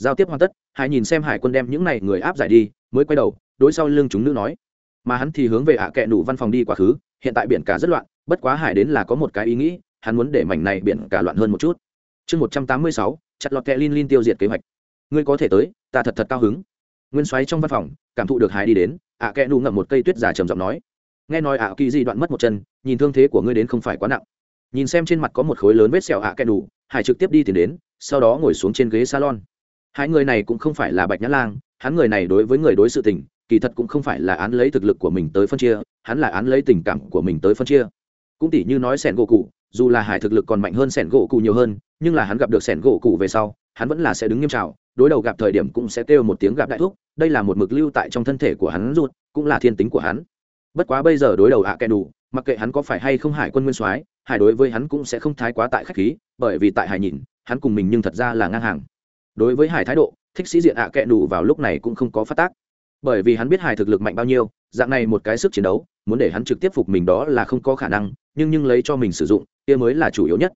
giao tiếp hoàn tất, hải nhìn xem hải quân đem những này người áp giải đi, mới quay đầu, đối sau lưng chúng nữ nói. Mà hắn thì hướng về ạ à kệ nụ văn phòng đi quá khứ, hiện tại biển cả rất loạn, bất quá hải đến là có một cái ý nghĩ, hắn muốn để mảnh này biển cả loạn hơn một chút. Chương một trăm tám mươi sáu, chặt lọt kẹ linh linh tiêu diệt kế hoạch. Ngươi có thể tới, ta thật thật cao hứng. Nguyên xoáy trong văn phòng, cảm thụ được hải đi đến, ạ à nụ ngậm một cây tuyết giả trầm giọng nói. Nghe nói ạ kỳ di đoạn mất một chân, nhìn thương thế của ngươi đến không phải quá nặng. Nhìn xem trên mặt có một khối lớn vết sẹo ạ kệ nụ, hải trực tiếp đi tìm đến, sau đó ngồi xuống trên ghế salon hai người này cũng không phải là bạch nhã lang hắn người này đối với người đối sự tình kỳ thật cũng không phải là án lấy thực lực của mình tới phân chia hắn là án lấy tình cảm của mình tới phân chia. Cũng tỉ như nói sẻn gỗ cụ dù là hải thực lực còn mạnh hơn sẻn gỗ cụ nhiều hơn nhưng là hắn gặp được sẻn gỗ cụ về sau hắn vẫn là sẽ đứng nghiêm trào đối đầu gặp thời điểm cũng sẽ kêu một tiếng gặp đại thúc, đây là một mực lưu tại trong thân thể của hắn ruột cũng là thiên tính của hắn. Bất quá bây giờ đối đầu ạ à kẻ đủ mặc kệ hắn có phải hay không hải quân nguyên soái hải đối với hắn cũng sẽ không thái quá tại khách khí bởi vì tại hải nhìn hắn cùng mình nhưng thật ra là ngang hàng đối với hải thái độ, thích sĩ diện ạ à đủ vào lúc này cũng không có phát tác. Bởi vì hắn biết hải thực lực mạnh bao nhiêu, dạng này một cái sức chiến đấu, muốn để hắn trực tiếp phục mình đó là không có khả năng, nhưng nhưng lấy cho mình sử dụng, kia mới là chủ yếu nhất.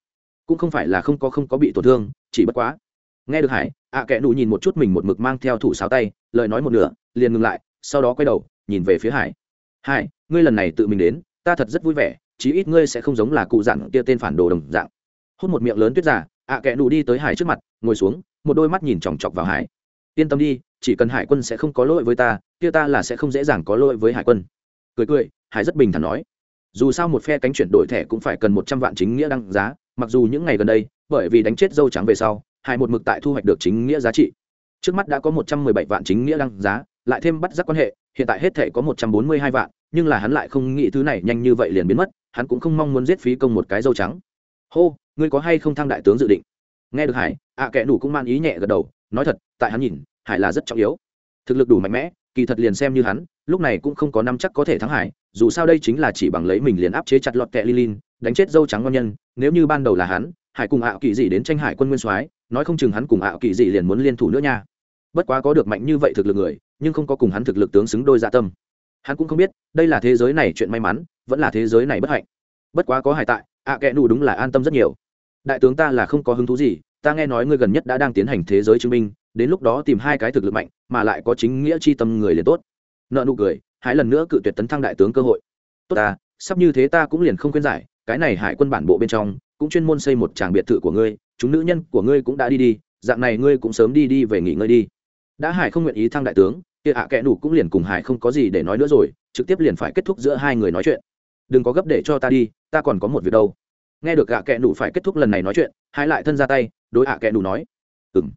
Cũng không phải là không có không có bị tổn thương, chỉ bất quá. Nghe được hải, ạ à kẽ nhìn một chút mình một mực mang theo thủ sáo tay, lời nói một nửa, liền ngừng lại, sau đó quay đầu, nhìn về phía hải. Hải, ngươi lần này tự mình đến, ta thật rất vui vẻ, chí ít ngươi sẽ không giống là cụ dặn kia tên phản đồ đồng dạng. Hút một miệng lớn tuyết giả, ạ à kẽ đi tới hải trước mặt, ngồi xuống một đôi mắt nhìn chòng chọc vào hải. Yên tâm đi, chỉ cần hải quân sẽ không có lỗi với ta, kia ta là sẽ không dễ dàng có lỗi với hải quân. Cười cười, hải rất bình thản nói. Dù sao một phe cánh chuyển đổi thẻ cũng phải cần một trăm vạn chính nghĩa đăng giá, mặc dù những ngày gần đây, bởi vì đánh chết dâu trắng về sau, hải một mực tại thu hoạch được chính nghĩa giá trị. Trước mắt đã có một trăm mười bảy vạn chính nghĩa đăng giá, lại thêm bắt giác quan hệ, hiện tại hết thể có một trăm bốn mươi hai vạn, nhưng là hắn lại không nghĩ thứ này nhanh như vậy liền biến mất, hắn cũng không mong muốn giết phí công một cái dâu trắng. Hô, ngươi có hay không thăng đại tướng dự định? Nghe được hải, ạ à kẻ đủ cũng man ý nhẹ gật đầu, nói thật, tại hắn nhìn, hải là rất trọng yếu. Thực lực đủ mạnh mẽ, kỳ thật liền xem như hắn, lúc này cũng không có năm chắc có thể thắng hải, dù sao đây chính là chỉ bằng lấy mình liền áp chế chặt lọt kẹ lilin, đánh chết dâu trắng ngon nhân, nếu như ban đầu là hắn, hải cùng ảo kỳ dị đến tranh hải quân nguyên soái, nói không chừng hắn cùng ảo kỳ dị liền muốn liên thủ nữa nha. Bất quá có được mạnh như vậy thực lực người, nhưng không có cùng hắn thực lực tướng xứng đôi dạ tâm. Hắn cũng không biết, đây là thế giới này chuyện may mắn, vẫn là thế giới này bất hạnh. Bất quá có hải tại, ạ kẽ nụ đúng là an tâm rất nhiều đại tướng ta là không có hứng thú gì, ta nghe nói ngươi gần nhất đã đang tiến hành thế giới chứng minh, đến lúc đó tìm hai cái thực lực mạnh, mà lại có chính nghĩa chi tâm người liền tốt. Nợ nụ cười, hãy lần nữa cự tuyệt tấn thăng đại tướng cơ hội. Tốt ta, sắp như thế ta cũng liền không khuyên giải, cái này hải quân bản bộ bên trong, cũng chuyên môn xây một tràng biệt thự của ngươi, chúng nữ nhân của ngươi cũng đã đi đi, dạng này ngươi cũng sớm đi đi về nghỉ ngơi đi. Đã hải không nguyện ý thăng đại tướng, kia hạ à kẽ nủ cũng liền cùng hải không có gì để nói nữa rồi, trực tiếp liền phải kết thúc giữa hai người nói chuyện. Đừng có gấp để cho ta đi, ta còn có một việc đâu nghe được gạ kẽ nủ phải kết thúc lần này nói chuyện, hải lại thân ra tay, đối ạ kẽ nủ nói. Ừng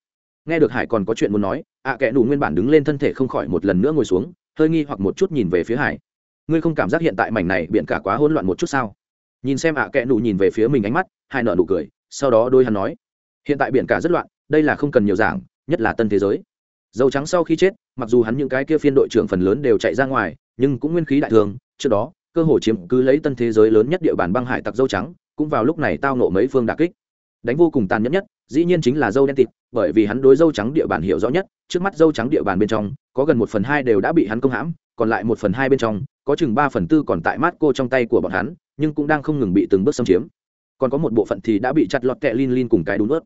nghe được hải còn có chuyện muốn nói, ạ kẽ nủ nguyên bản đứng lên thân thể không khỏi một lần nữa ngồi xuống, hơi nghi hoặc một chút nhìn về phía hải. Ngươi không cảm giác hiện tại mảnh này biển cả quá hỗn loạn một chút sao? Nhìn xem ạ kẽ nụ nhìn về phía mình ánh mắt, hải nở nụ cười, sau đó đôi hắn nói. Hiện tại biển cả rất loạn, đây là không cần nhiều giảng, nhất là tân thế giới. Dầu trắng sau khi chết, mặc dù hắn những cái kia phiên đội trưởng phần lớn đều chạy ra ngoài, nhưng cũng nguyên khí đại thường, trước đó, cơ hồ chiếm cứ lấy tân thế giới lớn nhất địa bàn băng hải tặc dâu trắng cũng vào lúc này tao nộ mấy phương đà kích. Đánh vô cùng tàn nhẫn nhất, dĩ nhiên chính là dâu đen tịt, bởi vì hắn đối dâu trắng địa bàn hiểu rõ nhất, trước mắt dâu trắng địa bàn bên trong, có gần một phần hai đều đã bị hắn công hãm, còn lại một phần hai bên trong, có chừng ba phần tư còn tại mát cô trong tay của bọn hắn, nhưng cũng đang không ngừng bị từng bước xâm chiếm. Còn có một bộ phận thì đã bị chặt lọt kẹ lin lin cùng cái đúng ướt.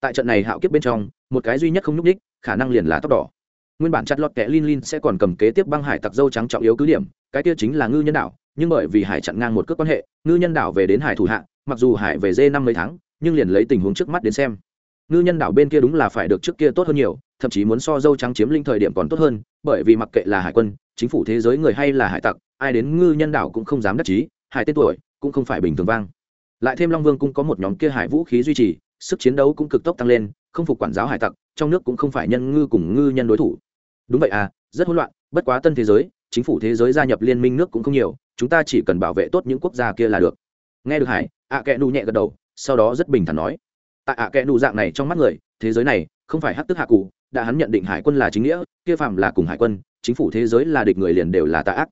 Tại trận này hạo kiếp bên trong, một cái duy nhất không nhúc ních khả năng liền là tóc đỏ nguyên bản chặt lọt kẻ lin lin sẽ còn cầm kế tiếp băng hải tặc dâu trắng trọng yếu cứ điểm, cái kia chính là ngư nhân đảo, nhưng bởi vì hải chặn ngang một cước quan hệ, ngư nhân đảo về đến hải thủ hạ, mặc dù hải về dê năm mấy tháng, nhưng liền lấy tình huống trước mắt đến xem. Ngư nhân đảo bên kia đúng là phải được trước kia tốt hơn nhiều, thậm chí muốn so dâu trắng chiếm linh thời điểm còn tốt hơn, bởi vì mặc kệ là hải quân, chính phủ thế giới người hay là hải tặc, ai đến ngư nhân đảo cũng không dám đắc chí, hải tên tuổi cũng không phải bình thường vang. Lại thêm long vương cũng có một nhóm kia hải vũ khí duy trì, sức chiến đấu cũng cực tốc tăng lên, không phục quản giáo hải tặc, trong nước cũng không phải nhân ngư cùng ngư nhân đối thủ đúng vậy à rất hỗn loạn, bất quá tân thế giới, chính phủ thế giới gia nhập liên minh nước cũng không nhiều, chúng ta chỉ cần bảo vệ tốt những quốc gia kia là được. Nghe được hải, ạ à kẽ nụ nhẹ gật đầu, sau đó rất bình thản nói. Tại ạ à kẽ nụ dạng này trong mắt người, thế giới này không phải hắc tức hạ cụ, đã hắn nhận định hải quân là chính nghĩa, kia phạm là cùng hải quân, chính phủ thế giới là địch người liền đều là tà ác.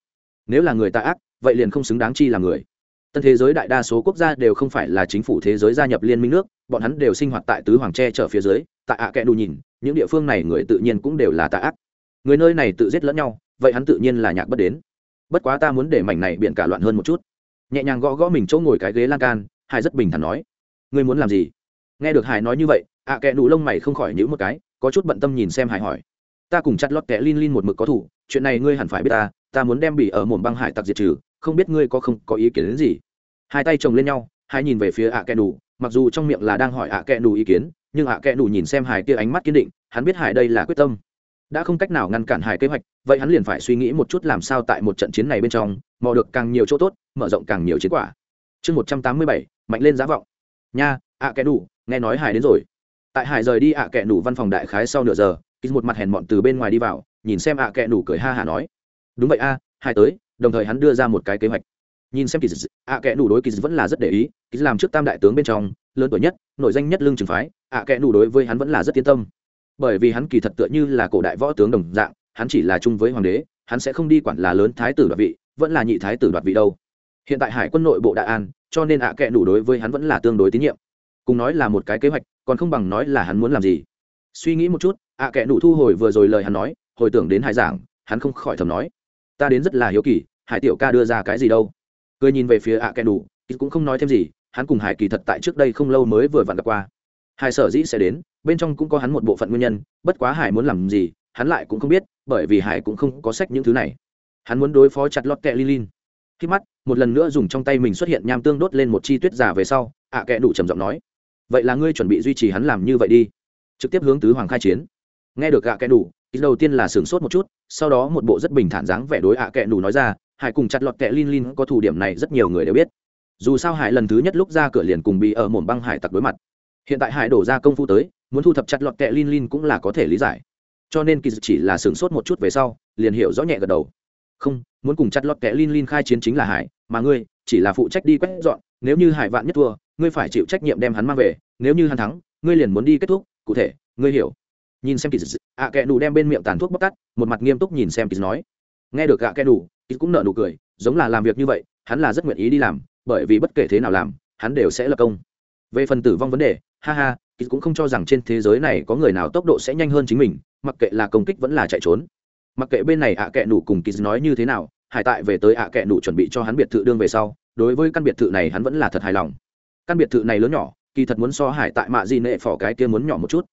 Nếu là người tà ác, vậy liền không xứng đáng chi là người. Tân thế giới đại đa số quốc gia đều không phải là chính phủ thế giới gia nhập liên minh nước, bọn hắn đều sinh hoạt tại tứ hoàng tre trở phía dưới, tại ạ à kẽ nụ nhìn, những địa phương này người tự nhiên cũng đều là tà ác người nơi này tự giết lẫn nhau, vậy hắn tự nhiên là nhạc bất đến. Bất quá ta muốn để mảnh này biện cả loạn hơn một chút. Nhẹ nhàng gõ gõ mình chỗ ngồi cái ghế lan can, hải rất bình thản nói. Ngươi muốn làm gì? Nghe được hải nói như vậy, ạ à kẽ nụ lông mày không khỏi nhữ một cái, có chút bận tâm nhìn xem hải hỏi. Ta cùng chặt lót kẽ lin lin một mực có thủ, chuyện này ngươi hẳn phải biết ta ta muốn đem bỉ ở mồm băng hải tặc diệt trừ, không biết ngươi có không có ý kiến đến gì. Hai tay chồng lên nhau hai nhìn về phía ạ kẽ nụ, mặc dù trong miệng là đang hỏi ạ kẽ nụ ý kiến, nhưng ạ kẽ nụ nhìn xem hải kia ánh mắt kiên định, hắn biết hải đây là quyết tâm đã không cách nào ngăn cản hải kế hoạch, vậy hắn liền phải suy nghĩ một chút làm sao tại một trận chiến này bên trong, mò được càng nhiều chỗ tốt, mở rộng càng nhiều chiến quả. Chương một trăm tám mươi bảy, mạnh lên giá vọng. Nha, ạ kẻ đủ nghe nói hải đến rồi. Tại hải rời đi ạ kẻ đủ văn phòng đại khái sau nửa giờ kýt một mặt hèn mọn từ bên ngoài đi vào, nhìn xem ạ kẻ đủ cười ha hả nói. Đúng vậy a, hải tới, đồng thời hắn đưa ra một cái kế hoạch. Nhìn xem kỳ ạ kẽ đủ đối kỳ vẫn là rất để ý kỳ làm trước tam đại tướng bên trong, lớn tuổi nhất, nổi danh nhất lương trường phái, ạ kẽ đủ đối với hắn vẫn là rất yên tâm bởi vì hắn kỳ thật tựa như là cổ đại võ tướng đồng dạng, hắn chỉ là chung với hoàng đế, hắn sẽ không đi quản là lớn thái tử đoạt vị, vẫn là nhị thái tử đoạt vị đâu. Hiện tại hải quân nội bộ đại an, cho nên ạ kệ đủ đối với hắn vẫn là tương đối tín nhiệm. Cùng nói là một cái kế hoạch, còn không bằng nói là hắn muốn làm gì. Suy nghĩ một chút, ạ kệ đủ thu hồi vừa rồi lời hắn nói, hồi tưởng đến hải giảng, hắn không khỏi thầm nói. Ta đến rất là hiếu kỳ, hải tiểu ca đưa ra cái gì đâu. Cười nhìn về phía ạ kệ đủ, cũng không nói thêm gì, hắn cùng hải kỳ thật tại trước đây không lâu mới vừa vặn gặp qua. Hải sở dĩ sẽ đến bên trong cũng có hắn một bộ phận nguyên nhân, bất quá hải muốn làm gì, hắn lại cũng không biết, bởi vì hải cũng không có sách những thứ này. Hắn muốn đối phó chặt lọt kẹ lin khi mắt, một lần nữa dùng trong tay mình xuất hiện nham tương đốt lên một chi tuyết giả về sau, ạ à kẹ đủ trầm giọng nói, vậy là ngươi chuẩn bị duy trì hắn làm như vậy đi. Trực tiếp hướng tứ hoàng khai chiến. Nghe được ạ kẹ đủ ý đầu tiên là sửng sốt một chút, sau đó một bộ rất bình thản dáng vẻ đối ạ kẹ đủ nói ra, hải cùng chặt lọt kẹ lin lin có thủ điểm này rất nhiều người đều biết. Dù sao hải lần thứ nhất lúc ra cửa liền cùng bị ở mồm băng hải tặc đối mặt. Hiện tại hải đổ ra công phu tới muốn thu thập chặt lọt kẹ lin lin cũng là có thể lý giải. Cho nên kỳ chỉ là sửng sốt một chút về sau, liền hiểu rõ nhẹ gật đầu. Không, muốn cùng chặt lọt kẹ lin lin khai chiến chính là hải, mà ngươi chỉ là phụ trách đi quét dọn, nếu như hải vạn nhất thua, ngươi phải chịu trách nhiệm đem hắn mang về, nếu như hắn thắng, ngươi liền muốn đi kết thúc, cụ thể, ngươi hiểu. Nhìn xem kỳ ạ kẹ đủ đem bên miệng tàn thuốc bóc tắt, một mặt nghiêm túc nhìn xem kỳ nói. Nghe được ạ kẹ đủ kỳ cũng nợ nụ cười, giống là làm việc như vậy, hắn là rất nguyện ý đi làm, bởi vì bất kể thế nào làm, hắn đều sẽ lập công. Về phần tử vong vấn đề, ha ha kỳ cũng không cho rằng trên thế giới này có người nào tốc độ sẽ nhanh hơn chính mình, mặc kệ là công kích vẫn là chạy trốn. Mặc kệ bên này ạ kệ nủ cùng kỳ nói như thế nào, hải tại về tới ạ kệ nủ chuẩn bị cho hắn biệt thự đương về sau, đối với căn biệt thự này hắn vẫn là thật hài lòng. Căn biệt thự này lớn nhỏ, kỳ thật muốn so hải tại mạ di nệ phò cái kia muốn nhỏ một chút.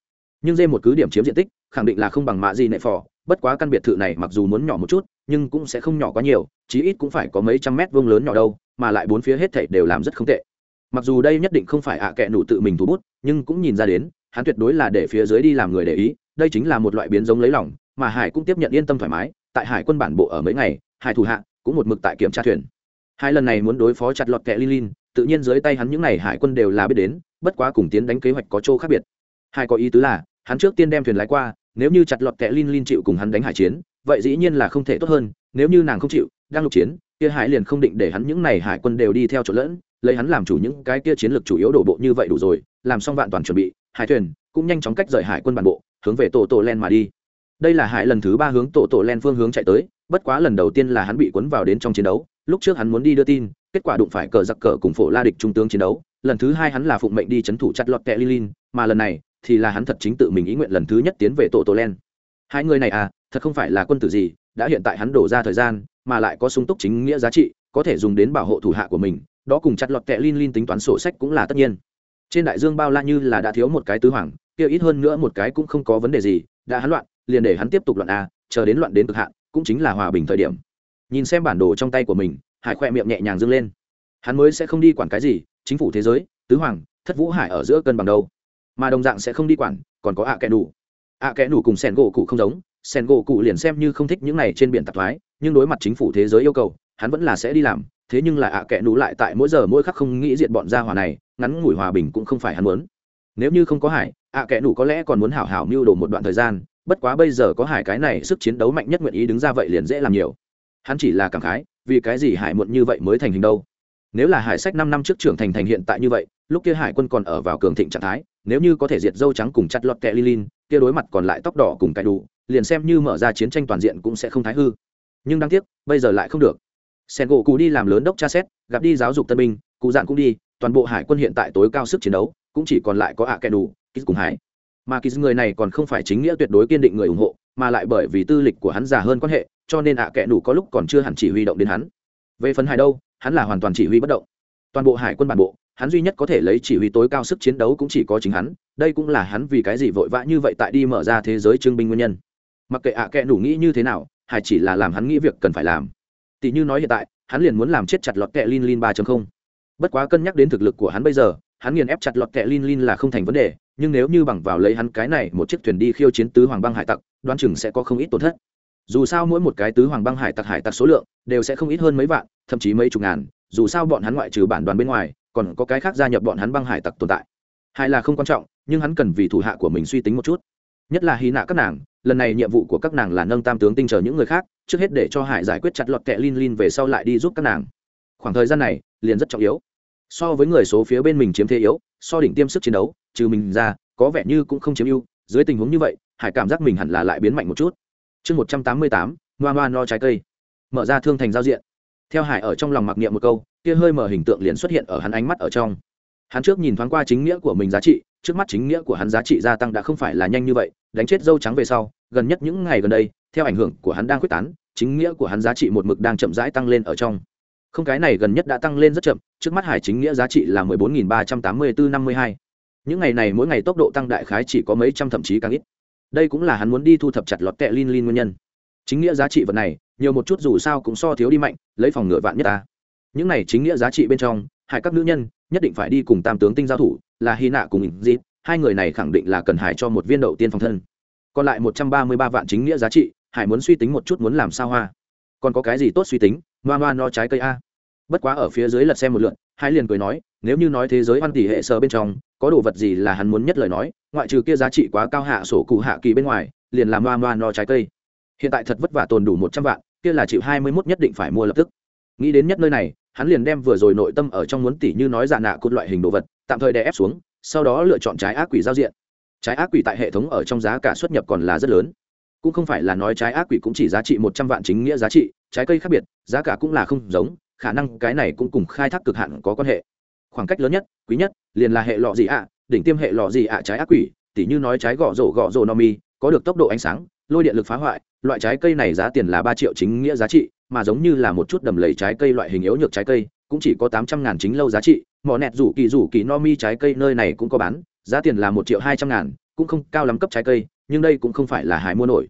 Nhưng dê một cứ điểm chiếm diện tích, khẳng định là không bằng mạ di nệ phò bất quá căn biệt thự này mặc dù muốn nhỏ một chút, nhưng cũng sẽ không nhỏ quá nhiều, chí ít cũng phải có mấy trăm mét vuông lớn nhỏ đâu, mà lại bốn phía hết thảy đều làm rất không tệ mặc dù đây nhất định không phải ạ kệ nụ tự mình thú bút, nhưng cũng nhìn ra đến, hắn tuyệt đối là để phía dưới đi làm người để ý, đây chính là một loại biến giống lấy lòng, mà hải cũng tiếp nhận yên tâm thoải mái, tại hải quân bản bộ ở mấy ngày, hải thủ hạ cũng một mực tại kiểm tra thuyền. Hai lần này muốn đối phó chặt lọt kẹ lin tự nhiên dưới tay hắn những n à y hải quân đều là biết đến, bất quá cùng tiến đánh kế hoạch có chỗ khác biệt. Hai có ý tứ là, hắn trước tiên đem thuyền lái qua, nếu như chặt lọt kẹ lin lin chịu cùng hắn đánh hải chiến, vậy dĩ nhiên là không thể tốt hơn, nếu như nàng không chịu, đang lục chiến, kia hải liền không định để hắn những n à y hải quân đều đi theo chỗ lẫn lấy hắn làm chủ những cái kia chiến lược chủ yếu đổ bộ như vậy đủ rồi, làm xong vạn toàn chuẩn bị, hải thuyền cũng nhanh chóng cách rời hải quân bản bộ, hướng về tổ tổ len mà đi. Đây là hải lần thứ ba hướng tổ tổ len phương hướng chạy tới, bất quá lần đầu tiên là hắn bị cuốn vào đến trong chiến đấu, lúc trước hắn muốn đi đưa tin, kết quả đụng phải cờ giặc cờ cùng phổ la địch trung tướng chiến đấu, lần thứ hai hắn là phụng mệnh đi c h ấ n thủ chặt lọt kẹ lilin mà lần này thì là hắn thật chính tự mình ý nguyện lần thứ nhất tiến về tổ tổ len. Hai người này à thật không phải là quân tử gì, đã hiện tại hắn đổ ra thời gian, mà lại có sung túc chính nghĩa giá trị, có thể dùng đến bảo hộ thủ hạ của mình đó cùng chặt lọt kẹ lin lin tính toán sổ sách cũng là tất nhiên. Trên đại dương bao la như là đã thiếu một cái tứ hoàng, kia ít hơn nữa một cái cũng không có vấn đề gì, đã hắn loạn, liền để hắn tiếp tục loạn a, chờ đến loạn đến cực hạn, cũng chính là hòa bình thời điểm. Nhìn xem bản đồ trong tay của mình, hải khoe miệng nhẹ nhàng dâng lên. Hắn mới sẽ không đi quản cái gì, chính phủ thế giới, tứ hoàng, thất vũ hải ở giữa cân bằng đâu. Mà đồng dạng sẽ không đi quản, còn có ạ kẻ đủ ạ kẻ đủ cùng sen gỗ cụ không giống, sen gỗ cụ liền xem như không thích những này trên biển tạp thoái, nhưng đối mặt chính phủ thế giới yêu cầu, hắn vẫn là sẽ đi làm thế nhưng là ạ kẽ nú lại tại mỗi giờ mỗi khắc không nghĩ diện bọn gia hỏa này, ngắn ngủi hòa bình cũng không phải hắn muốn. Nếu như không có hải, ạ kẽ nú có lẽ còn muốn hảo hảo mưu đồ một đoạn thời gian, bất quá bây giờ có hải cái này sức chiến đấu mạnh nhất nguyện ý đứng ra vậy liền dễ làm nhiều. Hắn chỉ là cảm khái, vì cái gì hải muộn như vậy mới thành hình đâu? Nếu là hải sách năm năm trước trưởng thành thành hiện tại như vậy, lúc kia hải quân còn ở vào cường thịnh trạng thái, nếu như có thể diệt dâu trắng cùng chặt lọt kẹ lilin, kia đối mặt còn lại tóc đỏ cùng cải đủ, liền xem như mở ra chiến tranh toàn diện cũng sẽ không thái hư. Nhưng đáng tiếc, bây giờ lại không được sen gỗ cụ đi làm lớn đốc tra xét, gặp đi giáo dục tân binh, cụ dạn cũng đi, toàn bộ hải quân hiện tại tối cao sức chiến đấu, cũng chỉ còn lại có ạ kẹ đủ kýt cùng hải. Mà kỳ người này còn không phải chính nghĩa tuyệt đối kiên định người ủng hộ, mà lại bởi vì tư lịch của hắn già hơn quan hệ, cho nên ạ kẻ đủ có lúc còn chưa hẳn chỉ huy động đến hắn. Về phần hải đâu, hắn là hoàn toàn chỉ huy bất động. Toàn bộ hải quân bản bộ, hắn duy nhất có thể lấy chỉ huy tối cao sức chiến đấu cũng chỉ có chính hắn, đây cũng là hắn vì cái gì vội vã như vậy tại đi mở ra thế giới trưng binh nguyên nhân. Mặc kệ ạ kẻ đủ nghĩ như thế nào, hải chỉ là làm hắn nghĩ việc cần phải làm tỷ như nói hiện tại, hắn liền muốn làm chết chặt lọt kẹ lin lin ba bất quá cân nhắc đến thực lực của hắn bây giờ, hắn nghiền ép chặt lọt kẹ lin lin là không thành vấn đề, nhưng nếu như bằng vào lấy hắn cái này một chiếc thuyền đi khiêu chiến tứ hoàng băng hải tặc, đoán chừng sẽ có không ít tổn thất. Dù sao mỗi một cái tứ hoàng băng hải tặc hải tặc số lượng đều sẽ không ít hơn mấy vạn, thậm chí mấy chục ngàn, dù sao bọn hắn ngoại trừ bản đoàn bên ngoài, còn có cái khác gia nhập bọn hắn băng hải tặc tồn tại. Hai là không quan trọng, nhưng hắn cần vì thủ hạ của mình suy tính một chút. Nhất là hy nạ các nàng lần này nhiệm vụ của các nàng là nâng tam tướng tinh chờ những người khác, trước hết để cho hải giải quyết chặt lọt kẹ lin lin về sau lại đi giúp các nàng. Khoảng thời gian này, liền rất trọng yếu. So với người số phía bên mình chiếm thế yếu, so đỉnh tiêm sức chiến đấu, trừ mình ra, có vẻ như cũng không chiếm ưu. Dưới tình huống như vậy, hải cảm giác mình hẳn là lại biến mạnh một chút. Chương một trăm tám mươi tám, ngoa ngoa no trái cây. Mở ra thương thành giao diện. Theo hải ở trong lòng mặc niệm một câu, kia hơi mở hình tượng liền xuất hiện ở hắn ánh mắt ở trong hắn trước nhìn thoáng qua chính nghĩa của mình giá trị, trước mắt chính nghĩa của hắn giá trị gia tăng đã không phải là nhanh như vậy, đánh chết dâu trắng về sau, gần nhất những ngày gần đây, theo ảnh hưởng của hắn đang quyết tán, chính nghĩa của hắn giá trị một mực đang chậm rãi tăng lên ở trong. Không, cái này gần nhất đã tăng lên rất chậm, trước mắt hải chính nghĩa giá trị là mười bốn nghìn ba trăm tám mươi bốn năm mươi hai. Những ngày này mỗi ngày tốc độ tăng đại khái chỉ có mấy trăm thậm chí càng ít. Đây cũng là hắn muốn đi thu thập chặt lọt tệ lin lin nguyên nhân. Chính nghĩa giá trị vật này, nhiều một chút dù sao cũng so thiếu đi mạnh, lấy phòng ngựa vạn nhất ta. Những này chính nghĩa giá trị bên trong hải các nữ nhân nhất định phải đi cùng tam tướng tinh giao thủ, là hy nạ cùng dịp hai người này khẳng định là cần hải cho một viên đậu tiên phòng thân. Còn lại một trăm ba mươi ba vạn chính nghĩa giá trị, hải muốn suy tính một chút muốn làm sao hoa. Còn có cái gì tốt suy tính? Noa noa no trái cây a. Bất quá ở phía dưới lật xem một lượn hai liền cười nói, nếu như nói thế giới hoan tỷ hệ sơ bên trong, có đồ vật gì là hắn muốn nhất lời nói, ngoại trừ kia giá trị quá cao hạ sổ cụ hạ kỳ bên ngoài, liền làm noa noa no trái cây. Hiện tại thật vất vả tồn đủ một trăm vạn, kia là chịu hai mươi mốt nhất định phải mua lập tức. Nghĩ đến nhất nơi này hắn liền đem vừa rồi nội tâm ở trong muốn tỷ như nói giả nạ cốt loại hình đồ vật, tạm thời đè ép xuống, sau đó lựa chọn trái ác quỷ giao diện. Trái ác quỷ tại hệ thống ở trong giá cả xuất nhập còn là rất lớn. Cũng không phải là nói trái ác quỷ cũng chỉ giá trị một trăm vạn chính nghĩa giá trị, trái cây khác biệt, giá cả cũng là không giống, khả năng cái này cũng cùng khai thác cực hạn có quan hệ. Khoảng cách lớn nhất, quý nhất, liền là hệ lọ gì ạ, đỉnh tiêm hệ lọ gì ạ trái ác quỷ, tỉ như nói trái gõ rổ gõ rổ no mi, có được tốc độ ánh sáng, lôi điện lực phá hoại, loại trái cây này giá tiền là ba triệu chính nghĩa giá trị mà giống như là một chút đầm lầy trái cây loại hình yếu nhược trái cây, cũng chỉ có tám trăm ngàn chính lâu giá trị. Mỏ nẹt rủ kỳ rủ kỳ no mi trái cây nơi này cũng có bán, giá tiền là một triệu hai trăm ngàn, cũng không cao lắm cấp trái cây, nhưng đây cũng không phải là hải mua nổi.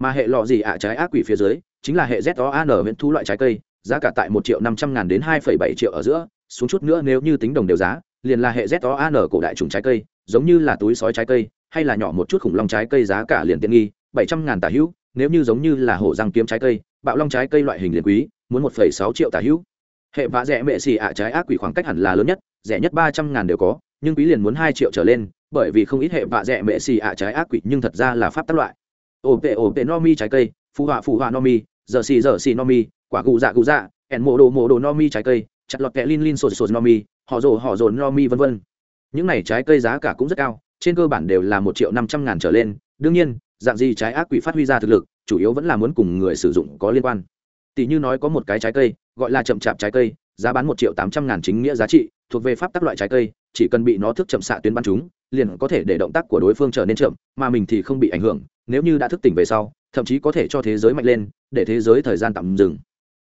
Mà hệ lọ gì ạ à, trái ác quỷ phía dưới, chính là hệ z o an viễn thu loại trái cây, giá cả tại một triệu năm trăm ngàn đến hai phẩy bảy triệu ở giữa, xuống chút nữa nếu như tính đồng đều giá, liền là hệ z o an cổ đại trùng trái cây, giống như là túi sói trái cây, hay là nhỏ một chút khủng long trái cây giá cả liền tiện nghi, bảy trăm ngàn tả hữu, nếu như giống như là hổ răng kiếm trái cây bạo long trái cây loại hình liền quý, muốn một phẩy sáu triệu tả hữu. Hệ vạ rẻ mệ xì ạ trái ác quỷ khoảng cách hẳn là lớn nhất, rẻ nhất ba trăm ngàn đều có, nhưng quý liền muốn hai triệu trở lên, bởi vì không ít hệ vạ rẻ mệ xì ạ trái ác quỷ nhưng thật ra là pháp tác loại. Ổ tệ ổ tệ no mi trái cây phụ họa phụ họa no mi, giờ xì giờ xì no mi, quả gù dạ gù dạ ẻn mộ đồ mộ đồ no mi trái cây, chặt lọt kẹ lin lin sột sột no mi, họ rồ họ rồ no mi vân vân. Những này trái cây giá cả cũng rất cao, trên cơ bản đều là một triệu năm trăm ngàn trở lên, đương nhiên, dạng gì trái ác quỷ phát huy ra thực lực chủ yếu vẫn là muốn cùng người sử dụng có liên quan. Tỷ như nói có một cái trái cây, gọi là chậm chạp trái cây, giá bán một triệu tám trăm ngàn chính nghĩa giá trị, thuộc về pháp tắc loại trái cây, chỉ cần bị nó thức chậm xạ tuyến bắn chúng, liền có thể để động tác của đối phương trở nên chậm, mà mình thì không bị ảnh hưởng, nếu như đã thức tỉnh về sau, thậm chí có thể cho thế giới mạnh lên, để thế giới thời gian tạm dừng.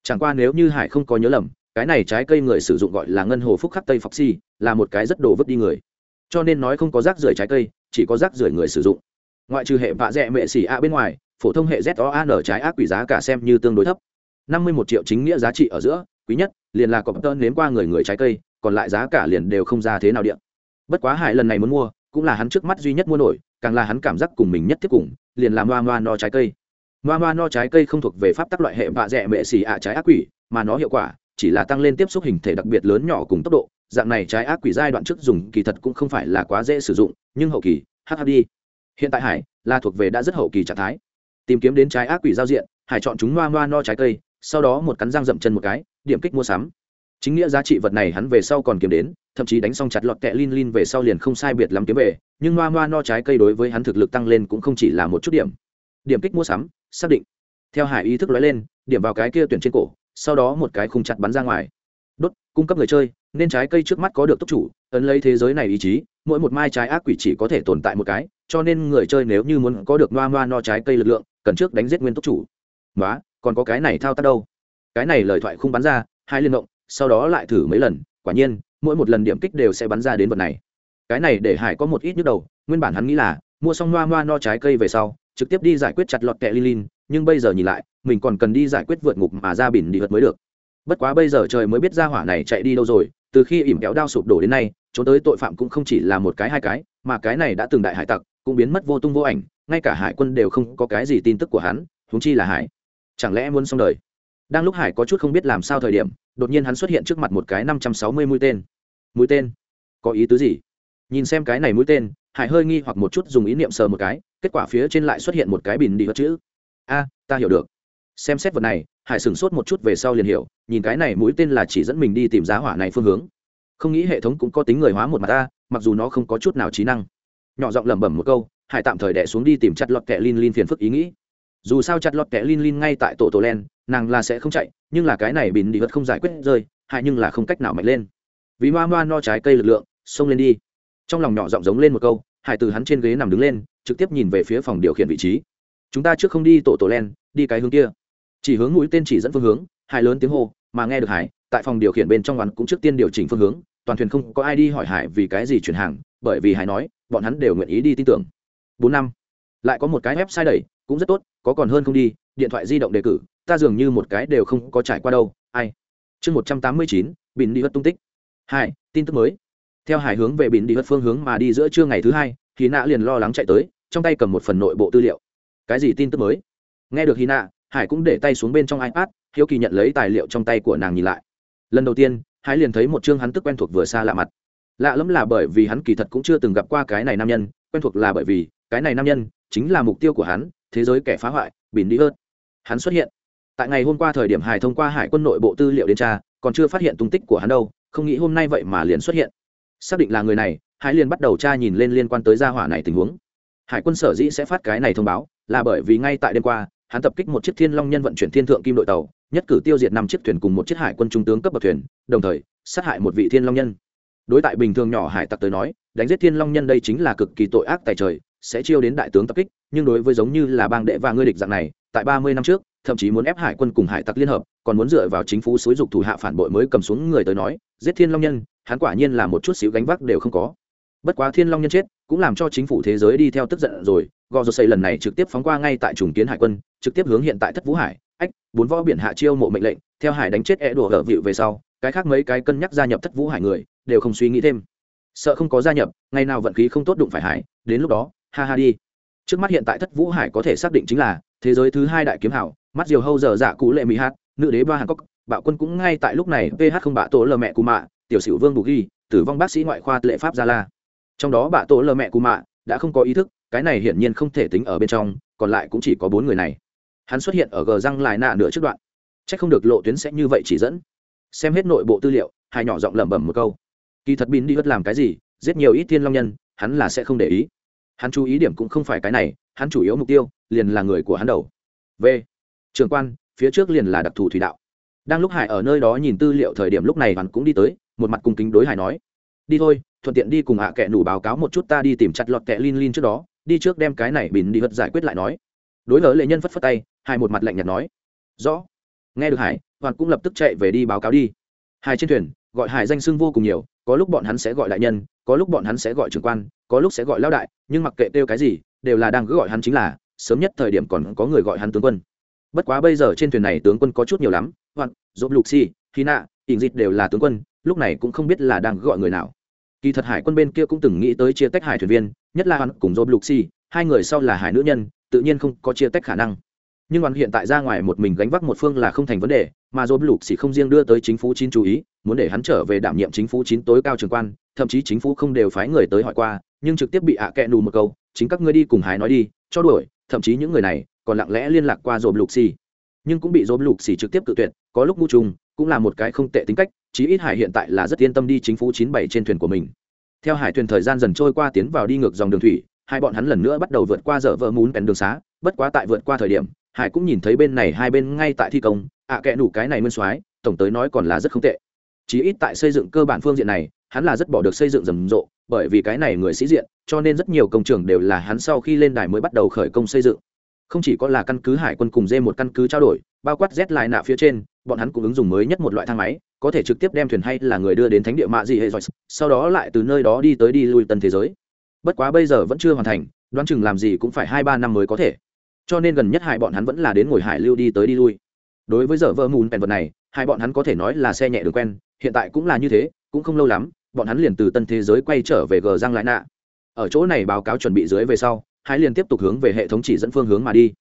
Chẳng qua nếu như hải không có nhớ lầm, cái này trái cây người sử dụng gọi là ngân hồ phúc khắc tây foxy, là một cái rất đồ vứt đi người. Cho nên nói không có rác rưởi trái cây, chỉ có rác rưởi người sử dụng. Ngoại trừ hệ vạ dẹ mệ xỉ a bên ngoài phổ thông hệ ZOAN trái ác quỷ giá cả xem như tương đối thấp. Năm mươi một triệu chính nghĩa giá trị ở giữa, quý nhất, liền là cọp tơn nếm qua người người trái cây, còn lại giá cả liền đều không ra thế nào điện. Bất quá hải lần này muốn mua, cũng là hắn trước mắt duy nhất mua nổi, càng là hắn cảm giác cùng mình nhất tiếp cùng, liền là hoa hoa no trái cây. Hoa hoa no trái cây không thuộc về pháp tắc loại hệ vạ dẹ mẹ xì ạ trái ác quỷ, mà nó hiệu quả chỉ là tăng lên tiếp xúc hình thể đặc biệt lớn nhỏ cùng tốc độ. Dạng này trái ác quỷ giai đoạn trước dùng kỳ thật cũng không phải là quá dễ sử dụng, nhưng hậu kỳ hhd hiện tại hải là thuộc về đã rất hậu kỳ trạng thái tìm kiếm đến trái ác quỷ giao diện, hải chọn chúng noa noa no trái cây, sau đó một cắn răng dậm chân một cái, điểm kích mua sắm. Chính nghĩa giá trị vật này hắn về sau còn kiếm đến, thậm chí đánh xong chặt lọt tệ lin lin về sau liền không sai biệt lắm kiếm về, nhưng noa noa no trái cây đối với hắn thực lực tăng lên cũng không chỉ là một chút điểm. Điểm kích mua sắm, xác định. Theo hải ý thức lóe lên, điểm vào cái kia tuyển trên cổ, sau đó một cái khung chặt bắn ra ngoài. Đốt, cung cấp người chơi, nên trái cây trước mắt có được tốc chủ, ấn lấy thế giới này ý chí, mỗi một mai trái ác quỷ chỉ có thể tồn tại một cái, cho nên người chơi nếu như muốn có được noa noa no trái cây lực lượng cần trước đánh giết nguyên tốc chủ. Nói còn có cái này thao tác đâu? Cái này lời thoại không bắn ra, hai liên động, sau đó lại thử mấy lần, quả nhiên, mỗi một lần điểm kích đều sẽ bắn ra đến vật này. Cái này để hải có một ít nhức đầu, nguyên bản hắn nghĩ là, mua xong noa noa no trái cây về sau, trực tiếp đi giải quyết chặt lọt kẹ lilin nhưng bây giờ nhìn lại, mình còn cần đi giải quyết vượt ngục mà ra bỉn đi vật mới được. Bất quá bây giờ trời mới biết ra hỏa này chạy đi đâu rồi, từ khi ỉm kéo đao sụp đổ đến nay, trốn tới tội phạm cũng không chỉ là một cái hai cái, mà cái này đã từng đại hải tặc, cũng biến mất vô tung vô ảnh ngay cả hải quân đều không có cái gì tin tức của hắn húng chi là hải. Chẳng lẽ muốn xong đời? Đang lúc hải có chút không biết làm sao thời điểm, đột nhiên hắn xuất hiện trước mặt một cái năm trăm sáu mươi mũi tên. Mũi tên? Có ý tứ gì? Nhìn xem cái này mũi tên, hải hơi nghi hoặc một chút dùng ý niệm sờ một cái, kết quả phía trên lại xuất hiện một cái bình đi vật chữ. A, ta hiểu được. Xem xét vật này, hải sửng sốt một chút về sau liền hiểu, nhìn cái này mũi tên là chỉ dẫn mình đi tìm giá hỏa này phương hướng. Không nghĩ hệ thống cũng có tính người hóa một mặt ta, mặc dù nó không có chút nào trí năng. Nhỏ giọng lẩm bẩm một câu hải tạm thời đẻ xuống đi tìm chặt lọt kẹ lin lin phiền phức ý nghĩ. Dù sao chặt lọt kẹ lin lin ngay tại tổ tổ len, nàng là sẽ không chạy, nhưng là cái này bìn đi vật không giải quyết rơi, hại nhưng là không cách nào mạnh lên. Vì Ma Ma no trái cây lực lượng, xông lên đi. Trong lòng nhỏ giọng giống lên một câu, hải từ hắn trên ghế nằm đứng lên, trực tiếp nhìn về phía phòng điều khiển vị trí. Chúng ta trước không đi tổ tổ len, đi cái hướng kia. Chỉ hướng mũi tên chỉ dẫn phương hướng, hải lớn tiếng hô, mà nghe được hải, tại phòng điều khiển bên trong hắn cũng trước tiên điều chỉnh phương hướng, toàn thuyền không có ai đi hỏi hải vì cái gì chuyển hàng, bởi vì hải nói, bọn hắn đều nguyện ý đi tin tưởng bốn năm. Lại có một cái web sai đẩy, cũng rất tốt, có còn hơn không đi, điện thoại di động đề cử, ta dường như một cái đều không có trải qua đâu. Ai? Chương một trăm tám mươi chín bỉn đi hất tung tích. Hai, tin tức mới. Theo hải hướng về bỉn đi hất phương hướng mà đi giữa trưa ngày thứ hai thì nạ liền lo lắng chạy tới, trong tay cầm một phần nội bộ tư liệu. Cái gì tin tức mới? Nghe được hy nạ, hải cũng để tay xuống bên trong ipad, hiếu kỳ nhận lấy tài liệu trong tay của nàng nhìn lại. Lần đầu tiên, hải liền thấy một chương hắn tức quen thuộc vừa xa lạ mặt. Lạ lẫm là bởi vì hắn kỳ thật cũng chưa từng gặp qua cái này nam nhân, quen thuộc là bởi vì cái này nam nhân chính là mục tiêu của hắn, thế giới kẻ phá hoại, bỉn đi hơn hắn xuất hiện. Tại ngày hôm qua thời điểm hải thông qua hải quân nội bộ tư liệu đến tra, còn chưa phát hiện tung tích của hắn đâu, không nghĩ hôm nay vậy mà liền xuất hiện. Xác định là người này, hải liền bắt đầu tra nhìn lên liên quan tới gia hỏa này tình huống. Hải quân sở dĩ sẽ phát cái này thông báo, là bởi vì ngay tại đêm qua, hắn tập kích một chiếc thiên long nhân vận chuyển thiên thượng kim đội tàu, nhất cử tiêu diệt năm chiếc thuyền cùng một chiếc hải quân trung tướng cấp bậc thuyền, đồng thời, sát hại một vị thiên long nhân. Đối tại bình thường nhỏ hải tặc tới nói, đánh giết thiên long nhân đây chính là cực kỳ tội ác tài trời sẽ chiêu đến đại tướng tập kích, nhưng đối với giống như là bang đệ và ngươi địch dạng này, tại ba mươi năm trước, thậm chí muốn ép hải quân cùng hải tặc liên hợp, còn muốn dựa vào chính phủ xúi dục thủ hạ phản bội mới cầm xuống người tới nói, giết thiên long nhân, hắn quả nhiên là một chút xíu gánh vác đều không có. Bất quá thiên long nhân chết, cũng làm cho chính phủ thế giới đi theo tức giận rồi gò dô xây lần này trực tiếp phóng qua ngay tại trùng kiến hải quân, trực tiếp hướng hiện tại thất vũ hải, ách, bốn võ biển hạ chiêu mộ mệnh lệnh, theo hải đánh chết e đùa hở vịu về sau, cái khác mấy cái cân nhắc gia nhập thất vũ hải người, đều không suy nghĩ thêm. Sợ không có gia nhập, ngày nào vận khí không tốt đụng phải hải, đến lúc đó ha ha đi. Trước mắt hiện tại thất vũ hải có thể xác định chính là thế giới thứ hai đại kiếm hảo, mắt diều hâu giờ dạ cũ lệ mỹ hát, nữ đế ba hàn cốc, bạo quân cũng ngay tại lúc này ph không bạ tổ lờ mẹ cù mạ, tiểu sử vương bù ghi, tử vong bác sĩ ngoại khoa lệ pháp gia la. Trong đó bạ tổ lờ mẹ cù mạ đã không có ý thức, cái này hiển nhiên không thể tính ở bên trong, còn lại cũng chỉ có bốn người này. Hắn xuất hiện ở gờ răng lại nạ nửa trước đoạn. C h ắ c không được lộ tuyến sẽ như vậy chỉ dẫn. Xem hết nội bộ tư liệu, hai nhỏ giọng lẩm bẩm một câu. Kỳ thật bin đi vất làm cái gì, giết nhiều ít thiên long nhân, hắn là sẽ không để ý hắn chú ý điểm cũng không phải cái này, hắn chủ yếu mục tiêu liền là người của hắn đầu. V. Trường quan, phía trước liền là đặc thù thủy đạo. Đang lúc hải ở nơi đó nhìn tư liệu thời điểm lúc này hắn cũng đi tới, một mặt cùng kính đối hải nói. Đi thôi, thuận tiện đi cùng hạ à kệ nủ báo cáo một chút ta đi tìm chặt lọt kệ lin lin trước đó, đi trước đem cái này bình đi vật giải quyết lại nói. Đối với lệ nhân phất phất tay, hải một mặt lạnh nhạt nói. Rõ. Nghe được hải, hoàn cũng lập tức chạy về đi báo cáo đi. Hải trên thuyền, gọi hải danh xưng vô cùng nhiều có lúc bọn hắn sẽ gọi đại nhân, có lúc bọn hắn sẽ gọi trưởng quan, có lúc sẽ gọi lao đại, nhưng mặc kệ kêu cái gì, đều là đang cứ gọi hắn chính là, sớm nhất thời điểm còn có người gọi hắn tướng quân. Bất quá bây giờ trên thuyền này tướng quân có chút nhiều lắm, hoặc dốt lục si hy nạ ỉn dịch đều là tướng quân, lúc này cũng không biết là đang gọi người nào. Kỳ thật hải quân bên kia cũng từng nghĩ tới chia tách hải thuyền viên, nhất là hắn cùng dốt lục si, hai người sau là hải nữ nhân, tự nhiên không có chia tách khả năng nhưng hắn hiện tại ra ngoài một mình gánh vác một phương là không thành vấn đề, mà dồn lục xỉ không riêng đưa tới chính phủ chín chú ý, muốn để hắn trở về đảm nhiệm chính phủ chín tối cao trường quan, thậm chí chính phủ không đều phái người tới hỏi qua, nhưng trực tiếp bị ạ à kẹ nù một câu, chính các ngươi đi cùng hái nói đi, cho đuổi. Thậm chí những người này còn lặng lẽ liên lạc qua dồn lục xỉ nhưng cũng bị dồn lục xỉ trực tiếp cự tuyệt, có lúc ngu trùng, cũng là một cái không tệ tính cách, chí ít hải hiện tại là rất yên tâm đi chính phủ chín bảy trên thuyền của mình. Theo hải thuyền thời gian dần trôi qua tiến vào đi ngược dòng đường thủy, hai bọn hắn lần nữa bắt đầu vượt qua dở vỡ mún bèn đường xá, bất quá tại vượt qua thời điểm hải cũng nhìn thấy bên này hai bên ngay tại thi công, ạ à kẽ nủ cái này nguyên soái, tổng tới nói còn là rất không tệ. Chí ít tại xây dựng cơ bản phương diện này, hắn là rất bỏ được xây dựng rầm rộ, bởi vì cái này người sĩ diện, cho nên rất nhiều công trường đều là hắn sau khi lên đài mới bắt đầu khởi công xây dựng. Không chỉ có là căn cứ hải quân cùng dê một căn cứ trao đổi, bao quát z lại nạ phía trên, bọn hắn cũng ứng dụng mới nhất một loại thang máy, có thể trực tiếp đem thuyền hay là người đưa đến thánh địa mạ gì hệ rồi sau đó lại từ nơi đó đi tới đi lui tân thế giới. Bất quá bây giờ vẫn chưa hoàn thành, đoán chừng làm gì cũng phải hai ba năm mới có thể cho nên gần nhất hai bọn hắn vẫn là đến ngồi hải lưu đi tới đi lui. Đối với giờ vơ mùn bèn vật này, hai bọn hắn có thể nói là xe nhẹ đường quen, hiện tại cũng là như thế, cũng không lâu lắm, bọn hắn liền từ tân thế giới quay trở về gờ giang lại nạ ở chỗ này báo cáo chuẩn bị dưới về sau, hai liền tiếp tục hướng về hệ thống chỉ dẫn phương hướng mà đi.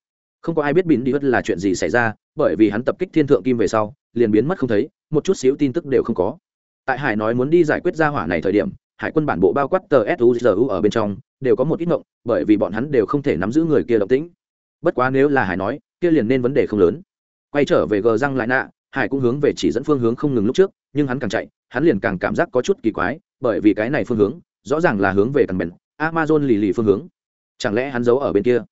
Không có ai biết bỉn đi hất là chuyện gì xảy ra, bởi vì hắn tập kích thiên thượng kim về sau, liền biến mất không thấy, một chút xíu tin tức đều không có. Tại hải nói muốn đi giải quyết gia hỏa này thời điểm, hải quân bản bộ bao quát tờ suzu ở bên trong, đều có một ít mộng bởi vì bọn hắn đều không thể nắm giữ người kia động tĩnh bất quá nếu là hải nói, kia liền nên vấn đề không lớn. Quay trở về gờ răng lại nạ, hải cũng hướng về chỉ dẫn phương hướng không ngừng lúc trước, nhưng hắn càng chạy, hắn liền càng cảm giác có chút kỳ quái, bởi vì cái này phương hướng, rõ ràng là hướng về càng bền, amazon lì lì phương hướng. Chẳng lẽ hắn giấu ở bên kia?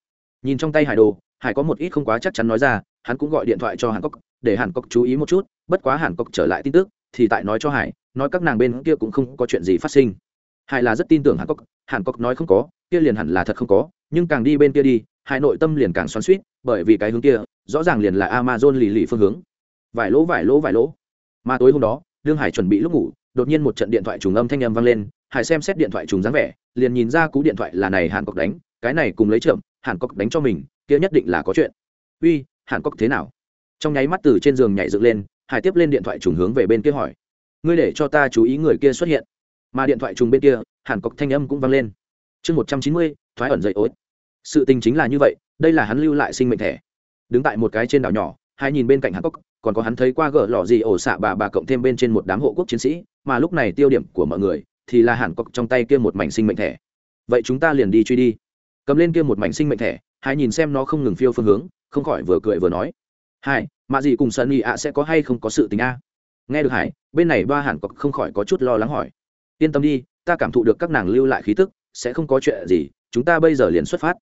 Nhìn trong tay hải đồ, hải có một ít không quá chắc chắn nói ra, hắn cũng gọi điện thoại cho hàn cốc, để hàn cốc chú ý một chút, bất quá hàn cốc trở lại tin tức, thì tại nói cho hải, nói các nàng bên kia cũng không có chuyện gì phát sinh. Hải là rất tin tưởng hàn cốc hàn cốc nói không có, kia liền hẳn là thật không có, nhưng càng đi bên kia đi hải nội tâm liền càng xoắn suýt bởi vì cái hướng kia, rõ ràng liền là amazon lì lì phương hướng. Vài lỗ vài lỗ vài lỗ. Mà tối hôm đó, đương hải chuẩn bị lúc ngủ, đột nhiên một trận điện thoại trùng âm thanh âm vang lên, hải xem xét điện thoại trùng dáng vẻ, liền nhìn ra cú điện thoại là này hàn cốc đánh, cái này cùng lấy trộm hàn cốc đánh cho mình, kia nhất định là có chuyện. Uy, hàn cốc thế nào? Trong nháy mắt từ trên giường nhảy dựng lên, hải tiếp lên điện thoại trùng hướng về bên kia hỏi. Ngươi để cho ta chú ý người kia xuất hiện. Mà điện thoại trùng bên kia, hàn cốc thanh âm cũng vang lên. Chương một trăm chín mươi, thoái ẩn dậy ối sự tình chính là như vậy, đây là hắn lưu lại sinh mệnh thẻ. Đứng tại một cái trên đảo nhỏ, hai nhìn bên cạnh hàn cốc còn có hắn thấy qua gỡ lò gì ổ xạ bà bà cộng thêm bên trên một đám hộ quốc chiến sĩ, mà lúc này tiêu điểm của mọi người thì là hàn cốc trong tay kia một mảnh sinh mệnh thẻ. Vậy chúng ta liền đi truy đi. Cầm lên kia một mảnh sinh mệnh thẻ, hai nhìn xem nó không ngừng phiêu phương hướng, không khỏi vừa cười vừa nói. Hai mà gì cùng sunny ạ sẽ có hay không có sự tình a? Nghe được hải, bên này ba hàn cốc không khỏi có chút lo lắng hỏi. Yên tâm đi, ta cảm thụ được các nàng lưu lại khí tức, sẽ không có chuyện gì, chúng ta bây giờ liền xuất phát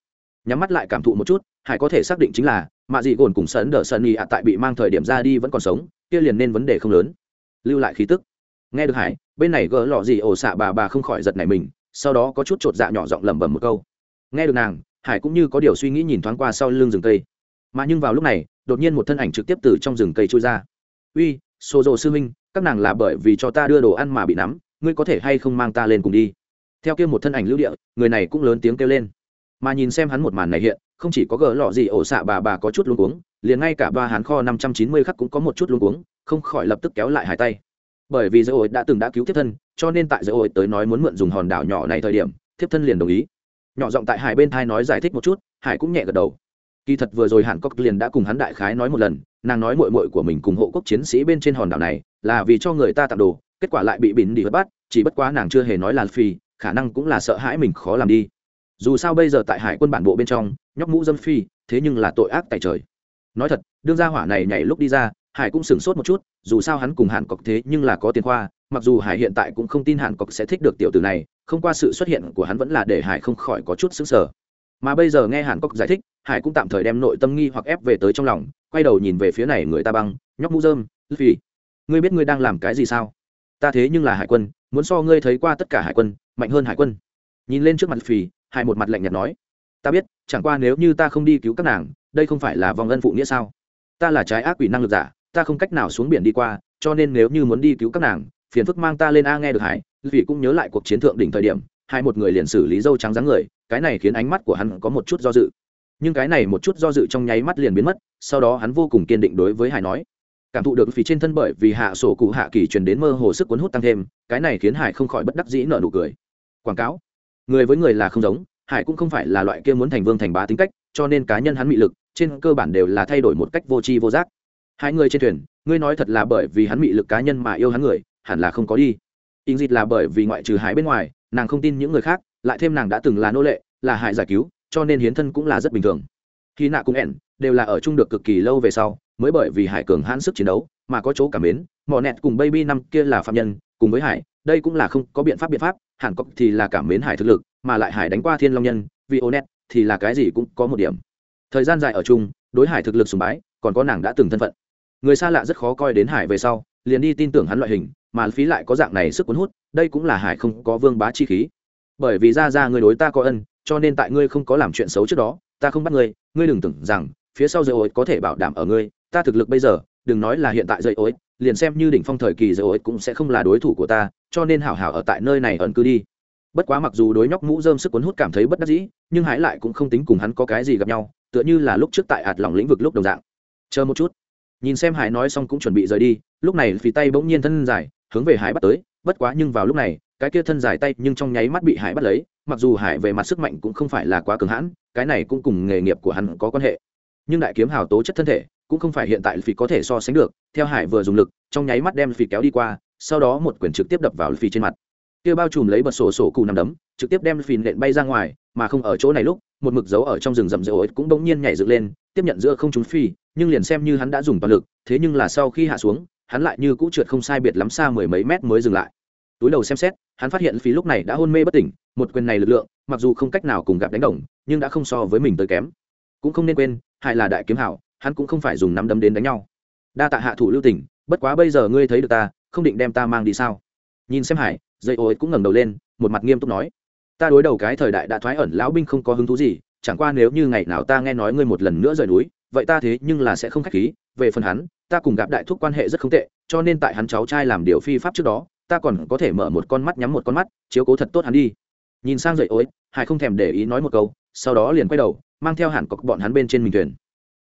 nhắm mắt lại cảm thụ một chút hải có thể xác định chính là, mạ dị gồn cùng sấn đờ sân y ạ tại bị mang thời điểm ra đi vẫn còn sống, kia liền nên vấn đề không lớn. Lưu lại khí tức. Nghe được hải bên này gỡ lọ gì ổ xạ bà bà không khỏi giật này mình, sau đó có chút chột dạ nhỏ giọng lẩm bẩm một câu. Nghe được nàng hải cũng như có điều suy nghĩ nhìn thoáng qua sau lưng rừng cây. Mà nhưng vào lúc này, đột nhiên một thân ảnh trực tiếp từ trong rừng cây trôi ra. Uy xô rộ sư minh các nàng là bởi vì cho ta đưa đồ ăn mà bị nắm, ngươi có thể hay không mang ta lên cùng đi? Theo kia một thân ảnh lưu địa, người này cũng lớn tiếng kêu lên mà nhìn xem hắn một màn này hiện, không chỉ có gỡ lọ gì, ổ xạ bà bà có chút luống cuống, liền ngay cả ba hắn kho năm trăm chín mươi khắc cũng có một chút luống cuống, không khỏi lập tức kéo lại hai tay. Bởi vì dây ổi đã từng đã cứu thiếp thân, cho nên tại dây ổi tới nói muốn mượn dùng hòn đảo nhỏ này thời điểm, thiếp thân liền đồng ý. Nhỏ giọng tại hải bên thai nói giải thích một chút, hải cũng nhẹ gật đầu. Kỳ thật vừa rồi hàn cốc liền đã cùng hắn đại khái nói một lần, nàng nói mội mội của mình cùng hộ quốc chiến sĩ bên trên hòn đảo này là vì cho người ta tặng đồ, kết quả lại bị bỉn đi hất bắt, chỉ bất quá nàng chưa hề nói là phi, khả năng cũng là sợ hãi mình khó làm đi dù sao bây giờ tại hải quân bản bộ bên trong, nhóc mũ dâm phi, thế nhưng là tội ác tại trời. Nói thật, đương gia hỏa này nhảy lúc đi ra, hải cũng sửng sốt một chút, dù sao hắn cùng hàn cọc thế nhưng là có tiền khoa, mặc dù hải hiện tại cũng không tin hàn cọc sẽ thích được tiểu tử này, không qua sự xuất hiện của hắn vẫn là để hải không khỏi có chút xứng sở mà bây giờ nghe hàn cọc giải thích, hải cũng tạm thời đem nội tâm nghi hoặc ép về tới trong lòng, quay đầu nhìn về phía này người ta băng, nhóc mũ dơm phi ngươi biết ngươi đang làm cái gì sao? Ta thế nhưng là hải quân, muốn so ngươi thấy qua tất cả hải quân, mạnh hơn hải quân. Nhìn lên trước mặt phì hải một mặt lạnh nhạt nói, ta biết, chẳng qua nếu như ta không đi cứu các nàng, đây không phải là vòng ân phụ nghĩa sao? Ta là trái ác quỷ năng lực giả, ta không cách nào xuống biển đi qua, cho nên nếu như muốn đi cứu các nàng, phiền phức mang ta lên a nghe được hải. Vì cũng nhớ lại cuộc chiến thượng đỉnh thời điểm, hai một người liền xử lý dâu trắng dáng người, cái này khiến ánh mắt của hắn có một chút do dự. Nhưng cái này một chút do dự trong nháy mắt liền biến mất, sau đó hắn vô cùng kiên định đối với hải nói, cảm thụ được phí trên thân bởi vì hạ sổ cụ hạ kỳ truyền đến mơ hồ sức cuốn hút tăng thêm, cái này khiến hải không khỏi bất đắc dĩ nở nụ cười. Quảng cáo người với người là không giống, hải cũng không phải là loại kia muốn thành vương thành bá tính cách, cho nên cá nhân hắn mị lực, trên cơ bản đều là thay đổi một cách vô tri vô giác. Hai người trên thuyền, ngươi nói thật là bởi vì hắn mị lực cá nhân mà yêu hắn người, hẳn là không có đi. In dịt là bởi vì ngoại trừ hải bên ngoài, nàng không tin những người khác, lại thêm nàng đã từng là nô lệ, là hải giải cứu, cho nên hiến thân cũng là rất bình thường. Khi nạ cũng ẻn đều là ở chung được cực kỳ lâu về sau, mới bởi vì hải cường hãn sức chiến đấu, mà có chỗ cảm mến mỏ nẹt cùng baby năm kia là phạm nhân, cùng với hải đây cũng là không có biện pháp biện pháp, hàn cốc thì là cảm mến hải thực lực, mà lại hải đánh qua thiên long nhân, vì ô nét thì là cái gì cũng có một điểm. Thời gian dài ở chung, đối hải thực lực sùng bái, còn có nàng đã từng thân phận. Người xa lạ rất khó coi đến hải về sau, liền đi tin tưởng hắn loại hình, mà phí lại có dạng này sức cuốn hút, đây cũng là hải không có vương bá chi khí. Bởi vì ra ra người đối ta có ân, cho nên tại ngươi không có làm chuyện xấu trước đó, ta không bắt ngươi ngươi đừng tưởng rằng, phía sau dây ối có thể bảo đảm ở ngươi, ta thực lực bây giờ, đừng nói là hiện tại dây ối liền xem như đỉnh phong thời kỳ dầu ích cũng sẽ không là đối thủ của ta, cho nên hảo hảo ở tại nơi này ẩn cư đi. Bất quá mặc dù đối nhóc mũ dơm sức cuốn hút cảm thấy bất đắc dĩ, nhưng hái lại cũng không tính cùng hắn có cái gì gặp nhau, tựa như là lúc trước tại ạt lòng lĩnh vực lúc đồng dạng. Chờ một chút. Nhìn xem hải nói xong cũng chuẩn bị rời đi, lúc này phì tay bỗng nhiên thân dài, hướng về hải bắt tới, bất quá nhưng vào lúc này, cái kia thân dài tay nhưng trong nháy mắt bị hải bắt lấy, mặc dù hải về mặt sức mạnh cũng không phải là quá cường hãn, cái này cũng cùng nghề nghiệp của hắn có quan hệ. Nhưng đại kiếm hào tố chất thân thể cũng không phải hiện tại phì có thể so sánh được, theo hải vừa dùng lực, trong nháy mắt đem phì kéo đi qua, sau đó một quyền trực tiếp đập vào phì trên mặt. Kia bao trùm lấy bật sổ sổ cụ nằm đấm, trực tiếp đem phì nện bay ra ngoài, mà không ở chỗ này lúc, một mực dấu ở trong rừng rậm rỗi cũng bỗng nhiên nhảy dựng lên, tiếp nhận giữa không trúng phi nhưng liền xem như hắn đã dùng toàn lực, thế nhưng là sau khi hạ xuống, hắn lại như cũ trượt không sai biệt lắm xa mười mấy mét mới dừng lại. Túi đầu xem xét, hắn phát hiện phi lúc này đã hôn mê bất tỉnh, một quyền này lực lượng, mặc dù không cách nào cùng gặp đánh đồng, nhưng đã không so với mình tới kém. Cũng không nên quên, Hải là đại kiếm hảo hắn cũng không phải dùng nắm đấm đến đánh nhau. Đa tạ hạ thủ lưu tỉnh bất quá bây giờ ngươi thấy được ta, không định đem ta mang đi sao? Nhìn xem hải dây ô cũng ngẩng đầu lên, một mặt nghiêm túc nói. Ta đối đầu cái thời đại đã thoái ẩn, lão binh không có hứng thú gì, chẳng qua nếu như ngày nào ta nghe nói ngươi một lần nữa rời núi, vậy ta thế nhưng là sẽ không khách khí. Về phần hắn, ta cùng gặp đại thúc quan hệ rất không tệ, cho nên tại hắn cháu trai làm điều phi pháp trước đó, ta còn có thể mở một con mắt nhắm một con mắt, chiếu cố thật tốt hắn đi. Nhìn sang dậy ối hải không thèm để ý nói một câu, sau đó liền quay đầu, mang theo hẳn cọc bọn hắn bên trên mình thuyền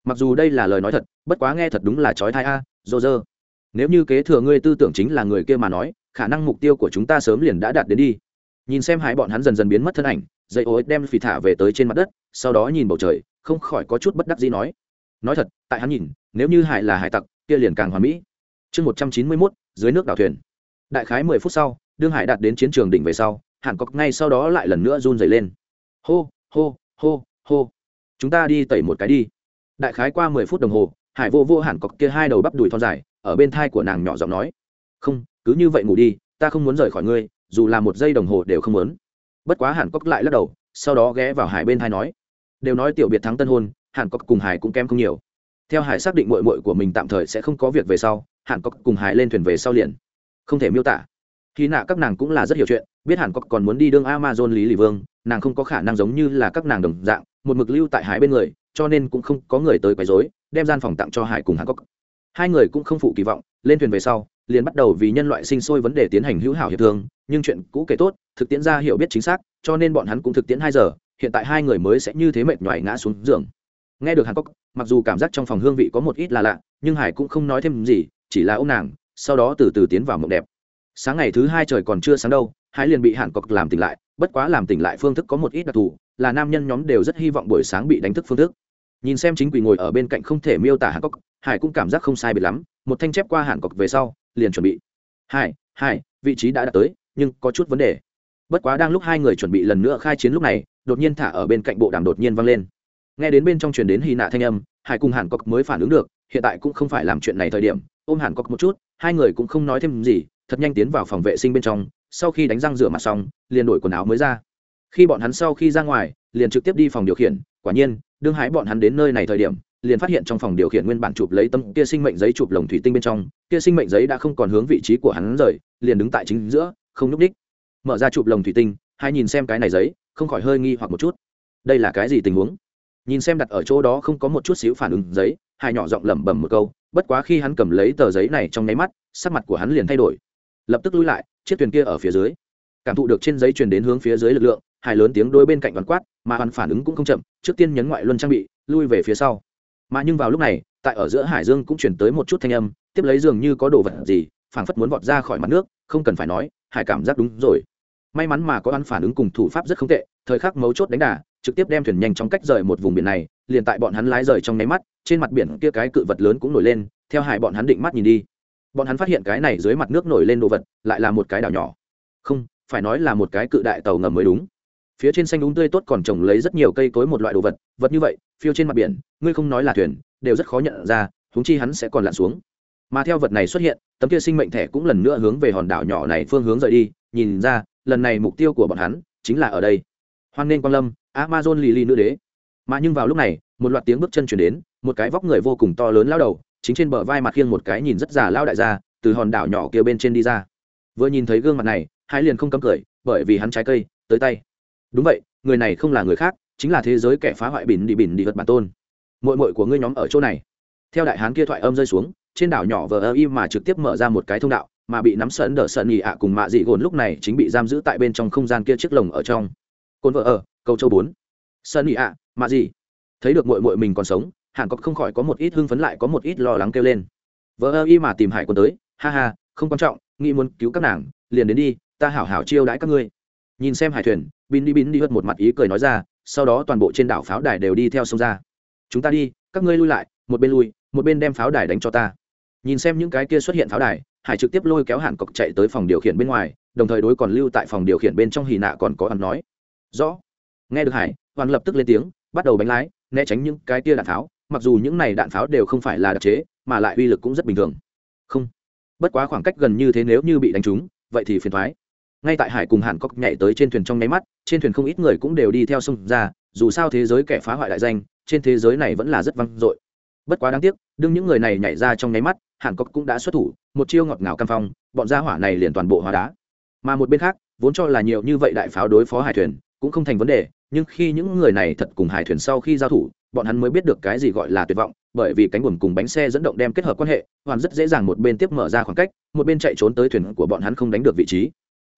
mặc dù đây là lời nói thật, bất quá nghe thật đúng là trói thai a, dô dơ. Nếu như kế thừa ngươi tư tưởng chính là người kia mà nói, khả năng mục tiêu của chúng ta sớm liền đã đạt đến đi. Nhìn xem hai bọn hắn dần dần biến mất thân ảnh, dây ô đem phì thả về tới trên mặt đất, sau đó nhìn bầu trời, không khỏi có chút bất đắc gì nói. Nói thật, tại hắn nhìn, nếu như hải là hải tặc, kia liền càng hoàn mỹ. Chương một trăm chín mươi mốt, dưới nước đảo thuyền. Đại khái mười phút sau, đương hải đạt đến chiến trường đỉnh về sau, hàn cọc ngay sau đó lại lần nữa run dày lên. Hô hô hô hô. Chúng ta đi tẩy một cái đi đại khái qua mười phút đồng hồ, hải vô vô hẳn cọc kia hai đầu bắp đùi thon dài, ở bên thai của nàng nhỏ giọng nói, không, cứ như vậy ngủ đi, ta không muốn rời khỏi ngươi, dù là một giây đồng hồ đều không muốn. Bất quá hàn cốc lại lắc đầu, sau đó ghé vào hải bên thai nói, đều nói tiểu biệt thắng tân hôn hàn cốc cùng hải cũng kém không nhiều. Theo hải xác định mội mội của mình tạm thời sẽ không có việc về sau hàn cốc cùng hải lên thuyền về sau liền không thể miêu tả. Khi nạ các nàng cũng là rất hiểu chuyện, biết hàn cốc còn muốn đi đương amazon lý lì vương, nàng không có khả năng giống như là các nàng đồng dạng, một mực lưu tại hải bên người cho nên cũng không có người tới quấy rối, đem gian phòng tặng cho hải cùng hàn cốc hai người cũng không phụ kỳ vọng, lên thuyền về sau, liền bắt đầu vì nhân loại sinh sôi vấn đề tiến hành hữu hảo hiệp thương, nhưng chuyện cũ kể tốt, thực tiễn ra hiểu biết chính xác, cho nên bọn hắn cũng thực tiễn hai giờ, hiện tại hai người mới sẽ như thế mệt nhoài ngã xuống giường. Nghe được hàn cốc mặc dù cảm giác trong phòng hương vị có một ít là lạ, nhưng hải cũng không nói thêm gì, chỉ là ôm nàng, sau đó từ từ tiến vào mộng đẹp. Sáng ngày thứ hai trời còn chưa sáng đâu, hải liền bị hàn cốc làm tỉnh lại bất quá làm tỉnh lại phương thức có một ít đặc thù, là nam nhân nhóm đều rất hy vọng buổi sáng bị đánh thức phương thức. Nhìn xem chính quỷ ngồi ở bên cạnh không thể miêu tả hàn cốc hải cũng cảm giác không sai biệt lắm, một thanh chép qua hàn cốc về sau, liền chuẩn bị. Hải hải, vị trí đã đạt tới, nhưng có chút vấn đề. Bất quá đang lúc hai người chuẩn bị lần nữa khai chiến lúc này, đột nhiên thả ở bên cạnh bộ đàm đột nhiên vang lên. Nghe đến bên trong truyền đến hy nạ thanh âm, hải cùng hàn cốc mới phản ứng được, hiện tại cũng không phải làm chuyện này thời điểm, ôm hàn cốc một chút, hai người cũng không nói thêm gì, thật nhanh tiến vào phòng vệ sinh bên trong sau khi đánh răng rửa mặt xong, liền đổi quần áo mới ra. Khi bọn hắn sau khi ra ngoài, liền trực tiếp đi phòng điều khiển. Quả nhiên, đương hái bọn hắn đến nơi này thời điểm, liền phát hiện trong phòng điều khiển nguyên bản chụp lấy tâm kia sinh mệnh giấy chụp lồng thủy tinh bên trong, kia sinh mệnh giấy đã không còn hướng vị trí của hắn rời, liền đứng tại chính giữa, không nhúc đích mở ra chụp lồng thủy tinh, hai nhìn xem cái này giấy, không khỏi hơi nghi hoặc một chút. Đây là cái gì tình huống? Nhìn xem đặt ở chỗ đó không có một chút xíu phản ứng giấy, hai nhỏ giọng lẩm bẩm một câu, bất quá khi hắn cầm lấy tờ giấy này trong nháy mắt, sắc mặt của hắn liền thay đổi. Lập tức lui lại chiếc thuyền kia ở phía dưới. Cảm thụ được trên giấy truyền đến hướng phía dưới lực lượng, hải lớn tiếng đôi bên cạnh đoàn quát, mà hoàn phản ứng cũng không chậm, trước tiên nhấn ngoại luân trang bị, lui về phía sau. Mà nhưng vào lúc này, tại ở giữa hải dương cũng chuyển tới một chút thanh âm, tiếp lấy dường như có đồ vật gì, phảng phất muốn vọt ra khỏi mặt nước, không cần phải nói, hải cảm giác đúng rồi. May mắn mà có ăn phản ứng cùng thủ pháp rất không tệ, thời khắc mấu chốt đánh đà, trực tiếp đem thuyền nhanh chóng cách rời một vùng biển này, liền tại bọn hắn lái rời trong nháy mắt, trên mặt biển kia cái cự vật lớn cũng nổi lên, theo hải bọn hắn định mắt nhìn đi bọn hắn phát hiện cái này dưới mặt nước nổi lên đồ vật, lại là một cái đảo nhỏ. Không, phải nói là một cái cự đại tàu ngầm mới đúng. Phía trên xanh đúng tươi tốt còn trồng lấy rất nhiều cây cối một loại đồ vật vật như vậy, phiêu trên mặt biển, ngươi không nói là thuyền, đều rất khó nhận ra húng chi hắn sẽ còn lặn xuống. Mà theo vật này xuất hiện, tấm kia sinh mệnh thẻ cũng lần nữa hướng về hòn đảo nhỏ này phương hướng rời đi, nhìn ra, lần này mục tiêu của bọn hắn chính là ở đây. Hoan nghênh quang lâm, amazon lì lì nữ đế. Mà nhưng vào lúc này, một loạt tiếng bước chân chuyển đến, một cái vóc người vô cùng to lớn lao đầu chính trên bờ vai mặt khiêng một cái nhìn rất già lao đại gia, từ hòn đảo nhỏ kia bên trên đi ra. Vừa nhìn thấy gương mặt này, hai liền không cấm cười, bởi vì hắn trái cây, tới tay. Đúng vậy, người này không là người khác, chính là thế giới kẻ phá hoại bỉn đi bỉn đi vật bản tôn. Mội mội của ngươi nhóm ở chỗ này. Theo đại hán kia thoại âm rơi xuống, trên đảo nhỏ vờ ơ y mà trực tiếp mở ra một cái thông đạo, mà bị nắm sợn đỡ sợn nhị ạ cùng mạ dị gồn lúc này chính bị giam giữ tại bên trong không gian kia chiếc lồng ở trong. Cồn vợ ở câu châu bốn. Sợn nhị ạ, mạ dị. Thấy được mội mội mình còn sống hàn Cọc không khỏi có một ít hưng phấn lại có một ít lo lắng kêu lên. Vợ ơ y mà tìm hải quân tới, ha ha, không quan trọng, nghĩ muốn cứu các nàng, liền đến đi, ta hảo hảo chiêu đãi các ngươi. Nhìn xem hải thuyền, bin đi bin đi hất một mặt ý cười nói ra, sau đó toàn bộ trên đảo pháo đài đều đi theo sông ra. Chúng ta đi, các ngươi lui lại, một bên lui, một bên đem pháo đài đánh cho ta. Nhìn xem những cái kia xuất hiện pháo đài, hải trực tiếp lôi kéo hàn cọc chạy tới phòng điều khiển bên ngoài, đồng thời đối còn lưu tại phòng điều khiển bên trong hì nạ còn có ăn nói. Rõ. Nghe được hải hoàn lập tức lên tiếng, bắt đầu bánh lái, né tránh những cái kia đạn tháo mặc dù những này đạn pháo đều không phải là đặc chế, mà lại uy lực cũng rất bình thường. Không. Bất quá khoảng cách gần như thế nếu như bị đánh trúng, vậy thì phiền thoái ngay tại hải cùng hàn cốc nhảy tới trên thuyền trong nháy mắt, trên thuyền không ít người cũng đều đi theo sông ra, dù sao thế giới kẻ phá hoại đại danh, trên thế giới này vẫn là rất vang dội. Bất quá đáng tiếc, đương những người này nhảy ra trong nháy mắt, hàn cốc cũng đã xuất thủ, một chiêu ngọt ngào cam phong, bọn gia hỏa này liền toàn bộ hóa đá. Mà một bên khác, vốn cho là nhiều như vậy đại pháo đối phó hải thuyền, cũng không thành vấn đề, nhưng khi những người này thật cùng hải thuyền sau khi giao thủ bọn hắn mới biết được cái gì gọi là tuyệt vọng, bởi vì cánh buồm cùng bánh xe dẫn động đem kết hợp quan hệ, hoàn rất dễ dàng một bên tiếp mở ra khoảng cách, một bên chạy trốn tới thuyền của bọn hắn không đánh được vị trí.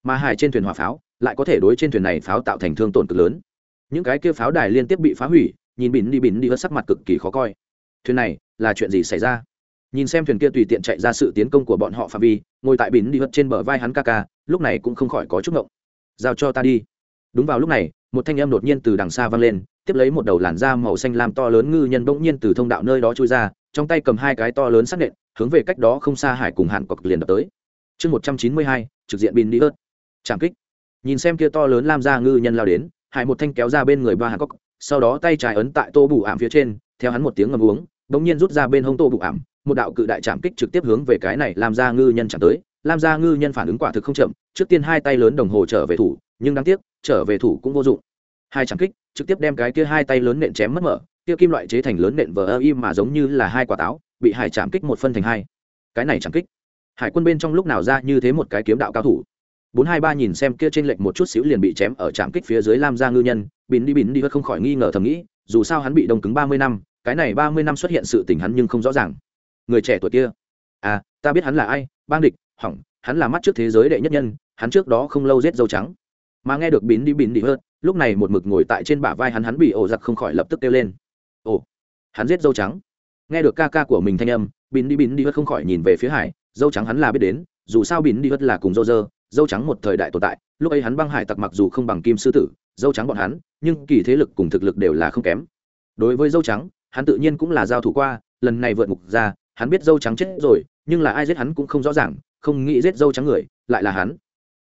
Mà hải trên thuyền hỏa pháo lại có thể đối trên thuyền này pháo tạo thành thương tổn cực lớn. Những cái kia pháo đài liên tiếp bị phá hủy, nhìn bỉn đi bỉn đi hớt sắc mặt cực kỳ khó coi. Thuyền này là chuyện gì xảy ra? Nhìn xem thuyền kia tùy tiện chạy ra sự tiến công của bọn họ phạm vi, ngồi tại bỉn đi hớt trên bờ vai hắn ca ca, lúc này cũng không khỏi có chút ngộng. Giao cho ta đi. Đúng vào lúc này, một thanh âm đột nhiên từ đằng xa vang lên tiếp lấy một đầu làn da màu xanh lam to lớn ngư nhân bỗng nhiên từ thông đạo nơi đó trôi ra, trong tay cầm hai cái to lớn sắc nện, hướng về cách đó không xa hải cùng hạn cọc liền đập tới. Chương một trăm chín mươi hai, trực diện bin đi ớt trảm kích. Nhìn xem kia to lớn lam da ngư nhân lao đến, hải một thanh kéo ra bên người ba hạn cọc sau đó tay trái ấn tại tô bụ ảm phía trên, theo hắn một tiếng ngầm uống, bỗng nhiên rút ra bên hông tô bụ ảm, một đạo cự đại trảm kích trực tiếp hướng về cái này làm ra ngư nhân chạm tới. Lam ra ngư nhân phản ứng quả thực không chậm, trước tiên hai tay lớn đồng hồ trở về thủ, nhưng đáng tiếc, trở về thủ cũng vô dụng. Hai trảm kích trực tiếp đem cái kia hai tay lớn nện chém mất mở, kia kim loại chế thành lớn nện vờ ơ im mà giống như là hai quả táo, bị hải chạm kích một phân thành hai. Cái này chạm kích. Hải quân bên trong lúc nào ra như thế một cái kiếm đạo cao thủ. Bốn hai ba nhìn xem kia trên lệnh một chút xíu liền bị chém ở trạm kích phía dưới lam gia ngư nhân bín đi bín đi hất không khỏi nghi ngờ thầm nghĩ, dù sao hắn bị đông cứng ba mươi năm, cái này ba mươi năm xuất hiện sự tình hắn nhưng không rõ ràng. Người trẻ tuổi kia. À ta biết hắn là ai, bang địch, hỏng, hắn là mắt trước thế giới đệ nhất nhân, hắn trước đó không lâu giết dâu trắng. Mà nghe được bín đi bín đi hơn lúc này một mực ngồi tại trên bả vai hắn hắn bị ổ giặc không khỏi lập tức kêu lên. Ồ, hắn giết dâu trắng. Nghe được ca ca của mình thanh âm, bín đi bín đi hớt không khỏi nhìn về phía hải. Dâu trắng hắn là biết đến, dù sao bín đi hớt là cùng dâu dơ, dâu trắng một thời đại tồn tại. Lúc ấy hắn băng hải tặc mặc dù không bằng kim sư tử, dâu trắng bọn hắn, nhưng kỳ thế lực cùng thực lực đều là không kém. Đối với dâu trắng, hắn tự nhiên cũng là giao thủ qua, lần này vượt ngục ra, hắn biết dâu trắng chết rồi, nhưng là ai giết hắn cũng không rõ ràng, không nghĩ giết dâu trắng người, lại là hắn.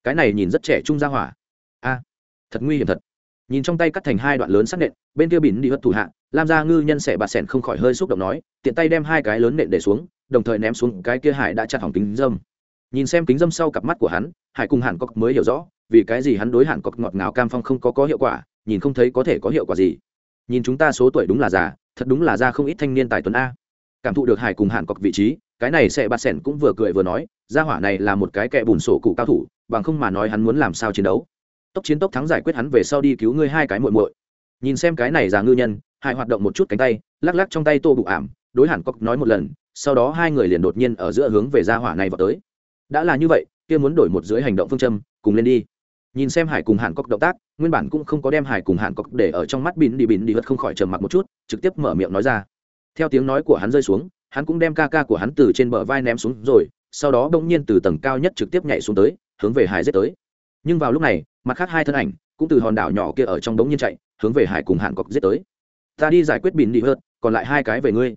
Cái này nhìn rất trẻ trung ra hỏa. A, thật nguy hiểm thật nhìn trong tay cắt thành hai đoạn lớn sắc nện, bên kia bỉn đi hất thủ hạ, lam gia ngư nhân sẻ bạt sẻn không khỏi hơi xúc động nói, tiện tay đem hai cái lớn nện để xuống, đồng thời ném xuống cái kia hải đã chặt hỏng kính dâm. Nhìn xem kính dâm sau cặp mắt của hắn, hải cùng hàn cọc mới hiểu rõ, vì cái gì hắn đối hàn cọc ngọt ngào cam phong không có có hiệu quả, nhìn không thấy có thể có hiệu quả gì. Nhìn chúng ta số tuổi đúng là già, thật đúng là ra không ít thanh niên tài tuấn a. Cảm thụ được hải cùng hàn cọc vị trí, cái này sẽ bạt sẻn cũng vừa cười vừa nói, gia hỏa này là một cái kẻ bùn sổ cụ cao thủ, bằng không mà nói hắn muốn làm sao chiến đấu tốc chiến tốc thắng giải quyết hắn về sau đi cứu ngươi hai cái muội muội. Nhìn xem cái này già ngư nhân, hải hoạt động một chút cánh tay, lắc lắc trong tay tô bụ ảm, đối hàn Cốc nói một lần, sau đó hai người liền đột nhiên ở giữa hướng về gia hỏa này vào tới. Đã là như vậy, kia muốn đổi một dưới hành động phương châm, cùng lên đi. Nhìn xem hải cùng hàn Cốc động tác, nguyên bản cũng không có đem hải cùng hàn Cốc để ở trong mắt bỉn đi bỉn đi hất không khỏi trầm mặc một chút, trực tiếp mở miệng nói ra. Theo tiếng nói của hắn rơi xuống, hắn cũng đem ca ca của hắn từ trên bờ vai ném xuống rồi, sau đó bỗng nhiên từ tầng cao nhất trực tiếp nhảy xuống tới, hướng về hải giết tới nhưng vào lúc này, mặt khác hai thân ảnh cũng từ hòn đảo nhỏ kia ở trong đống nhiên chạy, hướng về hải cùng hàn cọc giết tới. Ta đi giải quyết bỉn đi hớt, còn lại hai cái về ngươi.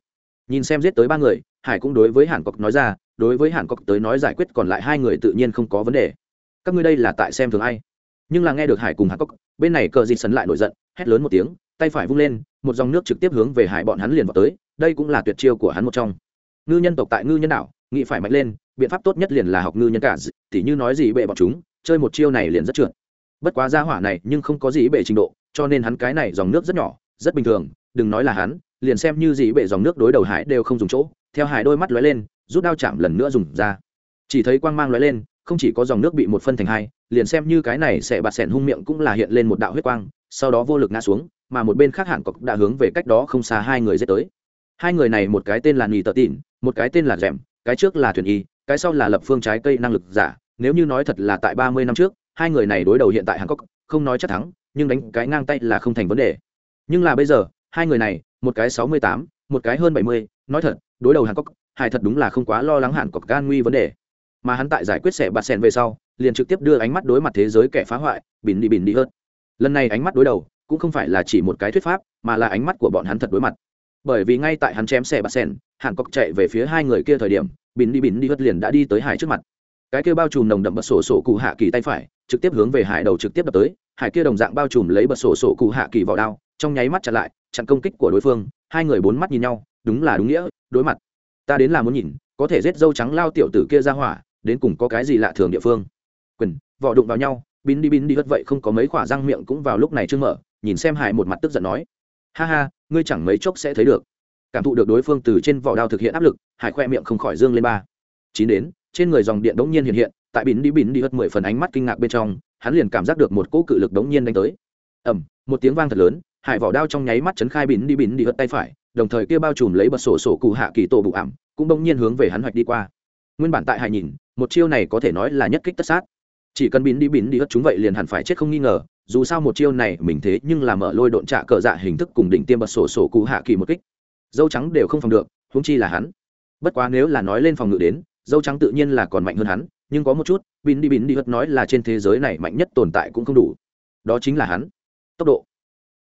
Nhìn xem giết tới ba người, hải cũng đối với hàn cọc nói ra, đối với hàn cọc tới nói giải quyết còn lại hai người tự nhiên không có vấn đề. Các ngươi đây là tại xem thường ai? Nhưng là nghe được hải cùng hàn cọc, bên này cờ dịt sấn lại nổi giận, hét lớn một tiếng, tay phải vung lên, một dòng nước trực tiếp hướng về hải bọn hắn liền vào tới, đây cũng là tuyệt chiêu của hắn một trong. Ngư nhân tộc tại ngư nhân đảo, nghị phải mạnh lên, biện pháp tốt nhất liền là học ngư nhân cả, tỉ như nói gì bệ bọn chúng chơi một chiêu này liền rất trượt. Bất quá ra hỏa này nhưng không có gì bệ trình độ, cho nên hắn cái này dòng nước rất nhỏ, rất bình thường, đừng nói là hắn, liền xem như gì bệ dòng nước đối đầu hải đều không dùng chỗ, theo hải đôi mắt lóe lên, rút đao chạm lần nữa dùng ra. Chỉ thấy quang mang lóe lên, không chỉ có dòng nước bị một phân thành hai, liền xem như cái này sẽ bạt sẻn hung miệng cũng là hiện lên một đạo huyết quang, sau đó vô lực ngã xuống, mà một bên khác hạng cọc đã hướng về cách đó không xa hai người dễ tới. Hai người này một cái tên là nhì tờ tỉn một cái tên là rèm, cái trước là thuyền y, cái sau là lập phương trái cây năng lực giả nếu như nói thật là tại ba mươi năm trước, hai người này đối đầu hiện tại hàn cốc không nói chắc thắng, nhưng đánh cái ngang tay là không thành vấn đề. Nhưng là bây giờ, hai người này, một cái sáu mươi tám, một cái hơn bảy mươi, nói thật, đối đầu hàn cốc hải thật đúng là không quá lo lắng hàn cốc gan nguy vấn đề. Mà hắn tại giải quyết sẻ bạt sen về sau, liền trực tiếp đưa ánh mắt đối mặt thế giới kẻ phá hoại, bỉn đi bỉn đi hơn. Lần này ánh mắt đối đầu, cũng không phải là chỉ một cái thuyết pháp, mà là ánh mắt của bọn hắn thật đối mặt. Bởi vì ngay tại hắn chém xe bạt sen hàn Cốc chạy về phía hai người kia thời điểm, bỉn đi bỉn đi hất liền đã đi tới hải trước mặt cái kia bao trùm nồng đậm bật sổ sổ cụ hạ kỳ tay phải, trực tiếp hướng về hải đầu trực tiếp đập tới, hải kia đồng dạng bao trùm lấy bật sổ sổ cụ hạ kỳ vào đao, trong nháy mắt chặn lại, chặn công kích của đối phương, hai người bốn mắt nhìn nhau, đúng là đúng nghĩa, đối mặt. Ta đến là muốn nhìn, có thể giết dâu trắng lao tiểu tử kia ra hỏa, đến cùng có cái gì lạ thường địa phương. Quyền, vỏ đụng vào nhau, bín đi bín đi, hất vậy không có mấy khỏa răng miệng cũng vào lúc này chưa mở, nhìn xem hải một mặt tức giận nói. Ha ha, ngươi chẳng mấy chốc sẽ thấy được. Cảm thụ được đối phương từ trên vỏ đao thực hiện áp lực, hải khoe miệng không khỏi dương lên ba. Chín đến trên người dòng điện đống nhiên hiện hiện, tại bỉn đi bỉn đi hất mười phần ánh mắt kinh ngạc bên trong, hắn liền cảm giác được một cỗ cự lực đống nhiên đánh tới. Ẩm một tiếng vang thật lớn, hải vỏ đao trong nháy mắt chấn khai bỉn đi bỉn đi hất tay phải, đồng thời kia bao trùm lấy bật sổ sổ cụ hạ kỳ tổ bụ ảm, cũng đống nhiên hướng về hắn hoạch đi qua. Nguyên bản tại hải nhìn, một chiêu này có thể nói là nhất kích tất sát. Chỉ cần bỉn đi bỉn đi hất chúng vậy liền hẳn phải chết không nghi ngờ, dù sao một chiêu này mình thế nhưng là mở lôi độn trạ cờ dạ hình thức cùng đỉnh tiêm bật sổ sổ cụ hạ kỳ một kích. Dâu trắng đều không phòng được, huống chi là hắn. Bất quá nếu là nói lên phòng ngự đến dâu trắng tự nhiên là còn mạnh hơn hắn, nhưng có một chút bín đi bín đi hất nói là trên thế giới này mạnh nhất tồn tại cũng không đủ. Đó chính là hắn. Tốc độ.